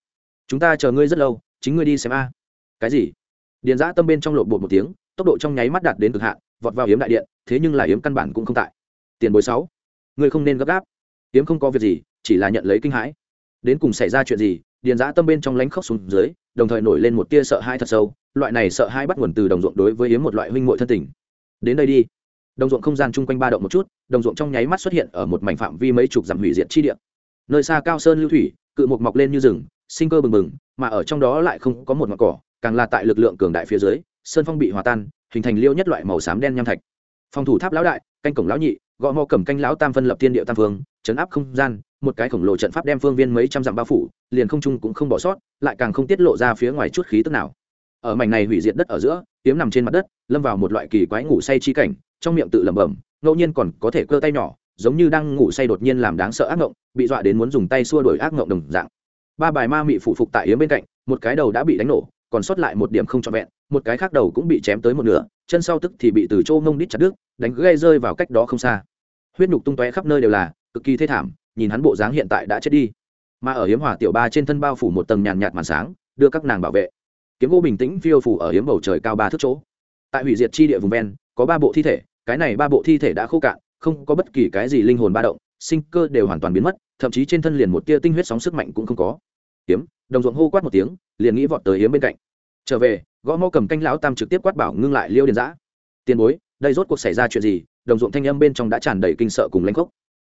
chúng ta chờ ngươi rất lâu, chính ngươi đi xem a. Cái gì? Điền giã tâm bên trong lộn bột một tiếng, tốc độ trong nháy mắt đạt đến cực hạn, vọt vào yếm đại điện, thế nhưng là yếm căn bản cũng không tại. Tiền bối sáu, ngươi không nên gấp gáp. Yếm không có việc gì, chỉ là nhận lấy kinh hãi. Đến cùng xảy ra chuyện gì, điền giã tâm bên trong lánh khóc xuống dưới, đồng thời nổi lên một tia sợ hãi thật sâu, loại này sợ hãi bắt nguồn từ đồng ruộng đối với yếm một loại huynh mội thân tình. Đến đây đi. Đồng ruộng không gian chung quanh ba động một chút, đồng ruộng trong nháy mắt xuất hiện ở một mảnh phạm vi mấy chục dặm hủy diệt chi địa. Nơi xa cao sơn lưu thủy, cự mục mọc lên như rừng sinh cơ bừng bừng, mà ở trong đó lại không có một ngọn cỏ, càng là tại lực lượng cường đại phía dưới, sơn phong bị hòa tan, hình thành liêu nhất loại màu xám đen nham thạch. Phòng thủ tháp lão đại, canh cổng lão nhị, gõ mò cầm canh lão tam phân lập thiên địa tam phương, chấn áp không gian, một cái khổng lồ trận pháp đem phương viên mấy trăm dặm bao phủ, liền không trung cũng không bỏ sót, lại càng không tiết lộ ra phía ngoài chút khí tức nào. Ở mảnh này hủy diệt đất ở giữa, tiếm nằm trên mặt đất, lâm vào một loại kỳ quái ngủ say chi cảnh, trong miệng tự lẩm bẩm, ngẫu nhiên còn có thể cơ tay nhỏ, giống như đang ngủ say đột nhiên làm đáng sợ ác ngộng, bị dọa đến muốn dùng tay xua đuổi ác ngộng đồng dạng ba bài ma mị phụ phục tại yếm bên cạnh, một cái đầu đã bị đánh nổ, còn sót lại một điểm không trọn vẹn, một cái khác đầu cũng bị chém tới một nửa, chân sau tức thì bị từ châu ngông đít chặt đứt, đánh gây rơi vào cách đó không xa. Huyết nhục tung tóe khắp nơi đều là, cực kỳ thê thảm, nhìn hắn bộ dáng hiện tại đã chết đi. Mà ở hiếm hỏa tiểu ba trên thân bao phủ một tầng nhàn nhạt màn sáng, đưa các nàng bảo vệ. Kiếm gỗ bình tĩnh phiêu phủ ở hiếm bầu trời cao ba thước chỗ. Tại hủy diệt chi địa vùng ven, có ba bộ thi thể, cái này ba bộ thi thể đã khô cạn, không có bất kỳ cái gì linh hồn ba động, sinh cơ đều hoàn toàn biến mất thậm chí trên thân liền một tia tinh huyết sóng sức mạnh cũng không có. Hiếm đồng ruộng hô quát một tiếng, liền nghĩ vọt tới hiếm bên cạnh. Trở về, gõ mõ cầm canh lão tam trực tiếp quát bảo ngưng lại liêu điền giã. Tiền bối, đây rốt cuộc xảy ra chuyện gì? Đồng ruộng thanh âm bên trong đã tràn đầy kinh sợ cùng lãnh khốc.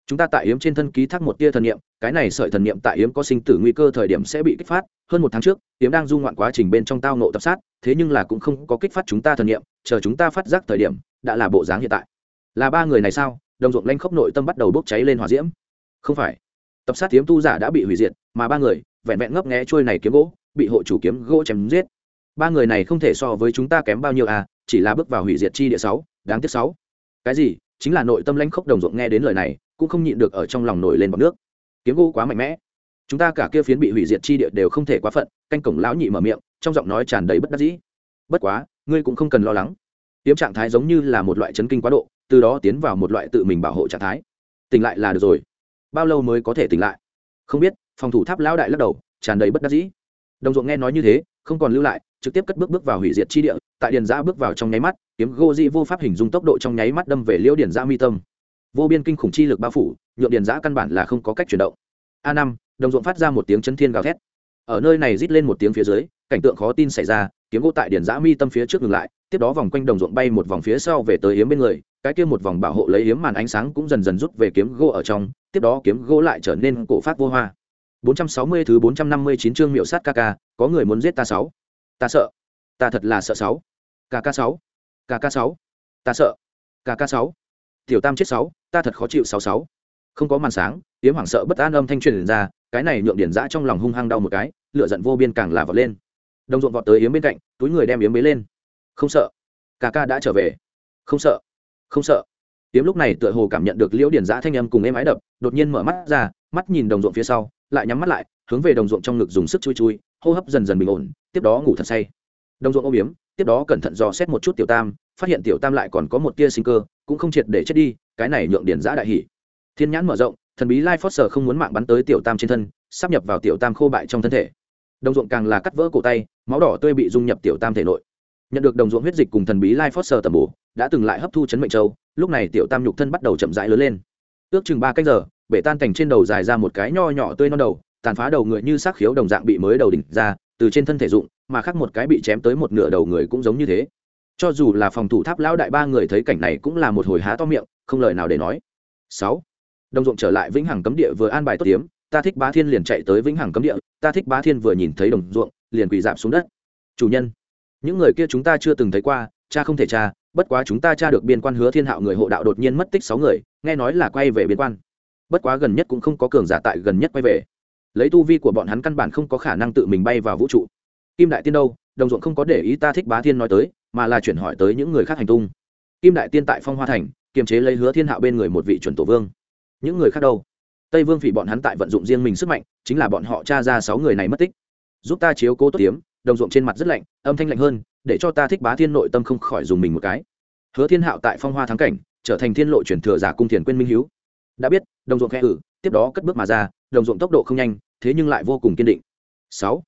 Chúng ta tại yếm trên thân ký thác một tia thần niệm, cái này sợi thần niệm tại yếm có sinh tử nguy cơ thời điểm sẽ bị kích phát. Hơn một tháng trước, yếm đang du ngoạn quá trình bên trong tao nộ tập sát, thế nhưng là cũng không có kích phát chúng ta thần niệm, chờ chúng ta phát giác thời điểm, đã là bộ dáng hiện tại. Là ba người này sao? Đồng ruộng lanh khốc nội tâm bắt đầu bốc cháy lên hòa diễm. Không phải tập sát kiếm tu giả đã bị hủy diệt, mà ba người, vẹn vẹn ngấp nghé trôi này kiếm gỗ, bị hộ chủ kiếm gỗ chém giết. Ba người này không thể so với chúng ta kém bao nhiêu à chỉ là bước vào hủy diệt chi địa sáu, đáng tiếc sáu. Cái gì? Chính là nội tâm lãnh khốc đồng ruộng nghe đến lời này, cũng không nhịn được ở trong lòng nổi lên bọc nước. Kiếm gỗ quá mạnh mẽ. Chúng ta cả kia phiến bị hủy diệt chi địa đều không thể quá phận, canh cổng lão nhị mở miệng, trong giọng nói tràn đầy bất đắc dĩ. Bất quá, ngươi cũng không cần lo lắng. Kiếm trạng thái giống như là một loại chấn kinh quá độ, từ đó tiến vào một loại tự mình bảo hộ trạng thái. Tỉnh lại là được rồi bao lâu mới có thể tỉnh lại? Không biết, phòng thủ tháp lão đại lắc đầu, tràn đầy bất đắc dĩ. Đồng ruộng nghe nói như thế, không còn lưu lại, trực tiếp cất bước bước vào hủy diệt chi địa, tại điền giã bước vào trong nháy mắt, kiếm gô di vô pháp hình dung tốc độ trong nháy mắt đâm về liễu điền giã mi tâm. Vô biên kinh khủng chi lực bao phủ nhuộm điền giã căn bản là không có cách chuyển động. A năm, đồng ruộng phát ra một tiếng chân thiên gào thét. Ở nơi này rít lên một tiếng phía dưới, cảnh tượng khó tin xảy ra, kiếm gỗ tại điền giã mi tâm phía trước ngừng lại, tiếp đó vòng quanh đồng ruộng bay một vòng phía sau về tới yếm bên người, cái kia một vòng bảo hộ lấy yếm màn ánh sáng cũng dần dần rút về kiếm gỗ ở trong tiếp đó kiếm gỗ lại trở nên cổ phát vô hoa 460 thứ 459 chương miểu sát ca ca, có người muốn giết ta sáu. Ta sợ. Ta thật là sợ sáu. Ca ca sáu. Ca ca sáu. Ta sợ. Ca ca sáu. Tiểu Tam chết sáu, ta thật khó chịu sáu sáu. Không có màn sáng, tiếng hoảng sợ bất an âm thanh truyền ra, cái này nhượng điển dã trong lòng hung hăng đau một cái, lửa giận vô biên càng là vọt lên. Đồng ruộng vọt tới yếm bên cạnh, túi người đem yếm bế lên. Không sợ. Ca ca đã trở về. Không sợ. Không sợ. Kiếm lúc này tựa hồ cảm nhận được liễu điển Giã thanh âm cùng êm ái đập, đột nhiên mở mắt ra, mắt nhìn đồng ruộng phía sau, lại nhắm mắt lại hướng về đồng ruộng trong ngực dùng sức chui chui hô hấp dần dần bình ổn tiếp đó ngủ thật say. Đồng ruộng ôm yếm tiếp đó cẩn thận dò xét một chút tiểu tam phát hiện tiểu tam lại còn có một tia sinh cơ cũng không triệt để chết đi cái này nhượng điển giã đại hỉ. Thiên nhãn mở rộng thần bí lai force không muốn mạng bắn tới tiểu tam trên thân sắp nhập vào tiểu tam khô bại trong thân thể. Đồng ruộng càng là cắt vỡ cổ tay máu đỏ tươi bị dung nhập tiểu tam thể nội nhận được đồng ruộng huyết dịch cùng thần bí lai phót sờ tầm bổ, đã từng lại hấp thu chấn mệnh châu, lúc này tiểu tam nhục thân bắt đầu chậm rãi lớn lên. Ước chừng ba cách giờ, bể tan cảnh trên đầu dài ra một cái nho nhỏ tươi non đầu, tàn phá đầu người như xác khiếu đồng dạng bị mới đầu đỉnh ra, từ trên thân thể dụng, mà khác một cái bị chém tới một nửa đầu người cũng giống như thế. Cho dù là phòng thủ tháp lão đại ba người thấy cảnh này cũng là một hồi há to miệng, không lời nào để nói. Sáu. Đồng ruộng trở lại vĩnh hằng cấm địa vừa an bài tốt tiếm ta thích bá thiên liền chạy tới vĩnh hằng cấm địa, ta thích bá thiên vừa nhìn thấy đồng ruộng, liền quỳ dạp xuống đất. Chủ nhân những người kia chúng ta chưa từng thấy qua, cha không thể cha, bất quá chúng ta tra được biên quan hứa thiên hạo người hộ đạo đột nhiên mất tích sáu người, nghe nói là quay về biên quan. Bất quá gần nhất cũng không có cường giả tại gần nhất quay về. Lấy tu vi của bọn hắn căn bản không có khả năng tự mình bay vào vũ trụ. Kim đại tiên đâu? Đồng ruộng không có để ý ta thích bá thiên nói tới, mà là chuyển hỏi tới những người khác hành tung. Kim đại tiên tại phong hoa thành, kiềm chế lấy hứa thiên hạo bên người một vị chuẩn tổ vương. Những người khác đâu? Tây vương phỉ bọn hắn tại vận dụng riêng mình sức mạnh, chính là bọn họ tra ra sáu người này mất tích. Giúp ta chiếu cố tốt tiếm đồng ruộng trên mặt rất lạnh, âm thanh lạnh hơn, để cho ta thích bá thiên nội tâm không khỏi dùng mình một cái. Hứa thiên hạo tại phong hoa thắng cảnh, trở thành thiên lộ chuyển thừa giả cung thiền quên minh hiếu. Đã biết, đồng ruộng khẽ ử tiếp đó cất bước mà ra, đồng ruộng tốc độ không nhanh, thế nhưng lại vô cùng kiên định. Sáu,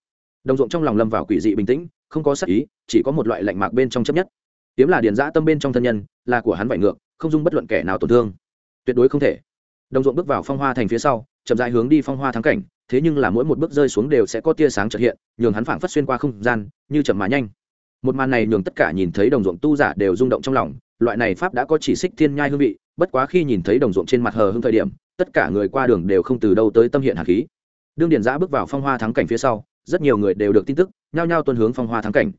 đồng ruộng trong lòng lâm vào quỷ dị bình tĩnh, không có sắc ý, chỉ có một loại lạnh mạc bên trong chấp nhất. Tiếm là điền giã tâm bên trong thân nhân, là của hắn vải ngược, không dung bất luận kẻ nào tổn thương. Tuyệt đối không thể. Đồng ruộng bước vào phong hoa thành phía sau chậm rãi hướng đi phong hoa thắng cảnh, thế nhưng là mỗi một bước rơi xuống đều sẽ có tia sáng trật hiện, nhường hắn phảng phất xuyên qua không gian, như chậm mà nhanh. Một màn này nhường tất cả nhìn thấy đồng ruộng tu giả đều rung động trong lòng, loại này pháp đã có chỉ xích thiên nhai hương vị, bất quá khi nhìn thấy đồng ruộng trên mặt hờ hưng thời điểm, tất cả người qua đường đều không từ đâu tới tâm hiện hạt khí. Đương điền giã bước vào phong hoa thắng cảnh phía sau, rất nhiều người đều được tin tức, nhao nhao tuân hướng phong hoa thắng cảnh.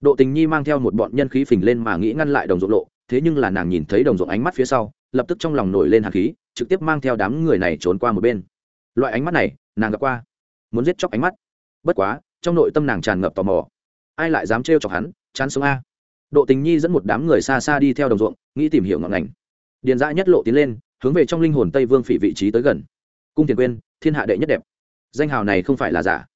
Độ tình nhi mang theo một bọn nhân khí phình lên mà nghĩ ngăn lại đồng ruộng lộ, thế nhưng là nàng nhìn thấy đồng ruộng ánh mắt phía sau, lập tức trong lòng nổi lên hạt khí, trực tiếp mang theo đám người này trốn qua một bên loại ánh mắt này, nàng gặp qua. Muốn giết chóc ánh mắt. Bất quá, trong nội tâm nàng tràn ngập tò mò. Ai lại dám trêu chọc hắn, chán sống a? Độ tình nhi dẫn một đám người xa xa đi theo đồng ruộng, nghĩ tìm hiểu ngọn ngành. Điền dã nhất lộ tiến lên, hướng về trong linh hồn tây vương phỉ vị trí tới gần. Cung tiền quên thiên hạ đệ nhất đẹp. Danh hào này không phải là giả.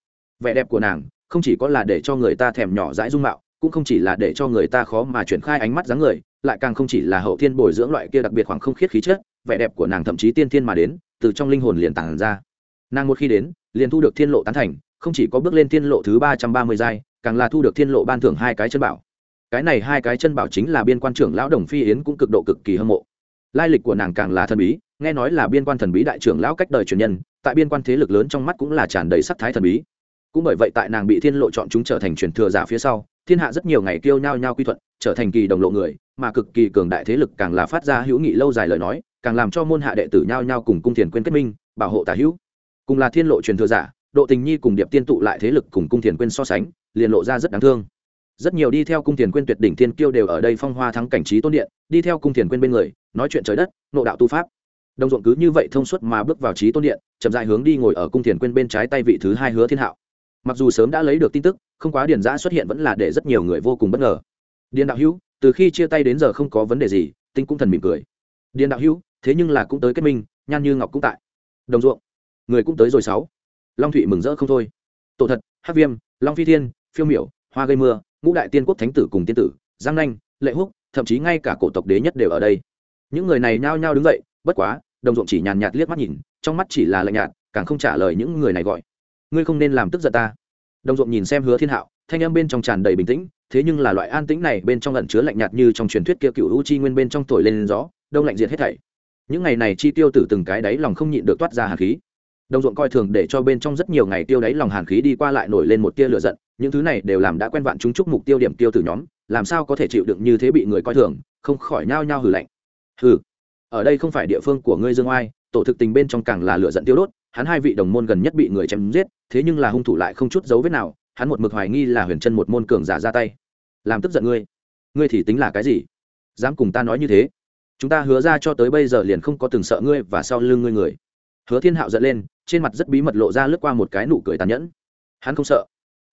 Vẻ đẹp của nàng, không chỉ có là để cho người ta thèm nhỏ dãi dung mạo, cũng không chỉ là để cho người ta khó mà chuyển khai ánh mắt dáng người, lại càng không chỉ là hậu thiên bồi dưỡng loại kia đặc biệt khoảng không khiết khí chất vẻ đẹp của nàng thậm chí tiên thiên mà đến, từ trong linh hồn liền tàng ra. Nàng một khi đến, liền thu được thiên lộ tán thành, không chỉ có bước lên thiên lộ thứ ba trăm ba mươi giai, càng là thu được thiên lộ ban thưởng hai cái chân bảo. Cái này hai cái chân bảo chính là biên quan trưởng lão đồng phi yến cũng cực độ cực kỳ hâm mộ. Lai lịch của nàng càng là thần bí, nghe nói là biên quan thần bí đại trưởng lão cách đời truyền nhân, tại biên quan thế lực lớn trong mắt cũng là tràn đầy sắc thái thần bí. Cũng bởi vậy tại nàng bị thiên lộ chọn chúng trở thành truyền thừa giả phía sau, thiên hạ rất nhiều ngày kêu nhao nhao quy thuận, trở thành kỳ đồng lộ người, mà cực kỳ cường đại thế lực càng là phát ra hữu nghị lâu dài lời nói càng làm cho môn hạ đệ tử nhao nhao cùng cung thiền quên kết minh, bảo hộ tả hữu. Cùng là thiên lộ truyền thừa giả, độ tình nhi cùng điệp tiên tụ lại thế lực cùng cung thiền quên so sánh, liền lộ ra rất đáng thương. Rất nhiều đi theo cung thiền quên tuyệt đỉnh thiên kiêu đều ở đây phong hoa thắng cảnh trí tôn điện, đi theo cung thiền quên bên người, nói chuyện trời đất, nộ đạo tu pháp. Đồng ruộng cứ như vậy thông suốt mà bước vào trí tôn điện, chậm dại hướng đi ngồi ở cung thiền quên bên trái tay vị thứ hai hứa thiên hạo. Mặc dù sớm đã lấy được tin tức, không quá điền giã xuất hiện vẫn là để rất nhiều người vô cùng bất ngờ. Điền đạo hữu, từ khi chia tay đến giờ không có vấn đề gì, tinh cũng thần mỉm cười điền đạo hữu, thế nhưng là cũng tới kết minh, nhan như ngọc cũng tại. Đồng ruộng. Người cũng tới rồi sáu. Long thụy mừng rỡ không thôi. Tổ thật hát viêm, long phi thiên, phiêu miểu, hoa gây mưa, ngũ đại tiên quốc thánh tử cùng tiên tử, giang nanh, lệ húc, thậm chí ngay cả cổ tộc đế nhất đều ở đây. Những người này nhao nhao đứng dậy, bất quá, đồng ruộng chỉ nhàn nhạt liếc mắt nhìn, trong mắt chỉ là lạnh nhạt, càng không trả lời những người này gọi. Ngươi không nên làm tức giận ta. Đồng ruộng nhìn xem hứa thiên hạo, thanh âm bên trong tràn đầy bình tĩnh, thế nhưng là loại an tĩnh này bên trong lẩn chứa lạnh nhạt như trong truyền thuyết kia cựu u chi nguyên bên trong thổi lên gió đông lạnh diệt hết thảy. Những ngày này chi tiêu tử từng cái đáy lòng không nhịn được toát ra hàn khí. Đồng ruộng coi thường để cho bên trong rất nhiều ngày tiêu đáy lòng hàn khí đi qua lại nổi lên một tia lửa giận, những thứ này đều làm đã quen vạn chúng chúc mục tiêu điểm tiêu tử nhóm, làm sao có thể chịu đựng như thế bị người coi thường, không khỏi nhao nhao hừ lạnh. Hừ, ở đây không phải địa phương của ngươi dương oai, tổ thực tình bên trong càng là lửa giận tiêu đốt, hắn hai vị đồng môn gần nhất bị người chém giết, thế nhưng là hung thủ lại không chút dấu vết nào, hắn một mực hoài nghi là huyền chân một môn cường giả ra tay. Làm tức giận ngươi ngươi thì tính là cái gì? Dám cùng ta nói như thế chúng ta hứa ra cho tới bây giờ liền không có từng sợ ngươi và sau lưng ngươi người. Hứa thiên hạo giận lên, trên mặt rất bí mật lộ ra lướt qua một cái nụ cười tàn nhẫn. Hắn không sợ.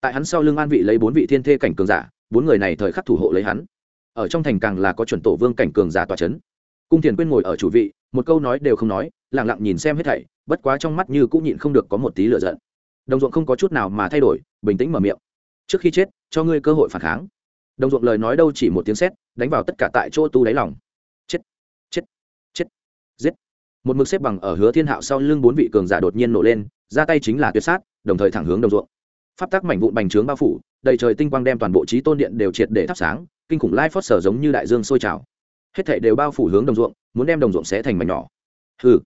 Tại hắn sau lưng an vị lấy bốn vị thiên thê cảnh cường giả, bốn người này thời khắc thủ hộ lấy hắn. Ở trong thành càng là có chuẩn tổ vương cảnh cường giả tòa c h ấ n cung thiền quyên ngồi ở chủ vị, một câu nói đều không nói lẳng lặng nhìn xem hết thảy, bất quá trong mắt như cũng nhịn không được có một tí lửa giận. Đồng ruộng không có chút nào mà thay đổi, bình tĩnh mở miệng. Trước khi chết, cho ngươi cơ hội phản kháng. Đồng ruộng lời nói đâu chỉ một tiếng sét, đánh vào tất cả tại chỗ tu đáy lòng chết chết chết giết một mực xếp bằng ở hứa thiên hạo sau lưng bốn vị cường giả đột nhiên nổ lên, ra tay chính là tuyệt sát, đồng thời thẳng hướng đồng ruộng. Pháp tắc mảnh vụn bành trướng bao phủ, đầy trời tinh quang đem toàn bộ trí tôn điện đều triệt để thắp sáng, kinh khủng lai phót sở giống như đại dương sôi trào. Hết thảy đều bao phủ hướng đồng ruộng, muốn đem đồng ruộng xé thành mảnh nhỏ. Hừ.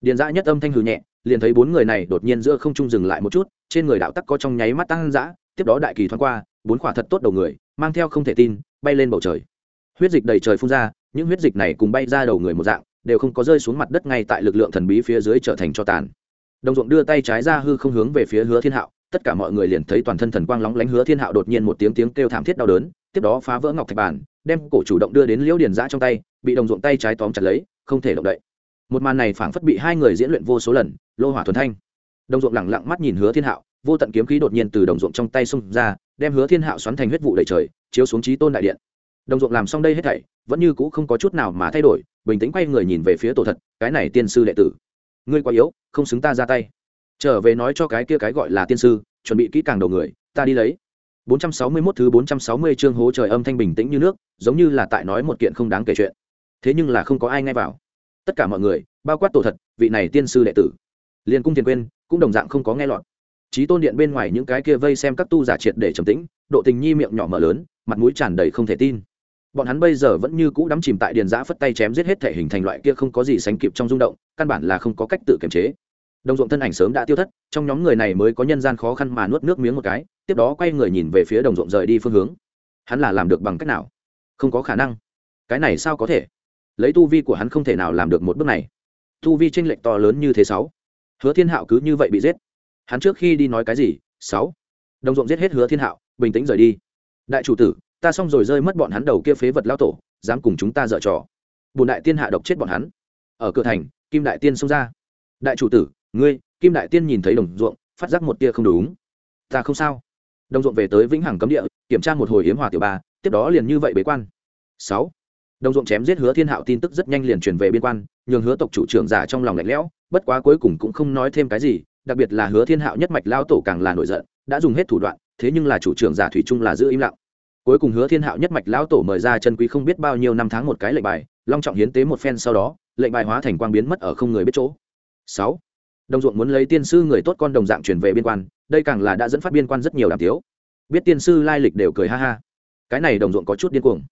Điện dã nhất âm thanh hừ nhẹ, liền thấy bốn người này đột nhiên giữa không trung dừng lại một chút, trên người đạo tắc có trong nháy mắt tăng dã, tiếp đó đại kỳ thoáng qua, bốn quả thật tốt đầu người, mang theo không thể tin, bay lên bầu trời. Huyết dịch đầy trời phun ra, những huyết dịch này cùng bay ra đầu người một dạng đều không có rơi xuống mặt đất ngay tại lực lượng thần bí phía dưới trở thành cho tàn. Đồng ruộng đưa tay trái ra hư không hướng về phía hứa thiên hạo, tất cả mọi người liền thấy toàn thân thần quang lóng lánh, hứa thiên hạo đột nhiên một tiếng tiếng kêu thảm thiết đau đớn, tiếp đó phá vỡ ngọc thạch bản đem cổ chủ động đưa đến liễu điền giã trong tay, bị đồng ruộng tay trái tóm chặt lấy, không thể động đậy. Một màn này phảng phất bị hai người diễn luyện vô số lần, lô hỏa thuần thanh. Đồng ruộng lẳng lặng mắt nhìn hứa thiên hạo, vô tận kiếm khí đột nhiên từ đồng ruộng trong tay xông ra, đem hứa thiên hạo xoắn thành huyết vụ đầy trời, chiếu xuống trí tôn đại điện. Đồng ruộng làm xong đây hết thảy vẫn như cũ không có chút nào mà thay đổi, bình tĩnh quay người nhìn về phía tổ thật, cái này tiên sư đệ tử. Ngươi quá yếu, không xứng ta ra tay. Trở về nói cho cái kia cái gọi là tiên sư, chuẩn bị kỹ càng đầu người, ta đi lấy. 461 thứ 460 chương hố trời âm thanh bình tĩnh như nước, giống như là tại nói một kiện không đáng kể chuyện. Thế nhưng là không có ai nghe vào. Tất cả mọi người, bao quát tổ thật, vị này tiên sư đệ tử. Liền cung thiền quên cũng đồng dạng không có nghe lọt. Trí tôn điện bên ngoài những cái kia vây xem các tu giả triệt để trầm tĩnh, độ tình nhi miệng nhỏ mở lớn, mặt mũi tràn đầy không thể tin bọn hắn bây giờ vẫn như cũ đắm chìm tại điền giã phất tay chém giết hết thể hình thành loại kia không có gì sánh kịp trong rung động, căn bản là không có cách tự kiềm chế. Đồng ruộng thân ảnh sớm đã tiêu thất, trong nhóm người này mới có nhân gian khó khăn mà nuốt nước miếng một cái, tiếp đó quay người nhìn về phía đồng ruộng rời đi phương hướng. Hắn là làm được bằng cách nào? Không có khả năng. Cái này sao có thể? Lấy tu vi của hắn không thể nào làm được một bước này. Tu vi tranh lệch to lớn như thế sáu. Hứa thiên hạo cứ như vậy bị giết. Hắn trước khi đi nói cái gì? Sáu. Đồng ruộng giết hết hứa thiên hạo, bình tĩnh rời đi. Đại chủ tử ta xong rồi rơi mất bọn hắn đầu kia phế vật lao tổ, dám cùng chúng ta dở trò. Bùn đại tiên hạ độc chết bọn hắn. Ở cửa thành, kim đại tiên xông ra. Đại chủ tử, ngươi, kim đại tiên nhìn thấy đồng ruộng, phát giác một tia không đúng. Ta không sao. Đồng ruộng về tới vĩnh hằng cấm địa, kiểm tra một hồi hiếm hòa tiểu ba, tiếp đó liền như vậy bế quan. Sáu. Đồng ruộng chém giết hứa thiên hạo tin tức rất nhanh liền truyền về biên quan, nhường hứa tộc chủ trưởng giả trong lòng lạnh lẽo, bất quá cuối cùng cũng không nói thêm cái gì, đặc biệt là hứa thiên hạo nhất mạch lao tổ càng là nổi giận, đã dùng hết thủ đoạn, thế nhưng là chủ trưởng giả thủy chung là giữ im lặng cuối cùng hứa thiên hạo nhất mạch lão tổ mời ra chân quý không biết bao nhiêu năm tháng một cái lệnh bài, long trọng hiến tế một phen sau đó, lệnh bài hóa thành quang biến mất ở không người biết chỗ. Sáu. Đồng ruộng muốn lấy tiên sư người tốt con đồng dạng chuyển về biên quan, đây càng là đã dẫn phát biên quan rất nhiều đàm tiếu. Biết tiên sư lai lịch đều cười ha ha. Cái này đồng ruộng có chút điên cuồng.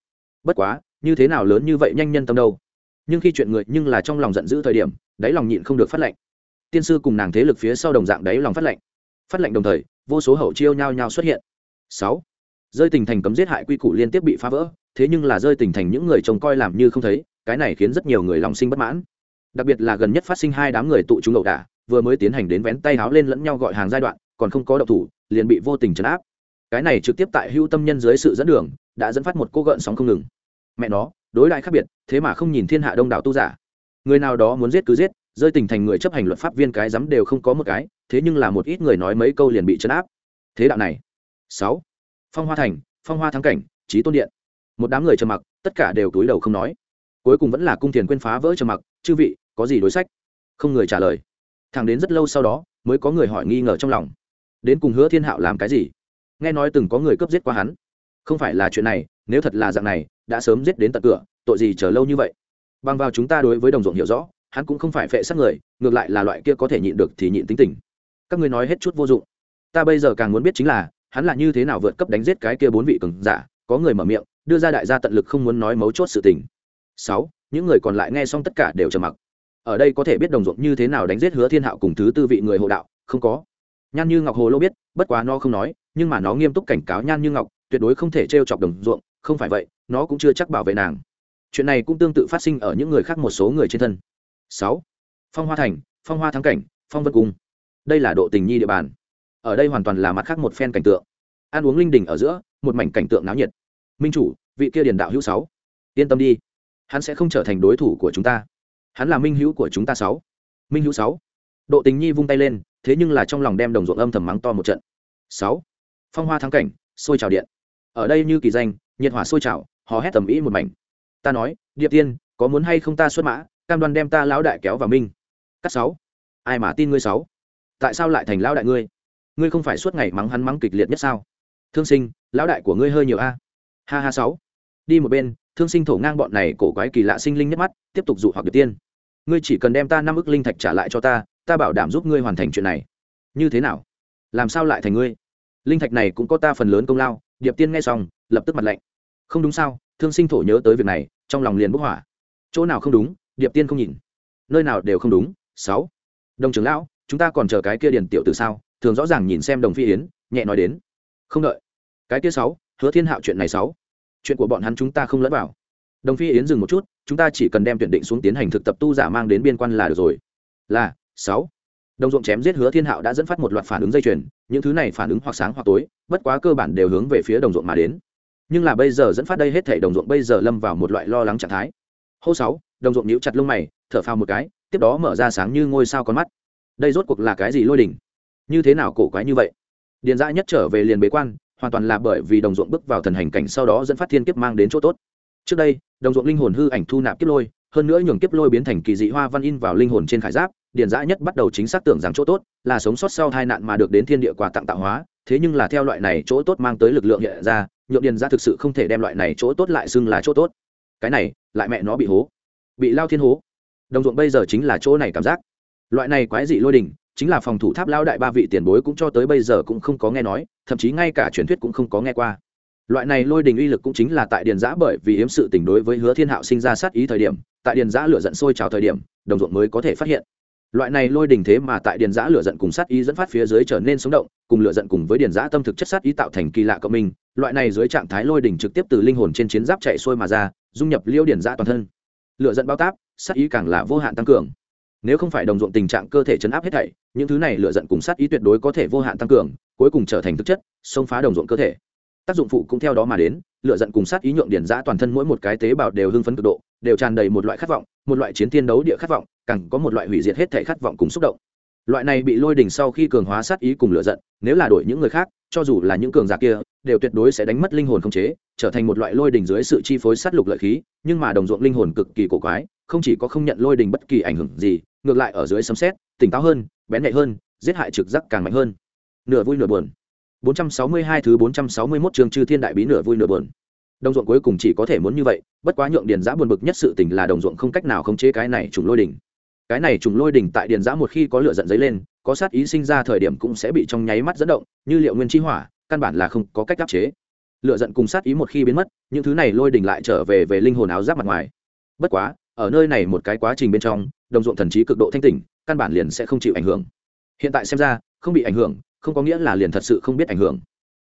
Bất quá, như thế nào lớn như vậy nhanh nhân tâm đâu? Nhưng khi chuyện người nhưng là trong lòng giận dữ thời điểm, đáy lòng nhịn không được phát lệnh. Tiên sư cùng nàng thế lực phía sau đồng dạng đáy lòng phát lệnh. Phát lệnh đồng thời, vô số hậu chiêu nhao nhao xuất hiện. Sáu rơi tình thành cấm giết hại quy củ liên tiếp bị phá vỡ, thế nhưng là rơi tình thành những người trông coi làm như không thấy, cái này khiến rất nhiều người lòng sinh bất mãn. Đặc biệt là gần nhất phát sinh hai đám người tụ chúng ẩu đả, vừa mới tiến hành đến vén tay háo lên lẫn nhau gọi hàng giai đoạn, còn không có động thủ, liền bị vô tình chấn áp. Cái này trực tiếp tại hưu tâm nhân dưới sự dẫn đường, đã dẫn phát một cô gợn sóng không ngừng. Mẹ nó, đối đại khác biệt, thế mà không nhìn thiên hạ đông đảo tu giả. Người nào đó muốn giết cứ giết, rơi tình thành người chấp hành luật pháp viên cái dám đều không có một cái, thế nhưng là một ít người nói mấy câu liền bị chấn áp. Thế đạo này. Sáu phong hoa thành, phong hoa thắng cảnh trí tôn điện. Một đám người trầm mặc, tất cả đều túi đầu không nói. Cuối cùng vẫn là cung thiền quên phá vỡ trầm mặc, chư vị, có gì đối sách? Không người trả lời. Thẳng đến rất lâu sau đó, mới có người hỏi nghi ngờ trong lòng. Đến cùng hứa thiên hạo làm cái gì? Nghe nói từng có người cướp giết qua hắn. Không phải là chuyện này, nếu thật là dạng này, đã sớm giết đến tận cửa, tội gì chờ lâu như vậy? Bằng vào chúng ta đối với đồng ruộng hiểu rõ, hắn cũng không phải phệ sát người, ngược lại là loại kia có thể nhịn được thì nhịn tính tình. Các ngươi nói hết chút vô dụng. Ta bây giờ càng muốn biết chính là hắn là như thế nào vượt cấp đánh giết cái kia bốn vị cường giả, có người mở miệng, đưa ra đại gia tận lực không muốn nói mấu chốt sự tình. Sáu, những người còn lại nghe xong tất cả đều trầm mặc. Ở đây có thể biết đồng ruộng như thế nào đánh giết hứa thiên hạo cùng thứ tư vị người hộ đạo? Không có. Nhan như ngọc hồ lô biết, bất quá nó không nói, nhưng mà nó nghiêm túc cảnh cáo nhan như ngọc, tuyệt đối không thể t chọc đồng ruộng, không phải vậy, nó cũng chưa chắc bảo vệ nàng. Chuyện này cũng tương tự phát sinh ở những người khác một số người trên thân. Sáu, phong hoa thành, phong hoa thắng cảnh, phong vân cung. Đây là độ tình nhi địa bàn ở đây hoàn toàn là mặt khác một phen cảnh tượng. Ăn uống linh đình ở giữa, một mảnh cảnh tượng náo nhiệt. Minh chủ, vị kia điền đạo hữu sáu. Yên tâm đi. Hắn sẽ không trở thành đối thủ của chúng ta. Hắn là minh hữu của chúng ta sáu. Minh hữu sáu. Độ tình nhi vung tay lên, thế nhưng là trong lòng đem đồng ruộng âm thầm mắng to một trận. Sáu. Phong hoa thắng cảnh sôi trào điện. Ở đây như kỳ danh, nhiệt hỏa sôi trào, hò hét tầm ý một mảnh. Ta nói, điệp tiên, có muốn hay không ta xuất mã, cam đoan đem ta lão đại kéo vào minh. Cắt sáu. Ai mà tin ngươi sáu? Tại sao lại thành lão đại ngươi? Ngươi không phải suốt ngày mắng hắn mắng kịch liệt nhất sao? Thương sinh, lão đại của ngươi hơi nhiều a. Ha ha sáu. Đi một bên, thương sinh thổ ngang bọn này cổ quái kỳ lạ sinh linh nhất mắt, tiếp tục dụ hoặc được tiên. Ngươi chỉ cần đem ta năm ức linh thạch trả lại cho ta ta bảo đảm giúp ngươi hoàn thành chuyện này. Như thế nào? Làm sao lại thành ngươi? Linh thạch này cũng có ta phần lớn công lao, điệp tiên nghe xong, lập tức mặt lạnh. Không đúng sao? Thương sinh thổ nhớ tới việc này, trong lòng liền bốc hỏa. Chỗ nào không đúng? Điệp tiên không nhìn. Nơi nào đều không đúng? Sáu. Đồng trưởng lão, chúng ta còn chờ cái kia điền tiểu từ sao? Thường rõ ràng nhìn xem đồng phi yến, nhẹ nói đến, không đợi. Cái kia sáu, hứa thiên hạo chuyện này sáu. Chuyện của bọn hắn chúng ta không lẫn vào. Đồng phi yến dừng một chút, chúng ta chỉ cần đem tuyển định xuống tiến hành thực tập tu giả mang đến biên quan là được rồi. Là, sáu. Đồng ruộng chém giết hứa thiên hạo đã dẫn phát một loạt phản ứng dây chuyền, những thứ này phản ứng hoặc sáng hoặc tối, bất quá cơ bản đều hướng về phía đồng ruộng mà đến. Nhưng là bây giờ dẫn phát đây hết thể đồng ruộng bây giờ lâm vào một loại lo lắng trạng thái. Hô sáu, đồng ruộng nhíu chặt lông mày, thở phào một cái, tiếp đó mở ra sáng như ngôi sao con mắt. Đây rốt cuộc là cái gì lôi đỉnh như thế nào cổ quái như vậy? Điền dã nhất trở về liền bế quan, hoàn toàn là bởi vì đồng ruộng bước vào thần hành cảnh sau đó dẫn phát thiên kiếp mang đến chỗ tốt. Trước đây, đồng ruộng linh hồn hư ảnh thu nạp kiếp lôi, hơn nữa nhường kiếp lôi biến thành kỳ dị hoa văn in vào linh hồn trên khải giáp, điền dã nhất bắt đầu chính xác tưởng rằng chỗ tốt là sống sót sau hai nạn mà được đến thiên địa quà tặng tạo hóa, thế nhưng là theo loại này chỗ tốt mang tới lực lượng hiện ra, nhượng điền dã thực sự không thể đem loại này chỗ tốt lại xưng là chỗ tốt. Cái này, lại mẹ nó bị hố, bị lao thiên hố. Đồng ruộng bây giờ chính là chỗ này cảm giác. Loại này quái dị lôi đình chính là phòng thủ tháp lao đại ba vị tiền bối cũng cho tới bây giờ cũng không có nghe nói, thậm chí ngay cả truyền thuyết cũng không có nghe qua. Loại này lôi đình uy lực cũng chính là tại điền giã bởi vì yếm sự tình đối với hứa thiên hạo sinh ra sát ý thời điểm, tại điền giã lửa giận sôi trào thời điểm, đồng ruộng mới có thể phát hiện. Loại này lôi đình thế mà tại điền giã lửa giận cùng sát ý dẫn phát phía dưới trở nên sống động, cùng lửa giận cùng với điền giã tâm thực chất sát ý tạo thành kỳ lạ cộng minh, loại này dưới trạng thái lôi đình trực tiếp từ linh hồn trên chiến giáp chạy xuôi mà ra, dung nhập liêu điền giã toàn thân. Lửa giận bao táp, sát ý càng là vô hạn tăng cường nếu không phải đồng ruộng tình trạng cơ thể chấn áp hết thảy, những thứ này lựa giận cùng sát ý tuyệt đối có thể vô hạn tăng cường, cuối cùng trở thành thực chất, xông phá đồng ruộng cơ thể. Tác dụng phụ cũng theo đó mà đến lựa giận cùng sát ý nhượng điển giã toàn thân mỗi một cái tế bào đều hưng phấn cực độ, đều tràn đầy một loại khát vọng, một loại chiến thiên đấu địa khát vọng, càng có một loại hủy diệt hết thể khát vọng cùng xúc động. Loại này bị lôi đỉnh sau khi cường hóa sát ý cùng lựa giận, nếu là đổi những người khác, cho dù là những cường giả kia, đều tuyệt đối sẽ đánh mất linh hồn không chế, trở thành một loại lôi đỉnh dưới sự chi phối sát lục lợi khí, nhưng mà đồng ruộng linh hồn cực kỳ cổ quái, không chỉ có không nhận lôi đình bất kỳ ảnh hưởng gì ngược lại ở dưới sấm xét tỉnh táo hơn, bén nhạy hơn, giết hại trực giác càng mạnh hơn. Nửa vui nửa buồn. 462 thứ 461 trường chư thiên đại bí nửa vui nửa buồn. Đồng ruộng cuối cùng chỉ có thể muốn như vậy, bất quá nhượng điền giã buồn bực nhất sự tình là đồng ruộng không cách nào khống chế cái này trùng lôi đỉnh. Cái này trùng lôi đỉnh tại điền giã một khi có lửa giận dấy lên, có sát ý sinh ra thời điểm cũng sẽ bị trong nháy mắt dẫn động, như liệu nguyên chi hỏa, căn bản là không có cách áp chế. Lửa giận cùng sát ý một khi biến mất, những thứ này lôi đỉnh lại trở về về linh hồn áo giáp mặt ngoài. Bất quá ở nơi này một cái quá trình bên trong, đồng ruộng thần trí cực độ thanh tỉnh, căn bản liền sẽ không chịu ảnh hưởng. Hiện tại xem ra, không bị ảnh hưởng, không có nghĩa là liền thật sự không biết ảnh hưởng.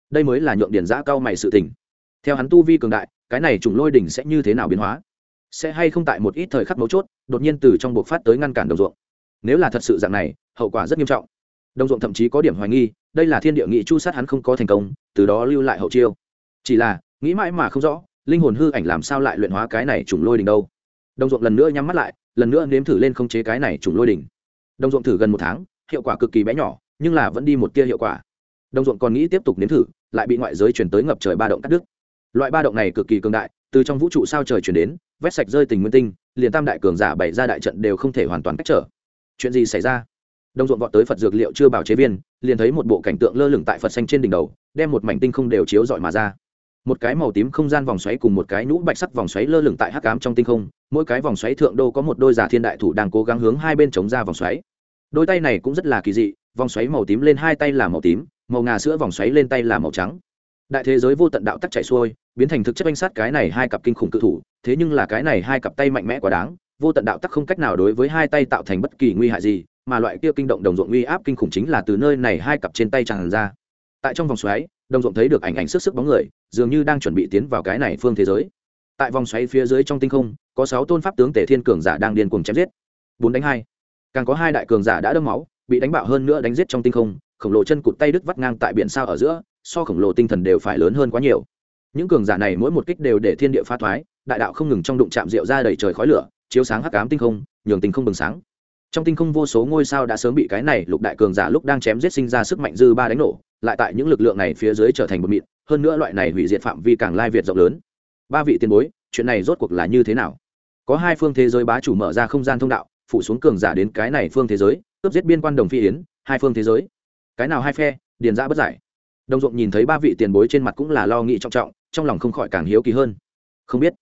Đây mới là nhượng điển giã cao mày sự tỉnh theo hắn tu vi cường đại, cái này trùng lôi đỉnh sẽ như thế nào biến hóa? Sẽ hay không tại một ít thời khắc mấu chốt, đột nhiên từ trong buộc phát tới ngăn cản đồng ruộng? Nếu là thật sự dạng này, hậu quả rất nghiêm trọng. Đồng ruộng thậm chí có điểm hoài nghi, đây là thiên địa nghị chu sát hắn không có thành công, từ đó lưu lại hậu chiêu. Chỉ là, nghĩ mãi mà không rõ, linh hồn hư ảnh làm sao lại luyện hóa cái này trùng lôi đỉnh đâu? Đồng ruộng lần nữa nhắm mắt lại, lần nữa nếm thử lên không chế cái này trùng lôi đỉnh. Đồng ruộng thử gần một tháng, hiệu quả cực kỳ bé nhỏ, nhưng là vẫn đi một tia hiệu quả. Đồng ruộng còn nghĩ tiếp tục nếm thử, lại bị ngoại giới chuyển tới ngập trời ba động cắt đứt. Loại ba động này cực kỳ cường đại, từ trong vũ trụ sao trời chuyển đến, vét sạch rơi tình nguyên tinh, liền tam đại cường giả bày ra đại trận đều không thể hoàn toàn cách trở. Chuyện gì xảy ra? Đồng ruộng vọt tới phật dược liệu chưa bảo chế viên, liền thấy một bộ cảnh tượng lơ lửng tại phật xanh trên đỉnh đầu, đem một mảnh tinh không đều chiếu dọi mà ra một cái màu tím không gian vòng xoáy cùng một cái nhũ bạch sắc vòng xoáy lơ lửng tại hắc ám trong tinh không, mỗi cái vòng xoáy thượng đô có một đôi giả thiên đại thủ đang cố gắng hướng hai bên chống ra vòng xoáy. Đôi tay này cũng rất là kỳ dị, vòng xoáy màu tím lên hai tay là màu tím, màu ngà sữa vòng xoáy lên tay là màu trắng. Đại thế giới vô tận đạo tắc chạy xuôi, biến thành thực chất banh sát cái này hai cặp kinh khủng cự thủ, thế nhưng là cái này hai cặp tay mạnh mẽ quá đáng, vô tận đạo tắc không cách nào đối với hai tay tạo thành bất kỳ nguy hại gì, mà loại kia kinh động đồng ruộng uy áp kinh khủng chính là từ nơi này hai cặp trên tay tràn ra. Tại trong vòng xoáy đồng ruộng thấy được ảnh ảnh sức sức bóng người, dường như đang chuẩn bị tiến vào cái này phương thế giới. Tại vòng xoáy phía dưới trong tinh không, có sáu tôn pháp tướng tể thiên cường giả đang điên cuồng chém giết. Bốn đánh hai. Càng có hai đại cường giả đã đâm máu, bị đánh bạo hơn nữa đánh giết trong tinh không, khổng lồ chân cụt tay đứt vắt ngang tại biển sao ở giữa, so khổng lồ tinh thần đều phải lớn hơn quá nhiều. Những cường giả này mỗi một kích đều để thiên địa phá thoái, đại đạo không ngừng trong đụng chạm rượu ra đầy trời khói lửa, chiếu sáng hắc ám tinh không, nhường tinh không bừng sáng trong tinh không vô số ngôi sao đã sớm bị cái này lục đại cường giả lúc đang chém giết sinh ra sức mạnh dư ba đánh nổ, lại tại những lực lượng này phía dưới trở thành bột mịn, hơn nữa loại này hủy diệt phạm vi càng lai việt rộng lớn. Ba vị tiền bối, chuyện này rốt cuộc là như thế nào? Có hai phương thế giới bá chủ mở ra không gian thông đạo, phủ xuống cường giả đến cái này phương thế giới, cướp giết biên quan đồng phi yến, hai phương thế giới. Cái nào hai phe, điền ra bất giải. Đồng ruộng nhìn thấy ba vị tiền bối trên mặt cũng là lo nghĩ trọng trọng, trong lòng không khỏi càng hiếu kỳ hơn. Không biết,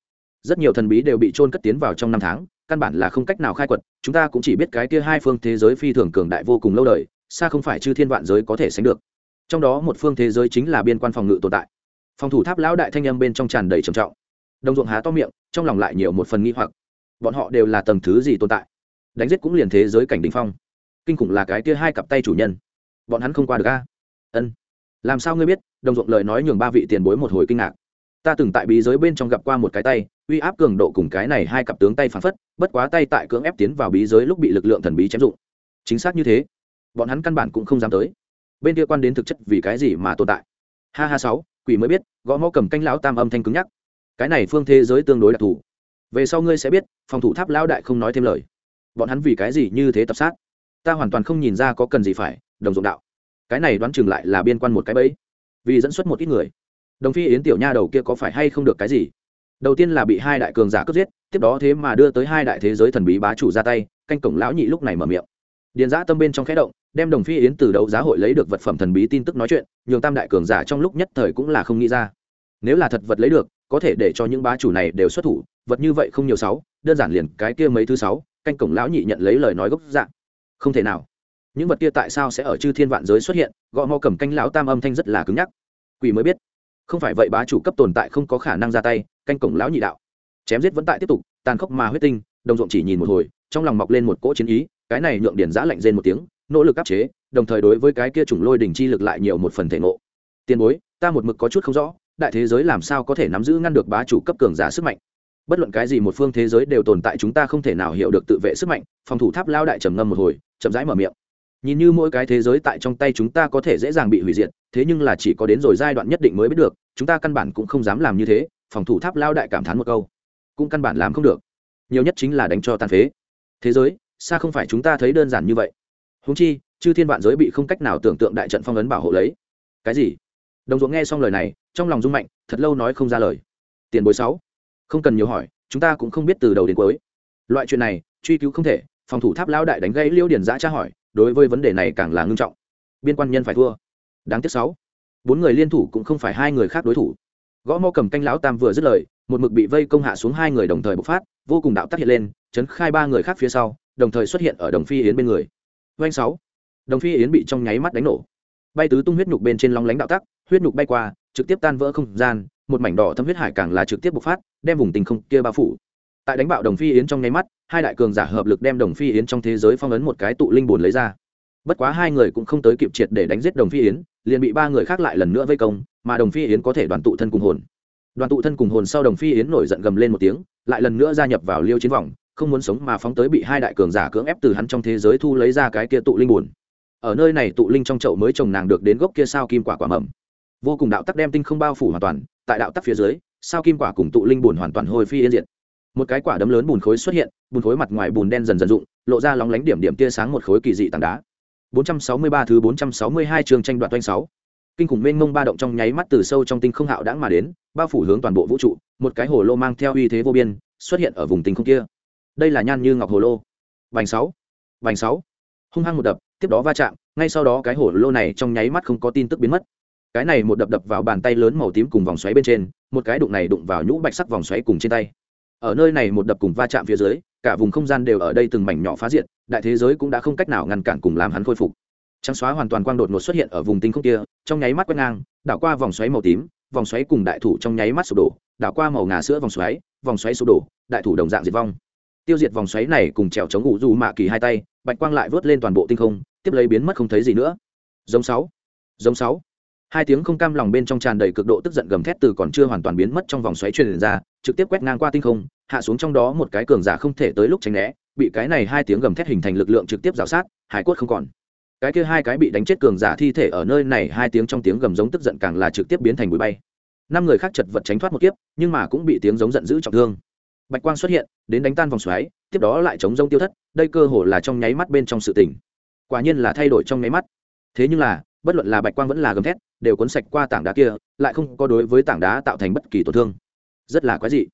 rất nhiều thần bí đều bị trôn cất tiến vào trong năm tháng căn bản là không cách nào khai quật, chúng ta cũng chỉ biết cái kia hai phương thế giới phi thường cường đại vô cùng lâu đời, xa không phải chư thiên vạn giới có thể sánh được. Trong đó một phương thế giới chính là biên quan phòng ngự tồn tại. Phòng thủ tháp lão đại thanh âm bên trong tràn đầy trầm trọng. Đồng ruộng há to miệng, trong lòng lại nhiều một phần nghi hoặc. Bọn họ đều là tầng thứ gì tồn tại? Đánh giết cũng liền thế giới cảnh đ phong. Kinh khủng là cái kia hai cặp tay chủ nhân. Bọn hắn không qua được a. Ân. Làm sao ngươi biết? Đồng ruộng lời nói nhường ba vị tiền bối một hồi kinh ngạc ta từng tại bí giới bên trong gặp qua một cái tay, uy áp cường độ cùng cái này hai cặp tướng tay phản phất, bất quá tay tại cưỡng ép tiến vào bí giới lúc bị lực lượng thần bí chém dụng. Chính xác như thế, bọn hắn căn bản cũng không dám tới. Bên kia quan đến thực chất vì cái gì mà tồn tại? Ha ha sáu, quỷ mới biết, gõ mõ cầm canh lão tam âm thanh cứng nhắc. Cái này phương thế giới tương đối đặc thù. Về sau ngươi sẽ biết, phòng thủ tháp lão đại không nói thêm lời. Bọn hắn vì cái gì như thế tập sát? Ta hoàn toàn không nhìn ra có cần gì phải, đồng dụng đạo. Cái này đoán chừng lại là biên quan một cái bẫy. Vì dẫn xuất một ít người đồng phi yến tiểu nha đầu kia có phải hay không được cái gì? Đầu tiên là bị hai đại cường giả cướp giết, tiếp đó thế mà đưa tới hai đại thế giới thần bí bá chủ ra tay, canh cổng lão nhị lúc này mở miệng. Điền giã tâm bên trong khẽ động, đem đồng phi yến từ đấu giá hội lấy được vật phẩm thần bí tin tức nói chuyện, nhường tam đại cường giả trong lúc nhất thời cũng là không nghĩ ra. Nếu là thật vật lấy được, có thể để cho những bá chủ này đều xuất thủ, vật như vậy không nhiều sáu, đơn giản liền cái kia mấy thứ sáu, canh cổng lão nhị nhận lấy lời nói gốc dạng. Không thể nào. Những vật kia tại sao sẽ ở chư thiên vạn giới xuất hiện? Gõ mò cầm canh lão tam âm thanh rất là cứng nhắc. Quỷ mới biết không phải vậy bá chủ cấp tồn tại không có khả năng ra tay, canh cổng lão nhị đạo. Chém giết vẫn tại tiếp tục, tàn khốc mà huyết tinh, đồng ruộng chỉ nhìn một hồi, trong lòng mọc lên một cỗ chiến ý, cái này nhượng điển giã lạnh rên một tiếng, nỗ lực áp chế, đồng thời đối với cái kia chủng lôi đỉnh chi lực lại nhiều một phần thể ngộ. Tiền bối, ta một mực có chút không rõ, đại thế giới làm sao có thể nắm giữ ngăn được bá chủ cấp cường giả sức mạnh? Bất luận cái gì một phương thế giới đều tồn tại chúng ta không thể nào hiểu được tự vệ sức mạnh, phòng thủ tháp lao đại trầm ngâm một hồi, chậm rãi mở miệng nhìn như mỗi cái thế giới tại trong tay chúng ta có thể dễ dàng bị hủy diệt, thế nhưng là chỉ có đến rồi giai đoạn nhất định mới biết được, chúng ta căn bản cũng không dám làm như thế, phòng thủ tháp lao đại cảm thán một câu. Cũng căn bản làm không được. Nhiều nhất chính là đánh cho tàn phế. Thế giới, xa không phải chúng ta thấy đơn giản như vậy. Húng chi, chư thiên vạn giới bị không cách nào tưởng tượng đại trận phong ấn bảo hộ lấy. Cái gì? Đồng ruộng nghe xong lời này, trong lòng rung mạnh, thật lâu nói không ra lời. Tiền bối sáu. Không cần nhiều hỏi, chúng ta cũng không biết từ đầu đến cuối. Loại chuyện này, truy cứu không thể, phòng thủ tháp lao đại đánh gây liêu điển giã tra hỏi đối với vấn đề này càng là ngưng trọng. Biên quan nhân phải thua. Đáng tiếc sáu. Bốn người liên thủ cũng không phải hai người khác đối thủ. Gõ mò cầm canh lão tam vừa dứt lời, một mực bị vây công hạ xuống hai người đồng thời bộc phát, vô cùng đạo tác hiện lên, chấn khai ba người khác phía sau, đồng thời xuất hiện ở đồng phi yến bên người. Doanh sáu. Đồng phi yến bị trong nháy mắt đánh nổ. Bay tứ tung huyết nhục bên trên long lánh đạo tắc, huyết nhục bay qua, trực tiếp tan vỡ không gian, một mảnh đỏ thâm huyết hải càng là trực tiếp bộc phát, đem vùng tình không kia bao phủ. Tại đánh bạo đồng phi yến trong nháy mắt hai đại cường giả hợp lực đem đồng phi yến trong thế giới phong ấn một cái tụ linh bồn lấy ra. Bất quá hai người cũng không tới kịp triệt để đánh giết đồng phi yến, liền bị ba người khác lại lần nữa vây công, mà đồng phi yến có thể đoàn tụ thân cùng hồn. Đoàn tụ thân cùng hồn sau đồng phi yến nổi giận gầm lên một tiếng, lại lần nữa gia nhập vào liêu chiến vòng, không muốn sống mà phóng tới bị hai đại cường giả cưỡng ép từ hắn trong thế giới thu lấy ra cái kia tụ linh buồn. Ở nơi này tụ linh trong chậu mới trồng nàng được đến gốc kia sao kim quả quả mầm. Vô cùng đạo tắc đem tinh không bao phủ hoàn toàn, tại đạo tắc phía dưới, sao kim quả cùng tụ linh buồn hoàn toàn hồi phi yên diện một cái quả đấm lớn bùn khối xuất hiện bùn khối mặt ngoài bùn đen dần dần rụng lộ ra lóng lánh điểm điểm tia sáng một khối kỳ dị tảng đá 463 thứ 462 trường tranh đoạt doanh 6. Kinh khủng mênh mông ba động trong nháy mắt từ sâu trong tinh không hạo đãng mà đến, bao phủ hướng toàn bộ vũ trụ, một cái hồ lô mang theo uy thế vô biên, xuất hiện ở vùng tinh không kia. Đây là nhan như ngọc hồ lô. Vành 6. Vành 6. Hung hăng một đập, tiếp đó va chạm, ngay sau đó cái hồ lô này trong nháy mắt không có tin tức biến mất. cái này một đập đập vào bàn tay lớn màu tím cùng vòng xoáy bên trên một cái đụng này đụng vào nhũ bạch sắc vòng xoáy cùng trên tay ở nơi này một đập cùng va chạm phía dưới, cả vùng không gian đều ở đây từng mảnh nhỏ phá diện đại thế giới cũng đã không cách nào ngăn cản cùng làm hắn khôi phục. Trắng xóa hoàn toàn quang đột ngột xuất hiện ở vùng tinh không kia, trong nháy mắt quét ngang, đảo qua vòng xoáy màu tím, vòng xoáy cùng đại thủ trong nháy mắt sụp đổ, đảo qua màu ngà sữa vòng xoáy vòng xoáy sụp đổ, đại thủ đồng dạng diệt vong. Tiêu diệt vòng xoáy này cùng trèo chống ngủ dù mạ kỳ hai tay, bạch quang lại vớt lên toàn bộ tinh không, tiếp lấy biến mất không thấy gì nữa. Giống sáu. Giống sáu hai tiếng không cam lòng bên trong tràn đầy cực độ tức giận gầm thét từ còn chưa hoàn toàn biến mất trong vòng xoáy truyền ra, trực tiếp quét ngang qua tinh không, hạ xuống trong đó một cái cường giả không thể tới lúc tránh né, bị cái này hai tiếng gầm thét hình thành lực lượng trực tiếp rào sát, hải quất không còn. Cái kia hai cái bị đánh chết cường giả thi thể ở nơi này, hai tiếng trong tiếng gầm giống tức giận càng là trực tiếp biến thành bụi bay. Năm người khác chật vật tránh thoát một kiếp, nhưng mà cũng bị tiếng giống giận dữ trọng thương. Bạch quang xuất hiện, đến đánh tan vòng xoáy, tiếp đó lại chống rông tiêu thất, đây cơ hồ là trong nháy mắt bên trong sự tỉnh quả nhiên là thay đổi trong nháy mắt. Thế nhưng là bất luận là bạch quang vẫn là gầm thét, đều cuốn sạch qua tảng đá kia, lại không có đối với tảng đá tạo thành bất kỳ tổn thương. Rất là quái dị.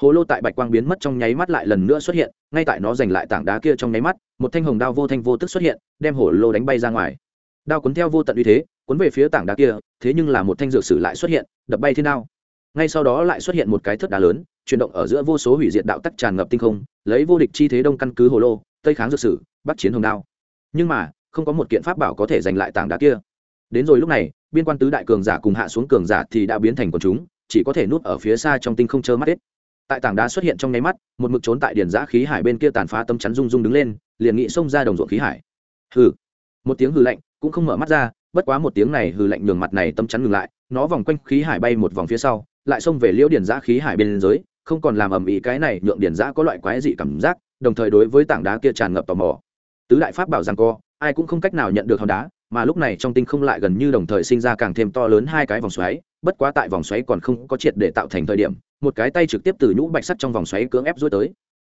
Hồ lô tại bạch quang biến mất trong nháy mắt lại lần nữa xuất hiện, ngay tại nó giành lại tảng đá kia trong nháy mắt, một thanh hồng đao vô thanh vô tức xuất hiện, đem hồ lô đánh bay ra ngoài. Đao cuốn theo vô tận uy thế, cuốn về phía tảng đá kia, thế nhưng là một thanh dược sử lại xuất hiện, đập bay thiên đao. Ngay sau đó lại xuất hiện một cái thất đá lớn, chuyển động ở giữa vô số hủy diệt đạo tắc tràn ngập tinh không, lấy vô địch chi thế đông căn cứ hồ lô, tây kháng dược sử, bắt chiến hồng đao. Nhưng mà, không có một kiện pháp bảo có thể giành lại tảng đá kia đến rồi lúc này, biên quan tứ đại cường giả cùng hạ xuống cường giả thì đã biến thành quần chúng, chỉ có thể núp ở phía xa trong tinh không chớ mắt hết. Tại tảng đá xuất hiện trong nháy mắt, một mực trốn tại điển giã khí hải bên kia tàn phá tâm chắn rung rung đứng lên, liền nghị xông ra đồng ruộng khí hải. Hừ. Một tiếng hừ lạnh cũng không mở mắt ra, bất quá một tiếng này hừ lạnh nhường mặt này tâm chắn ngừng lại, nó vòng quanh khí hải bay một vòng phía sau, lại xông về liễu điển giã khí hải bên dưới, không còn làm ầm ĩ cái này nhượng điển giã có loại quái dị cảm giác, đồng thời đối với tảng đá kia tràn ngập tò mò. Tứ đại pháp bảo rằng co, ai cũng không cách nào nhận được hòn đá mà lúc này trong tinh không lại gần như đồng thời sinh ra càng thêm to lớn hai cái vòng xoáy, bất quá tại vòng xoáy còn không có triệt để tạo thành thời điểm, một cái tay trực tiếp từ nhũ bạch sắt trong vòng xoáy cưỡng ép rối tới.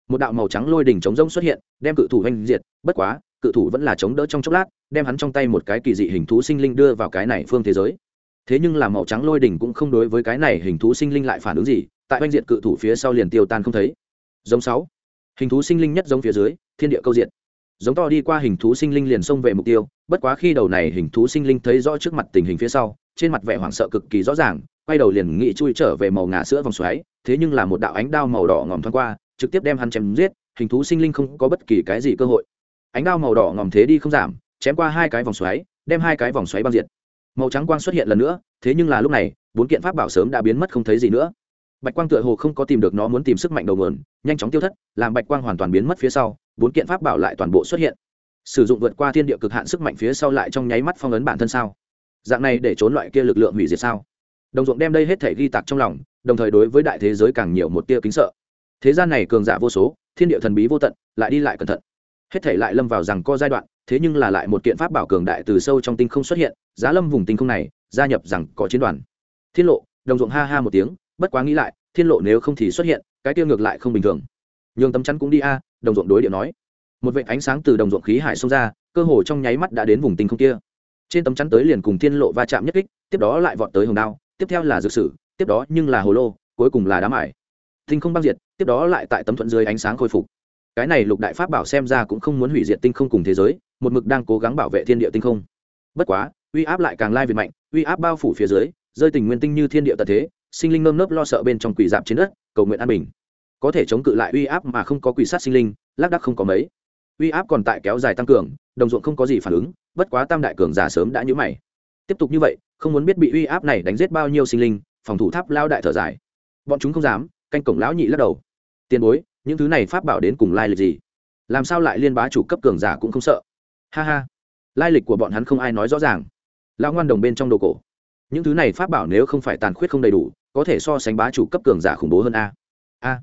Một đạo màu trắng lôi đỉnh chống rông xuất hiện, đem cự thủ oanh diệt, bất quá, cự thủ vẫn là chống đỡ trong chốc lát, đem hắn trong tay một cái kỳ dị hình thú sinh linh đưa vào cái này phương thế giới. Thế nhưng là màu trắng lôi đỉnh cũng không đối với cái này hình thú sinh linh lại phản ứng gì, tại oanh diệt cự thủ phía sau liền tiêu tan không thấy. Giống sáu, hình thú sinh linh nhất giống phía dưới, thiên địa câu diện. Giống to đi qua hình thú sinh linh liền xông về mục tiêu bất quá khi đầu này hình thú sinh linh thấy rõ trước mặt tình hình phía sau, trên mặt vẻ hoảng sợ cực kỳ rõ ràng, quay đầu liền nghĩ chui trở về màu ngà sữa vòng xoáy, thế nhưng là một đạo ánh đao màu đỏ ngòm thoáng qua, trực tiếp đem hắn chém giết, hình thú sinh linh không có bất kỳ cái gì cơ hội. Ánh đao màu đỏ ngòm thế đi không giảm, chém qua hai cái vòng xoáy, đem hai cái vòng xoáy băng diệt. Màu trắng quang xuất hiện lần nữa, thế nhưng là lúc này, bốn kiện pháp bảo sớm đã biến mất không thấy gì nữa. Bạch quang tựa hồ không có tìm được nó muốn tìm sức mạnh đầu nguồn, nhanh chóng tiêu thất, làm bạch quang hoàn toàn biến mất phía sau, bốn kiện pháp bảo lại toàn bộ xuất hiện sử dụng vượt qua thiên địa cực hạn sức mạnh phía sau lại trong nháy mắt phong ấn bản thân sao? Dạng này để trốn loại kia lực lượng hủy diệt sao? Đồng ruộng đem đây hết thể ghi tạc trong lòng, đồng thời đối với đại thế giới càng nhiều một tia kính sợ. Thế gian này cường giả vô số, thiên địa thần bí vô tận, lại đi lại cẩn thận. Hết thể lại lâm vào rằng co giai đoạn, thế nhưng là lại một kiện pháp bảo cường đại từ sâu trong tinh không xuất hiện, giá lâm vùng tinh không này, gia nhập rằng có chiến đoàn. Thiên lộ, đồng ruộng ha ha một tiếng, bất quá nghĩ lại, thiên lộ nếu không thì xuất hiện, cái tiêu ngược lại không bình thường. Nhường tấm chắn cũng đi a, đồng ruộng đối điệu nói một vệt ánh sáng từ đồng ruộng khí hải xông ra, cơ hồ trong nháy mắt đã đến vùng tinh không kia. Trên tấm chắn tới liền cùng thiên lộ va chạm nhất kích, tiếp đó lại vọt tới hồng đao, tiếp theo là dược sử, tiếp đó nhưng là hồ lô, cuối cùng là đá mải tinh không băng diệt, tiếp đó lại tại tấm thuận dưới ánh sáng khôi phục. Cái này lục đại pháp bảo xem ra cũng không muốn hủy diệt tinh không cùng thế giới, một mực đang cố gắng bảo vệ thiên địa tinh không. Bất quá, uy áp lại càng lai việt mạnh, uy áp bao phủ phía dưới, rơi tình nguyên tinh như thiên địa tật thế, sinh linh nơm nớp lo sợ bên trong quỷ dạp trên đất, cầu nguyện an bình. Có thể chống cự lại uy áp mà không có quỷ sát sinh linh, lác đắc không có mấy uy áp còn tại kéo dài tăng cường, đồng ruộng không có gì phản ứng, bất quá tam đại cường giả sớm đã nhũ mày. Tiếp tục như vậy, không muốn biết bị uy áp này đánh giết bao nhiêu sinh linh, phòng thủ tháp lao đại thở dài. Bọn chúng không dám, canh cổng lão nhị lắc đầu. Tiền bối, những thứ này pháp bảo đến cùng lai lịch gì? Làm sao lại liên bá chủ cấp cường giả cũng không sợ? Ha ha. Lai lịch của bọn hắn không ai nói rõ ràng. Lão ngoan đồng bên trong đồ cổ. Những thứ này pháp bảo nếu không phải tàn khuyết không đầy đủ, có thể so sánh bá chủ cấp cường giả khủng bố hơn a. A.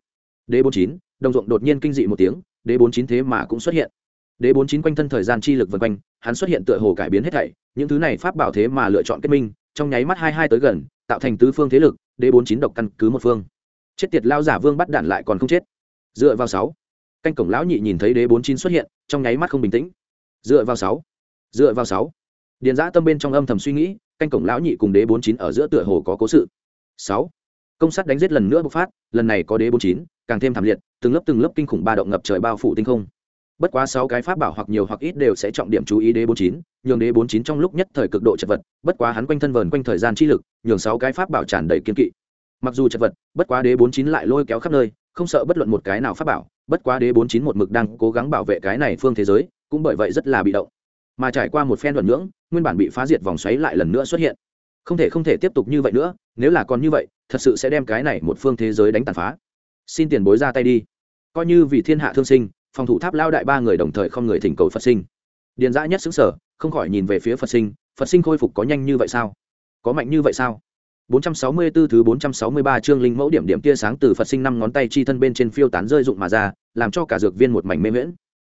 D bốn chín, đồng ruộng đột nhiên kinh dị một tiếng đế bốn chín thế mà cũng xuất hiện. Đế bốn chín quanh thân thời gian chi lực vân quanh, hắn xuất hiện tựa hồ cải biến hết thảy, những thứ này pháp bảo thế mà lựa chọn kết minh, trong nháy mắt hai hai tới gần, tạo thành tứ phương thế lực, đế bốn chín độc căn cứ một phương. Chết tiệt lao giả vương bắt đạn lại còn không chết. Dựa vào sáu, canh cổng lão nhị nhìn thấy đế bốn chín xuất hiện, trong nháy mắt không bình tĩnh. Dựa vào sáu, dựa vào sáu. Điền giã tâm bên trong âm thầm suy nghĩ, canh cổng lão nhị cùng đế bốn chín ở giữa tựa hồ có cố sự. Sáu công sát đánh giết lần nữa bộc phát, lần này có đế bốn chín, càng thêm thảm liệt, từng lớp từng lớp kinh khủng ba động ngập trời bao phủ tinh không. Bất quá sáu cái pháp bảo hoặc nhiều hoặc ít đều sẽ trọng điểm chú ý đế bốn chín, nhường đế bốn chín trong lúc nhất thời cực độ chật vật, bất quá hắn quanh thân vờn quanh thời gian chi lực, nhường sáu cái pháp bảo tràn đầy kiên kỵ. Mặc dù chật vật, bất quá đế bốn chín lại lôi kéo khắp nơi, không sợ bất luận một cái nào pháp bảo, bất quá đế bốn chín một mực đang cố gắng bảo vệ cái này phương thế giới, cũng bởi vậy rất là bị động. Mà trải qua một phen luận ngưỡng, nguyên bản bị phá diệt vòng xoáy lại lần nữa xuất hiện. Không thể không thể tiếp tục như vậy nữa nếu là còn như vậy thật sự sẽ đem cái này một phương thế giới đánh tàn phá xin tiền bối ra tay đi coi như vì thiên hạ thương sinh phòng thủ tháp lao đại ba người đồng thời không người thỉnh cầu phật sinh điền dã nhất xứng sở không khỏi nhìn về phía phật sinh phật sinh khôi phục có nhanh như vậy sao có mạnh như vậy sao 464 thứ 463 chương linh mẫu điểm điểm tia sáng từ Phật sinh năm ngón tay chi thân bên trên phiêu tán rơi dụng mà ra, làm cho cả dược viên một mảnh mê miễn.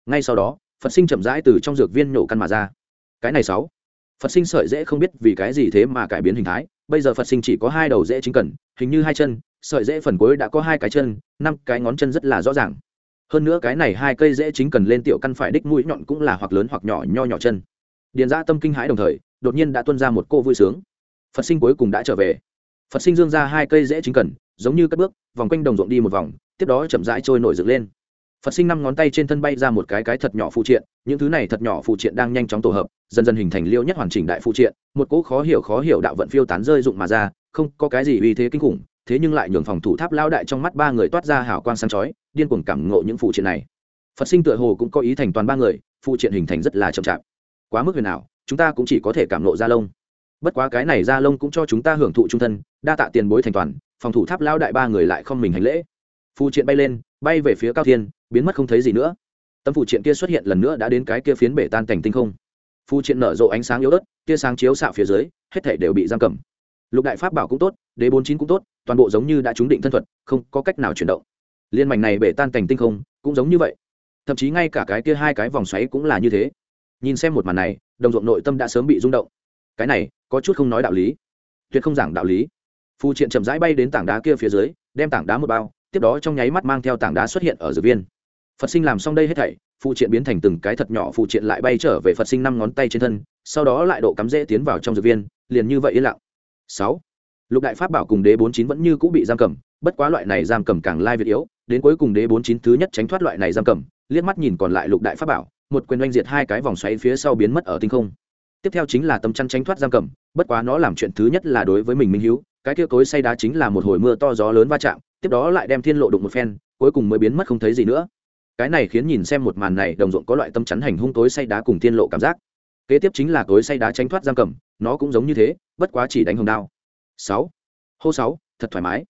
Ngay sau đó, Phật sinh chậm rãi từ trong dược viên nổ căn mà ra. Cái này sáu. Phật sinh sợi dễ không biết vì cái gì thế mà cải biến hình thái, bây giờ Phật sinh chỉ có hai đầu dễ chính cần, hình như hai chân, sợi dễ phần cuối đã có hai cái chân, năm cái ngón chân rất là rõ ràng. Hơn nữa cái này hai cây dễ chính cần lên tiểu căn phải đích mũi nhọn cũng là hoặc lớn hoặc nhỏ nho nhỏ chân. Điền ra tâm kinh hãi đồng thời, đột nhiên đã tuôn ra một cô vui sướng phật sinh cuối cùng đã trở về phật sinh dương ra hai cây dễ chính cần giống như cất bước vòng quanh đồng ruộng đi một vòng tiếp đó chậm rãi trôi nổi dựng lên phật sinh năm ngón tay trên thân bay ra một cái cái thật nhỏ phụ triện, những thứ này thật nhỏ phụ triện đang nhanh chóng tổ hợp, dần dần hình thành liêu nhất hoàn chỉnh đại phụ triện, một cỗ khó hiểu khó hiểu đạo vận phiêu tán rơi dụng mà ra, không có cái gì uy thế kinh khủng, thế nhưng lại nhường phòng thủ tháp lao đại trong mắt ba người toát ra hào quang sáng chói, điên cuồng cảm ngộ những phụ triện này. Phật sinh tựa hồ cũng có ý thành toàn ba người phụ triện hình thành rất là chậm chạp. Quá mức huyền nào chúng ta cũng chỉ có thể cảm ngộ ra lông. Bất quá cái này ra lông cũng cho chúng ta hưởng thụ trung thân, đa tạ tiền bối thành toàn, phòng thủ tháp lao đại ba người lại không mình hành lễ. Phụ triện bay lên, bay về phía cao thiên biến mất không thấy gì nữa. Tấm phụ triện kia xuất hiện lần nữa đã đến cái kia phiến bể tan cảnh tinh không. Phụ triện nở rộ ánh sáng yếu ớt kia sáng chiếu xạo phía dưới, hết thể đều bị giam cầm. Lục đại pháp bảo cũng tốt, đế bốn chín cũng tốt, toàn bộ giống như đã trúng định thân thuật, không có cách nào chuyển động. Liên mảnh này bể tan cảnh tinh không, cũng giống như vậy. Thậm chí ngay cả cái kia hai cái vòng xoáy cũng là như thế. Nhìn xem một màn này, đồng ruộng nội tâm đã sớm bị rung động. Cái này, có chút không nói đạo lý. Tuyệt không giảng đạo lý. Phù triện chậm rãi bay đến tảng đá kia phía dưới, đem tảng đá một bao, tiếp đó trong nháy mắt mang theo tảng đá xuất hiện ở dược viên phật sinh làm xong đây hết thảy, phụ triện biến thành từng cái thật nhỏ phụ triện lại bay trở về phật sinh năm ngón tay trên thân, sau đó lại độ cắm rễ tiến vào trong dược viên, liền như vậy yên lặng. Sáu. Lục đại pháp bảo cùng đế bốn chín vẫn như cũng bị giam cầm, bất quá loại này giam cầm càng lai việt yếu, đến cuối cùng đế bốn chín thứ nhất tránh thoát loại này giam cầm, liếc mắt nhìn còn lại lục đại pháp bảo, một quyền oanh diệt hai cái vòng xoáy phía sau biến mất ở tinh không. Tiếp theo chính là tấm chăn tránh thoát giam cầm, bất quá nó làm chuyện thứ nhất là đối với mình minh hữu cái kia cối say đá chính là một hồi mưa to gió lớn va chạm, tiếp đó lại đem thiên lộ đụng một phen, cuối cùng mới biến mất không thấy gì nữa cái này khiến nhìn xem một màn này đồng ruộng có loại tâm chắn hành hung tối say đá cùng thiên lộ cảm giác. Kế tiếp chính là tối say đá tránh thoát giam cầm, nó cũng giống như thế, bất quá chỉ đánh hồng đao. Sáu. Hô sáu, thật thoải mái.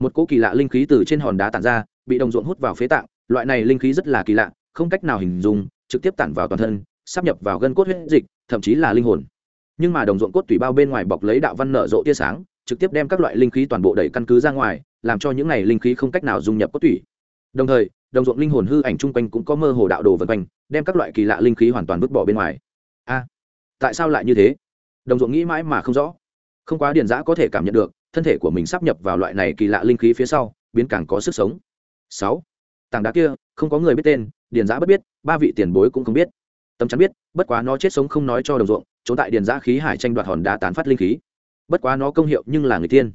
Một cỗ kỳ lạ linh khí từ trên hòn đá tản ra, bị đồng ruộng hút vào phế tạng, loại này linh khí rất là kỳ lạ, không cách nào hình dung, trực tiếp tản vào toàn thân sắp nhập vào gân cốt huyết dịch, thậm chí là linh hồn. Nhưng mà đồng ruộng cốt tủy bao bên ngoài bọc lấy đạo văn nở rộ tia sáng, trực tiếp đem các loại linh khí toàn bộ đẩy căn cứ ra ngoài, làm cho những này linh khí không cách nào dung nhập cốt tủy. Đồng thời đồng ruộng linh hồn hư ảnh chung quanh cũng có mơ hồ đạo đồ vân quanh, đem các loại kỳ lạ linh khí hoàn toàn vứt bỏ bên ngoài. A, tại sao lại như thế? Đồng ruộng nghĩ mãi mà không rõ. Không quá điền giã có thể cảm nhận được, thân thể của mình sắp nhập vào loại này kỳ lạ linh khí phía sau, biến càng có sức sống. Sáu, tảng đá kia, không có người biết tên, điền giã bất biết, ba vị tiền bối cũng không biết. Tầm chắn biết, bất quá nó chết sống không nói cho đồng ruộng, trốn tại điền giã khí hải tranh đoạt hòn đá tán phát linh khí. Bất quá nó công hiệu nhưng là người tiên.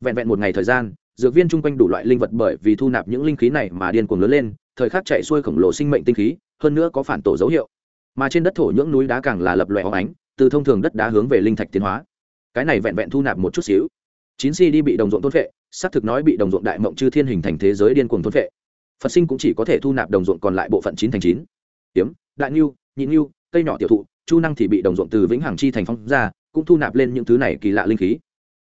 Vẹn vẹn một ngày thời gian dược viên chung quanh đủ loại linh vật bởi vì thu nạp những linh khí này mà điên cuồng lớn lên, thời khắc chạy xuôi khổng lồ sinh mệnh tinh khí, hơn nữa có phản tổ dấu hiệu. Mà trên đất thổ nhưỡng núi đá càng là lập loại hóng ánh, từ thông thường đất đá hướng về linh thạch tiến hóa. Cái này vẹn vẹn thu nạp một chút xíu. Chín si đi bị đồng ruộng thôn vệ xác thực nói bị đồng ruộng đại mộng chư thiên hình thành thế giới điên cuồng thôn vệ phật sinh cũng chỉ có thể thu nạp đồng ruộng còn lại bộ phận chín thành chín. Tiếm đại ngưu nhị ngưu cây nhỏ tiểu thụ, chu năng thì bị đồng ruộng từ vĩnh hằng chi thành phong ra, cũng thu nạp lên những thứ này kỳ lạ linh khí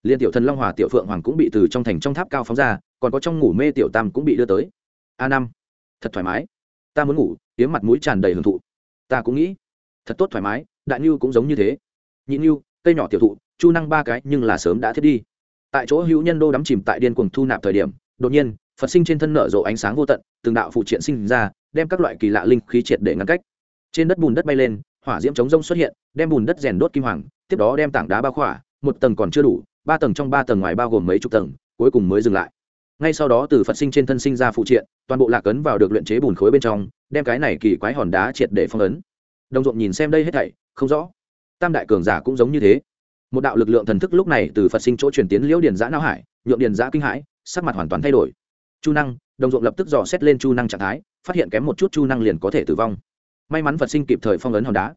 liên tiểu thần long hòa tiểu phượng hoàng cũng bị từ trong thành trong tháp cao phóng ra, còn có trong ngủ mê tiểu tam cũng bị đưa tới. A năm, thật thoải mái. Ta muốn ngủ tiếng mặt mũi tràn đầy hưởng thụ. Ta cũng nghĩ, thật tốt thoải mái, đại ngưu cũng giống như thế. Nhị ngưu cây nhỏ tiểu thụ, chu năng ba cái nhưng là sớm đã thiết đi. Tại chỗ hữu nhân đô đắm chìm tại điên cuồng thu nạp thời điểm, đột nhiên, phật sinh trên thân nở rộ ánh sáng vô tận, từng đạo phụ triện sinh ra, đem các loại kỳ lạ linh khí triệt để ngăn cách. Trên đất bùn đất bay lên, hỏa diễm chống rông xuất hiện, đem bùn đất rèn đốt kim hoàng, tiếp đó đem tảng đá bao khỏa, một tầng còn chưa đủ ba tầng trong ba tầng ngoài bao gồm mấy chục tầng, cuối cùng mới dừng lại. Ngay sau đó từ phật sinh trên thân sinh ra phụ triện, toàn bộ lạc ấn vào được luyện chế bùn khối bên trong, đem cái này kỳ quái hòn đá triệt để phong ấn. Đồng ruộng nhìn xem đây hết thảy, không rõ. Tam đại cường giả cũng giống như thế. Một đạo lực lượng thần thức lúc này từ phật sinh chỗ truyền tiến liễu điền giã não hải nhuộm điền giã kinh hãi, sắc mặt hoàn toàn thay đổi. Chu năng, đồng ruộng lập tức dò xét lên chu năng trạng thái, phát hiện kém một chút chu năng liền có thể tử vong. May mắn phật sinh kịp thời phong ấn hòn đá.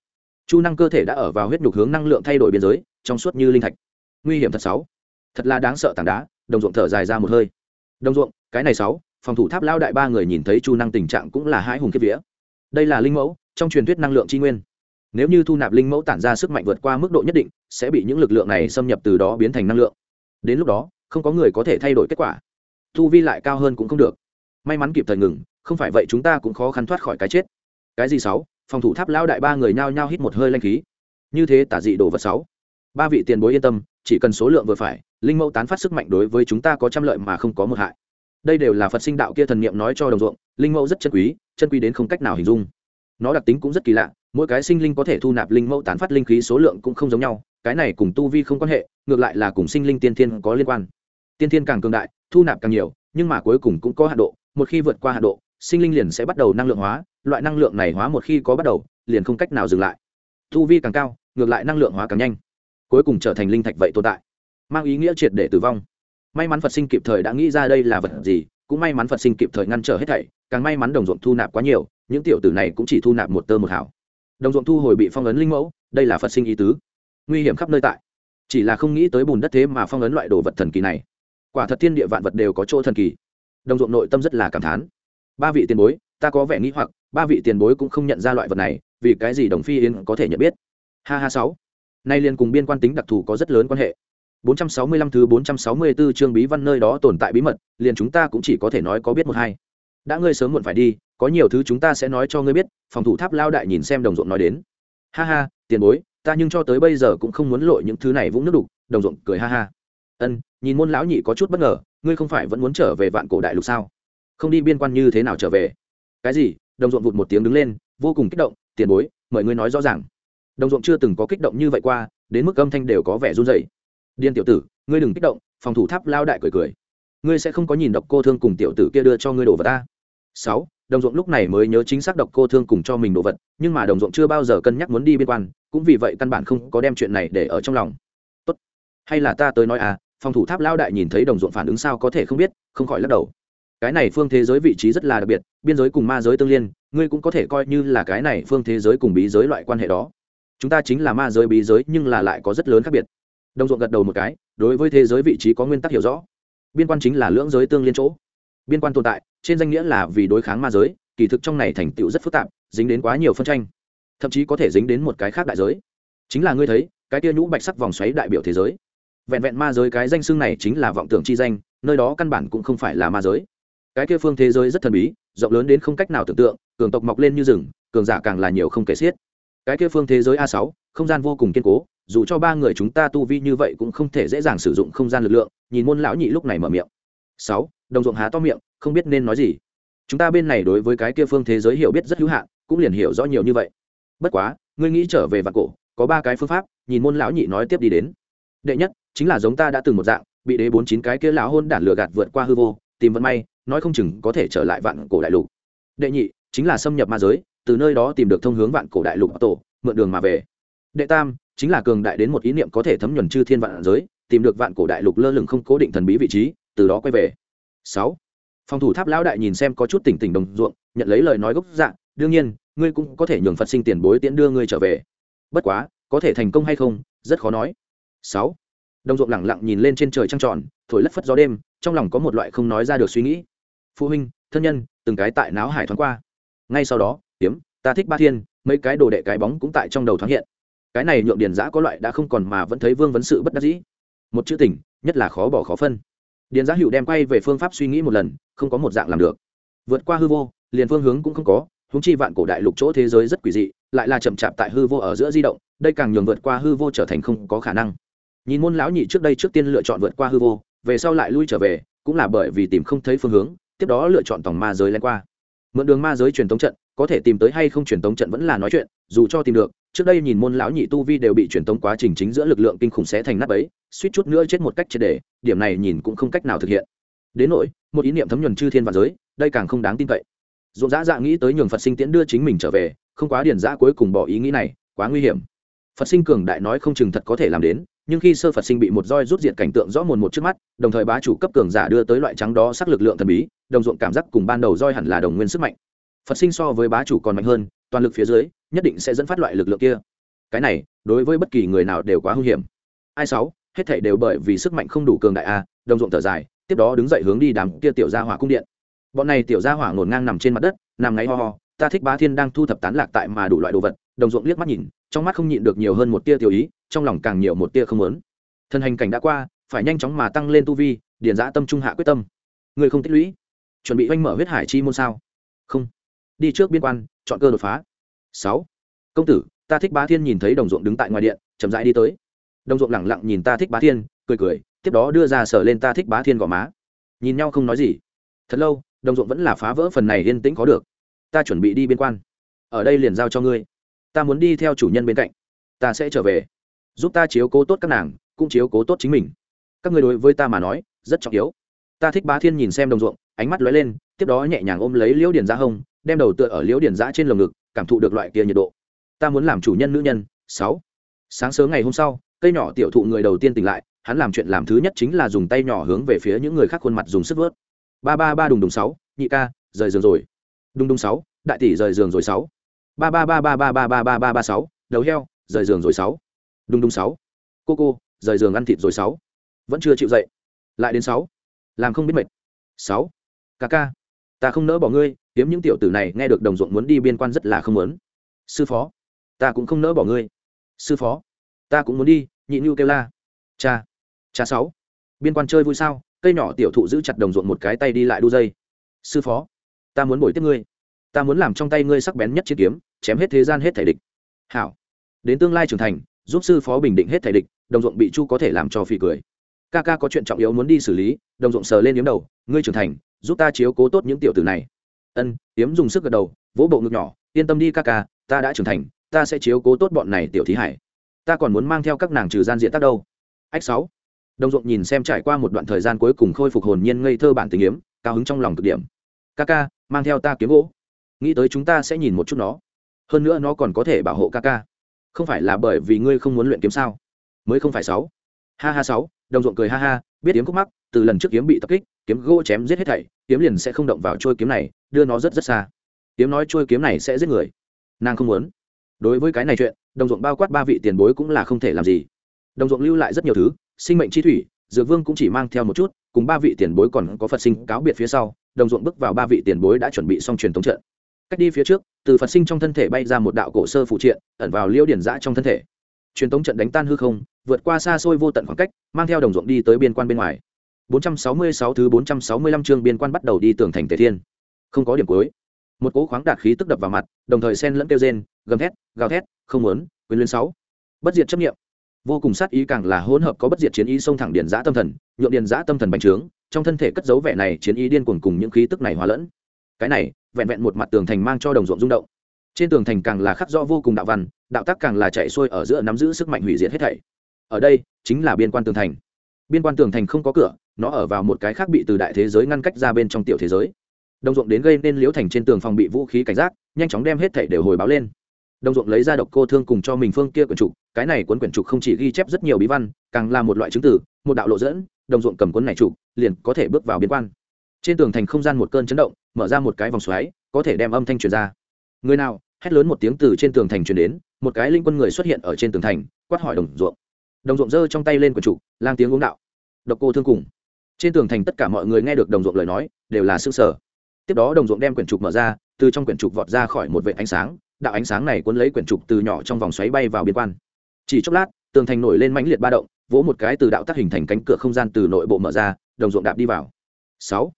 Chu năng cơ thể đã ở vào huyết nhục hướng năng lượng thay đổi biên giới, trong suốt như linh thạch nguy hiểm thật sáu. Thật là đáng sợ tảng đá, đồng ruộng thở dài ra một hơi. Đồng ruộng, cái này sáu, phòng thủ tháp lao đại ba người nhìn thấy chu năng tình trạng cũng là hai hùng kiếp vía. Đây là linh mẫu, trong truyền thuyết năng lượng tri nguyên. Nếu như thu nạp linh mẫu tản ra sức mạnh vượt qua mức độ nhất định, sẽ bị những lực lượng này xâm nhập từ đó biến thành năng lượng. Đến lúc đó, không có người có thể thay đổi kết quả. Thu vi lại cao hơn cũng không được. May mắn kịp thời ngừng, không phải vậy chúng ta cũng khó khăn thoát khỏi cái chết. Cái gì sáu? Phòng thủ tháp lao đại ba người nhao nhao hít một hơi lanh khí. Như thế tả dị đồ vật sáu. Ba vị tiền bối yên tâm chỉ cần số lượng vừa phải, linh mẫu tán phát sức mạnh đối với chúng ta có trăm lợi mà không có một hại. Đây đều là phật sinh đạo kia thần niệm nói cho đồng ruộng, linh mẫu rất chân quý chân quý đến không cách nào hình dung. Nó đặc tính cũng rất kỳ lạ, mỗi cái sinh linh có thể thu nạp linh mẫu tán phát linh khí số lượng cũng không giống nhau, cái này cùng tu vi không quan hệ, ngược lại là cùng sinh linh tiên thiên có liên quan. Tiên thiên càng cường đại, thu nạp càng nhiều, nhưng mà cuối cùng cũng có hạ độ, một khi vượt qua hạ độ, sinh linh liền sẽ bắt đầu năng lượng hóa, loại năng lượng này hóa một khi có bắt đầu, liền không cách nào dừng lại. Tu vi càng cao, ngược lại năng lượng hóa càng nhanh cuối cùng trở thành linh thạch vậy tồn tại. Mang ý nghĩa triệt để tử vong. May mắn phật sinh kịp thời đã nghĩ ra đây là vật gì, cũng may mắn phật sinh kịp thời ngăn trở hết thảy, càng may mắn đồng ruộng thu nạp quá nhiều, những tiểu tử này cũng chỉ thu nạp một tơ một hảo đồng ruộng thu hồi bị phong ấn linh mẫu, đây là phật sinh ý tứ. Nguy hiểm khắp nơi tại. Chỉ là không nghĩ tới bùn đất thế mà phong ấn loại đồ vật thần kỳ này. Quả thật thiên địa vạn vật đều có chỗ thần kỳ. Đồng ruộng nội tâm rất là cảm thán. Ba vị tiền bối, ta có vẻ nghĩ hoặc, ba vị tiền bối cũng không nhận ra loại vật này, vì cái gì đồng phi yến có thể nhận biết? Ha ha sáu nay liên cùng biên quan tính đặc thù có rất lớn quan hệ 465 thứ 464 chương bí văn nơi đó tồn tại bí mật, liền chúng ta cũng chỉ có thể nói có biết một hai. Đã ngươi sớm muộn phải đi, có nhiều thứ chúng ta sẽ nói cho ngươi biết, phòng thủ tháp lao đại nhìn xem đồng ruộng nói đến. Ha ha, tiền bối, ta nhưng cho tới bây giờ cũng không muốn lội những thứ này vũng nước đục, đồng ruộng cười ha ha. Ân, nhìn môn lão nhị có chút bất ngờ, ngươi không phải vẫn muốn trở về vạn cổ đại lục sao? Không đi biên quan như thế nào trở về? Cái gì? Đồng ruộng vụt một tiếng đứng lên, vô cùng kích động, tiền bối, mời ngươi nói rõ ràng. Đồng ruộng chưa từng có kích động như vậy qua, đến mức âm thanh đều có vẻ run dày điên tiểu tử ngươi đừng kích động phòng thủ tháp lao đại cười cười. Ngươi sẽ không có nhìn độc cô thương cùng tiểu tử kia đưa cho ngươi đồ vật ta. Sáu đồng ruộng lúc này mới nhớ chính xác độc cô thương cùng cho mình đồ vật nhưng mà đồng ruộng chưa bao giờ cân nhắc muốn đi biên quan cũng vì vậy căn bản không có đem chuyện này để ở trong lòng. Tốt. Hay là ta tới nói à phòng thủ tháp lao đại nhìn thấy đồng ruộng phản ứng sao có thể không biết không khỏi lắc đầu. Cái này phương thế giới vị trí rất là đặc biệt biên giới cùng ma giới tương liên ngươi cũng có thể coi như là cái này phương thế giới cùng bí giới loại quan hệ đó chúng ta chính là ma giới bí giới, nhưng là lại có rất lớn khác biệt. Đồng ruộng gật đầu một cái, đối với thế giới vị trí có nguyên tắc hiểu rõ. Biên quan chính là lưỡng giới tương liên chỗ. Biên quan tồn tại, trên danh nghĩa là vì đối kháng ma giới, kỳ thực trong này thành tựu rất phức tạp, dính đến quá nhiều phân tranh. Thậm chí có thể dính đến một cái khác đại giới. Chính là ngươi thấy, cái tia nhũ bạch sắc vòng xoáy đại biểu thế giới. Vẹn vẹn ma giới cái danh xưng này chính là vọng tưởng chi danh, nơi đó căn bản cũng không phải là ma giới. Cái kia phương thế giới rất thần bí, rộng lớn đến không cách nào tưởng tượng, cường tộc mọc lên như rừng, cường giả càng là nhiều không kể xiết cái kia phương thế giới a sáu, không gian vô cùng kiên cố, dù cho ba người chúng ta tu vi như vậy cũng không thể dễ dàng sử dụng không gian lực lượng, nhìn môn lão nhị lúc này mở miệng. Sáu, đồng ruộng há to miệng, không biết nên nói gì. Chúng ta bên này đối với cái kia phương thế giới hiểu biết rất hữu hạn, cũng liền hiểu rõ nhiều như vậy. Bất quá, ngươi nghĩ trở về vạn cổ, có ba cái phương pháp, nhìn môn lão nhị nói tiếp đi đến. Đệ nhất, chính là giống ta đã từng một dạng, bị đế bốn chín cái kia lão hôn đản lừa gạt vượt qua hư vô, tìm vận may, nói không chừng có thể trở lại vạn cổ đại lục. Đệ nhị, chính là xâm nhập ma giới từ nơi đó tìm được thông hướng vạn cổ đại lục tổ, mượn đường mà về. Đệ tam, chính là cường đại đến một ý niệm có thể thấm nhuần chư thiên vạn giới, tìm được vạn cổ đại lục lơ lửng không cố định thần bí vị trí, từ đó quay về. Sáu, phòng thủ tháp lão đại nhìn xem có chút tỉnh tỉnh đồng ruộng, nhận lấy lời nói gốc dạng đương nhiên, ngươi cũng có thể nhường phật sinh tiền bối tiễn đưa ngươi trở về. Bất quá, có thể thành công hay không, rất khó nói. Sáu, đồng ruộng lẳng lặng nhìn lên trên trời trăng tròn, thổi lất phất gió đêm, trong lòng có một loại không nói ra được suy nghĩ. Phụ huynh, thân nhân, từng cái tại náo hải thoáng qua. Ngay sau đó tiếm ta thích ba thiên, mấy cái đồ đệ cái bóng cũng tại trong đầu thoáng hiện. Cái này nhượng điền giã có loại đã không còn mà vẫn thấy vương vấn sự bất đắc dĩ. Một chữ tình, nhất là khó bỏ khó phân. Điền giã hữu đem quay về phương pháp suy nghĩ một lần, không có một dạng làm được. Vượt qua hư vô, liền phương hướng cũng không có húng chi vạn cổ đại lục chỗ thế giới rất quỷ dị, lại là chậm chạp tại hư vô ở giữa di động, đây càng nhường vượt qua hư vô trở thành không có khả năng. Nhìn môn lão nhị trước đây trước tiên lựa chọn vượt qua hư vô, về sau lại lui trở về, cũng là bởi vì tìm không thấy phương hướng, tiếp đó lựa chọn tòng ma giới len qua mượn đường ma giới truyền tống trận, có thể tìm tới hay không truyền tống trận vẫn là nói chuyện, dù cho tìm được, trước đây nhìn môn lão nhị tu vi đều bị truyền tống quá trình chính giữa lực lượng kinh khủng xé thành nắp ấy suýt chút nữa chết một cách triệt đề, điểm này nhìn cũng không cách nào thực hiện. Đến nỗi, một ý niệm thấm nhuần chư thiên và giới, đây càng không đáng tin cậy. Dũng dã dạ nghĩ tới nhường phật sinh tiễn đưa chính mình trở về, không quá điển dã cuối cùng bỏ ý nghĩ này, quá nguy hiểm. Phật sinh cường đại nói không chừng thật có thể làm đến nhưng khi sơ phật sinh bị một roi rút diện cảnh tượng rõ mồn một trước mắt, đồng thời bá chủ cấp cường giả đưa tới loại trắng đó sắc lực lượng thần bí, đồng ruộng cảm giác cùng ban đầu roi hẳn là đồng nguyên sức mạnh. Phật sinh so với bá chủ còn mạnh hơn, toàn lực phía dưới, nhất định sẽ dẫn phát loại lực lượng kia. Cái này, đối với bất kỳ người nào đều quá hung hiểm. Ai sáu, hết thảy đều bởi vì sức mạnh không đủ cường đại a, đồng ruộng thở dài, tiếp đó đứng dậy hướng đi đám kia tiểu gia hỏa cung điện. Bọn này tiểu gia hỏa ngổn ngang nằm trên mặt đất, nằm ngáy ho ho, ta thích bá thiên đang thu thập tán lạc tại mà đủ loại đồ vật, đồng ruộng liếc mắt nhìn, trong mắt không nhịn được nhiều hơn một tia tiểu ý trong lòng càng nhiều một tia không lớn thân hành cảnh đã qua, phải nhanh chóng mà tăng lên tu vi, điền giã tâm trung hạ quyết tâm. Người không tích lũy. Chuẩn bị oanh mở huyết hải chi môn sao? Không. Đi trước biên quan, chọn cơ đột phá. Sáu. Công tử, ta thích bá thiên nhìn thấy đồng ruộng đứng tại ngoài điện, chậm rãi đi tới. Đồng ruộng lẳng lặng nhìn ta thích bá thiên, cười cười, tiếp đó đưa ra sở lên ta thích bá thiên gò má. Nhìn nhau không nói gì. Thật lâu, đồng ruộng vẫn là phá vỡ phần này yên tĩnh có được. Ta chuẩn bị đi biên quan. Ở đây liền giao cho ngươi. Ta muốn đi theo chủ nhân bên cạnh. Ta sẽ trở về giúp ta chiếu cố tốt các nàng, cũng chiếu cố tốt chính mình. Các người đối với ta mà nói, rất trọng yếu. Ta thích bá thiên nhìn xem đồng ruộng, ánh mắt lóe lên, tiếp đó nhẹ nhàng ôm lấy liễu điền giã hông đem đầu tựa ở liễu điền giã trên lồng ngực, cảm thụ được loại kia nhiệt độ. Ta muốn làm chủ nhân nữ nhân. Sáu. Sáng sớm ngày hôm sau, cây nhỏ tiểu thụ người đầu tiên tỉnh lại, hắn làm chuyện làm thứ nhất chính là dùng tay nhỏ hướng về phía những người khác khuôn mặt dùng sức vớt. Ba ba ba đùng đùng sáu, nhị ca, rời giường rồi. Đùng đùng sáu, đại tỷ rời giường rồi sáu. Ba ba ba ba ba ba ba ba ba ba sáu, đầu heo, rời giường rồi sáu đùng đùng sáu. Cô cô, rời giường ăn thịt rồi sáu. Vẫn chưa chịu dậy. Lại đến sáu. Làm không biết mệt. Sáu. Ca ca, ta không nỡ bỏ ngươi hiếm những tiểu tử này nghe được đồng ruộng muốn đi biên quan rất là không muốn. Sư phó, ta cũng không nỡ bỏ ngươi. Sư phó, ta cũng muốn đi, nhị nhu kêu la. Cha cha sáu. Biên quan chơi vui sao? Cây nhỏ tiểu thụ giữ chặt đồng ruộng một cái tay đi lại đu dây. Sư phó, ta muốn bồi tiếp ngươi. Ta muốn làm trong tay ngươi sắc bén nhất chiến kiếm, chém hết thế gian hết thể địch. Hảo. Đến tương lai trưởng thành giúp sư phó bình định hết thể địch, đồng ruộng bị chu có thể làm cho phì cười. Ca ca có chuyện trọng yếu muốn đi xử lý, đồng ruộng sờ lên yếm đầu, ngươi trưởng thành, giúp ta chiếu cố tốt những tiểu tử này. Ân, yếm dùng sức gật đầu, vỗ bộ ngực nhỏ, yên tâm đi ca ca, ta đã trưởng thành, ta sẽ chiếu cố tốt bọn này tiểu thí hải. Ta còn muốn mang theo các nàng trừ gian diện tác đâu. Ách sáu. Đồng ruộng nhìn xem trải qua một đoạn thời gian cuối cùng khôi phục hồn nhiên ngây thơ bản tình yếm, cao hứng trong lòng cực điểm. Ca ca, mang theo ta kiếm gỗ. Nghĩ tới chúng ta sẽ nhìn một chút nó. Hơn nữa nó còn có thể bảo hộ ca ca không phải là bởi vì ngươi không muốn luyện kiếm sao? Mới không phải sáu. Ha ha sáu, đồng ruộng cười ha ha, biết kiếm khúc mắc, từ lần trước kiếm bị tập kích, kiếm gỗ chém giết hết thảy, kiếm liền sẽ không động vào trôi kiếm này, đưa nó rất rất xa. Kiếm nói trôi kiếm này sẽ giết người. Nàng không muốn. Đối với cái này chuyện, đồng ruộng bao quát ba vị tiền bối cũng là không thể làm gì. Đồng ruộng lưu lại rất nhiều thứ, sinh mệnh chi thủy, dược vương cũng chỉ mang theo một chút, cùng ba vị tiền bối còn có phật sinh cáo biệt phía sau, đồng ruộng bước vào ba vị tiền bối đã chuẩn bị xong truyền thống trận cách đi phía trước từ phật sinh trong thân thể bay ra một đạo cổ sơ phụ triện ẩn vào liễu điển giã trong thân thể. Truyền tống trận đánh tan hư không vượt qua xa xôi vô tận khoảng cách mang theo đồng ruộng đi tới biên quan bên ngoài. 466 thứ 465 chương biên quan bắt đầu đi tường thành tề thiên. Không có điểm cuối. Một cỗ khoáng đạt khí tức đập vào mặt đồng thời sen lẫn kêu rên gầm thét gào thét không muốn quyền liên sáu. Bất diệt chấp niệm, vô cùng sát ý càng là hỗn hợp có bất diệt chiến ý xông thẳng điền giã tâm thần nhượng điền giã tâm thần bành trướng trong thân thể cất dấu vẻ này chiến ý điên cuồng cùng những khí tức này hòa lẫn. Cái này vẹn vẹn một mặt tường thành mang cho đồng ruộng rung động. Trên tường thành càng là khắc rõ vô cùng đạo văn, đạo tác càng là chạy xuôi ở giữa nắm giữ sức mạnh hủy diệt hết thảy. Ở đây, chính là biên quan tường thành. Biên quan tường thành không có cửa, nó ở vào một cái khác bị từ đại thế giới ngăn cách ra bên trong tiểu thế giới. Đồng ruộng đến gây nên liễu thành trên tường phòng bị vũ khí cảnh giác, nhanh chóng đem hết thảy đều hồi báo lên. Đồng ruộng lấy ra độc cô thương cùng cho mình phương kia quyển trục, cái này cuốn quyển trục không chỉ ghi chép rất nhiều bí văn, càng là một loại chứng tử một đạo lộ dẫn, đồng ruộng cầm cuốn này trục, liền có thể bước vào biên quan trên tường thành không gian một cơn chấn động, mở ra một cái vòng xoáy, có thể đem âm thanh truyền ra. Người nào? Hét lớn một tiếng từ trên tường thành truyền đến, một cái linh quân người xuất hiện ở trên tường thành, quát hỏi đồng ruộng. Đồng ruộng giơ trong tay lên của trụ lang tiếng uống đạo. Độc cô thương cùng. Trên tường thành tất cả mọi người nghe được đồng ruộng lời nói, đều là s ư sở tiếp đó đồng ruộng đem quyển trục mở ra, từ trong quyển trục vọt ra khỏi một vệ ánh sáng. Đạo ánh sáng này cuốn lấy quyển trục từ nhỏ trong vòng xoáy bay vào biên quan. Chỉ chốc lát, tường thành nổi lên mãnh liệt ba động, vỗ một cái từ đạo tác hình thành cánh cửa không gian từ nội bộ mở ra, đồng ruộng đạp đi vào. Sáu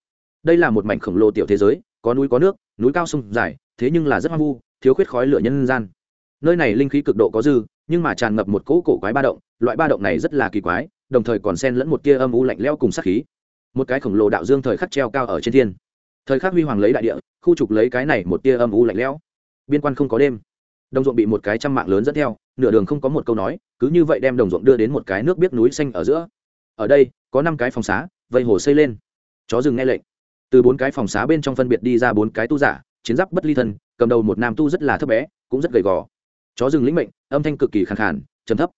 đây là một mảnh khổng lồ tiểu thế giới, có núi có nước, núi cao sông dài, thế nhưng là rất hoang vu, thiếu khuyết khói lửa nhân gian. Nơi này linh khí cực độ có dư, nhưng mà tràn ngập một cỗ cổ quái ba động, loại ba động này rất là kỳ quái, đồng thời còn xen lẫn một tia âm u lạnh lẽo cùng sát khí. Một cái khổng lồ đạo dương thời khắc treo cao ở trên thiên. Thời khắc huy hoàng lấy đại địa, khu trục lấy cái này một tia âm u lạnh lẽo. Biên quan không có đêm. Đồng ruộng bị một cái trăm mạng lớn dẫn theo, nửa đường không có một câu nói, cứ như vậy đem đồng ruộng đưa đến một cái nước biết núi xanh ở giữa. Ở đây, có năm cái phòng xá, vây hồ xây lên. Chó dừng nghe lệnh từ bốn cái phòng xá bên trong phân biệt đi ra bốn cái tu giả, chiến giáp bất ly thân, cầm đầu một nam tu rất là thấp bé, cũng rất gầy gò. Chó dừng lĩnh mệnh, âm thanh cực kỳ khẳng khản trầm thấp.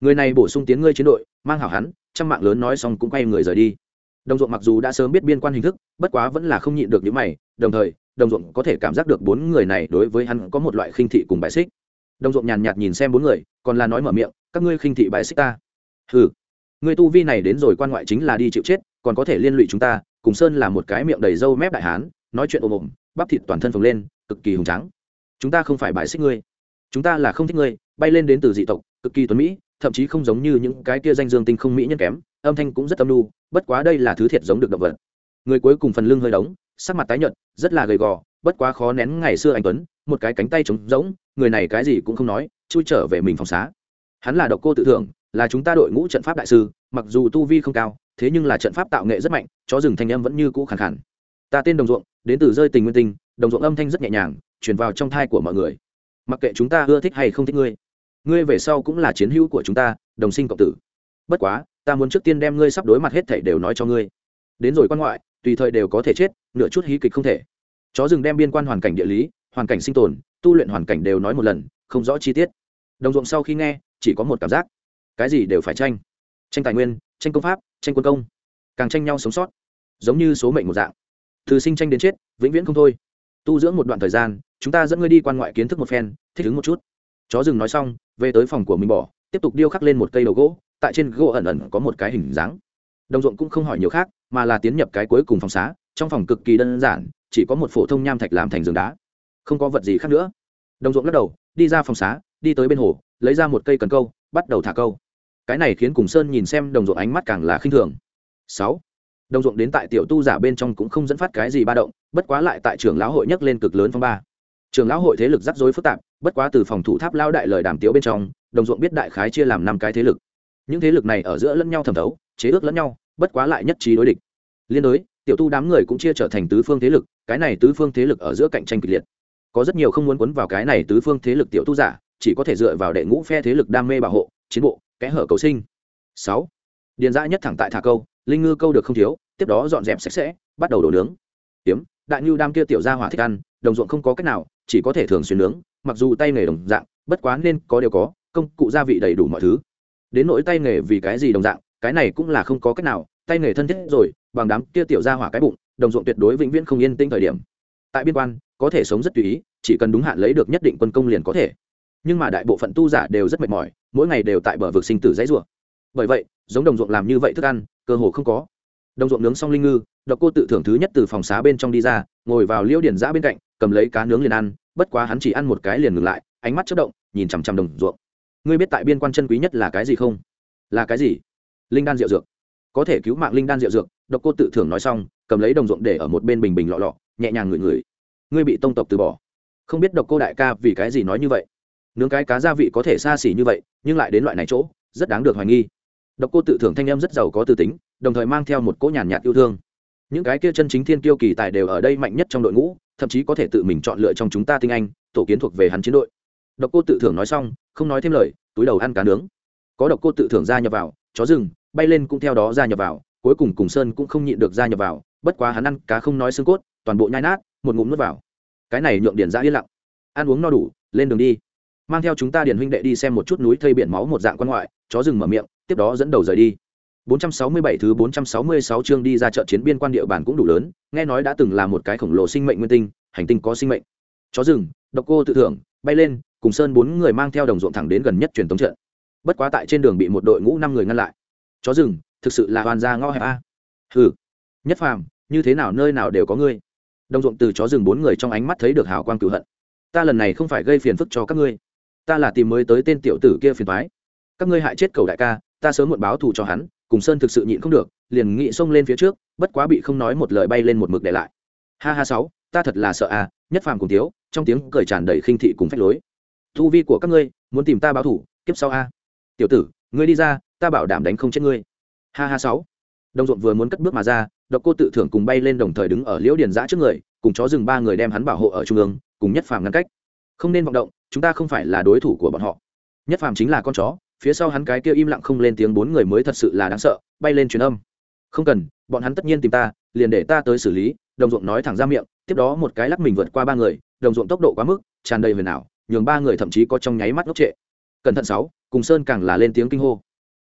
Người này bổ sung tiến ngươi chiến đội, mang hảo hắn, trăm mạng lớn nói xong cũng quay người rời đi. Đồng ruộng mặc dù đã sớm biết biên quan hình thức, bất quá vẫn là không nhịn được những mày, đồng thời, đồng ruộng có thể cảm giác được bốn người này đối với hắn có một loại khinh thị cùng bài xích. Đồng ruộng nhàn nhạt nhìn xem bốn người, còn là nói mở miệng, các ngươi khinh thị bài xích ta? Ừ người tu vi này đến rồi quan ngoại chính là đi chịu chết, còn có thể liên lụy chúng ta cùng sơn là một cái miệng đầy râu mép đại hán, nói chuyện ồm ồm, bắp thịt toàn thân phồng lên, cực kỳ hùng trắng chúng ta không phải bài xích ngươi. Chúng ta là không thích ngươi, bay lên đến từ dị tộc, cực kỳ tuấn mỹ, thậm chí không giống như những cái kia danh dương tinh không mỹ nhân kém, âm thanh cũng rất âm lưu bất quá đây là thứ thiệt giống được động vật. Người cuối cùng phần lưng hơi đóng, sắc mặt tái nhợt, rất là gầy gò, bất quá khó nén ngày xưa anh tuấn, một cái cánh tay trống rỗng, người này cái gì cũng không nói, chui trở về mình phòng xá. Hắn là độc cô tự thưởng, là chúng ta đội ngũ trận pháp đại sư, mặc dù tu vi không cao thế nhưng là trận pháp tạo nghệ rất mạnh, chó rừng thanh âm vẫn như cũ khẳng khẳng ta tên đồng ruộng, đến từ rơi tình nguyên tinh, đồng ruộng âm thanh rất nhẹ nhàng, truyền vào trong thai của mọi người. Mặc kệ chúng ta ưa thích hay không thích ngươi ngươi về sau cũng là chiến hữu của chúng ta, đồng sinh cộng tử. Bất quá, ta muốn trước tiên đem ngươi sắp đối mặt hết thảy đều nói cho ngươi. Đến rồi quan ngoại, tùy thời đều có thể chết, nửa chút hí kịch không thể. Chó rừng đem biên quan hoàn cảnh địa lý, hoàn cảnh sinh tồn, tu luyện hoàn cảnh đều nói một lần, không rõ chi tiết. Đồng ruộng sau khi nghe, chỉ có một cảm giác. Cái gì đều phải tranh. Tranh tài nguyên, tranh công pháp tranh quân công. Càng tranh nhau sống sót. Giống như số mệnh một dạng. Từ sinh tranh đến chết, vĩnh viễn không thôi. Tu dưỡng một đoạn thời gian, chúng ta dẫn ngươi đi quan ngoại kiến thức một phen, thích ứng một chút. Chó rừng nói xong, về tới phòng của mình bỏ, tiếp tục điêu khắc lên một cây đầu gỗ, tại trên gỗ ẩn ẩn có một cái hình dáng. Đồng ruộng cũng không hỏi nhiều khác, mà là tiến nhập cái cuối cùng phòng xá, trong phòng cực kỳ đơn giản, chỉ có một phổ thông nham thạch làm thành giường đá. Không có vật gì khác nữa. Đồng ruộng lắc đầu, đi ra phòng xá, đi tới bên hồ, lấy ra một cây cần câu, bắt đầu thả câu cái này khiến cùng sơn nhìn xem đồng ruộng ánh mắt càng là khinh thường. Sáu. Đồng ruộng đến tại tiểu tu giả bên trong cũng không dẫn phát cái gì ba động, bất quá lại tại trường lão hội nhấc lên cực lớn phong ba. Trường lão hội thế lực rắc rối phức tạp, bất quá từ phòng thủ tháp lao đại lời đàm tiếu bên trong, đồng ruộng biết đại khái chia làm năm cái thế lực. Những thế lực này ở giữa lẫn nhau thẩm thấu, chế ước lẫn nhau, bất quá lại nhất trí đối địch. Liên đối, tiểu tu đám người cũng chia trở thành tứ phương thế lực, cái này tứ phương thế lực ở giữa cạnh tranh kịch liệt. Có rất nhiều không muốn quấn vào cái này tứ phương thế lực tiểu tu giả, chỉ có thể dựa vào đệ ngũ phe thế lực đam mê bảo hộ, chiến bộ kẽ hở cầu sinh. Sáu. Điền dã nhất thẳng tại thả câu, linh ngư câu được không thiếu, tiếp đó dọn dẹp sạch sẽ, bắt đầu đổ nướng. Tiếm, đại ngưu đam kia tiểu ra hỏa thích ăn, đồng ruộng không có cách nào, chỉ có thể thường xuyên nướng, mặc dù tay nghề đồng dạng, bất quá nên có đều có, công cụ gia vị đầy đủ mọi thứ. Đến nỗi tay nghề vì cái gì đồng dạng, cái này cũng là không có cách nào, tay nghề thân thiết rồi, bằng đám kia tiểu ra hỏa cái bụng, đồng ruộng tuyệt đối vĩnh viễn không yên tĩnh thời điểm. Tại biên quan, có thể sống rất tùy ý, chỉ cần đúng hạn lấy được nhất định quân công liền có thể nhưng mà đại bộ phận tu giả đều rất mệt mỏi, mỗi ngày đều tại bờ vực sinh tử dãy rủa. Bởi vậy, giống đồng ruộng làm như vậy thức ăn, cơ hồ không có. Đồng ruộng nướng xong linh ngư, độc cô tự thưởng thứ nhất từ phòng xá bên trong đi ra, ngồi vào liêu điển giã bên cạnh, cầm lấy cá nướng liền ăn, bất quá hắn chỉ ăn một cái liền ngừng lại, ánh mắt chất động, nhìn chằm chằm đồng ruộng. Ngươi biết tại biên quan chân quý nhất là cái gì không? Là cái gì? Linh đan rượu dược. Có thể cứu mạng linh đan rượu dược, độc cô tự thưởng nói xong, cầm lấy đồng ruộng để ở một bên bình bình lọ lọ, nhẹ nhàng ngửi ngửi. Ngươi bị tông tộc từ bỏ. Không biết độc cô đại ca vì cái gì nói như vậy nướng cái cá gia vị có thể xa xỉ như vậy, nhưng lại đến loại này chỗ, rất đáng được hoài nghi. Độc cô tự thưởng thanh em rất giàu có tư tính, đồng thời mang theo một cỗ nhàn nhạt yêu thương. Những cái kia chân chính thiên kiêu kỳ tài đều ở đây mạnh nhất trong đội ngũ, thậm chí có thể tự mình chọn lựa trong chúng ta tinh anh, tổ kiến thuộc về hắn chiến đội. Độc cô tự thưởng nói xong, không nói thêm lời, túi đầu ăn cá nướng. Có độc cô tự thưởng ra nhập vào, chó rừng, bay lên cũng theo đó ra nhập vào, cuối cùng cùng sơn cũng không nhịn được ra nhập vào, bất quá hắn ăn cá không nói xương cốt, toàn bộ nhai nát, một ngụm nuốt vào. Cái này nhượng điển ra yên lặng. Ăn uống no đủ, lên đường đi mang theo chúng ta điển huynh đệ đi xem một chút núi thây biển máu một dạng quan ngoại chó rừng mở miệng tiếp đó dẫn đầu rời đi 467 thứ 466 chương đi ra chợ chiến biên quan địa bàn cũng đủ lớn, nghe nói đã từng là một cái khổng lồ sinh mệnh nguyên tinh, hành tinh có sinh mệnh. Chó rừng, độc cô tự thưởng, bay lên, cùng sơn bốn người mang theo đồng ruộng thẳng đến gần nhất truyền thống trận. Bất quá tại trên đường bị một đội ngũ năm người ngăn lại. Chó rừng, thực sự là hoàn gia ngõ hẹp a. Hừ. Nhất phàm, như thế nào nơi nào đều có ngươi. Đồng ruộng từ chó rừng bốn người trong ánh mắt thấy được hào quang cửu hận. Ta lần này không phải gây phiền phức cho các ngươi, ta là tìm mới tới tên tiểu tử kia phiền toái. Các ngươi hại chết cầu đại ca, ta sớm muộn báo thù cho hắn, cùng sơn thực sự nhịn không được liền nghị xông lên phía trước bất quá bị không nói một lời bay lên một mực để lại. Ha ha sáu ta thật là sợ à nhất phàm cùng thiếu trong tiếng cười tràn đầy khinh thị cùng phách lối. Thu vi của các ngươi muốn tìm ta báo thủ kiếp sau a. Tiểu tử ngươi đi ra ta bảo đảm đánh không chết ngươi. Ha ha sáu. Đồng ruộng vừa muốn cất bước mà ra độc cô tự thưởng cùng bay lên đồng thời đứng ở liễu điền giã trước người cùng chó rừng ba người đem hắn bảo hộ ở trung ương cùng nhất phàm ngăn cách. Không nên vọng động chúng ta không phải là đối thủ của bọn họ. Nhất phàm chính là con chó, phía sau hắn cái kia im lặng không lên tiếng bốn người mới thật sự là đáng sợ, bay lên truyền âm. Không cần, bọn hắn tất nhiên tìm ta, liền để ta tới xử lý, đồng ruộng nói thẳng ra miệng, tiếp đó một cái lắc mình vượt qua ba người, đồng ruộng tốc độ quá mức, tràn đầy huyền ảo, nhường ba người thậm chí có trong nháy mắt ngốc trệ. Cẩn thận sáu, cùng sơn càng là lên tiếng kinh hô.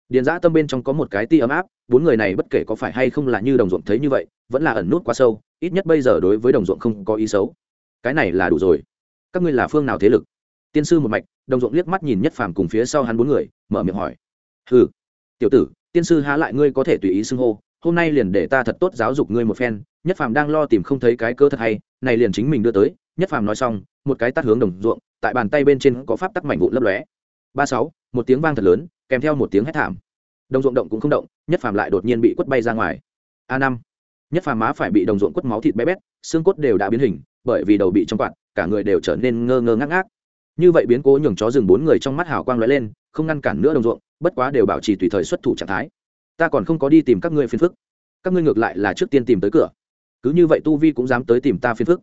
Điền giã tâm bên trong có một cái ti ấm áp, bốn người này bất kể có phải hay không là như đồng ruộng thấy như vậy, vẫn là ẩn nút quá sâu, ít nhất bây giờ đối với đồng ruộng không có ý xấu. Cái này là đủ rồi. Các ngươi là phương nào thế lực? Tiên sư một mạch, đồng ruộng liếc mắt nhìn nhất phàm cùng phía sau hắn bốn người, mở miệng hỏi. Hừ, tiểu tử, tiên sư há lại ngươi có thể tùy ý xưng hô, hôm nay liền để ta thật tốt giáo dục ngươi một phen. Nhất phàm đang lo tìm không thấy cái cơ thật hay, này liền chính mình đưa tới. Nhất phàm nói xong, một cái tắt hướng đồng ruộng, tại bàn tay bên trên có pháp tắc mảnh vụn lấp lóe. Ba sáu, một tiếng vang thật lớn, kèm theo một tiếng hét thảm. Đồng ruộng động cũng không động, nhất phàm lại đột nhiên bị quất bay ra ngoài. A năm, nhất phàm má phải bị đồng ruộng quất máu thịt bé bét, xương cốt đều đã biến hình, bởi vì đầu bị trong quạt, cả người đều trở nên ngơ ngơ ngác ngác như vậy biến cố nhường chó rừng bốn người trong mắt hào quang lóe lên, không ngăn cản nữa đồng ruộng, bất quá đều bảo trì tùy thời xuất thủ trạng thái. Ta còn không có đi tìm các ngươi phiền phức. Các ngươi ngược lại là trước tiên tìm tới cửa. Cứ như vậy tu vi cũng dám tới tìm ta phiền phức.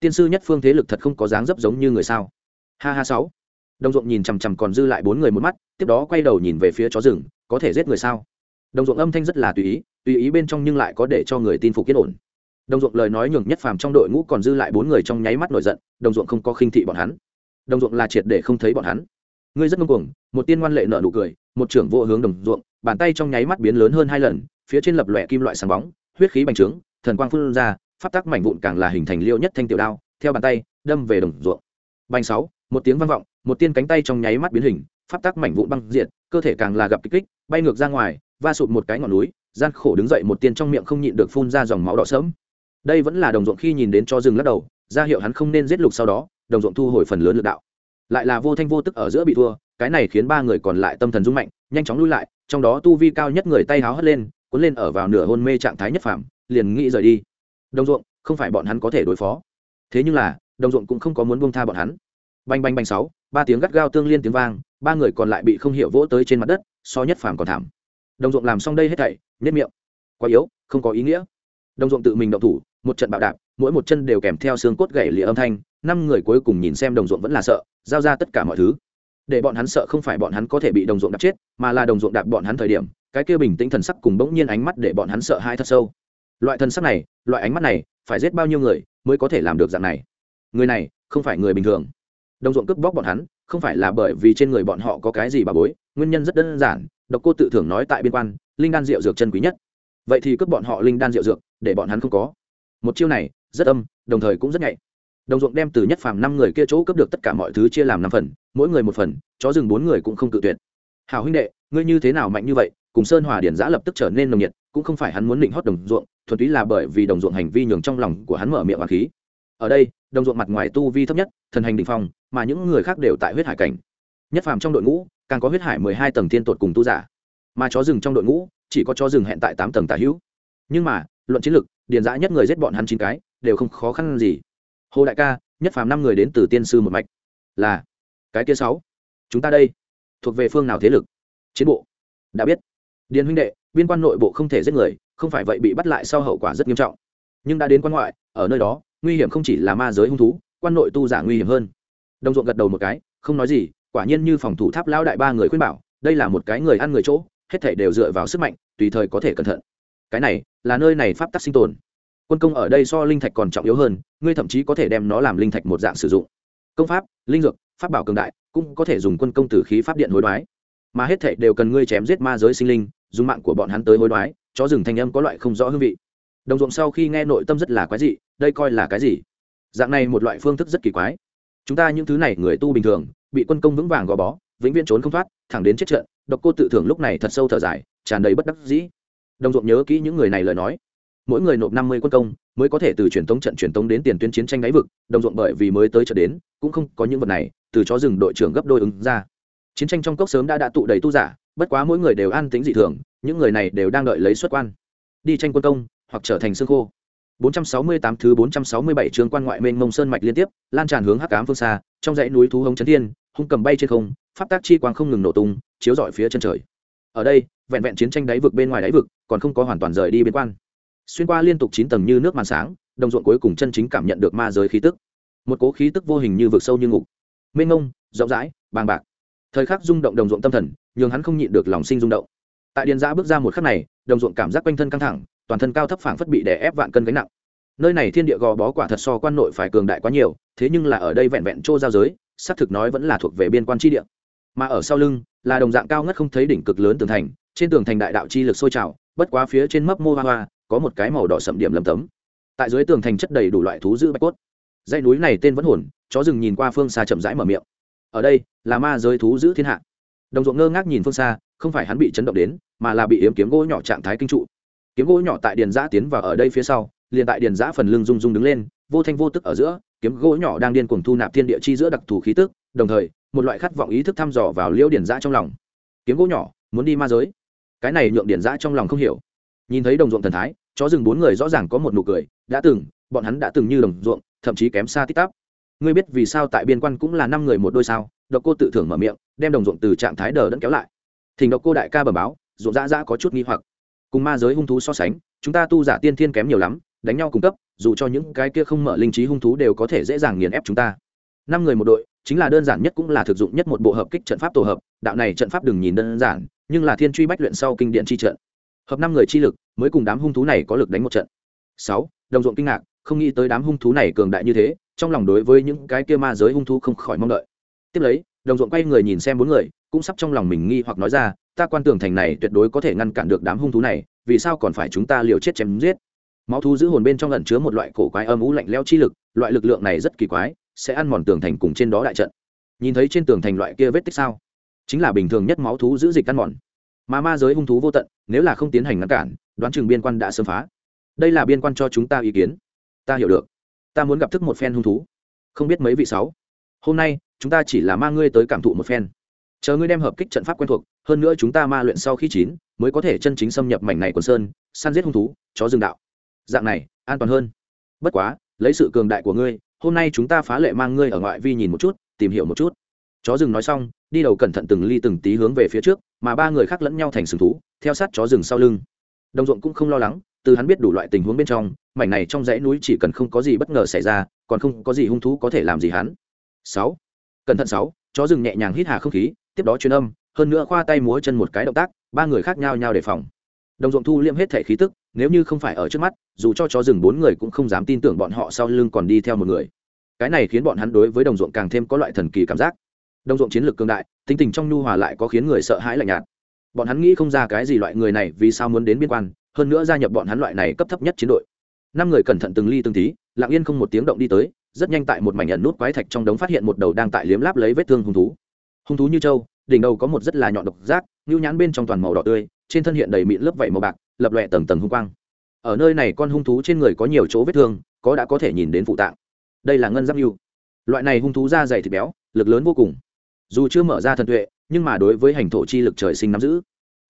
Tiên sư nhất phương thế lực thật không có dáng dấp giống như người sao? Ha ha sáu. Đồng ruộng nhìn chằm chằm còn dư lại bốn người một mắt, tiếp đó quay đầu nhìn về phía chó rừng, có thể giết người sao? Đồng ruộng âm thanh rất là tùy ý tùy ý bên trong nhưng lại có để cho người tin phục yên ổn. Đồng ruộng lời nói nhường nhất phàm trong đội ngũ còn dư lại bốn người trong nháy mắt nổi giận, đồng ruộng không có khinh thị bọn hắn đồng ruộng là triệt để không thấy bọn hắn. Ngươi rất ngông cuồng, một tiên ngoan lệ nợ nụ cười, một trưởng vô hướng đồng ruộng, bàn tay trong nháy mắt biến lớn hơn hai lần, phía trên lập lòe kim loại sáng bóng, huyết khí bành trướng, thần quang phun ra phát tắc mảnh vụn càng là hình thành liêu nhất thanh tiểu đao, theo bàn tay, đâm về đồng ruộng. Bành sáu, một tiếng vang vọng, một tiên cánh tay trong nháy mắt biến hình, pháp tắc mảnh vụn băng diệt, cơ thể càng là gặp kích kích bay ngược ra ngoài, va sụt một cái ngọn núi, gian khổ đứng dậy một tiên trong miệng không nhịn được phun ra dòng máu đỏ sớm đây vẫn là đồng ruộng khi nhìn đến cho rừng lắc đầu, ra hiệu hắn không nên giết lục sau đó đồng ruộng thu hồi phần lớn lực đạo. Lại là vô thanh vô tức ở giữa bị thua, cái này khiến ba người còn lại tâm thần rung mạnh, nhanh chóng lui lại, trong đó tu vi cao nhất người tay háo hất lên, cuốn lên ở vào nửa hôn mê trạng thái nhất phạm, liền nghĩ rời đi. Đồng ruộng, không phải bọn hắn có thể đối phó. Thế nhưng là, đồng ruộng cũng không có muốn buông tha bọn hắn. Bành bành bành sáu, ba tiếng gắt gao tương liên tiếng vang, ba người còn lại bị không hiểu vỗ tới trên mặt đất, so nhất phàm còn thảm. Đồng ruộng làm xong đây hết thảy, nhất miệng. Quá yếu, không có ý nghĩa. Đồng ruộng tự mình động thủ, một trận bạo đạp, mỗi một chân đều kèm theo xương cốt gãy lìa âm thanh năm người cuối cùng nhìn xem đồng ruộng vẫn là sợ, giao ra tất cả mọi thứ. Để bọn hắn sợ không phải bọn hắn có thể bị đồng ruộng đạp chết, mà là đồng ruộng đạp bọn hắn thời điểm, cái kia bình tĩnh thần sắc cùng bỗng nhiên ánh mắt để bọn hắn sợ hai thật sâu. Loại thần sắc này, loại ánh mắt này, phải giết bao nhiêu người mới có thể làm được dạng này? Người này không phải người bình thường. Đồng ruộng cướp bóc bọn hắn, không phải là bởi vì trên người bọn họ có cái gì bà bối, nguyên nhân rất đơn giản, độc cô tự thưởng nói tại biên quan, linh đan rượu dược chân quý nhất. Vậy thì cướp bọn họ linh đan rượu dược, để bọn hắn không có. Một chiêu này rất âm, đồng thời cũng rất nhạy đồng ruộng đem từ nhất phàm năm người kia chỗ cấp được tất cả mọi thứ chia làm năm phần, mỗi người một phần, chó rừng bốn người cũng không cự tuyệt. Hào huynh đệ, ngươi như thế nào mạnh như vậy, cùng sơn hòa điển giã lập tức trở nên nồng nhiệt, cũng không phải hắn muốn định hót đồng ruộng, thuần túy là bởi vì đồng ruộng hành vi nhường trong lòng của hắn mở miệng và khí. Ở đây, đồng ruộng mặt ngoài tu vi thấp nhất, thần hành định phong, mà những người khác đều tại huyết hải cảnh. Nhất phàm trong đội ngũ, càng có huyết hải mười hai tầng thiên tột cùng tu giả. Mà chó rừng trong đội ngũ, chỉ có chó rừng hẹn tại tám tầng tả hữu. Nhưng mà, luận chiến lực điền giã nhất người giết bọn hắn chín cái, đều không khó khăn gì hồ đại ca, nhất phàm năm người đến từ tiên sư một mạch. Là, cái kia sáu. Chúng ta đây, thuộc về phương nào thế lực? Chiến bộ. Đã biết. Điền huynh đệ, biên quan nội bộ không thể giết người, không phải vậy bị bắt lại sau hậu quả rất nghiêm trọng. Nhưng đã đến quan ngoại, ở nơi đó, nguy hiểm không chỉ là ma giới hung thú, quan nội tu giả nguy hiểm hơn. Đồng ruộng gật đầu một cái, không nói gì, quả nhiên như phòng thủ tháp lao đại ba người khuyên bảo, đây là một cái người ăn người chỗ, hết thể đều dựa vào sức mạnh, tùy thời có thể cẩn thận. Cái này, là nơi này pháp tắc sinh tồn quân công ở đây so linh thạch còn trọng yếu hơn, ngươi thậm chí có thể đem nó làm linh thạch một dạng sử dụng. Công pháp, linh dược, pháp bảo cường đại, cũng có thể dùng quân công từ khí pháp điện hối đoái. Mà hết thệ đều cần ngươi chém giết ma giới sinh linh, dùng mạng của bọn hắn tới hối đoái chó rừng thanh âm có loại không rõ hương vị. Đồng ruộng sau khi nghe nội tâm rất là quái dị, đây coi là cái gì? Dạng này một loại phương thức rất kỳ quái. Chúng ta những thứ này người tu bình thường, bị quân công vững vàng gò bó, vĩnh viễn trốn không thoát, thẳng đến chết trận, độc cô tự thưởng lúc này thật sâu thở dài, tràn đầy bất đắc dĩ. Đồng ruộng nhớ kỹ những người này lời nói mỗi người nộp năm mươi quân công mới có thể từ truyền tống trận truyền tống đến tiền tuyến chiến tranh đáy vực đồng ruộng bởi vì mới tới trận đến cũng không có những vật này từ chó rừng đội trưởng gấp đôi ứng ra chiến tranh trong cốc sớm đã đã tụ đầy tu giả bất quá mỗi người đều an tính dị thường những người này đều đang đợi lấy xuất quan đi tranh quân công hoặc trở thành xương khô 468 thứ 467 chương quan ngoại mênh mông sơn mạch liên tiếp, lan tràn hướng hắc ám phương xa, trong dãy núi thú hống chấn thiên, hung cầm bay trên không, pháp tác chi quang không ngừng nổ tung, chiếu rọi phía chân trời. Ở đây, vẹn vẹn chiến tranh đáy vực bên ngoài đáy vực, còn không có hoàn toàn rời đi biên quan. Xuyên qua liên tục chín tầng như nước màn sáng, đồng ruộng cuối cùng chân chính cảm nhận được ma giới khí tức. Một cố khí tức vô hình như vực sâu như ngục. Mênh mông, rộng rãi, bàng bạc. Thời khắc rung động đồng ruộng tâm thần, nhưng hắn không nhịn được lòng sinh rung động. Tại điền giã bước ra một khắc này, đồng ruộng cảm giác quanh thân căng thẳng, toàn thân cao thấp phảng phất bị đè ép vạn cân gánh nặng nơi này thiên địa gò bó quả thật so quan nội phải cường đại quá nhiều thế nhưng là ở đây vẹn vẹn chỗ giao giới xác thực nói vẫn là thuộc về biên quan tri địa mà ở sau lưng là đồng dạng cao ngất không thấy đỉnh cực lớn tường thành trên tường thành đại đạo chi lực sôi trào bất quá phía trên mấp mô hoa hoa có một cái màu đỏ sậm điểm lấm tấm. Tại dưới tường thành chất đầy đủ loại thú giữ bạch cốt. Dãy núi này tên vẫn hồn, chó rừng nhìn qua phương xa chậm rãi mở miệng. Ở đây, là ma giới thú giữ thiên hạ. Đồng ruộng ngơ ngác nhìn phương xa, không phải hắn bị chấn động đến, mà là bị yếm kiếm gỗ nhỏ trạng thái kinh trụ. Kiếm gỗ nhỏ tại điền giã tiến vào ở đây phía sau, liền tại điền giã phần lưng rung rung đứng lên, vô thanh vô tức ở giữa, kiếm gỗ nhỏ đang điên cuồng thu nạp thiên địa chi giữa đặc thù khí tức, đồng thời, một loại khát vọng ý thức thăm dò vào liễu điền giã trong lòng. Kiếm gỗ nhỏ, muốn đi ma giới. Cái này nhượng điền giã trong lòng không hiểu. Nhìn thấy đồng ruộng thần thái chó rừng bốn người rõ ràng có một nụ cười, đã từng, bọn hắn đã từng như đồng ruộng, thậm chí kém xa tích tắp. Ngươi biết vì sao tại biên quan cũng là năm người một đôi sao? Độc cô tự thưởng mở miệng, đem đồng ruộng từ trạng thái đờ đẫn kéo lại. Thỉnh độc cô đại ca bẩm báo, ruộng dã dã có chút nghi hoặc. Cùng ma giới hung thú so sánh, chúng ta tu giả tiên thiên kém nhiều lắm, đánh nhau cung cấp, dù cho những cái kia không mở linh trí hung thú đều có thể dễ dàng nghiền ép chúng ta. Năm người một đội, chính là đơn giản nhất cũng là thực dụng nhất một bộ hợp kích trận pháp tổ hợp. Đạo này trận pháp đừng nhìn đơn giản, nhưng là thiên truy bách luyện sau kinh điện chi trận hợp năm người chi lực, mới cùng đám hung thú này có lực đánh một trận. Sáu, đồng ruộng kinh ngạc, không nghĩ tới đám hung thú này cường đại như thế, trong lòng đối với những cái kia ma giới hung thú không khỏi mong đợi. Tiếp lấy, đồng ruộng quay người nhìn xem bốn người, cũng sắp trong lòng mình nghi hoặc nói ra, ta quan tưởng thành này tuyệt đối có thể ngăn cản được đám hung thú này, vì sao còn phải chúng ta liều chết chém giết? Máu thú giữ hồn bên trong lẩn chứa một loại cổ quái âm ú lạnh leo chi lực, loại lực lượng này rất kỳ quái, sẽ ăn mòn tường thành cùng trên đó đại trận. Nhìn thấy trên tường thành loại kia vết tích sao? Chính là bình thường nhất máu thú giữ dịch ăn mòn mà ma giới hung thú vô tận, nếu là không tiến hành ngăn cản, đoán chừng biên quan đã sớm phá. Đây là biên quan cho chúng ta ý kiến. Ta hiểu được. Ta muốn gặp thức một phen hung thú. Không biết mấy vị sáu. Hôm nay, chúng ta chỉ là mang ngươi tới cảm thụ một phen. Chờ ngươi đem hợp kích trận pháp quen thuộc, hơn nữa chúng ta ma luyện sau khi chín, mới có thể chân chính xâm nhập mảnh này quần sơn, săn giết hung thú, chó rừng đạo. Dạng này, an toàn hơn. Bất quá, lấy sự cường đại của ngươi, hôm nay chúng ta phá lệ mang ngươi ở ngoại vi nhìn một chút, tìm hiểu một chút chó rừng nói xong, đi đầu cẩn thận từng ly từng tí hướng về phía trước, mà ba người khác lẫn nhau thành sừng thú, theo sát chó rừng sau lưng. Đồng ruộng cũng không lo lắng, từ hắn biết đủ loại tình huống bên trong, mảnh này trong dãy núi chỉ cần không có gì bất ngờ xảy ra, còn không có gì hung thú có thể làm gì hắn. Sáu. Cẩn thận sáu, chó rừng nhẹ nhàng hít hà không khí, tiếp đó truyền âm, hơn nữa khoa tay múa chân một cái động tác, ba người khác nhau nhau đề phòng. Đồng ruộng thu liêm hết thể khí tức, nếu như không phải ở trước mắt, dù cho chó rừng bốn người cũng không dám tin tưởng bọn họ sau lưng còn đi theo một người. Cái này khiến bọn hắn đối với đồng ruộng càng thêm có loại thần kỳ cảm giác đồng ruộng chiến lược cường đại, tính tình trong nhu hòa lại có khiến người sợ hãi lạnh nhạt. Bọn hắn nghĩ không ra cái gì loại người này vì sao muốn đến biên quan, hơn nữa gia nhập bọn hắn loại này cấp thấp nhất chiến đội. Năm người cẩn thận từng ly từng tí, lặng yên không một tiếng động đi tới, rất nhanh tại một mảnh nhận nút quái thạch trong đống phát hiện một đầu đang tại liếm láp lấy vết thương hung thú. Hung thú như trâu, đỉnh đầu có một rất là nhọn độc giác nhu nhãn bên trong toàn màu đỏ tươi, trên thân hiện đầy mịn lớp vảy màu bạc, lập lòe tầng tầng hung quang. Ở nơi này con hung thú trên người có nhiều chỗ vết thương, có đã có thể nhìn đến phụ tạng. Đây là ngân giáp nhu. Loại này hung thú da dày thịt béo, lực lớn vô cùng dù chưa mở ra thần tuệ, nhưng mà đối với hành thổ chi lực trời sinh nắm giữ,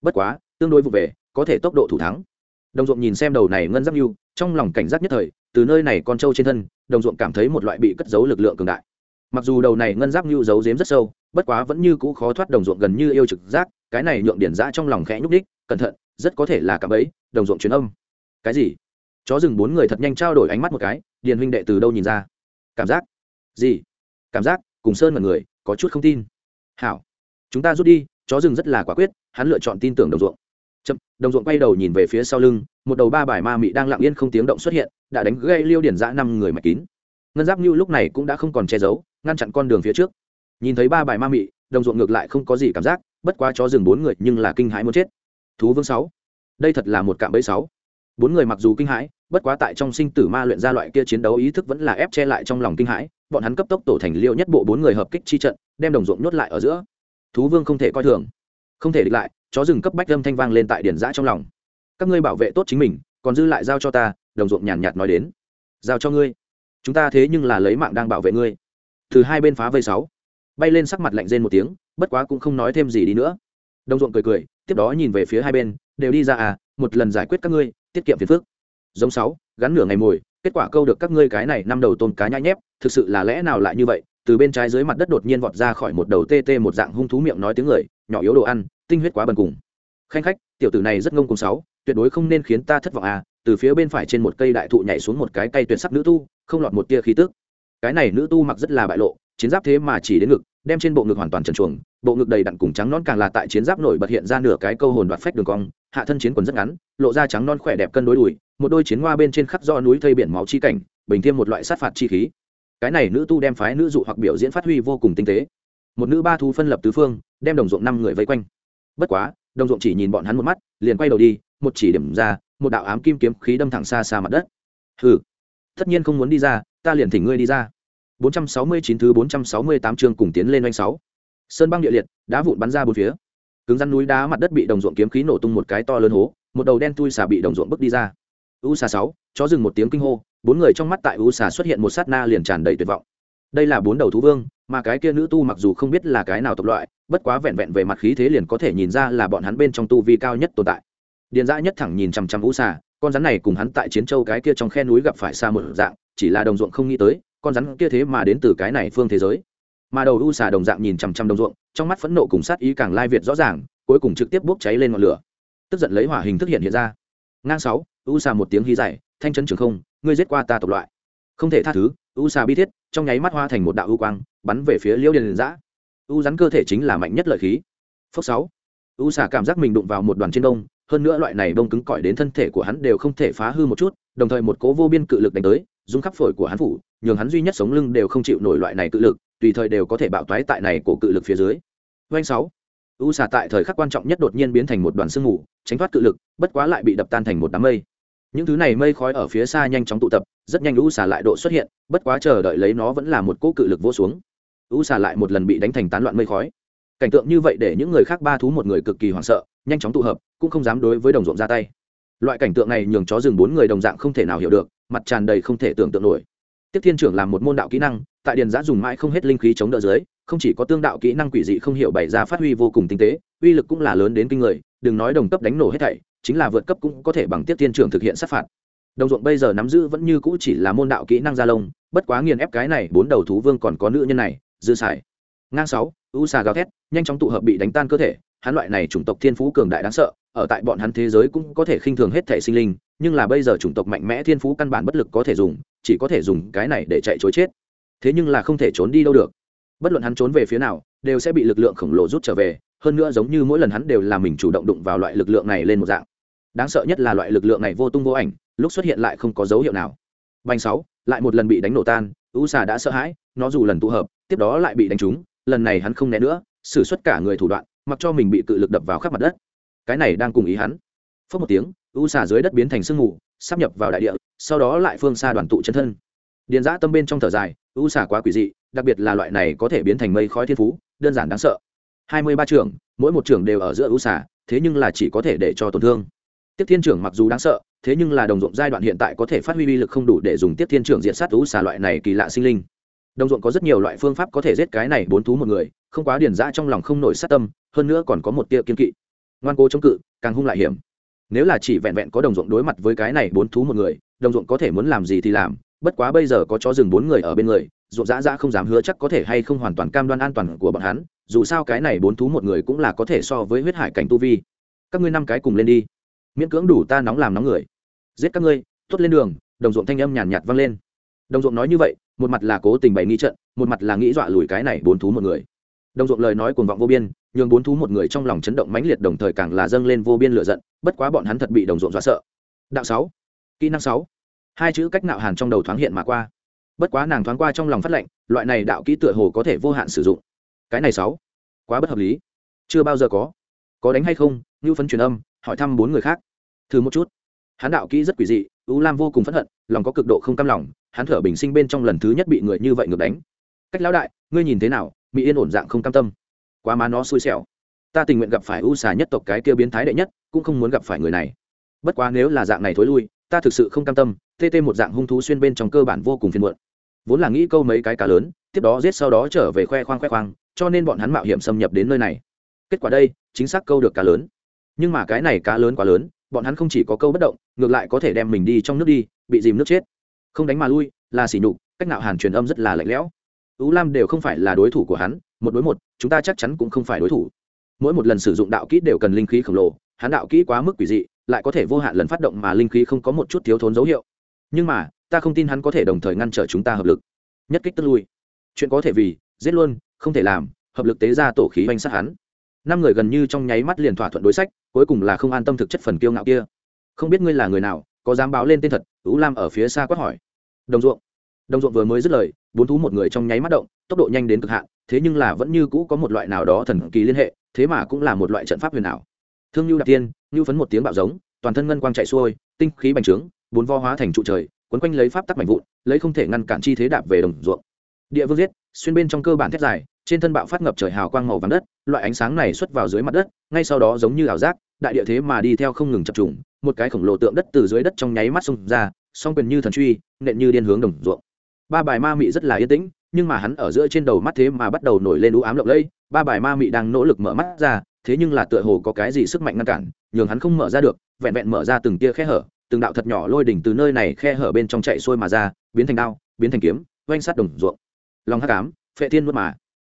bất quá, tương đối vụ về, có thể tốc độ thủ thắng. Đồng ruộng nhìn xem đầu này ngân giáp nhu, trong lòng cảnh giác nhất thời, từ nơi này con trâu trên thân, đồng ruộng cảm thấy một loại bị cất giấu lực lượng cường đại. Mặc dù đầu này ngân giáp nhu giấu giếm rất sâu, bất quá vẫn như cũ khó thoát đồng ruộng gần như yêu trực giác, cái này nhượng điển giã trong lòng khẽ nhúc đích cẩn thận, rất có thể là cảm ấy. đồng ruộng truyền âm. Cái gì? Chó rừng bốn người thật nhanh trao đổi ánh mắt một cái, điền huynh đệ từ đâu nhìn ra? Cảm giác? Gì? Cảm giác? Cùng sơn mật người, có chút không tin hảo. Chúng ta rút đi, chó rừng rất là quả quyết, hắn lựa chọn tin tưởng đồng ruộng. Chậm, đồng ruộng quay đầu nhìn về phía sau lưng, một đầu ba bài ma mị đang lặng yên không tiếng động xuất hiện, đã đánh gây liêu điển giã năm người mạch kín. Ngân giáp như lúc này cũng đã không còn che giấu, ngăn chặn con đường phía trước. Nhìn thấy ba bài ma mị, đồng ruộng ngược lại không có gì cảm giác, bất quá chó rừng bốn người nhưng là kinh hãi muốn chết. Thú vương sáu. Đây thật là một cạm bẫy sáu bốn người mặc dù kinh hãi, bất quá tại trong sinh tử ma luyện ra loại kia chiến đấu ý thức vẫn là ép che lại trong lòng kinh hãi, bọn hắn cấp tốc tổ thành liêu nhất bộ bốn người hợp kích chi trận, đem đồng ruộng nhốt lại ở giữa. Thú vương không thể coi thường. Không thể địch lại, chó rừng cấp bách âm thanh vang lên tại điển giã trong lòng. Các ngươi bảo vệ tốt chính mình, còn dư lại giao cho ta, đồng ruộng nhàn nhạt nói đến. Giao cho ngươi. Chúng ta thế nhưng là lấy mạng đang bảo vệ ngươi. Từ hai bên phá vây sáu. Bay lên sắc mặt lạnh rên một tiếng, bất quá cũng không nói thêm gì đi nữa. Đồng ruộng cười cười, tiếp đó nhìn về phía hai bên, đều đi ra à một lần giải quyết các ngươi tiết kiệm phiền phức. Giống sáu, gắn nửa ngày mồi, kết quả câu được các ngươi cái này năm đầu tôm cá nhai nhép, thực sự là lẽ nào lại như vậy? Từ bên trái dưới mặt đất đột nhiên vọt ra khỏi một đầu tê tê một dạng hung thú miệng nói tiếng người, nhỏ yếu đồ ăn, tinh huyết quá bần cùng. Khanh khách, tiểu tử này rất ngông cùng sáu, tuyệt đối không nên khiến ta thất vọng à từ phía bên phải trên một cây đại thụ nhảy xuống một cái cây tuyệt sắc nữ tu, không lọt một tia khí tức. Cái này nữ tu mặc rất là bại lộ, chiến giáp thế mà chỉ đến ngực, đem trên bộ ngực hoàn toàn trần chuồng bộ ngực đầy đặn cùng trắng nón càng là tại chiến giáp nổi bật hiện ra nửa cái câu hồn đoạt phách đường cong hạ thân chiến quần rất ngắn, lộ ra trắng non khỏe đẹp cân đối đùi, một đôi chiến hoa bên trên khắp do núi thây biển máu chi cảnh, bình thêm một loại sát phạt chi khí. Cái này nữ tu đem phái nữ dụ hoặc biểu diễn phát huy vô cùng tinh tế. Một nữ ba thu phân lập tứ phương, đem đồng ruộng năm người vây quanh. Bất quá, đồng ruộng chỉ nhìn bọn hắn một mắt, liền quay đầu đi, một chỉ điểm ra, một đạo ám kim kiếm khí đâm thẳng xa xa mặt đất. Hừ, tất nhiên không muốn đi ra, ta liền thỉnh ngươi đi ra. 469 thứ 468 chương cùng tiến lên oanh sáu. Sơn băng địa liệt, đá vụn bắn ra bốn phía cứng rắn núi đá mặt đất bị đồng ruộng kiếm khí nổ tung một cái to lớn hố, một đầu đen tui xà bị đồng ruộng bước đi ra. U xà sáu, chó dừng một tiếng kinh hô, bốn người trong mắt tại u xà xuất hiện một sát na liền tràn đầy tuyệt vọng. Đây là bốn đầu thú vương, mà cái kia nữ tu mặc dù không biết là cái nào tộc loại, bất quá vẹn vẹn về mặt khí thế liền có thể nhìn ra là bọn hắn bên trong tu vi cao nhất tồn tại. Điền dã nhất thẳng nhìn chằm chằm u xà con rắn này cùng hắn tại chiến châu cái kia trong khe núi gặp phải xa một dạng, chỉ là đồng ruộng không nghĩ tới, con rắn kia thế mà đến từ cái này phương thế giới mà đầu u xà đồng dạng nhìn chằm chằm đồng ruộng, trong mắt phẫn nộ cùng sát ý càng lai việt rõ ràng, cuối cùng trực tiếp bốc cháy lên ngọn lửa. Tức giận lấy hỏa hình thức hiện hiện ra. Ngang sáu, u xà một tiếng hí dài, thanh chấn trường không, ngươi giết qua ta tộc loại. Không thể tha thứ, u xà bi thiết, trong nháy mắt hoa thành một đạo u quang, bắn về phía liêu điền giã. U rắn cơ thể chính là mạnh nhất lợi khí. Phốc sáu, u xà cảm giác mình đụng vào một đoàn trên đông, hơn nữa loại này bông cứng cỏi đến thân thể của hắn đều không thể phá hư một chút, đồng thời một cố vô biên cự lực đánh tới, rung khắp phổi của hắn phủ, nhường hắn duy nhất sống lưng đều không chịu nổi loại này cự lực tùy thời đều có thể bạo toái tại này của cự lực phía dưới. Doanh sáu. U xà tại thời khắc quan trọng nhất đột nhiên biến thành một đoàn sương mù, tránh thoát cự lực, bất quá lại bị đập tan thành một đám mây. Những thứ này mây khói ở phía xa nhanh chóng tụ tập, rất nhanh u xà lại độ xuất hiện, bất quá chờ đợi lấy nó vẫn là một cỗ cự lực vỗ xuống. U xà lại một lần bị đánh thành tán loạn mây khói. Cảnh tượng như vậy để những người khác ba thú một người cực kỳ hoảng sợ, nhanh chóng tụ hợp, cũng không dám đối với đồng ruộng ra tay. Loại cảnh tượng này nhường chó rừng bốn người đồng dạng không thể nào hiểu được, mặt tràn đầy không thể tưởng tượng nổi. Tiếp thiên trưởng làm một môn đạo kỹ năng tại điền giã dùng mãi không hết linh khí chống đỡ dưới, không chỉ có tương đạo kỹ năng quỷ dị không hiểu bày ra phát huy vô cùng tinh tế, uy lực cũng là lớn đến kinh người, đừng nói đồng cấp đánh nổ hết thảy, chính là vượt cấp cũng có thể bằng tiếp thiên Trường thực hiện sát phạt. Đồng ruộng bây giờ nắm giữ vẫn như cũ chỉ là môn đạo kỹ năng gia lông, bất quá nghiền ép cái này bốn đầu thú vương còn có nữ nhân này, dư sải ngang sáu, u xà gào thét, nhanh chóng tụ hợp bị đánh tan cơ thể, hắn loại này chủng tộc thiên phú cường đại đáng sợ, ở tại bọn hắn thế giới cũng có thể khinh thường hết thể sinh linh, nhưng là bây giờ chủng tộc mạnh mẽ thiên phú căn bản bất lực có thể dùng, chỉ có thể dùng cái này để chạy chối chết thế nhưng là không thể trốn đi đâu được. Bất luận hắn trốn về phía nào, đều sẽ bị lực lượng khổng lồ rút trở về, hơn nữa giống như mỗi lần hắn đều là mình chủ động đụng vào loại lực lượng này lên một dạng. Đáng sợ nhất là loại lực lượng này vô tung vô ảnh, lúc xuất hiện lại không có dấu hiệu nào. Bành sáu, lại một lần bị đánh nổ tan, u xà đã sợ hãi, nó dù lần tụ hợp, tiếp đó lại bị đánh trúng, lần này hắn không né nữa, xử suất cả người thủ đoạn, mặc cho mình bị cự lực đập vào khắp mặt đất. Cái này đang cùng ý hắn. Phớt một tiếng, u xà dưới đất biến thành sương mù, sắp nhập vào đại địa, sau đó lại phương xa đoàn tụ chân thân. Điền giã tâm bên trong thở dài u xà quá quỷ dị, đặc biệt là loại này có thể biến thành mây khói thiên phú, đơn giản đáng sợ. Hai mươi ba trưởng, mỗi một trưởng đều ở giữa u xà thế nhưng là chỉ có thể để cho tổn thương. Tiếp thiên trưởng mặc dù đáng sợ, thế nhưng là đồng ruộng giai đoạn hiện tại có thể phát huy uy lực không đủ để dùng tiếp thiên trưởng diện sát u xà loại này kỳ lạ sinh linh. Đồng ruộng có rất nhiều loại phương pháp có thể giết cái này bốn thú một người, không quá điền dã trong lòng không nổi sát tâm, hơn nữa còn có một tia kiên kỵ. Ngoan cố chống cự, càng hung lại hiểm. Nếu là chỉ vẹn vẹn có đồng ruộng đối mặt với cái này bốn thú một người, đồng ruộng có thể muốn làm gì thì làm bất quá bây giờ có chó rừng bốn người ở bên người, ruộng dã dã không dám hứa chắc có thể hay không hoàn toàn cam đoan an toàn của bọn hắn, dù sao cái này bốn thú một người cũng là có thể so với huyết hải cảnh tu vi. Các ngươi năm cái cùng lên đi. Miễn cưỡng đủ ta nóng làm nóng người. Giết các ngươi, tuốt lên đường, đồng ruộng thanh âm nhàn nhạt vang lên. Đồng ruộng nói như vậy, một mặt là cố tình bày nghi trận, một mặt là nghĩ dọa lùi cái này bốn thú một người. Đồng ruộng lời nói cuồng vọng vô biên, nhường bốn thú một người trong lòng chấn động mãnh liệt, đồng thời càng là dâng lên vô biên lửa giận, bất quá bọn hắn thật bị đồng ruộng dọa sợ. Đạo sáu, kỹ năng sáu hai chữ cách nạo hàn trong đầu thoáng hiện mà qua. Bất quá nàng thoáng qua trong lòng phát lệnh, loại này đạo kỹ tựa hồ có thể vô hạn sử dụng. Cái này sáu, quá bất hợp lý. Chưa bao giờ có. Có đánh hay không? Như phấn truyền âm, hỏi thăm bốn người khác. Thử một chút. Hắn đạo kỹ rất quỷ dị ưu lam vô cùng phẫn hận, lòng có cực độ không cam lòng, hắn thở bình sinh bên trong lần thứ nhất bị người như vậy ngược đánh. Cách lão đại, ngươi nhìn thế nào? Mỹ yên ổn dạng không cam tâm. Quá má nó xui xẻo. Ta tình nguyện gặp phải u xà nhất tộc cái kia biến thái đệ nhất, cũng không muốn gặp phải người này. Bất quá nếu là dạng này thối lui, ta thực sự không cam tâm tê tê một dạng hung thú xuyên bên trong cơ bản vô cùng phiền muộn. Vốn là nghĩ câu mấy cái cá lớn, tiếp đó giết sau đó trở về khoe khoang khoe khoang, cho nên bọn hắn mạo hiểm xâm nhập đến nơi này. Kết quả đây, chính xác câu được cá lớn. Nhưng mà cái này cá lớn quá lớn, bọn hắn không chỉ có câu bất động, ngược lại có thể đem mình đi trong nước đi, bị dìm nước chết. Không đánh mà lui, là sỉ nhục, cách nạo hàn truyền âm rất là lạnh lẽo. Ú lam đều không phải là đối thủ của hắn, một đối một, chúng ta chắc chắn cũng không phải đối thủ. Mỗi một lần sử dụng đạo kỹ đều cần linh khí khổng lồ, hắn đạo kỹ quá mức quỷ dị, lại có thể vô hạn lần phát động mà linh khí không có một chút thiếu thốn dấu hiệu nhưng mà, ta không tin hắn có thể đồng thời ngăn trở chúng ta hợp lực. Nhất kích tức lui. Chuyện có thể vì, giết luôn, không thể làm, hợp lực tế ra tổ khí oanh sát hắn. Năm người gần như trong nháy mắt liền thỏa thuận đối sách, cuối cùng là không an tâm thực chất phần kiêu ngạo kia. Không biết ngươi là người nào, có dám báo lên tên thật? Ú lam ở phía xa quát hỏi. Đồng ruộng. Đồng ruộng vừa mới dứt lời, bốn thú một người trong nháy mắt động, tốc độ nhanh đến cực hạn, thế nhưng là vẫn như cũ có một loại nào đó thần kỳ liên hệ, thế mà cũng là một loại trận pháp huyền ảo. Thương nhu đạp tiên nhu phấn một tiếng bạo giống, toàn thân ngân quang chạy xuôi, tinh khí bành trướng bốn vo hóa thành trụ trời, quấn quanh lấy pháp tắc mạnh vụn, lấy không thể ngăn cản chi thế đạp về đồng ruộng. Địa vương giết, xuyên bên trong cơ bản thép dài, trên thân bạo phát ngập trời hào quang màu vàng đất, loại ánh sáng này xuất vào dưới mặt đất, ngay sau đó giống như ảo giác, đại địa thế mà đi theo không ngừng chập trùng, một cái khổng lồ tượng đất từ dưới đất trong nháy mắt xông ra, song quyền như thần truy, nện như điên hướng đồng ruộng. Ba bài ma mị rất là yên tĩnh, nhưng mà hắn ở giữa trên đầu mắt thế mà bắt đầu nổi lên u ám lộng lẫy, ba bài ma mị đang nỗ lực mở mắt ra, thế nhưng là tựa hồ có cái gì sức mạnh ngăn cản, nhường hắn không mở ra được, vẹn vẹn mở ra từng tia khe hở từng đạo thật nhỏ lôi đỉnh từ nơi này khe hở bên trong chạy xuôi mà ra, biến thành đao, biến thành kiếm, oanh sát đồng ruộng. Lòng hắc ám, phệ thiên nuốt mà.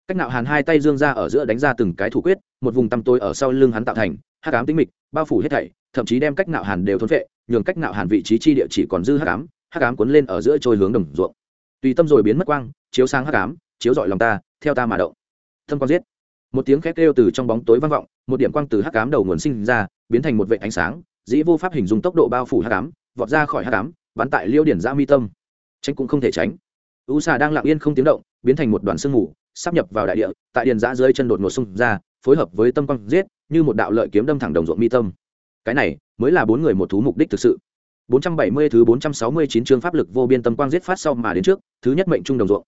Cách nạo hàn hai tay dương ra ở giữa đánh ra từng cái thủ quyết, một vùng tăm tối ở sau lưng hắn tạo thành, hắc ám tĩnh mịch, bao phủ hết thảy, thậm chí đem cách nạo hàn đều thôn phệ, nhường cách nạo hàn vị trí chi địa chỉ còn dư hắc ám hắc ám cuốn lên ở giữa trôi hướng đồng ruộng. Tùy tâm rồi biến mất quang, chiếu sáng hắc ám, chiếu dọi lòng ta, theo ta mà động. Thâm con giết. Một tiếng khét kêu từ trong bóng tối vang vọng, một điểm quang từ hắc ám đầu nguồn sinh ra, biến thành một vệ ánh sáng dĩ vô pháp hình dung tốc độ bao phủ hát cám vọt ra khỏi hát cám bắn tại liêu điển ra mi tâm tránh cũng không thể tránh u xà đang lặng yên không tiếng động biến thành một đoàn sương mù sắp nhập vào đại địa tại điền giã dưới chân đột ngột xung ra phối hợp với tâm quang giết như một đạo lợi kiếm đâm thẳng đồng ruộng mi tâm cái này mới là bốn người một thú mục đích thực sự 470 thứ 469 chương pháp lực vô biên tâm quang giết phát sau mà đến trước, thứ nhất mệnh trung đồng ruộng.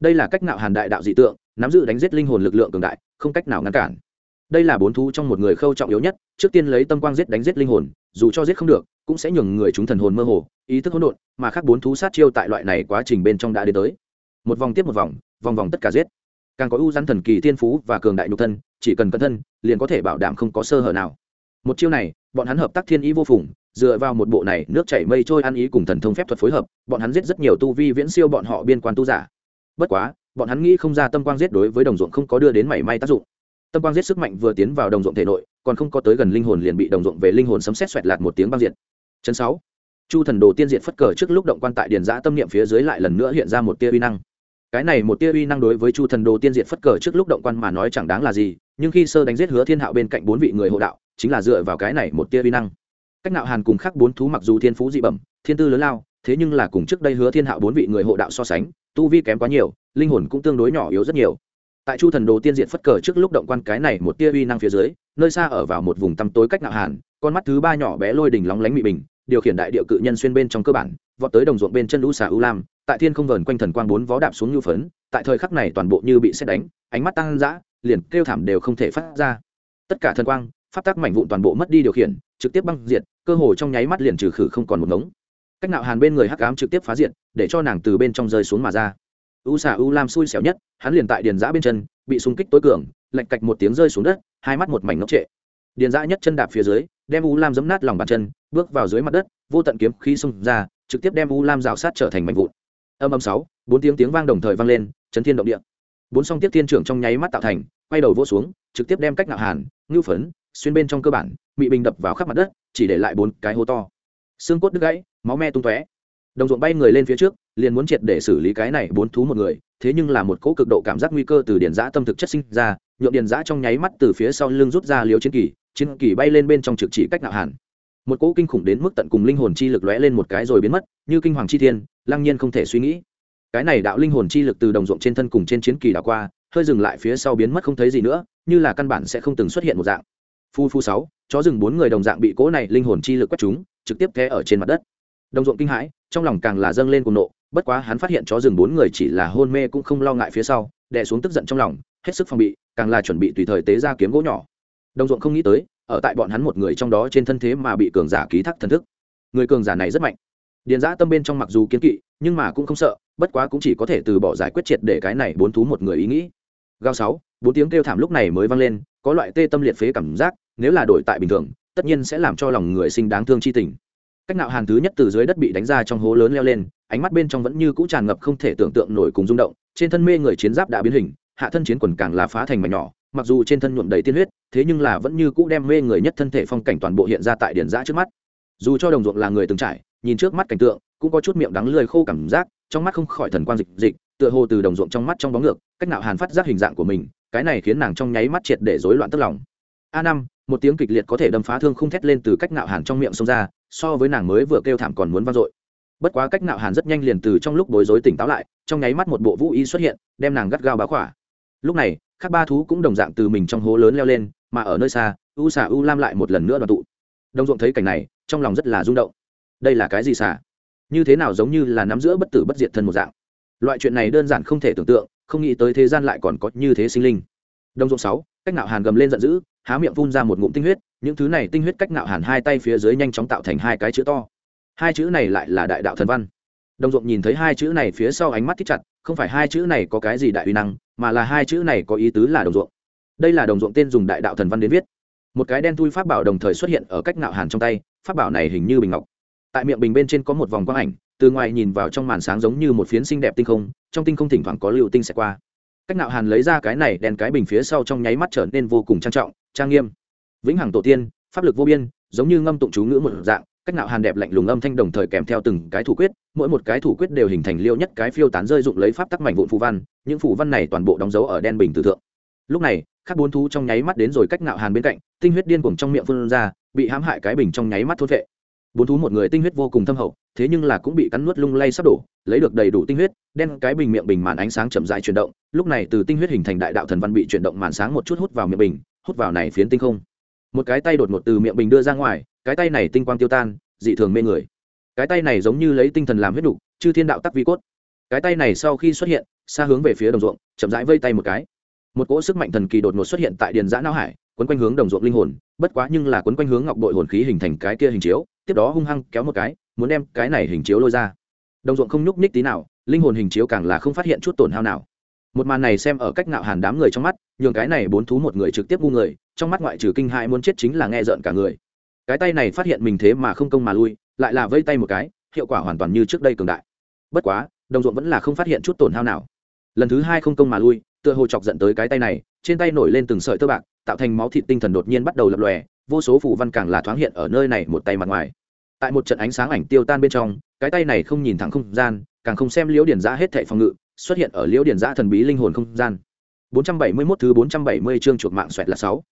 Đây là cách nào hàn đại đạo dị tượng, nắm giữ đánh giết linh hồn lực lượng cường đại, không cách nào ngăn cản. Đây là bốn thú trong một người khâu trọng yếu nhất, trước tiên lấy tâm quang giết đánh giết linh hồn, dù cho giết không được, cũng sẽ nhường người chúng thần hồn mơ hồ, ý thức hỗn độn, mà khác bốn thú sát chiêu tại loại này quá trình bên trong đã đến tới. Một vòng tiếp một vòng, vòng vòng tất cả giết. Càng có ưu rắn thần kỳ tiên phú và cường đại nhục thân, chỉ cần cẩn thân, liền có thể bảo đảm không có sơ hở nào. Một chiêu này, bọn hắn hợp tác thiên ý vô phùng, dựa vào một bộ này nước chảy mây trôi ăn ý cùng thần thông phép thuật phối hợp bọn hắn giết rất nhiều tu vi viễn siêu bọn họ biên quan tu giả bất quá bọn hắn nghĩ không ra tâm quang giết đối với đồng ruộng không có đưa đến mảy may tác dụng tâm quang giết sức mạnh vừa tiến vào đồng ruộng thể nội, còn không có tới gần linh hồn liền bị đồng ruộng về linh hồn sấm xét xoẹt lạt một tiếng băng diện chân sáu. Chu thần đồ tiên diện phất cờ trước lúc động quan tại điền giã tâm niệm phía dưới lại lần nữa hiện ra một tia uy năng. Cái này một tia uy năng đối với chu thần đồ tiên diện phất cờ trước lúc động quan mà nói chẳng đáng là gì, nhưng khi sơ đánh giết hứa thiên hạo bên cạnh bốn vị người hộ đạo, chính là dựa vào cái này một tia uy năng. Cách nạo hàn cùng khác bốn thú mặc dù thiên phú dị bẩm, thiên tư lớn lao, thế nhưng là cùng trước đây hứa thiên hạo bốn vị người hộ đạo so sánh, tu vi kém quá nhiều, linh hồn cũng tương đối nhỏ yếu rất nhiều tại chu thần đồ tiên diện phất cờ trước lúc động quan cái này một tia uy năng phía dưới, nơi xa ở vào một vùng tăm tối cách nạo hàn, con mắt thứ ba nhỏ bé lôi đỉnh lóng lánh mị bình, điều khiển đại địa cự nhân xuyên bên trong cơ bản, vọt tới đồng ruộng bên chân lũ xà ưu lam, tại thiên không vờn quanh thần quang bốn vó đạp xuống như phấn, tại thời khắc này toàn bộ như bị xét đánh, ánh mắt tăng dã, liền kêu thảm đều không thể phát ra. Tất cả thần quang, pháp tắc mảnh vụn toàn bộ mất đi điều khiển, trực tiếp băng diệt, cơ hồ trong nháy mắt liền trừ khử không còn một ngống. Cách nạo hàn bên người hắc ám trực tiếp phá diệt, để cho nàng từ bên trong rơi xuống mà ra u xà u lam xui xẻo nhất, hắn liền tại điền giã bên chân, bị xung kích tối cường lạnh cạch một tiếng rơi xuống đất, hai mắt một mảnh ngốc trệ. Điền giã nhất chân đạp phía dưới, đem u lam giấm nát lòng bàn chân, bước vào dưới mặt đất, vô tận kiếm khí xông ra, trực tiếp đem u lam rào sát trở thành mảnh vụn. Âm âm sáu, bốn tiếng tiếng vang đồng thời vang lên, chấn thiên động địa. Bốn song tiếp thiên trưởng trong nháy mắt tạo thành, quay đầu vỗ xuống, trực tiếp đem cách nạo hàn, ngưu phấn, xuyên bên trong cơ bản bị bình đập vào khắp mặt đất, chỉ để lại bốn cái hố to. Xương cốt đứt gãy, máu me tung tóe đồng ruộng bay người lên phía trước, liền muốn triệt để xử lý cái này bốn thú một người, thế nhưng là một cỗ cực độ cảm giác nguy cơ từ điền giã tâm thực chất sinh ra, nhượng điền giã trong nháy mắt từ phía sau lưng rút ra liếu chiến kỳ chiến kỳ bay lên bên trong trực chỉ cách nạo hàn. Một cỗ kinh khủng đến mức tận cùng linh hồn chi lực lóe lên một cái rồi biến mất, như kinh hoàng chi thiên, lăng nhiên không thể suy nghĩ. Cái này đạo linh hồn chi lực từ đồng ruộng trên thân cùng trên chiến kỳ đảo qua, hơi dừng lại phía sau biến mất không thấy gì nữa, như là căn bản sẽ không từng xuất hiện một dạng. Phu phu sáu, chó rừng bốn người đồng dạng bị cỗ này linh hồn chi lực quét chúng, trực tiếp té ở trên mặt đất đồng ruộng kinh hãi, trong lòng càng là dâng lên cùng nộ, bất quá hắn phát hiện chó rừng bốn người chỉ là hôn mê cũng không lo ngại phía sau, đè xuống tức giận trong lòng, hết sức phòng bị, càng là chuẩn bị tùy thời tế ra kiếm gỗ nhỏ. Đồng ruộng không nghĩ tới, ở tại bọn hắn một người trong đó trên thân thế mà bị cường giả ký thác thần thức. Người cường giả này rất mạnh. Điền giã tâm bên trong mặc dù kiến kỵ, nhưng mà cũng không sợ, bất quá cũng chỉ có thể từ bỏ giải quyết triệt để cái này bốn thú một người ý nghĩ. Gao sáu, bốn tiếng kêu thảm lúc này mới vang lên, có loại tê tâm liệt phế cảm giác, nếu là đổi tại bình thường, tất nhiên sẽ làm cho lòng người sinh đáng thương chi tình cách nạo hàn thứ nhất từ dưới đất bị đánh ra trong hố lớn leo lên, ánh mắt bên trong vẫn như cũ tràn ngập không thể tưởng tượng nổi cùng rung động, trên thân mê người chiến giáp đã biến hình, hạ thân chiến quần càng là phá thành mảnh nhỏ, mặc dù trên thân nhuộm đầy tiên huyết, thế nhưng là vẫn như cũ đem mê người nhất thân thể phong cảnh toàn bộ hiện ra tại điển giã trước mắt. Dù cho đồng ruộng là người từng trải, nhìn trước mắt cảnh tượng, cũng có chút miệng đắng lười khô cảm giác, trong mắt không khỏi thần quang dịch dịch, tựa hồ từ đồng ruộng trong mắt trong bóng ngược, cách nạo hàn phát giác hình dạng của mình, cái này khiến nàng trong nháy mắt triệt để rối loạn tức lòng. A năm một tiếng kịch liệt có thể đâm phá thương không thét lên từ cách nạo hàn trong miệng xông ra, so với nàng mới vừa kêu thảm còn muốn vang dội. Bất quá cách nạo hàn rất nhanh liền từ trong lúc bối rối tỉnh táo lại, trong nháy mắt một bộ vũ y xuất hiện, đem nàng gắt gao bá khỏa. Lúc này, các ba thú cũng đồng dạng từ mình trong hố lớn leo lên, mà ở nơi xa, u xà u lam lại một lần nữa đoàn tụ. Đồng ruộng thấy cảnh này, trong lòng rất là rung động. Đây là cái gì xà? Như thế nào giống như là nắm giữa bất tử bất diệt thân một dạng? Loại chuyện này đơn giản không thể tưởng tượng, không nghĩ tới thế gian lại còn có như thế sinh linh. Đông ruộng sáu, cách nạo hàn gầm lên giận dữ há miệng phun ra một ngụm tinh huyết, những thứ này tinh huyết cách nạo hàn hai tay phía dưới nhanh chóng tạo thành hai cái chữ to. Hai chữ này lại là đại đạo thần văn. Đồng ruộng nhìn thấy hai chữ này phía sau ánh mắt thích chặt, không phải hai chữ này có cái gì đại uy năng, mà là hai chữ này có ý tứ là đồng ruộng. Đây là đồng ruộng tên dùng đại đạo thần văn đến viết. Một cái đen thui pháp bảo đồng thời xuất hiện ở cách nạo hàn trong tay, pháp bảo này hình như bình ngọc. Tại miệng bình bên trên có một vòng quang ảnh, từ ngoài nhìn vào trong màn sáng giống như một phiến xinh đẹp tinh không, trong tinh không thỉnh thoảng có lưu tinh sẽ qua. Cách nạo hàn lấy ra cái này đèn cái bình phía sau trong nháy mắt trở nên vô cùng trang trọng trang nghiêm. Vĩnh hằng tổ tiên, pháp lực vô biên, giống như ngâm tụng chú ngữ một dạng, cách nạo hàn đẹp lạnh lùng âm thanh đồng thời kèm theo từng cái thủ quyết, mỗi một cái thủ quyết đều hình thành liêu nhất cái phiêu tán rơi dụng lấy pháp tắc mảnh vụn phù văn, những phù văn này toàn bộ đóng dấu ở đen bình từ thượng. Lúc này các bốn thú trong nháy mắt đến rồi cách nạo hàn bên cạnh, tinh huyết điên cuồng trong miệng phun ra, bị hãm hại cái bình trong nháy mắt thốt vệ bốn thú một người tinh huyết vô cùng thâm hậu, thế nhưng là cũng bị cắn nuốt lung lay sắp đổ, lấy được đầy đủ tinh huyết, đen cái bình miệng bình màn ánh sáng chậm rãi chuyển động, lúc này từ tinh huyết hình thành đại đạo thần văn bị chuyển động màn sáng một chút hút vào miệng bình hút vào này phiến tinh không. Một cái tay đột ngột từ miệng bình đưa ra ngoài cái tay này tinh quang tiêu tan dị thường mê người. Cái tay này giống như lấy tinh thần làm huyết đủ, chư thiên đạo tắc vi cốt. Cái tay này sau khi xuất hiện xa hướng về phía đồng ruộng chậm rãi vây tay một cái. Một cỗ sức mạnh thần kỳ đột ngột xuất hiện tại điền giã não hải quấn quanh hướng đồng ruộng linh hồn bất quá nhưng là quấn quanh hướng ngọc bội hồn khí hình thành cái kia hình chiếu tiếp đó hung hăng kéo một cái muốn đem cái này hình chiếu lôi ra. Đồng ruộng không nhúc nhích tí nào linh hồn hình chiếu càng là không phát hiện chút tổn hao nào một màn này xem ở cách ngạo hàn đám người trong mắt, nhường cái này bốn thú một người trực tiếp ngu người, trong mắt ngoại trừ kinh hãi muốn chết chính là nghe rợn cả người. Cái tay này phát hiện mình thế mà không công mà lui, lại là vây tay một cái, hiệu quả hoàn toàn như trước đây cường đại. Bất quá, đồng ruộng vẫn là không phát hiện chút tổn hao nào. Lần thứ hai không công mà lui, tựa hồ chọc giận tới cái tay này, trên tay nổi lên từng sợi tơ bạc, tạo thành máu thịt tinh thần đột nhiên bắt đầu lập lòe, vô số phủ văn càng là thoáng hiện ở nơi này một tay mặt ngoài. Tại một trận ánh sáng ảnh tiêu tan bên trong, cái tay này không nhìn thẳng không gian, càng không xem liễu điển ra hết thệ phòng ngự xuất hiện ở liễu điển giã thần bí linh hồn không gian. 471 thứ 470 chương chuột mạng xoẹt là 6.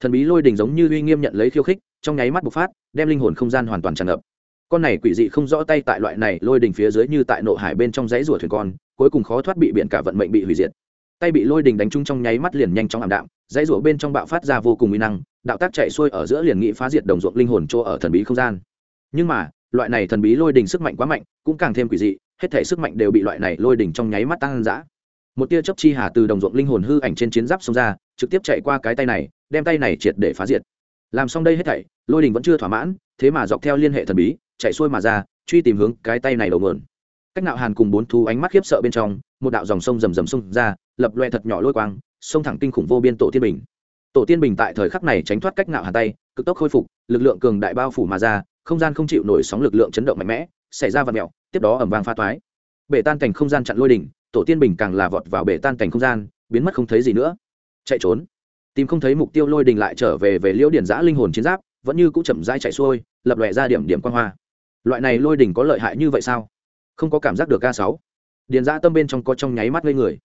thần bí lôi đỉnh giống như uy nghiêm nhận lấy khiêu khích, trong nháy mắt bộc phát, đem linh hồn không gian hoàn toàn tràn ngập. Con này quỷ dị không rõ tay tại loại này lôi đỉnh phía dưới như tại nộ hải bên trong dãy rùa thuyền con, cuối cùng khó thoát bị biển cả vận mệnh bị hủy diệt. Tay bị lôi đỉnh đánh trúng trong nháy mắt liền nhanh chóng ảm đạm, dãy rùa bên trong bạo phát ra vô cùng uy năng, đạo tác chạy xuôi ở giữa liền nghị phá diệt đồng ruộng linh hồn chỗ ở thần bí không gian. Nhưng mà, loại này thần bí lôi đỉnh sức mạnh quá mạnh, cũng càng thêm quỷ dị hết thể sức mạnh đều bị loại này lôi đỉnh trong nháy mắt tăng dã. Một tia chớp chi hà từ đồng ruộng linh hồn hư ảnh trên chiến giáp xông ra, trực tiếp chạy qua cái tay này, đem tay này triệt để phá diệt. Làm xong đây hết thảy, lôi đình vẫn chưa thỏa mãn, thế mà dọc theo liên hệ thần bí, chạy xuôi mà ra, truy tìm hướng cái tay này đầu mượn cách nạo hàn cùng bốn thu ánh mắt khiếp sợ bên trong, một đạo dòng sông rầm rầm xông ra, lập loe thật nhỏ lôi quang, sông thẳng kinh khủng vô biên tổ tiên bình. Tổ tiên bình tại thời khắc này tránh thoát cách nạo hàn tay, cực tốc khôi phục, lực lượng cường đại bao phủ mà ra, không gian không chịu nổi sóng lực lượng chấn động mạnh mẽ, xảy ra vật mẹo tiếp đó ẩm vang pha toái bể tan cảnh không gian chặn lôi đỉnh, tổ tiên bình càng là vọt vào bể tan cảnh không gian, biến mất không thấy gì nữa. Chạy trốn. Tìm không thấy mục tiêu lôi đình lại trở về về liễu điển giã linh hồn chiến giáp, vẫn như cũng chậm rãi chạy xuôi, lập lòe ra điểm điểm quan hoa. Loại này lôi đình có lợi hại như vậy sao? Không có cảm giác được ca sáu. Điền giã tâm bên trong có trong nháy mắt ngây người.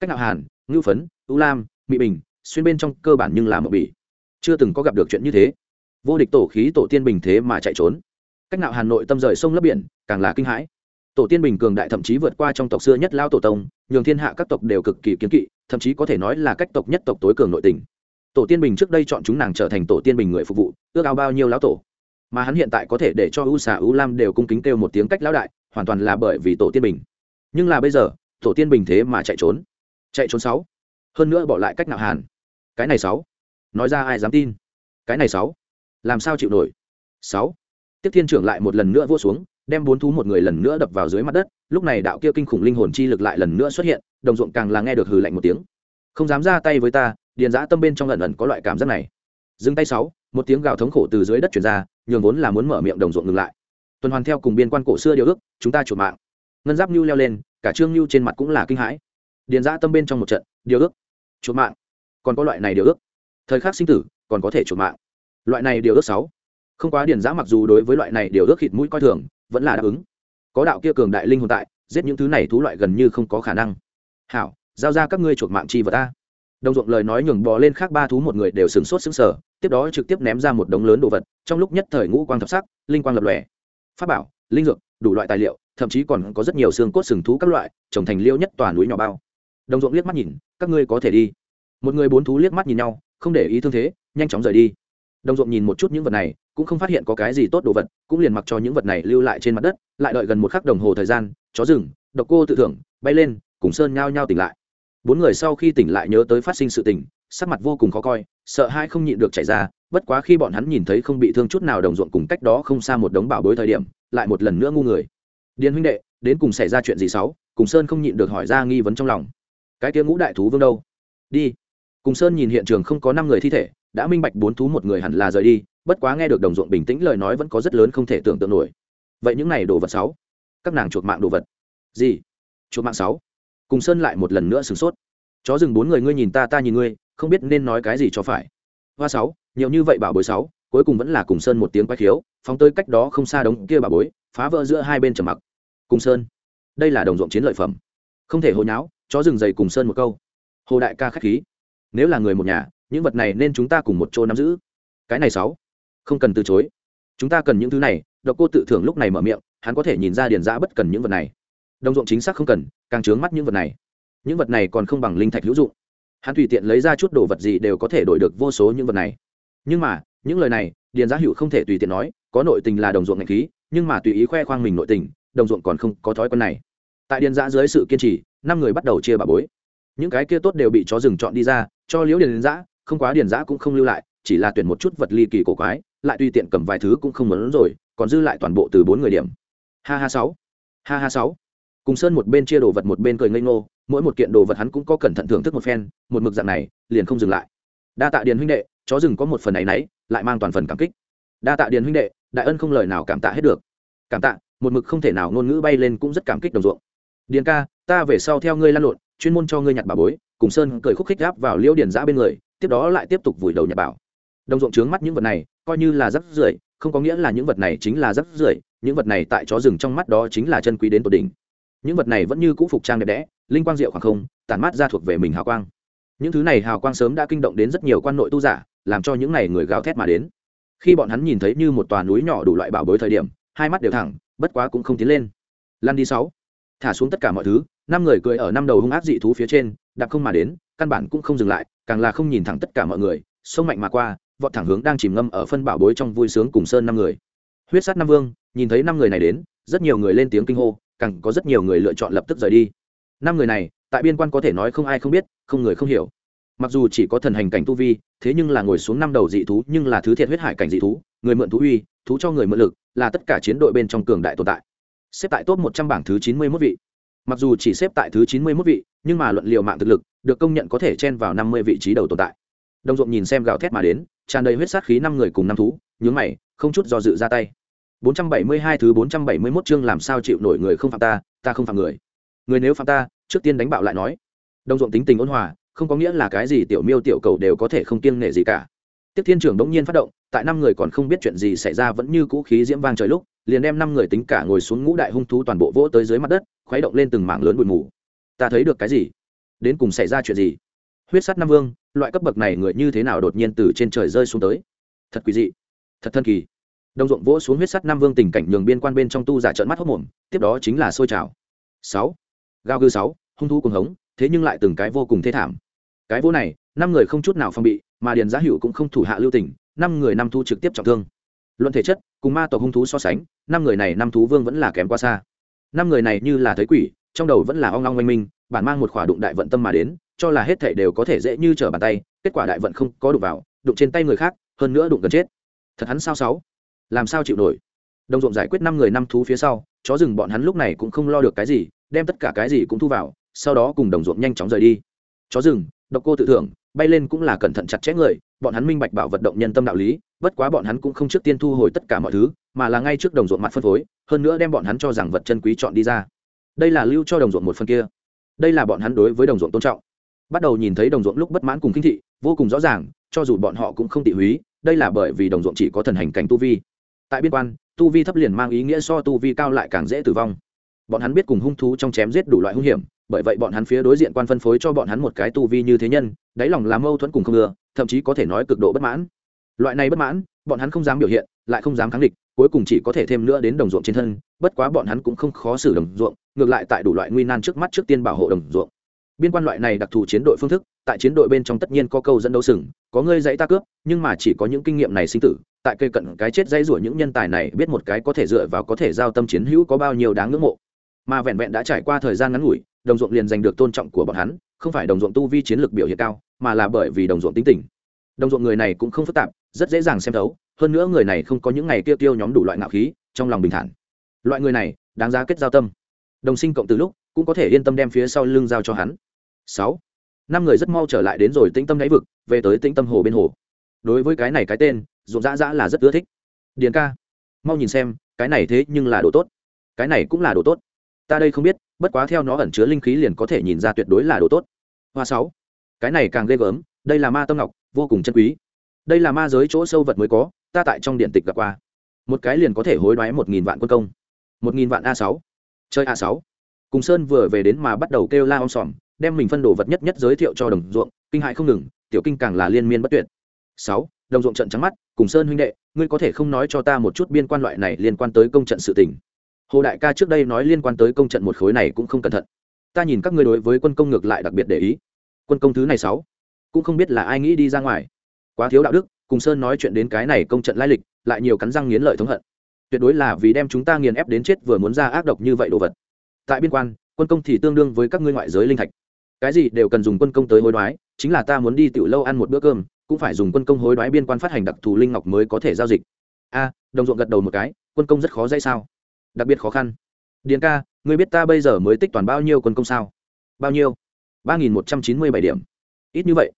Cách nào hàn ngưu phấn ưu lam mỹ bình, xuyên bên trong cơ bản nhưng là một bỉ. Chưa từng có gặp được chuyện như thế. Vô địch tổ khí tổ tiên bình thế mà chạy trốn cách nào hà nội tâm rời sông lấp biển, càng là kinh hãi. Tổ tiên bình cường đại thậm chí vượt qua trong tộc xưa nhất lao tổ tông, nhường thiên hạ các tộc đều cực kỳ kiến kỵ, thậm chí có thể nói là cách tộc nhất tộc tối cường nội tình. Tổ tiên bình trước đây chọn chúng nàng trở thành tổ tiên bình người phục vụ, ước ao bao nhiêu lão tổ. Mà hắn hiện tại có thể để cho u xà, u lam đều cung kính kêu một tiếng cách lão đại, hoàn toàn là bởi vì tổ tiên bình. Nhưng là bây giờ, tổ tiên bình thế mà chạy trốn. Chạy trốn sáu. Hơn nữa bỏ lại cách nào hàn. Cái này sáu. Nói ra ai dám tin? Cái này sáu. Làm sao chịu nổi? Sáu tiếp thiên trưởng lại một lần nữa vua xuống, đem bốn thú một người lần nữa đập vào dưới mặt đất, lúc này đạo kia kinh khủng linh hồn chi lực lại lần nữa xuất hiện, đồng ruộng càng là nghe được hừ lạnh một tiếng. Không dám ra tay với ta, điền giã tâm bên trong lần ẩn có loại cảm giác này. Dừng tay sáu, một tiếng gào thống khổ từ dưới đất chuyển ra, nhường vốn là muốn mở miệng đồng ruộng ngừng lại. Tuần hoàn theo cùng biên quan cổ xưa điều ước, chúng ta chuột mạng. Ngân giáp nhu leo lên, cả trương nhu trên mặt cũng là kinh hãi. Điền giã tâm bên trong một trận, điều ước chuột mạng. Còn có loại này điều ước. Thời khắc sinh tử, còn có thể chuột mạng. Loại này điều ước sáu không quá điền giã mặc dù đối với loại này điều ước khịt mũi coi thường, vẫn là đáp ứng. Có đạo kia cường đại linh hồn tại, giết những thứ này thú loại gần như không có khả năng. Hảo, giao ra các ngươi chuột mạng chi vật ta. Đồng ruộng lời nói nhường bò lên khác ba thú một người đều sửng sốt sững sờ, tiếp đó trực tiếp ném ra một đống lớn đồ vật, trong lúc nhất thời ngũ quang thập sắc, linh quang lập lòe. Pháp bảo, linh dược, đủ loại tài liệu, thậm chí còn có rất nhiều xương cốt sừng thú các loại, trồng thành liêu nhất tòa núi nhỏ bao. Đồng ruộng liếc mắt nhìn, các ngươi có thể đi. Một người bốn thú liếc mắt nhìn nhau, không để ý thương thế, nhanh chóng rời đi. Đồng ruộng nhìn một chút những vật này cũng không phát hiện có cái gì tốt đồ vật cũng liền mặc cho những vật này lưu lại trên mặt đất lại đợi gần một khắc đồng hồ thời gian chó rừng độc cô tự thưởng bay lên cùng sơn nhao nhao tỉnh lại. Bốn người sau khi tỉnh lại nhớ tới phát sinh sự tình, sắc mặt vô cùng khó coi sợ hai không nhịn được chảy ra bất quá khi bọn hắn nhìn thấy không bị thương chút nào đồng ruộng cùng cách đó không xa một đống bảo bối thời điểm lại một lần nữa ngu người. Điền huynh đệ đến cùng xảy ra chuyện gì xấu cùng sơn không nhịn được hỏi ra nghi vấn trong lòng. Cái tiếng ngũ đại thú vương đâu? Đi cùng sơn nhìn hiện trường không có năm người thi thể, đã minh bạch bốn thú một người hẳn là rời đi, bất quá nghe được đồng ruộng bình tĩnh lời nói vẫn có rất lớn không thể tưởng tượng nổi. Vậy những này đồ vật sáu? Các nàng chuột mạng đồ vật. Gì? Chuột mạng sáu? Cùng sơn lại một lần nữa sửng sốt. Chó rừng bốn người ngươi nhìn ta ta nhìn ngươi, không biết nên nói cái gì cho phải. Hoa sáu, nhiều như vậy bảo bối sáu, cuối cùng vẫn là cùng sơn một tiếng quay khiếu, phóng tới cách đó không xa đống kia bảo bối, phá vỡ giữa hai bên trầm mặc. Cùng sơn, đây là đồng ruộng chiến lợi phẩm. Không thể hồi nháo, chó rừng dày cùng sơn một câu. Hồ đại ca khách khí nếu là người một nhà, những vật này nên chúng ta cùng một chỗ nắm giữ. Cái này sáu, không cần từ chối. Chúng ta cần những thứ này, độc cô tự thưởng lúc này mở miệng, hắn có thể nhìn ra điền giã bất cần những vật này. Đồng ruộng chính xác không cần, càng trướng mắt những vật này. Những vật này còn không bằng linh thạch hữu dụng. Hắn tùy tiện lấy ra chút đồ vật gì đều có thể đổi được vô số những vật này. Nhưng mà, những lời này, điền giá hữu không thể tùy tiện nói, có nội tình là đồng ruộng ngạch khí, nhưng mà tùy ý khoe khoang mình nội tình, đồng ruộng còn không có thói quen này. Tại điền giã dưới sự kiên trì, năm người bắt đầu chia bà bối những cái kia tốt đều bị chó rừng chọn đi ra, cho liễu điền giã không quá điền giã cũng không lưu lại, chỉ là tuyển một chút vật ly kỳ cổ quái, lại tùy tiện cầm vài thứ cũng không muốn rồi, còn dư lại toàn bộ từ bốn người điểm. Ha ha sáu. Ha ha sáu. Cùng sơn một bên chia đồ vật một bên cười ngây ngô, mỗi một kiện đồ vật hắn cũng có cẩn thận thưởng thức một phen, một mực dạng này, liền không dừng lại. Đa tạ điền huynh đệ, chó rừng có một phần này nấy náy lại mang toàn phần cảm kích. Đa tạ điền huynh đệ, đại ân không lời nào cảm tạ hết được. Cảm tạ, một mực không thể nào ngôn ngữ bay lên cũng rất cảm kích đồng ruộng. Điền ca, ta về sau theo ngươi lan lộn chuyên môn cho ngươi nhặt bà bối, cùng sơn cười khúc khích gáp vào liêu điền giã bên người, tiếp đó lại tiếp tục vùi đầu nhặt bảo. Đồng ruộng trướng mắt những vật này, coi như là rắc rưởi, không có nghĩa là những vật này chính là rắc rưởi, những vật này tại chó rừng trong mắt đó chính là chân quý đến tột đỉnh. Những vật này vẫn như cũ phục trang đẹp đẽ, linh quang diệu khoảng không, tản mát ra thuộc về mình hào quang. Những thứ này hào quang sớm đã kinh động đến rất nhiều quan nội tu giả, làm cho những này người gáo thét mà đến. Khi bọn hắn nhìn thấy như một tòa núi nhỏ đủ loại bảo bối thời điểm, hai mắt đều thẳng, bất quá cũng không tiến lên. Lăn đi sáu. Thả xuống tất cả mọi thứ năm người cười ở năm đầu hung ác dị thú phía trên, đạp không mà đến, căn bản cũng không dừng lại, càng là không nhìn thẳng tất cả mọi người, sông mạnh mà qua, vọt thẳng hướng đang chìm ngâm ở phân bảo bối trong vui sướng cùng sơn năm người. Huyết sát năm vương, nhìn thấy năm người này đến, rất nhiều người lên tiếng kinh hô, càng có rất nhiều người lựa chọn lập tức rời đi. Năm người này, tại biên quan có thể nói không ai không biết, không người không hiểu. Mặc dù chỉ có thần hành cảnh tu vi, thế nhưng là ngồi xuống năm đầu dị thú, nhưng là thứ thiệt huyết hải cảnh dị thú, người mượn thú uy, thú cho người mượn lực, là tất cả chiến đội bên trong cường đại tồn tại. Xếp tại top một trăm bảng thứ chín mươi mốt vị mặc dù chỉ xếp tại thứ chín mươi mốt vị nhưng mà luận liều mạng thực lực được công nhận có thể chen vào năm mươi vị trí đầu tồn tại đồng ruộng nhìn xem gào thét mà đến tràn đầy huyết sát khí năm người cùng năm thú nhướng mày không chút do dự ra tay 472 thứ 471 chương làm sao chịu nổi người không phạm ta, ta không phạm người. Người nếu phạm ta, trước tiên đánh bạo lại nói. Đông ruộng tính tình ôn hòa, không có nghĩa là cái gì tiểu miêu tiểu cầu đều có thể không kiêng nể gì cả. Tiếp Thiên trưởng đống nhiên phát động, tại năm người còn không biết chuyện gì xảy ra vẫn như cũ khí diễm vang trời lúc, liền đem năm người tính cả ngồi xuống ngũ đại hung thú toàn bộ vỗ tới dưới mặt đất, khuấy động lên từng mảng lớn bụi mù. Ta thấy được cái gì? Đến cùng xảy ra chuyện gì? Huyết sắt năm vương, loại cấp bậc này người như thế nào đột nhiên từ trên trời rơi xuống tới? Thật quỷ dị, thật thân kỳ đồng ruộng vỗ xuống huyết sắt nam vương tình cảnh nhường biên quan bên trong tu giả trợn mắt hốc mồm tiếp đó chính là sôi trào sáu gao gư sáu hung thú cùng hống thế nhưng lại từng cái vô cùng thê thảm cái vô này năm người không chút nào phong bị mà điền giá hữu cũng không thủ hạ lưu tình năm người năm thu trực tiếp trọng thương luận thể chất cùng ma tộc hung thú so sánh năm người này năm thú vương vẫn là kém quá xa năm người này như là thấy quỷ, trong đầu vẫn là ong ong oanh minh, bản mang một khỏa đụng đại vận tâm mà đến, cho là hết thể đều có thể dễ như trở bàn tay, kết quả đại vận không có đụng vào, đụng trên tay người khác, hơn nữa đụng gần chết. Thật hắn sao sáu? Làm sao chịu nổi? Đồng ruộng giải quyết năm người năm thú phía sau, chó rừng bọn hắn lúc này cũng không lo được cái gì, đem tất cả cái gì cũng thu vào, sau đó cùng đồng ruộng nhanh chóng rời đi. Chó rừng độc cô tự thưởng, bay lên cũng là cẩn thận chặt chẽ người, bọn hắn minh bạch bảo vật động nhân tâm đạo lý, bất quá bọn hắn cũng không trước tiên thu hồi tất cả mọi thứ, mà là ngay trước đồng ruộng mặt phân phối, hơn nữa đem bọn hắn cho rằng vật chân quý chọn đi ra. Đây là lưu cho đồng ruộng một phần kia. Đây là bọn hắn đối với đồng ruộng tôn trọng. Bắt đầu nhìn thấy đồng ruộng lúc bất mãn cùng kinh thị, vô cùng rõ ràng, cho dù bọn họ cũng không tị húy, đây là bởi vì đồng ruộng chỉ có thần hành cảnh tu vi. Tại biên quan, tu vi thấp liền mang ý nghĩa so tu vi cao lại càng dễ tử vong bọn hắn biết cùng hung thú trong chém giết đủ loại hung hiểm, bởi vậy bọn hắn phía đối diện quan phân phối cho bọn hắn một cái tu vi như thế nhân, đáy lòng làm mâu thuẫn cùng không ưa, thậm chí có thể nói cực độ bất mãn. Loại này bất mãn, bọn hắn không dám biểu hiện, lại không dám kháng địch, cuối cùng chỉ có thể thêm nữa đến đồng ruộng trên thân, bất quá bọn hắn cũng không khó xử đồng ruộng, ngược lại tại đủ loại nguy nan trước mắt trước tiên bảo hộ đồng ruộng. Biên quan loại này đặc thù chiến đội phương thức, tại chiến đội bên trong tất nhiên có câu dẫn đấu sừng, có ngươi dãy ta cướp, nhưng mà chỉ có những kinh nghiệm này sinh tử, tại cây cận cái chết dãy rủa những nhân tài này biết một cái có thể dựa vào có thể giao tâm chiến hữu có bao nhiêu đáng ngưỡng mộ mà vẹn vẹn đã trải qua thời gian ngắn ngủi, đồng ruộng liền giành được tôn trọng của bọn hắn, không phải đồng ruộng tu vi chiến lược biểu hiện cao, mà là bởi vì đồng ruộng tính tình. Đồng ruộng người này cũng không phức tạp, rất dễ dàng xem thấu, hơn nữa người này không có những ngày kia tiêu nhóm đủ loại ngạo khí, trong lòng bình thản. Loại người này, đáng giá kết giao tâm. Đồng sinh cộng từ lúc, cũng có thể yên tâm đem phía sau lưng giao cho hắn. Sáu. Năm người rất mau trở lại đến rồi tĩnh tâm đáy vực, về tới tĩnh tâm hồ bên hồ. Đối với cái này cái tên, ruộng dã dã là rất ưa thích. Điền ca, mau nhìn xem, cái này thế nhưng là đồ tốt. Cái này cũng là đồ tốt ta đây không biết, bất quá theo nó ẩn chứa linh khí liền có thể nhìn ra tuyệt đối là đồ tốt. Hoa sáu. Cái này càng ghê gớm, đây là ma tâm ngọc, vô cùng chân quý. Đây là ma giới chỗ sâu vật mới có, ta tại trong điện tịch gặp qua. Một cái liền có thể hối đoái một nghìn vạn quân công. Một nghìn vạn a sáu. Chơi a sáu. Cùng sơn vừa về đến mà bắt đầu kêu la om sòm, đem mình phân đồ vật nhất nhất giới thiệu cho đồng ruộng, kinh hại không ngừng, tiểu kinh càng là liên miên bất tuyệt. Sáu. Đồng ruộng trận trắng mắt, cùng sơn huynh đệ, ngươi có thể không nói cho ta một chút biên quan loại này liên quan tới công trận sự tình hồ đại ca trước đây nói liên quan tới công trận một khối này cũng không cẩn thận. Ta nhìn các ngươi đối với quân công ngược lại đặc biệt để ý. Quân công thứ này sáu, cũng không biết là ai nghĩ đi ra ngoài. Quá thiếu đạo đức, cùng sơn nói chuyện đến cái này công trận lai lịch, lại nhiều cắn răng nghiến lợi thống hận. Tuyệt đối là vì đem chúng ta nghiền ép đến chết vừa muốn ra ác độc như vậy đồ vật. Tại biên quan, quân công thì tương đương với các ngươi ngoại giới linh thạch. Cái gì đều cần dùng quân công tới hối đoái, chính là ta muốn đi tiểu lâu ăn một bữa cơm, cũng phải dùng quân công hối đoái biên quan phát hành đặc thù linh ngọc mới có thể giao dịch. A, đồng ruộng gật đầu một cái, quân công rất khó dây sao? Đặc biệt khó khăn. Điền ca, ngươi biết ta bây giờ mới tích toàn bao nhiêu quân công sao? Bao nhiêu? Ba nghìn một trăm chín mươi bảy điểm. Ít như vậy.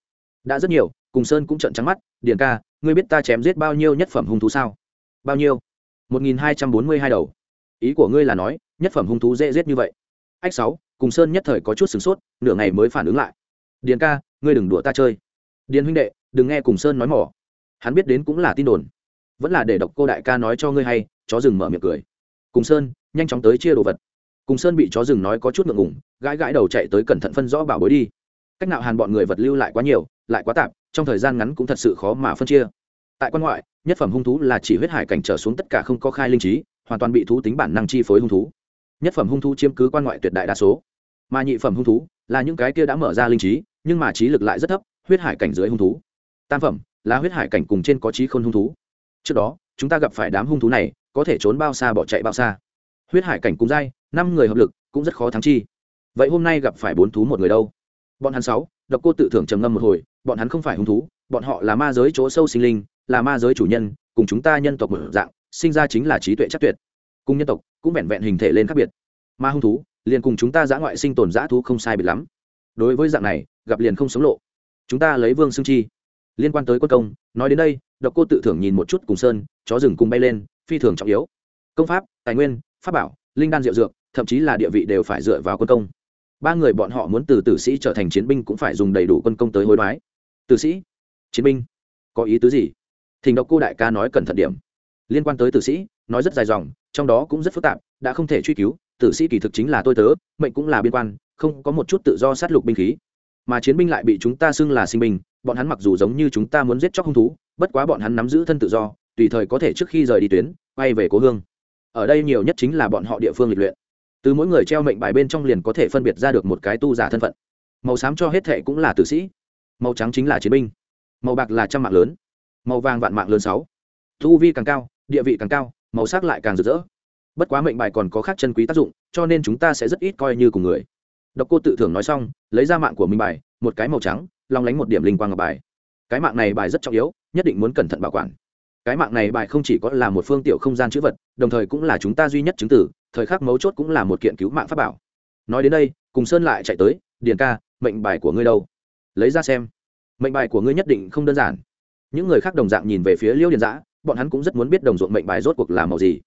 Đã rất nhiều, cùng sơn cũng trận trắng mắt. Điền ca, ngươi biết ta chém giết bao nhiêu nhất phẩm hung thú sao? Bao nhiêu? Một nghìn hai trăm bốn mươi hai đầu. Ý của ngươi là nói, nhất phẩm hung thú dễ giết như vậy. Ách sáu, cùng sơn nhất thời có chút sửng sốt, nửa ngày mới phản ứng lại. Điền ca, ngươi đừng đùa ta chơi. Điền huynh đệ, đừng nghe cùng sơn nói mỏ. Hắn biết đến cũng là tin đồn. Vẫn là để độc cô đại ca nói cho ngươi hay, chó rừng mở miệng cười cùng sơn, nhanh chóng tới chia đồ vật. Cùng sơn bị chó rừng nói có chút ngượng ngủng gãi gãi đầu chạy tới cẩn thận phân rõ bảo bối đi. Cách nào hàn bọn người vật lưu lại quá nhiều, lại quá tạp, trong thời gian ngắn cũng thật sự khó mà phân chia. Tại quan ngoại, nhất phẩm hung thú là chỉ huyết hải cảnh trở xuống tất cả không có khai linh trí, hoàn toàn bị thú tính bản năng chi phối hung thú. Nhất phẩm hung thú chiếm cứ quan ngoại tuyệt đại đa số. Mà nhị phẩm hung thú là những cái kia đã mở ra linh trí, nhưng mà trí lực lại rất thấp, huyết hải cảnh dưới hung thú. Tam phẩm là huyết hải cảnh cùng trên có trí khôn hung thú. Trước đó, chúng ta gặp phải đám hung thú này có thể trốn bao xa bỏ chạy bao xa. Huyết hải cảnh cùng dai năm người hợp lực, cũng rất khó thắng chi. Vậy hôm nay gặp phải bốn thú một người đâu? Bọn hắn sáu, độc cô tự thưởng trầm ngâm một hồi, bọn hắn không phải hung thú, bọn họ là ma giới chỗ sâu sinh linh, là ma giới chủ nhân, cùng chúng ta nhân tộc một dạng, sinh ra chính là trí tuệ chắc tuyệt. Cùng nhân tộc, cũng vẹn vẹn hình thể lên khác biệt. Ma hung thú, liền cùng chúng ta giã ngoại sinh tồn giã thú không sai biệt lắm. Đối với dạng này, gặp liền không sống lộ. Chúng ta lấy vương xương chi. Liên quan tới quân công, nói đến đây, độc cô tự thưởng nhìn một chút cùng sơn, chó rừng cùng bay lên phi thường trọng yếu. Công pháp, tài nguyên, pháp bảo, linh đan diệu dược, thậm chí là địa vị đều phải dựa vào quân công. Ba người bọn họ muốn từ tử sĩ trở thành chiến binh cũng phải dùng đầy đủ quân công tới hối đoái. Tử sĩ, chiến binh, có ý tứ gì? Thỉnh độc cô đại ca nói cẩn thận điểm. Liên quan tới tử sĩ, nói rất dài dòng, trong đó cũng rất phức tạp, đã không thể truy cứu, tử sĩ kỳ thực chính là tôi tớ, mệnh cũng là biên quan, không có một chút tự do sát lục binh khí. Mà chiến binh lại bị chúng ta xưng là sinh binh, bọn hắn mặc dù giống như chúng ta muốn giết chóc hung thú, bất quá bọn hắn nắm giữ thân tự do, tùy thời có thể trước khi rời đi tuyến quay về cố hương. Ở đây nhiều nhất chính là bọn họ địa phương lịch luyện. Từ mỗi người treo mệnh bài bên trong liền có thể phân biệt ra được một cái tu giả thân phận. Màu xám cho hết thệ cũng là tử sĩ, màu trắng chính là chiến binh, màu bạc là trăm mạng lớn, màu vàng vạn mạng lớn sáu. Thu vi càng cao, địa vị càng cao, màu sắc lại càng rực rỡ. Bất quá mệnh bài còn có khác chân quý tác dụng, cho nên chúng ta sẽ rất ít coi như cùng người. Độc cô tự thưởng nói xong, lấy ra mạng của mình bài, một cái màu trắng, long lánh một điểm linh quang ngọc bài. Cái mạng này bài rất trọng yếu, nhất định muốn cẩn thận bảo quản cái mạng này bài không chỉ có là một phương tiểu không gian chữ vật, đồng thời cũng là chúng ta duy nhất chứng tử, thời khắc mấu chốt cũng là một kiện cứu mạng pháp bảo. Nói đến đây, cùng sơn lại chạy tới, điền ca, mệnh bài của ngươi đâu? Lấy ra xem. Mệnh bài của ngươi nhất định không đơn giản. Những người khác đồng dạng nhìn về phía liêu điền giã bọn hắn cũng rất muốn biết đồng ruộng mệnh bài rốt cuộc là màu gì.